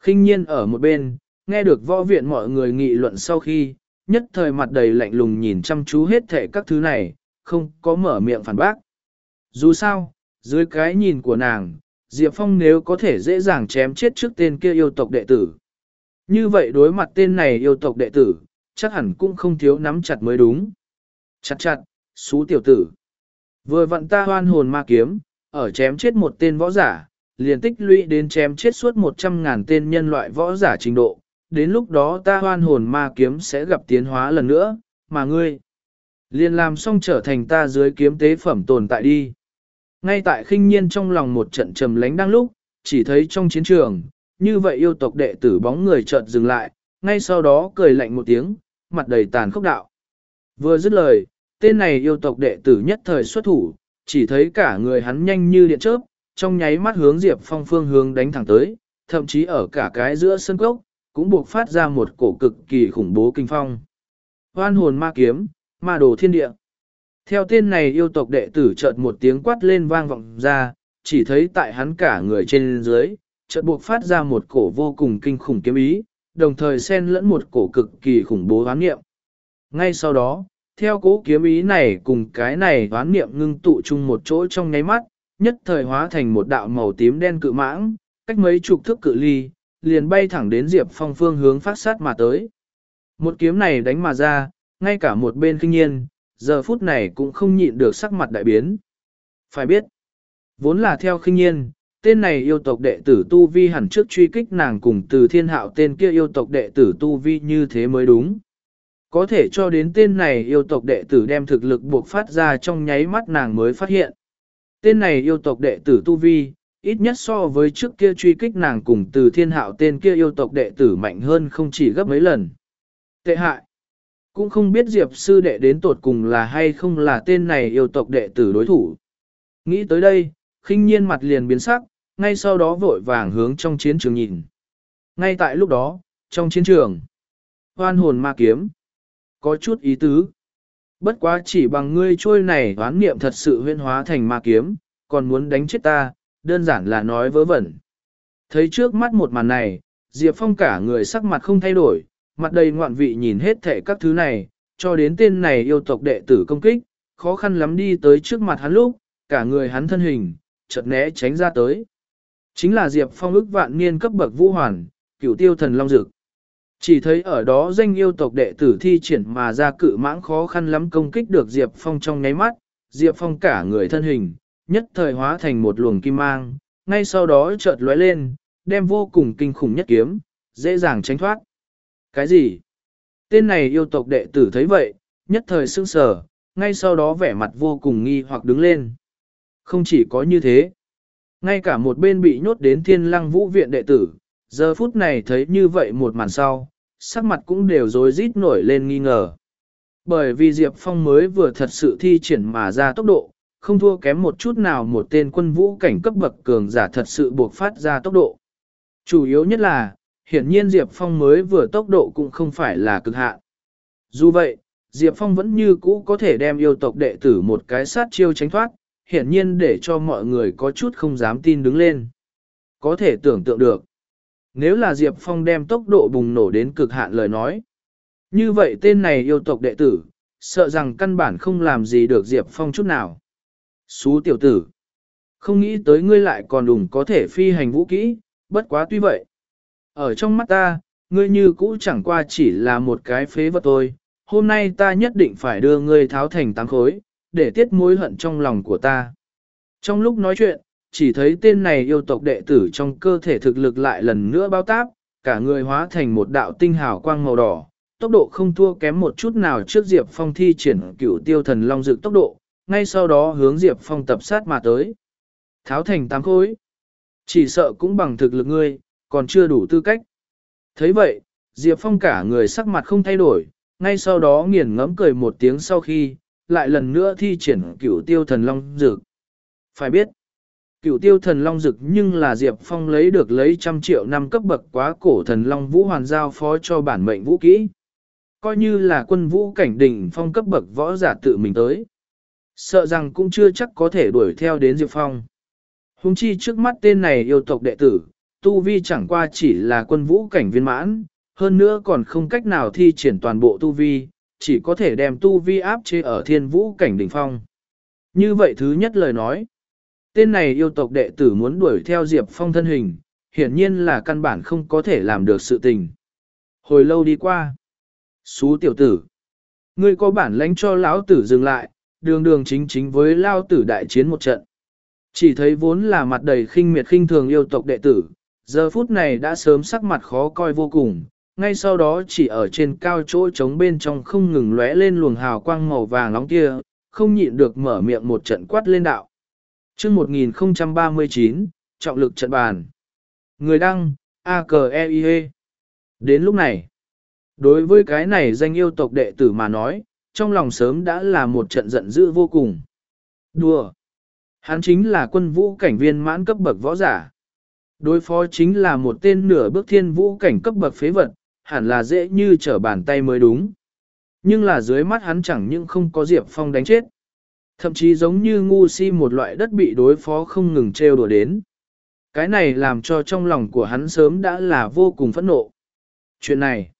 khinh nhiên ở một bên, nghe được võ viện mọi người nghị luận sau khi, nhất thời mặt đầy lạnh lùng nhìn chăm chú hết thể các thứ này, không có mở miệng phản bác. Dù sao, dưới cái nhìn của nàng, Diệp Phong nếu có thể dễ dàng chém chết trước tên kia yêu tộc đệ tử. Như vậy đối mặt tên này yêu tộc đệ tử, chắc hẳn cũng không thiếu nắm chặt mới đúng. Chặt chặt, xú tiểu tử. Vừa vặn ta hoan hồn ma kiếm, ở chém chết một tên võ giả, liền tích lũy đến chém chết suốt 100.000 tên nhân loại võ giả trình độ. Đến lúc đó ta hoan hồn ma kiếm sẽ gặp tiến hóa lần nữa, mà ngươi liền làm xong trở thành ta dưới kiếm tế phẩm tồn tại đi. Ngay tại khinh nhiên trong lòng một trận trầm lánh đang lúc, chỉ thấy trong chiến trường, như vậy yêu tộc đệ tử bóng người chợt dừng lại, ngay sau đó cười lạnh một tiếng, mặt đầy tàn khốc đạo. Vừa dứt lời, tên này yêu tộc đệ tử nhất thời xuất thủ, chỉ thấy cả người hắn nhanh như điện chớp, trong nháy mắt hướng Diệp Phong phương hướng đánh thẳng tới, thậm chí ở cả cái giữa sân cốc, cũng buộc phát ra một cổ cực kỳ khủng bố kinh phong. Hoan hồn ma kiếm, ma đồ thiên địa. Theo tên này yêu tộc đệ tử chợt một tiếng quát lên vang vọng ra, chỉ thấy tại hắn cả người trên dưới, chợt buộc phát ra một cổ vô cùng kinh khủng kiếm ý, đồng thời xen lẫn một cổ cực kỳ khủng bố hoán nghiệm. Ngay sau đó, theo cố kiếm ý này cùng cái này hoán nghiệm ngưng tụ chung một chỗ trong nháy mắt, nhất thời hóa thành một đạo màu tím đen cự mãng, cách mấy chục thước cự ly, liền bay thẳng đến Diệp Phong phương hướng phát sát mà tới. Một kiếm này đánh mà ra, ngay cả một bên kinh nhiên, giờ phút này cũng không nhịn được sắc mặt đại biến. Phải biết, vốn là theo khinh nhiên, tên này yêu tộc đệ tử Tu Vi hẳn trước truy kích nàng cùng từ thiên hạo tên kia yêu tộc đệ tử Tu Vi như thế mới đúng. Có thể cho đến tên này yêu tộc đệ tử đem thực lực buộc phát ra trong nháy mắt nàng mới phát hiện. Tên này yêu tộc đệ tử Tu Vi, ít nhất so với trước kia truy kích nàng cùng từ thiên hạo tên kia yêu tộc đệ tử mạnh hơn không chỉ gấp mấy lần. Tệ hại. Cũng không biết Diệp sư đệ đến tột cùng là hay không là tên này yêu tộc đệ tử đối thủ. Nghĩ tới đây, khinh nhiên mặt liền biến sắc, ngay sau đó vội vàng hướng trong chiến trường nhìn. Ngay tại lúc đó, trong chiến trường, hoan hồn ma kiếm, có chút ý tứ. Bất quá chỉ bằng ngươi trôi này oán niệm thật sự huyên hóa thành ma kiếm, còn muốn đánh chết ta, đơn giản là nói vớ vẩn. Thấy trước mắt một màn này, Diệp Phong cả người sắc mặt không thay đổi, mặt đầy ngoạn vị nhìn hết thệ các thứ này, cho đến tên này yêu tộc đệ tử công kích, khó khăn lắm đi tới trước mặt hắn lúc, cả người hắn thân hình, chợt né tránh ra tới. Chính là Diệp Phong ức vạn niên cấp bậc vũ hoàn, cửu tiêu thần long dực. Chỉ thấy ở đó danh yêu tộc đệ tử thi triển mà ra cự mãng khó khăn lắm công kích được Diệp Phong trong nháy mắt, Diệp Phong cả người thân hình, nhất thời hóa thành một luồng kim mang, ngay sau đó chợt lóe lên, đem vô cùng kinh khủng nhất kiếm, dễ dàng tránh thoát. Cái gì? Tên này yêu tộc đệ tử thấy vậy, nhất thời sững sờ, ngay sau đó vẻ mặt vô cùng nghi hoặc đứng lên. Không chỉ có như thế, ngay cả một bên bị nhốt đến thiên lăng vũ viện đệ tử, giờ phút này thấy như vậy một màn sau, sắc mặt cũng đều rối rít nổi lên nghi ngờ. Bởi vì Diệp Phong mới vừa thật sự thi triển mà ra tốc độ, không thua kém một chút nào một tên quân vũ cảnh cấp bậc cường giả thật sự buộc phát ra tốc độ. Chủ yếu nhất là, hiển nhiên Diệp Phong mới vừa tốc độ cũng không phải là cực hạn. Dù vậy, Diệp Phong vẫn như cũ có thể đem yêu tộc đệ tử một cái sát chiêu tránh thoát, hiển nhiên để cho mọi người có chút không dám tin đứng lên. Có thể tưởng tượng được. Nếu là Diệp Phong đem tốc độ bùng nổ đến cực hạn lời nói. Như vậy tên này yêu tộc đệ tử, sợ rằng căn bản không làm gì được Diệp Phong chút nào. Xú tiểu tử. Không nghĩ tới ngươi lại còn đủng có thể phi hành vũ kỹ, bất quá tuy vậy. Ở trong mắt ta, ngươi như cũ chẳng qua chỉ là một cái phế vật thôi. Hôm nay ta nhất định phải đưa ngươi tháo thành tám khối, để tiết mối hận trong lòng của ta. Trong lúc nói chuyện, chỉ thấy tên này yêu tộc đệ tử trong cơ thể thực lực lại lần nữa bao táp, cả người hóa thành một đạo tinh hào quang màu đỏ, tốc độ không thua kém một chút nào trước Diệp Phong thi triển cửu tiêu thần long dược tốc độ, ngay sau đó hướng Diệp Phong tập sát mà tới. Tháo thành tám khối. Chỉ sợ cũng bằng thực lực ngươi, còn chưa đủ tư cách. thấy vậy, Diệp Phong cả người sắc mặt không thay đổi, ngay sau đó nghiền ngẫm cười một tiếng sau khi, lại lần nữa thi triển cửu tiêu thần long dược. Phải biết, cửu tiêu thần long dực nhưng là Diệp Phong lấy được lấy trăm triệu năm cấp bậc quá cổ thần long vũ hoàn giao phó cho bản mệnh vũ kỹ. Coi như là quân vũ cảnh đỉnh phong cấp bậc võ giả tự mình tới. Sợ rằng cũng chưa chắc có thể đuổi theo đến Diệp Phong. Hùng chi trước mắt tên này yêu tộc đệ tử, Tu Vi chẳng qua chỉ là quân vũ cảnh viên mãn, hơn nữa còn không cách nào thi triển toàn bộ Tu Vi, chỉ có thể đem Tu Vi áp chế ở thiên vũ cảnh đỉnh phong. Như vậy thứ nhất lời nói, tên này yêu tộc đệ tử muốn đuổi theo Diệp Phong thân hình, hiển nhiên là căn bản không có thể làm được sự tình. Hồi lâu đi qua, xú tiểu tử, ngươi có bản lãnh cho lão tử dừng lại, đường đường chính chính với lao tử đại chiến một trận. Chỉ thấy vốn là mặt đầy khinh miệt khinh thường yêu tộc đệ tử, giờ phút này đã sớm sắc mặt khó coi vô cùng, ngay sau đó chỉ ở trên cao chỗ trống bên trong không ngừng lóe lên luồng hào quang màu vàng nóng kia, không nhịn được mở miệng một trận quát lên đạo chương 1039, trọng lực trận bàn. Người đăng, a -K -E -I -E. Đến lúc này, Đối với cái này danh yêu tộc đệ tử mà nói, trong lòng sớm đã là một trận giận dữ vô cùng. Đùa! Hắn chính là quân vũ cảnh viên mãn cấp bậc võ giả. Đối phó chính là một tên nửa bước thiên vũ cảnh cấp bậc phế vật, hẳn là dễ như trở bàn tay mới đúng. Nhưng là dưới mắt hắn chẳng những không có Diệp Phong đánh chết. Thậm chí giống như ngu si một loại đất bị đối phó không ngừng trêu đùa đến. Cái này làm cho trong lòng của hắn sớm đã là vô cùng phẫn nộ. Chuyện này,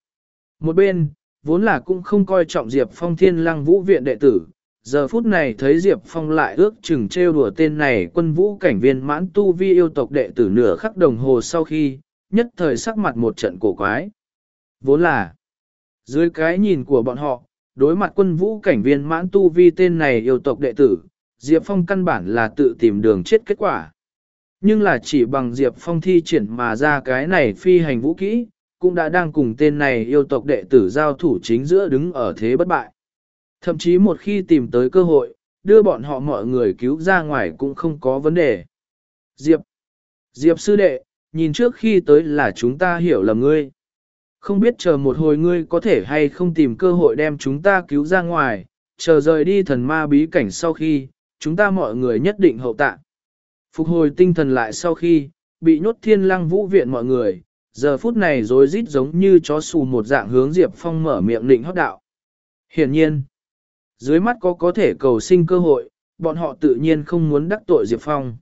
một bên, vốn là cũng không coi trọng Diệp Phong thiên lăng vũ viện đệ tử, giờ phút này thấy Diệp Phong lại ước chừng trêu đùa tên này quân vũ cảnh viên mãn tu vi yêu tộc đệ tử nửa khắc đồng hồ sau khi, nhất thời sắc mặt một trận cổ quái. Vốn là, dưới cái nhìn của bọn họ, đối mặt quân vũ cảnh viên mãn tu vi tên này yêu tộc đệ tử, Diệp Phong căn bản là tự tìm đường chết kết quả. Nhưng là chỉ bằng Diệp Phong thi triển mà ra cái này phi hành vũ kỹ, cũng đã đang cùng tên này yêu tộc đệ tử giao thủ chính giữa đứng ở thế bất bại. Thậm chí một khi tìm tới cơ hội, đưa bọn họ mọi người cứu ra ngoài cũng không có vấn đề. Diệp, Diệp sư đệ, nhìn trước khi tới là chúng ta hiểu lầm ngươi. Không biết chờ một hồi ngươi có thể hay không tìm cơ hội đem chúng ta cứu ra ngoài, chờ rời đi thần ma bí cảnh sau khi, chúng ta mọi người nhất định hậu tạ. Phục hồi tinh thần lại sau khi, bị nhốt thiên lăng vũ viện mọi người, giờ phút này rối rít giống như chó xù một dạng hướng Diệp Phong mở miệng định hót đạo. Hiển nhiên, dưới mắt có có thể cầu sinh cơ hội, bọn họ tự nhiên không muốn đắc tội Diệp Phong.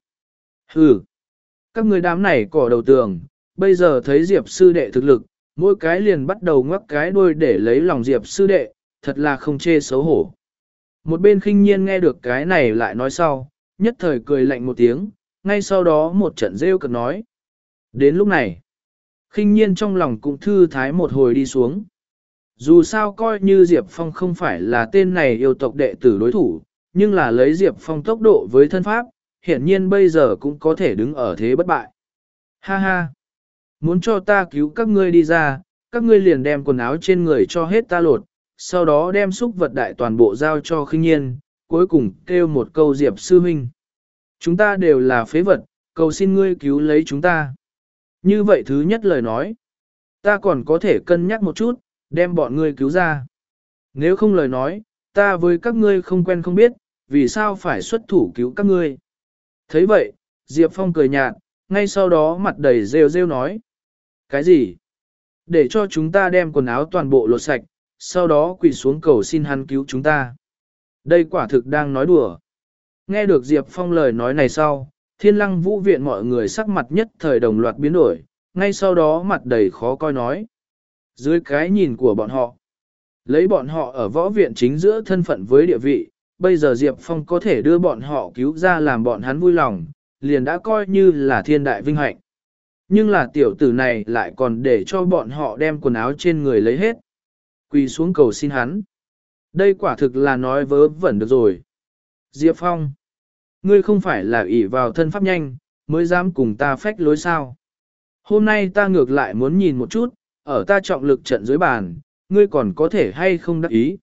Hừ, các người đám này cỏ đầu tường, bây giờ thấy Diệp sư đệ thực lực, mỗi cái liền bắt đầu ngoắc cái đuôi để lấy lòng Diệp sư đệ, thật là không chê xấu hổ. Một bên khinh nhiên nghe được cái này lại nói sau, nhất thời cười lạnh một tiếng, ngay sau đó một trận rêu cực nói. Đến lúc này, khinh nhiên trong lòng cũng thư thái một hồi đi xuống. Dù sao coi như Diệp Phong không phải là tên này yêu tộc đệ tử đối thủ, nhưng là lấy Diệp Phong tốc độ với thân pháp, hiện nhiên bây giờ cũng có thể đứng ở thế bất bại. Ha ha! Muốn cho ta cứu các ngươi đi ra, các ngươi liền đem quần áo trên người cho hết ta lột, sau đó đem xúc vật đại toàn bộ giao cho khinh nhiên, cuối cùng kêu một câu Diệp sư huynh. Chúng ta đều là phế vật, cầu xin ngươi cứu lấy chúng ta. Như vậy thứ nhất lời nói, ta còn có thể cân nhắc một chút, đem bọn ngươi cứu ra. Nếu không lời nói, ta với các ngươi không quen không biết, vì sao phải xuất thủ cứu các ngươi. thấy vậy, Diệp Phong cười nhạt, ngay sau đó mặt đầy rêu rêu nói. Cái gì? Để cho chúng ta đem quần áo toàn bộ lột sạch, sau đó quỳ xuống cầu xin hắn cứu chúng ta. Đây quả thực đang nói đùa. Nghe được Diệp Phong lời nói này sau, thiên lăng vũ viện mọi người sắc mặt nhất thời đồng loạt biến đổi, ngay sau đó mặt đầy khó coi nói. Dưới cái nhìn của bọn họ, lấy bọn họ ở võ viện chính giữa thân phận với địa vị, bây giờ Diệp Phong có thể đưa bọn họ cứu ra làm bọn hắn vui lòng, liền đã coi như là thiên đại vinh hạnh. Nhưng là tiểu tử này lại còn để cho bọn họ đem quần áo trên người lấy hết. Quỳ xuống cầu xin hắn. Đây quả thực là nói vớ vẩn được rồi. Diệp Phong. Ngươi không phải là ỷ vào thân pháp nhanh, mới dám cùng ta phách lối sao. Hôm nay ta ngược lại muốn nhìn một chút, ở ta trọng lực trận dưới bàn, ngươi còn có thể hay không đắc ý.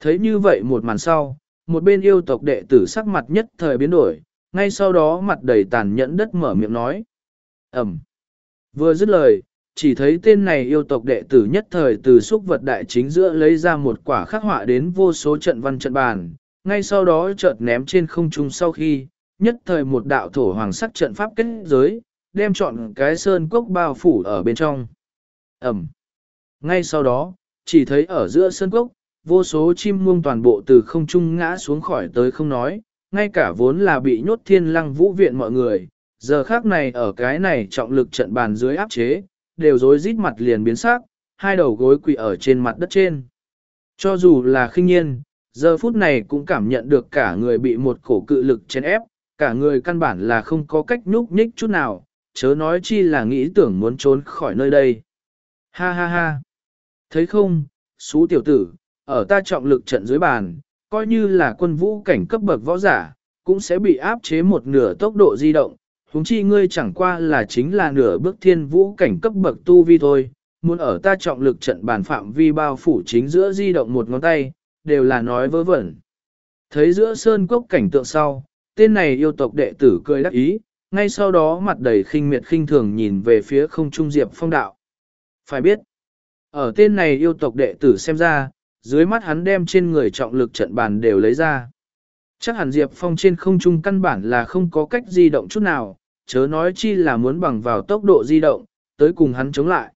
Thấy như vậy một màn sau, một bên yêu tộc đệ tử sắc mặt nhất thời biến đổi, ngay sau đó mặt đầy tàn nhẫn đất mở miệng nói. Ẩm. Vừa dứt lời, chỉ thấy tên này yêu tộc đệ tử nhất thời từ xúc vật đại chính giữa lấy ra một quả khắc họa đến vô số trận văn trận bàn, ngay sau đó chợt ném trên không trung sau khi, nhất thời một đạo thổ hoàng sắc trận pháp kết giới, đem chọn cái sơn cốc bao phủ ở bên trong. Ẩm. Ngay sau đó, chỉ thấy ở giữa sơn cốc, vô số chim muông toàn bộ từ không trung ngã xuống khỏi tới không nói, ngay cả vốn là bị nhốt thiên lăng vũ viện mọi người, giờ khác này ở cái này trọng lực trận bàn dưới áp chế, đều rối rít mặt liền biến sắc, hai đầu gối quỳ ở trên mặt đất trên. Cho dù là khinh nhiên, giờ phút này cũng cảm nhận được cả người bị một cổ cự lực chèn ép, cả người căn bản là không có cách nhúc nhích chút nào, chớ nói chi là nghĩ tưởng muốn trốn khỏi nơi đây. Ha ha ha! Thấy không, xú tiểu tử, ở ta trọng lực trận dưới bàn, coi như là quân vũ cảnh cấp bậc võ giả, cũng sẽ bị áp chế một nửa tốc độ di động, huống chi ngươi chẳng qua là chính là nửa bước thiên vũ cảnh cấp bậc tu vi thôi, muốn ở ta trọng lực trận bàn phạm vi bao phủ chính giữa di động một ngón tay, đều là nói vớ vẩn. Thấy giữa sơn cốc cảnh tượng sau, tên này yêu tộc đệ tử cười đắc ý, ngay sau đó mặt đầy khinh miệt khinh thường nhìn về phía không trung diệp phong đạo. Phải biết, Ở tên này yêu tộc đệ tử xem ra, dưới mắt hắn đem trên người trọng lực trận bàn đều lấy ra. Chắc hẳn Diệp Phong trên không trung căn bản là không có cách di động chút nào, chớ nói chi là muốn bằng vào tốc độ di động, tới cùng hắn chống lại.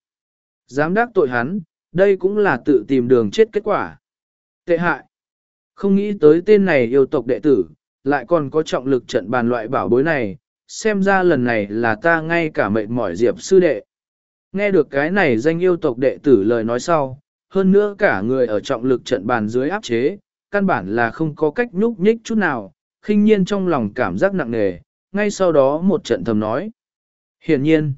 Dám đắc tội hắn, đây cũng là tự tìm đường chết kết quả. Tệ hại. Không nghĩ tới tên này yêu tộc đệ tử, lại còn có trọng lực trận bàn loại bảo bối này, xem ra lần này là ta ngay cả mệnh mỏi Diệp sư đệ. Nghe được cái này danh yêu tộc đệ tử lời nói sau, hơn nữa cả người ở trọng lực trận bàn dưới áp chế, căn bản là không có cách nhúc nhích chút nào, khinh nhiên trong lòng cảm giác nặng nề, ngay sau đó một trận thầm nói. Hiển nhiên,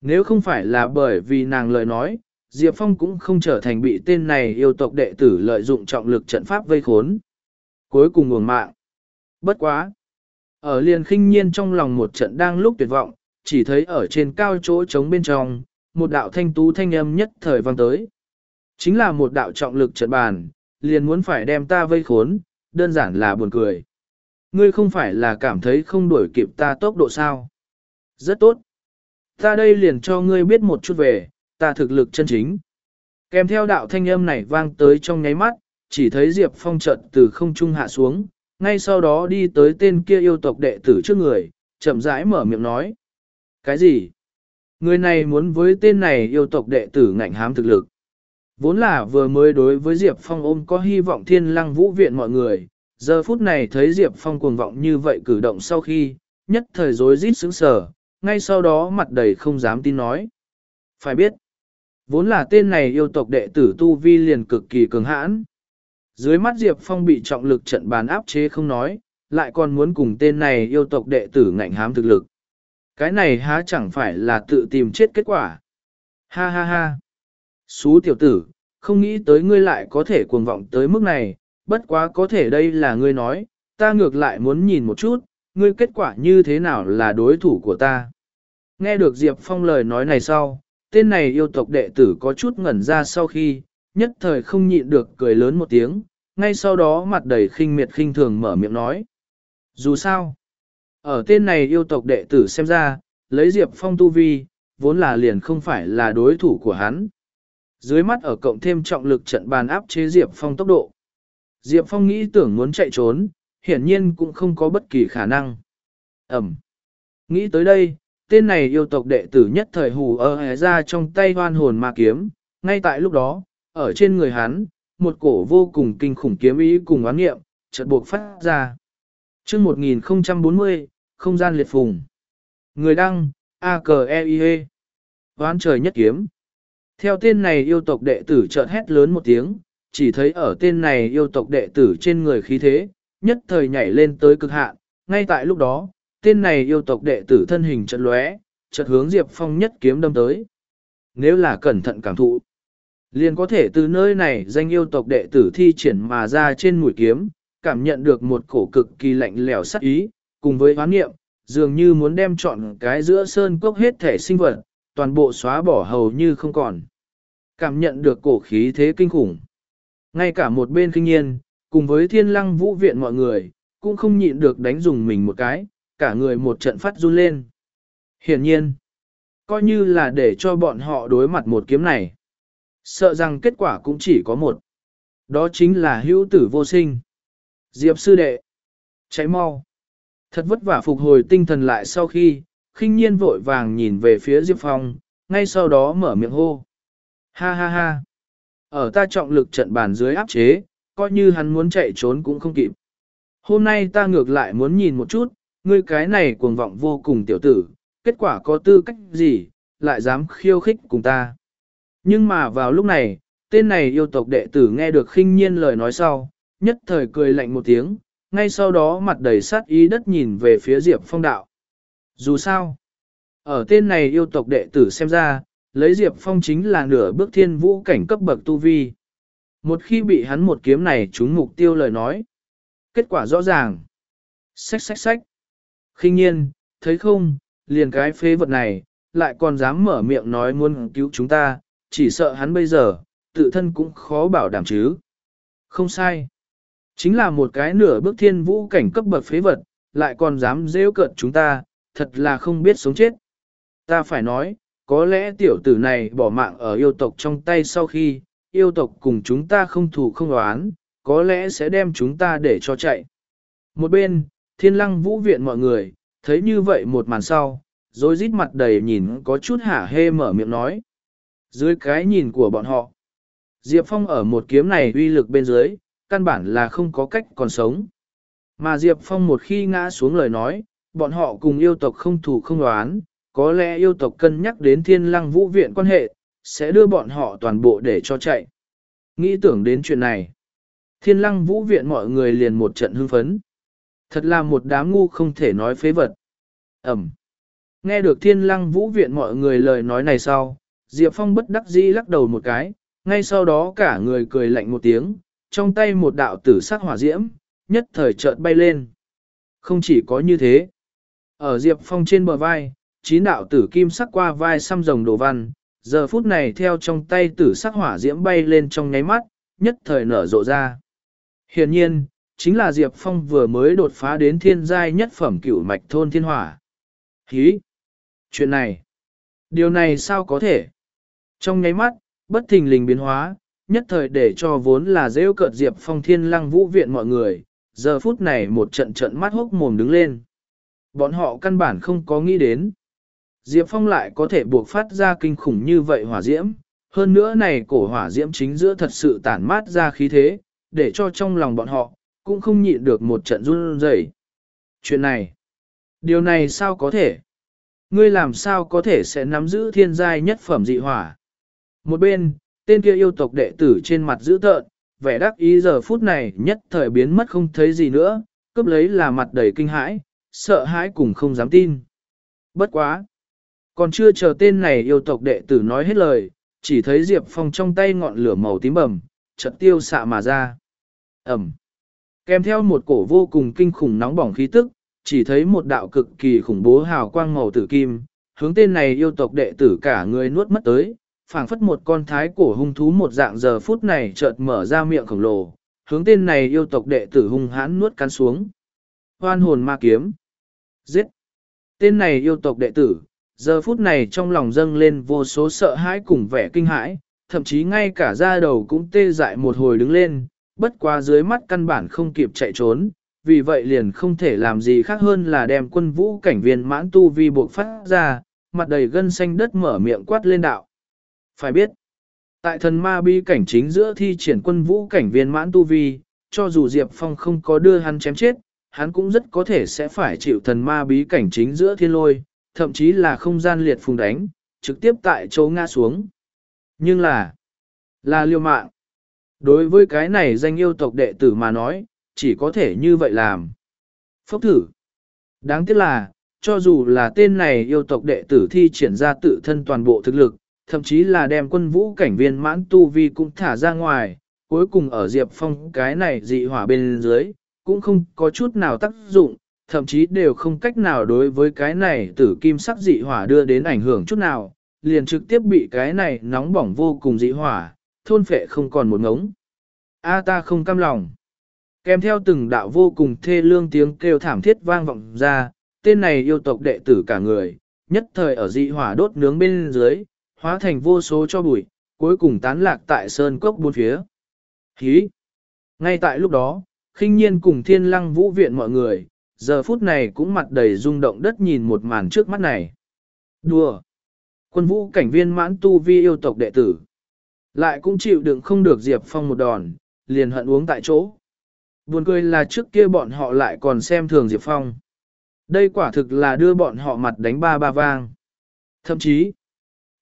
nếu không phải là bởi vì nàng lời nói, Diệp Phong cũng không trở thành bị tên này yêu tộc đệ tử lợi dụng trọng lực trận pháp vây khốn. Cuối cùng nguồn mạng. Bất quá. Ở liền khinh nhiên trong lòng một trận đang lúc tuyệt vọng, chỉ thấy ở trên cao chỗ trống bên trong, một đạo thanh tú thanh âm nhất thời vang tới. Chính là một đạo trọng lực trận bàn, liền muốn phải đem ta vây khốn, đơn giản là buồn cười. Ngươi không phải là cảm thấy không đuổi kịp ta tốc độ sao? Rất tốt. Ta đây liền cho ngươi biết một chút về, ta thực lực chân chính. Kèm theo đạo thanh âm này vang tới trong nháy mắt, chỉ thấy Diệp Phong trận từ không trung hạ xuống, ngay sau đó đi tới tên kia yêu tộc đệ tử trước người, chậm rãi mở miệng nói. Cái gì? Người này muốn với tên này yêu tộc đệ tử ngạnh hám thực lực. Vốn là vừa mới đối với Diệp Phong ôm có hy vọng thiên lăng vũ viện mọi người, giờ phút này thấy Diệp Phong cuồng vọng như vậy cử động sau khi, nhất thời rối rít sững sờ, ngay sau đó mặt đầy không dám tin nói. Phải biết, vốn là tên này yêu tộc đệ tử Tu Vi liền cực kỳ cường hãn. Dưới mắt Diệp Phong bị trọng lực trận bàn áp chế không nói, lại còn muốn cùng tên này yêu tộc đệ tử ngạnh hám thực lực. Cái này há chẳng phải là tự tìm chết kết quả. Ha ha ha. Xú tiểu tử, không nghĩ tới ngươi lại có thể cuồng vọng tới mức này, bất quá có thể đây là ngươi nói, ta ngược lại muốn nhìn một chút, ngươi kết quả như thế nào là đối thủ của ta. Nghe được Diệp Phong lời nói này sau, tên này yêu tộc đệ tử có chút ngẩn ra sau khi, nhất thời không nhịn được cười lớn một tiếng, ngay sau đó mặt đầy khinh miệt khinh thường mở miệng nói. Dù sao, ở tên này yêu tộc đệ tử xem ra, lấy Diệp Phong tu vi, vốn là liền không phải là đối thủ của hắn. Dưới mắt ở cộng thêm trọng lực trận bàn áp chế Diệp Phong tốc độ. Diệp Phong nghĩ tưởng muốn chạy trốn, hiển nhiên cũng không có bất kỳ khả năng. Ẩm. Nghĩ tới đây, tên này yêu tộc đệ tử nhất thời hù ơ ra trong tay hoan hồn ma kiếm. Ngay tại lúc đó, ở trên người hắn, một cổ vô cùng kinh khủng kiếm ý cùng oán nghiệm, chợt buộc phát ra. chương 1040, không gian liệt phùng. Người đăng, a k e i -E. Hoán trời nhất kiếm. Theo tên này yêu tộc đệ tử chợt hét lớn một tiếng, chỉ thấy ở tên này yêu tộc đệ tử trên người khí thế, nhất thời nhảy lên tới cực hạn. Ngay tại lúc đó, tên này yêu tộc đệ tử thân hình chợt lóe, chợt hướng Diệp Phong nhất kiếm đâm tới. Nếu là cẩn thận cảm thụ, liền có thể từ nơi này danh yêu tộc đệ tử thi triển mà ra trên mũi kiếm, cảm nhận được một cổ cực kỳ lạnh lẽo sắc ý, cùng với hoán nghiệm, dường như muốn đem chọn cái giữa sơn cốc hết thể sinh vật, toàn bộ xóa bỏ hầu như không còn. Cảm nhận được cổ khí thế kinh khủng. Ngay cả một bên kinh nhiên, cùng với thiên lăng vũ viện mọi người, cũng không nhịn được đánh dùng mình một cái, cả người một trận phát run lên. Hiển nhiên, coi như là để cho bọn họ đối mặt một kiếm này. Sợ rằng kết quả cũng chỉ có một. Đó chính là hữu tử vô sinh. Diệp sư đệ. Cháy mau. Thật vất vả phục hồi tinh thần lại sau khi, khinh nhiên vội vàng nhìn về phía Diệp Phong, ngay sau đó mở miệng hô. Ha ha ha. Ở ta trọng lực trận bàn dưới áp chế, coi như hắn muốn chạy trốn cũng không kịp. Hôm nay ta ngược lại muốn nhìn một chút, ngươi cái này cuồng vọng vô cùng tiểu tử, kết quả có tư cách gì, lại dám khiêu khích cùng ta. Nhưng mà vào lúc này, tên này yêu tộc đệ tử nghe được khinh nhiên lời nói sau, nhất thời cười lạnh một tiếng, ngay sau đó mặt đầy sát ý đất nhìn về phía Diệp Phong đạo. Dù sao, ở tên này yêu tộc đệ tử xem ra, lấy Diệp Phong chính là nửa bước thiên vũ cảnh cấp bậc tu vi. Một khi bị hắn một kiếm này trúng mục tiêu lời nói, kết quả rõ ràng. Xách xách xách. khinh nhiên, thấy không, liền cái phế vật này, lại còn dám mở miệng nói muốn cứu chúng ta, chỉ sợ hắn bây giờ, tự thân cũng khó bảo đảm chứ. Không sai. Chính là một cái nửa bước thiên vũ cảnh cấp bậc phế vật, lại còn dám rêu cợt chúng ta, thật là không biết sống chết. Ta phải nói, có lẽ tiểu tử này bỏ mạng ở yêu tộc trong tay sau khi, yêu tộc cùng chúng ta không thù không oán, có lẽ sẽ đem chúng ta để cho chạy. Một bên, thiên lăng vũ viện mọi người, thấy như vậy một màn sau, rồi rít mặt đầy nhìn có chút hả hê mở miệng nói. Dưới cái nhìn của bọn họ, Diệp Phong ở một kiếm này uy lực bên dưới, căn bản là không có cách còn sống. Mà Diệp Phong một khi ngã xuống lời nói, bọn họ cùng yêu tộc không thủ không đoán, có lẽ yêu tộc cân nhắc đến thiên lăng vũ viện quan hệ, sẽ đưa bọn họ toàn bộ để cho chạy. Nghĩ tưởng đến chuyện này, thiên lăng vũ viện mọi người liền một trận hưng phấn. Thật là một đám ngu không thể nói phế vật. Ẩm. Nghe được thiên lăng vũ viện mọi người lời nói này sau, Diệp Phong bất đắc dĩ lắc đầu một cái, ngay sau đó cả người cười lạnh một tiếng, trong tay một đạo tử sắc hỏa diễm, nhất thời chợt bay lên. Không chỉ có như thế, ở Diệp Phong trên bờ vai, chín đạo tử kim sắc qua vai xăm rồng đồ văn, giờ phút này theo trong tay tử sắc hỏa diễm bay lên trong nháy mắt, nhất thời nở rộ ra. Hiển nhiên, chính là Diệp Phong vừa mới đột phá đến thiên giai nhất phẩm cửu mạch thôn thiên hỏa. Hí! Chuyện này! Điều này sao có thể? Trong nháy mắt, bất thình lình biến hóa, nhất thời để cho vốn là rêu cợt Diệp Phong thiên lăng vũ viện mọi người, giờ phút này một trận trận mắt hốc mồm đứng lên. Bọn họ căn bản không có nghĩ đến. Diệp Phong lại có thể buộc phát ra kinh khủng như vậy hỏa diễm, hơn nữa này cổ hỏa diễm chính giữa thật sự tản mát ra khí thế, để cho trong lòng bọn họ, cũng không nhịn được một trận run rẩy. Chuyện này, điều này sao có thể? Ngươi làm sao có thể sẽ nắm giữ thiên giai nhất phẩm dị hỏa? Một bên, tên kia yêu tộc đệ tử trên mặt giữ tợn, vẻ đắc ý giờ phút này nhất thời biến mất không thấy gì nữa, cướp lấy là mặt đầy kinh hãi, sợ hãi cùng không dám tin. Bất quá! Còn chưa chờ tên này yêu tộc đệ tử nói hết lời, chỉ thấy Diệp Phong trong tay ngọn lửa màu tím bầm, chợt tiêu xạ mà ra. Ẩm! Kèm theo một cổ vô cùng kinh khủng nóng bỏng khí tức, chỉ thấy một đạo cực kỳ khủng bố hào quang màu tử kim, hướng tên này yêu tộc đệ tử cả người nuốt mất tới, phảng phất một con thái cổ hung thú một dạng giờ phút này chợt mở ra miệng khổng lồ, hướng tên này yêu tộc đệ tử hung hãn nuốt cắn xuống. Hoan hồn ma kiếm. Giết. Tên này yêu tộc đệ tử, giờ phút này trong lòng dâng lên vô số sợ hãi cùng vẻ kinh hãi, thậm chí ngay cả da đầu cũng tê dại một hồi đứng lên, bất qua dưới mắt căn bản không kịp chạy trốn, vì vậy liền không thể làm gì khác hơn là đem quân vũ cảnh viên mãn tu vi buộc phát ra, mặt đầy gân xanh đất mở miệng quát lên đạo. Phải biết, tại thần ma bi cảnh chính giữa thi triển quân vũ cảnh viên mãn tu vi, cho dù Diệp Phong không có đưa hắn chém chết, hắn cũng rất có thể sẽ phải chịu thần ma bí cảnh chính giữa thiên lôi, thậm chí là không gian liệt phùng đánh, trực tiếp tại chỗ ngã xuống. Nhưng là, là liêu mạng. Đối với cái này danh yêu tộc đệ tử mà nói, chỉ có thể như vậy làm. Phốc thử. Đáng tiếc là, cho dù là tên này yêu tộc đệ tử thi triển ra tự thân toàn bộ thực lực, thậm chí là đem quân vũ cảnh viên mãn tu vi cũng thả ra ngoài, cuối cùng ở Diệp Phong cái này dị hỏa bên dưới, cũng không có chút nào tác dụng, thậm chí đều không cách nào đối với cái này tử kim sắc dị hỏa đưa đến ảnh hưởng chút nào, liền trực tiếp bị cái này nóng bỏng vô cùng dị hỏa, thôn phệ không còn một ngống. A ta không cam lòng. Kèm theo từng đạo vô cùng thê lương tiếng kêu thảm thiết vang vọng ra, tên này yêu tộc đệ tử cả người, nhất thời ở dị hỏa đốt nướng bên dưới, hóa thành vô số cho bụi, cuối cùng tán lạc tại sơn cốc bốn phía. Hí! Ngay tại lúc đó, khinh nhiên cùng thiên lăng vũ viện mọi người, giờ phút này cũng mặt đầy rung động đất nhìn một màn trước mắt này. Đùa! Quân vũ cảnh viên mãn tu vi yêu tộc đệ tử. Lại cũng chịu đựng không được Diệp Phong một đòn, liền hận uống tại chỗ. Buồn cười là trước kia bọn họ lại còn xem thường Diệp Phong. Đây quả thực là đưa bọn họ mặt đánh ba ba vang. Thậm chí,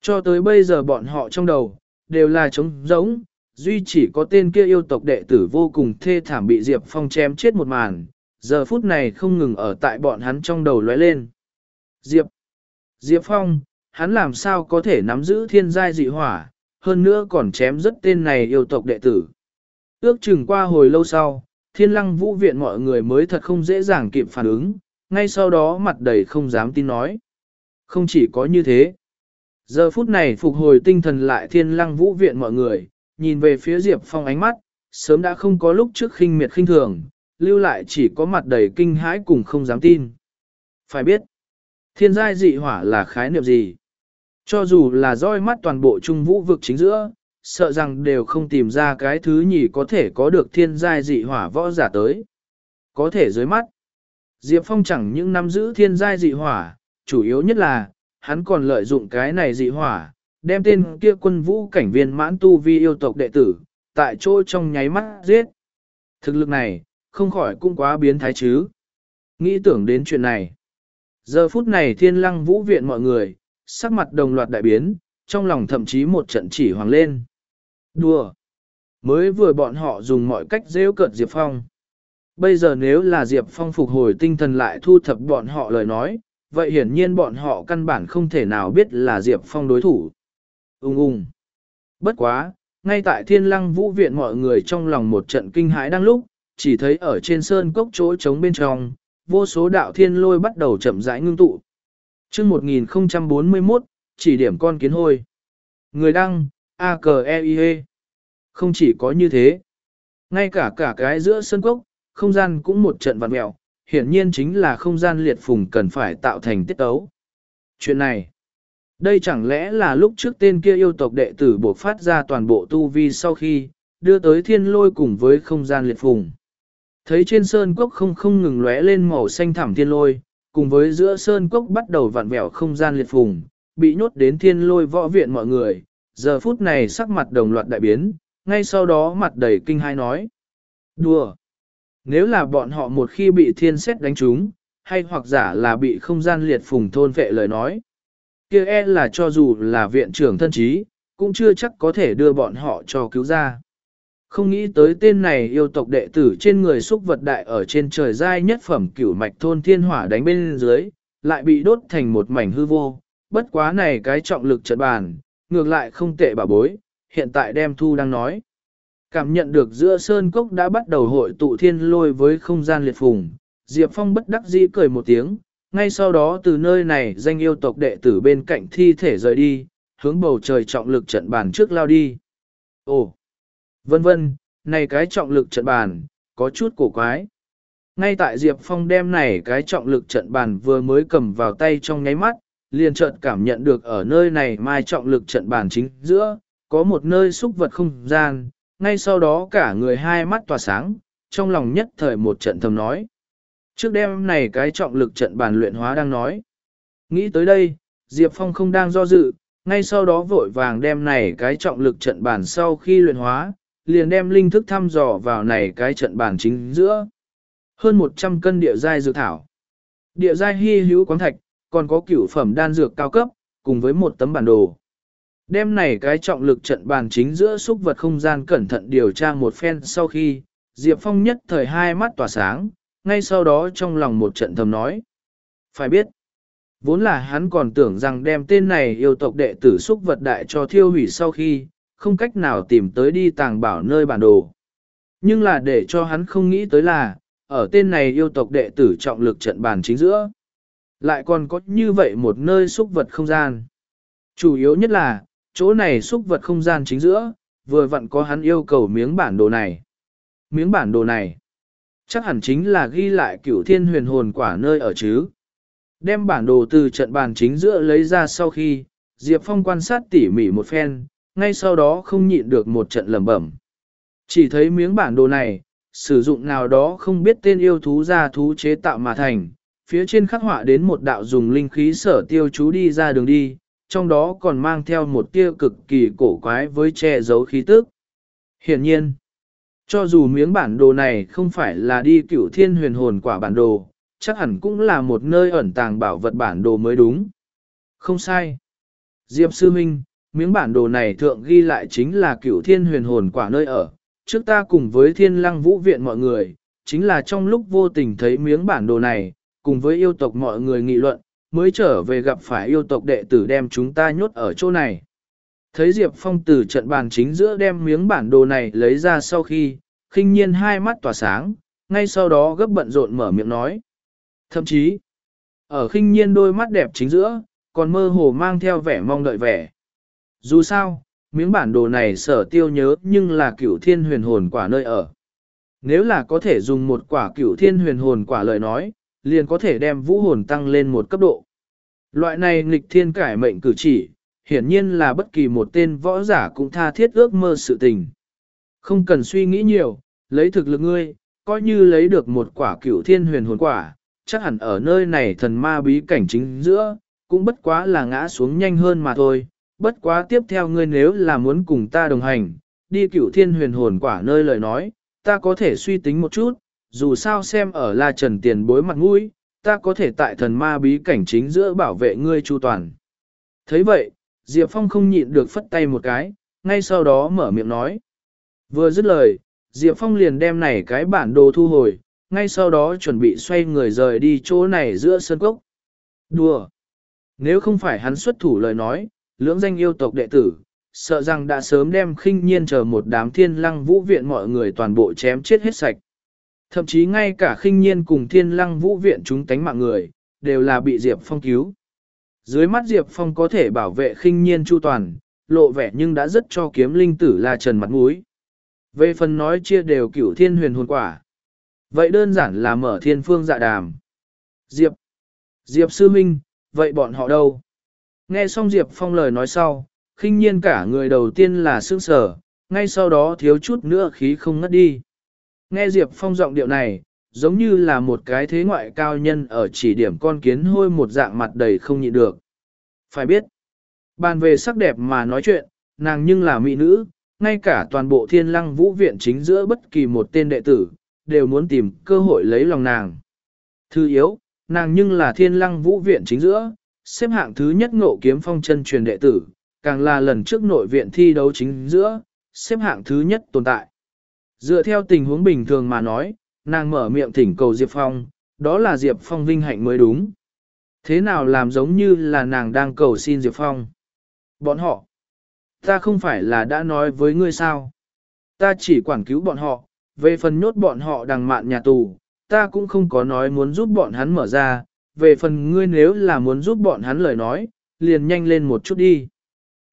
cho tới bây giờ bọn họ trong đầu, đều là trống rỗng, duy chỉ có tên kia yêu tộc đệ tử vô cùng thê thảm bị Diệp Phong chém chết một màn, giờ phút này không ngừng ở tại bọn hắn trong đầu lóe lên. Diệp, Diệp Phong, hắn làm sao có thể nắm giữ thiên giai dị hỏa, hơn nữa còn chém rất tên này yêu tộc đệ tử. Ước chừng qua hồi lâu sau, thiên lăng vũ viện mọi người mới thật không dễ dàng kịp phản ứng, ngay sau đó mặt đầy không dám tin nói. Không chỉ có như thế. Giờ phút này phục hồi tinh thần lại thiên lăng vũ viện mọi người, nhìn về phía Diệp Phong ánh mắt, sớm đã không có lúc trước khinh miệt khinh thường, lưu lại chỉ có mặt đầy kinh hãi cùng không dám tin. Phải biết, thiên giai dị hỏa là khái niệm gì? Cho dù là roi mắt toàn bộ trung vũ vực chính giữa, sợ rằng đều không tìm ra cái thứ nhì có thể có được thiên giai dị hỏa võ giả tới. Có thể dưới mắt, Diệp Phong chẳng những nắm giữ thiên giai dị hỏa, chủ yếu nhất là, hắn còn lợi dụng cái này dị hỏa, đem tên kia quân vũ cảnh viên mãn tu vi yêu tộc đệ tử, tại chỗ trong nháy mắt giết. Thực lực này, không khỏi cũng quá biến thái chứ. Nghĩ tưởng đến chuyện này. Giờ phút này thiên lăng vũ viện mọi người, sắc mặt đồng loạt đại biến, trong lòng thậm chí một trận chỉ hoàng lên. Đùa! Mới vừa bọn họ dùng mọi cách rêu cợt Diệp Phong. Bây giờ nếu là Diệp Phong phục hồi tinh thần lại thu thập bọn họ lời nói, vậy hiển nhiên bọn họ căn bản không thể nào biết là Diệp Phong đối thủ. Ung ung! Bất quá, ngay tại thiên lăng vũ viện mọi người trong lòng một trận kinh hãi đang lúc, chỉ thấy ở trên sơn cốc chỗ trống bên trong, vô số đạo thiên lôi bắt đầu chậm rãi ngưng tụ. chương 1041, chỉ điểm con kiến hôi. Người đăng, a k e i -E. Không chỉ có như thế, ngay cả cả cái giữa sơn cốc, không gian cũng một trận vặn mẹo, hiển nhiên chính là không gian liệt phùng cần phải tạo thành tiết tấu. Chuyện này, đây chẳng lẽ là lúc trước tên kia yêu tộc đệ tử buộc phát ra toàn bộ tu vi sau khi, đưa tới thiên lôi cùng với không gian liệt phùng. Thấy trên sơn cốc không không ngừng lóe lên màu xanh thẳm thiên lôi, cùng với giữa sơn cốc bắt đầu vặn vẹo không gian liệt phùng, bị nhốt đến thiên lôi võ viện mọi người, giờ phút này sắc mặt đồng loạt đại biến, ngay sau đó mặt đầy kinh hai nói. Đùa! Nếu là bọn họ một khi bị thiên xét đánh trúng, hay hoặc giả là bị không gian liệt phùng thôn vệ lời nói, kia e là cho dù là viện trưởng thân trí, cũng chưa chắc có thể đưa bọn họ cho cứu ra. Không nghĩ tới tên này yêu tộc đệ tử trên người xúc vật đại ở trên trời giai nhất phẩm cửu mạch thôn thiên hỏa đánh bên dưới, lại bị đốt thành một mảnh hư vô. Bất quá này cái trọng lực trận bàn, ngược lại không tệ bà bối, hiện tại đem thu đang nói. Cảm nhận được giữa sơn cốc đã bắt đầu hội tụ thiên lôi với không gian liệt phùng, Diệp Phong bất đắc dĩ cười một tiếng, ngay sau đó từ nơi này danh yêu tộc đệ tử bên cạnh thi thể rời đi, hướng bầu trời trọng lực trận bàn trước lao đi. Ồ! Vân vân, này cái trọng lực trận bàn, có chút cổ quái. Ngay tại Diệp Phong đem này cái trọng lực trận bàn vừa mới cầm vào tay trong nháy mắt, liền chợt cảm nhận được ở nơi này mai trọng lực trận bàn chính giữa, có một nơi xúc vật không gian, ngay sau đó cả người hai mắt tỏa sáng, trong lòng nhất thời một trận thầm nói. Trước đêm này cái trọng lực trận bàn luyện hóa đang nói. Nghĩ tới đây, Diệp Phong không đang do dự, ngay sau đó vội vàng đem này cái trọng lực trận bàn sau khi luyện hóa, liền đem linh thức thăm dò vào này cái trận bàn chính giữa. Hơn 100 cân địa giai dược thảo. Địa giai hy hữu quán thạch, còn có cửu phẩm đan dược cao cấp, cùng với một tấm bản đồ. Đem này cái trọng lực trận bàn chính giữa xúc vật không gian cẩn thận điều tra một phen sau khi, Diệp Phong nhất thời hai mắt tỏa sáng, ngay sau đó trong lòng một trận thầm nói. Phải biết, vốn là hắn còn tưởng rằng đem tên này yêu tộc đệ tử xúc vật đại cho thiêu hủy sau khi, không cách nào tìm tới đi tàng bảo nơi bản đồ. Nhưng là để cho hắn không nghĩ tới là, ở tên này yêu tộc đệ tử trọng lực trận bàn chính giữa. Lại còn có như vậy một nơi xúc vật không gian. Chủ yếu nhất là, chỗ này xúc vật không gian chính giữa, vừa vặn có hắn yêu cầu miếng bản đồ này. Miếng bản đồ này, chắc hẳn chính là ghi lại cửu thiên huyền hồn quả nơi ở chứ. Đem bản đồ từ trận bàn chính giữa lấy ra sau khi, Diệp Phong quan sát tỉ mỉ một phen, ngay sau đó không nhịn được một trận lẩm bẩm. Chỉ thấy miếng bản đồ này, sử dụng nào đó không biết tên yêu thú ra thú chế tạo mà thành, phía trên khắc họa đến một đạo dùng linh khí sở tiêu chú đi ra đường đi, trong đó còn mang theo một tia cực kỳ cổ quái với che giấu khí tức. Hiển nhiên, cho dù miếng bản đồ này không phải là đi cửu thiên huyền hồn quả bản đồ, chắc hẳn cũng là một nơi ẩn tàng bảo vật bản đồ mới đúng. Không sai. Diệp Sư Minh, miếng bản đồ này thượng ghi lại chính là cửu thiên huyền hồn quả nơi ở. Trước ta cùng với thiên lăng vũ viện mọi người, chính là trong lúc vô tình thấy miếng bản đồ này, cùng với yêu tộc mọi người nghị luận, mới trở về gặp phải yêu tộc đệ tử đem chúng ta nhốt ở chỗ này. Thấy Diệp Phong từ trận bàn chính giữa đem miếng bản đồ này lấy ra sau khi, khinh nhiên hai mắt tỏa sáng, ngay sau đó gấp bận rộn mở miệng nói. Thậm chí, ở khinh nhiên đôi mắt đẹp chính giữa, còn mơ hồ mang theo vẻ mong đợi vẻ. Dù sao, miếng bản đồ này sở tiêu nhớ nhưng là cửu thiên huyền hồn quả nơi ở. Nếu là có thể dùng một quả cửu thiên huyền hồn quả lời nói, liền có thể đem vũ hồn tăng lên một cấp độ. Loại này nghịch thiên cải mệnh cử chỉ, hiển nhiên là bất kỳ một tên võ giả cũng tha thiết ước mơ sự tình. Không cần suy nghĩ nhiều, lấy thực lực ngươi, coi như lấy được một quả cửu thiên huyền hồn quả, chắc hẳn ở nơi này thần ma bí cảnh chính giữa, cũng bất quá là ngã xuống nhanh hơn mà thôi. Bất quá tiếp theo ngươi nếu là muốn cùng ta đồng hành, đi cửu thiên huyền hồn quả nơi lời nói, ta có thể suy tính một chút, dù sao xem ở La Trần tiền bối mặt mũi, ta có thể tại thần ma bí cảnh chính giữa bảo vệ ngươi chu toàn. thấy vậy, Diệp Phong không nhịn được phất tay một cái, ngay sau đó mở miệng nói. Vừa dứt lời, Diệp Phong liền đem này cái bản đồ thu hồi, ngay sau đó chuẩn bị xoay người rời đi chỗ này giữa sân cốc. Đùa! Nếu không phải hắn xuất thủ lời nói, lưỡng danh yêu tộc đệ tử, sợ rằng đã sớm đem khinh nhiên chờ một đám thiên lăng vũ viện mọi người toàn bộ chém chết hết sạch. Thậm chí ngay cả khinh nhiên cùng thiên lăng vũ viện chúng tánh mạng người, đều là bị Diệp Phong cứu. Dưới mắt Diệp Phong có thể bảo vệ khinh nhiên chu toàn, lộ vẻ nhưng đã rất cho kiếm linh tử là trần mặt mũi. Về phần nói chia đều cửu thiên huyền hồn quả. Vậy đơn giản là mở thiên phương dạ đàm. Diệp. Diệp sư minh, vậy bọn họ đâu? Nghe xong Diệp Phong lời nói sau, khinh nhiên cả người đầu tiên là sương sở, ngay sau đó thiếu chút nữa khí không ngất đi. Nghe Diệp Phong giọng điệu này, giống như là một cái thế ngoại cao nhân ở chỉ điểm con kiến hôi một dạng mặt đầy không nhịn được. Phải biết, bàn về sắc đẹp mà nói chuyện, nàng nhưng là mỹ nữ, ngay cả toàn bộ thiên lăng vũ viện chính giữa bất kỳ một tên đệ tử, đều muốn tìm cơ hội lấy lòng nàng. Thứ yếu, nàng nhưng là thiên lăng vũ viện chính giữa, xếp hạng thứ nhất ngộ kiếm phong chân truyền đệ tử, càng là lần trước nội viện thi đấu chính giữa, xếp hạng thứ nhất tồn tại. Dựa theo tình huống bình thường mà nói, nàng mở miệng thỉnh cầu Diệp Phong, đó là Diệp Phong vinh hạnh mới đúng. Thế nào làm giống như là nàng đang cầu xin Diệp Phong? Bọn họ, ta không phải là đã nói với ngươi sao? Ta chỉ quản cứu bọn họ, về phần nhốt bọn họ đằng mạn nhà tù, ta cũng không có nói muốn giúp bọn hắn mở ra, về phần ngươi nếu là muốn giúp bọn hắn lời nói, liền nhanh lên một chút đi.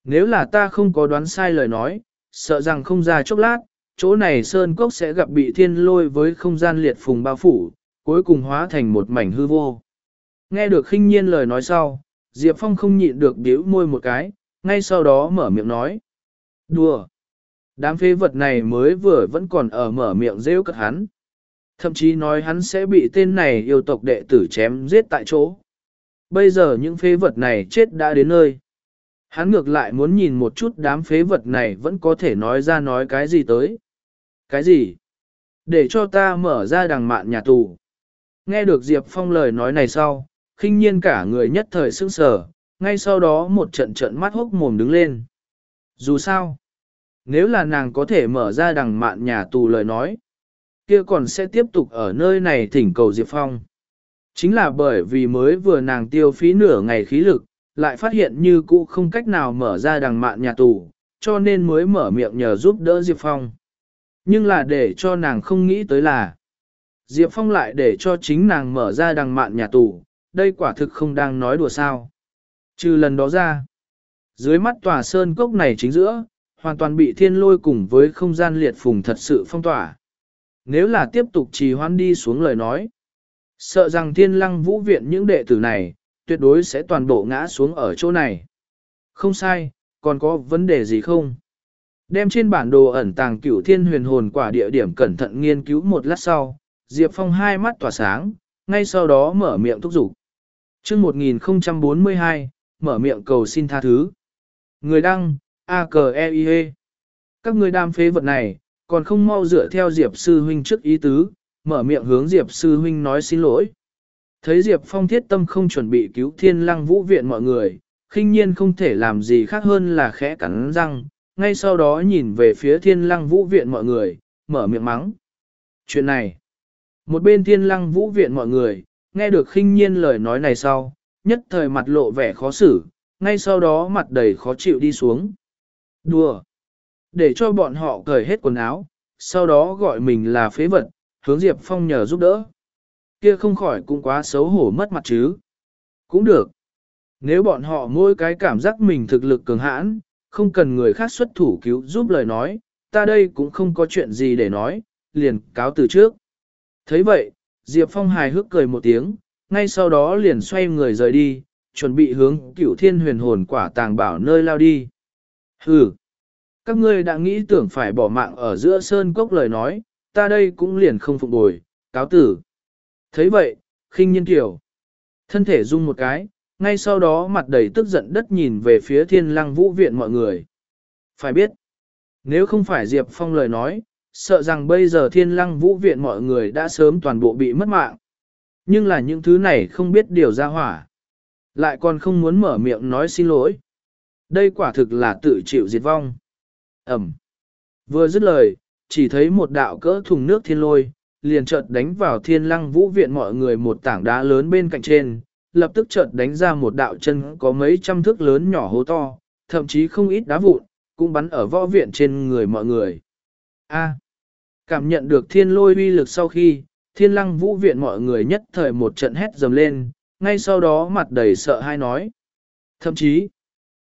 Nếu là ta không có đoán sai lời nói, sợ rằng không ra chốc lát, chỗ này sơn cốc sẽ gặp bị thiên lôi với không gian liệt phùng bao phủ, cuối cùng hóa thành một mảnh hư vô. Nghe được khinh nhiên lời nói sau, Diệp Phong không nhịn được điếu môi một cái, ngay sau đó mở miệng nói. Đùa! Đám phế vật này mới vừa vẫn còn ở mở miệng rêu cất hắn. Thậm chí nói hắn sẽ bị tên này yêu tộc đệ tử chém giết tại chỗ. Bây giờ những phế vật này chết đã đến nơi. Hắn ngược lại muốn nhìn một chút đám phế vật này vẫn có thể nói ra nói cái gì tới. Cái gì? Để cho ta mở ra đằng mạn nhà tù. Nghe được Diệp Phong lời nói này sau, khinh nhiên cả người nhất thời sững sờ, ngay sau đó một trận trận mắt hốc mồm đứng lên. Dù sao, nếu là nàng có thể mở ra đằng mạn nhà tù lời nói, kia còn sẽ tiếp tục ở nơi này thỉnh cầu Diệp Phong. Chính là bởi vì mới vừa nàng tiêu phí nửa ngày khí lực, lại phát hiện như cũ không cách nào mở ra đằng mạn nhà tù, cho nên mới mở miệng nhờ giúp đỡ Diệp Phong. Nhưng là để cho nàng không nghĩ tới là, Diệp Phong lại để cho chính nàng mở ra đằng mạn nhà tù, đây quả thực không đang nói đùa sao. Trừ lần đó ra, dưới mắt tòa sơn cốc này chính giữa, hoàn toàn bị thiên lôi cùng với không gian liệt phùng thật sự phong tỏa. Nếu là tiếp tục trì hoãn đi xuống lời nói, sợ rằng thiên lăng vũ viện những đệ tử này, tuyệt đối sẽ toàn bộ ngã xuống ở chỗ này. Không sai, còn có vấn đề gì không? Đem trên bản đồ ẩn tàng cửu thiên huyền hồn quả địa điểm cẩn thận nghiên cứu một lát sau, Diệp Phong hai mắt tỏa sáng, ngay sau đó mở miệng thúc giục. chương 1042, mở miệng cầu xin tha thứ. Người đăng, a k e i -E. Các người đam phế vật này, còn không mau dựa theo Diệp Sư Huynh trước ý tứ, mở miệng hướng Diệp Sư Huynh nói xin lỗi. Thấy Diệp Phong thiết tâm không chuẩn bị cứu thiên lăng vũ viện mọi người, khinh nhiên không thể làm gì khác hơn là khẽ cắn răng, ngay sau đó nhìn về phía thiên lăng vũ viện mọi người, mở miệng mắng. Chuyện này, một bên thiên lăng vũ viện mọi người, nghe được khinh nhiên lời nói này sau, nhất thời mặt lộ vẻ khó xử, ngay sau đó mặt đầy khó chịu đi xuống. Đùa! Để cho bọn họ cởi hết quần áo, sau đó gọi mình là phế vật, hướng Diệp Phong nhờ giúp đỡ. Kia không khỏi cũng quá xấu hổ mất mặt chứ. Cũng được. Nếu bọn họ mỗi cái cảm giác mình thực lực cường hãn, không cần người khác xuất thủ cứu giúp lời nói, ta đây cũng không có chuyện gì để nói, liền cáo từ trước. thấy vậy, Diệp Phong hài hước cười một tiếng, ngay sau đó liền xoay người rời đi, chuẩn bị hướng cửu thiên huyền hồn quả tàng bảo nơi lao đi. Hừ! Các ngươi đã nghĩ tưởng phải bỏ mạng ở giữa sơn cốc lời nói, ta đây cũng liền không phục bồi, cáo tử. thấy vậy, khinh nhiên tiểu. Thân thể rung một cái, ngay sau đó mặt đầy tức giận đất nhìn về phía thiên lăng vũ viện mọi người. Phải biết, nếu không phải Diệp Phong lời nói, sợ rằng bây giờ thiên lăng vũ viện mọi người đã sớm toàn bộ bị mất mạng. Nhưng là những thứ này không biết điều ra hỏa. Lại còn không muốn mở miệng nói xin lỗi. Đây quả thực là tự chịu diệt vong. Ẩm. Vừa dứt lời, chỉ thấy một đạo cỡ thùng nước thiên lôi, liền chợt đánh vào thiên lăng vũ viện mọi người một tảng đá lớn bên cạnh trên, lập tức chợt đánh ra một đạo chân có mấy trăm thước lớn nhỏ hố to, thậm chí không ít đá vụn, cũng bắn ở võ viện trên người mọi người. A. cảm nhận được thiên lôi uy lực sau khi, thiên lăng vũ viện mọi người nhất thời một trận hét dầm lên, ngay sau đó mặt đầy sợ hai nói. Thậm chí,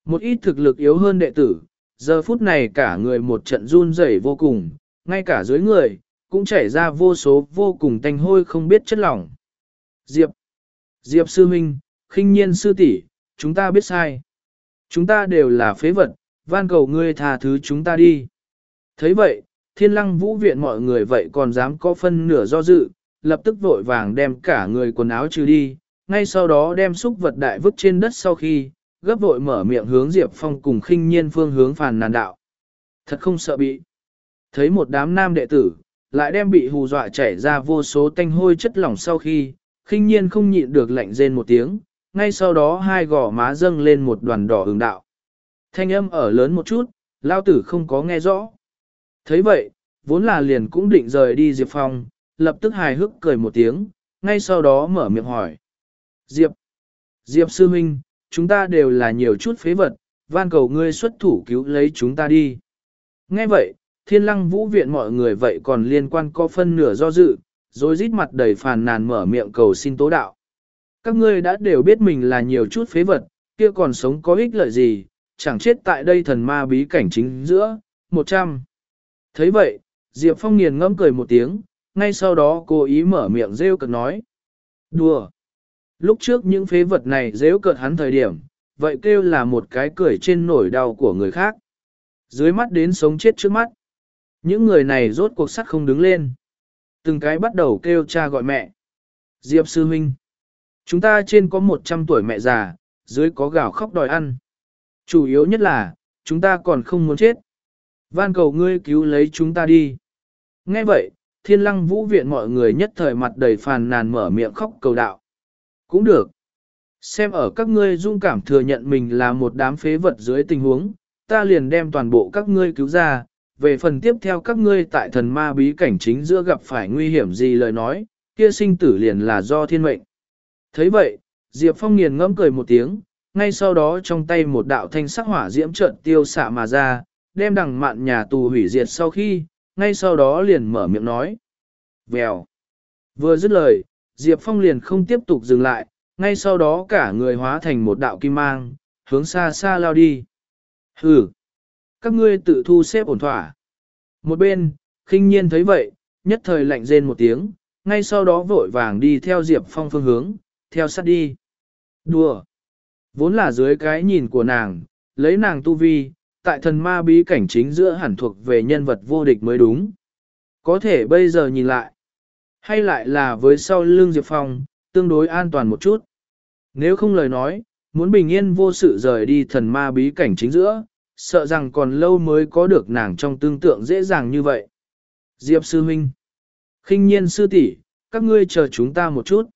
một ít thực lực yếu hơn đệ tử, giờ phút này cả người một trận run rẩy vô cùng, ngay cả dưới người, cũng chảy ra vô số vô cùng tanh hôi không biết chất lỏng. Diệp, Diệp sư huynh, khinh nhiên sư tỷ, chúng ta biết sai. Chúng ta đều là phế vật, van cầu ngươi tha thứ chúng ta đi. thấy vậy, thiên lăng vũ viện mọi người vậy còn dám có phân nửa do dự, lập tức vội vàng đem cả người quần áo trừ đi, ngay sau đó đem xúc vật đại vứt trên đất sau khi, gấp vội mở miệng hướng Diệp Phong cùng khinh nhiên phương hướng phàn nàn đạo. Thật không sợ bị. Thấy một đám nam đệ tử, lại đem bị hù dọa chảy ra vô số tanh hôi chất lỏng sau khi, khinh nhiên không nhịn được lạnh rên một tiếng, ngay sau đó hai gò má dâng lên một đoàn đỏ hứng đạo. Thanh âm ở lớn một chút, lao tử không có nghe rõ. thấy vậy, vốn là liền cũng định rời đi Diệp Phong, lập tức hài hước cười một tiếng, ngay sau đó mở miệng hỏi. Diệp, Diệp sư huynh, chúng ta đều là nhiều chút phế vật, van cầu ngươi xuất thủ cứu lấy chúng ta đi. Nghe vậy, thiên lăng vũ viện mọi người vậy còn liên quan có phân nửa do dự, rồi rít mặt đầy phàn nàn mở miệng cầu xin tố đạo. Các ngươi đã đều biết mình là nhiều chút phế vật, kia còn sống có ích lợi gì, chẳng chết tại đây thần ma bí cảnh chính giữa, 100. thấy vậy, Diệp Phong nghiền ngẫm cười một tiếng, ngay sau đó cô ý mở miệng rêu cực nói. Đùa! Lúc trước những phế vật này dễ cợt hắn thời điểm, vậy kêu là một cái cười trên nổi đau của người khác. Dưới mắt đến sống chết trước mắt. Những người này rốt cuộc sắt không đứng lên. Từng cái bắt đầu kêu cha gọi mẹ. Diệp sư huynh. Chúng ta trên có 100 tuổi mẹ già, dưới có gạo khóc đòi ăn. Chủ yếu nhất là, chúng ta còn không muốn chết. Van cầu ngươi cứu lấy chúng ta đi. Nghe vậy, thiên lăng vũ viện mọi người nhất thời mặt đầy phàn nàn mở miệng khóc cầu đạo. Cũng được. Xem ở các ngươi dung cảm thừa nhận mình là một đám phế vật dưới tình huống, ta liền đem toàn bộ các ngươi cứu ra, về phần tiếp theo các ngươi tại thần ma bí cảnh chính giữa gặp phải nguy hiểm gì lời nói, kia sinh tử liền là do thiên mệnh. thấy vậy, Diệp Phong nghiền ngẫm cười một tiếng, ngay sau đó trong tay một đạo thanh sắc hỏa diễm trợn tiêu xạ mà ra, đem đằng mạn nhà tù hủy diệt sau khi, ngay sau đó liền mở miệng nói. Vèo. Vừa dứt lời, Diệp Phong liền không tiếp tục dừng lại, ngay sau đó cả người hóa thành một đạo kim mang, hướng xa xa lao đi. Hừ. Các ngươi tự thu xếp ổn thỏa. Một bên, khinh nhiên thấy vậy, nhất thời lạnh rên một tiếng, ngay sau đó vội vàng đi theo Diệp Phong phương hướng, theo sát đi. Đùa. Vốn là dưới cái nhìn của nàng, lấy nàng tu vi, tại thần ma bí cảnh chính giữa hẳn thuộc về nhân vật vô địch mới đúng. Có thể bây giờ nhìn lại, hay lại là với sau lưng Diệp Phong, tương đối an toàn một chút. Nếu không lời nói, muốn bình yên vô sự rời đi thần ma bí cảnh chính giữa, sợ rằng còn lâu mới có được nàng trong tương tượng dễ dàng như vậy. Diệp sư huynh, khinh nhiên sư tỷ, các ngươi chờ chúng ta một chút.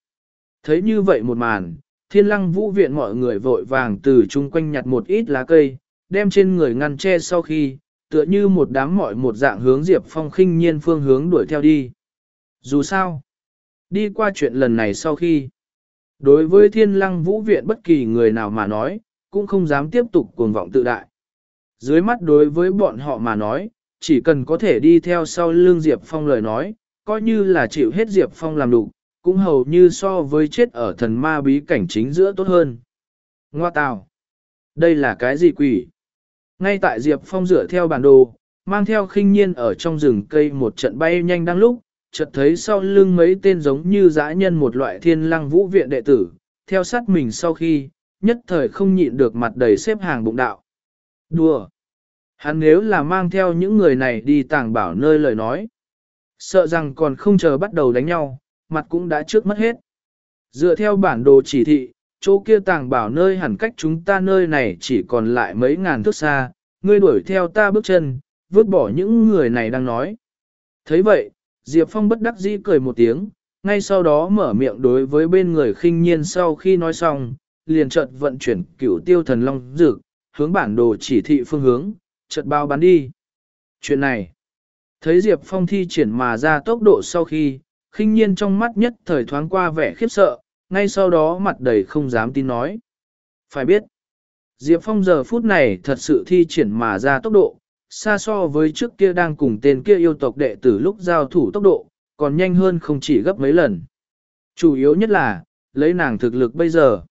Thấy như vậy một màn, thiên lăng vũ viện mọi người vội vàng từ chung quanh nhặt một ít lá cây, đem trên người ngăn che sau khi, tựa như một đám mọi một dạng hướng Diệp Phong khinh nhiên phương hướng đuổi theo đi. Dù sao, đi qua chuyện lần này sau khi, đối với thiên lăng vũ viện bất kỳ người nào mà nói, cũng không dám tiếp tục cuồng vọng tự đại. Dưới mắt đối với bọn họ mà nói, chỉ cần có thể đi theo sau lương Diệp Phong lời nói, coi như là chịu hết Diệp Phong làm đủ, cũng hầu như so với chết ở thần ma bí cảnh chính giữa tốt hơn. Ngoa tào! Đây là cái gì quỷ? Ngay tại Diệp Phong dựa theo bản đồ, mang theo khinh nhiên ở trong rừng cây một trận bay nhanh đang lúc, chợt thấy sau lưng mấy tên giống như dã nhân một loại thiên lăng vũ viện đệ tử, theo sát mình sau khi, nhất thời không nhịn được mặt đầy xếp hàng bụng đạo. Đùa! Hắn nếu là mang theo những người này đi tàng bảo nơi lời nói. Sợ rằng còn không chờ bắt đầu đánh nhau, mặt cũng đã trước mất hết. Dựa theo bản đồ chỉ thị, chỗ kia tàng bảo nơi hẳn cách chúng ta nơi này chỉ còn lại mấy ngàn thước xa, ngươi đuổi theo ta bước chân, vứt bỏ những người này đang nói. thấy vậy, Diệp Phong bất đắc dĩ cười một tiếng, ngay sau đó mở miệng đối với bên người khinh nhiên sau khi nói xong, liền chợt vận chuyển cửu tiêu thần long dược, hướng bản đồ chỉ thị phương hướng, chợt bao bắn đi. Chuyện này, thấy Diệp Phong thi triển mà ra tốc độ sau khi, khinh nhiên trong mắt nhất thời thoáng qua vẻ khiếp sợ, ngay sau đó mặt đầy không dám tin nói. Phải biết, Diệp Phong giờ phút này thật sự thi triển mà ra tốc độ, xa so với trước kia đang cùng tên kia yêu tộc đệ tử lúc giao thủ tốc độ, còn nhanh hơn không chỉ gấp mấy lần. Chủ yếu nhất là, lấy nàng thực lực bây giờ.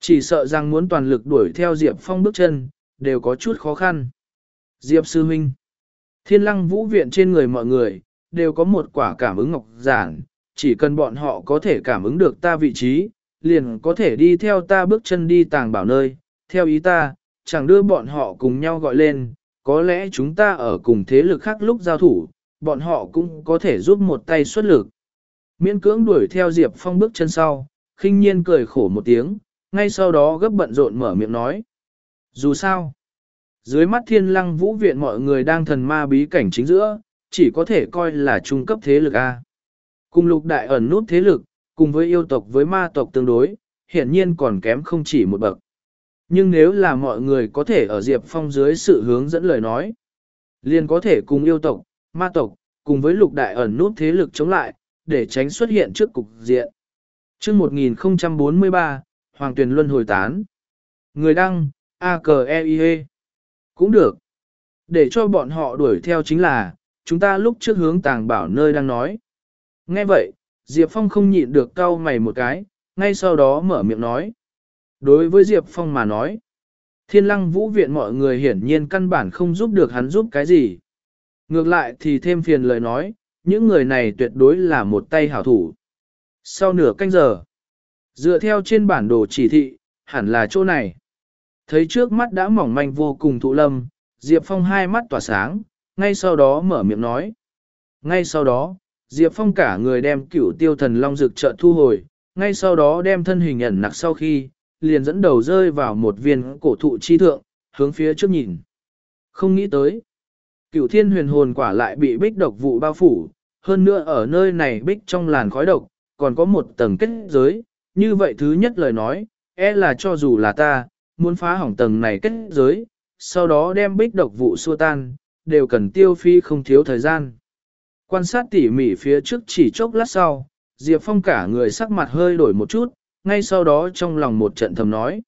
Chỉ sợ rằng muốn toàn lực đuổi theo Diệp Phong bước chân, đều có chút khó khăn. Diệp Sư Minh Thiên lăng vũ viện trên người mọi người, đều có một quả cảm ứng ngọc giản, chỉ cần bọn họ có thể cảm ứng được ta vị trí, liền có thể đi theo ta bước chân đi tàng bảo nơi, theo ý ta, chẳng đưa bọn họ cùng nhau gọi lên, có lẽ chúng ta ở cùng thế lực khác lúc giao thủ, bọn họ cũng có thể giúp một tay xuất lực. Miễn cưỡng đuổi theo Diệp Phong bước chân sau, khinh nhiên cười khổ một tiếng, ngay sau đó gấp bận rộn mở miệng nói. Dù sao, dưới mắt thiên lăng vũ viện mọi người đang thần ma bí cảnh chính giữa, chỉ có thể coi là trung cấp thế lực A. Cùng lục đại ẩn nút thế lực, cùng với yêu tộc với ma tộc tương đối, hiển nhiên còn kém không chỉ một bậc. Nhưng nếu là mọi người có thể ở Diệp Phong dưới sự hướng dẫn lời nói, liền có thể cùng yêu tộc, ma tộc, cùng với lục đại ẩn nút thế lực chống lại, để tránh xuất hiện trước cục diện. Trước 1043, Hoàng Tuyền Luân hồi tán. Người đăng, a k e i -E. Cũng được. Để cho bọn họ đuổi theo chính là, chúng ta lúc trước hướng tàng bảo nơi đang nói. Nghe vậy, Diệp Phong không nhịn được cau mày một cái, ngay sau đó mở miệng nói. Đối với Diệp Phong mà nói, thiên lăng vũ viện mọi người hiển nhiên căn bản không giúp được hắn giúp cái gì. Ngược lại thì thêm phiền lời nói, những người này tuyệt đối là một tay hảo thủ. Sau nửa canh giờ, dựa theo trên bản đồ chỉ thị, hẳn là chỗ này. Thấy trước mắt đã mỏng manh vô cùng thụ lâm, Diệp Phong hai mắt tỏa sáng, ngay sau đó mở miệng nói. Ngay sau đó, Diệp Phong cả người đem cửu tiêu thần long dược trợ thu hồi, ngay sau đó đem thân hình ẩn nặc sau khi, liền dẫn đầu rơi vào một viên cổ thụ chi thượng, hướng phía trước nhìn. Không nghĩ tới, cửu thiên huyền hồn quả lại bị bích độc vụ bao phủ, hơn nữa ở nơi này bích trong làn khói độc, còn có một tầng kết giới, như vậy thứ nhất lời nói, e là cho dù là ta, muốn phá hỏng tầng này kết giới, sau đó đem bích độc vụ xua tan, đều cần tiêu phi không thiếu thời gian. Quan sát tỉ mỉ phía trước chỉ chốc lát sau, Diệp Phong cả người sắc mặt hơi đổi một chút, ngay sau đó trong lòng một trận thầm nói.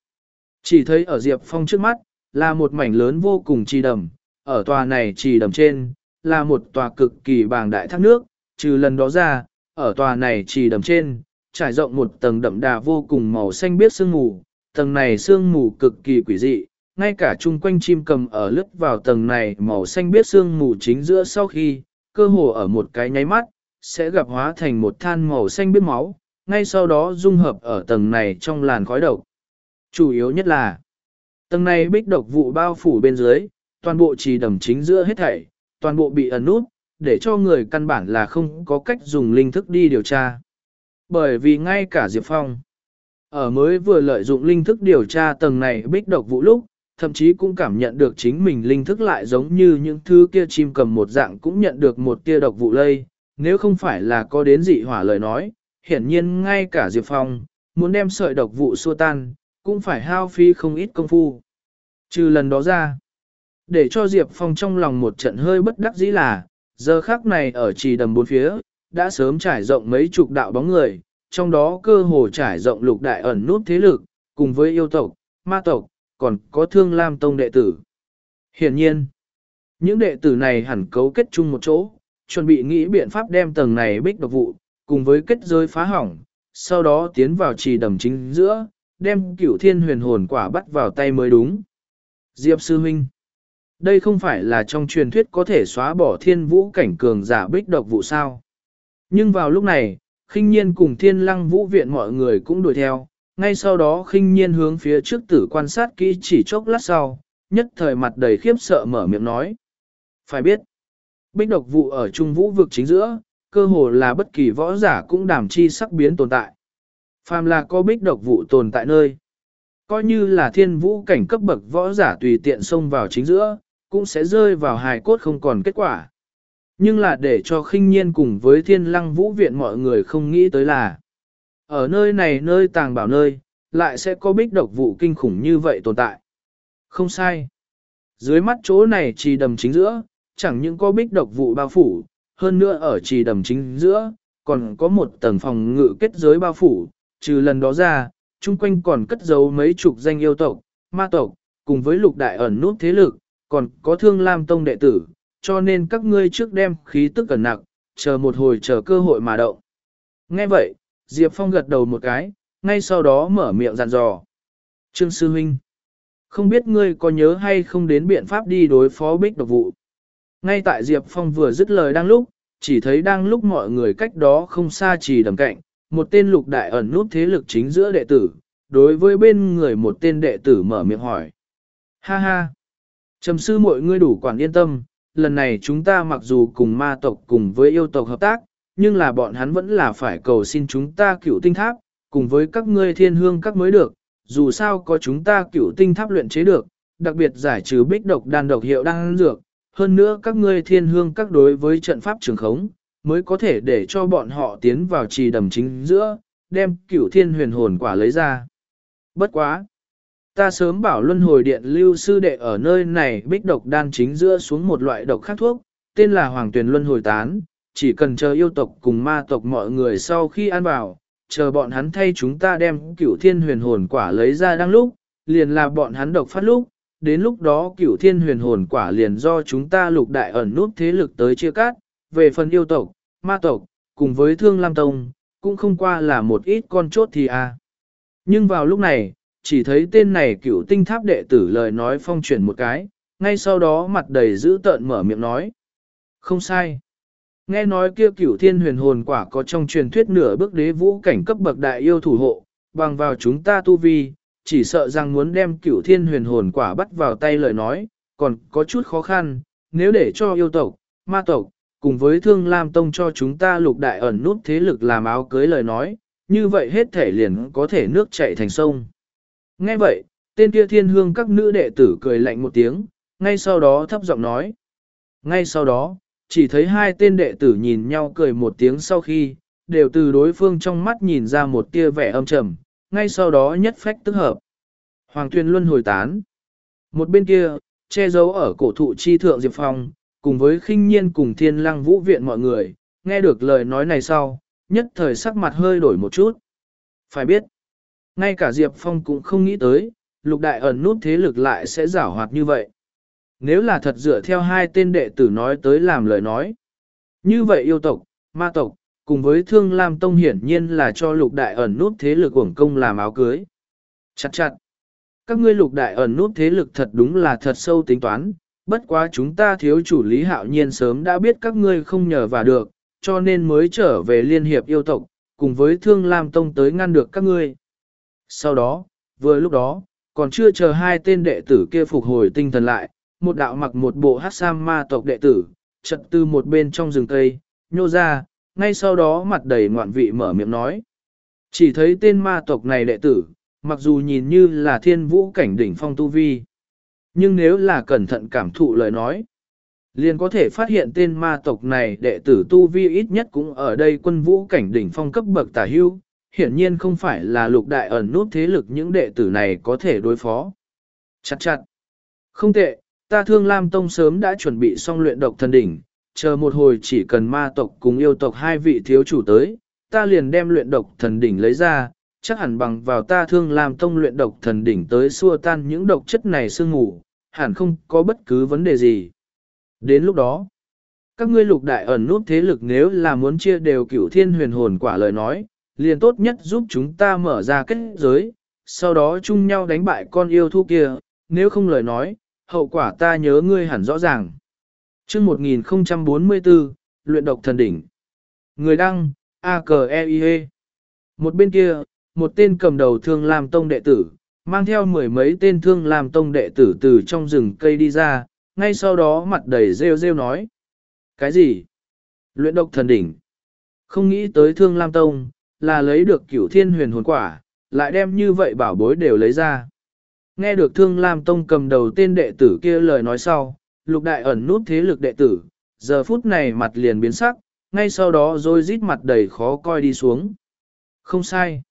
Chỉ thấy ở Diệp Phong trước mắt, là một mảnh lớn vô cùng trì đầm, ở tòa này trì đầm trên, là một tòa cực kỳ bàng đại thác nước, trừ lần đó ra, ở tòa này trì đầm trên, trải rộng một tầng đậm đà vô cùng màu xanh biếc sương mù, tầng này sương mù cực kỳ quỷ dị, ngay cả chung quanh chim cầm ở lướt vào tầng này màu xanh biếc sương mù chính giữa sau khi, cơ hồ ở một cái nháy mắt, sẽ gặp hóa thành một than màu xanh biếc máu, ngay sau đó dung hợp ở tầng này trong làn khói độc. Chủ yếu nhất là, tầng này bích độc vụ bao phủ bên dưới, toàn bộ trì đầm chính giữa hết thảy, toàn bộ bị ẩn nút, để cho người căn bản là không có cách dùng linh thức đi điều tra. Bởi vì ngay cả Diệp Phong, ở mới vừa lợi dụng linh thức điều tra tầng này bích độc vụ lúc, thậm chí cũng cảm nhận được chính mình linh thức lại giống như những thứ kia chim cầm một dạng cũng nhận được một tia độc vụ lây, nếu không phải là có đến dị hỏa lời nói, hiển nhiên ngay cả Diệp Phong, muốn đem sợi độc vụ xua tan, cũng phải hao phí không ít công phu. Trừ lần đó ra, để cho Diệp Phong trong lòng một trận hơi bất đắc dĩ là, giờ khắc này ở trì đầm bốn phía, đã sớm trải rộng mấy chục đạo bóng người, trong đó cơ hồ trải rộng lục đại ẩn nút thế lực, cùng với yêu tộc, ma tộc, còn có thương lam tông đệ tử. Hiển nhiên, những đệ tử này hẳn cấu kết chung một chỗ, chuẩn bị nghĩ biện pháp đem tầng này bích độc vụ, cùng với kết giới phá hỏng, sau đó tiến vào trì đầm chính giữa, đem cửu thiên huyền hồn quả bắt vào tay mới đúng. Diệp Sư Minh Đây không phải là trong truyền thuyết có thể xóa bỏ thiên vũ cảnh cường giả bích độc vụ sao. Nhưng vào lúc này, khinh nhiên cùng thiên lăng vũ viện mọi người cũng đuổi theo, ngay sau đó khinh nhiên hướng phía trước tử quan sát kỹ chỉ chốc lát sau, nhất thời mặt đầy khiếp sợ mở miệng nói. Phải biết, bích độc vụ ở trung vũ vực chính giữa, cơ hồ là bất kỳ võ giả cũng đảm chi sắc biến tồn tại. Phàm là có bích độc vụ tồn tại nơi. Coi như là thiên vũ cảnh cấp bậc võ giả tùy tiện xông vào chính giữa, cũng sẽ rơi vào hài cốt không còn kết quả. Nhưng là để cho khinh nhiên cùng với thiên lăng vũ viện mọi người không nghĩ tới là ở nơi này nơi tàng bảo nơi, lại sẽ có bích độc vụ kinh khủng như vậy tồn tại. Không sai. Dưới mắt chỗ này chỉ đầm chính giữa, chẳng những có bích độc vụ bao phủ, hơn nữa ở trì đầm chính giữa, còn có một tầng phòng ngự kết giới bao phủ, trừ lần đó ra, chung quanh còn cất giấu mấy chục danh yêu tộc, ma tộc, cùng với lục đại ẩn nút thế lực, còn có thương lam tông đệ tử, cho nên các ngươi trước đem khí tức cẩn nặng, chờ một hồi chờ cơ hội mà động. Nghe vậy, Diệp Phong gật đầu một cái, ngay sau đó mở miệng dặn dò. Trương Sư Huynh, không biết ngươi có nhớ hay không đến biện pháp đi đối phó bích độc vụ. Ngay tại Diệp Phong vừa dứt lời đang lúc, chỉ thấy đang lúc mọi người cách đó không xa chỉ đầm cạnh, một tên lục đại ẩn nút thế lực chính giữa đệ tử, đối với bên người một tên đệ tử mở miệng hỏi. Ha ha! Trầm sư mọi ngươi đủ quản yên tâm, lần này chúng ta mặc dù cùng ma tộc cùng với yêu tộc hợp tác, nhưng là bọn hắn vẫn là phải cầu xin chúng ta cựu tinh tháp, cùng với các ngươi thiên hương các mới được, dù sao có chúng ta cựu tinh tháp luyện chế được, đặc biệt giải trừ bích độc đan độc hiệu đang dược, hơn nữa các ngươi thiên hương các đối với trận pháp trường khống, mới có thể để cho bọn họ tiến vào trì đầm chính giữa, đem cửu thiên huyền hồn quả lấy ra. Bất quá! Ta sớm bảo luân hồi điện lưu sư đệ ở nơi này bích độc đan chính giữa xuống một loại độc khác thuốc, tên là hoàng tuyển luân hồi tán, chỉ cần chờ yêu tộc cùng ma tộc mọi người sau khi ăn vào, chờ bọn hắn thay chúng ta đem cửu thiên huyền hồn quả lấy ra đang lúc, liền là bọn hắn độc phát lúc, đến lúc đó cửu thiên huyền hồn quả liền do chúng ta lục đại ẩn nút thế lực tới chia cắt, về phần yêu tộc, ma tộc, cùng với thương lam tông, cũng không qua là một ít con chốt thì à. Nhưng vào lúc này, chỉ thấy tên này cửu tinh tháp đệ tử lời nói phong chuyển một cái, ngay sau đó mặt đầy dữ tợn mở miệng nói. Không sai. Nghe nói kia cửu thiên huyền hồn quả có trong truyền thuyết nửa bước đế vũ cảnh cấp bậc đại yêu thủ hộ, bằng vào chúng ta tu vi, chỉ sợ rằng muốn đem cửu thiên huyền hồn quả bắt vào tay lời nói, còn có chút khó khăn, nếu để cho yêu tộc, ma tộc, cùng với thương lam tông cho chúng ta lục đại ẩn nút thế lực làm áo cưới lời nói, như vậy hết thể liền có thể nước chạy thành sông. Nghe vậy, tên kia thiên hương các nữ đệ tử cười lạnh một tiếng, ngay sau đó thấp giọng nói. Ngay sau đó, chỉ thấy hai tên đệ tử nhìn nhau cười một tiếng sau khi, đều từ đối phương trong mắt nhìn ra một tia vẻ âm trầm, ngay sau đó nhất phách tức hợp. Hoàng tuyên luân hồi tán. Một bên kia, che giấu ở cổ thụ chi thượng Diệp Phong, cùng với khinh nhiên cùng thiên lăng vũ viện mọi người, nghe được lời nói này sau, nhất thời sắc mặt hơi đổi một chút. Phải biết, ngay cả Diệp Phong cũng không nghĩ tới, lục đại ẩn nút thế lực lại sẽ giảo hoạt như vậy. Nếu là thật dựa theo hai tên đệ tử nói tới làm lời nói. Như vậy yêu tộc, ma tộc, cùng với thương lam tông hiển nhiên là cho lục đại ẩn nút thế lực uổng công làm áo cưới. Chặt chặt. Các ngươi lục đại ẩn nút thế lực thật đúng là thật sâu tính toán, bất quá chúng ta thiếu chủ lý hạo nhiên sớm đã biết các ngươi không nhờ vào được, cho nên mới trở về liên hiệp yêu tộc, cùng với thương lam tông tới ngăn được các ngươi. Sau đó, vừa lúc đó, còn chưa chờ hai tên đệ tử kia phục hồi tinh thần lại, một đạo mặc một bộ hát sam ma tộc đệ tử, chật từ một bên trong rừng cây, nhô ra, ngay sau đó mặt đầy ngoạn vị mở miệng nói. Chỉ thấy tên ma tộc này đệ tử, mặc dù nhìn như là thiên vũ cảnh đỉnh phong tu vi, nhưng nếu là cẩn thận cảm thụ lời nói, liền có thể phát hiện tên ma tộc này đệ tử tu vi ít nhất cũng ở đây quân vũ cảnh đỉnh phong cấp bậc tả hưu, hiển nhiên không phải là lục đại ẩn nút thế lực những đệ tử này có thể đối phó. Chặt chặt. Không tệ, ta thương Lam Tông sớm đã chuẩn bị xong luyện độc thần đỉnh, chờ một hồi chỉ cần ma tộc cùng yêu tộc hai vị thiếu chủ tới, ta liền đem luyện độc thần đỉnh lấy ra, chắc hẳn bằng vào ta thương làm Tông luyện độc thần đỉnh tới xua tan những độc chất này sương ngủ, hẳn không có bất cứ vấn đề gì. Đến lúc đó, các ngươi lục đại ẩn nút thế lực nếu là muốn chia đều cửu thiên huyền hồn quả lời nói, liền tốt nhất giúp chúng ta mở ra kết giới, sau đó chung nhau đánh bại con yêu thu kia, nếu không lời nói, hậu quả ta nhớ ngươi hẳn rõ ràng chương 1044, luyện độc thần đỉnh. Người đăng, a k e i -E. Một bên kia, một tên cầm đầu thương làm Tông đệ tử, mang theo mười mấy tên thương làm Tông đệ tử từ trong rừng cây đi ra, ngay sau đó mặt đầy rêu rêu nói. Cái gì? Luyện độc thần đỉnh. Không nghĩ tới thương Lam Tông, là lấy được cửu thiên huyền hồn quả, lại đem như vậy bảo bối đều lấy ra. Nghe được thương Lam Tông cầm đầu tên đệ tử kia lời nói sau, lục đại ẩn nút thế lực đệ tử, giờ phút này mặt liền biến sắc, ngay sau đó rồi rít mặt đầy khó coi đi xuống. Không sai.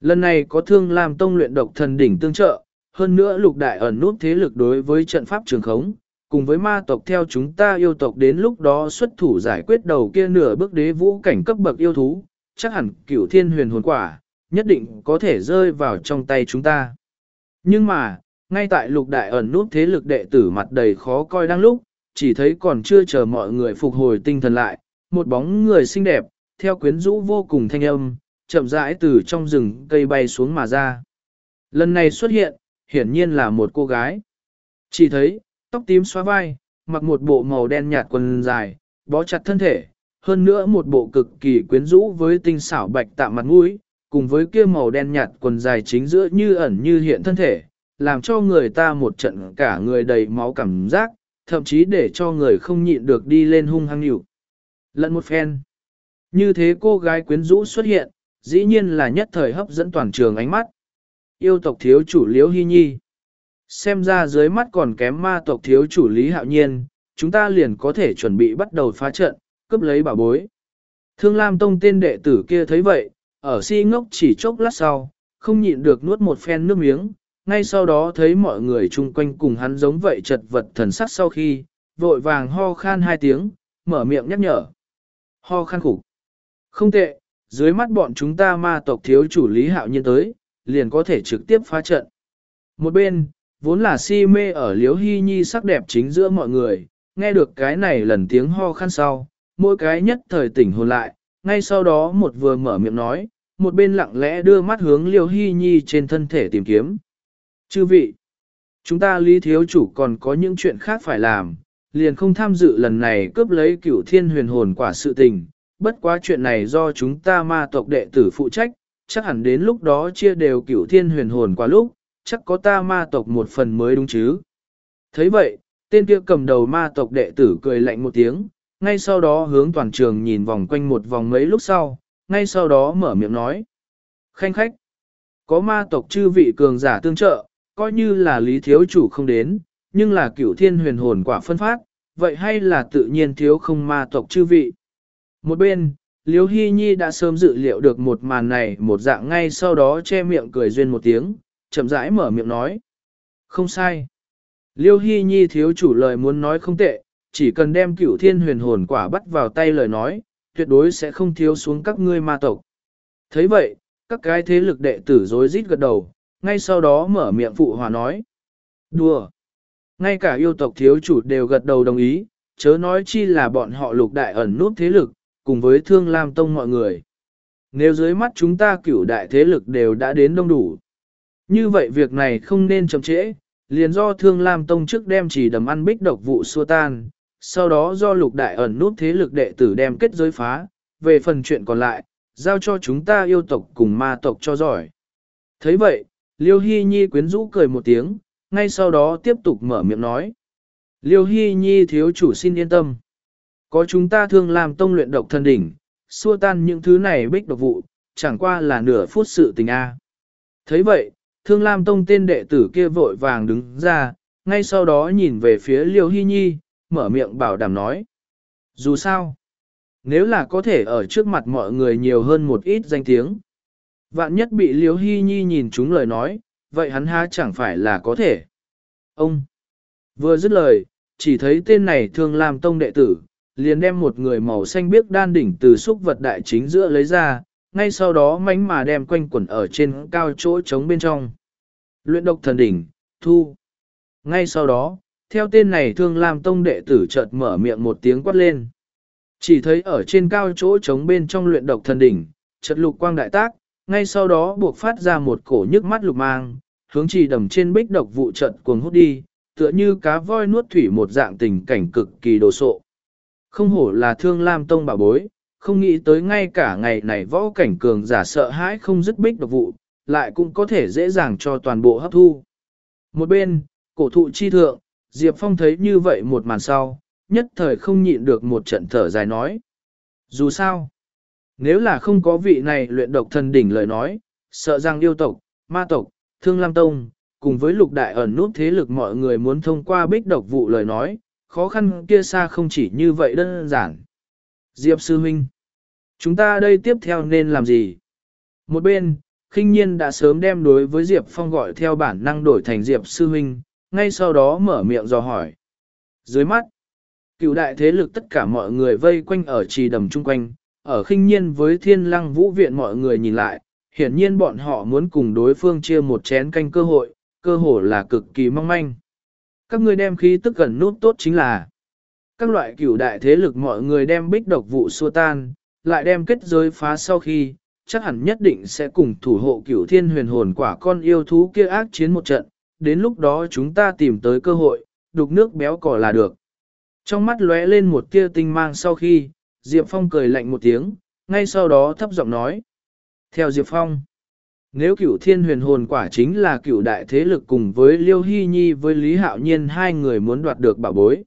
Lần này có thương làm Tông luyện độc thần đỉnh tương trợ, hơn nữa lục đại ẩn nút thế lực đối với trận pháp trường khống, cùng với ma tộc theo chúng ta yêu tộc đến lúc đó xuất thủ giải quyết đầu kia nửa bước đế vũ cảnh cấp bậc yêu thú, chắc hẳn cửu thiên huyền hồn quả, nhất định có thể rơi vào trong tay chúng ta. Nhưng mà, ngay tại lục đại ẩn nút thế lực đệ tử mặt đầy khó coi đang lúc, chỉ thấy còn chưa chờ mọi người phục hồi tinh thần lại, một bóng người xinh đẹp, theo quyến rũ vô cùng thanh âm, chậm rãi từ trong rừng cây bay xuống mà ra. Lần này xuất hiện, hiển nhiên là một cô gái. Chỉ thấy, tóc tím xóa vai, mặc một bộ màu đen nhạt quần dài, bó chặt thân thể, hơn nữa một bộ cực kỳ quyến rũ với tinh xảo bạch tạm mặt mũi, cùng với kia màu đen nhạt quần dài chính giữa như ẩn như hiện thân thể, làm cho người ta một trận cả người đầy máu cảm giác, thậm chí để cho người không nhịn được đi lên hung hăng nhịu. Lận một phen. Như thế cô gái quyến rũ xuất hiện, dĩ nhiên là nhất thời hấp dẫn toàn trường ánh mắt. Yêu tộc thiếu chủ Liễu Hy Nhi. Xem ra dưới mắt còn kém ma tộc thiếu chủ Lý Hạo Nhiên, chúng ta liền có thể chuẩn bị bắt đầu phá trận, cướp lấy bảo bối. Thương Lam Tông tên đệ tử kia thấy vậy, ở si ngốc chỉ chốc lát sau, không nhịn được nuốt một phen nước miếng, ngay sau đó thấy mọi người chung quanh cùng hắn giống vậy chật vật thần sắc sau khi, vội vàng ho khan hai tiếng, mở miệng nhắc nhở. Ho khan khủng. Không tệ, dưới mắt bọn chúng ta ma tộc thiếu chủ lý hạo nhiên tới, liền có thể trực tiếp phá trận. Một bên, vốn là si mê ở liếu hy nhi sắc đẹp chính giữa mọi người, nghe được cái này lần tiếng ho khan sau, mỗi cái nhất thời tỉnh hồn lại, ngay sau đó một vừa mở miệng nói, một bên lặng lẽ đưa mắt hướng liêu hy nhi trên thân thể tìm kiếm. Chư vị, chúng ta lý thiếu chủ còn có những chuyện khác phải làm, liền không tham dự lần này cướp lấy cửu thiên huyền hồn quả sự tình, bất quá chuyện này do chúng ta ma tộc đệ tử phụ trách, chắc hẳn đến lúc đó chia đều cửu thiên huyền hồn quả lúc, chắc có ta ma tộc một phần mới đúng chứ. thấy vậy, tên kia cầm đầu ma tộc đệ tử cười lạnh một tiếng, ngay sau đó hướng toàn trường nhìn vòng quanh một vòng mấy lúc sau, ngay sau đó mở miệng nói. Khanh khách, có ma tộc chư vị cường giả tương trợ, coi như là lý thiếu chủ không đến, nhưng là cửu thiên huyền hồn quả phân phát, vậy hay là tự nhiên thiếu không ma tộc chư vị. Một bên, Liêu Hy Nhi đã sớm dự liệu được một màn này một dạng ngay sau đó che miệng cười duyên một tiếng, chậm rãi mở miệng nói. Không sai. Liêu Hy Nhi thiếu chủ lời muốn nói không tệ, chỉ cần đem cửu thiên huyền hồn quả bắt vào tay lời nói, tuyệt đối sẽ không thiếu xuống các ngươi ma tộc. thấy vậy, các cái thế lực đệ tử rối rít gật đầu, ngay sau đó mở miệng phụ hòa nói. Đùa! Ngay cả yêu tộc thiếu chủ đều gật đầu đồng ý, chớ nói chi là bọn họ lục đại ẩn nút thế lực, cùng với thương lam tông mọi người. Nếu dưới mắt chúng ta cửu đại thế lực đều đã đến đông đủ. Như vậy việc này không nên chậm trễ, liền do thương lam tông trước đem chỉ đầm ăn bích độc vụ xua tan, sau đó do lục đại ẩn nút thế lực đệ tử đem kết giới phá, về phần chuyện còn lại, giao cho chúng ta yêu tộc cùng ma tộc cho giỏi. thấy vậy, Liêu Hy Nhi quyến rũ cười một tiếng, ngay sau đó tiếp tục mở miệng nói. Liêu Hy Nhi thiếu chủ xin yên tâm. Có chúng ta thương làm tông luyện độc thân đỉnh, xua tan những thứ này bích độc vụ, chẳng qua là nửa phút sự tình A. thấy vậy, thương lam tông tên đệ tử kia vội vàng đứng ra, ngay sau đó nhìn về phía Liêu Hy Nhi, mở miệng bảo đảm nói. Dù sao, nếu là có thể ở trước mặt mọi người nhiều hơn một ít danh tiếng, vạn nhất bị Liêu Hy Nhi nhìn chúng lời nói, vậy hắn há chẳng phải là có thể. Ông vừa dứt lời, chỉ thấy tên này thường làm tông đệ tử, liền đem một người màu xanh biếc đan đỉnh từ xúc vật đại chính giữa lấy ra, ngay sau đó mánh mà đem quanh quẩn ở trên cao chỗ trống bên trong. Luyện độc thần đỉnh, thu. Ngay sau đó, theo tên này thương làm tông đệ tử chợt mở miệng một tiếng quát lên. Chỉ thấy ở trên cao chỗ trống bên trong luyện độc thần đỉnh, chợt lục quang đại tác, ngay sau đó buộc phát ra một cổ nhức mắt lục mang, hướng chỉ đầm trên bích độc vụ trận cuồng hút đi, tựa như cá voi nuốt thủy một dạng tình cảnh cực kỳ đồ sộ. Không hổ là thương lam tông bảo bối, không nghĩ tới ngay cả ngày này võ cảnh cường giả sợ hãi không dứt bích độc vụ, lại cũng có thể dễ dàng cho toàn bộ hấp thu. Một bên, cổ thụ chi thượng, Diệp Phong thấy như vậy một màn sau, nhất thời không nhịn được một trận thở dài nói. Dù sao, nếu là không có vị này luyện độc thần đỉnh lời nói, sợ rằng yêu tộc, ma tộc, thương lam tông, cùng với lục đại ẩn nút thế lực mọi người muốn thông qua bích độc vụ lời nói, khó khăn kia xa không chỉ như vậy đơn giản. Diệp Sư Minh, chúng ta đây tiếp theo nên làm gì? Một bên, khinh nhiên đã sớm đem đối với Diệp Phong gọi theo bản năng đổi thành Diệp Sư Minh, ngay sau đó mở miệng dò hỏi. Dưới mắt, cựu đại thế lực tất cả mọi người vây quanh ở trì đầm chung quanh, ở khinh nhiên với thiên lăng vũ viện mọi người nhìn lại, hiển nhiên bọn họ muốn cùng đối phương chia một chén canh cơ hội, cơ hội là cực kỳ mong manh. Các người đem khí tức gần nút tốt chính là các loại cửu đại thế lực mọi người đem bích độc vụ xua tan, lại đem kết giới phá sau khi, chắc hẳn nhất định sẽ cùng thủ hộ cửu thiên huyền hồn quả con yêu thú kia ác chiến một trận, đến lúc đó chúng ta tìm tới cơ hội, đục nước béo cỏ là được. Trong mắt lóe lên một tia tinh mang sau khi, Diệp Phong cười lạnh một tiếng, ngay sau đó thấp giọng nói. Theo Diệp Phong, nếu cửu thiên huyền hồn quả chính là cửu đại thế lực cùng với Liêu Hy Nhi với Lý Hạo Nhiên hai người muốn đoạt được bảo bối.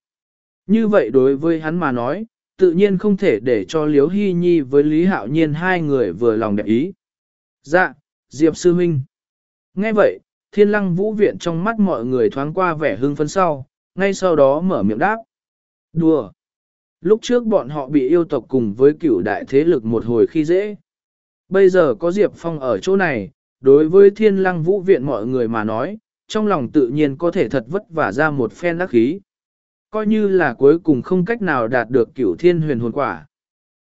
Như vậy đối với hắn mà nói, tự nhiên không thể để cho Liêu Hy Nhi với Lý Hạo Nhiên hai người vừa lòng đẹp ý. Dạ, Diệp Sư Minh. Nghe vậy, thiên lăng vũ viện trong mắt mọi người thoáng qua vẻ hưng phấn sau, ngay sau đó mở miệng đáp. Đùa! Lúc trước bọn họ bị yêu tộc cùng với cửu đại thế lực một hồi khi dễ. Bây giờ có Diệp Phong ở chỗ này, đối với thiên lăng vũ viện mọi người mà nói, trong lòng tự nhiên có thể thật vất vả ra một phen đắc khí. Coi như là cuối cùng không cách nào đạt được cửu thiên huyền hồn quả.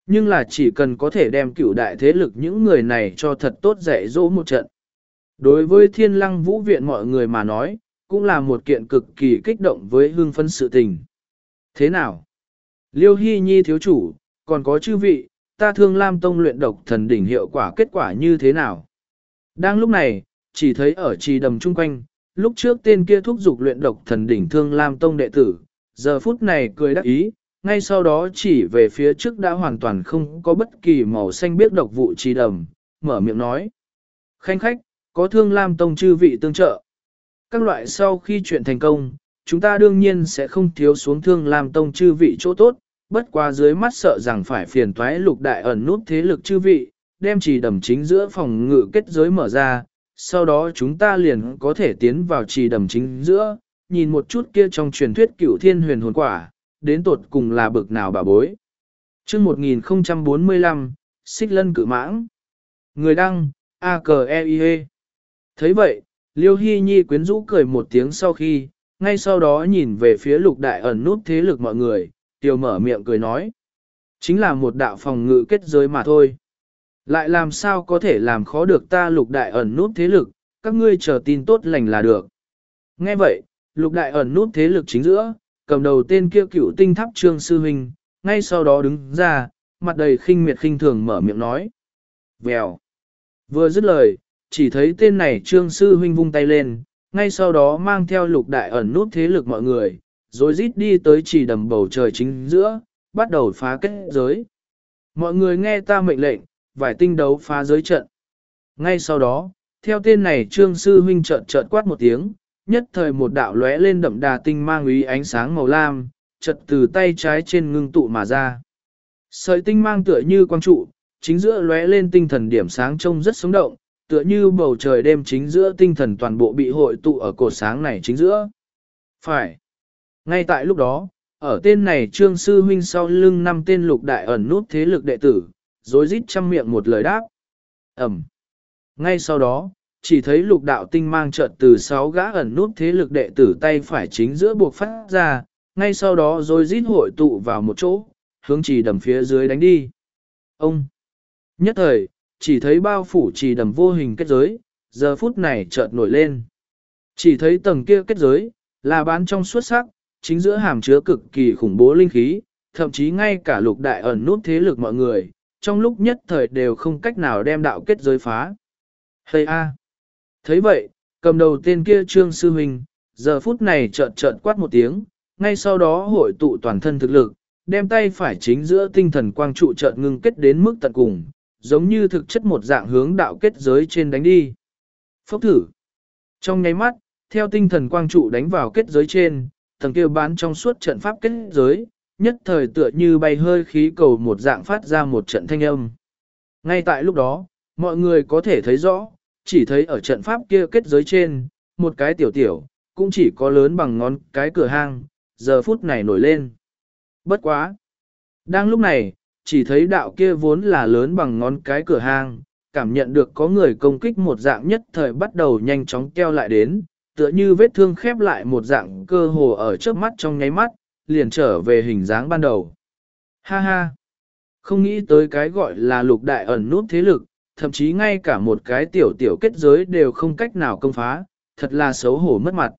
Nhưng là chỉ cần có thể đem cửu đại thế lực những người này cho thật tốt dạy dỗ một trận. Đối với thiên lăng vũ viện mọi người mà nói, cũng là một kiện cực kỳ kích động với hương phân sự tình. Thế nào? Liêu Hy Nhi thiếu chủ, còn có chư vị, ta thương Lam Tông luyện độc thần đỉnh hiệu quả kết quả như thế nào? Đang lúc này, chỉ thấy ở trì đầm chung quanh, lúc trước tên kia thúc giục luyện độc thần đỉnh thương Lam Tông đệ tử, giờ phút này cười đắc ý, ngay sau đó chỉ về phía trước đã hoàn toàn không có bất kỳ màu xanh biết độc vụ trì đầm, mở miệng nói. Khanh khách, có thương Lam Tông chư vị tương trợ. Các loại sau khi chuyện thành công, chúng ta đương nhiên sẽ không thiếu xuống thương làm Tông chư vị chỗ tốt, bất qua dưới mắt sợ rằng phải phiền toái lục đại ẩn nút thế lực chư vị, đem trì đầm chính giữa phòng ngự kết giới mở ra, sau đó chúng ta liền có thể tiến vào trì đầm chính giữa, nhìn một chút kia trong truyền thuyết cựu thiên huyền hồn quả, đến tột cùng là bực nào bà bối. chương 1045, Xích Lân Cự Mãng Người đăng, a k e i -E. thấy vậy, Liêu Hy Nhi quyến rũ cười một tiếng sau khi, ngay sau đó nhìn về phía lục đại ẩn nút thế lực mọi người, tiểu mở miệng cười nói. Chính là một đạo phòng ngự kết giới mà thôi. Lại làm sao có thể làm khó được ta lục đại ẩn nút thế lực, các ngươi chờ tin tốt lành là được. Nghe vậy, lục đại ẩn nút thế lực chính giữa, cầm đầu tên kia cựu tinh tháp trương sư huynh, ngay sau đó đứng ra, mặt đầy khinh miệt khinh thường mở miệng nói. Vèo. Vừa dứt lời, chỉ thấy tên này trương sư huynh vung tay lên, ngay sau đó mang theo lục đại ẩn nút thế lực mọi người, rồi rít đi tới chỉ đầm bầu trời chính giữa, bắt đầu phá kết giới. Mọi người nghe ta mệnh lệnh, vài tinh đấu phá giới trận. Ngay sau đó, theo tên này trương sư huynh trận trận quát một tiếng, nhất thời một đạo lóe lên đậm đà tinh mang ý ánh sáng màu lam, chợt từ tay trái trên ngưng tụ mà ra. Sợi tinh mang tựa như quang trụ, chính giữa lóe lên tinh thần điểm sáng trông rất sống động, tựa như bầu trời đêm chính giữa tinh thần toàn bộ bị hội tụ ở cột sáng này chính giữa. Phải. Ngay tại lúc đó, ở tên này trương sư huynh sau lưng năm tên lục đại ẩn nút thế lực đệ tử, rối rít chăm miệng một lời đáp. Ẩm. Ngay sau đó, chỉ thấy lục đạo tinh mang trợt từ sáu gã ẩn nút thế lực đệ tử tay phải chính giữa buộc phát ra, ngay sau đó rồi rít hội tụ vào một chỗ, hướng chỉ đầm phía dưới đánh đi. Ông! Nhất thời, chỉ thấy bao phủ chỉ đầm vô hình kết giới, giờ phút này chợt nổi lên. Chỉ thấy tầng kia kết giới, là bán trong suốt sắc, chính giữa hàm chứa cực kỳ khủng bố linh khí, thậm chí ngay cả lục đại ẩn nút thế lực mọi người, trong lúc nhất thời đều không cách nào đem đạo kết giới phá. Hây a! thấy vậy, cầm đầu tên kia trương sư huynh, giờ phút này chợt chợt quát một tiếng, ngay sau đó hội tụ toàn thân thực lực, đem tay phải chính giữa tinh thần quang trụ chợt ngưng kết đến mức tận cùng, giống như thực chất một dạng hướng đạo kết giới trên đánh đi. Phốc thử. Trong nháy mắt, theo tinh thần quang trụ đánh vào kết giới trên, tầng kia bán trong suốt trận pháp kết giới, nhất thời tựa như bay hơi khí cầu một dạng phát ra một trận thanh âm. Ngay tại lúc đó, mọi người có thể thấy rõ, chỉ thấy ở trận pháp kia kết giới trên, một cái tiểu tiểu, cũng chỉ có lớn bằng ngón cái cửa hang, giờ phút này nổi lên. Bất quá! Đang lúc này, chỉ thấy đạo kia vốn là lớn bằng ngón cái cửa hang, cảm nhận được có người công kích một dạng nhất thời bắt đầu nhanh chóng keo lại đến, tựa như vết thương khép lại một dạng cơ hồ ở trước mắt trong nháy mắt, liền trở về hình dáng ban đầu. Ha ha! Không nghĩ tới cái gọi là lục đại ẩn nút thế lực, thậm chí ngay cả một cái tiểu tiểu kết giới đều không cách nào công phá, thật là xấu hổ mất mặt.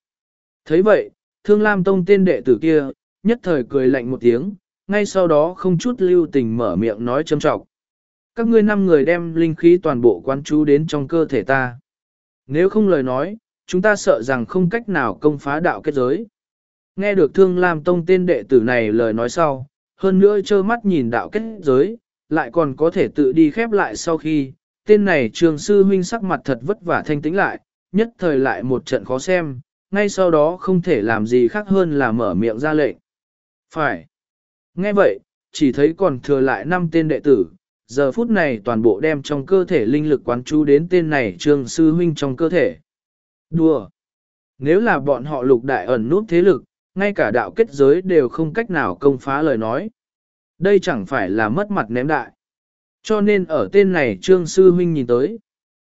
thấy vậy, thương lam tông tên đệ tử kia, nhất thời cười lạnh một tiếng, ngay sau đó không chút lưu tình mở miệng nói châm trọng. Các ngươi năm người đem linh khí toàn bộ quan chú đến trong cơ thể ta. Nếu không lời nói, chúng ta sợ rằng không cách nào công phá đạo kết giới. Nghe được thương lam tông tên đệ tử này lời nói sau, hơn nữa trơ mắt nhìn đạo kết giới, lại còn có thể tự đi khép lại sau khi, tên này trường sư huynh sắc mặt thật vất vả thanh tĩnh lại, nhất thời lại một trận khó xem, ngay sau đó không thể làm gì khác hơn là mở miệng ra lệnh. Phải. Nghe vậy, chỉ thấy còn thừa lại 5 tên đệ tử, giờ phút này toàn bộ đem trong cơ thể linh lực quán chú đến tên này trương sư huynh trong cơ thể. Đùa! Nếu là bọn họ lục đại ẩn nút thế lực, ngay cả đạo kết giới đều không cách nào công phá lời nói. Đây chẳng phải là mất mặt ném đại. Cho nên ở tên này trương sư huynh nhìn tới.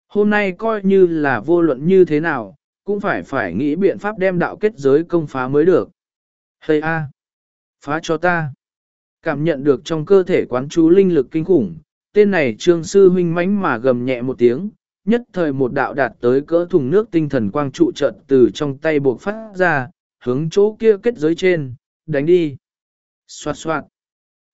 Hôm nay coi như là vô luận như thế nào, cũng phải phải nghĩ biện pháp đem đạo kết giới công phá mới được. Hây a! Phá cho ta! Cảm nhận được trong cơ thể quán chú linh lực kinh khủng, tên này trương sư huynh mánh mà gầm nhẹ một tiếng, nhất thời một đạo đạt tới cỡ thùng nước tinh thần quang trụ trận từ trong tay buộc phát ra, hướng chỗ kia kết giới trên, đánh đi. Xoạt xoạt.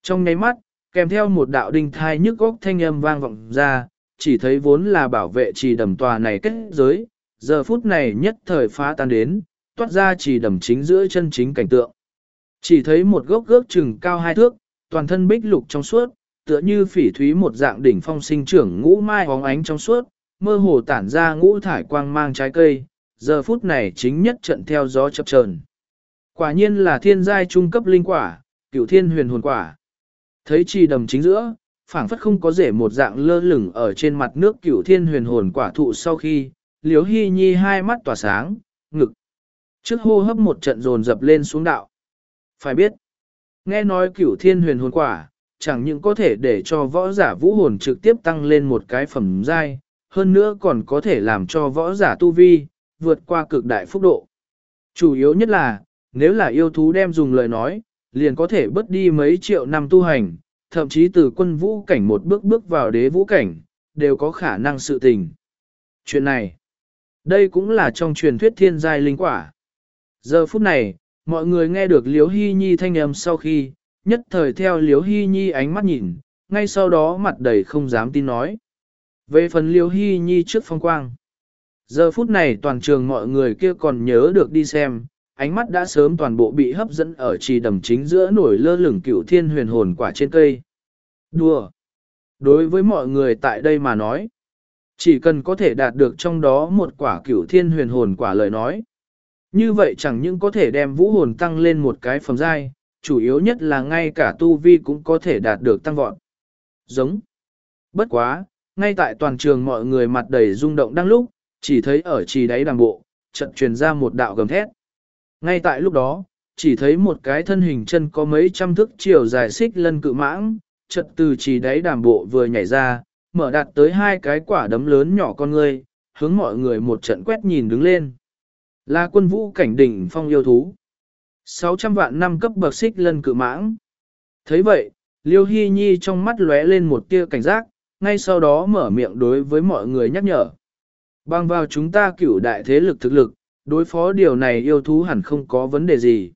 Trong nháy mắt, kèm theo một đạo đinh thai nhức góc thanh âm vang vọng ra, chỉ thấy vốn là bảo vệ trì đầm tòa này kết giới, giờ phút này nhất thời phá tan đến, toát ra trì đầm chính giữa chân chính cảnh tượng. Chỉ thấy một gốc gốc chừng cao hai thước, toàn thân bích lục trong suốt, tựa như phỉ thúy một dạng đỉnh phong sinh trưởng ngũ mai hóng ánh trong suốt, mơ hồ tản ra ngũ thải quang mang trái cây, giờ phút này chính nhất trận theo gió chập chờn. Quả nhiên là thiên giai trung cấp linh quả, cửu thiên huyền hồn quả. Thấy trì đầm chính giữa, phảng phất không có rể một dạng lơ lửng ở trên mặt nước cửu thiên huyền hồn quả thụ sau khi, liếu hy nhi hai mắt tỏa sáng, ngực. Trước hô hấp một trận dồn dập lên xuống đạo. Phải biết, nghe nói cửu thiên huyền hồn quả, chẳng những có thể để cho võ giả vũ hồn trực tiếp tăng lên một cái phẩm giai, hơn nữa còn có thể làm cho võ giả tu vi, vượt qua cực đại phúc độ. Chủ yếu nhất là, nếu là yêu thú đem dùng lời nói, liền có thể bớt đi mấy triệu năm tu hành, thậm chí từ quân vũ cảnh một bước bước vào đế vũ cảnh, đều có khả năng sự tình. Chuyện này, đây cũng là trong truyền thuyết thiên giai linh quả. Giờ phút này, mọi người nghe được Liễu Hy Nhi thanh âm sau khi, nhất thời theo Liễu Hy Nhi ánh mắt nhìn, ngay sau đó mặt đầy không dám tin nói. Về phần Liễu Hy Nhi trước phong quang, giờ phút này toàn trường mọi người kia còn nhớ được đi xem, ánh mắt đã sớm toàn bộ bị hấp dẫn ở trì đầm chính giữa nổi lơ lửng cựu thiên huyền hồn quả trên cây. Đùa! Đối với mọi người tại đây mà nói, chỉ cần có thể đạt được trong đó một quả cửu thiên huyền hồn quả lời nói. Như vậy chẳng những có thể đem vũ hồn tăng lên một cái phẩm giai, chủ yếu nhất là ngay cả tu vi cũng có thể đạt được tăng vọt. Giống. Bất quá, ngay tại toàn trường mọi người mặt đầy rung động đang lúc, chỉ thấy ở trì đáy đàng bộ, trận truyền ra một đạo gầm thét. Ngay tại lúc đó, chỉ thấy một cái thân hình chân có mấy trăm thước chiều dài xích lân cự mãng, chợt từ chỉ đáy đàm bộ vừa nhảy ra, mở đặt tới hai cái quả đấm lớn nhỏ con người, hướng mọi người một trận quét nhìn đứng lên. Là quân vũ cảnh đỉnh phong yêu thú. 600 vạn năm cấp bậc xích lân cự mãng. thấy vậy, Liêu Hy Nhi trong mắt lóe lên một tia cảnh giác, ngay sau đó mở miệng đối với mọi người nhắc nhở. Bằng vào chúng ta cửu đại thế lực thực lực, đối phó điều này yêu thú hẳn không có vấn đề gì.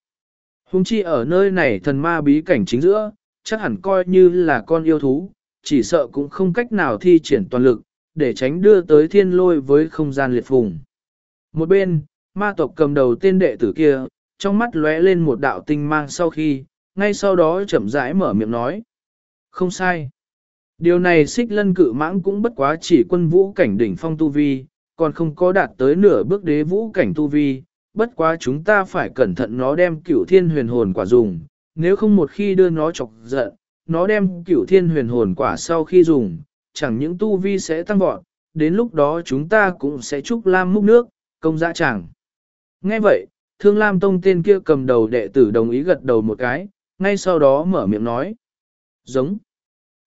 Hùng chi ở nơi này thần ma bí cảnh chính giữa, chắc hẳn coi như là con yêu thú, chỉ sợ cũng không cách nào thi triển toàn lực, để tránh đưa tới thiên lôi với không gian liệt vùng. Một bên, ma tộc cầm đầu tên đệ tử kia, trong mắt lóe lên một đạo tinh mang sau khi, ngay sau đó chậm rãi mở miệng nói. Không sai. Điều này xích lân cự mãng cũng bất quá chỉ quân vũ cảnh đỉnh phong tu vi, còn không có đạt tới nửa bước đế vũ cảnh tu vi, bất quá chúng ta phải cẩn thận nó đem cửu thiên huyền hồn quả dùng, nếu không một khi đưa nó chọc giận, nó đem cửu thiên huyền hồn quả sau khi dùng, chẳng những tu vi sẽ tăng vọt, đến lúc đó chúng ta cũng sẽ chúc lam múc nước, công dã chẳng. Nghe vậy, thương lam tông tên kia cầm đầu đệ tử đồng ý gật đầu một cái, ngay sau đó mở miệng nói. Giống.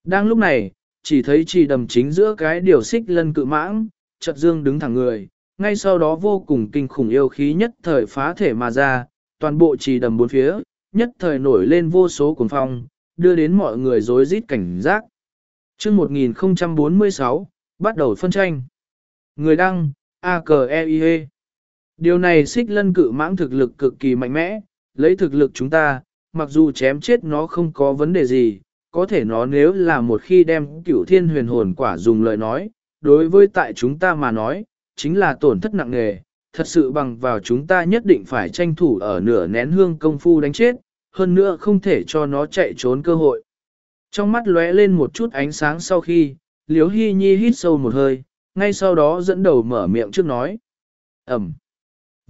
Đang lúc này, chỉ thấy chỉ đầm chính giữa cái điều xích lân cự mãng, chợt dương đứng thẳng người, ngay sau đó vô cùng kinh khủng yêu khí nhất thời phá thể mà ra, toàn bộ chỉ đầm bốn phía, nhất thời nổi lên vô số cuồng phong, đưa đến mọi người rối rít cảnh giác. chương 1046, bắt đầu phân tranh. Người đăng, a k e i -E. Điều này xích lân cự mãng thực lực cực kỳ mạnh mẽ, lấy thực lực chúng ta, mặc dù chém chết nó không có vấn đề gì, có thể nó nếu là một khi đem cửu thiên huyền hồn quả dùng lời nói, đối với tại chúng ta mà nói, chính là tổn thất nặng nề, thật sự bằng vào chúng ta nhất định phải tranh thủ ở nửa nén hương công phu đánh chết, hơn nữa không thể cho nó chạy trốn cơ hội. Trong mắt lóe lên một chút ánh sáng sau khi, Liễu Hy Nhi hít sâu một hơi, ngay sau đó dẫn đầu mở miệng trước nói. Ẩm.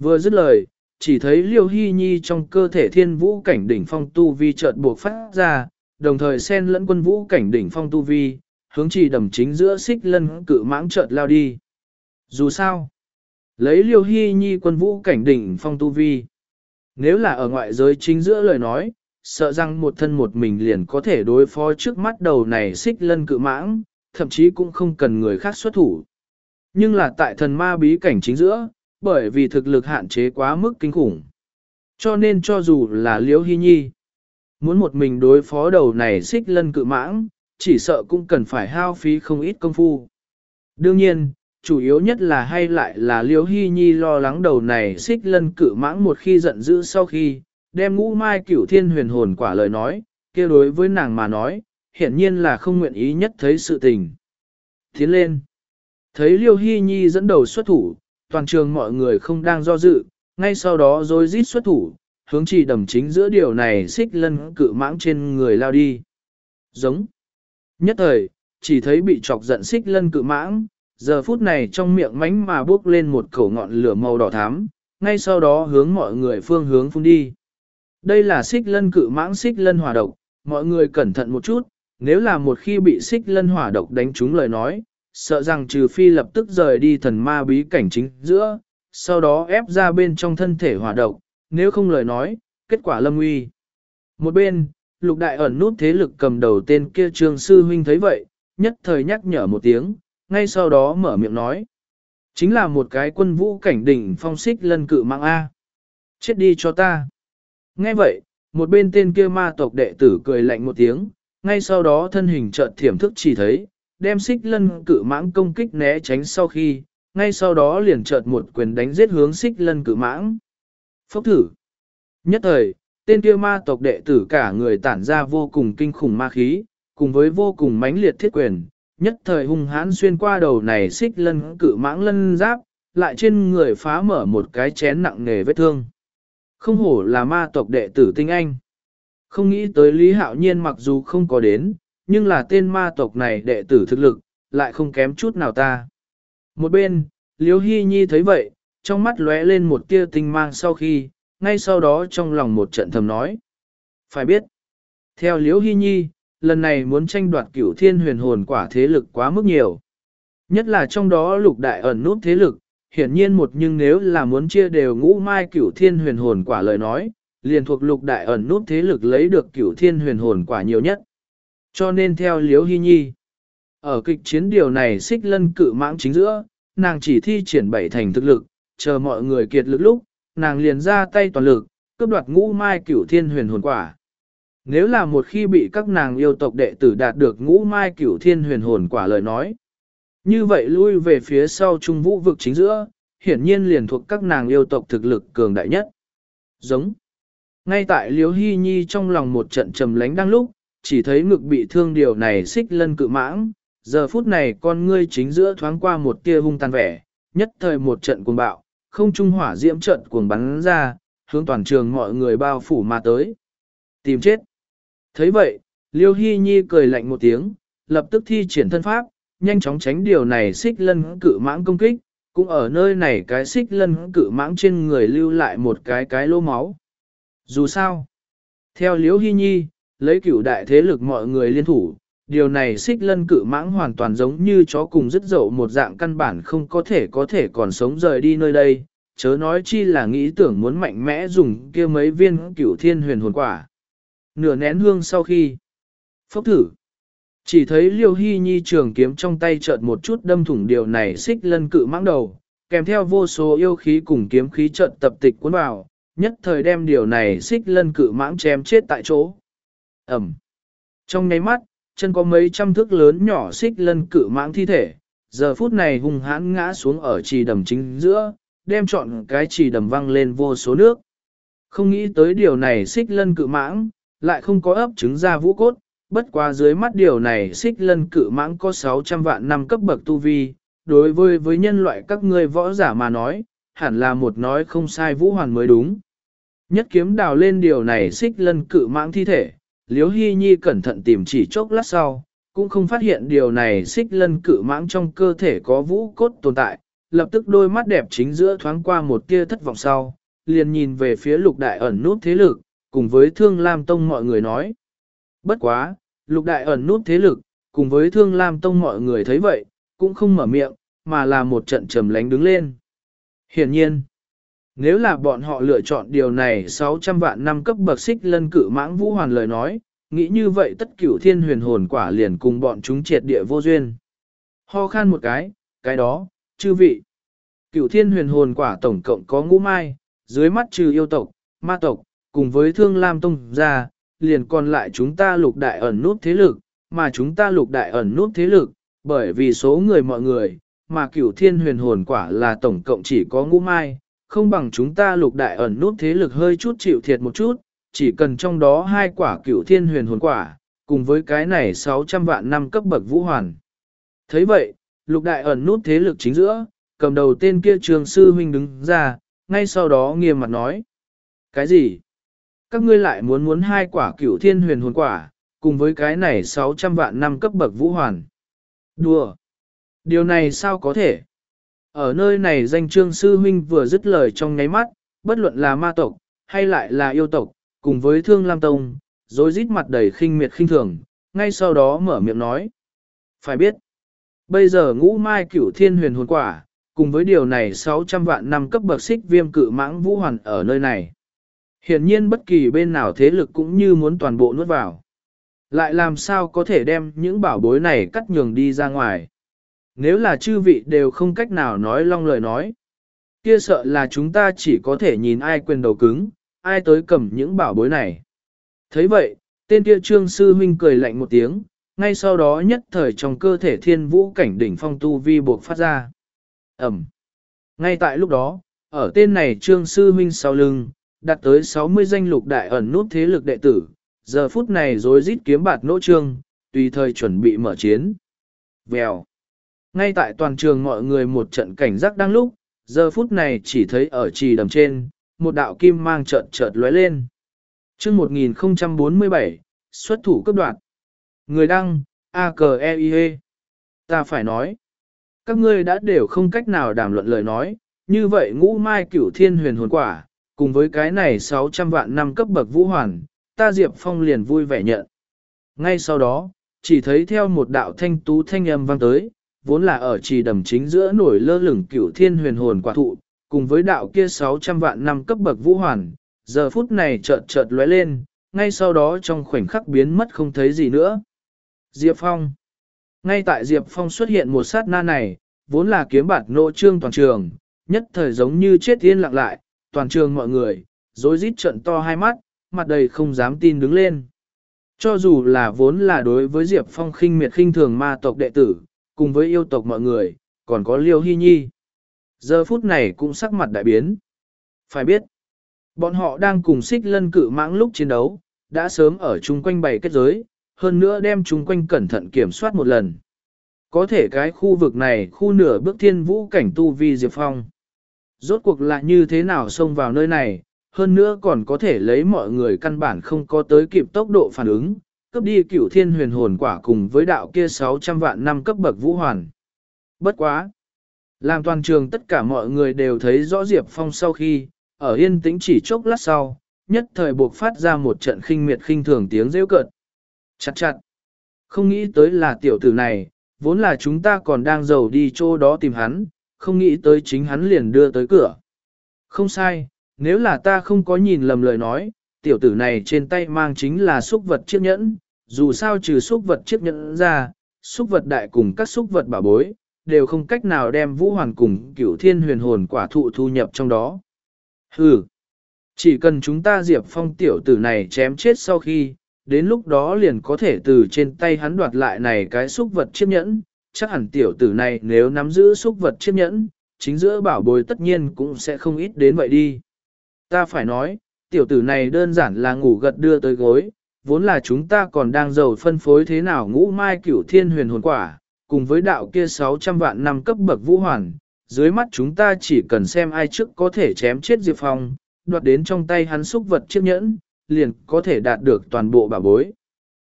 Vừa dứt lời, chỉ thấy liêu Hy Nhi trong cơ thể thiên vũ cảnh đỉnh phong tu vi chợt buộc phát ra, đồng thời xen lẫn quân vũ cảnh đỉnh phong tu vi, hướng chỉ đầm chính giữa xích lân cự mãng chợt lao đi. Dù sao, lấy Liêu Hy Nhi quân vũ cảnh đỉnh phong tu vi, nếu là ở ngoại giới chính giữa lời nói, sợ rằng một thân một mình liền có thể đối phó trước mắt đầu này xích lân cự mãng, thậm chí cũng không cần người khác xuất thủ. Nhưng là tại thần ma bí cảnh chính giữa, bởi vì thực lực hạn chế quá mức kinh khủng. Cho nên cho dù là Liễu Hy Nhi, muốn một mình đối phó đầu này xích lân cự mãng, chỉ sợ cũng cần phải hao phí không ít công phu. Đương nhiên, chủ yếu nhất là hay lại là Liễu Hy Nhi lo lắng đầu này xích lân cự mãng một khi giận dữ sau khi, đem ngũ mai cửu thiên huyền hồn quả lời nói, kia đối với nàng mà nói, hiển nhiên là không nguyện ý nhất thấy sự tình. Tiến lên, thấy Liêu Hy Nhi dẫn đầu xuất thủ, toàn trường mọi người không đang do dự, ngay sau đó rồi rít xuất thủ, hướng chỉ đầm chính giữa điều này xích lân cự mãng trên người lao đi. Giống. Nhất thời, chỉ thấy bị chọc giận xích lân cự mãng, giờ phút này trong miệng mánh mà bước lên một khẩu ngọn lửa màu đỏ thắm, ngay sau đó hướng mọi người phương hướng phun đi. Đây là xích lân cự mãng xích lân hỏa độc, mọi người cẩn thận một chút, nếu là một khi bị xích lân hỏa độc đánh trúng lời nói, sợ rằng trừ phi lập tức rời đi thần ma bí cảnh chính giữa, sau đó ép ra bên trong thân thể hỏa độc, nếu không lời nói, kết quả lâm uy. Một bên, lục đại ẩn nút thế lực cầm đầu tên kia trương sư huynh thấy vậy, nhất thời nhắc nhở một tiếng, ngay sau đó mở miệng nói. Chính là một cái quân vũ cảnh đỉnh phong xích lân cự mạng A. Chết đi cho ta. Nghe vậy, một bên tên kia ma tộc đệ tử cười lạnh một tiếng, ngay sau đó thân hình chợt thiểm thức chỉ thấy, đem xích lân cự mãng công kích né tránh sau khi, ngay sau đó liền chợt một quyền đánh giết hướng xích lân cự mãng. Phốc thử. Nhất thời, tên kia ma tộc đệ tử cả người tản ra vô cùng kinh khủng ma khí, cùng với vô cùng mãnh liệt thiết quyền, nhất thời hung hãn xuyên qua đầu này xích lân cự mãng lân giáp, lại trên người phá mở một cái chén nặng nề vết thương. Không hổ là ma tộc đệ tử tinh anh. Không nghĩ tới Lý Hạo Nhiên mặc dù không có đến, nhưng là tên ma tộc này đệ tử thực lực, lại không kém chút nào ta. Một bên, Liêu Hy Nhi thấy vậy, trong mắt lóe lên một tia tinh mang sau khi, ngay sau đó trong lòng một trận thầm nói. Phải biết, theo Liêu Hy Nhi, lần này muốn tranh đoạt cửu thiên huyền hồn quả thế lực quá mức nhiều. Nhất là trong đó lục đại ẩn nút thế lực, hiển nhiên một nhưng nếu là muốn chia đều ngũ mai cửu thiên huyền hồn quả lời nói, liền thuộc lục đại ẩn nút thế lực lấy được cửu thiên huyền hồn quả nhiều nhất. Cho nên theo Liễu Hy Nhi, ở kịch chiến điều này xích lân cự mãng chính giữa, nàng chỉ thi triển bảy thành thực lực, chờ mọi người kiệt lực lúc, nàng liền ra tay toàn lực, cướp đoạt ngũ mai cửu thiên huyền hồn quả. Nếu là một khi bị các nàng yêu tộc đệ tử đạt được ngũ mai cửu thiên huyền hồn quả lời nói, như vậy lui về phía sau trung vũ vực chính giữa, hiển nhiên liền thuộc các nàng yêu tộc thực lực cường đại nhất. Giống. Ngay tại Liễu Hy Nhi trong lòng một trận trầm lánh đang lúc, chỉ thấy ngực bị thương điều này xích lân cự mãng, giờ phút này con ngươi chính giữa thoáng qua một tia hung tàn vẻ, nhất thời một trận cuồng bạo, không trung hỏa diễm trận cuồng bắn ra, hướng toàn trường mọi người bao phủ mà tới. Tìm chết. thấy vậy, Liêu Hy Nhi cười lạnh một tiếng, lập tức thi triển thân pháp, nhanh chóng tránh điều này xích lân cự mãng công kích, cũng ở nơi này cái xích lân cự mãng trên người lưu lại một cái cái lô máu. Dù sao, theo Liễu Hy Nhi, lấy cửu đại thế lực mọi người liên thủ, điều này xích lân cự mãng hoàn toàn giống như chó cùng dứt dậu một dạng căn bản không có thể có thể còn sống rời đi nơi đây, chớ nói chi là nghĩ tưởng muốn mạnh mẽ dùng kia mấy viên cửu thiên huyền hồn quả. Nửa nén hương sau khi phốc thử, chỉ thấy liêu hy nhi trường kiếm trong tay chợt một chút đâm thủng điều này xích lân cự mãng đầu, kèm theo vô số yêu khí cùng kiếm khí chợt tập tịch cuốn vào, nhất thời đem điều này xích lân cự mãng chém chết tại chỗ. Ẩm. Trong nháy mắt, chân có mấy trăm thước lớn nhỏ xích lân cự mãng thi thể, giờ phút này hung hãn ngã xuống ở trì đầm chính giữa, đem trọn cái trì đầm văng lên vô số nước. Không nghĩ tới điều này xích lân cự mãng, lại không có ấp trứng ra vũ cốt, bất qua dưới mắt điều này xích lân cự mãng có 600 vạn năm cấp bậc tu vi, đối với với nhân loại các ngươi võ giả mà nói, hẳn là một nói không sai vũ hoàn mới đúng. Nhất kiếm đào lên điều này xích lân cự mãng thi thể, liếu hy nhi cẩn thận tìm chỉ chốc lát sau, cũng không phát hiện điều này xích lân cự mãng trong cơ thể có vũ cốt tồn tại, lập tức đôi mắt đẹp chính giữa thoáng qua một tia thất vọng sau, liền nhìn về phía lục đại ẩn nút thế lực, cùng với thương lam tông mọi người nói. Bất quá, lục đại ẩn nút thế lực, cùng với thương lam tông mọi người thấy vậy, cũng không mở miệng, mà là một trận trầm lánh đứng lên. Hiển nhiên, nếu là bọn họ lựa chọn điều này 600 vạn năm cấp bậc xích lân cử mãng vũ hoàn lời nói, nghĩ như vậy tất cửu thiên huyền hồn quả liền cùng bọn chúng triệt địa vô duyên. Ho khan một cái, cái đó, chư vị. Cửu thiên huyền hồn quả tổng cộng có ngũ mai, dưới mắt trừ yêu tộc, ma tộc, cùng với thương lam tông ra, liền còn lại chúng ta lục đại ẩn nút thế lực, mà chúng ta lục đại ẩn nút thế lực, bởi vì số người mọi người, mà cửu thiên huyền hồn quả là tổng cộng chỉ có ngũ mai, không bằng chúng ta lục đại ẩn nút thế lực hơi chút chịu thiệt một chút, chỉ cần trong đó hai quả cửu thiên huyền hồn quả, cùng với cái này 600 vạn năm cấp bậc vũ hoàn. thấy vậy, lục đại ẩn nút thế lực chính giữa, cầm đầu tên kia trường sư huynh đứng ra, ngay sau đó nghiêm mặt nói. Cái gì? Các ngươi lại muốn muốn hai quả cửu thiên huyền hồn quả, cùng với cái này 600 vạn năm cấp bậc vũ hoàn. Đùa! Điều này sao có thể? Ở nơi này danh trương sư huynh vừa dứt lời trong nháy mắt, bất luận là ma tộc, hay lại là yêu tộc, cùng với thương lam tông, rồi rít mặt đầy khinh miệt khinh thường, ngay sau đó mở miệng nói. Phải biết, bây giờ ngũ mai cửu thiên huyền hồn quả, cùng với điều này 600 vạn năm cấp bậc xích viêm cự mãng vũ hoàn ở nơi này. Hiển nhiên bất kỳ bên nào thế lực cũng như muốn toàn bộ nuốt vào. Lại làm sao có thể đem những bảo bối này cắt nhường đi ra ngoài. Nếu là chư vị đều không cách nào nói long lời nói, kia sợ là chúng ta chỉ có thể nhìn ai quyền đầu cứng, ai tới cầm những bảo bối này. thấy vậy, tên kia trương sư huynh cười lạnh một tiếng, ngay sau đó nhất thời trong cơ thể thiên vũ cảnh đỉnh phong tu vi buộc phát ra. Ẩm. Ngay tại lúc đó, ở tên này trương sư huynh sau lưng, đặt tới 60 danh lục đại ẩn nút thế lực đệ tử, giờ phút này rối rít kiếm bạt nỗ trương, tùy thời chuẩn bị mở chiến. Vèo. Ngay tại toàn trường mọi người một trận cảnh giác đang lúc, giờ phút này chỉ thấy ở trì đầm trên, một đạo kim mang chợt chợt lóe lên. chương 1047, xuất thủ cấp đoạn. Người đăng, a k e i -E. Ta phải nói, các ngươi đã đều không cách nào đàm luận lời nói, như vậy ngũ mai cửu thiên huyền hồn quả, cùng với cái này 600 vạn năm cấp bậc vũ hoàn, ta Diệp Phong liền vui vẻ nhận. Ngay sau đó, chỉ thấy theo một đạo thanh tú thanh âm vang tới, vốn là ở trì đầm chính giữa nổi lơ lửng cửu thiên huyền hồn quả thụ, cùng với đạo kia 600 vạn năm cấp bậc vũ hoàn, giờ phút này chợt chợt lóe lên, ngay sau đó trong khoảnh khắc biến mất không thấy gì nữa. Diệp Phong Ngay tại Diệp Phong xuất hiện một sát na này, vốn là kiếm bạt nộ trương toàn trường, nhất thời giống như chết yên lặng lại, toàn trường mọi người, rối rít trận to hai mắt, mặt đầy không dám tin đứng lên. Cho dù là vốn là đối với Diệp Phong khinh miệt khinh thường ma tộc đệ tử, cùng với yêu tộc mọi người, còn có Liêu Hy Nhi. Giờ phút này cũng sắc mặt đại biến. Phải biết, bọn họ đang cùng xích lân cự mãng lúc chiến đấu, đã sớm ở chung quanh bày kết giới, hơn nữa đem chung quanh cẩn thận kiểm soát một lần. Có thể cái khu vực này khu nửa bước thiên vũ cảnh tu vi Diệp Phong. Rốt cuộc là như thế nào xông vào nơi này, hơn nữa còn có thể lấy mọi người căn bản không có tới kịp tốc độ phản ứng, cấp đi cửu thiên huyền hồn quả cùng với đạo kia 600 vạn năm cấp bậc vũ hoàn. Bất quá! Làm toàn trường tất cả mọi người đều thấy rõ Diệp Phong sau khi, ở yên tĩnh chỉ chốc lát sau, nhất thời buộc phát ra một trận khinh miệt khinh thường tiếng rêu cợt. Chặt chặt! Không nghĩ tới là tiểu tử này, vốn là chúng ta còn đang giàu đi chỗ đó tìm hắn, không nghĩ tới chính hắn liền đưa tới cửa. Không sai, nếu là ta không có nhìn lầm lời nói, tiểu tử này trên tay mang chính là xúc vật chiếc nhẫn, dù sao trừ xúc vật chiếc nhẫn ra, xúc vật đại cùng các xúc vật bảo bối, đều không cách nào đem vũ hoàn cùng cửu thiên huyền hồn quả thụ thu nhập trong đó. Hừ, chỉ cần chúng ta diệp phong tiểu tử này chém chết sau khi, đến lúc đó liền có thể từ trên tay hắn đoạt lại này cái xúc vật chiếc nhẫn, chắc hẳn tiểu tử này nếu nắm giữ xúc vật chiếc nhẫn, chính giữa bảo bối tất nhiên cũng sẽ không ít đến vậy đi. Ta phải nói, tiểu tử này đơn giản là ngủ gật đưa tới gối, vốn là chúng ta còn đang giàu phân phối thế nào ngũ mai cửu thiên huyền hồn quả, cùng với đạo kia 600 vạn năm cấp bậc vũ hoàn, dưới mắt chúng ta chỉ cần xem ai trước có thể chém chết Diệp Phong, đoạt đến trong tay hắn xúc vật chiếc nhẫn, liền có thể đạt được toàn bộ bảo bối.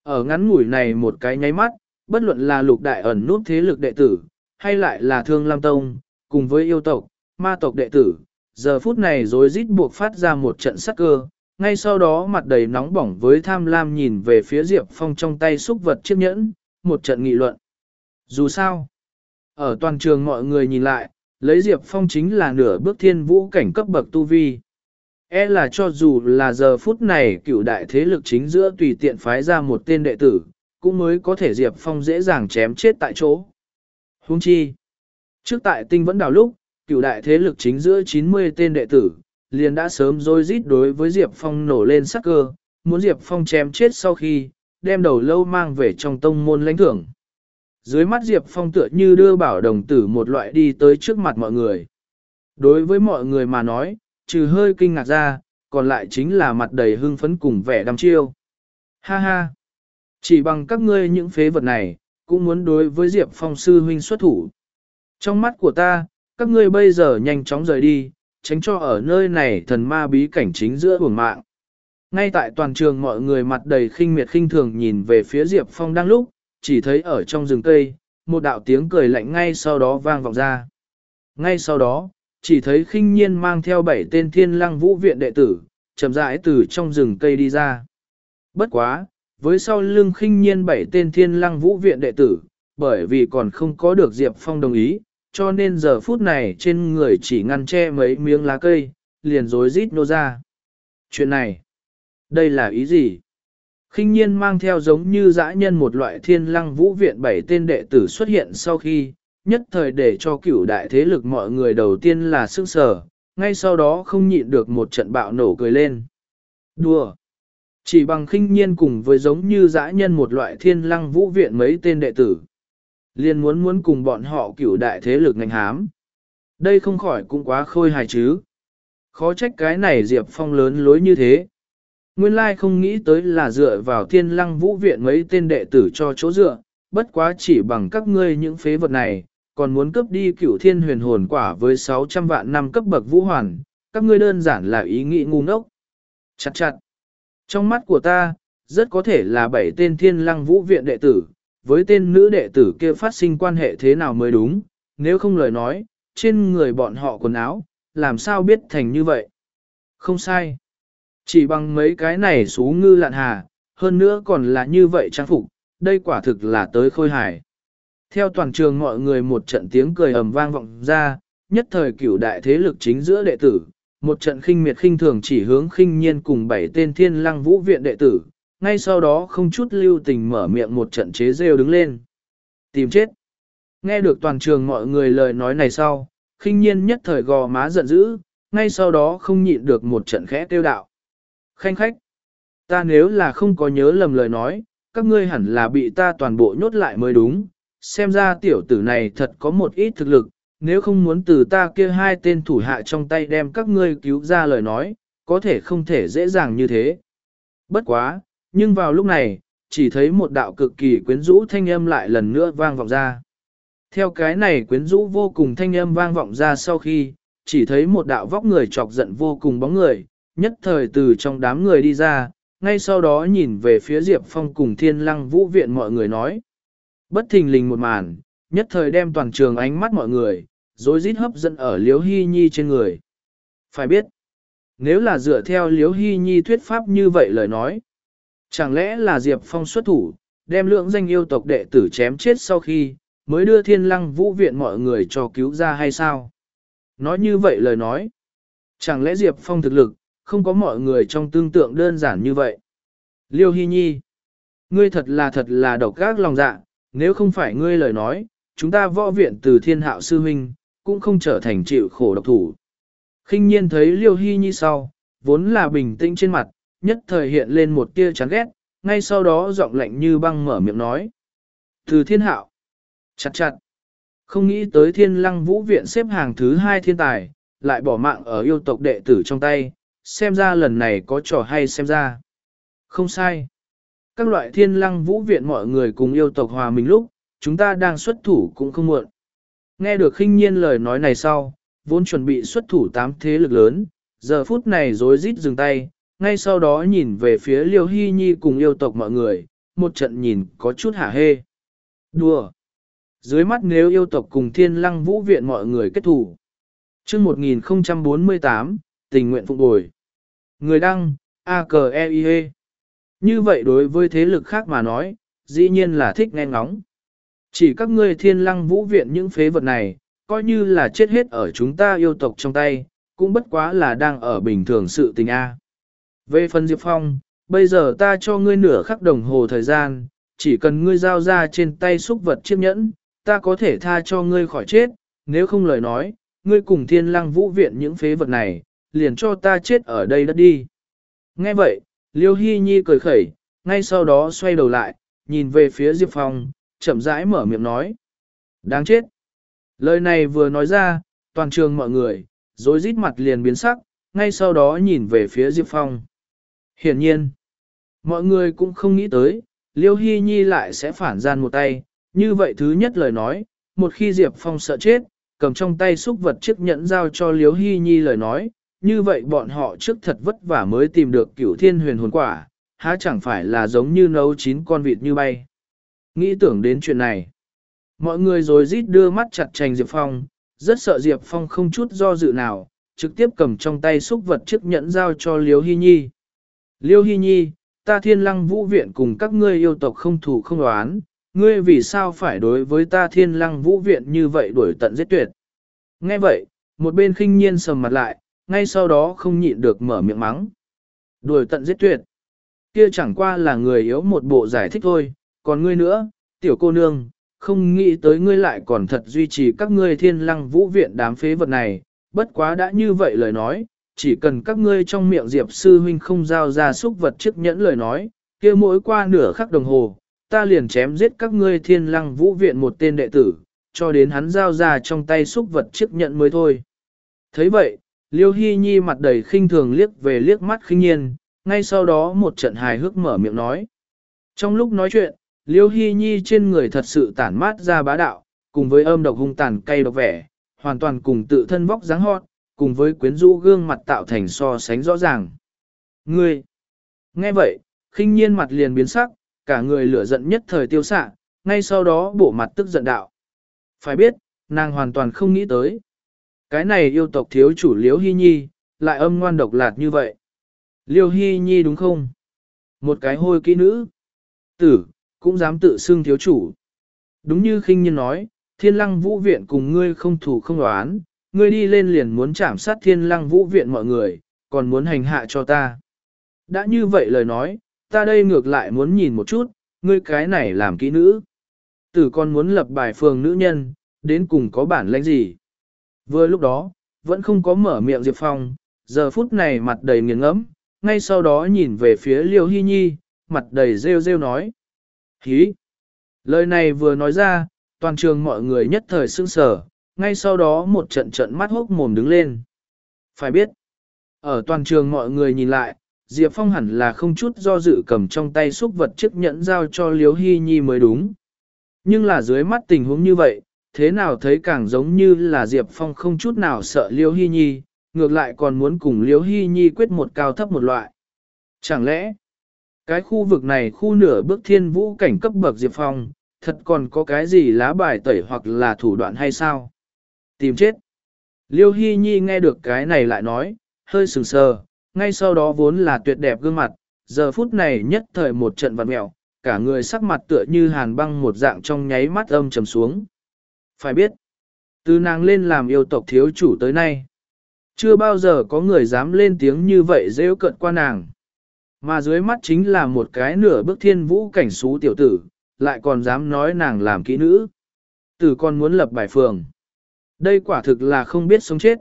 Ở ngắn ngủi này một cái nháy mắt, bất luận là lục đại ẩn nút thế lực đệ tử, hay lại là thương lam tông, cùng với yêu tộc, ma tộc đệ tử, giờ phút này rối rít buộc phát ra một trận sắc cơ, ngay sau đó mặt đầy nóng bỏng với tham lam nhìn về phía Diệp Phong trong tay xúc vật chiếc nhẫn, một trận nghị luận. Dù sao, ở toàn trường mọi người nhìn lại, lấy Diệp Phong chính là nửa bước thiên vũ cảnh cấp bậc tu vi. E là cho dù là giờ phút này cựu đại thế lực chính giữa tùy tiện phái ra một tên đệ tử, cũng mới có thể Diệp Phong dễ dàng chém chết tại chỗ. Hung chi. Trước tại tinh vẫn đào lúc, cựu đại thế lực chính giữa 90 tên đệ tử, liền đã sớm dối rít đối với Diệp Phong nổ lên sắc cơ, muốn Diệp Phong chém chết sau khi, đem đầu lâu mang về trong tông môn lãnh thưởng. Dưới mắt Diệp Phong tựa như đưa bảo đồng tử một loại đi tới trước mặt mọi người. Đối với mọi người mà nói, trừ hơi kinh ngạc ra, còn lại chính là mặt đầy hưng phấn cùng vẻ đăm chiêu. Ha ha! Chỉ bằng các ngươi những phế vật này, cũng muốn đối với Diệp Phong sư huynh xuất thủ. Trong mắt của ta, các ngươi bây giờ nhanh chóng rời đi, tránh cho ở nơi này thần ma bí cảnh chính giữa buồng mạng. Ngay tại toàn trường mọi người mặt đầy khinh miệt khinh thường nhìn về phía Diệp Phong đang lúc, chỉ thấy ở trong rừng cây, một đạo tiếng cười lạnh ngay sau đó vang vọng ra. Ngay sau đó, chỉ thấy khinh nhiên mang theo bảy tên thiên lăng vũ viện đệ tử, chậm rãi từ trong rừng cây đi ra. Bất quá, với sau lưng khinh nhiên bảy tên thiên lăng vũ viện đệ tử, bởi vì còn không có được Diệp Phong đồng ý, cho nên giờ phút này trên người chỉ ngăn che mấy miếng lá cây, liền rối rít nô ra. Chuyện này, đây là ý gì? khinh nhiên mang theo giống như dã nhân một loại thiên lăng vũ viện bảy tên đệ tử xuất hiện sau khi, nhất thời để cho cửu đại thế lực mọi người đầu tiên là sức sở, ngay sau đó không nhịn được một trận bạo nổ cười lên. Đùa! Chỉ bằng khinh nhiên cùng với giống như dã nhân một loại thiên lăng vũ viện mấy tên đệ tử. Liên muốn muốn cùng bọn họ cửu đại thế lực ngành hám. Đây không khỏi cũng quá khôi hài chứ. Khó trách cái này Diệp Phong lớn lối như thế. Nguyên lai không nghĩ tới là dựa vào thiên lăng vũ viện mấy tên đệ tử cho chỗ dựa, bất quá chỉ bằng các ngươi những phế vật này, còn muốn cướp đi cửu thiên huyền hồn quả với 600 vạn năm cấp bậc vũ hoàn, các ngươi đơn giản là ý nghĩ ngu ngốc. Chặt chặt. Trong mắt của ta, rất có thể là bảy tên thiên lăng vũ viện đệ tử, với tên nữ đệ tử kia phát sinh quan hệ thế nào mới đúng, nếu không lời nói, trên người bọn họ quần áo, làm sao biết thành như vậy. Không sai. Chỉ bằng mấy cái này xú ngư lạn hà, hơn nữa còn là như vậy trang phục, đây quả thực là tới khôi hài. Theo toàn trường mọi người một trận tiếng cười ầm vang vọng ra, nhất thời cửu đại thế lực chính giữa đệ tử, một trận khinh miệt khinh thường chỉ hướng khinh nhiên cùng bảy tên thiên lăng vũ viện đệ tử, ngay sau đó không chút lưu tình mở miệng một trận chế rêu đứng lên. Tìm chết. Nghe được toàn trường mọi người lời nói này sau, khinh nhiên nhất thời gò má giận dữ, ngay sau đó không nhịn được một trận khẽ tiêu đạo. Khanh khách, ta nếu là không có nhớ lầm lời nói, các ngươi hẳn là bị ta toàn bộ nhốt lại mới đúng, xem ra tiểu tử này thật có một ít thực lực, nếu không muốn từ ta kia hai tên thủ hạ trong tay đem các ngươi cứu ra lời nói, có thể không thể dễ dàng như thế. Bất quá, nhưng vào lúc này, chỉ thấy một đạo cực kỳ quyến rũ thanh âm lại lần nữa vang vọng ra. Theo cái này quyến rũ vô cùng thanh âm vang vọng ra sau khi, chỉ thấy một đạo vóc người chọc giận vô cùng bóng người, nhất thời từ trong đám người đi ra, ngay sau đó nhìn về phía Diệp Phong cùng thiên lăng vũ viện mọi người nói. Bất thình lình một màn, nhất thời đem toàn trường ánh mắt mọi người, rồi rít hấp dẫn ở Liếu Hy Nhi trên người. Phải biết, nếu là dựa theo Liếu Hy Nhi thuyết pháp như vậy lời nói, chẳng lẽ là Diệp Phong xuất thủ, đem lượng danh yêu tộc đệ tử chém chết sau khi, mới đưa thiên lăng vũ viện mọi người cho cứu ra hay sao? Nói như vậy lời nói, chẳng lẽ Diệp Phong thực lực, không có mọi người trong tương tượng đơn giản như vậy. Liêu Hy Nhi, ngươi thật là thật là độc gác lòng dạ, nếu không phải ngươi lời nói, chúng ta võ viện từ thiên hạo sư huynh, cũng không trở thành chịu khổ độc thủ. khinh nhiên thấy Liêu Hy Nhi sau, vốn là bình tĩnh trên mặt, nhất thời hiện lên một tia chán ghét, ngay sau đó giọng lạnh như băng mở miệng nói. Từ thiên hạo, chặt chặt, không nghĩ tới thiên lăng vũ viện xếp hàng thứ hai thiên tài, lại bỏ mạng ở yêu tộc đệ tử trong tay, xem ra lần này có trò hay xem ra. Không sai. Các loại thiên lăng vũ viện mọi người cùng yêu tộc hòa mình lúc, chúng ta đang xuất thủ cũng không muộn. Nghe được khinh nhiên lời nói này sau, vốn chuẩn bị xuất thủ tám thế lực lớn, giờ phút này rối rít dừng tay, ngay sau đó nhìn về phía liêu hy nhi cùng yêu tộc mọi người, một trận nhìn có chút hả hê. Đùa! Dưới mắt nếu yêu tộc cùng thiên lăng vũ viện mọi người kết thủ. chương 1048, tình nguyện phục bồi. Người đăng, a k e i -E. Như vậy đối với thế lực khác mà nói, dĩ nhiên là thích nghe ngóng. Chỉ các ngươi thiên lăng vũ viện những phế vật này, coi như là chết hết ở chúng ta yêu tộc trong tay, cũng bất quá là đang ở bình thường sự tình A. Về phần Diệp Phong, bây giờ ta cho ngươi nửa khắc đồng hồ thời gian, chỉ cần ngươi giao ra trên tay xúc vật chiếc nhẫn, ta có thể tha cho ngươi khỏi chết, nếu không lời nói, ngươi cùng thiên lăng vũ viện những phế vật này, liền cho ta chết ở đây đất đi. Nghe vậy, Liêu Hy Nhi cười khẩy, ngay sau đó xoay đầu lại, nhìn về phía Diệp Phong, chậm rãi mở miệng nói. Đáng chết. Lời này vừa nói ra, toàn trường mọi người, rồi rít mặt liền biến sắc, ngay sau đó nhìn về phía Diệp Phong. Hiển nhiên, mọi người cũng không nghĩ tới, Liêu Hy Nhi lại sẽ phản gian một tay, như vậy thứ nhất lời nói, một khi Diệp Phong sợ chết, cầm trong tay xúc vật chiếc nhẫn giao cho Liêu Hy Nhi lời nói, như vậy bọn họ trước thật vất vả mới tìm được cửu thiên huyền hồn quả, há chẳng phải là giống như nấu chín con vịt như bay. Nghĩ tưởng đến chuyện này, mọi người rồi rít đưa mắt chặt chành Diệp Phong, rất sợ Diệp Phong không chút do dự nào, trực tiếp cầm trong tay xúc vật chiếc nhẫn giao cho Liêu Hy Nhi. Liêu Hy Nhi, ta thiên lăng vũ viện cùng các ngươi yêu tộc không thủ không đoán, ngươi vì sao phải đối với ta thiên lăng vũ viện như vậy đuổi tận giết tuyệt. Nghe vậy, một bên khinh nhiên sầm mặt lại, ngay sau đó không nhịn được mở miệng mắng. Đuổi tận giết tuyệt. Kia chẳng qua là người yếu một bộ giải thích thôi, còn ngươi nữa, tiểu cô nương, không nghĩ tới ngươi lại còn thật duy trì các ngươi thiên lăng vũ viện đám phế vật này, bất quá đã như vậy lời nói, chỉ cần các ngươi trong miệng Diệp sư huynh không giao ra xúc vật chiếc nhẫn lời nói, kia mỗi qua nửa khắc đồng hồ, ta liền chém giết các ngươi thiên lăng vũ viện một tên đệ tử, cho đến hắn giao ra trong tay xúc vật chiếc nhẫn mới thôi. thấy vậy, Liêu Hy Nhi mặt đầy khinh thường liếc về liếc mắt khinh nhiên, ngay sau đó một trận hài hước mở miệng nói. Trong lúc nói chuyện, Liêu Hy Nhi trên người thật sự tản mát ra bá đạo, cùng với âm độc hung tàn cay độc vẻ, hoàn toàn cùng tự thân vóc dáng hot, cùng với quyến rũ gương mặt tạo thành so sánh rõ ràng. Ngươi! Nghe vậy, khinh nhiên mặt liền biến sắc, cả người lửa giận nhất thời tiêu xạ, ngay sau đó bổ mặt tức giận đạo. Phải biết, nàng hoàn toàn không nghĩ tới. Cái này yêu tộc thiếu chủ Liễu Hy Nhi, lại âm ngoan độc lạt như vậy. Liêu Hy Nhi đúng không? Một cái hôi kỹ nữ. Tử, cũng dám tự xưng thiếu chủ. Đúng như khinh nhân nói, thiên lăng vũ viện cùng ngươi không thủ không đoán, ngươi đi lên liền muốn chạm sát thiên lăng vũ viện mọi người, còn muốn hành hạ cho ta. Đã như vậy lời nói, ta đây ngược lại muốn nhìn một chút, ngươi cái này làm kỹ nữ. Tử còn muốn lập bài phường nữ nhân, đến cùng có bản lãnh gì. Vừa lúc đó, vẫn không có mở miệng Diệp Phong, giờ phút này mặt đầy nghiền ngẫm, ngay sau đó nhìn về phía Liêu Hy Nhi, mặt đầy rêu rêu nói. Hí! Lời này vừa nói ra, toàn trường mọi người nhất thời sững sờ ngay sau đó một trận trận mắt hốc mồm đứng lên. Phải biết, ở toàn trường mọi người nhìn lại, Diệp Phong hẳn là không chút do dự cầm trong tay xúc vật chiếc nhẫn giao cho Liếu Hy Nhi mới đúng. Nhưng là dưới mắt tình huống như vậy, thế nào thấy càng giống như là Diệp Phong không chút nào sợ Liêu Hy Nhi, ngược lại còn muốn cùng Liễu Hy Nhi quyết một cao thấp một loại. Chẳng lẽ, cái khu vực này khu nửa bước thiên vũ cảnh cấp bậc Diệp Phong, thật còn có cái gì lá bài tẩy hoặc là thủ đoạn hay sao? Tìm chết. Liêu Hy Nhi nghe được cái này lại nói, hơi sừng sờ, ngay sau đó vốn là tuyệt đẹp gương mặt, giờ phút này nhất thời một trận vặt mẹo, cả người sắc mặt tựa như hàn băng một dạng trong nháy mắt âm trầm xuống. Phải biết, từ nàng lên làm yêu tộc thiếu chủ tới nay, chưa bao giờ có người dám lên tiếng như vậy rêu cận qua nàng. Mà dưới mắt chính là một cái nửa bước thiên vũ cảnh xú tiểu tử, lại còn dám nói nàng làm kỹ nữ. Tử con muốn lập bài phường. Đây quả thực là không biết sống chết.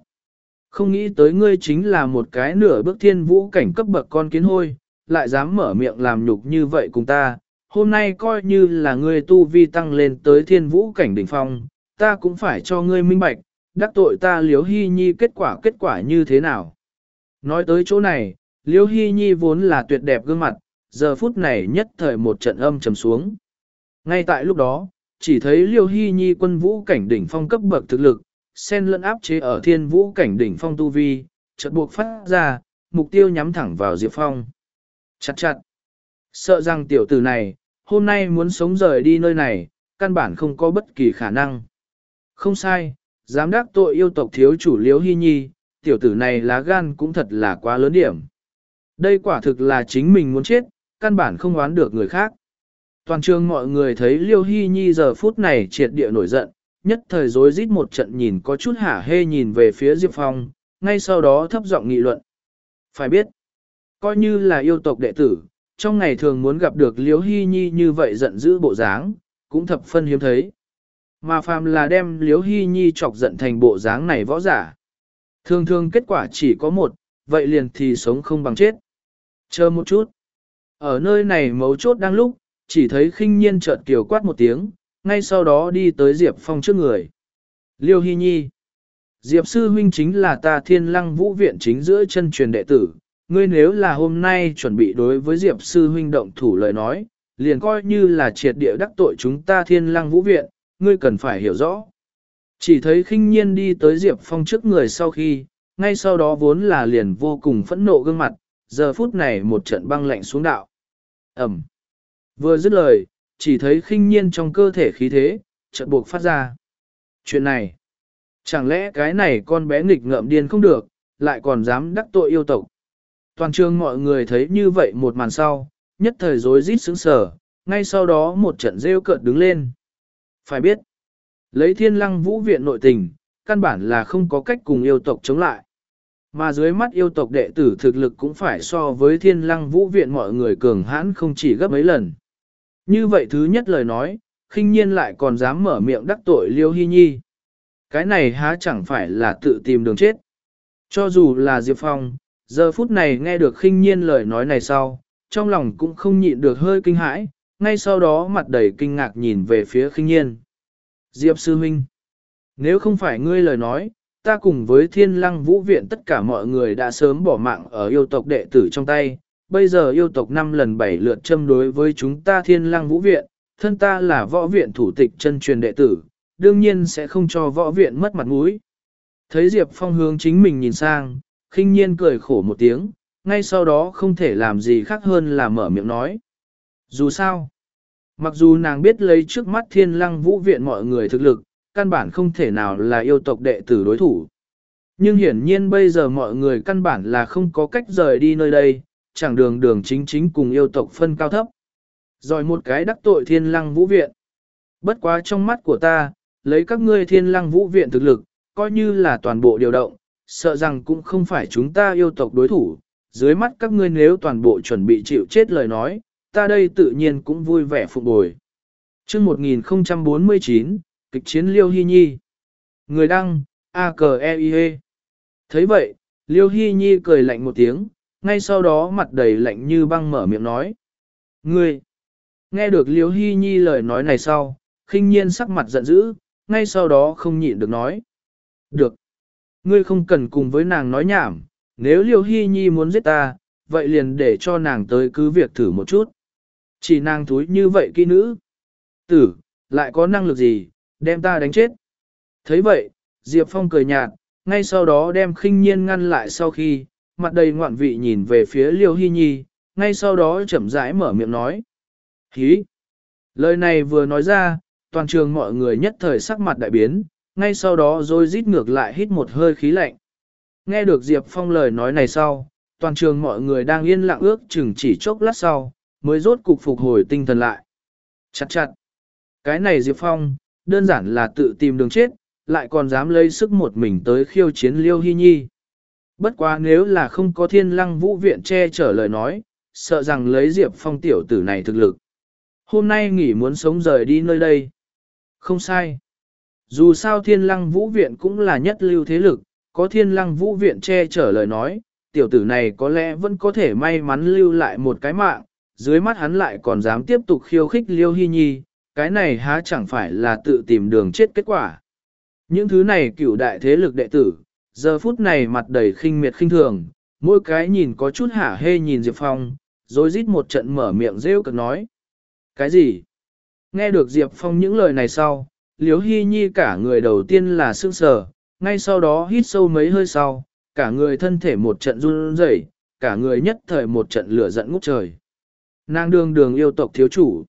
Không nghĩ tới ngươi chính là một cái nửa bước thiên vũ cảnh cấp bậc con kiến hôi, lại dám mở miệng làm nhục như vậy cùng ta. Hôm nay coi như là ngươi tu vi tăng lên tới thiên vũ cảnh đỉnh phong, ta cũng phải cho ngươi minh bạch, đắc tội ta liếu hy nhi kết quả kết quả như thế nào. Nói tới chỗ này, liếu hy nhi vốn là tuyệt đẹp gương mặt, giờ phút này nhất thời một trận âm trầm xuống. Ngay tại lúc đó, chỉ thấy liêu hy nhi quân vũ cảnh đỉnh phong cấp bậc thực lực, sen lẫn áp chế ở thiên vũ cảnh đỉnh phong tu vi, chợt buộc phát ra, mục tiêu nhắm thẳng vào Diệp Phong. Chặt chặt. Sợ rằng tiểu tử này, hôm nay muốn sống rời đi nơi này, căn bản không có bất kỳ khả năng. Không sai, dám đắc tội yêu tộc thiếu chủ liếu hy nhi, tiểu tử này lá gan cũng thật là quá lớn điểm. Đây quả thực là chính mình muốn chết, căn bản không oán được người khác. Toàn trường mọi người thấy Liêu Hy Nhi giờ phút này triệt địa nổi giận, nhất thời rối rít một trận nhìn có chút hả hê nhìn về phía Diệp Phong, ngay sau đó thấp giọng nghị luận. Phải biết, coi như là yêu tộc đệ tử, trong ngày thường muốn gặp được liễu Hy Nhi như vậy giận dữ bộ dáng, cũng thập phân hiếm thấy. Mà phàm là đem liễu Hy Nhi chọc giận thành bộ dáng này võ giả. Thường thường kết quả chỉ có một, vậy liền thì sống không bằng chết. Chờ một chút. Ở nơi này mấu chốt đang lúc, chỉ thấy khinh nhiên chợt kiều quát một tiếng, ngay sau đó đi tới Diệp Phong trước người. Liêu Hy Nhi Diệp Sư Huynh chính là ta thiên lăng vũ viện chính giữa chân truyền đệ tử, ngươi nếu là hôm nay chuẩn bị đối với Diệp Sư Huynh động thủ lời nói, liền coi như là triệt địa đắc tội chúng ta thiên lăng vũ viện, ngươi cần phải hiểu rõ. Chỉ thấy khinh nhiên đi tới Diệp Phong trước người sau khi, ngay sau đó vốn là liền vô cùng phẫn nộ gương mặt, giờ phút này một trận băng lạnh xuống đạo. Ẩm. Vừa dứt lời, chỉ thấy khinh nhiên trong cơ thể khí thế, chợt buộc phát ra. Chuyện này, chẳng lẽ cái này con bé nghịch ngợm điên không được, lại còn dám đắc tội yêu tộc. Toàn trường mọi người thấy như vậy một màn sau, nhất thời rối rít sững sờ, ngay sau đó một trận rêu cợt đứng lên. Phải biết, lấy thiên lăng vũ viện nội tình, căn bản là không có cách cùng yêu tộc chống lại. Mà dưới mắt yêu tộc đệ tử thực lực cũng phải so với thiên lăng vũ viện mọi người cường hãn không chỉ gấp mấy lần. Như vậy thứ nhất lời nói, khinh nhiên lại còn dám mở miệng đắc tội liêu hy nhi. Cái này há chẳng phải là tự tìm đường chết. Cho dù là Diệp Phong, giờ phút này nghe được khinh nhiên lời nói này sau, trong lòng cũng không nhịn được hơi kinh hãi, ngay sau đó mặt đầy kinh ngạc nhìn về phía khinh nhiên. Diệp Sư Minh, nếu không phải ngươi lời nói, ta cùng với thiên lăng vũ viện tất cả mọi người đã sớm bỏ mạng ở yêu tộc đệ tử trong tay, bây giờ yêu tộc năm lần bảy lượt châm đối với chúng ta thiên lang vũ viện, thân ta là võ viện thủ tịch chân truyền đệ tử, đương nhiên sẽ không cho võ viện mất mặt mũi. Thấy Diệp Phong hướng chính mình nhìn sang, khinh nhiên cười khổ một tiếng, ngay sau đó không thể làm gì khác hơn là mở miệng nói. Dù sao, mặc dù nàng biết lấy trước mắt thiên lăng vũ viện mọi người thực lực, căn bản không thể nào là yêu tộc đệ tử đối thủ. Nhưng hiển nhiên bây giờ mọi người căn bản là không có cách rời đi nơi đây, chẳng đường đường chính chính cùng yêu tộc phân cao thấp. Rồi một cái đắc tội thiên lăng vũ viện. Bất quá trong mắt của ta, lấy các ngươi thiên lăng vũ viện thực lực, coi như là toàn bộ điều động, sợ rằng cũng không phải chúng ta yêu tộc đối thủ. Dưới mắt các ngươi nếu toàn bộ chuẩn bị chịu chết lời nói, ta đây tự nhiên cũng vui vẻ phục bồi. chương 1049, kịch chiến Liêu Hy Nhi. Người đăng, a k e i -E. thấy vậy, Liêu Hy Nhi cười lạnh một tiếng, ngay sau đó mặt đầy lạnh như băng mở miệng nói. Ngươi! Nghe được Liêu Hy Nhi lời nói này sau, khinh nhiên sắc mặt giận dữ, ngay sau đó không nhịn được nói. Được! Ngươi không cần cùng với nàng nói nhảm, nếu Liêu Hy Nhi muốn giết ta, vậy liền để cho nàng tới cứ việc thử một chút. Chỉ nàng thúi như vậy kỹ nữ. Tử, lại có năng lực gì, đem ta đánh chết. thấy vậy, Diệp Phong cười nhạt, ngay sau đó đem khinh nhiên ngăn lại sau khi, mặt đầy ngoạn vị nhìn về phía liêu hy nhi, ngay sau đó chậm rãi mở miệng nói. Hí! Lời này vừa nói ra, toàn trường mọi người nhất thời sắc mặt đại biến, ngay sau đó rồi rít ngược lại hít một hơi khí lạnh. Nghe được Diệp Phong lời nói này sau, toàn trường mọi người đang yên lặng ước chừng chỉ chốc lát sau, mới rốt cục phục hồi tinh thần lại. Chặt chặt! Cái này Diệp Phong, đơn giản là tự tìm đường chết, lại còn dám lấy sức một mình tới khiêu chiến Liêu Hy Nhi. Bất quá nếu là không có thiên lăng vũ viện che chở lời nói, sợ rằng lấy Diệp Phong tiểu tử này thực lực. Hôm nay nghỉ muốn sống rời đi nơi đây. Không sai. Dù sao thiên lăng vũ viện cũng là nhất lưu thế lực, có thiên lăng vũ viện che chở lời nói, tiểu tử này có lẽ vẫn có thể may mắn lưu lại một cái mạng, dưới mắt hắn lại còn dám tiếp tục khiêu khích liêu hy nhi, cái này há chẳng phải là tự tìm đường chết kết quả. Những thứ này cửu đại thế lực đệ tử, giờ phút này mặt đầy khinh miệt khinh thường, mỗi cái nhìn có chút hả hê nhìn Diệp Phong, rồi rít một trận mở miệng rêu cực nói. Cái gì? Nghe được Diệp Phong những lời này sau, Liễu Hy Nhi cả người đầu tiên là sương sờ, ngay sau đó hít sâu mấy hơi sau, cả người thân thể một trận run rẩy, cả người nhất thời một trận lửa giận ngút trời. Nàng đường đường yêu tộc thiếu chủ.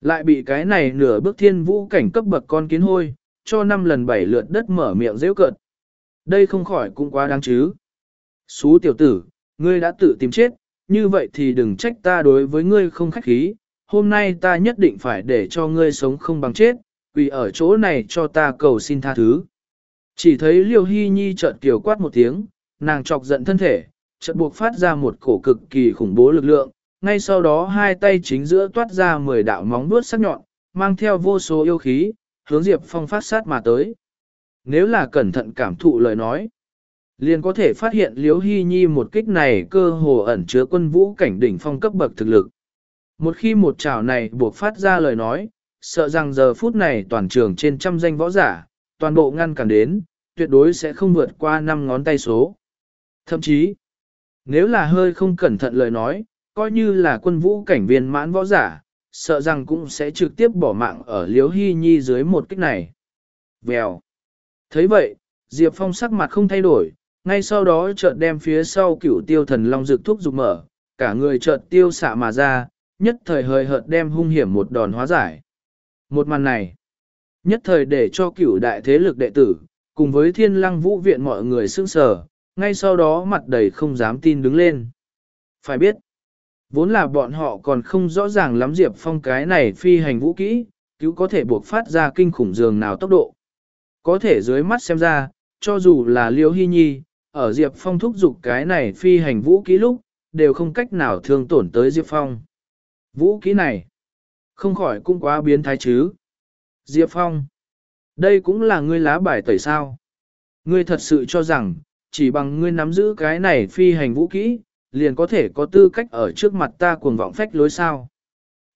Lại bị cái này nửa bước thiên vũ cảnh cấp bậc con kiến hôi, cho năm lần bảy lượt đất mở miệng rêu cợt. Đây không khỏi cũng quá đáng chứ. Xú tiểu tử, ngươi đã tự tìm chết, như vậy thì đừng trách ta đối với ngươi không khách khí, hôm nay ta nhất định phải để cho ngươi sống không bằng chết, vì ở chỗ này cho ta cầu xin tha thứ. Chỉ thấy Liêu Hy Nhi chợt kiểu quát một tiếng, nàng chọc giận thân thể, chợt buộc phát ra một cổ cực kỳ khủng bố lực lượng, ngay sau đó hai tay chính giữa toát ra mười đạo móng vuốt sắc nhọn, mang theo vô số yêu khí, hướng Diệp Phong phát sát mà tới. Nếu là cẩn thận cảm thụ lời nói, liền có thể phát hiện Liễu Hy Nhi một kích này cơ hồ ẩn chứa quân vũ cảnh đỉnh phong cấp bậc thực lực. Một khi một chảo này buộc phát ra lời nói, sợ rằng giờ phút này toàn trường trên trăm danh võ giả, toàn bộ ngăn cản đến, tuyệt đối sẽ không vượt qua năm ngón tay số. Thậm chí, nếu là hơi không cẩn thận lời nói, coi như là quân vũ cảnh viên mãn võ giả, sợ rằng cũng sẽ trực tiếp bỏ mạng ở liếu hy nhi dưới một kích này. Vèo thấy vậy, Diệp Phong sắc mặt không thay đổi, ngay sau đó chợt đem phía sau cửu tiêu thần long dược thuốc dục mở, cả người chợt tiêu xạ mà ra, nhất thời hơi hợt đem hung hiểm một đòn hóa giải. Một màn này, nhất thời để cho cửu đại thế lực đệ tử, cùng với thiên lăng vũ viện mọi người sững sờ, ngay sau đó mặt đầy không dám tin đứng lên. Phải biết, vốn là bọn họ còn không rõ ràng lắm Diệp Phong cái này phi hành vũ kỹ, cứu có thể buộc phát ra kinh khủng dường nào tốc độ. Có thể dưới mắt xem ra, cho dù là Liêu Hy Nhi, ở Diệp Phong thúc giục cái này phi hành vũ ký lúc, đều không cách nào thương tổn tới Diệp Phong. Vũ ký này, không khỏi cũng quá biến thái chứ. Diệp Phong, đây cũng là ngươi lá bài tẩy sao. Ngươi thật sự cho rằng, chỉ bằng ngươi nắm giữ cái này phi hành vũ kỹ, liền có thể có tư cách ở trước mặt ta cuồng vọng phách lối sao.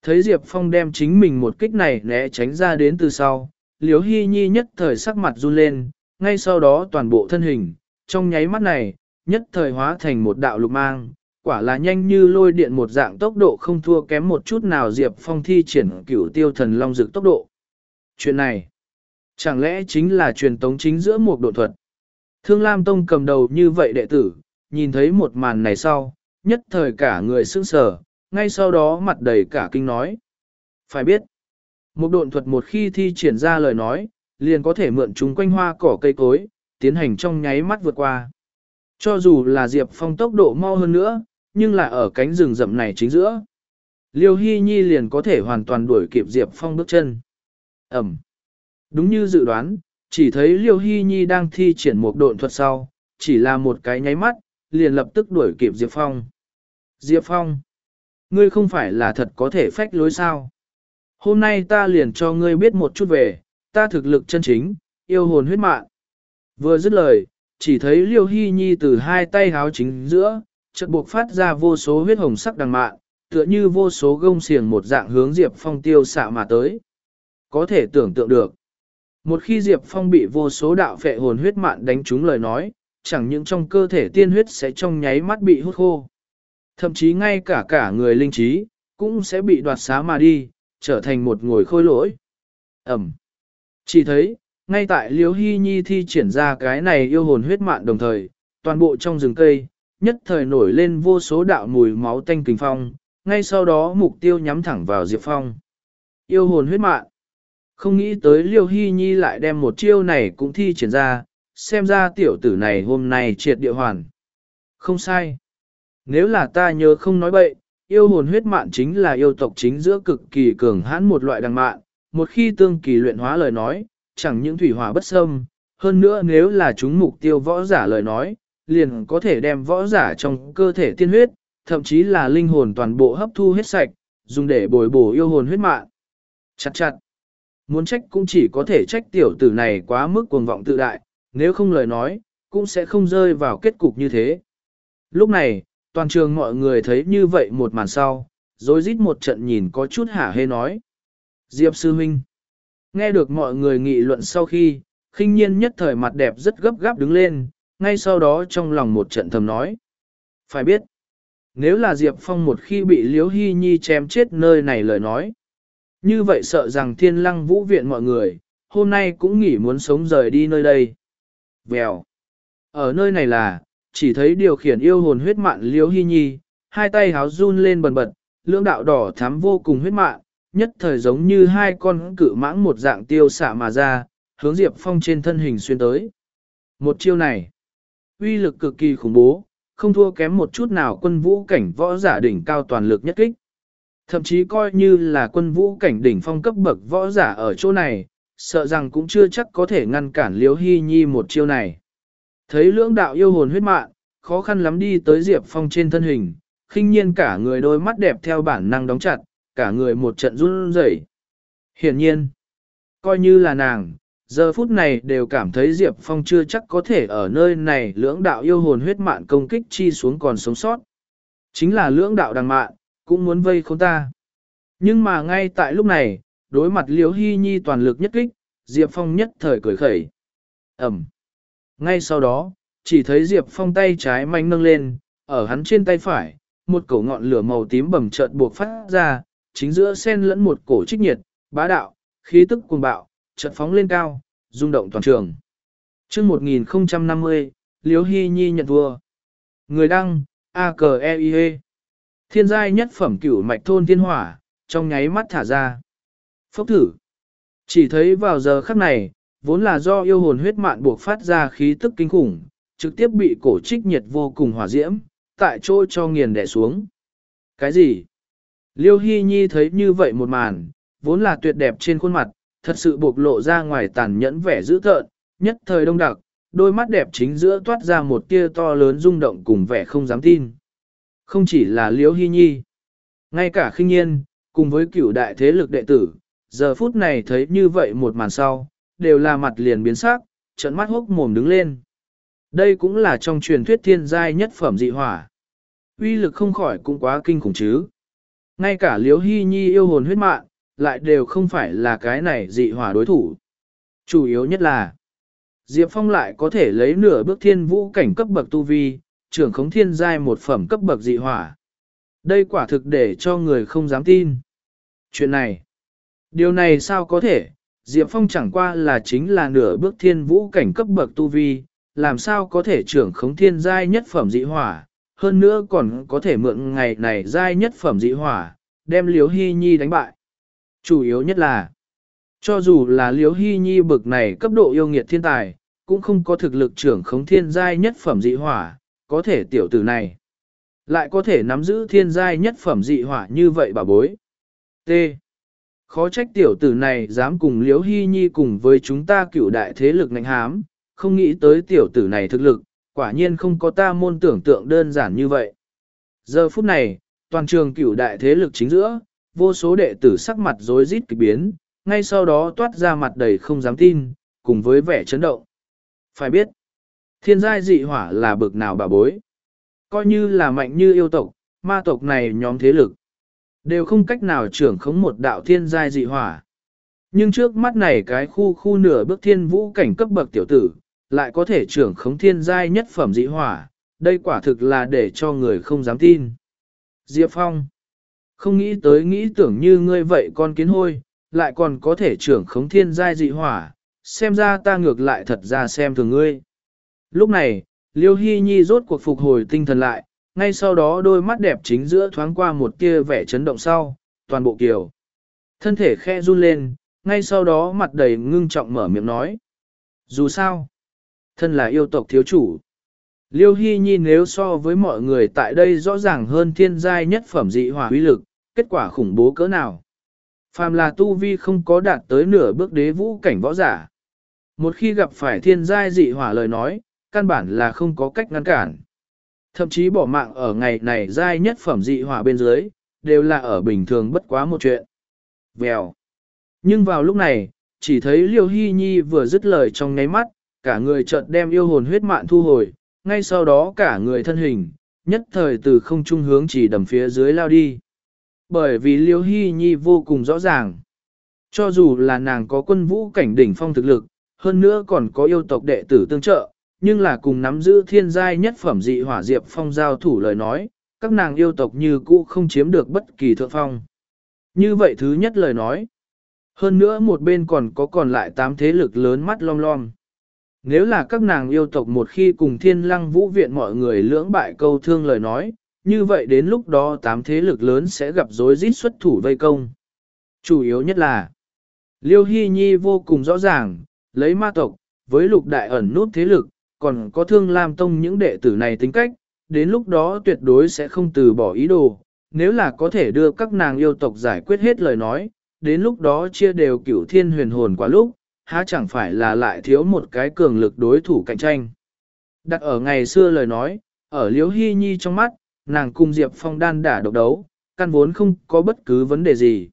Thấy Diệp Phong đem chính mình một kích này né tránh ra đến từ sau, Liễu Hy Nhi nhất thời sắc mặt run lên, ngay sau đó toàn bộ thân hình, trong nháy mắt này, nhất thời hóa thành một đạo lục mang, quả là nhanh như lôi điện một dạng tốc độ không thua kém một chút nào Diệp Phong thi triển cửu tiêu thần long dực tốc độ. Chuyện này, chẳng lẽ chính là truyền tống chính giữa một độ thuật? Thương Lam Tông cầm đầu như vậy đệ tử, nhìn thấy một màn này sau, nhất thời cả người sững sờ, ngay sau đó mặt đầy cả kinh nói. Phải biết, một độn thuật một khi thi triển ra lời nói, liền có thể mượn chúng quanh hoa cỏ cây cối, tiến hành trong nháy mắt vượt qua. Cho dù là Diệp Phong tốc độ mau hơn nữa, nhưng là ở cánh rừng rậm này chính giữa. Liêu Hy Nhi liền có thể hoàn toàn đuổi kịp Diệp Phong bước chân. Ẩm. Đúng như dự đoán, chỉ thấy Liêu Hy Nhi đang thi triển một độn thuật sau, chỉ là một cái nháy mắt, liền lập tức đuổi kịp Diệp Phong. Diệp Phong, ngươi không phải là thật có thể phách lối sao? Hôm nay ta liền cho ngươi biết một chút về, ta thực lực chân chính, yêu hồn huyết mạng. Vừa dứt lời, chỉ thấy Liêu Hy Nhi từ hai tay háo chính giữa, chợt buộc phát ra vô số huyết hồng sắc đằng mạn, tựa như vô số gông xiềng một dạng hướng Diệp Phong tiêu xạ mà tới. Có thể tưởng tượng được. Một khi Diệp Phong bị vô số đạo phệ hồn huyết mạn đánh trúng lời nói, chẳng những trong cơ thể tiên huyết sẽ trong nháy mắt bị hút khô. Thậm chí ngay cả cả người linh trí, cũng sẽ bị đoạt xá mà đi, trở thành một ngồi khôi lỗi. Ẩm. Chỉ thấy, ngay tại Liễu Hy Nhi thi triển ra cái này yêu hồn huyết mạn đồng thời, toàn bộ trong rừng cây, nhất thời nổi lên vô số đạo mùi máu tanh kinh phong, ngay sau đó mục tiêu nhắm thẳng vào Diệp Phong. Yêu hồn huyết mạn. Không nghĩ tới Liêu Hy Nhi lại đem một chiêu này cũng thi triển ra, xem ra tiểu tử này hôm nay triệt địa hoàn. Không sai. Nếu là ta nhớ không nói bậy, yêu hồn huyết mạn chính là yêu tộc chính giữa cực kỳ cường hãn một loại đằng mạn, một khi tương kỳ luyện hóa lời nói, chẳng những thủy hỏa bất xâm, hơn nữa nếu là chúng mục tiêu võ giả lời nói, liền có thể đem võ giả trong cơ thể tiên huyết, thậm chí là linh hồn toàn bộ hấp thu hết sạch, dùng để bồi bổ yêu hồn huyết mạn. Chặt chặt. Muốn trách cũng chỉ có thể trách tiểu tử này quá mức cuồng vọng tự đại, nếu không lời nói, cũng sẽ không rơi vào kết cục như thế. Lúc này, toàn trường mọi người thấy như vậy một màn sau, rồi rít một trận nhìn có chút hả hê nói. Diệp Sư Huynh Nghe được mọi người nghị luận sau khi, khinh nhiên nhất thời mặt đẹp rất gấp gáp đứng lên, ngay sau đó trong lòng một trận thầm nói. Phải biết, nếu là Diệp Phong một khi bị Liễu Hy Nhi chém chết nơi này lời nói, như vậy sợ rằng thiên lăng vũ viện mọi người, hôm nay cũng nghỉ muốn sống rời đi nơi đây. Vèo. Ở nơi này là, chỉ thấy điều khiển yêu hồn huyết mạn liễu hy nhi, hai tay háo run lên bần bật, lưỡng đạo đỏ thắm vô cùng huyết mạn, nhất thời giống như hai con cự mãng một dạng tiêu xạ mà ra, hướng Diệp Phong trên thân hình xuyên tới. Một chiêu này, uy lực cực kỳ khủng bố, không thua kém một chút nào quân vũ cảnh võ giả đỉnh cao toàn lực nhất kích. Thậm chí coi như là quân vũ cảnh đỉnh phong cấp bậc võ giả ở chỗ này, sợ rằng cũng chưa chắc có thể ngăn cản Liễu Hy Nhi một chiêu này. Thấy lưỡng đạo yêu hồn huyết mạng, khó khăn lắm đi tới Diệp Phong trên thân hình, khinh nhiên cả người đôi mắt đẹp theo bản năng đóng chặt, cả người một trận run rẩy. Hiển nhiên, coi như là nàng, giờ phút này đều cảm thấy Diệp Phong chưa chắc có thể ở nơi này lưỡng đạo yêu hồn huyết mạn công kích chi xuống còn sống sót. Chính là lưỡng đạo đằng mạn, cũng muốn vây khốn ta. Nhưng mà ngay tại lúc này, đối mặt Liễu Hy Nhi toàn lực nhất kích, Diệp Phong nhất thời cười khẩy. Ẩm. Ngay sau đó, chỉ thấy Diệp Phong tay trái manh nâng lên, ở hắn trên tay phải, một cổ ngọn lửa màu tím bầm chợt buộc phát ra, chính giữa sen lẫn một cổ trích nhiệt, bá đạo, khí tức cuồng bạo, chợt phóng lên cao, rung động toàn trường. Chương 1050, Liễu Hy Nhi nhận vua. Người đăng, a k e i -E. Thiên giai nhất phẩm cửu mạch thôn thiên hỏa, trong nháy mắt thả ra. Phốc thử. Chỉ thấy vào giờ khắc này, vốn là do yêu hồn huyết mạn buộc phát ra khí tức kinh khủng, trực tiếp bị cổ trích nhiệt vô cùng hỏa diễm, tại chỗ cho nghiền đẻ xuống. Cái gì? Liêu Hy Nhi thấy như vậy một màn, vốn là tuyệt đẹp trên khuôn mặt, thật sự bộc lộ ra ngoài tàn nhẫn vẻ dữ tợn, nhất thời đông đặc, đôi mắt đẹp chính giữa toát ra một tia to lớn rung động cùng vẻ không dám tin. Không chỉ là liêu Hy Nhi, ngay cả khinh nhiên, cùng với cửu đại thế lực đệ tử, giờ phút này thấy như vậy một màn sau, đều là mặt liền biến sắc, trận mắt hốc mồm đứng lên. Đây cũng là trong truyền thuyết thiên giai nhất phẩm dị hỏa. uy lực không khỏi cũng quá kinh khủng chứ. Ngay cả Liễu Hy Nhi yêu hồn huyết mạng, lại đều không phải là cái này dị hỏa đối thủ. Chủ yếu nhất là, Diệp Phong lại có thể lấy nửa bước thiên vũ cảnh cấp bậc tu vi, trưởng khống thiên giai một phẩm cấp bậc dị hỏa. Đây quả thực để cho người không dám tin. Chuyện này, điều này sao có thể, Diệp Phong chẳng qua là chính là nửa bước thiên vũ cảnh cấp bậc tu vi, làm sao có thể trưởng khống thiên giai nhất phẩm dị hỏa, hơn nữa còn có thể mượn ngày này giai nhất phẩm dị hỏa, đem Liễu Hy Nhi đánh bại. Chủ yếu nhất là, cho dù là Liễu Hy Nhi bực này cấp độ yêu nghiệt thiên tài, cũng không có thực lực trưởng khống thiên giai nhất phẩm dị hỏa, có thể tiểu tử này lại có thể nắm giữ thiên giai nhất phẩm dị hỏa như vậy bà bối. T. Khó trách tiểu tử này dám cùng Liễu Hy Nhi cùng với chúng ta cựu đại thế lực nạnh hám, không nghĩ tới tiểu tử này thực lực, quả nhiên không có ta môn tưởng tượng đơn giản như vậy. Giờ phút này, toàn trường cựu đại thế lực chính giữa, vô số đệ tử sắc mặt rối rít kịch biến, ngay sau đó toát ra mặt đầy không dám tin, cùng với vẻ chấn động. Phải biết, thiên giai dị hỏa là bực nào bà bối. Coi như là mạnh như yêu tộc, ma tộc này nhóm thế lực. Đều không cách nào trưởng khống một đạo thiên giai dị hỏa. Nhưng trước mắt này cái khu khu nửa bước thiên vũ cảnh cấp bậc tiểu tử, lại có thể trưởng khống thiên giai nhất phẩm dị hỏa, đây quả thực là để cho người không dám tin. Diệp Phong Không nghĩ tới nghĩ tưởng như ngươi vậy con kiến hôi, lại còn có thể trưởng khống thiên giai dị hỏa, xem ra ta ngược lại thật ra xem thường ngươi. Lúc này, Liêu Hy Nhi rốt cuộc phục hồi tinh thần lại, ngay sau đó đôi mắt đẹp chính giữa thoáng qua một tia vẻ chấn động sau, toàn bộ kiều. Thân thể khe run lên, ngay sau đó mặt đầy ngưng trọng mở miệng nói. Dù sao, thân là yêu tộc thiếu chủ. Liêu Hy Nhi nếu so với mọi người tại đây rõ ràng hơn thiên giai nhất phẩm dị hỏa uy lực, kết quả khủng bố cỡ nào. Phàm là tu vi không có đạt tới nửa bước đế vũ cảnh võ giả. Một khi gặp phải thiên giai dị hỏa lời nói, căn bản là không có cách ngăn cản. Thậm chí bỏ mạng ở ngày này dai nhất phẩm dị hỏa bên dưới, đều là ở bình thường bất quá một chuyện. Vèo. Nhưng vào lúc này, chỉ thấy Liêu Hy Nhi vừa dứt lời trong ngáy mắt, cả người chợt đem yêu hồn huyết mạn thu hồi, ngay sau đó cả người thân hình, nhất thời từ không trung hướng chỉ đầm phía dưới lao đi. Bởi vì Liêu Hy Nhi vô cùng rõ ràng. Cho dù là nàng có quân vũ cảnh đỉnh phong thực lực, hơn nữa còn có yêu tộc đệ tử tương trợ, nhưng là cùng nắm giữ thiên giai nhất phẩm dị hỏa diệp phong giao thủ lời nói, các nàng yêu tộc như cũ không chiếm được bất kỳ thượng phong. Như vậy thứ nhất lời nói. Hơn nữa một bên còn có còn lại tám thế lực lớn mắt lom lom. Nếu là các nàng yêu tộc một khi cùng thiên lăng vũ viện mọi người lưỡng bại câu thương lời nói, như vậy đến lúc đó tám thế lực lớn sẽ gặp rối rít xuất thủ vây công. Chủ yếu nhất là, Liêu Hy Nhi vô cùng rõ ràng, lấy ma tộc, với lục đại ẩn nút thế lực, còn có thương lam tông những đệ tử này tính cách, đến lúc đó tuyệt đối sẽ không từ bỏ ý đồ, nếu là có thể đưa các nàng yêu tộc giải quyết hết lời nói, đến lúc đó chia đều cửu thiên huyền hồn quá lúc, há chẳng phải là lại thiếu một cái cường lực đối thủ cạnh tranh. Đặt ở ngày xưa lời nói, ở Liễu Hy Nhi trong mắt, nàng cùng Diệp Phong đan đả độc đấu, căn vốn không có bất cứ vấn đề gì.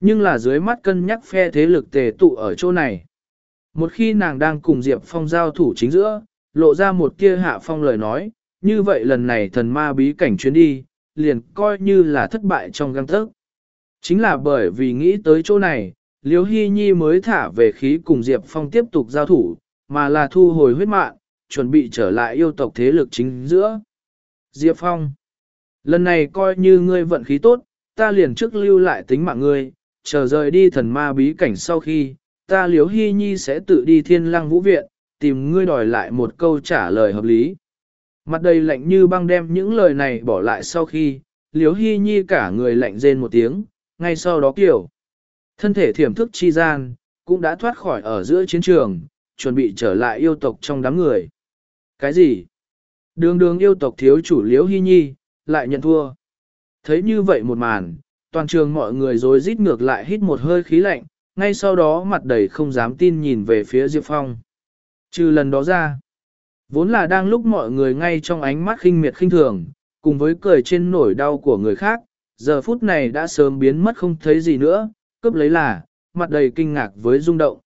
Nhưng là dưới mắt cân nhắc phe thế lực tề tụ ở chỗ này. Một khi nàng đang cùng Diệp Phong giao thủ chính giữa, lộ ra một kia hạ phong lời nói, như vậy lần này thần ma bí cảnh chuyến đi, liền coi như là thất bại trong găng thức. Chính là bởi vì nghĩ tới chỗ này, Liêu Hy Nhi mới thả về khí cùng Diệp Phong tiếp tục giao thủ, mà là thu hồi huyết mạng, chuẩn bị trở lại yêu tộc thế lực chính giữa. Diệp Phong, lần này coi như ngươi vận khí tốt, ta liền trước lưu lại tính mạng ngươi, chờ rời đi thần ma bí cảnh sau khi, ta Liêu Hy Nhi sẽ tự đi thiên lăng vũ viện, tìm ngươi đòi lại một câu trả lời hợp lý. Mặt đầy lạnh như băng đem những lời này bỏ lại sau khi, liếu Hy Nhi cả người lạnh rên một tiếng, ngay sau đó kiểu. Thân thể thiểm thức chi gian, cũng đã thoát khỏi ở giữa chiến trường, chuẩn bị trở lại yêu tộc trong đám người. Cái gì? Đường đường yêu tộc thiếu chủ liễu hy nhi, lại nhận thua. Thấy như vậy một màn, toàn trường mọi người rồi rít ngược lại hít một hơi khí lạnh, ngay sau đó mặt đầy không dám tin nhìn về phía Diệp Phong. Trừ lần đó ra, vốn là đang lúc mọi người ngay trong ánh mắt khinh miệt khinh thường, cùng với cười trên nổi đau của người khác, giờ phút này đã sớm biến mất không thấy gì nữa, cướp lấy là, mặt đầy kinh ngạc với rung động.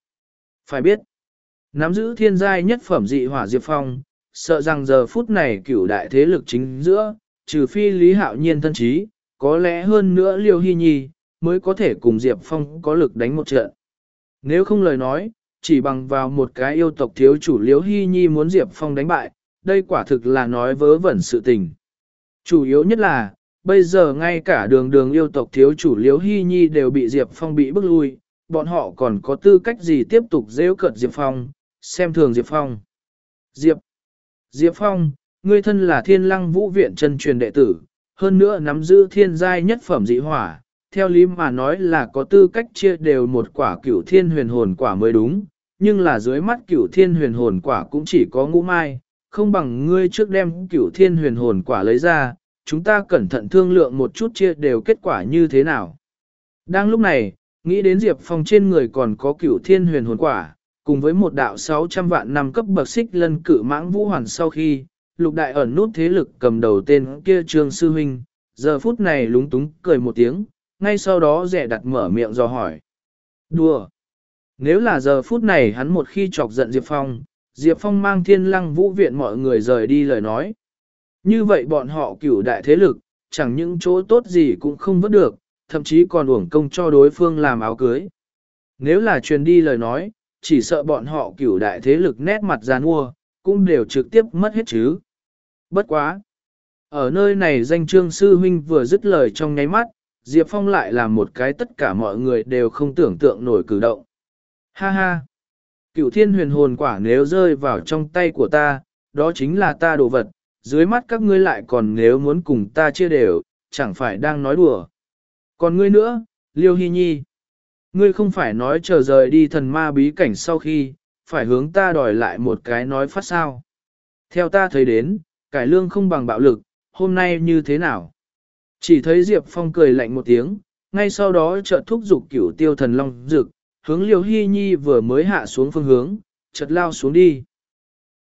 Phải biết, nắm giữ thiên giai nhất phẩm dị hỏa Diệp Phong, sợ rằng giờ phút này cửu đại thế lực chính giữa, trừ phi Lý Hạo Nhiên thân trí, có lẽ hơn nữa Liêu Hy Nhi, mới có thể cùng Diệp Phong có lực đánh một trận. Nếu không lời nói, chỉ bằng vào một cái yêu tộc thiếu chủ liếu Hy Nhi muốn Diệp Phong đánh bại, đây quả thực là nói vớ vẩn sự tình. Chủ yếu nhất là, Bây giờ ngay cả đường đường yêu tộc thiếu chủ Liễu Hy Nhi đều bị Diệp Phong bị bức lui, bọn họ còn có tư cách gì tiếp tục rêu cợt Diệp Phong, xem thường Diệp Phong. Diệp Diệp Phong, ngươi thân là thiên lăng vũ viện chân truyền đệ tử, hơn nữa nắm giữ thiên giai nhất phẩm dị hỏa, theo lý mà nói là có tư cách chia đều một quả cửu thiên huyền hồn quả mới đúng, nhưng là dưới mắt cửu thiên huyền hồn quả cũng chỉ có ngũ mai, không bằng ngươi trước đem cửu thiên huyền hồn quả lấy ra, chúng ta cẩn thận thương lượng một chút chia đều kết quả như thế nào. Đang lúc này, nghĩ đến Diệp Phong trên người còn có cửu thiên huyền hồn quả, cùng với một đạo 600 vạn năm cấp bậc xích lân cử mãng vũ hoàn sau khi, lục đại ẩn nút thế lực cầm đầu tên kia trương sư huynh, giờ phút này lúng túng cười một tiếng, ngay sau đó rẻ đặt mở miệng do hỏi. Đùa! Nếu là giờ phút này hắn một khi chọc giận Diệp Phong, Diệp Phong mang thiên lăng vũ viện mọi người rời đi lời nói, như vậy bọn họ cửu đại thế lực, chẳng những chỗ tốt gì cũng không vớt được, thậm chí còn uổng công cho đối phương làm áo cưới. Nếu là truyền đi lời nói, chỉ sợ bọn họ cửu đại thế lực nét mặt gian mua, cũng đều trực tiếp mất hết chứ. Bất quá! Ở nơi này danh trương sư huynh vừa dứt lời trong nháy mắt, Diệp Phong lại làm một cái tất cả mọi người đều không tưởng tượng nổi cử động. Ha ha! Cựu thiên huyền hồn quả nếu rơi vào trong tay của ta, đó chính là ta đồ vật, dưới mắt các ngươi lại còn nếu muốn cùng ta chia đều, chẳng phải đang nói đùa. Còn ngươi nữa, Liêu Hy Nhi, ngươi không phải nói chờ rời đi thần ma bí cảnh sau khi, phải hướng ta đòi lại một cái nói phát sao. Theo ta thấy đến, cải lương không bằng bạo lực, hôm nay như thế nào? Chỉ thấy Diệp Phong cười lạnh một tiếng, ngay sau đó chợt thúc giục cửu tiêu thần long dực hướng Liêu Hy Nhi vừa mới hạ xuống phương hướng, chợt lao xuống đi.